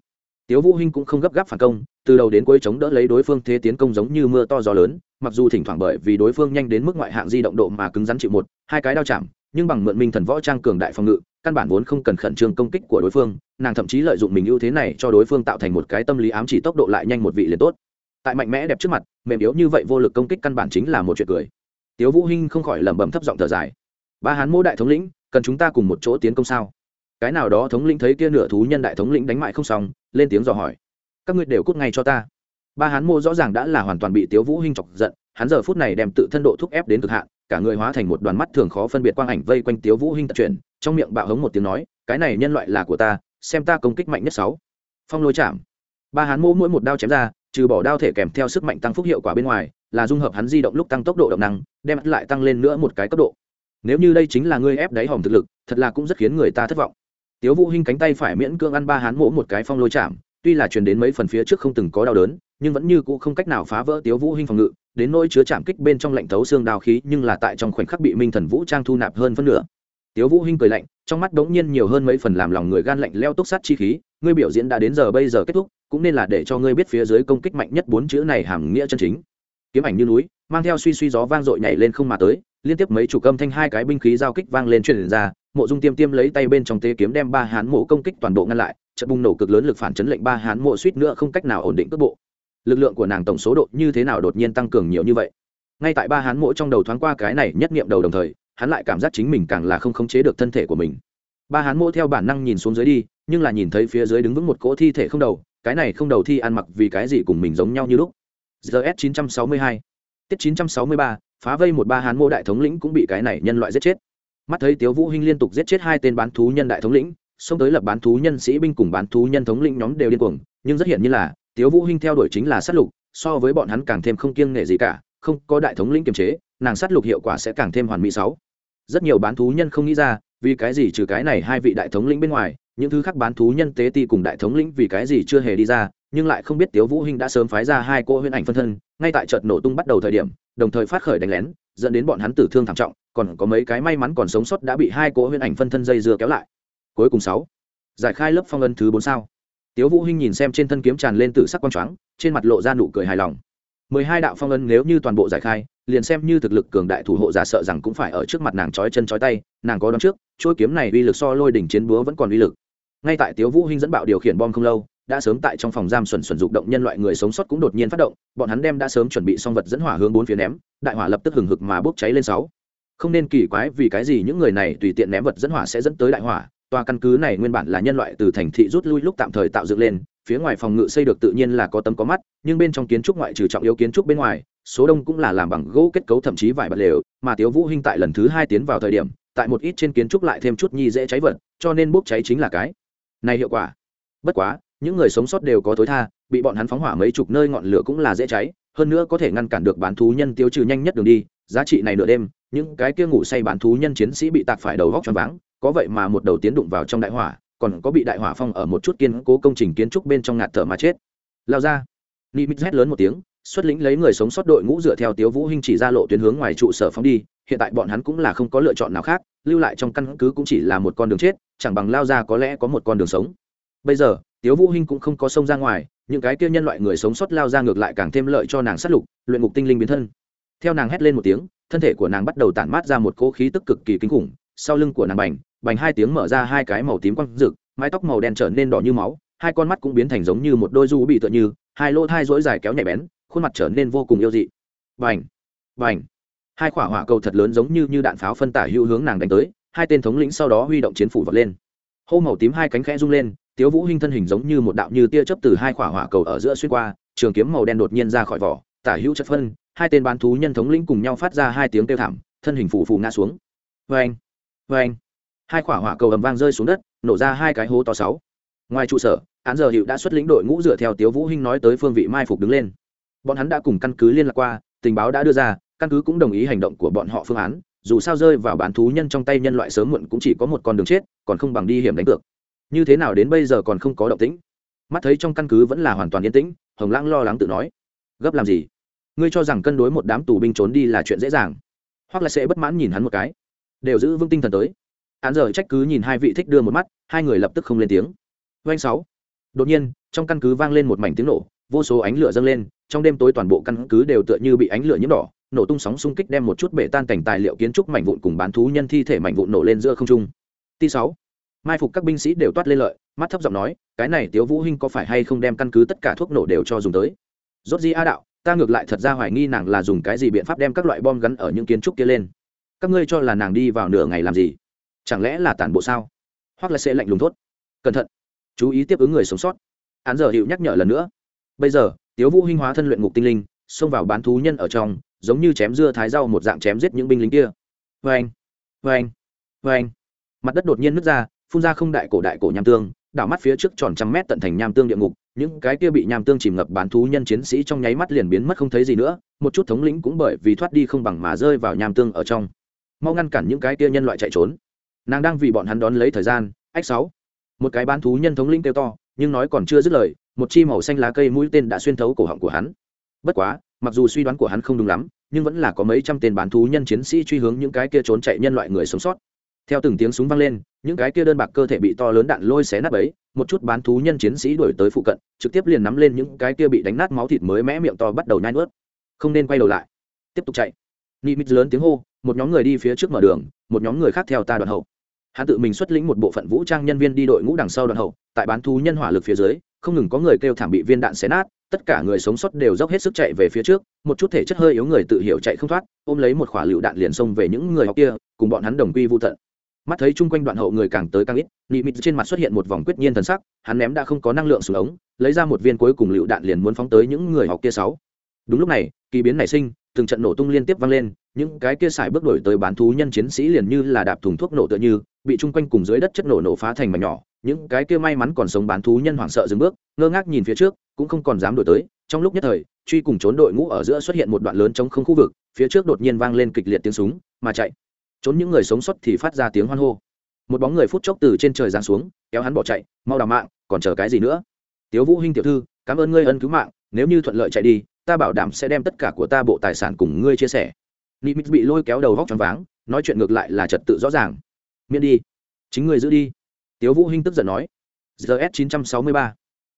Tiếu vũ hinh cũng không gấp gáp phản công, từ đầu đến cuối chống đỡ lấy đối phương thế tiến công giống như mưa to gió lớn, mặc dù thỉnh thoảng bởi vì đối phương nhanh đến mức ngoại hạng di động độ mà cứng rắn chịu một, hai cái đao chạm, nhưng bằng mượn minh thần võ trang cường đại phòng ngự, căn bản vốn không cần khẩn trương công kích của đối phương, nàng thậm chí lợi dụng mình ưu thế này cho đối phương tạo thành một cái tâm lý ám chỉ tốc độ lại nhanh một vị liền tốt. Tại mạnh mẽ đẹp trước mặt, mềm yếu như vậy vô lực công kích căn bản chính là một chuyện cười tiếu vũ hinh không khỏi lẩm bẩm thấp giọng thở dài. Ba hán mô đại thống lĩnh, cần chúng ta cùng một chỗ tiến công sao? Cái nào đó thống lĩnh thấy kia nửa thú nhân đại thống lĩnh đánh mại không xong, lên tiếng dò hỏi. Các ngươi đều cút ngay cho ta. Ba hán mô rõ ràng đã là hoàn toàn bị tiếu vũ hinh chọc giận, hắn giờ phút này đem tự thân độ thúc ép đến cực hạn, cả người hóa thành một đoàn mắt thường khó phân biệt quang ảnh vây quanh tiếu vũ hinh tật chuyển, trong miệng bạo hống một tiếng nói, cái này nhân loại là của ta, xem ta công kích mạnh nhất sáu. Phong lôi chạm. Ba hán mô mỗi một đao chém ra, trừ bỏ đao thể kèm theo sức mạnh tăng phúc hiệu quả bên ngoài là dung hợp hắn di động lúc tăng tốc độ động năng, đem lại tăng lên nữa một cái cấp độ. Nếu như đây chính là ngươi ép đáy hòm thực lực, thật là cũng rất khiến người ta thất vọng. Tiếu vũ hinh cánh tay phải miễn cương ăn ba hán mỗ một cái phong lôi chạm, tuy là truyền đến mấy phần phía trước không từng có đau đớn, nhưng vẫn như cũ không cách nào phá vỡ tiếu vũ hinh phòng ngự, đến nỗi chứa chạm kích bên trong lạnh thấu xương đào khí, nhưng là tại trong khoảnh khắc bị minh thần vũ trang thu nạp hơn phân nửa. Tiếu vũ hinh cười lạnh, trong mắt đống nhiên nhiều hơn mấy phần làm lòng người gan lạnh leo túc sát chi khí, ngươi biểu diễn đã đến giờ bây giờ kết thúc, cũng nên là để cho ngươi biết phía dưới công kích mạnh nhất bốn chữ này hàm nghĩa chân chính kiếm ảnh như núi, mang theo suy suy gió vang dội nhảy lên không mà tới, liên tiếp mấy chủ cơm thanh hai cái binh khí giao kích vang lên truyền ra, mộ dung tiêm tiêm lấy tay bên trong tế kiếm đem ba hán mộ công kích toàn bộ ngăn lại, trận bùng nổ cực lớn lực phản chấn lệnh ba hán mộ suýt nữa không cách nào ổn định cước bộ. Lực lượng của nàng tổng số độ như thế nào đột nhiên tăng cường nhiều như vậy? Ngay tại ba hán mộ trong đầu thoáng qua cái này nhất nghiệm đầu đồng thời, hắn lại cảm giác chính mình càng là không khống chế được thân thể của mình. Ba hán mộ theo bản năng nhìn xuống dưới đi, nhưng là nhìn thấy phía dưới đứng vững một cỗ thi thể không đầu, cái này không đầu thi ăn mặc vì cái gì cùng mình giống nhau như lúc gs 962 tiết 963 phá vây một ba hán mô đại thống lĩnh cũng bị cái này nhân loại giết chết. Mắt thấy tiếu vũ hinh liên tục giết chết hai tên bán thú nhân đại thống lĩnh, xông tới lập bán thú nhân sĩ binh cùng bán thú nhân thống lĩnh nhóm đều điên cuồng, nhưng rất hiển nhiên là, tiếu vũ hinh theo đuổi chính là sát lục, so với bọn hắn càng thêm không kiêng nể gì cả, không có đại thống lĩnh kiềm chế, nàng sát lục hiệu quả sẽ càng thêm hoàn mỹ sáu. Rất nhiều bán thú nhân không nghĩ ra, vì cái gì trừ cái này hai vị đại thống lĩnh bên ngoài những thứ khác bán thú nhân tế ti cùng đại thống lĩnh vì cái gì chưa hề đi ra, nhưng lại không biết tiếu vũ hinh đã sớm phái ra hai cô huyễn ảnh phân thân, ngay tại trận nổ tung bắt đầu thời điểm, đồng thời phát khởi đánh lén, dẫn đến bọn hắn tử thương thảm trọng, còn có mấy cái may mắn còn sống sót đã bị hai cô huyễn ảnh phân thân dây dưa kéo lại. Cuối cùng sáu, giải khai lớp phong ấn thứ bốn sao. Tiếu vũ hinh nhìn xem trên thân kiếm tràn lên tử sắc quang choáng, trên mặt lộ ra nụ cười hài lòng. Mười hai đạo phong ấn nếu như toàn bộ giải khai, liền xem như thực lực cường đại thủ hộ giả sợ rằng cũng phải ở trước mặt nàng chói chân chói tay, nàng có đón trước, chuôi kiếm này uy lực so lôi đỉnh chiến búa vẫn còn uy lực ngay tại tiếu vũ hinh dẫn bạo điều khiển bom không lâu, đã sớm tại trong phòng giam xuẩn xuẩn dục động nhân loại người sống sót cũng đột nhiên phát động, bọn hắn đem đã sớm chuẩn bị xong vật dẫn hỏa hướng bốn phía ném, đại hỏa lập tức hừng hực mà bốc cháy lên sáu. Không nên kỳ quái vì cái gì những người này tùy tiện ném vật dẫn hỏa sẽ dẫn tới đại hỏa, tòa căn cứ này nguyên bản là nhân loại từ thành thị rút lui lúc tạm thời tạo dựng lên, phía ngoài phòng ngự xây được tự nhiên là có tấm có mắt, nhưng bên trong kiến trúc ngoại trừ trọng yếu kiến trúc bên ngoài, số đông cũng là làm bằng gỗ kết cấu thậm chí vải bật lều, mà tiếu vũ hinh tại lần thứ hai tiến vào thời điểm, tại một ít trên kiến trúc lại thêm chút nhi dễ cháy vật, cho nên bốc cháy chính là cái này hiệu quả. Bất quá, những người sống sót đều có tối tha, bị bọn hắn phóng hỏa mấy chục nơi ngọn lửa cũng là dễ cháy, hơn nữa có thể ngăn cản được bán thú nhân tiêu trừ nhanh nhất đường đi, giá trị này nửa đêm, những cái kia ngủ say bán thú nhân chiến sĩ bị tạc phải đầu góc choáng váng, có vậy mà một đầu tiến đụng vào trong đại hỏa, còn có bị đại hỏa phong ở một chút kiên cố công trình kiến trúc bên trong ngạt thở mà chết. Lao ra. Nimitz hét lớn một tiếng, xuất lĩnh lấy người sống sót đội ngũ dựa theo tiếu vũ hinh chỉ ra lộ tuyến hướng ngoài trụ sở phóng đi hiện tại bọn hắn cũng là không có lựa chọn nào khác, lưu lại trong căn cứ cũng chỉ là một con đường chết, chẳng bằng lao ra có lẽ có một con đường sống. Bây giờ, tiếu vũ hinh cũng không có sông ra ngoài, những cái kia nhân loại người sống sót lao ra ngược lại càng thêm lợi cho nàng sát lục, luyện ngục tinh linh biến thân. Theo nàng hét lên một tiếng, thân thể của nàng bắt đầu tản mát ra một cỗ khí tức cực kỳ kinh khủng, sau lưng của nàng bành bành hai tiếng mở ra hai cái màu tím quang rực, mái tóc màu đen trở nên đỏ như máu, hai con mắt cũng biến thành giống như một đôi du bị tựa như, hai lỗ thai rỗi dài kéo nhạy bén, khuôn mặt trở nên vô cùng yêu dị. Bành bành hai quả hỏa cầu thật lớn giống như như đạn pháo phân tả hữu hướng nàng đánh tới, hai tên thống lĩnh sau đó huy động chiến phủ vọt lên. Hô màu tím hai cánh khẽ rung lên, tiếu vũ hinh thân hình giống như một đạo như tia chớp từ hai quả hỏa cầu ở giữa xuyên qua, trường kiếm màu đen đột nhiên ra khỏi vỏ, tả hữu chất phân, hai tên bán thú nhân thống lĩnh cùng nhau phát ra hai tiếng kêu thảm, thân hình phủ phủ ngã xuống. Vang vang hai quả hỏa cầu ầm vang rơi xuống đất, nổ ra hai cái hố to sáu. Ngoài trụ sở, án giờ hiệu đã xuất lĩnh đội ngũ dựa theo tiếu vũ hinh nói tới phương vị mai phục đứng lên. Bọn hắn đã cùng căn cứ liên lạc qua, tình báo đã đưa ra căn cứ cũng đồng ý hành động của bọn họ phương án, dù sao rơi vào bán thú nhân trong tay nhân loại sớm muộn cũng chỉ có một con đường chết, còn không bằng đi hiểm đánh cược. Như thế nào đến bây giờ còn không có động tĩnh. Mắt thấy trong căn cứ vẫn là hoàn toàn yên tĩnh, hồng lãng lo lắng tự nói, gấp làm gì? Ngươi cho rằng cân đối một đám tù binh trốn đi là chuyện dễ dàng, hoặc là sẽ bất mãn nhìn hắn một cái. Đều giữ vững tinh thần tới. Hắn giờ trách cứ nhìn hai vị thích đưa một mắt, hai người lập tức không lên tiếng. Doanh sáu. Đột nhiên, trong căn cứ vang lên một mảnh tiếng nổ, vô số ánh lửa dâng lên, trong đêm tối toàn bộ căn cứ đều tựa như bị ánh lửa nhiễm đỏ nổ tung sóng xung kích đem một chút bể tan cảnh tài liệu kiến trúc mảnh vụn cùng bán thú nhân thi thể mảnh vụn nổ lên giữa không trung. T sáu. Mai phục các binh sĩ đều toát lên lợi, mắt thấp giọng nói, cái này tiếu vũ hinh có phải hay không đem căn cứ tất cả thuốc nổ đều cho dùng tới? Rốt di a đạo, ta ngược lại thật ra hoài nghi nàng là dùng cái gì biện pháp đem các loại bom gắn ở những kiến trúc kia lên. Các ngươi cho là nàng đi vào nửa ngày làm gì? Chẳng lẽ là tản bộ sao? Hoặc là sẽ lạnh lùng thốt? Cẩn thận, chú ý tiếp ứng người sống sót. Án giờ hiệu nhắc nhở lần nữa. Bây giờ, tiếu vũ hinh hóa thân luyện ngục tinh linh, xông vào bán thú nhân ở trong giống như chém dưa thái rau một dạng chém giết những binh lính kia. Vê anh vê mặt đất đột nhiên nứt ra, phun ra không đại cổ đại cổ nham tương, đảo mắt phía trước tròn trăm mét tận thành nham tương địa ngục, những cái kia bị nham tương chìm ngập bán thú nhân chiến sĩ trong nháy mắt liền biến mất không thấy gì nữa, một chút thống lĩnh cũng bởi vì thoát đi không bằng mà rơi vào nham tương ở trong. Mau ngăn cản những cái kia nhân loại chạy trốn. Nàng đang vì bọn hắn đón lấy thời gian. Ách sáu. Một cái bán thú nhân thống lĩnh kêu to, nhưng nói còn chưa dứt lời, một chi màu xanh lá cây mũi tên đã xuyên thấu cổ họng của hắn. Bất quá mặc dù suy đoán của hắn không đúng lắm, nhưng vẫn là có mấy trăm tên bán thú nhân chiến sĩ truy hướng những cái kia trốn chạy nhân loại người sống sót. Theo từng tiếng súng vang lên, những cái kia đơn bạc cơ thể bị to lớn đạn lôi xé nát ấy, một chút bán thú nhân chiến sĩ đuổi tới phụ cận, trực tiếp liền nắm lên những cái kia bị đánh nát máu thịt mới mẽ miệng to bắt đầu nhai nuốt. Không nên quay đầu lại. Tiếp tục chạy. Nị mít lớn tiếng hô, một nhóm người đi phía trước mở đường, một nhóm người khác theo ta đoạn hậu. Hắn tự mình xuất lĩnh một bộ phận vũ trang nhân viên đi đội ngũ đằng sau đoạn hậu, tại bán thú nhân hỏa lực phía dưới, không ngừng có người kêu thảm bị viên đạn xé nát tất cả người sống sót đều dốc hết sức chạy về phía trước, một chút thể chất hơi yếu người tự hiểu chạy không thoát, ôm lấy một khỏa lựu đạn liền xông về những người học kia, cùng bọn hắn đồng quy vô tận. Mắt thấy chung quanh đoạn hậu người càng tới càng ít, nị mịt trên mặt xuất hiện một vòng quyết nhiên thần sắc, hắn ném đã không có năng lượng xuống ống, lấy ra một viên cuối cùng lựu đạn liền muốn phóng tới những người học kia sáu. Đúng lúc này, kỳ biến nảy sinh, từng trận nổ tung liên tiếp vang lên, những cái kia xài bước đổi tới bán thú nhân chiến sĩ liền như là đạp thùng thuốc nổ tựa như, bị chung quanh cùng dưới đất chất nổ nổ phá thành mảnh nhỏ, những cái kia may mắn còn sống bán thú nhân hoảng sợ dừng bước ngơ ngác nhìn phía trước, cũng không còn dám đổi tới. Trong lúc nhất thời, truy cùng trốn đội ngũ ở giữa xuất hiện một đoạn lớn trong không khu vực, phía trước đột nhiên vang lên kịch liệt tiếng súng, mà chạy. Trốn những người sống sót thì phát ra tiếng hoan hô. Một bóng người phút chốc từ trên trời giáng xuống, kéo hắn bỏ chạy, mau đào mạng, còn chờ cái gì nữa? Tiếu vũ hinh tiểu thư, cảm ơn ngươi ân cứu mạng, nếu như thuận lợi chạy đi, ta bảo đảm sẽ đem tất cả của ta bộ tài sản cùng ngươi chia sẻ. Nimitz bị lôi kéo đầu vóc tròn váng, nói chuyện ngược lại là trật tự rõ ràng. Miễn đi, chính ngươi giữ đi. Tiếu vũ hinh tức giận nói. Gs 963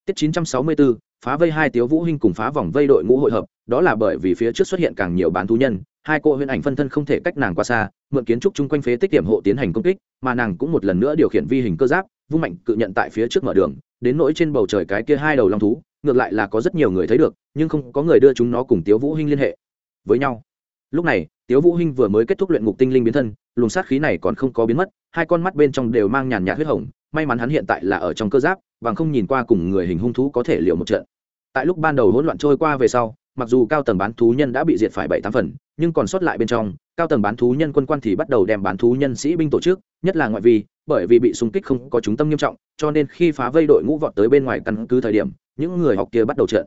tiết 964 phá vây hai tiếu vũ hinh cùng phá vòng vây đội ngũ hội hợp, đó là bởi vì phía trước xuất hiện càng nhiều bán thú nhân, hai cô huyễn ảnh phân thân không thể cách nàng qua xa, mượn kiến trúc chung quanh phế tích điểm hộ tiến hành công kích, mà nàng cũng một lần nữa điều khiển vi hình cơ giáp, vung mạnh cự nhận tại phía trước mở đường, đến nỗi trên bầu trời cái kia hai đầu long thú, ngược lại là có rất nhiều người thấy được, nhưng không có người đưa chúng nó cùng tiếu vũ hinh liên hệ với nhau. Lúc này, tiếu vũ hinh vừa mới kết thúc luyện ngục tinh linh biến thân, luồng sát khí này còn không có biến mất, hai con mắt bên trong đều mang nhàn nhạt huyết hồng may mắn hắn hiện tại là ở trong cơ giáp, bằng không nhìn qua cùng người hình hung thú có thể liều một trận. Tại lúc ban đầu hỗn loạn trôi qua về sau, mặc dù cao tầng bán thú nhân đã bị diệt phải bảy tám phần, nhưng còn sót lại bên trong, cao tầng bán thú nhân quân quan thì bắt đầu đem bán thú nhân sĩ binh tổ chức, nhất là ngoại vi, bởi vì bị xung kích không có chúng tâm nghiêm trọng, cho nên khi phá vây đội ngũ vọt tới bên ngoài căn cứ thời điểm, những người học kia bắt đầu trận.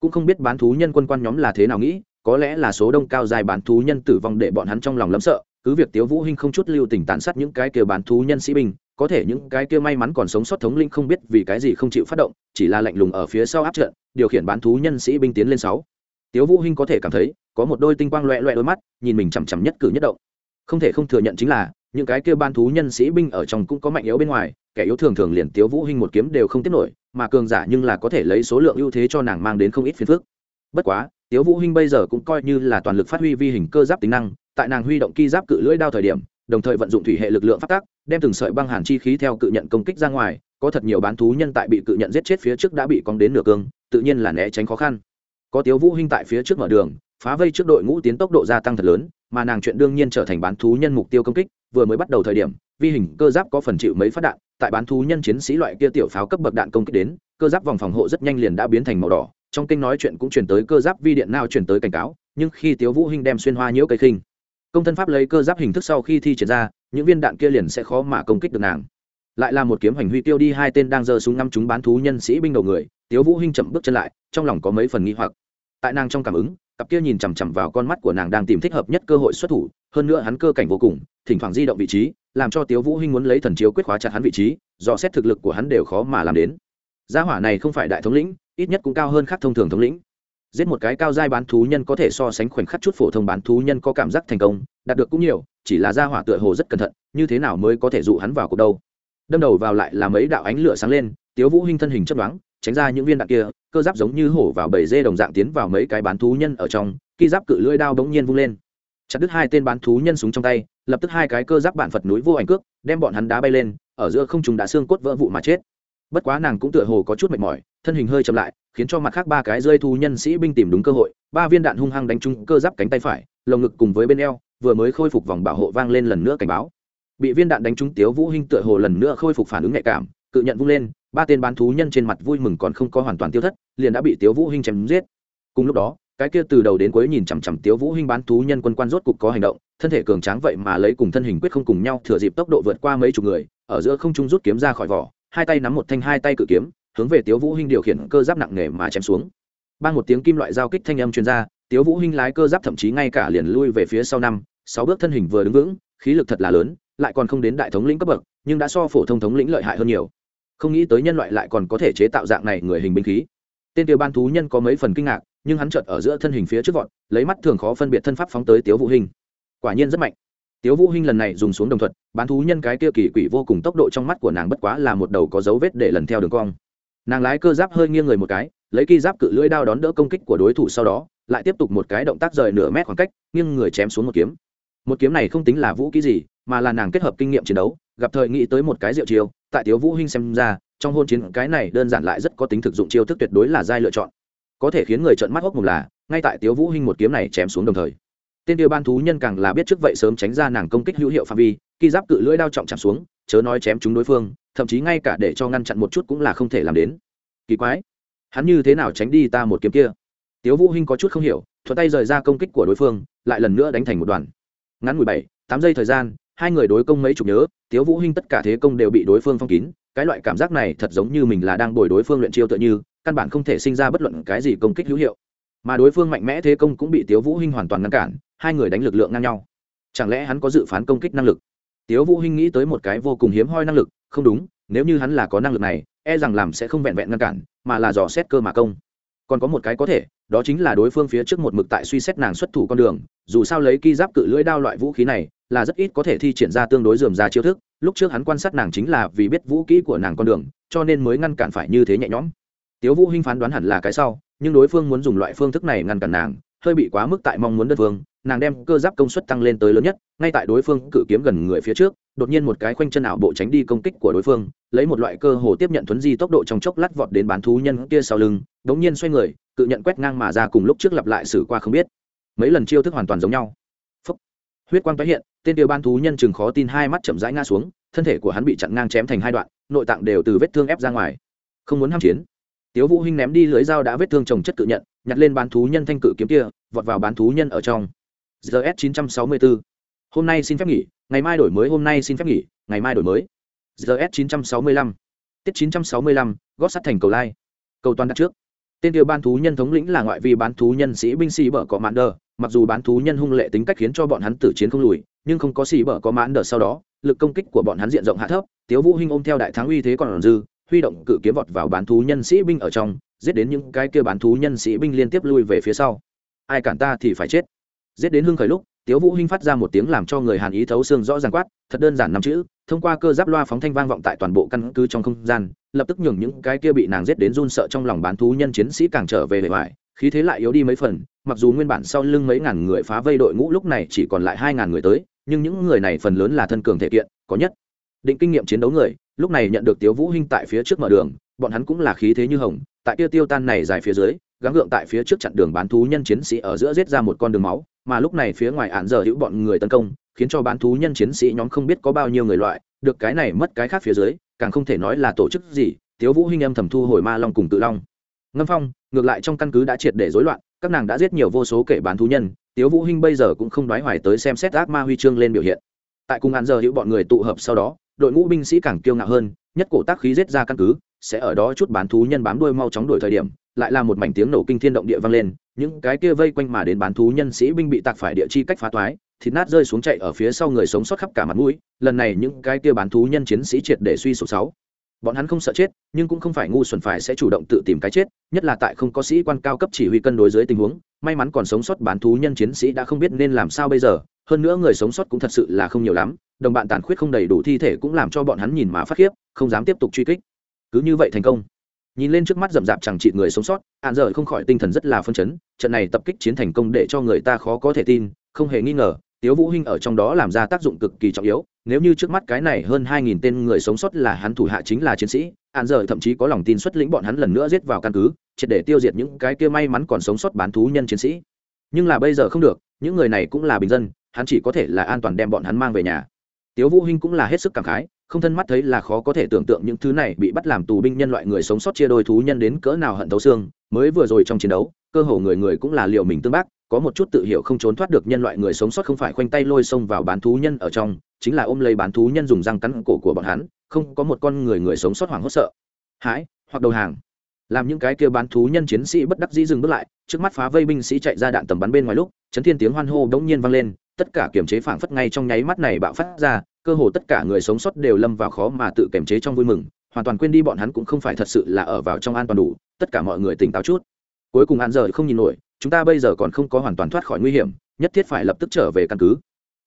Cũng không biết bán thú nhân quân quan nhóm là thế nào nghĩ, có lẽ là số đông cao dài bán thú nhân tử vong để bọn hắn trong lòng lấm sợ, cứ việc tiếu vũ hinh không chút lưu tình tàn sát những cái kia bán thú nhân sĩ binh có thể những cái kia may mắn còn sống sót thống linh không biết vì cái gì không chịu phát động, chỉ là lạnh lùng ở phía sau áp trận, điều khiển bán thú nhân sĩ binh tiến lên sáu. Tiếu vũ hinh có thể cảm thấy, có một đôi tinh quang loẹ loẹ đôi mắt, nhìn mình chằm chằm nhất cử nhất động. Không thể không thừa nhận chính là, những cái kia ban thú nhân sĩ binh ở trong cũng có mạnh yếu bên ngoài, kẻ yếu thường thường liền tiếu vũ hinh một kiếm đều không tiếp nổi, mà cường giả nhưng là có thể lấy số lượng ưu thế cho nàng mang đến không ít phiền phức. Bất quá, tiếu vũ hinh bây giờ cũng coi như là toàn lực phát huy vi hình cơ giáp tính năng, tại nàng huy động ki giáp cự lưỡi đao thời điểm đồng thời vận dụng thủy hệ lực lượng phát tác đem từng sợi băng hàn chi khí theo cự nhận công kích ra ngoài, có thật nhiều bán thú nhân tại bị cự nhận giết chết phía trước đã bị cong đến nửa cương, tự nhiên là né tránh khó khăn. Có tiếu vũ hinh tại phía trước mở đường, phá vây trước đội ngũ tiến tốc độ gia tăng thật lớn, mà nàng chuyện đương nhiên trở thành bán thú nhân mục tiêu công kích, vừa mới bắt đầu thời điểm, vi hình cơ giáp có phần chịu mấy phát đạn, tại bán thú nhân chiến sĩ loại kia tiểu pháo cấp bậc đạn công kích đến, cơ giáp vòng phòng hộ rất nhanh liền đã biến thành màu đỏ, trong kinh nói chuyện cũng chuyển tới cơ giáp vi điện nào chuyển tới cảnh cáo, nhưng khi tiếu vũ hinh đem xuyên hoa nhiễu cây khinh công thân pháp lấy cơ giáp hình thức sau khi thi triển ra, những viên đạn kia liền sẽ khó mà công kích được nàng. Lại là một kiếm hành huy tiêu đi hai tên đang giơ súng ngắm chúng bán thú nhân sĩ binh đầu người, tiếu vũ hinh chậm bước chân lại, trong lòng có mấy phần nghi hoặc. Tại nàng trong cảm ứng, cặp kia nhìn chằm chằm vào con mắt của nàng đang tìm thích hợp nhất cơ hội xuất thủ, hơn nữa hắn cơ cảnh vô cùng, thỉnh thoảng di động vị trí, làm cho tiếu vũ hinh muốn lấy thần chiếu quyết khóa chặt hắn vị trí do xét thực lực của hắn đều khó mà làm đến. Gia hỏa này không phải đại thống lĩnh, ít nhất cũng cao hơn khác thông thường thống lĩnh giết một cái cao giai bán thú nhân có thể so sánh khoảnh khắc chút phổ thông bán thú nhân có cảm giác thành công, đạt được cũng nhiều, chỉ là gia hỏa tựa hồ rất cẩn thận, như thế nào mới có thể dụ hắn vào cuộc đâu. Đâm đầu vào lại là mấy đạo ánh lửa sáng lên, tiếu vũ hinh thân hình chất đoán tránh ra những viên đạn kia, cơ giáp giống như hổ vào bầy dê đồng dạng tiến vào mấy cái bán thú nhân ở trong, khi giáp cự lưỡi đao bỗng nhiên vung lên. Chặt đứt hai tên bán thú nhân súng trong tay, lập tức hai cái cơ giáp bản phật núi vô ảnh cước, đem bọn hắn đá bay lên, ở giữa không trung đã xương cốt vỡ vụ mà chết. Bất quá nàng cũng tựa hồ có chút mệt mỏi, thân hình hơi chậm lại khiến cho mặt khác ba cái rơi thu nhân sĩ binh tìm đúng cơ hội, ba viên đạn hung hăng đánh trúng cơ giáp cánh tay phải, lồng ngực cùng với bên eo, vừa mới khôi phục vòng bảo hộ vang lên lần nữa cảnh báo. Bị viên đạn đánh trúng tiếu vũ hinh tựa hồ lần nữa khôi phục phản ứng nhạy cảm, cự nhận vung lên, ba tên bán thú nhân trên mặt vui mừng còn không có hoàn toàn tiêu thất, liền đã bị tiếu vũ hinh chém giết. Cùng lúc đó, cái kia từ đầu đến cuối nhìn chằm chằm tiếu vũ hinh bán thú nhân quân quan rốt cục có hành động, thân thể cường tráng vậy mà lấy cùng thân hình quyết không cùng nhau thừa dịp tốc độ vượt qua mấy chục người, ở giữa không trung rút kiếm ra khỏi vỏ, hai tay nắm một thanh hai tay cự kiếm hướng về tiếu vũ hinh điều khiển cơ giáp nặng nề mà chém xuống. Ban một tiếng kim loại giao kích thanh âm truyền ra, tiếu vũ hinh lái cơ giáp thậm chí ngay cả liền lui về phía sau năm, sáu bước thân hình vừa đứng vững, khí lực thật là lớn, lại còn không đến đại thống lĩnh cấp bậc, nhưng đã so phổ thông thống lĩnh lợi hại hơn nhiều. Không nghĩ tới nhân loại lại còn có thể chế tạo dạng này người hình binh khí. Tên tiêu ban thú nhân có mấy phần kinh ngạc, nhưng hắn chợt ở giữa thân hình phía trước vọt, lấy mắt thường khó phân biệt thân pháp phóng tới tiếu vũ hinh. Quả nhiên rất mạnh. Tiếu vũ hinh lần này dùng xuống đồng thuận bán thú nhân cái kia kỳ quỷ vô cùng tốc độ trong mắt của nàng bất quá là một đầu có dấu vết để lần theo đường cong nàng lái cơ giáp hơi nghiêng người một cái, lấy ki giáp cự lưỡi đao đón đỡ công kích của đối thủ sau đó, lại tiếp tục một cái động tác rời nửa mét khoảng cách, nghiêng người chém xuống một kiếm. Một kiếm này không tính là vũ kỹ gì, mà là nàng kết hợp kinh nghiệm chiến đấu, gặp thời nghĩ tới một cái diệu chiêu, tại tiếu vũ hinh xem ra, trong hôn chiến cái này đơn giản lại rất có tính thực dụng chiêu thức tuyệt đối là giai lựa chọn. Có thể khiến người trợn mắt hốc mồm là, ngay tại tiếu vũ hinh một kiếm này chém xuống đồng thời, tên tiêu ban thú nhân càng là biết trước vậy sớm tránh ra nàng công kích hữu hiệu phạm vi khi giáp cự lưỡi đao trọng chạm xuống, chớ nói chém chúng đối phương thậm chí ngay cả để cho ngăn chặn một chút cũng là không thể làm đến. Kỳ quái. Hắn như thế nào tránh đi ta một kiếm kia? Tiếu vũ hinh có chút không hiểu, thuận tay rời ra công kích của đối phương, lại lần nữa đánh thành một đoàn. Ngắn mười bảy, tám giây thời gian, hai người đối công mấy chục nhớ, tiếu vũ hinh tất cả thế công đều bị đối phương phong kín. Cái loại cảm giác này thật giống như mình là đang bồi đối phương luyện chiêu tựa như, căn bản không thể sinh ra bất luận cái gì công kích hữu hiệu. Mà đối phương mạnh mẽ thế công cũng bị tiếu vũ hinh hoàn toàn ngăn cản, hai người đánh lực lượng ngang nhau. Chẳng lẽ hắn có dự phán công kích năng lực? Tiếu vũ hinh nghĩ tới một cái vô cùng hiếm hoi năng lực không đúng, nếu như hắn là có năng lực này e rằng làm sẽ không vẹn vẹn ngăn cản, mà là dò xét cơ mà công. Còn có một cái có thể, đó chính là đối phương phía trước một mực tại suy xét nàng xuất thủ con đường, dù sao lấy ki giáp cự lưỡi đao loại vũ khí này, là rất ít có thể thi triển ra tương đối dườm ra chiêu thức, lúc trước hắn quan sát nàng chính là vì biết vũ kỹ của nàng con đường, cho nên mới ngăn cản phải như thế nhẹ nhõm. Tiếu vũ hinh phán đoán hẳn là cái sau, nhưng đối phương muốn dùng loại phương thức này ngăn cản nàng, hơi bị quá mức tại mong muốn đơn phương nàng đem cơ giáp công suất tăng lên tới lớn nhất, ngay tại đối phương cự kiếm gần người phía trước, đột nhiên một cái khoanh chân ảo bộ tránh đi công kích của đối phương, lấy một loại cơ hồ tiếp nhận thuấn di tốc độ trong chốc lát vọt đến bán thú nhân kia sau lưng, đống nhiên xoay người, cự nhận quét ngang mà ra cùng lúc trước lặp lại xử qua không biết. Mấy lần chiêu thức hoàn toàn giống nhau. Phúc. huyết quang tái hiện, tên tiêu ban thú nhân chừng khó tin hai mắt chậm rãi nga xuống, thân thể của hắn bị chặn ngang chém thành hai đoạn, nội tạng đều từ vết thương ép ra ngoài. Không muốn ham chiến. Tiếu vũ hinh ném đi lưới dao đã vết thương trồng chất cự nhận, nhặt lên bán thú nhân thanh cự kiếm kia, vọt vào bán thú nhân ở trong gs 964 hôm nay xin phép nghỉ, ngày mai đổi mới hôm nay xin phép nghỉ, ngày mai đổi mới. Gs 965 tiết 965 gót sắt thành cầu lai. Cầu toàn đặt trước. Tên tiêu ban thú nhân thống lĩnh là ngoại vi bán thú nhân sĩ binh sĩ bở có mãn đờ. Mặc dù bán thú nhân hung lệ tính cách khiến cho bọn hắn tử chiến không lùi, nhưng không có sĩ bở có mãn đờ sau đó, lực công kích của bọn hắn diện rộng hạ thấp. Tiếu vũ hinh ôm theo đại thắng uy thế còn dư, huy động cự kiếm vọt vào bán thú nhân sĩ binh ở trong, giết đến những cái kia bán thú nhân sĩ binh liên tiếp lui về phía sau. Ai cản ta thì phải chết giết đến hưng khởi lúc, tiếu vũ hinh phát ra một tiếng làm cho người hàn ý thấu xương rõ ràng quát, thật đơn giản năm chữ, thông qua cơ giáp loa phóng thanh vang vọng tại toàn bộ căn cứ trong không gian, lập tức nhường những cái kia bị nàng giết đến run sợ trong lòng bán thú nhân chiến sĩ càng trở về bề ngoài, khí thế lại yếu đi mấy phần, mặc dù nguyên bản sau lưng mấy ngàn người phá vây đội ngũ lúc này chỉ còn lại hai ngàn người tới, nhưng những người này phần lớn là thân cường thể kiện, có nhất định kinh nghiệm chiến đấu người, lúc này nhận được tiếu vũ hinh tại phía trước mở đường, bọn hắn cũng là khí thế như hồng, tại kia tiêu tan này dài phía dưới gắng gượng tại phía trước chặn đường bán thú nhân chiến sĩ ở giữa giết ra một con đường máu, mà lúc này phía ngoài án giờ hữu bọn người tấn công, khiến cho bán thú nhân chiến sĩ nhóm không biết có bao nhiêu người loại, được cái này mất cái khác phía dưới, càng không thể nói là tổ chức gì, tiếu vũ hinh âm thầm thu hồi ma long cùng tự long. Ngâm phong, ngược lại trong căn cứ đã triệt để rối loạn, các nàng đã giết nhiều vô số kể bán thú nhân, tiếu vũ hinh bây giờ cũng không đoái hoài tới xem xét ác ma huy chương lên biểu hiện. Tại cùng án giờ hữu bọn người tụ hợp sau đó đội ngũ binh sĩ càng kiêu ngạo hơn, nhất cổ tác khí giết ra căn cứ, sẽ ở đó chút bán thú nhân bám đuôi mau chóng đuổi thời điểm, lại là một mảnh tiếng nổ kinh thiên động địa vang lên, những cái kia vây quanh mà đến bán thú nhân sĩ binh bị tạc phải địa chi cách phá toái, thịt nát rơi xuống chạy ở phía sau người sống sót khắp cả mặt mũi, lần này những cái kia bán thú nhân chiến sĩ triệt để suy sụp sáu. Bọn hắn không sợ chết, nhưng cũng không phải ngu xuẩn phải sẽ chủ động tự tìm cái chết, nhất là tại không có sĩ quan cao cấp chỉ huy cân đối dưới tình huống, may mắn còn sống sót bán thú nhân chiến sĩ đã không biết nên làm sao bây giờ, hơn nữa người sống sót cũng thật sự là không nhiều lắm đồng bạn tàn khuyết không đầy đủ thi thể cũng làm cho bọn hắn nhìn mà phát khiếp, không dám tiếp tục truy kích. Cứ như vậy thành công. Nhìn lên trước mắt rậm rạp chẳng trị người sống sót hạn dở không khỏi tinh thần rất là phân chấn, trận này tập kích chiến thành công để cho người ta khó có thể tin, không hề nghi ngờ, tiếu vũ hinh ở trong đó làm ra tác dụng cực kỳ trọng yếu, nếu như trước mắt cái này hơn hai nghìn tên người sống sót là hắn thủ hạ chính là chiến sĩ hạn dở thậm chí có lòng tin xuất lĩnh bọn hắn lần nữa giết vào căn cứ, triệt để tiêu diệt những cái kia may mắn còn sống sót bán thú nhân chiến sĩ. Nhưng là bây giờ không được, những người này cũng là bình dân, hắn chỉ có thể là an toàn đem bọn hắn mang về nhà tiếu vũ hinh cũng là hết sức cảm khái, không thân mắt thấy là khó có thể tưởng tượng những thứ này bị bắt làm tù binh nhân loại người sống sót chia đôi thú nhân đến cỡ nào hận thấu xương. Mới vừa rồi trong chiến đấu, cơ hồ người người cũng là liệu mình tương bác, có một chút tự hiểu không trốn thoát được nhân loại người sống sót không phải khoanh tay lôi xông vào bán thú nhân ở trong, chính là ôm lấy bán thú nhân dùng răng cắn cổ của bọn hắn, không có một con người người sống sót hoảng hốt sợ. Hãi, hoặc đầu hàng. Làm những cái kia bán thú nhân chiến sĩ bất đắc dĩ dừng bước lại, trước mắt phá vây binh sĩ chạy ra đạn tầm bắn bên ngoài lúc, chấn thiên tiếng hoan hô đống nhiên vang lên tất cả kiềm chế phảng phất ngay trong nháy mắt này bạo phát ra, cơ hồ tất cả người sống sót đều lâm vào khó mà tự kiềm chế trong vui mừng, hoàn toàn quên đi bọn hắn cũng không phải thật sự là ở vào trong an toàn đủ, tất cả mọi người tỉnh táo chút. Cuối cùng an giờ không nhìn nổi, chúng ta bây giờ còn không có hoàn toàn thoát khỏi nguy hiểm, nhất thiết phải lập tức trở về căn cứ.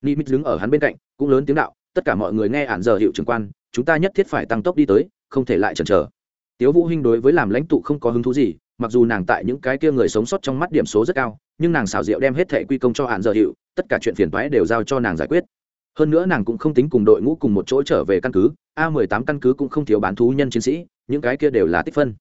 Nimit đứng ở hắn bên cạnh, cũng lớn tiếng đạo, tất cả mọi người nghe ản giờ hiệu trưởng quan, chúng ta nhất thiết phải tăng tốc đi tới, không thể lại chần chờ. Tiếu vũ hinh đối với làm lãnh tụ không có hứng thú gì mặc dù nàng tại những cái kia người sống sót trong mắt điểm số rất cao, nhưng nàng xảo diệu đem hết thệ quy công cho hạn giờ hiệu, tất cả chuyện phiền toái đều giao cho nàng giải quyết. Hơn nữa nàng cũng không tính cùng đội ngũ cùng một chỗ trở về căn cứ, a 18 căn cứ cũng không thiếu bán thú nhân chiến sĩ, những cái kia đều là tích phân.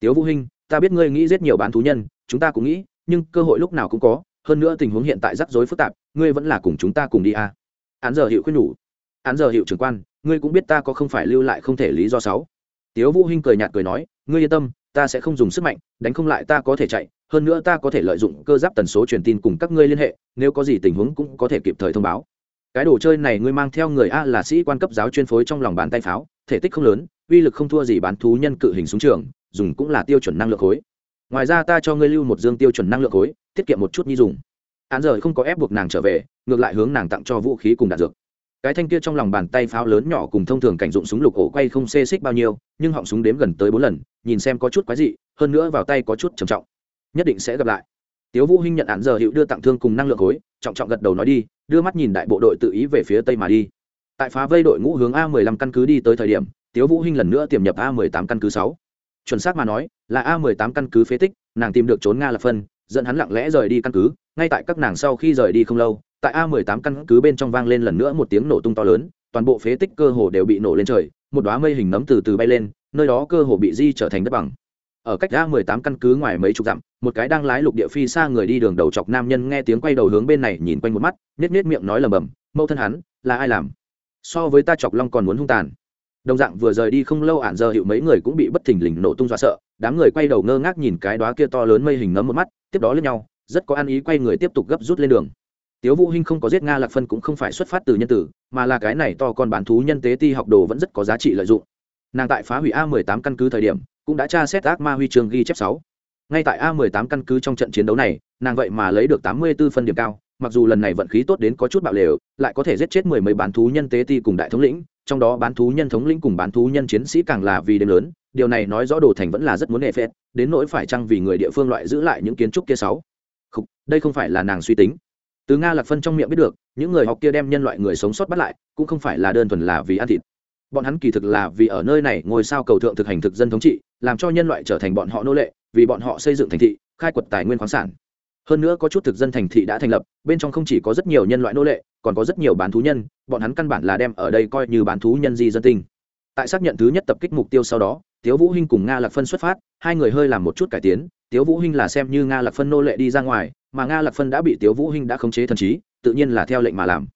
Tiếu vũ hinh, ta biết ngươi nghĩ giết nhiều bán thú nhân, chúng ta cũng nghĩ, nhưng cơ hội lúc nào cũng có, hơn nữa tình huống hiện tại rắc rối phức tạp, ngươi vẫn là cùng chúng ta cùng đi a. Án giờ hiệu khuyên nhủ. Án giờ hiệu trưởng quan, ngươi cũng biết ta có không phải lưu lại không thể lý do sáu tiếu vũ hinh cười nhạt cười nói, ngươi yên tâm ta sẽ không dùng sức mạnh, đánh không lại ta có thể chạy, hơn nữa ta có thể lợi dụng cơ giáp tần số truyền tin cùng các ngươi liên hệ, nếu có gì tình huống cũng có thể kịp thời thông báo. Cái đồ chơi này ngươi mang theo người a là sĩ quan cấp giáo chuyên phối trong lòng bàn tay pháo, thể tích không lớn, uy lực không thua gì bán thú nhân cự hình súng trường, dùng cũng là tiêu chuẩn năng lượng khối. Ngoài ra ta cho ngươi lưu một dương tiêu chuẩn năng lượng khối, tiết kiệm một chút nhi dùng. Án rời không có ép buộc nàng trở về, ngược lại hướng nàng tặng cho vũ khí cùng đạn dược cái thanh kia trong lòng bàn tay pháo lớn nhỏ cùng thông thường cảnh dụng súng lục ổ quay không xê xích bao nhiêu, nhưng họng súng đếm gần tới bốn lần, nhìn xem có chút quái dị, hơn nữa vào tay có chút trầm trọng. Nhất định sẽ gặp lại. Tiếu vũ hinh nhận án giờ hiệu đưa tặng thương cùng năng lượng khối, trọng trọng gật đầu nói đi, đưa mắt nhìn đại bộ đội tự ý về phía tây mà đi. Tại phá vây đội ngũ hướng a 15 căn cứ đi tới thời điểm, tiếu vũ hinh lần nữa tiềm nhập a 18 căn cứ 6. chuẩn xác mà nói, là a 18 căn cứ phế tích, nàng tìm được trốn nga là phân, dẫn hắn lặng lẽ rời đi căn cứ, ngay tại các nàng sau khi rời đi không lâu tại a 18 căn cứ bên trong vang lên lần nữa một tiếng nổ tung to lớn, toàn bộ phế tích cơ hồ đều bị nổ lên trời, một đóa mây hình nấm từ từ bay lên, nơi đó cơ hồ bị di trở thành đất bằng. Ở cách a 18 căn cứ ngoài mấy chục dặm, một cái đang lái lục địa phi xa người đi đường đầu chọc nam nhân nghe tiếng quay đầu hướng bên này nhìn quanh một mắt nết nết miệng nói lầm bầm mâu thân hắn, là ai làm? So với ta chọc long còn muốn hung tàn. Đồng dạng vừa rời đi không lâu ản giờ hiệu mấy người cũng bị bất thình lình nổ tung dọa sợ, đám người quay đầu ngơ ngác nhìn cái đóa kia to lớn mây hình nấm một mắt, tiếp đó lên nhau, rất có ăn ý quay người tiếp tục gấp rút lên đường tiếu vũ hinh không có giết nga lạc phân cũng không phải xuất phát từ nhân tử mà là cái này to con bán thú nhân tế ti học đồ vẫn rất có giá trị lợi dụng. Nàng tại phá hủy a 18 căn cứ thời điểm cũng đã tra xét ác ma huy chương ghi chép 6. ngay tại a 18 căn cứ trong trận chiến đấu này nàng vậy mà lấy được 84 phân điểm cao mặc dù lần này vận khí tốt đến có chút bạo lều lại có thể giết chết mười mấy bán thú nhân tế ti cùng đại thống lĩnh trong đó bán thú nhân thống lĩnh cùng bán thú nhân chiến sĩ càng là vì đêm lớn điều này nói rõ đồ thành vẫn là rất muốn nệ phết đến nỗi phải chăng vì người địa phương loại giữ lại những kiến trúc kia sáu. Không, đây không phải là nàng suy tính từ nga lạc phân trong miệng biết được, những người học kia đem nhân loại người sống sót bắt lại, cũng không phải là đơn thuần là vì ăn thịt. Bọn hắn kỳ thực là vì ở nơi này ngôi sao cầu thượng thực hành thực dân thống trị, làm cho nhân loại trở thành bọn họ nô lệ, vì bọn họ xây dựng thành thị, khai quật tài nguyên khoáng sản. Hơn nữa có chút thực dân thành thị đã thành lập, bên trong không chỉ có rất nhiều nhân loại nô lệ, còn có rất nhiều bán thú nhân, bọn hắn căn bản là đem ở đây coi như bán thú nhân di dân tinh. Tại xác nhận thứ nhất tập kích mục tiêu sau đó, tiếu vũ hinh cùng nga lạc phân xuất phát, hai người hơi làm một chút cải tiến, tiếu vũ hinh là xem như nga lạc phân nô lệ đi ra ngoài mà nga lạc phân đã bị tiếu vũ hinh đã khống chế thần trí, tự nhiên là theo lệnh mà làm.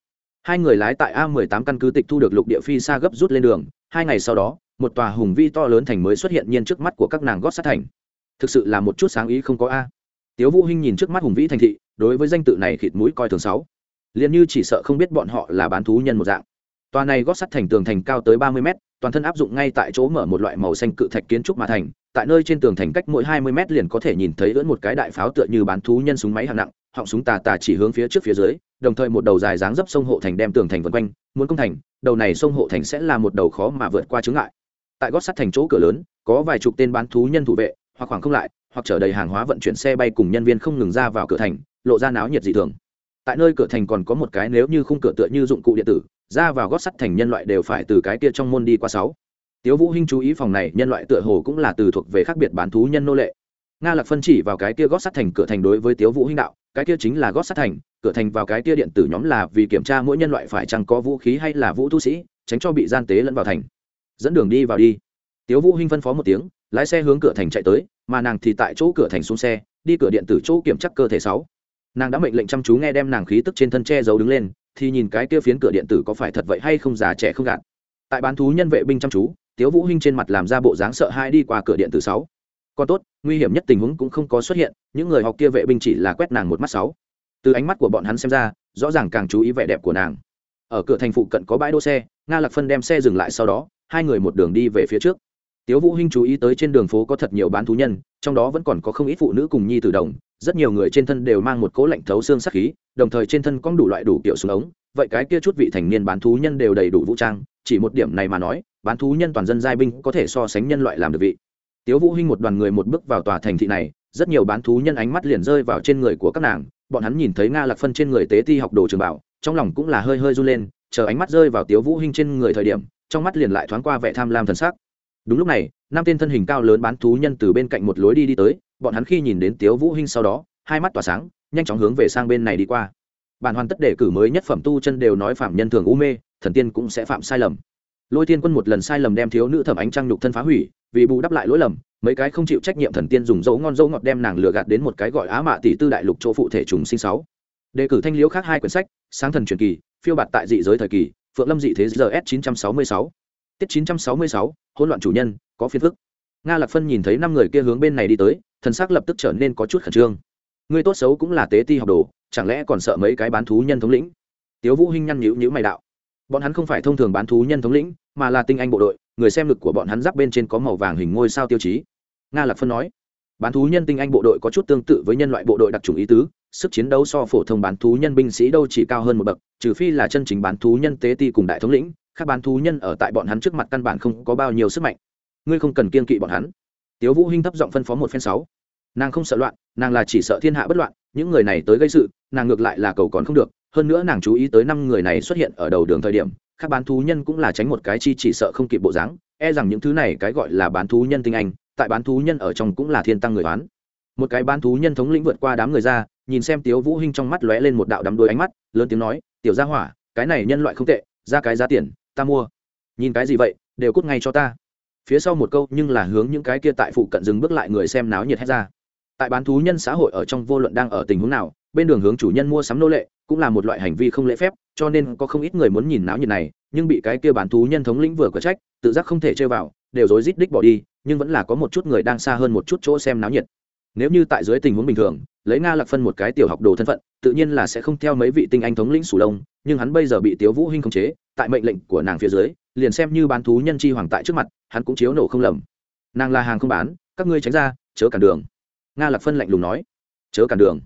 Hai người lái tại a 18 căn cứ tịch thu được lục địa phi xa gấp rút lên đường, hai ngày sau đó, một tòa hùng vi to lớn thành mới xuất hiện nhiên trước mắt của các nàng gót sát thành. Thực sự là một chút sáng ý không có a. Tiếu vũ hinh nhìn trước mắt hùng vĩ thành thị, đối với danh tự này khịt mũi coi thường sáu. Liền như chỉ sợ không biết bọn họ là bán thú nhân một dạng. Tòa này gót sắt thành tường thành cao tới ba mươi mét, toàn thân áp dụng ngay tại chỗ mở một loại màu xanh cự thạch kiến trúc mà thành tại nơi trên tường thành cách mỗi hai mươi mét liền có thể nhìn thấy ưỡn một cái đại pháo tựa như bán thú nhân súng máy hạng nặng, họng súng tà tà chỉ hướng phía trước phía dưới, đồng thời một đầu dài dáng dấp sông hộ thành đem tường thành vân quanh, muốn công thành, đầu này sông hộ thành sẽ là một đầu khó mà vượt qua chướng ngại. Tại gót sắt thành chỗ cửa lớn, có vài chục tên bán thú nhân thủ vệ, hoặc khoảng không lại, hoặc chở đầy hàng hóa vận chuyển xe bay cùng nhân viên không ngừng ra vào cửa thành, lộ ra náo nhiệt dị thường. Tại nơi cửa thành còn có một cái nếu như khung cửa tựa như dụng cụ điện tử, ra vào gót sắt thành nhân loại đều phải từ cái kia trong môn đi qua sáu tiếu vũ hinh chú ý phòng này, nhân loại tựa hồ cũng là từ thuộc về khác biệt bán thú nhân nô lệ. Nga lạc phân chỉ vào cái kia gót sắt thành cửa thành đối với tiếu vũ hinh đạo, cái kia chính là gót sắt thành, cửa thành vào cái kia điện tử nhóm là vì kiểm tra mỗi nhân loại phải chăng có vũ khí hay là vũ tu sĩ, tránh cho bị gian tế lẫn vào thành. Dẫn đường đi vào đi. Tiếu vũ hinh phân phó một tiếng, lái xe hướng cửa thành chạy tới, mà nàng thì tại chỗ cửa thành xuống xe, đi cửa điện tử chỗ kiểm tra cơ thể sáu. Nàng đã mệnh lệnh chăm chú nghe đem nàng khí tức trên thân che giấu đứng lên, thì nhìn cái kia phiến cửa điện tử có phải thật vậy hay không, già trẻ không gạt. Tại bán thú nhân vệ binh chăm chú tiếu vũ hinh trên mặt làm ra bộ dáng sợ hãi đi qua cửa điện tử sáu. Còn tốt, nguy hiểm nhất tình huống cũng không có xuất hiện, những người học kia vệ binh chỉ là quét nàng một mắt sáu. Từ ánh mắt của bọn hắn xem ra, rõ ràng càng chú ý vẻ đẹp của nàng. Ở cửa thành phụ cận có bãi đỗ xe, nga lạc phân đem xe dừng lại sau đó, hai người một đường đi về phía trước. Tiếu vũ hinh chú ý tới trên đường phố có thật nhiều bán thú nhân, trong đó vẫn còn có không ít phụ nữ cùng nhi tử đồng rất nhiều người trên thân đều mang một cố lạnh thấu xương sắc khí, đồng thời trên thân có đủ loại đủ kiểu súng ống. Vậy cái kia chút vị thành niên bán thú nhân đều đầy đủ vũ trang, chỉ một điểm này mà nói, bán thú nhân toàn dân giai binh có thể so sánh nhân loại làm được vị. Tiếu vũ hinh một đoàn người một bước vào tòa thành thị này, rất nhiều bán thú nhân ánh mắt liền rơi vào trên người của các nàng, bọn hắn nhìn thấy nga lạc phân trên người tế ti học đồ trường bảo, trong lòng cũng là hơi hơi run lên, chờ ánh mắt rơi vào tiếu vũ hinh trên người thời điểm, trong mắt liền lại thoáng qua vẻ tham lam thần sắc. Đúng lúc này, năm tên thân hình cao lớn bán thú nhân từ bên cạnh một lối đi đi tới bọn hắn khi nhìn đến tiếu vũ hinh sau đó hai mắt tỏa sáng nhanh chóng hướng về sang bên này đi qua. Bản hoàn tất đề cử mới nhất phẩm tu chân đều nói phạm nhân thường u mê thần tiên cũng sẽ phạm sai lầm. Lôi thiên quân một lần sai lầm đem thiếu nữ thẩm ánh trăng nhục thân phá hủy vì bù đắp lại lỗi lầm mấy cái không chịu trách nhiệm thần tiên dùng dấu ngon dấu ngọt đem nàng lừa gạt đến một cái gọi á mạ tỷ tư đại lục chỗ phụ thể trùng sinh sáu. Đề cử thanh liễu khác hai quyển sách sáng thần truyền kỳ phiêu bạt tại dị giới thời kỳ phượng lâm dị thế gs 966 tiết 966, hỗn loạn chủ nhân có phiền phức. Nga lạc phân nhìn thấy năm người kia hướng bên này đi tới thần sắc lập tức trở nên có chút khẩn trương. Người tốt xấu cũng là tế ti học đồ, chẳng lẽ còn sợ mấy cái bán thú nhân thống lĩnh? Tiếu vũ hinh nhăn nhữ nhữ mày đạo. Bọn hắn không phải thông thường bán thú nhân thống lĩnh, mà là tinh anh bộ đội, người xem lực của bọn hắn giáp bên trên có màu vàng hình ngôi sao tiêu chí. Nga lạc phân nói, bán thú nhân tinh anh bộ đội có chút tương tự với nhân loại bộ đội đặc trùng ý tứ, sức chiến đấu so phổ thông bán thú nhân binh sĩ đâu chỉ cao hơn một bậc, trừ phi là chân chính bán thú nhân tế ti cùng đại thống lĩnh các bán thú nhân ở tại bọn hắn trước mặt căn bản không có bao nhiêu sức mạnh. Ngươi không cần kiên kỵ bọn hắn tiếu vũ hinh thấp giọng phân phó một phen sáu. Nàng không sợ loạn, nàng là chỉ sợ thiên hạ bất loạn, những người này tới gây sự, nàng ngược lại là cầu còn không được, hơn nữa nàng chú ý tới năm người này xuất hiện ở đầu đường thời điểm, các bán thú nhân cũng là tránh một cái chi chỉ sợ không kịp bộ dáng e rằng những thứ này cái gọi là bán thú nhân tinh anh, tại bán thú nhân ở trong cũng là thiên tăng người bán một cái bán thú nhân thống lĩnh vượt qua đám người ra, nhìn xem tiếu vũ hinh trong mắt lóe lên một đạo đắm đuôi ánh mắt, lớn tiếng nói, tiểu gia hỏa, cái này nhân loại không tệ, ra cái giá tiền, ta mua. Nhìn cái gì vậy, đều cút ngay cho ta phía sau một câu, nhưng là hướng những cái kia tại phụ cận dừng bước lại người xem náo nhiệt hết ra. Tại bán thú nhân xã hội ở trong vô luận đang ở tình huống nào, bên đường hướng chủ nhân mua sắm nô lệ, cũng là một loại hành vi không lễ phép, cho nên có không ít người muốn nhìn náo nhiệt này, nhưng bị cái kia bán thú nhân thống lĩnh vừa có trách, tự giác không thể chơi vào, đều rối rít đích bỏ đi, nhưng vẫn là có một chút người đang xa hơn một chút chỗ xem náo nhiệt. Nếu như tại dưới tình huống bình thường lấy nga lạc phân một cái tiểu học đồ thân phận, tự nhiên là sẽ không theo mấy vị tinh anh thống lĩnh sủ đông, nhưng hắn bây giờ bị tiếu vũ hinh khống chế, tại mệnh lệnh của nàng phía dưới, liền xem như bán thú nhân chi hoàng tại trước mặt, hắn cũng chiếu nổ không lầm. Nàng là hàng không bán, các ngươi tránh ra, chớ cản đường. Nga lạc phân lạnh lùng nói. Chớ cản đường.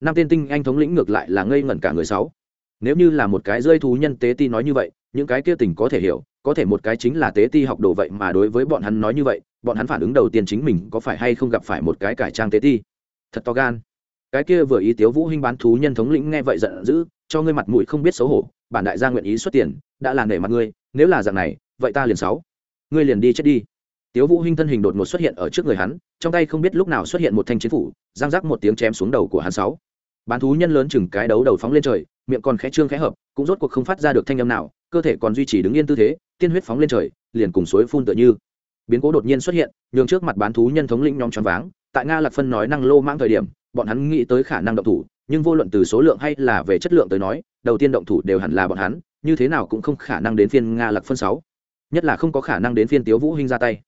Năm tên tinh anh thống lĩnh ngược lại là ngây ngẩn cả người sáu. Nếu như là một cái rơi thú nhân tế ti nói như vậy, những cái kia tình có thể hiểu, có thể một cái chính là tế ti học đồ vậy mà đối với bọn hắn nói như vậy, bọn hắn phản ứng đầu tiên chính mình có phải hay không gặp phải một cái cải trang tế ti? Thật to gan cái kia vừa ý tiếu vũ hinh bán thú nhân thống lĩnh nghe vậy giận dữ, cho ngươi mặt mũi không biết xấu hổ, bản đại gia nguyện ý xuất tiền, đã là nể mặt ngươi, nếu là dạng này, vậy ta liền sáu. Ngươi liền đi chết đi. Tiếu vũ hinh thân hình đột ngột xuất hiện ở trước người hắn, trong tay không biết lúc nào xuất hiện một thanh chiến phủ, giang rắc một tiếng chém xuống đầu của hắn sáu. Bán thú nhân lớn chừng cái đấu đầu phóng lên trời, miệng còn khẽ trương khẽ hợp, cũng rốt cuộc không phát ra được thanh âm nào, cơ thể còn duy trì đứng yên tư thế, tiên huyết phóng lên trời, liền cùng suối phun tựa như. Biến cố đột nhiên xuất hiện, nhường trước mặt bán thú nhân thống lĩnh nhóm choáng váng tại nga lạc phân nói năng lô mãng thời điểm, bọn hắn nghĩ tới khả năng động thủ, nhưng vô luận từ số lượng hay là về chất lượng tới nói, đầu tiên động thủ đều hẳn là bọn hắn, như thế nào cũng không khả năng đến phiên nga lạc phân sáu. Nhất là không có khả năng đến phiên tiếu vũ hinh ra tay.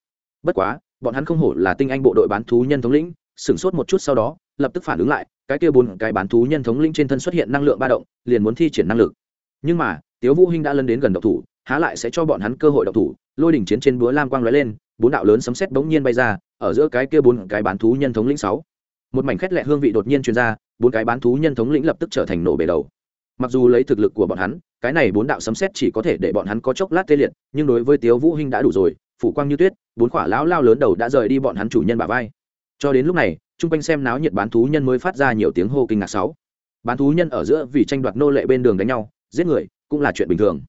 Bất quá, bọn hắn không hổ là tinh anh bộ đội bán thú nhân thống lĩnh, sửng sốt một chút sau đó, lập tức phản ứng lại, cái kia bốn cái bán thú nhân thống lĩnh trên thân xuất hiện năng lượng ba động, liền muốn thi triển năng lực. Nhưng mà, tiếu vũ hinh đã lân đến gần động thủ, há lại sẽ cho bọn hắn cơ hội động thủ, lôi đỉnh chiến trên búa lam quang lóe lên, bốn đạo lớn sấm sét bỗng nhiên bay ra ở giữa cái kia bốn cái bán thú nhân thống lĩnh sáu. Một mảnh khét lẹ hương vị đột nhiên truyền ra, bốn cái bán thú nhân thống lĩnh lập tức trở thành nổ bể đầu. Mặc dù lấy thực lực của bọn hắn, cái này bốn đạo sấm xét chỉ có thể để bọn hắn có chốc lát tê liệt, nhưng đối với tiếu vũ hinh đã đủ rồi, phủ quang như tuyết, bốn khỏa lão lao lớn đầu đã rời đi bọn hắn chủ nhân bả vai. Cho đến lúc này trung quanh xem náo nhiệt bán thú nhân mới phát ra nhiều tiếng hô kinh ngạc sáu. Bán thú nhân ở giữa vì tranh đoạt nô lệ bên đường đánh nhau, giết người, cũng là chuyện bình thường.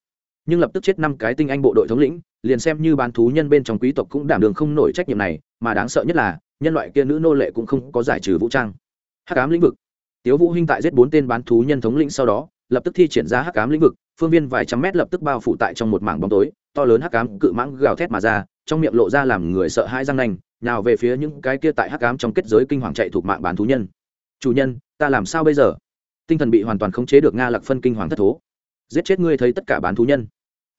Nhưng lập tức chết năm cái tinh anh bộ đội thống lĩnh liền xem như bán thú nhân bên trong quý tộc cũng đảm đường không nổi trách nhiệm này, mà đáng sợ nhất là, nhân loại kia nữ nô lệ cũng không có giải trừ vũ trang. Hắc ám lĩnh vực. Tiếu vũ hinh tại giết bốn tên bán thú nhân thống lĩnh sau đó, lập tức thi triển ra hắc ám lĩnh vực, phương viên vài trăm mét lập tức bao phủ tại trong một mảng bóng tối, to lớn hắc ám cự mãng gào thét mà ra, trong miệng lộ ra làm người sợ hãi răng nanh, nào về phía những cái kia tại hắc ám trong kết giới kinh hoàng chạy thuộc mạng bán thú nhân. Chủ nhân, ta làm sao bây giờ? Tinh thần bị hoàn toàn khống chế được nga lạc phân kinh hoàng thất thố. Giết chết ngươi thấy tất cả bán thú nhân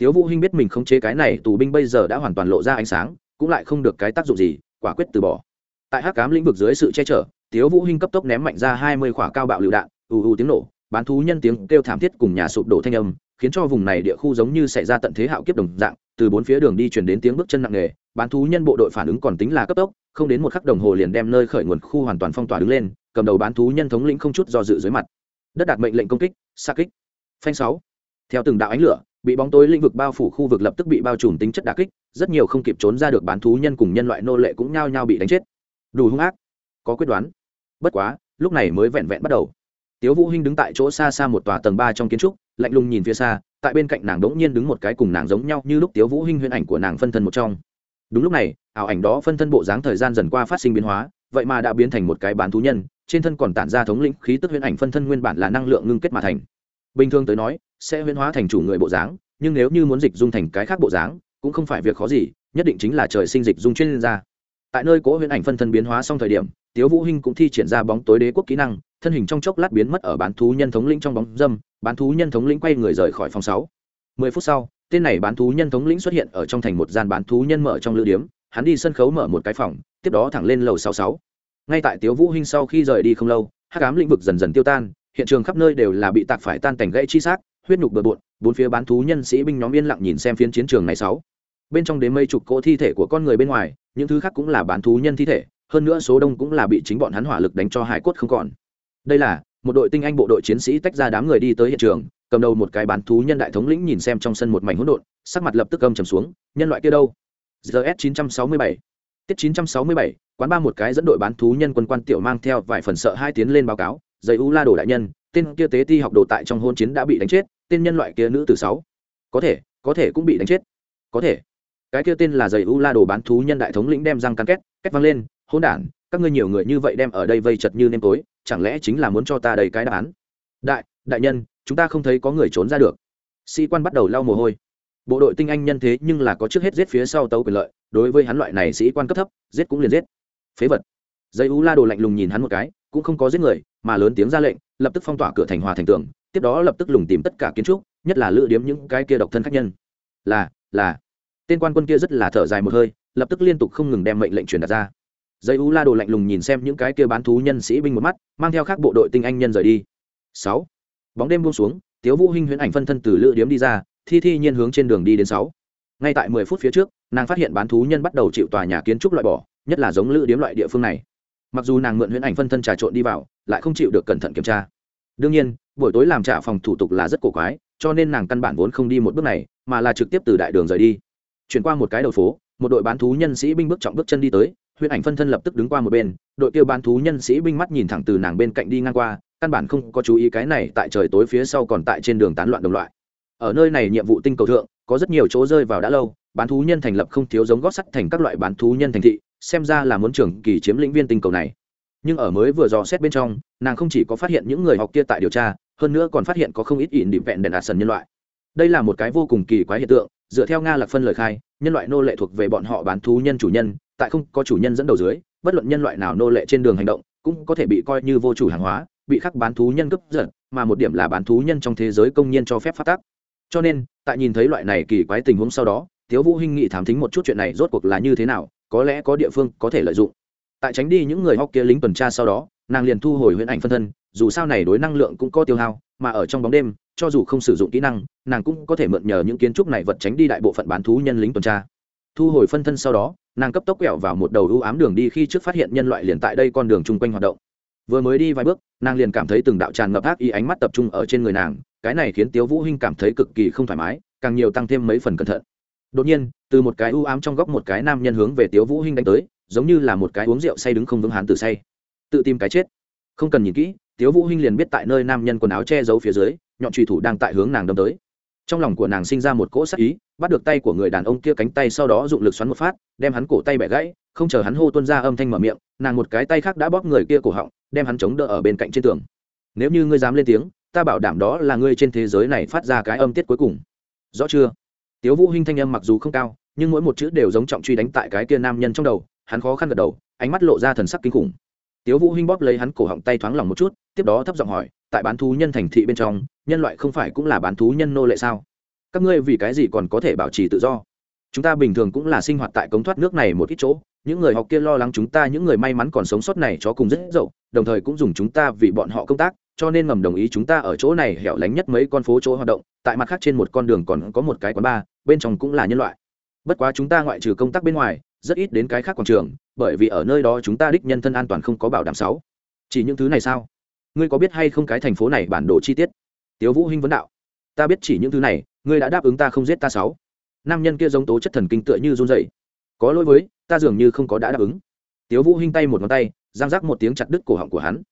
tiếu vũ hinh biết mình không chế cái này, tù binh bây giờ đã hoàn toàn lộ ra ánh sáng, cũng lại không được cái tác dụng gì, quả quyết từ bỏ. Tại hắc ám lĩnh vực dưới sự che chở, tiếu vũ hinh cấp tốc ném mạnh ra hai mươi quả cao bạo lựu đạn, ù ù tiếng nổ, bán thú nhân tiếng kêu thảm thiết cùng nhà sụp đổ thanh âm, khiến cho vùng này địa khu giống như xảy ra tận thế hạo kiếp đồng dạng, từ bốn phía đường đi truyền đến tiếng bước chân nặng nề, bán thú nhân bộ đội phản ứng còn tính là cấp tốc, không đến một khắc đồng hồ liền đem nơi khởi nguồn khu hoàn toàn phong tỏa đứng lên, cầm đầu bán thú nhân thống lĩnh không chút do dự dưới mặt. Đất đạt mệnh lệnh công kích xa kích. Phanh sáu. Theo từng đạo ánh lửa bị bóng tối lĩnh vực bao phủ khu vực lập tức bị bao trùm tính chất đà kích, rất nhiều không kịp trốn ra được bán thú nhân cùng nhân loại nô lệ cũng nhao nhao bị đánh chết. Đủ hung ác, có quyết đoán. Bất quá, lúc này mới vẹn vẹn bắt đầu. Tiếu vũ hinh đứng tại chỗ xa xa một tòa tầng ba trong kiến trúc, lạnh lùng nhìn phía xa, tại bên cạnh nàng đống nhiên đứng một cái cùng nàng giống nhau như lúc tiếu vũ hinh huyễn ảnh của nàng phân thân một trong. Đúng lúc này, ảo ảnh đó phân thân bộ dáng thời gian dần qua phát sinh biến hóa, vậy mà đã biến thành một cái bán thú nhân, trên thân còn tản ra thống lĩnh khí tức huyễn ảnh phân thân nguyên bản là năng lượng ngưng kết mà thành bình thường tới nói, sẽ huyễn hóa thành chủ người bộ dáng, nhưng nếu như muốn dịch dung thành cái khác bộ dáng, cũng không phải việc khó gì, nhất định chính là trời sinh dịch dung chuyên gia. Tại nơi cố huyễn ảnh phân thân biến hóa xong thời điểm, tiếu vũ hinh cũng thi triển ra bóng tối đế quốc kỹ năng, thân hình trong chốc lát biến mất ở bán thú nhân thống lĩnh trong bóng dâm, bán thú nhân thống lĩnh quay người rời khỏi phòng sáu. Mười phút sau, tên này bán thú nhân thống lĩnh xuất hiện ở trong thành một gian bán thú nhân mở trong lữ điếm, hắn đi sân khấu mở một cái phòng, tiếp đó thẳng lên lầu sáu sáu. Ngay tại tiếu vũ hinh sau khi rời đi không lâu, hắc ám lĩnh vực dần dần tiêu tan hiện trường khắp nơi đều là bị tạc phải tan cảnh gãy chi xác, huyết nhục bừa bộn, bốn phía bán thú nhân sĩ binh nhóm yên lặng nhìn xem phiến chiến trường này sáu. Bên trong đến mây chục cỗ thi thể của con người bên ngoài, những thứ khác cũng là bán thú nhân thi thể, hơn nữa số đông cũng là bị chính bọn hắn hỏa lực đánh cho hải cốt không còn. Đây là, một đội tinh anh bộ đội chiến sĩ tách ra đám người đi tới hiện trường, cầm đầu một cái bán thú nhân đại thống lĩnh nhìn xem trong sân một mảnh hỗn độn, sắc mặt lập tức âm trầm xuống, nhân loại kia đâu? Gs 967 tiết 967 quán ba một cái dẫn đội bán thú nhân quân quan tiểu mang theo vài phần sợ hai tiến lên báo cáo dây u la đồ đại nhân, tên kia tế ti học đồ tại trong hôn chiến đã bị đánh chết, tên nhân loại kia nữ từ sáu. Có thể có thể cũng bị đánh chết. Có thể. Cái kia tên là dây u la đồ bán thú nhân đại thống lĩnh đem răng cắn két két văng lên, hỗn đản, các ngươi nhiều người như vậy đem ở đây vây chật như nêm tối, chẳng lẽ chính là muốn cho ta đầy cái đáp án? Đại đại nhân, chúng ta không thấy có người trốn ra được. Sĩ quan bắt đầu lau mồ hôi. Bộ đội tinh anh nhân thế nhưng là có trước hết giết phía sau tấu quyền lợi, đối với hắn loại này sĩ quan cấp thấp, giết cũng liền giết. Phế vật. Dây u la đồ lạnh lùng nhìn hắn một cái, cũng không có giết người mà lớn tiếng ra lệnh, lập tức phong tỏa cửa thành hòa thành tường, tiếp đó lập tức lùng tìm tất cả kiến trúc, nhất là lựa điếm những cái kia độc thân khách nhân. Là là. Tên quan quân kia rất là thở dài một hơi, lập tức liên tục không ngừng đem mệnh lệnh truyền đặt ra. Dây u la đồ lạnh lùng nhìn xem những cái kia bán thú nhân sĩ binh một mắt, mang theo các bộ đội tinh anh nhân rời đi. Sáu. Bóng đêm buông xuống, tiếu vũ hinh huyễn ảnh phân thân từ lựa điếm đi ra, thi thi nhiên hướng trên đường đi đến sáu. Ngay tại mười phút phía trước, nàng phát hiện bán thú nhân bắt đầu chịu tòa nhà kiến trúc loại bỏ, nhất là giống lữ điếm loại địa phương này. Mặc dù nàng mượn huyễn ảnh phân thân trà trộn đi vào lại không chịu được cẩn thận kiểm tra. Đương nhiên, buổi tối làm trả phòng thủ tục là rất cổ quái, cho nên nàng căn bản vốn không đi một bước này, mà là trực tiếp từ đại đường rời đi. Chuyển qua một cái đầu phố, một đội bán thú nhân sĩ binh bước trọng bước chân đi tới huyền ảnh phân thân lập tức đứng qua một bên, đội kêu bán thú nhân sĩ binh mắt nhìn thẳng từ nàng bên cạnh đi ngang qua, căn bản không có chú ý cái này tại trời tối phía sau còn tại trên đường tán loạn đồng loại. Ở nơi này nhiệm vụ tinh cầu thượng, có rất nhiều chỗ rơi vào đã lâu, bán thú nhân thành lập không thiếu giống gót sắt thành các loại bán thú nhân thành thị, xem ra là muốn trưởng kỳ chiếm lĩnh viên tinh cầu này nhưng ở mới vừa dò xét bên trong, nàng không chỉ có phát hiện những người học kia tại điều tra, hơn nữa còn phát hiện có không ít ỉn định vẹn đèn ạt sần nhân loại. Đây là một cái vô cùng kỳ quái hiện tượng, dựa theo nga lạc phân lời khai, nhân loại nô lệ thuộc về bọn họ bán thú nhân chủ nhân, tại không có chủ nhân dẫn đầu dưới, bất luận nhân loại nào nô lệ trên đường hành động, cũng có thể bị coi như vô chủ hàng hóa, bị khắc bán thú nhân cướp giật, mà một điểm là bán thú nhân trong thế giới công nhân cho phép phát tác cho nên, tại nhìn thấy loại này kỳ quái tình huống sau đó, tiếu vũ hinh nghị thám thính một chút chuyện này rốt cuộc là như thế nào, có lẽ có địa phương có thể lợi dụng tại tránh đi những người hóc kia lính tuần tra sau đó, nàng liền thu hồi huyễn ảnh phân thân, dù sao này đối năng lượng cũng có tiêu hao, mà ở trong bóng đêm, cho dù không sử dụng kỹ năng, nàng cũng có thể mượn nhờ những kiến trúc này vật tránh đi đại bộ phận bán thú nhân lính tuần tra. Thu hồi phân thân sau đó, nàng cấp tốc quẹo vào một đầu ưu ám đường đi khi trước phát hiện nhân loại liền tại đây con đường chung quanh hoạt động. Vừa mới đi vài bước, nàng liền cảm thấy từng đạo tràn ngập ác ý ánh mắt tập trung ở trên người nàng, cái này khiến tiếu vũ hinh cảm thấy cực kỳ không thoải mái, càng nhiều tăng thêm mấy phần cẩn thận. Đột nhiên, từ một cái ưu ám trong góc một cái nam nhân hướng về tiếu vũ hinh đánh tới giống như là một cái uống rượu say đứng không vững hán tử say. Tự tìm cái chết. Không cần nhìn kỹ, tiếu vũ hinh liền biết tại nơi nam nhân quần áo che giấu phía dưới, nhọn trùy thủ đang tại hướng nàng đâm tới. Trong lòng của nàng sinh ra một cỗ sắc ý, bắt được tay của người đàn ông kia cánh tay sau đó dụng lực xoắn một phát, đem hắn cổ tay bẻ gãy, không chờ hắn hô tuôn ra âm thanh mở miệng, nàng một cái tay khác đã bóp người kia cổ họng, đem hắn chống đỡ ở bên cạnh trên tường. Nếu như ngươi dám lên tiếng, ta bảo đảm đó là ngươi trên thế giới này phát ra cái âm tiết cuối cùng. Rõ chưa? Tiếu vũ hinh thanh âm mặc dù không cao, nhưng mỗi một chữ đều giống trọng truy đánh tại cái kia nam nhân trong đầu hắn khó khăn gật đầu, ánh mắt lộ ra thần sắc kinh khủng. Tiếu vũ hinh bóp lấy hắn cổ họng tay thoáng lòng một chút, tiếp đó thấp giọng hỏi, tại bán thú nhân thành thị bên trong, nhân loại không phải cũng là bán thú nhân nô lệ sao? Các ngươi vì cái gì còn có thể bảo trì tự do? Chúng ta bình thường cũng là sinh hoạt tại cống thoát nước này một ít chỗ, những người học kia lo lắng chúng ta, những người may mắn còn sống sót này cho cùng rất dậu, đồng thời cũng dùng chúng ta vì bọn họ công tác, cho nên ngầm đồng ý chúng ta ở chỗ này hẻo lánh nhất mấy con phố chỗ hoạt động, tại mặt khác trên một con đường còn có một cái quán bar, bên trong cũng là nhân loại. Bất quá chúng ta ngoại trừ công tác bên ngoài rất ít đến cái khác quảng trường, bởi vì ở nơi đó chúng ta đích nhân thân an toàn không có bảo đảm sáu. Chỉ những thứ này sao? Ngươi có biết hay không cái thành phố này bản đồ chi tiết? Tiếu vũ hinh vấn đạo. Ta biết chỉ những thứ này, ngươi đã đáp ứng ta không giết ta sáu. Nam nhân kia giống tố chất thần kinh tựa như run rẩy. Có lỗi với, ta dường như không có đã đáp ứng. Tiếu vũ hinh tay một ngón tay, giang giác một tiếng chặt đứt cổ họng của hắn.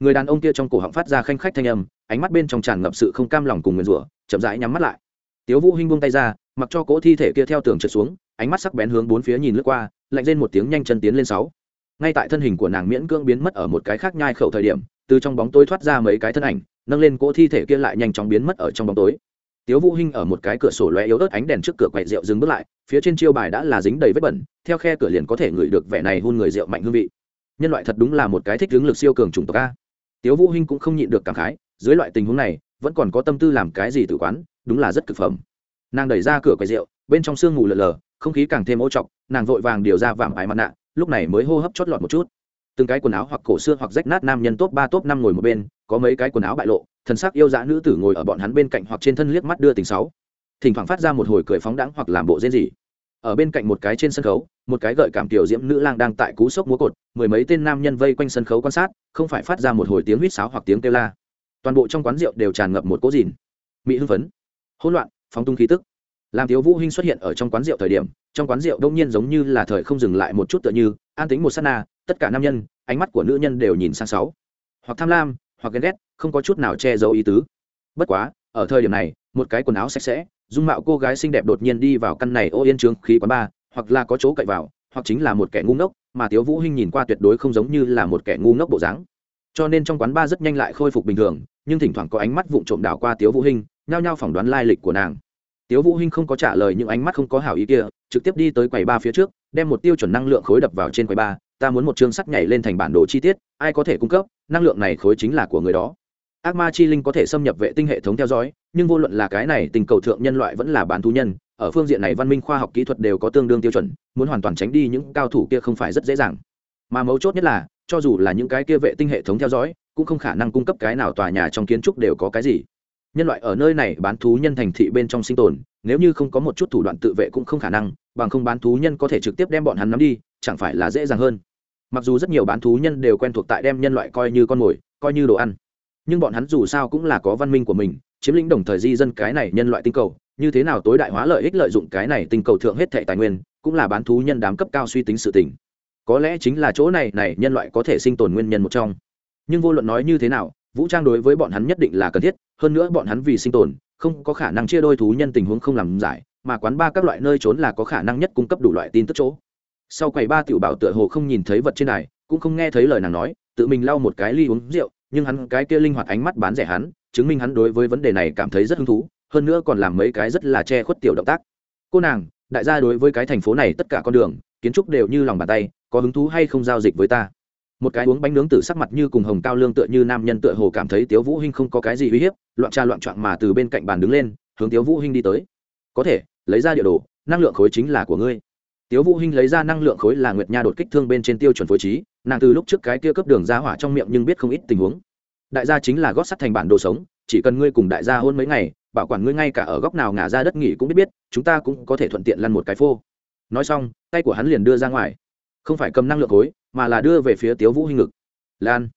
Người đàn ông kia trong cổ họng phát ra khanh khách thanh âm, ánh mắt bên trong tràn ngập sự không cam lòng cùng nguyền rủa, chậm rãi nhắm mắt lại. Tiếu vũ hinh buông tay ra mặc cho cỗ thi thể kia theo tường trượt xuống, ánh mắt sắc bén hướng bốn phía nhìn lướt qua, lạnh lên một tiếng nhanh chân tiến lên sáu. Ngay tại thân hình của nàng miễn cưỡng biến mất ở một cái khác nhai khẩu thời điểm, từ trong bóng tối thoát ra mấy cái thân ảnh, nâng lên cỗ thi thể kia lại nhanh chóng biến mất ở trong bóng tối. Tiếu vũ hinh ở một cái cửa sổ lóe yếu ớt ánh đèn trước cửa quậy rượu dừng bước lại, phía trên chiêu bài đã là dính đầy vết bẩn, theo khe cửa liền có thể ngửi được vẻ này hun người rượu mạnh hương vị. Nhân loại thật đúng là một cái thích ứng lực siêu cường trùng tộc a. Tiếu vũ hinh cũng không nhịn được cảm khái, dưới loại tình huống này, vẫn còn có tâm tư làm cái gì tự quán, đúng là rất cực phẩm nàng đẩy ra cửa quầy rượu, bên trong sương mù lờ lờ, không khí càng thêm ô trọc, nàng vội vàng điều ra vàng ái mặt nạ, lúc này mới hô hấp chót lọt một chút. Từng cái quần áo hoặc cổ xưa hoặc rách nát nam nhân top ba, top năm ngồi một bên, có mấy cái quần áo bại lộ, thần sắc yêu dã nữ tử ngồi ở bọn hắn bên cạnh hoặc trên thân liếc mắt đưa tình sáu. Thỉnh thoảng phát ra một hồi cười phóng đãng hoặc làm bộ rên rỉ. Ở bên cạnh một cái trên sân khấu, một cái gợi cảm tiểu diễm nữ lang đang tại cú sốc múa cột, mười mấy tên nam nhân vây quanh sân khấu quan sát, không phải phát ra một hồi tiếng huýt sáo hoặc tiếng kêu la. Toàn bộ trong quán rượu đều tràn ngập một cố dìn mỹ hưng phấn. Hỗn loạn phóng tung khí tức. Làm thiếu vũ hinh xuất hiện ở trong quán rượu thời điểm, trong quán rượu đông nhiên giống như là thời không dừng lại một chút tựa như, an tính một sát na, tất cả nam nhân, ánh mắt của nữ nhân đều nhìn sang sáu. Hoặc tham lam, hoặc ghen ghét, không có chút nào che giấu ý tứ. Bất quá, ở thời điểm này, một cái quần áo sạch sẽ, dung mạo cô gái xinh đẹp đột nhiên đi vào căn này ô yên trướng khí quán ba, hoặc là có chỗ cậy vào, hoặc chính là một kẻ ngu ngốc, mà tiếu vũ hinh nhìn qua tuyệt đối không giống như là một kẻ ngu ngốc bộ dáng. Cho nên trong quán ba rất nhanh lại khôi phục bình thường, nhưng thỉnh thoảng có ánh mắt vụng trộm đảo qua tiếu vũ hinh nhao nhao phỏng đoán lai lịch của nàng. Tiếu vũ hinh không có trả lời những ánh mắt không có hảo ý kia, trực tiếp đi tới quầy ba phía trước, đem một tiêu chuẩn năng lượng khối đập vào trên quầy ba, ta muốn một chương sắt nhảy lên thành bản đồ chi tiết, ai có thể cung cấp, năng lượng này khối chính là của người đó. Ác ma chi linh có thể xâm nhập vệ tinh hệ thống theo dõi, nhưng vô luận là cái này tình cầu thượng nhân loại vẫn là bán thú nhân, ở phương diện này văn minh khoa học kỹ thuật đều có tương đương tiêu chuẩn, muốn hoàn toàn tránh đi những cao thủ kia không phải rất dễ dàng. Mà mấu chốt nhất là, cho dù là những cái kia vệ tinh hệ thống theo dõi, cũng không khả năng cung cấp cái nào tòa nhà trong kiến trúc đều có cái gì nhân loại ở nơi này bán thú nhân thành thị bên trong sinh tồn, nếu như không có một chút thủ đoạn tự vệ cũng không khả năng, bằng không bán thú nhân có thể trực tiếp đem bọn hắn nắm đi, chẳng phải là dễ dàng hơn. Mặc dù rất nhiều bán thú nhân đều quen thuộc tại đem nhân loại coi như con mồi, coi như đồ ăn. Nhưng bọn hắn dù sao cũng là có văn minh của mình, chiếm lĩnh đồng thời di dân cái này nhân loại tinh cầu, như thế nào tối đại hóa lợi ích lợi dụng cái này tinh cầu thượng hết thệ tài nguyên, cũng là bán thú nhân đám cấp cao suy tính sự tình. Có lẽ chính là chỗ này này nhân loại có thể sinh tồn nguyên nhân một trong. Nhưng vô luận nói như thế nào, vũ trang đối với bọn hắn nhất định là cần thiết hơn nữa bọn hắn vì sinh tồn, không có khả năng chia đôi thú nhân tình huống không làm giải, mà quán ba các loại nơi trốn là có khả năng nhất cung cấp đủ loại tin tức chỗ. Sau quầy ba tiểu bảo tựa hồ không nhìn thấy vật trên này cũng không nghe thấy lời nàng nói, tự mình lau một cái ly uống rượu, nhưng hắn cái kia linh hoạt ánh mắt bán rẻ hắn, chứng minh hắn đối với vấn đề này cảm thấy rất hứng thú, hơn nữa còn làm mấy cái rất là che khuất tiểu động tác. Cô nàng, đại gia đối với cái thành phố này tất cả con đường, kiến trúc đều như lòng bàn tay, có hứng thú hay không giao dịch với ta? Một cái uống bánh nướng tử sắc mặt như cùng hồng cao lương tựa như nam nhân tựa hồ cảm thấy tiếu vũ hinh không có cái gì uy hiếp, loạn tra loạn trạng mà từ bên cạnh bàn đứng lên, hướng tiếu vũ hinh đi tới. Có thể, lấy ra địa đồ, năng lượng khối chính là của ngươi. Tiếu vũ hinh lấy ra năng lượng khối là nguyệt nha đột kích thương bên trên tiêu chuẩn phối trí, nàng từ lúc trước cái kia cấp đường ra hỏa trong miệng nhưng biết không ít tình huống. Đại gia chính là gót sắt thành bản đồ sống, chỉ cần ngươi cùng đại gia hôn mấy ngày, bảo quản ngươi ngay cả ở góc nào ngả ra đất nghỉ cũng biết biết, chúng ta cũng có thể thuận tiện lăn một cái phô. Nói xong, tay của hắn liền đưa ra ngoài. Không phải cầm năng lượng khối mà là đưa về phía tiếu vũ hinh ngực. Lan.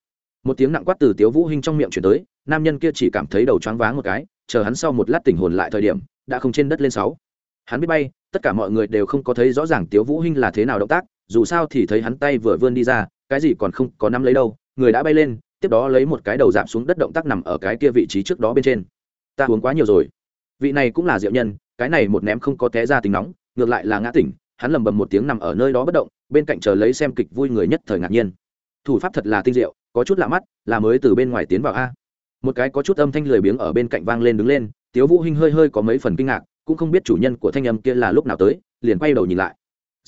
Một tiếng nặng quát từ tiếu vũ hinh trong miệng chuyển tới, nam nhân kia chỉ cảm thấy đầu choáng váng một cái, chờ hắn sau một lát tỉnh hồn lại thời điểm, đã không trên đất lên sáu. Hắn biết bay, tất cả mọi người đều không có thấy rõ ràng tiếu vũ hinh là thế nào động tác, dù sao thì thấy hắn tay vừa vươn đi ra, cái gì còn không có nắm lấy đâu, người đã bay lên, tiếp đó lấy một cái đầu giảm xuống đất động tác nằm ở cái kia vị trí trước đó bên trên. Ta uống quá nhiều rồi. Vị này cũng là diệu nhân, cái này một ném không có té ra tính nóng, ngược lại là ngã tỉnh hắn lầm bầm một tiếng nằm ở nơi đó bất động, bên cạnh chờ lấy xem kịch vui người nhất thời ngạc nhiên. Thủ pháp thật là tinh diệu, có chút lạ mắt, là mới từ bên ngoài tiến vào a. Một cái có chút âm thanh lười biếng ở bên cạnh vang lên đứng lên, tiếu vũ hinh hơi hơi có mấy phần kinh ngạc, cũng không biết chủ nhân của thanh âm kia là lúc nào tới, liền quay đầu nhìn lại.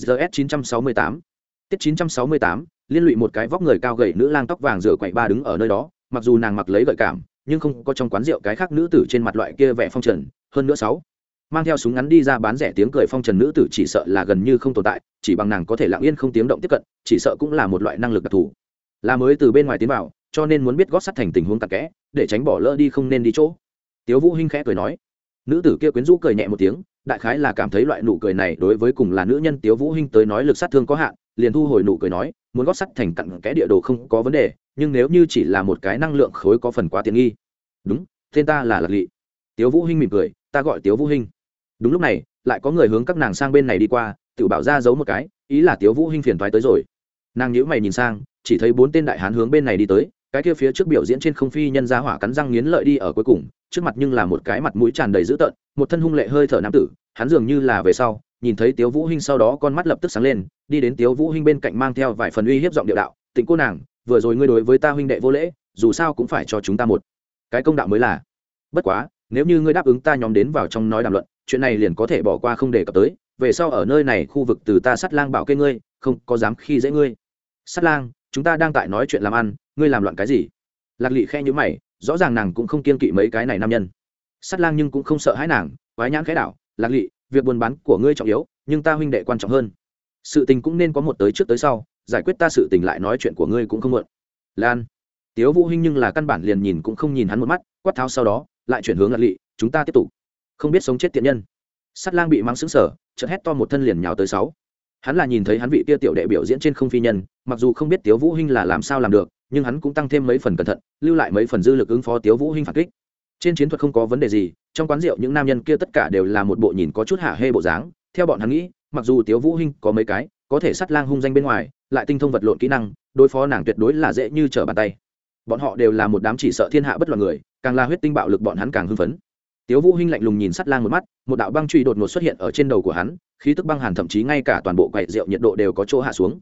Gs 968 tiết 968 liên lụy một cái vóc người cao gầy nữ lang tóc vàng rửa quậy ba đứng ở nơi đó, mặc dù nàng mặc lấy gợi cảm, nhưng không có trong quán rượu cái khác nữ tử trên mặt loại kia vẻ phong trần, hơn nữa sáu mang theo súng ngắn đi ra bán rẻ tiếng cười phong trần nữ tử chỉ sợ là gần như không tồn tại, chỉ bằng nàng có thể lặng yên không tiếng động tiếp cận, chỉ sợ cũng là một loại năng lực đặc thù. Là mới từ bên ngoài tiến vào, cho nên muốn biết gót sắt thành tình huống tặc kẽ, để tránh bỏ lỡ đi không nên đi chỗ. Tiếu vũ hinh khẽ cười nói. Nữ tử kia quyến rũ cười nhẹ một tiếng, đại khái là cảm thấy loại nụ cười này đối với cùng là nữ nhân tiếu vũ hinh tới nói lực sát thương có hạn, liền thu hồi nụ cười nói, muốn gót sắt thành cặn kẽ địa đồ không có vấn đề, nhưng nếu như chỉ là một cái năng lượng khối có phần quá tiện nghi. Đúng, tên ta là lạc lị. Tiếu vũ hinh mỉm cười, ta gọi tiếu vũ hinh đúng lúc này, lại có người hướng các nàng sang bên này đi qua tự bảo ra giấu một cái, ý là tiếu vũ hinh phiền toái tới rồi. Nàng nhíu mày nhìn sang, chỉ thấy bốn tên đại hán hướng bên này đi tới, cái kia phía trước biểu diễn trên không phi nhân ra hỏa cắn răng nghiến lợi đi ở cuối cùng, trước mặt nhưng là một cái mặt mũi tràn đầy dữ tợn, một thân hung lệ hơi thở nam tử, hắn dường như là về sau, nhìn thấy tiếu vũ hinh sau đó con mắt lập tức sáng lên, đi đến tiếu vũ hinh bên cạnh mang theo vài phần uy hiếp giọng điệu đạo, tịnh cô nàng, vừa rồi ngươi đối với ta huynh đệ vô lễ, dù sao cũng phải cho chúng ta một cái công đạo mới là. Bất quá, nếu như ngươi đáp ứng ta nhóm đến vào trong nói đàm luận chuyện này liền có thể bỏ qua không để cập tới, về sau ở nơi này khu vực từ ta sắt lang bảo kê ngươi, không có dám khi dễ ngươi. Sắt lang, chúng ta đang tại nói chuyện làm ăn, ngươi làm loạn cái gì? Lạc lị khe nhữ mày, rõ ràng nàng cũng không kiên kỵ mấy cái này nam nhân. Sắt lang nhưng cũng không sợ hãi nàng, quái nhãn khẽ đảo, lạc lị, việc buôn bán của ngươi trọng yếu, nhưng ta huynh đệ quan trọng hơn. Sự tình cũng nên có một tới trước tới sau, giải quyết ta sự tình lại nói chuyện của ngươi cũng không muộn. Lan, tiếu vũ hinh nhưng là căn bản liền nhìn cũng không nhìn hắn một mắt, quát tháo sau đó, lại chuyển hướng lạc lị, chúng ta tiếp tục không biết sống chết tiện nhân. Sắt lang bị mắng xứng sở chợt hét to một thân liền nhào tới sáu. Hắn là nhìn thấy hắn vị kia tiểu đệ biểu diễn trên không phi nhân, mặc dù không biết tiếu vũ hinh là làm sao làm được, nhưng hắn cũng tăng thêm mấy phần cẩn thận, lưu lại mấy phần dư lực ứng phó tiếu vũ hinh phản kích. Trên chiến thuật không có vấn đề gì, trong quán rượu những nam nhân kia tất cả đều là một bộ nhìn có chút hạ hê bộ dáng. Theo bọn hắn nghĩ, mặc dù tiếu vũ hinh có mấy cái, có thể sắt lang hung danh bên ngoài, lại tinh thông vật lộn kỹ năng, đối phó nàng tuyệt đối là dễ như trở bàn tay. Bọn họ đều là một đám chỉ sợ thiên hạ bất loạn người, càng là huyết tinh bạo lực bọn hắn càng hưng phấn tiếu vũ hinh lạnh lùng nhìn sắt lang một mắt, một đạo băng truy đột ngột xuất hiện ở trên đầu của hắn, khí tức băng hàn thậm chí ngay cả toàn bộ quầy rượu nhiệt độ đều có chỗ hạ xuống.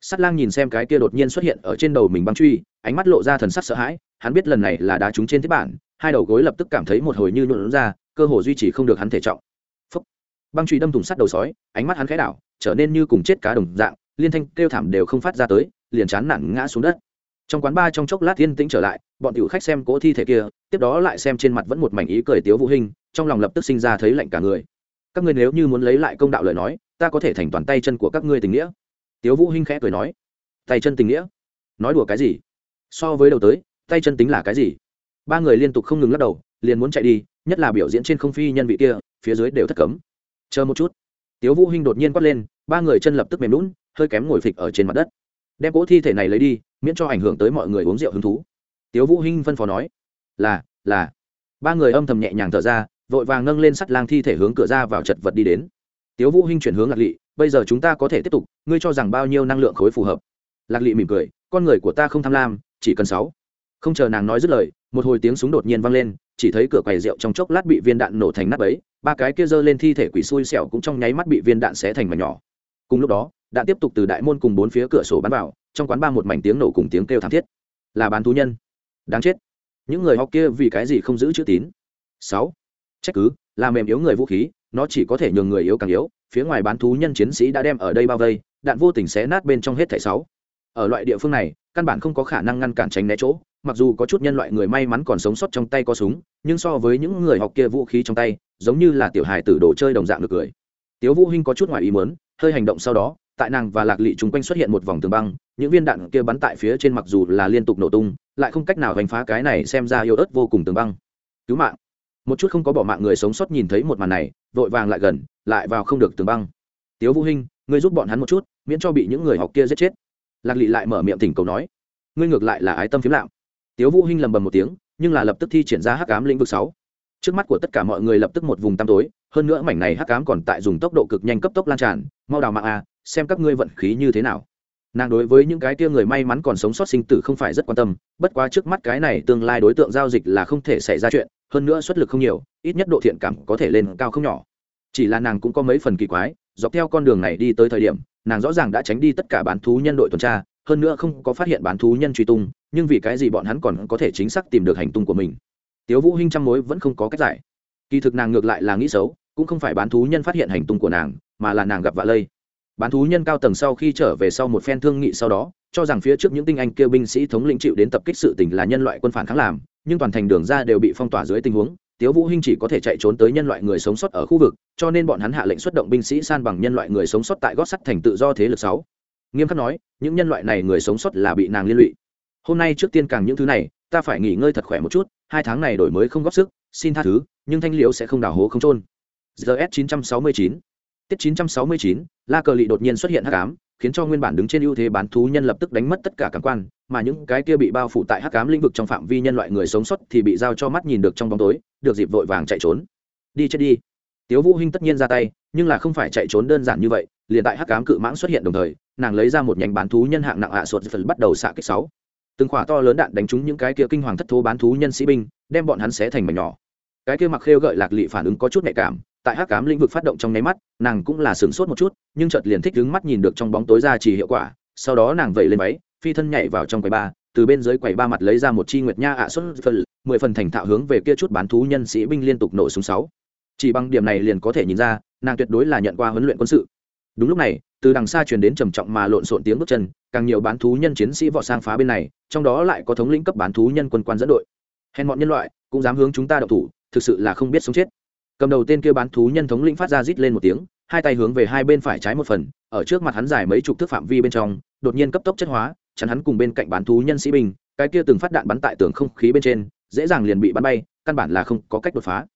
Sắt lang nhìn xem cái kia đột nhiên xuất hiện ở trên đầu mình băng truy, ánh mắt lộ ra thần sắc sợ hãi, hắn biết lần này là đá trúng trên thiết bản, hai đầu gối lập tức cảm thấy một hồi như nhuộn ra, cơ hồ duy trì không được hắn thể trọng. Phúc. băng truy đâm thủng sắt đầu sói, ánh mắt hắn khẽ đảo, trở nên như cùng chết cá đồng dạng, liên thanh kêu thảm đều không phát ra tới, liền chán nản ngã xuống đất trong quán ba trong chốc lát yên tĩnh trở lại, bọn tiểu khách xem cỗ thi thể kia, tiếp đó lại xem trên mặt vẫn một mảnh ý cười tiếu vũ hình, trong lòng lập tức sinh ra thấy lạnh cả người. Các ngươi nếu như muốn lấy lại công đạo lời nói, ta có thể thành toàn tay chân của các ngươi tình nghĩa. Tiếu vũ hinh khẽ cười nói. Tay chân tình nghĩa? Nói đùa cái gì? So với đầu tới, tay chân tính là cái gì? Ba người liên tục không ngừng lắc đầu, liền muốn chạy đi, nhất là biểu diễn trên không phi nhân vị kia, phía dưới đều thất cấm. Chờ một chút. Tiếu vũ hinh đột nhiên quát lên, ba người chân lập tức mềm lún hơi kém ngồi phịch ở trên mặt đất đem cỗ thi thể này lấy đi, miễn cho ảnh hưởng tới mọi người uống rượu hứng thú. Tiếu vũ hinh phân phó nói, là là. Ba người âm thầm nhẹ nhàng thở ra, vội vàng nâng lên sắt lang thi thể hướng cửa ra vào chật vật đi đến. Tiếu vũ hinh chuyển hướng lạc lị, bây giờ chúng ta có thể tiếp tục, ngươi cho rằng bao nhiêu năng lượng khối phù hợp? Lạc lị mỉm cười, con người của ta không tham lam, chỉ cần sáu. Không chờ nàng nói dứt lời, một hồi tiếng súng đột nhiên vang lên, chỉ thấy cửa quầy rượu trong chốc lát bị viên đạn nổ thành nát bấy, ba cái kia giơ lên thi thể quỷ xui xẻo cũng trong nháy mắt bị viên đạn xé thành mảnh nhỏ. Cùng lúc đó đạn tiếp tục từ đại môn cùng bốn phía cửa sổ bắn vào, trong quán ba một mảnh tiếng nổ cùng tiếng kêu thảm thiết. Là bán thú nhân. Đáng chết. Những người học kia vì cái gì không giữ chữ tín? Sáu. Trách cứ, là mềm yếu người vũ khí, nó chỉ có thể nhường người yếu càng yếu, phía ngoài bán thú nhân chiến sĩ đã đem ở đây bao vây, đạn vô tình xé nát bên trong hết thảy sáu. Ở loại địa phương này, căn bản không có khả năng ngăn cản tránh né chỗ, mặc dù có chút nhân loại người may mắn còn sống sót trong tay có súng, nhưng so với những người học kia vũ khí trong tay, giống như là tiểu hài tử đồ chơi đồng dạng được cười. Tiếu vũ hinh có chút ngoài ý muốn, hơi hành động sau đó tại nàng và lạc lị chung quanh xuất hiện một vòng tường băng, những viên đạn kia bắn tại phía trên mặc dù là liên tục nổ tung, lại không cách nào đánh phá cái này xem ra yêu ớt vô cùng tường băng. Cứu mạng. Một chút không có bỏ mạng người sống sót nhìn thấy một màn này, vội vàng lại gần, lại vào không được tường băng. Tiếu vũ hinh, ngươi giúp bọn hắn một chút, miễn cho bị những người học kia giết chết. Lạc lị lại mở miệng thỉnh cầu nói. Ngươi ngược lại là ái tâm phiếm lạm. Tiếu vũ hinh lầm bầm một tiếng, nhưng là lập tức thi triển ra hắc ám lĩnh vực sáu. Trước mắt của tất cả mọi người lập tức một vùng tăm tối, hơn nữa mảnh này hắc ám còn tại dùng tốc độ cực nhanh cấp tốc lan tràn, mau đào mạng a xem các ngươi vận khí như thế nào. Nàng đối với những cái kia người may mắn còn sống sót sinh tử không phải rất quan tâm, bất quá trước mắt cái này tương lai đối tượng giao dịch là không thể xảy ra chuyện, hơn nữa xuất lực không nhiều, ít nhất độ thiện cảm có thể lên cao không nhỏ. Chỉ là nàng cũng có mấy phần kỳ quái, dọc theo con đường này đi tới thời điểm, nàng rõ ràng đã tránh đi tất cả bán thú nhân đội tuần tra, hơn nữa không có phát hiện bán thú nhân truy tung, nhưng vì cái gì bọn hắn còn có thể chính xác tìm được hành tung của mình? Tiếu vũ hinh trăm mối vẫn không có cách giải. Kỳ thực nàng ngược lại là nghĩ xấu, cũng không phải bán thú nhân phát hiện hành tung của nàng, mà là nàng gặp vạ lây bán thú nhân cao tầng sau khi trở về sau một phen thương nghị sau đó, cho rằng phía trước những tinh anh kêu binh sĩ thống lĩnh chịu đến tập kích sự tình là nhân loại quân phản kháng làm, nhưng toàn thành đường ra đều bị phong tỏa dưới tình huống, tiếu vũ hinh chỉ có thể chạy trốn tới nhân loại người sống sót ở khu vực, cho nên bọn hắn hạ lệnh xuất động binh sĩ san bằng nhân loại người sống sót tại gót sắt thành tự do thế lực sáu. Nghiêm khắc nói, những nhân loại này người sống sót là bị nàng liên lụy. Hôm nay trước tiên càng những thứ này, ta phải nghỉ ngơi thật khỏe một chút, hai tháng này đổi mới không góp sức, xin tha thứ, nhưng thanh liễu sẽ không đào hố không trôn gs 969 tiết 969 la cờ lị đột nhiên xuất hiện hắc ám, khiến cho nguyên bản đứng trên ưu thế bán thú nhân lập tức đánh mất tất cả cảm quan, mà những cái kia bị bao phủ tại hắc ám lĩnh vực trong phạm vi nhân loại người sống sót thì bị giao cho mắt nhìn được trong bóng tối, được dịp vội vàng chạy trốn. Đi chết đi. Tiếu vũ hinh tất nhiên ra tay, nhưng là không phải chạy trốn đơn giản như vậy, liền tại hắc ám cự mãng xuất hiện đồng thời, nàng lấy ra một nhánh bán thú nhân hạng nặng hạ à phần bắt đầu xạ kích sáu. Từng quả to lớn đạn đánh trúng những cái kia kinh hoàng thất thố bán thú nhân sĩ binh, đem bọn hắn xé thành mảnh nhỏ. Cái kia mặc khêu gợi lạc lị phản ứng có chút nhạy cảm tại hắc cám lĩnh vực phát động trong nháy mắt, nàng cũng là sửng sốt một chút, nhưng chợt liền thích đứng mắt nhìn được trong bóng tối ra chỉ hiệu quả, sau đó nàng vẩy lên máy phi thân nhảy vào trong quầy ba, từ bên dưới quầy ba mặt lấy ra một chi nguyệt nha ạ xuất phần mười phần thành thạo hướng về kia chút bán thú nhân sĩ binh liên tục nổ súng sáu. Chỉ bằng điểm này liền có thể nhìn ra, nàng tuyệt đối là nhận qua huấn luyện quân sự. Đúng lúc này, từ đằng xa truyền đến trầm trọng mà lộn xộn tiếng bước chân, càng nhiều bán thú nhân chiến sĩ vọt sang phá bên này, trong đó lại có thống lĩnh cấp bán thú nhân quân quan dẫn đội. Hèn bọn nhân loại, cũng dám hướng chúng ta đậu thủ, thực sự là không biết sống chết cầm đầu tên kia bán thú nhân thống lĩnh phát ra rít lên một tiếng, hai tay hướng về hai bên phải trái một phần, ở trước mặt hắn dài mấy chục thước phạm vi bên trong, đột nhiên cấp tốc chất hóa, chắn hắn cùng bên cạnh bán thú nhân sĩ binh, cái kia từng phát đạn bắn tại tường không khí bên trên, dễ dàng liền bị bắn bay, căn bản là không có cách đột phá.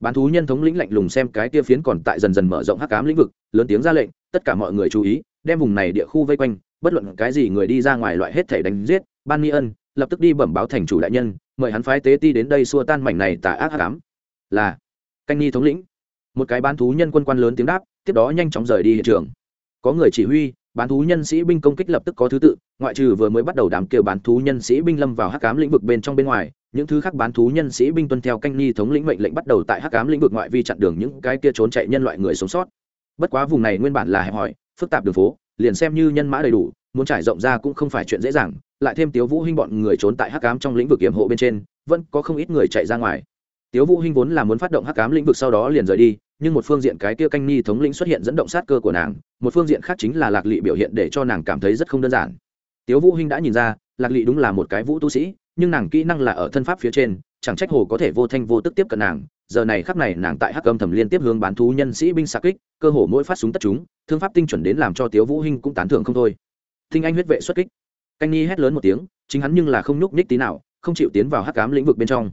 Bán thú nhân thống lĩnh lạnh lùng xem cái kia phiến còn tại dần dần mở rộng hắc ám lĩnh vực, lớn tiếng ra lệnh, tất cả mọi người chú ý, đem vùng này địa khu vây quanh, bất luận cái gì người đi ra ngoài loại hết thể đánh giết, ban mi ân, lập tức đi bẩm báo thành chủ đại nhân, mời hắn phái tế ti đến đây xua tan mảnh này tà ác hắc cám là canh ni thống lĩnh. Một cái bán thú nhân quân quan lớn tiếng đáp, tiếp đó nhanh chóng rời đi hiện trường. Có người chỉ huy, bán thú nhân sĩ binh công kích lập tức có thứ tự, ngoại trừ vừa mới bắt đầu đám kêu bán thú nhân sĩ binh lâm vào hắc cám lĩnh vực bên trong bên ngoài, những thứ khác bán thú nhân sĩ binh tuân theo canh ni thống lĩnh mệnh lệnh bắt đầu tại hắc cám lĩnh vực ngoại vi chặn đường những cái kia trốn chạy nhân loại người sống sót. Bất quá vùng này nguyên bản là hẹp hòi, phức tạp đường phố, liền xem như nhân mã đầy đủ, muốn trải rộng ra cũng không phải chuyện dễ dàng, lại thêm tiếu vũ hinh bọn người trốn tại hắc cám trong lĩnh vực yểm hộ bên trên, vẫn có không ít người chạy ra ngoài tiếu vũ hinh vốn là muốn phát động hắc ám lĩnh vực sau đó liền rời đi, nhưng một phương diện cái kia canh ni thống lĩnh xuất hiện dẫn động sát cơ của nàng, một phương diện khác chính là lạc lị biểu hiện để cho nàng cảm thấy rất không đơn giản. Tiếu vũ hinh đã nhìn ra, lạc lị đúng là một cái vũ tu sĩ, nhưng nàng kỹ năng là ở thân pháp phía trên, chẳng trách hồ có thể vô thanh vô tức tiếp cận nàng, giờ này khắc này nàng tại hắc âm thầm liên tiếp hướng bán thú nhân sĩ binh xạ kích, cơ hồ mỗi phát súng tất chúng, thương pháp tinh chuẩn đến làm cho tiếu vũ hinh cũng tán thưởng không thôi. Thinh anh huyết vệ xuất kích. Canh ni hét lớn một tiếng, chính hắn nhưng là không nhúc nhích tí nào, không chịu tiến vào hắc ám lĩnh vực bên trong.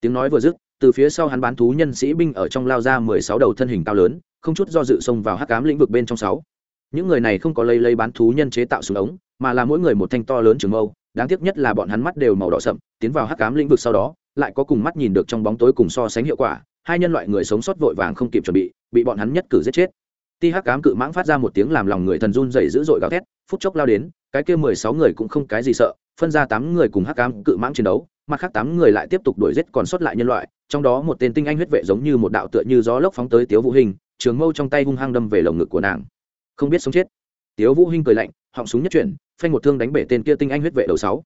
Tiếng nói vừa dứt từ phía sau hắn bán thú nhân sĩ binh ở trong lao ra mười sáu đầu thân hình cao lớn, không chút do dự xông vào hắc ám lĩnh vực bên trong sáu. Những người này không có lây lây bán thú nhân chế tạo súng ống, mà là mỗi người một thanh to lớn trường mâu, đáng tiếc nhất là bọn hắn mắt đều màu đỏ sậm, tiến vào hắc ám lĩnh vực sau đó, lại có cùng mắt nhìn được trong bóng tối cùng so sánh hiệu quả, hai nhân loại người sống sót vội vàng không kịp chuẩn bị bị bọn hắn nhất cử giết chết. Ti hắc ám cự mãng phát ra một tiếng làm lòng người thần run dày dữ dội gào thét, phút chốc lao đến, cái kia mười sáu người cũng không cái gì sợ, phân ra tám người cùng hắc ám cự mãng chiến đấu mặt khác tám người lại tiếp tục đuổi giết còn sót lại nhân loại, trong đó một tên tinh anh huyết vệ giống như một đạo tựa như gió lốc phóng tới tiếu vũ hình trường mâu trong tay hung hăng đâm về lồng ngực của nàng. Không biết sống chết. Tiếu vũ hinh cười lạnh, họng súng nhất chuyển, phanh một thương đánh bể tên kia tinh anh huyết vệ đầu sáu.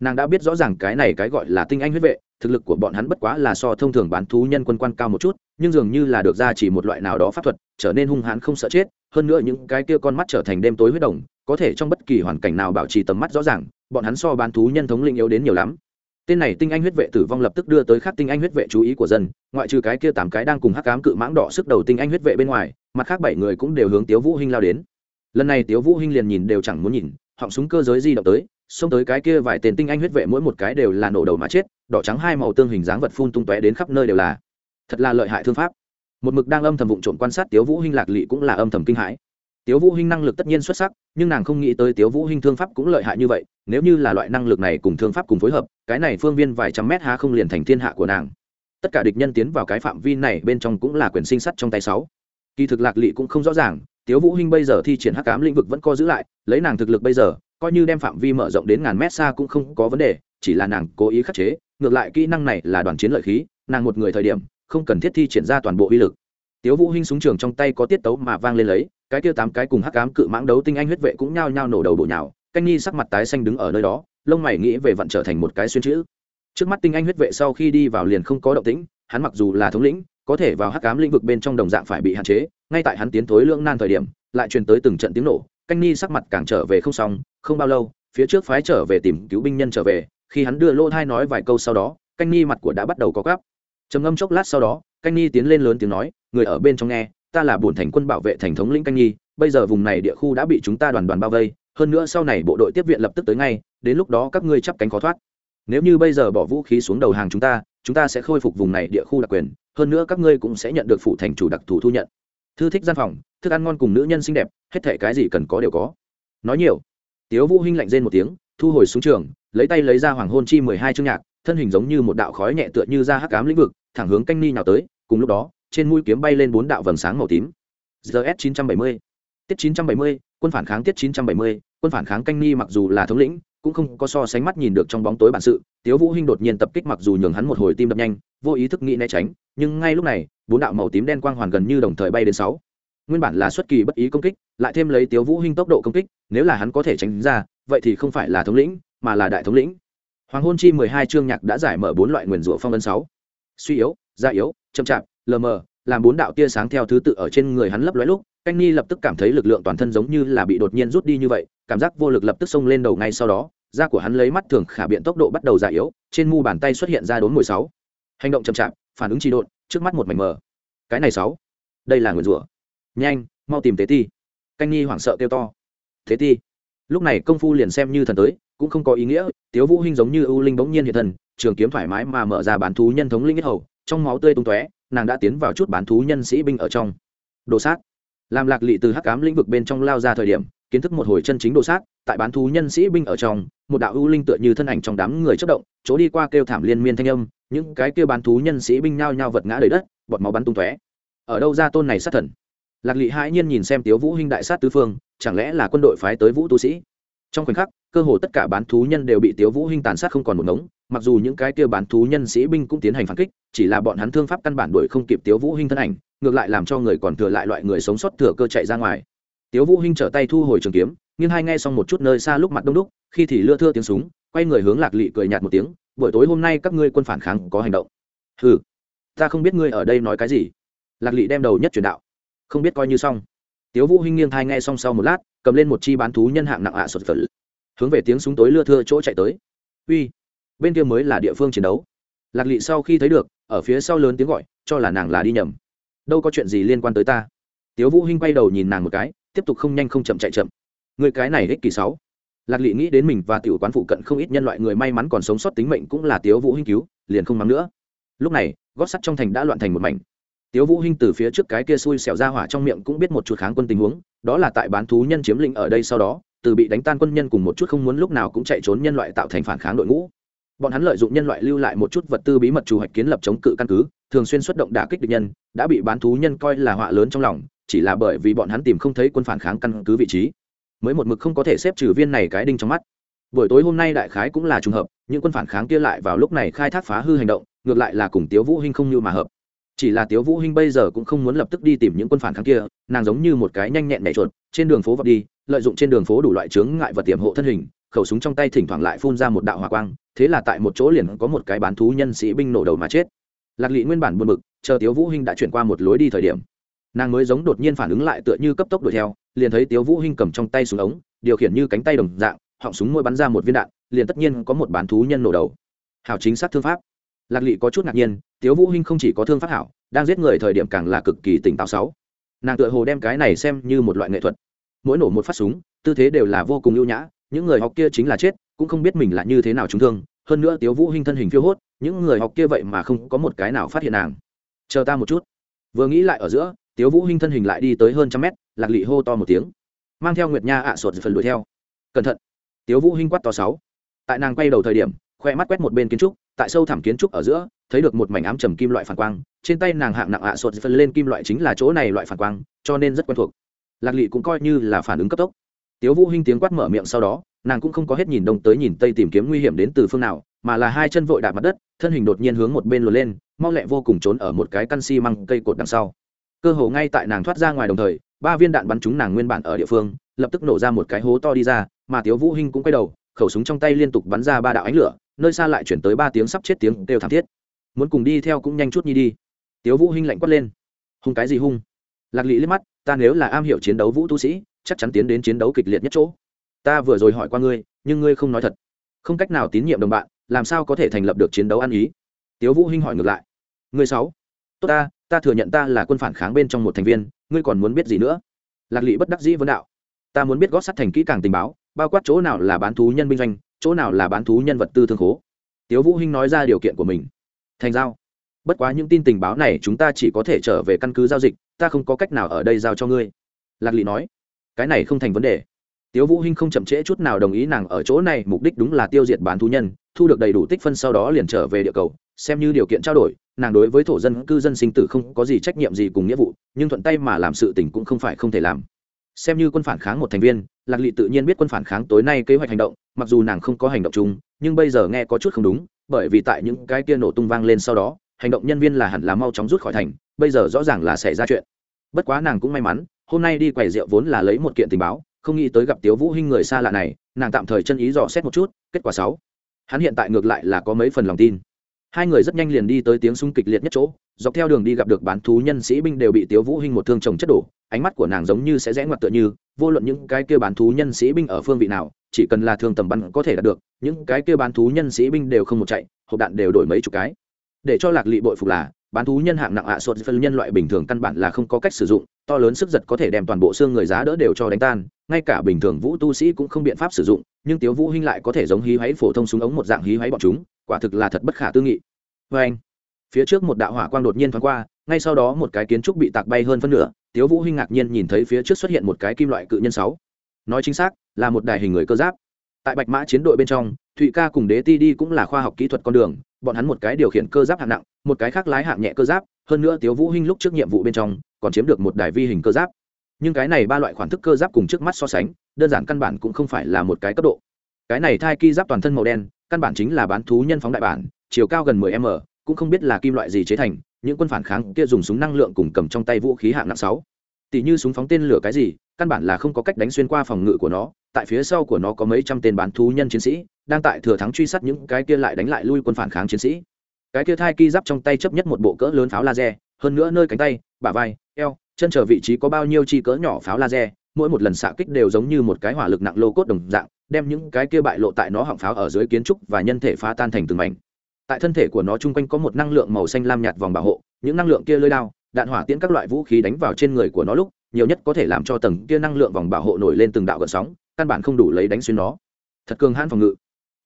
Nàng đã biết rõ ràng cái này cái gọi là tinh anh huyết vệ, thực lực của bọn hắn bất quá là so thông thường bán thú nhân quân quan cao một chút, nhưng dường như là được ra chỉ một loại nào đó pháp thuật, trở nên hung hãn không sợ chết, hơn nữa những cái kia con mắt trở thành đêm tối huyết đồng, có thể trong bất kỳ hoàn cảnh nào bảo trì tầm mắt rõ ràng, bọn hắn so bán thú nhân thống linh yếu đến nhiều lắm tên này tinh anh huyết vệ tử vong lập tức đưa tới khác tinh anh huyết vệ chú ý của dân, ngoại trừ cái kia tám cái đang cùng hắc cám cự mãng đỏ sức đầu tinh anh huyết vệ bên ngoài, mặt khác bảy người cũng đều hướng tiếu vũ hinh lao đến. Lần này tiếu vũ hinh liền nhìn đều chẳng muốn nhìn, họng súng cơ giới di động tới, xông tới cái kia vài tên tinh anh huyết vệ mỗi một cái đều là nổ đầu mà chết, đỏ trắng hai màu tương hình dáng vật phun tung tóe đến khắp nơi đều là. Thật là lợi hại thương pháp. Một mực đang âm thầm vụng trộm quan sát tiếu vũ hinh lạc lị cũng là âm thầm kinh hãi tiếu vũ hinh năng lực tất nhiên xuất sắc, nhưng nàng không nghĩ tới tiếu vũ hinh thương pháp cũng lợi hại như vậy, nếu như là loại năng lực này cùng thương pháp cùng phối hợp, cái này phương viên vài trăm mét há không liền thành thiên hạ của nàng. Tất cả địch nhân tiến vào cái phạm vi này bên trong cũng là quyền sinh sắt trong tay sáu. Kỳ thực lạc lị cũng không rõ ràng, tiếu vũ hinh bây giờ thi triển hắc ám lĩnh vực vẫn co giữ lại, lấy nàng thực lực bây giờ, coi như đem phạm vi mở rộng đến ngàn mét xa cũng không có vấn đề, chỉ là nàng cố ý khắc chế, ngược lại kỹ năng này là đoàn chiến lợi khí, nàng một người thời điểm, không cần thiết thi triển ra toàn bộ uy lực tiếu vũ hinh súng trường trong tay có tiết tấu mà vang lên lấy, cái kia tám cái cùng hắc ám cự mãng đấu tinh anh huyết vệ cũng nhao nhao nổ đầu bộ nhào, canh nhi sắc mặt tái xanh đứng ở nơi đó, lông mày nghĩ về vận trở thành một cái xuyên chữ. Trước mắt tinh anh huyết vệ sau khi đi vào liền không có động tĩnh, hắn mặc dù là thống lĩnh, có thể vào hắc ám lĩnh vực bên trong đồng dạng phải bị hạn chế, ngay tại hắn tiến thối lưỡng nan thời điểm, lại truyền tới từng trận tiếng nổ, canh nhi sắc mặt càng trở về không xong, không bao lâu, phía trước phái trở về tìm cứu binh nhân trở về, khi hắn đưa lô thai nói vài câu sau đó, canh nhi mặt của đã bắt đầu có gắp trầm ngâm chốc lát sau đó, canh nhi tiến lên lớn tiếng nói, người ở bên trong nghe, ta là bổn thành quân bảo vệ thành thống lĩnh canh nhi, bây giờ vùng này địa khu đã bị chúng ta đoàn đoàn bao vây, hơn nữa sau này bộ đội tiếp viện lập tức tới ngay, đến lúc đó các ngươi chắp cánh khó thoát. Nếu như bây giờ bỏ vũ khí xuống đầu hàng chúng ta chúng ta sẽ khôi phục vùng này địa khu đặc quyền, hơn nữa các ngươi cũng sẽ nhận được phụ thành chủ đặc thù thu nhận. Thư thích gian phòng, thức ăn ngon cùng nữ nhân xinh đẹp, hết thể cái gì cần có đều có. Nói nhiều, tiếu vũ hinh lạnh rên một tiếng, thu hồi xuống trường, lấy tay lấy ra hoàng hôn chi mười hai chương nhạc thân hình giống như một đạo khói nhẹ tựa như ra hắc ám lĩnh vực, thẳng hướng canh ni nào tới, cùng lúc đó, trên mũi kiếm bay lên bốn đạo vầng sáng màu tím. Gs 970 tiết 970 quân phản kháng tiết 970 quân phản kháng canh ni mặc dù là thống lĩnh, cũng không có so sánh mắt nhìn được trong bóng tối bản sự. Tiếu vũ hinh đột nhiên tập kích mặc dù nhường hắn một hồi tim đập nhanh, vô ý thức nghĩ né tránh, nhưng ngay lúc này, bốn đạo màu tím đen quang hoàn gần như đồng thời bay đến sáu. Nguyên bản là xuất kỳ bất ý công kích, lại thêm lấy tiếu vũ hinh tốc độ công kích, nếu là hắn có thể tránh ra, vậy thì không phải là thống lĩnh, mà là đại thống lĩnh hoàng hôn chi mười hai chương nhạc đã giải mở bốn loại nguyên rủa phong ấn sáu. Suy yếu gia yếu, chậm chạp, lờ mờ, làm bốn đạo tia sáng theo thứ tự ở trên người hắn lấp lóe lúc, canh ni lập tức cảm thấy lực lượng toàn thân giống như là bị đột nhiên rút đi như vậy, cảm giác vô lực lập tức xông lên đầu ngay sau đó, da của hắn lấy mắt thường khả biện tốc độ bắt đầu già yếu, trên mu bàn tay xuất hiện ra đốn mười sáu. Hành động chậm chạp, phản ứng trì độn, trước mắt một mảnh mờ. Cái này sáu. Đây là nguyền rủa. Nhanh, mau tìm tế ti. Canh nhi hoảng sợ kêu to. Thế ti. Lúc này công phu liền xem như thần tới cũng không có ý nghĩa, tiếu vũ hinh giống như ưu linh bỗng nhiên hiện thần trường kiếm thoải mái mà mở ra bán thú nhân thống linh nhất hầu, trong máu tươi tung tóe, nàng đã tiến vào chút bán thú nhân sĩ binh ở trong. Đồ sát. Làm lạc lị từ hắc ám lĩnh vực bên trong lao ra thời điểm, kiến thức một hồi chân chính đồ sát, tại bán thú nhân sĩ binh ở trong, một đạo ưu linh tựa như thân ảnh trong đám người chất động, chỗ đi qua kêu thảm liên miên thanh âm, những cái kêu bán thú nhân sĩ binh nhao nhao vật ngã đầy đất, bọt máu bắn tung tóe. Ở đâu ra tôn này sát thần? Lạc lị hãi nhiên nhìn xem tiếu vũ hinh đại sát tứ phương, chẳng lẽ là quân đội phái tới vũ tu sĩ? Trong khoảnh khắc, cơ hồ tất cả bán thú nhân đều bị tiếu vũ hinh tàn sát không còn một ngống, mặc dù những cái kia bán thú nhân sĩ binh cũng tiến hành phản kích, chỉ là bọn hắn thương pháp căn bản đuổi không kịp tiếu vũ hinh thân ảnh, ngược lại làm cho người còn thừa lại loại người sống sót thừa cơ chạy ra ngoài. Tiếu vũ hinh trở tay thu hồi trường kiếm, nghiêng hai nghe xong một chút nơi xa lúc mặt đông đúc, khi thì lưa thưa tiếng súng, quay người hướng lạc lị cười nhạt một tiếng, buổi tối hôm nay các ngươi quân phản kháng có hành động. Hừ, ta không biết ngươi ở đây nói cái gì. Lạc lị đem đầu nhất truyền đạo. Không biết coi như xong. Tiếu vũ hinh nghiêng thai nghe xong sau một lát cầm lên một chi bán thú nhân hạng nặng ạ à sột phật hướng về tiếng súng tối lưa thưa chỗ chạy tới. Uy, bên kia mới là địa phương chiến đấu. Lạc lị sau khi thấy được, ở phía sau lớn tiếng gọi, cho là nàng là đi nhầm. Đâu có chuyện gì liên quan tới ta. Tiếu vũ hinh quay đầu nhìn nàng một cái, tiếp tục không nhanh không chậm chạy chậm. Người cái này ích kỳ sáu. Lạc lị nghĩ đến mình và tiểu quán phụ cận không ít nhân loại người may mắn còn sống sót tính mệnh cũng là tiếu vũ hinh cứu, liền không mắng nữa. Lúc này, gót sắt trong thành đã loạn thành một mảnh tiếu vũ hinh từ phía trước cái kia xui xẻo ra hỏa trong miệng cũng biết một chút kháng quân tình huống, đó là tại bán thú nhân chiếm lĩnh ở đây sau đó, từ bị đánh tan quân nhân cùng một chút không muốn lúc nào cũng chạy trốn nhân loại tạo thành phản kháng đội ngũ. Bọn hắn lợi dụng nhân loại lưu lại một chút vật tư bí mật chủ hoạch kiến lập chống cự căn cứ, thường xuyên xuất động đả kích địch nhân, đã bị bán thú nhân coi là họa lớn trong lòng, chỉ là bởi vì bọn hắn tìm không thấy quân phản kháng căn cứ vị trí. Mới một mực không có thể xếp trừ viên này cái đinh trong mắt. Buổi tối hôm nay đại khái cũng là trùng hợp, những quân phản kháng kia lại vào lúc này khai thác phá hư hành động, ngược lại là cùng tiếu vũ hinh không như mà hợp chỉ là tiếu vũ hinh bây giờ cũng không muốn lập tức đi tìm những quân phản kháng kia, nàng giống như một cái nhanh nhẹn nhảy chuột, trên đường phố vọt đi, lợi dụng trên đường phố đủ loại chướng ngại vật tiềm hộ thân hình, khẩu súng trong tay thỉnh thoảng lại phun ra một đạo hỏa quang, thế là tại một chỗ liền có một cái bán thú nhân sĩ binh nổ đầu mà chết. Lạc lị nguyên bản buồn bực, chờ tiếu vũ hinh đã chuyển qua một lối đi thời điểm, nàng mới giống đột nhiên phản ứng lại tựa như cấp tốc đuổi theo, liền thấy tiếu vũ hinh cầm trong tay súng ống, điều khiển như cánh tay đồng dạng, họng súng môi bắn ra một viên đạn, liền tất nhiên có một bán thú nhân nổ đầu. Hảo chính xác thương pháp lạc lị có chút ngạc nhiên, tiếu vũ hinh không chỉ có thương pháp hảo, đang giết người thời điểm càng là cực kỳ tỉnh táo sáu. Nàng tựa hồ đem cái này xem như một loại nghệ thuật. Mỗi nổ một phát súng, tư thế đều là vô cùng ưu nhã, những người học kia chính là chết, cũng không biết mình là như thế nào trúng thương. Hơn nữa tiếu vũ hinh thân hình phiêu hốt, những người học kia vậy mà không có một cái nào phát hiện nàng. Chờ ta một chút. Vừa nghĩ lại ở giữa, tiếu vũ hinh thân hình lại đi tới hơn trăm mét, lạc lị hô to một tiếng. Mang theo nguyệt nha ạ à sột phần đuổi theo. Cẩn thận. Tiếu vũ hinh quát to sáu. Tại nàng quay đầu thời điểm, khoe mắt quét một bên kiến trúc tại sâu thẳm kiến trúc ở giữa, thấy được một mảnh ám trầm kim loại phản quang, trên tay nàng hạng nặng ạ à sột phân lên kim loại chính là chỗ này loại phản quang, cho nên rất quen thuộc. Lạc lị cũng coi như là phản ứng cấp tốc. Tiếu vũ hinh tiếng quát mở miệng sau đó, nàng cũng không có hết nhìn đông tới nhìn tây tìm kiếm nguy hiểm đến từ phương nào, mà là hai chân vội đạp mặt đất, thân hình đột nhiên hướng một bên lùi lên, mau lẹ vô cùng trốn ở một cái căn xi măng cây cột đằng sau. Cơ hồ ngay tại nàng thoát ra ngoài đồng thời, ba viên đạn bắn trúng nàng nguyên bản ở địa phương, lập tức nổ ra một cái hố to đi ra, mà tiếu vũ hinh cũng quay đầu, khẩu súng trong tay liên tục bắn ra ba đạo ánh lửa nơi xa lại chuyển tới ba tiếng sắp chết tiếng đều thảm thiết. Muốn cùng đi theo cũng nhanh chút nhi đi. Tiếu vũ hinh lạnh quát lên. Hung cái gì hung? Lạc lị liếc mắt, ta nếu là am hiểu chiến đấu vũ tu sĩ, chắc chắn tiến đến chiến đấu kịch liệt nhất chỗ. Ta vừa rồi hỏi qua ngươi, nhưng ngươi không nói thật. Không cách nào tín nhiệm đồng bạn, làm sao có thể thành lập được chiến đấu ăn ý? Tiếu vũ hinh hỏi ngược lại. Ngươi sáu. Tốt ta ta thừa nhận ta là quân phản kháng bên trong một thành viên, ngươi còn muốn biết gì nữa? Lạc lị bất đắc dĩ vấn đạo. Ta muốn biết gót sắt thành kỹ càng tình báo, bao quát chỗ nào là bán thú nhân binh doanh chỗ nào là bán thú nhân vật tư thương khố? Tiếu vũ hinh nói ra điều kiện của mình. Thành giao. Bất quá những tin tình báo này chúng ta chỉ có thể trở về căn cứ giao dịch, ta không có cách nào ở đây giao cho ngươi. Lạc lị nói. Cái này không thành vấn đề. Tiếu vũ hinh không chậm trễ chút nào đồng ý nàng ở chỗ này, mục đích đúng là tiêu diệt bán thú nhân, thu được đầy đủ tích phân sau đó liền trở về địa cầu, xem như điều kiện trao đổi, nàng đối với thổ dân, cư dân sinh tử không có gì trách nhiệm gì cùng nghĩa vụ, nhưng thuận tay mà làm sự tình cũng không phải không thể làm xem như quân phản kháng một thành viên, lạc lị tự nhiên biết quân phản kháng tối nay kế hoạch hành động, mặc dù nàng không có hành động chung, nhưng bây giờ nghe có chút không đúng, bởi vì tại những cái kia nổ tung vang lên sau đó, hành động nhân viên là hẳn là mau chóng rút khỏi thành, bây giờ rõ ràng là xảy ra chuyện. Bất quá nàng cũng may mắn, hôm nay đi quầy rượu vốn là lấy một kiện tình báo, không nghĩ tới gặp tiếu vũ hinh người xa lạ này, nàng tạm thời chân ý dò xét một chút, kết quả sáu. Hắn hiện tại ngược lại là có mấy phần lòng tin hai người rất nhanh liền đi tới tiếng súng kịch liệt nhất chỗ, dọc theo đường đi gặp được bán thú nhân sĩ binh đều bị tiếu vũ hinh một thương chồng chất đổ, ánh mắt của nàng giống như sẽ rẽ ngoặt tựa như, vô luận những cái kia bán thú nhân sĩ binh ở phương vị nào, chỉ cần là thương tầm bắn có thể đạt được, những cái kia bán thú nhân sĩ binh đều không một chạy, hộp đạn đều đổi mấy chục cái. Để cho lạc lị bội phục là, bán thú nhân hạng nặng ạ à phân nhân loại bình thường căn bản là không có cách sử dụng, to lớn sức giật có thể đem toàn bộ xương người giá đỡ đều cho đánh tan, ngay cả bình thường vũ tu sĩ cũng không biện pháp sử dụng, nhưng tiếu vũ hinh lại có thể giống hí hoáy phổ thông súng ống một dạng hí hoáy bọn chúng, quả thực là thật bất khả tư nghị với anh, phía trước một đạo hỏa quang đột nhiên thoáng qua, ngay sau đó một cái kiến trúc bị tạc bay hơn phân nửa, tiếu vũ hinh ngạc nhiên nhìn thấy phía trước xuất hiện một cái kim loại cự nhân sáu. Nói chính xác, là một đài hình người cơ giáp. Tại bạch mã chiến đội bên trong, thụy ca cùng đế ti đi cũng là khoa học kỹ thuật con đường, bọn hắn một cái điều khiển cơ giáp hạng nặng, một cái khác lái hạng nhẹ cơ giáp, hơn nữa tiếu vũ hinh lúc trước nhiệm vụ bên trong, còn chiếm được một đài vi hình cơ giáp. Nhưng cái này ba loại khoản thức cơ giáp cùng trước mắt so sánh, đơn giản căn bản cũng không phải là một cái cấp độ. Cái này thai ki giáp toàn thân màu đen, căn bản chính là bán thú nhân phóng đại bản chiều cao gần 10 m, cũng không biết là kim loại gì chế thành, những quân phản kháng kia dùng súng năng lượng cùng cầm trong tay vũ khí hạng nặng sáu. Tỷ như súng phóng tên lửa cái gì, căn bản là không có cách đánh xuyên qua phòng ngự của nó, tại phía sau của nó có mấy trăm tên bán thú nhân chiến sĩ, đang tại thừa thắng truy sát những cái kia lại đánh lại lui quân phản kháng chiến sĩ. Cái kia thai ki giáp trong tay chấp nhất một bộ cỡ lớn pháo laser, hơn nữa nơi cánh tay, bả vai, eo, chân chờ vị trí có bao nhiêu chi cỡ nhỏ pháo laser, mỗi một lần xạ kích đều giống như một cái hỏa lực nặng lô cốt đồng dạng, đem những cái kia bại lộ tại nó họng pháo ở dưới kiến trúc và nhân thể phá tan thành từng mảnh tại thân thể của nó chung quanh có một năng lượng màu xanh lam nhạt vòng bảo hộ, những năng lượng kia lơi đao, đạn hỏa tiễn các loại vũ khí đánh vào trên người của nó lúc, nhiều nhất có thể làm cho tầng kia năng lượng vòng bảo hộ nổi lên từng đạo gợn sóng, căn bản không đủ lấy đánh xuyên nó. Thật cường hãn phòng ngự.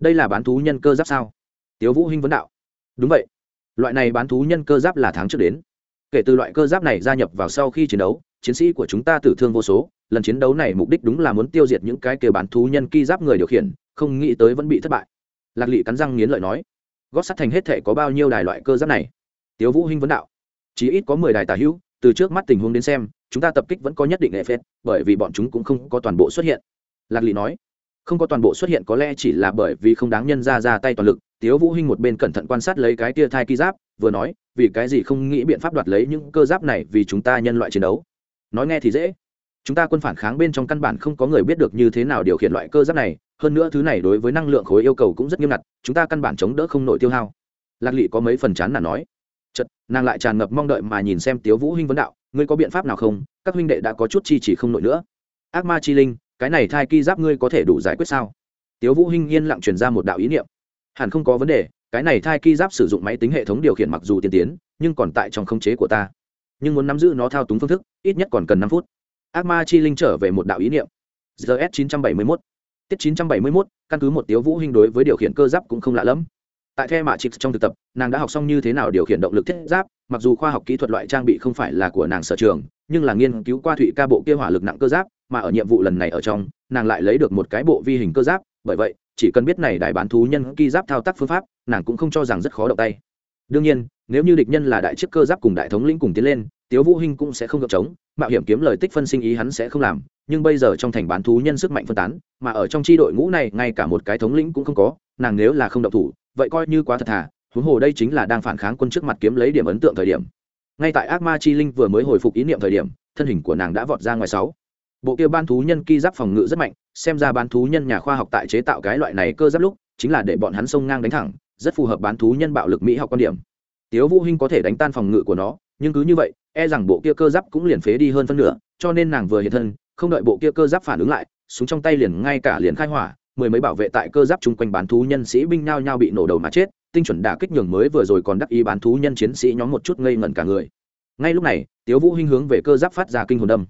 Đây là bán thú nhân cơ giáp sao? Tiếu vũ hinh vấn đạo. Đúng vậy. Loại này bán thú nhân cơ giáp là tháng trước đến. Kể từ loại cơ giáp này gia nhập vào sau khi chiến đấu, chiến sĩ của chúng ta tử thương vô số, lần chiến đấu này mục đích đúng là muốn tiêu diệt những cái kia bán thú nhân ki giáp người điều khiển, không nghĩ tới vẫn bị thất bại. Lạc lị cắn răng nghiến lợi nói gót sắt thành hết thể có bao nhiêu đài loại cơ giáp này? Tiếu vũ hinh vấn đạo. Chỉ ít có mười đài tà hữu, từ trước mắt tình huống đến xem, chúng ta tập kích vẫn có nhất định hệ phết, bởi vì bọn chúng cũng không có toàn bộ xuất hiện. Lạc lị nói. Không có toàn bộ xuất hiện có lẽ chỉ là bởi vì không đáng nhân ra ra tay toàn lực, tiếu vũ hinh một bên cẩn thận quan sát lấy cái tia thai ki giáp, vừa nói, vì cái gì không nghĩ biện pháp đoạt lấy những cơ giáp này vì chúng ta nhân loại chiến đấu? Nói nghe thì dễ. Chúng ta quân phản kháng bên trong căn bản không có người biết được như thế nào điều khiển loại cơ giáp này hơn nữa thứ này đối với năng lượng khối yêu cầu cũng rất nghiêm ngặt, chúng ta căn bản chống đỡ không nổi tiêu hao. Lạc lị có mấy phần chán là nói. Chật nàng lại tràn ngập mong đợi mà nhìn xem tiếu vũ huynh vấn đạo, ngươi có biện pháp nào không? Các huynh đệ đã có chút chi chỉ không nổi nữa. Ác ma chi linh, cái này thai ki giáp ngươi có thể đủ giải quyết sao? Tiếu vũ huynh yên lặng truyền ra một đạo ý niệm. Hẳn không có vấn đề, cái này thai ki giáp sử dụng máy tính hệ thống điều khiển mặc dù tiên tiến, nhưng còn tại trong khống chế của ta. Nhưng muốn nắm giữ nó thao túng phương thức, ít nhất còn cần năm phút. Ác ma chi linh trở về một đạo ý niệm. Gs 971 tiết 971 căn cứ một tiếu vũ hình đối với điều khiển cơ giáp cũng không lạ lắm tại the mạ trịch trong thực tập, nàng đã học xong như thế nào điều khiển động lực thiết giáp, mặc dù khoa học kỹ thuật loại trang bị không phải là của nàng sở trường, nhưng là nghiên cứu qua thụy ca bộ kia hỏa lực nặng cơ giáp, mà ở nhiệm vụ lần này ở trong, nàng lại lấy được một cái bộ vi hình cơ giáp, bởi vậy, chỉ cần biết này đại bán thú nhân ki giáp thao tác phương pháp, nàng cũng không cho rằng rất khó động tay. Đương nhiên, nếu như địch nhân là đại chiếc cơ giáp cùng đại thống lĩnh cùng tiến lên tiếu vũ hinh cũng sẽ không gượng trống, mạo hiểm kiếm lời tích phân sinh ý hắn sẽ không làm, nhưng bây giờ trong thành bán thú nhân sức mạnh phân tán, mà ở trong chi đội ngũ này, ngay cả một cái thống lĩnh cũng không có, nàng nếu là không động thủ, vậy coi như quá thật thà, huống hồ đây chính là đang phản kháng quân trước mặt kiếm lấy điểm ấn tượng thời điểm. Ngay tại ác ma chi linh vừa mới hồi phục ý niệm thời điểm, thân hình của nàng đã vọt ra ngoài sáu. Bộ kia ban thú nhân ki giáp phòng ngự rất mạnh, xem ra bán thú nhân nhà khoa học tại chế tạo cái loại này cơ giáp lúc, chính là để bọn hắn xông ngang đánh thẳng, rất phù hợp bán thú nhân bạo lực mỹ học quan điểm. Tiếu vũ hinh có thể đánh tan phòng ngự của nó nhưng cứ như vậy e rằng bộ kia cơ giáp cũng liền phế đi hơn phân nửa, cho nên nàng vừa hiện thân, không đợi bộ kia cơ giáp phản ứng lại, súng trong tay liền ngay cả liền khai hỏa, mười mấy bảo vệ tại cơ giáp chung quanh bán thú nhân sĩ binh nhao nhao bị nổ đầu mà chết, tinh chuẩn đả kích nhường mới vừa rồi còn đắc ý bán thú nhân chiến sĩ nhóm một chút ngây ngẩn cả người. Ngay lúc này, tiếu vũ hinh hướng về cơ giáp phát ra kinh hồn đâm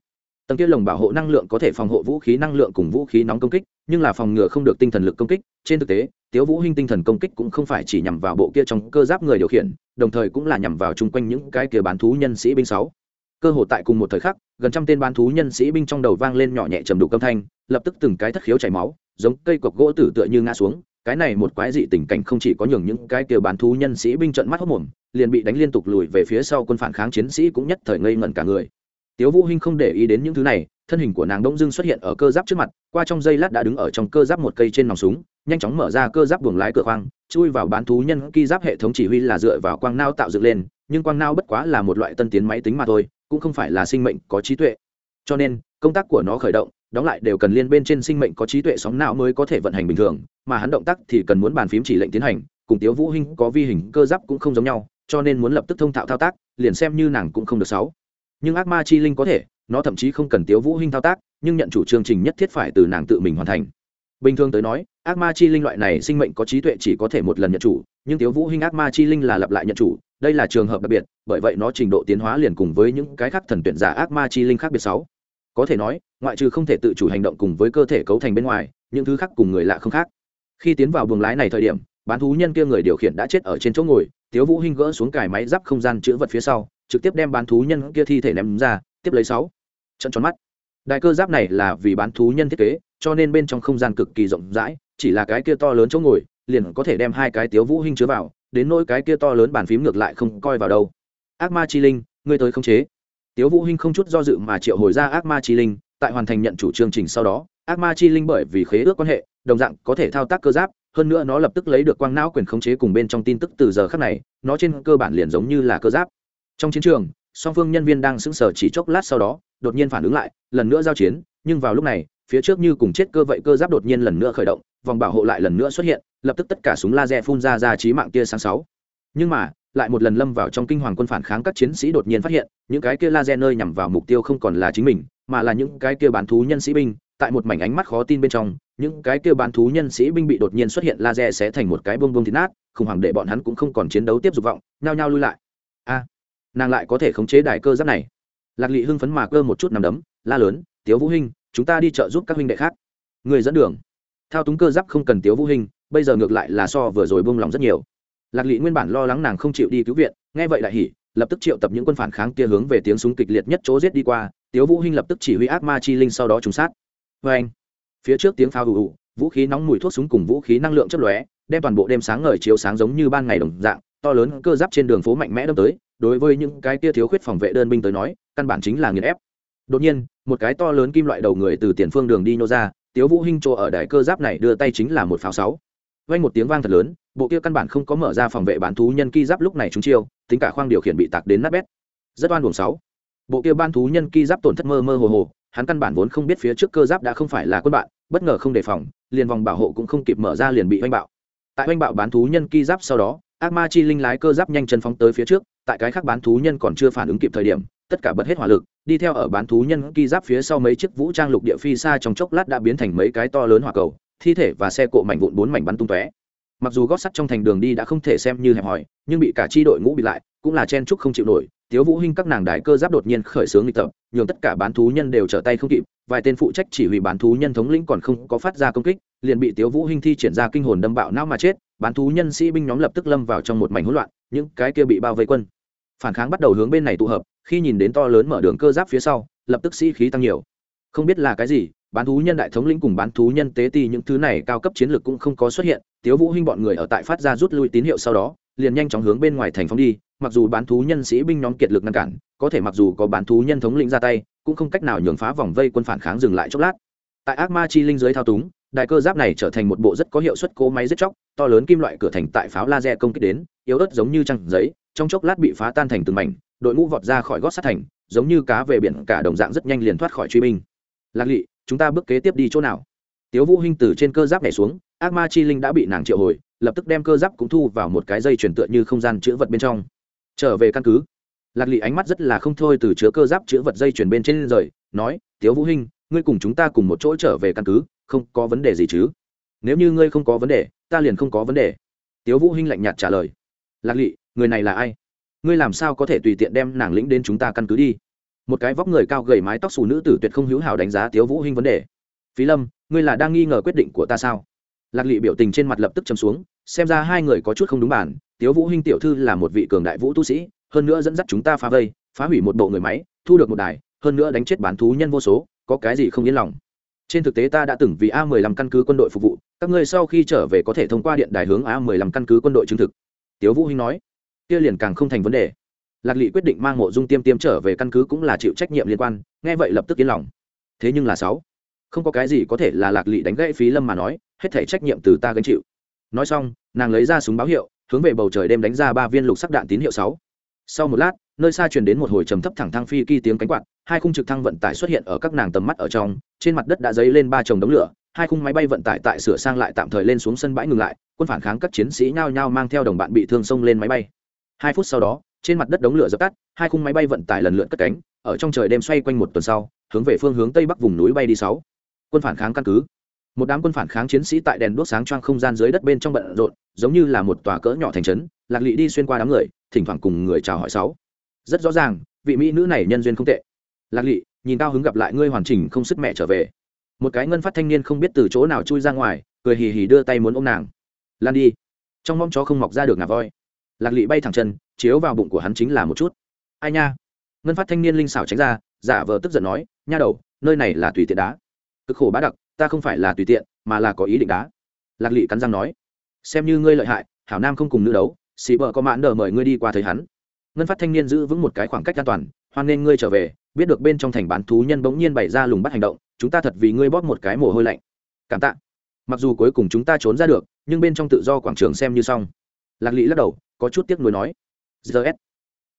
tầng kia lồng bảo hộ năng lượng có thể phòng hộ vũ khí năng lượng cùng vũ khí nóng công kích, nhưng là phòng ngừa không được tinh thần lực công kích, trên thực tế tiếu vũ hinh tinh thần công kích cũng không phải chỉ nhằm vào bộ kia trong cơ giáp người điều khiển, đồng thời cũng là nhằm vào chung quanh những cái kia bán thú nhân sĩ binh sáu. Cơ hội tại cùng một thời khắc, gần trăm tên bán thú nhân sĩ binh trong đầu vang lên nhỏ nhẹ trầm đủ âm thanh, lập tức từng cái thất khiếu chảy máu, giống cây cọc gỗ tử tựa như ngã xuống. Cái này một quái dị tình cảnh không chỉ có nhường những cái kia bán thú nhân sĩ binh trận mắt hốt mồm, liền bị đánh liên tục lùi về phía sau quân phản kháng chiến sĩ cũng nhất thời ngây ngẩn cả người tiếu vũ hinh không để ý đến những thứ này, thân hình của nàng đông dưng xuất hiện ở cơ giáp trước mặt, qua trong giây lát đã đứng ở trong cơ giáp một cây trên nòng súng, nhanh chóng mở ra cơ giáp buồng lái cửa khoang, chui vào bán thú nhân ki giáp hệ thống chỉ huy là dựa vào quang nao tạo dựng lên, nhưng quang nao bất quá là một loại tân tiến máy tính mà thôi, cũng không phải là sinh mệnh có trí tuệ. Cho nên, công tác của nó khởi động, đóng lại đều cần liên bên trên sinh mệnh có trí tuệ sóng não mới có thể vận hành bình thường, mà hắn động tác thì cần muốn bàn phím chỉ lệnh tiến hành, cùng tiếu vũ hinh có vi hình cơ giáp cũng không giống nhau, cho nên muốn lập tức thông thạo thao tác, liền xem như nàng cũng không được sáu nhưng ác ma chi linh có thể, nó thậm chí không cần tiếu vũ hinh thao tác, nhưng nhận chủ chương trình nhất thiết phải từ nàng tự mình hoàn thành. Bình thường tới nói, ác ma chi linh loại này sinh mệnh có trí tuệ chỉ có thể một lần nhận chủ, nhưng tiếu vũ hinh ác ma chi linh là lặp lại nhận chủ, đây là trường hợp đặc biệt, bởi vậy nó trình độ tiến hóa liền cùng với những cái khác thần tuyển giả ác ma chi linh khác biệt sáu. Có thể nói, ngoại trừ không thể tự chủ hành động cùng với cơ thể cấu thành bên ngoài, những thứ khác cùng người lạ không khác. Khi tiến vào buồng lái này thời điểm, bán thú nhân kia người điều khiển đã chết ở trên chỗ ngồi, tiếu vũ hinh gỡ xuống cài máy giáp không gian chữa vật phía sau trực tiếp đem bán thú nhân kia thi thể ném ra, tiếp lấy sáu. Trận tròn mắt. Đại cơ giáp này là vì bán thú nhân thiết kế, cho nên bên trong không gian cực kỳ rộng rãi, chỉ là cái kia to lớn chỗ ngồi, liền có thể đem hai cái tiếu vũ hinh chứa vào, đến nỗi cái kia to lớn bàn phím ngược lại không coi vào đâu. Ác ma chi linh, ngươi tới không chế. Tiếu vũ hinh không chút do dự mà triệu hồi ra ác ma chi linh, tại hoàn thành nhận chủ chương trình sau đó, ác ma chi linh bởi vì khế ước quan hệ, đồng dạng có thể thao tác cơ giáp, hơn nữa nó lập tức lấy được quang não quyền khống chế cùng bên trong tin tức từ giờ khắc này, nó trên cơ bản liền giống như là cơ giáp trong chiến trường, song phương nhân viên đang sững sờ chỉ chốc lát sau đó, đột nhiên phản ứng lại, lần nữa giao chiến, nhưng vào lúc này, phía trước như cùng chết cơ vậy cơ giáp đột nhiên lần nữa khởi động, vòng bảo hộ lại lần nữa xuất hiện, lập tức tất cả súng laser phun ra ra trí mạng tia sáng sáu. Nhưng mà, lại một lần lâm vào trong kinh hoàng quân phản kháng các chiến sĩ đột nhiên phát hiện, những cái kia laser nơi nhằm vào mục tiêu không còn là chính mình, mà là những cái kia bán thú nhân sĩ binh, tại một mảnh ánh mắt khó tin bên trong, những cái kia bán thú nhân sĩ binh bị đột nhiên xuất hiện laser sẽ thành một cái bông bông thịt nát, khủng hoảng để bọn hắn cũng không còn chiến đấu tiếp dục vọng, nhao nhao lui lại. A! Nàng lại có thể khống chế đài cơ giáp này. Lạc lị hưng phấn mà cơ một chút nằm đấm, la lớn, tiếu vũ hinh, chúng ta đi chợ giúp các huynh đệ khác. Người dẫn đường. Thao túng cơ giáp không cần tiếu vũ hinh, bây giờ ngược lại là so vừa rồi buông lòng rất nhiều. Lạc lị nguyên bản lo lắng nàng không chịu đi cứu viện, nghe vậy đại hỉ, lập tức triệu tập những quân phản kháng kia hướng về tiếng súng kịch liệt nhất chỗ giết đi qua, tiếu vũ hinh lập tức chỉ huy ác ma chi linh sau đó trùng sát. Với anh, phía trước tiếng pháo ù ù vũ khí nóng mùi thuốc súng cùng vũ khí năng lượng chất lóe, đem toàn bộ đêm sáng ngời chiếu sáng giống như ban ngày đồng dạng to lớn cơ giáp trên đường phố mạnh mẽ đâm tới, đối với những cái kia thiếu khuyết phòng vệ đơn binh tới nói, căn bản chính là nghiền ép. Đột nhiên, một cái to lớn kim loại đầu người từ tiền phương đường đi nô ra, tiếu vũ hinh chỗ ở đại cơ giáp này đưa tay chính là một pháo sáu. Vang một tiếng vang thật lớn, bộ kia căn bản không có mở ra phòng vệ bán thú nhân ki giáp lúc này chúng chiêu, tính cả khoang điều khiển bị tạc đến nát bét. Rất oan buồn sáu. Bộ kia ban thú nhân ki giáp tổn thất mơ mơ hồ hồ, hắn căn bản vốn không biết phía trước cơ giáp đã không phải là quân bạn, bất ngờ không đề phòng, liền vòng bảo hộ cũng không kịp mở ra liền bị oanh bạo. Tại oanh bạo bán thú nhân ki giáp sau đó ác ma chi linh lái cơ giáp nhanh chân phóng tới phía trước, tại cái khác bán thú nhân còn chưa phản ứng kịp thời điểm, tất cả bật hết hỏa lực, đi theo ở bán thú nhân ki giáp phía sau mấy chiếc vũ trang lục địa phi xa trong chốc lát đã biến thành mấy cái to lớn hỏa cầu, thi thể và xe cộ mảnh vụn bốn mảnh bắn tung tóe. Mặc dù gót sắt trong thành đường đi đã không thể xem như hẹp hòi, nhưng bị cả chi đội ngũ bị lại, cũng là chen trúc không chịu nổi, tiếu vũ hinh các nàng đại cơ giáp đột nhiên khởi sướng nghịch tập, nhường tất cả bán thú nhân đều trở tay không kịp, vài tên phụ trách chỉ huy bán thú nhân thống lĩnh còn không có phát ra công kích, liền bị tiếu vũ hinh thi triển ra kinh hồn đâm bạo não mà chết bán thú nhân sĩ binh nhóm lập tức lâm vào trong một mảnh hỗn loạn, những cái kia bị bao vây quân. Phản kháng bắt đầu hướng bên này tụ hợp, khi nhìn đến to lớn mở đường cơ giáp phía sau, lập tức sĩ khí tăng nhiều. Không biết là cái gì, bán thú nhân đại thống lĩnh cùng bán thú nhân tế ti những thứ này cao cấp chiến lược cũng không có xuất hiện, tiếu vũ hinh bọn người ở tại phát ra rút lui tín hiệu sau đó, liền nhanh chóng hướng bên ngoài thành phóng đi, mặc dù bán thú nhân sĩ binh nhóm kiệt lực ngăn cản, có thể mặc dù có bán thú nhân thống lĩnh ra tay, cũng không cách nào nhường phá vòng vây quân phản kháng dừng lại chốc lát. Tại ác ma chi linh dưới thao túng đại cơ giáp này trở thành một bộ rất có hiệu suất cố máy giết chóc, to lớn kim loại cửa thành tại pháo laser công kích đến, yếu ớt giống như trăng giấy, trong chốc lát bị phá tan thành từng mảnh, đội ngũ vọt ra khỏi gót sát thành, giống như cá về biển, cả đồng dạng rất nhanh liền thoát khỏi truy binh. Lạc lị, chúng ta bước kế tiếp đi chỗ nào? Tiếu vũ hinh từ trên cơ giáp này xuống, ác ma chi linh đã bị nàng triệu hồi, lập tức đem cơ giáp cũng thu vào một cái dây chuyển tựa như không gian chứa vật bên trong. Trở về căn cứ. Lạc lị ánh mắt rất là không thôi từ chứa cơ giáp chứa vật dây chuyển bên trên rời, nói, tiếu vũ hinh, ngươi cùng chúng ta cùng một chỗ trở về căn cứ không có vấn đề gì chứ? Nếu như ngươi không có vấn đề, ta liền không có vấn đề. Tiếu vũ hinh lạnh nhạt trả lời. Lạc lị, người này là ai? Ngươi làm sao có thể tùy tiện đem nàng lĩnh đến chúng ta căn cứ đi? Một cái vóc người cao gầy mái tóc xù nữ tử tuyệt không hữu hảo đánh giá tiếu vũ hinh vấn đề. Phí lâm, ngươi là đang nghi ngờ quyết định của ta sao? Lạc lị biểu tình trên mặt lập tức chấm xuống, xem ra hai người có chút không đúng bản, tiếu vũ hinh tiểu thư là một vị cường đại vũ tu sĩ, hơn nữa dẫn dắt chúng ta phá vây, phá hủy một bộ người máy, thu được một đài, hơn nữa đánh chết bán thú nhân vô số, có cái gì không yên lòng? Trên thực tế ta đã từng vì a 15 căn cứ quân đội phục vụ, các ngươi sau khi trở về có thể thông qua điện đài hướng a 15 căn cứ quân đội chứng thực. Tiếu vũ hinh nói. Kia liền càng không thành vấn đề. Lạc lị quyết định mang mộ dung tiêm tiêm trở về căn cứ cũng là chịu trách nhiệm liên quan, nghe vậy lập tức yên lòng. Thế nhưng là sáu, không có cái gì có thể là lạc lị đánh gãy phí lâm mà nói, hết thể trách nhiệm từ ta gánh chịu. Nói xong, nàng lấy ra súng báo hiệu, hướng về bầu trời đêm đánh ra ba viên lục sắc đạn tín hiệu sáu. Sau một lát nơi xa truyền đến một hồi trầm thấp thẳng thang phi kỳ tiếng cánh quạt, hai khung trực thăng vận tải xuất hiện ở các nàng tầm mắt ở trong, trên mặt đất đã dấy lên ba chồng đống lửa, hai khung máy bay vận tải tại sửa sang lại tạm thời lên xuống sân bãi ngừng lại, quân phản kháng các chiến sĩ nhao nhao mang theo đồng bạn bị thương xông lên máy bay. Hai phút sau đó, trên mặt đất đống lửa dập tắt, hai khung máy bay vận tải lần lượt cất cánh, ở trong trời đêm xoay quanh một tuần sau, hướng về phương hướng tây bắc vùng núi bay đi sáu. Quân phản kháng căn cứ. Một đám quân phản kháng chiến sĩ tại đèn đuốc sáng choang không gian dưới đất bên trong bận rộn, giống như là một tòa cỡ nhỏ thành trấn, lạc lị đi xuyên qua đám người, thỉnh thoảng cùng người chào hỏi sáu rất rõ ràng, vị mỹ nữ này nhân duyên không tệ. Lạc lị, nhìn cao hứng gặp lại ngươi hoàn chỉnh không sức mẹ trở về. Một cái ngân phát thanh niên không biết từ chỗ nào chui ra ngoài, cười hì hì đưa tay muốn ôm nàng. Lan đi. Trong mong chó không mọc ra được ngà voi. Lạc lị bay thẳng chân, chiếu vào bụng của hắn chính là một chút. Ai nha? Ngân phát thanh niên linh xảo tránh ra, giả vờ tức giận nói, nha đầu, nơi này là tùy tiện đá. Cực khổ bá đặc, ta không phải là tùy tiện, mà là có ý định đá. Lạc lị cắn răng nói, xem như ngươi lợi hại, hảo nam không cùng nữ đấu, xì bờ có mãn đờ mời ngươi đi qua thấy hắn ngân phát thanh niên giữ vững một cái khoảng cách an toàn, hoan nghênh ngươi trở về, biết được bên trong thành bán thú nhân bỗng nhiên bày ra lùng bắt hành động, chúng ta thật vì ngươi bóp một cái mồ hôi lạnh. Cảm tạ. Mặc dù cuối cùng chúng ta trốn ra được, nhưng bên trong tự do quảng trường xem như xong. Lạc lị lắc đầu, có chút tiếc nuối nói. Gs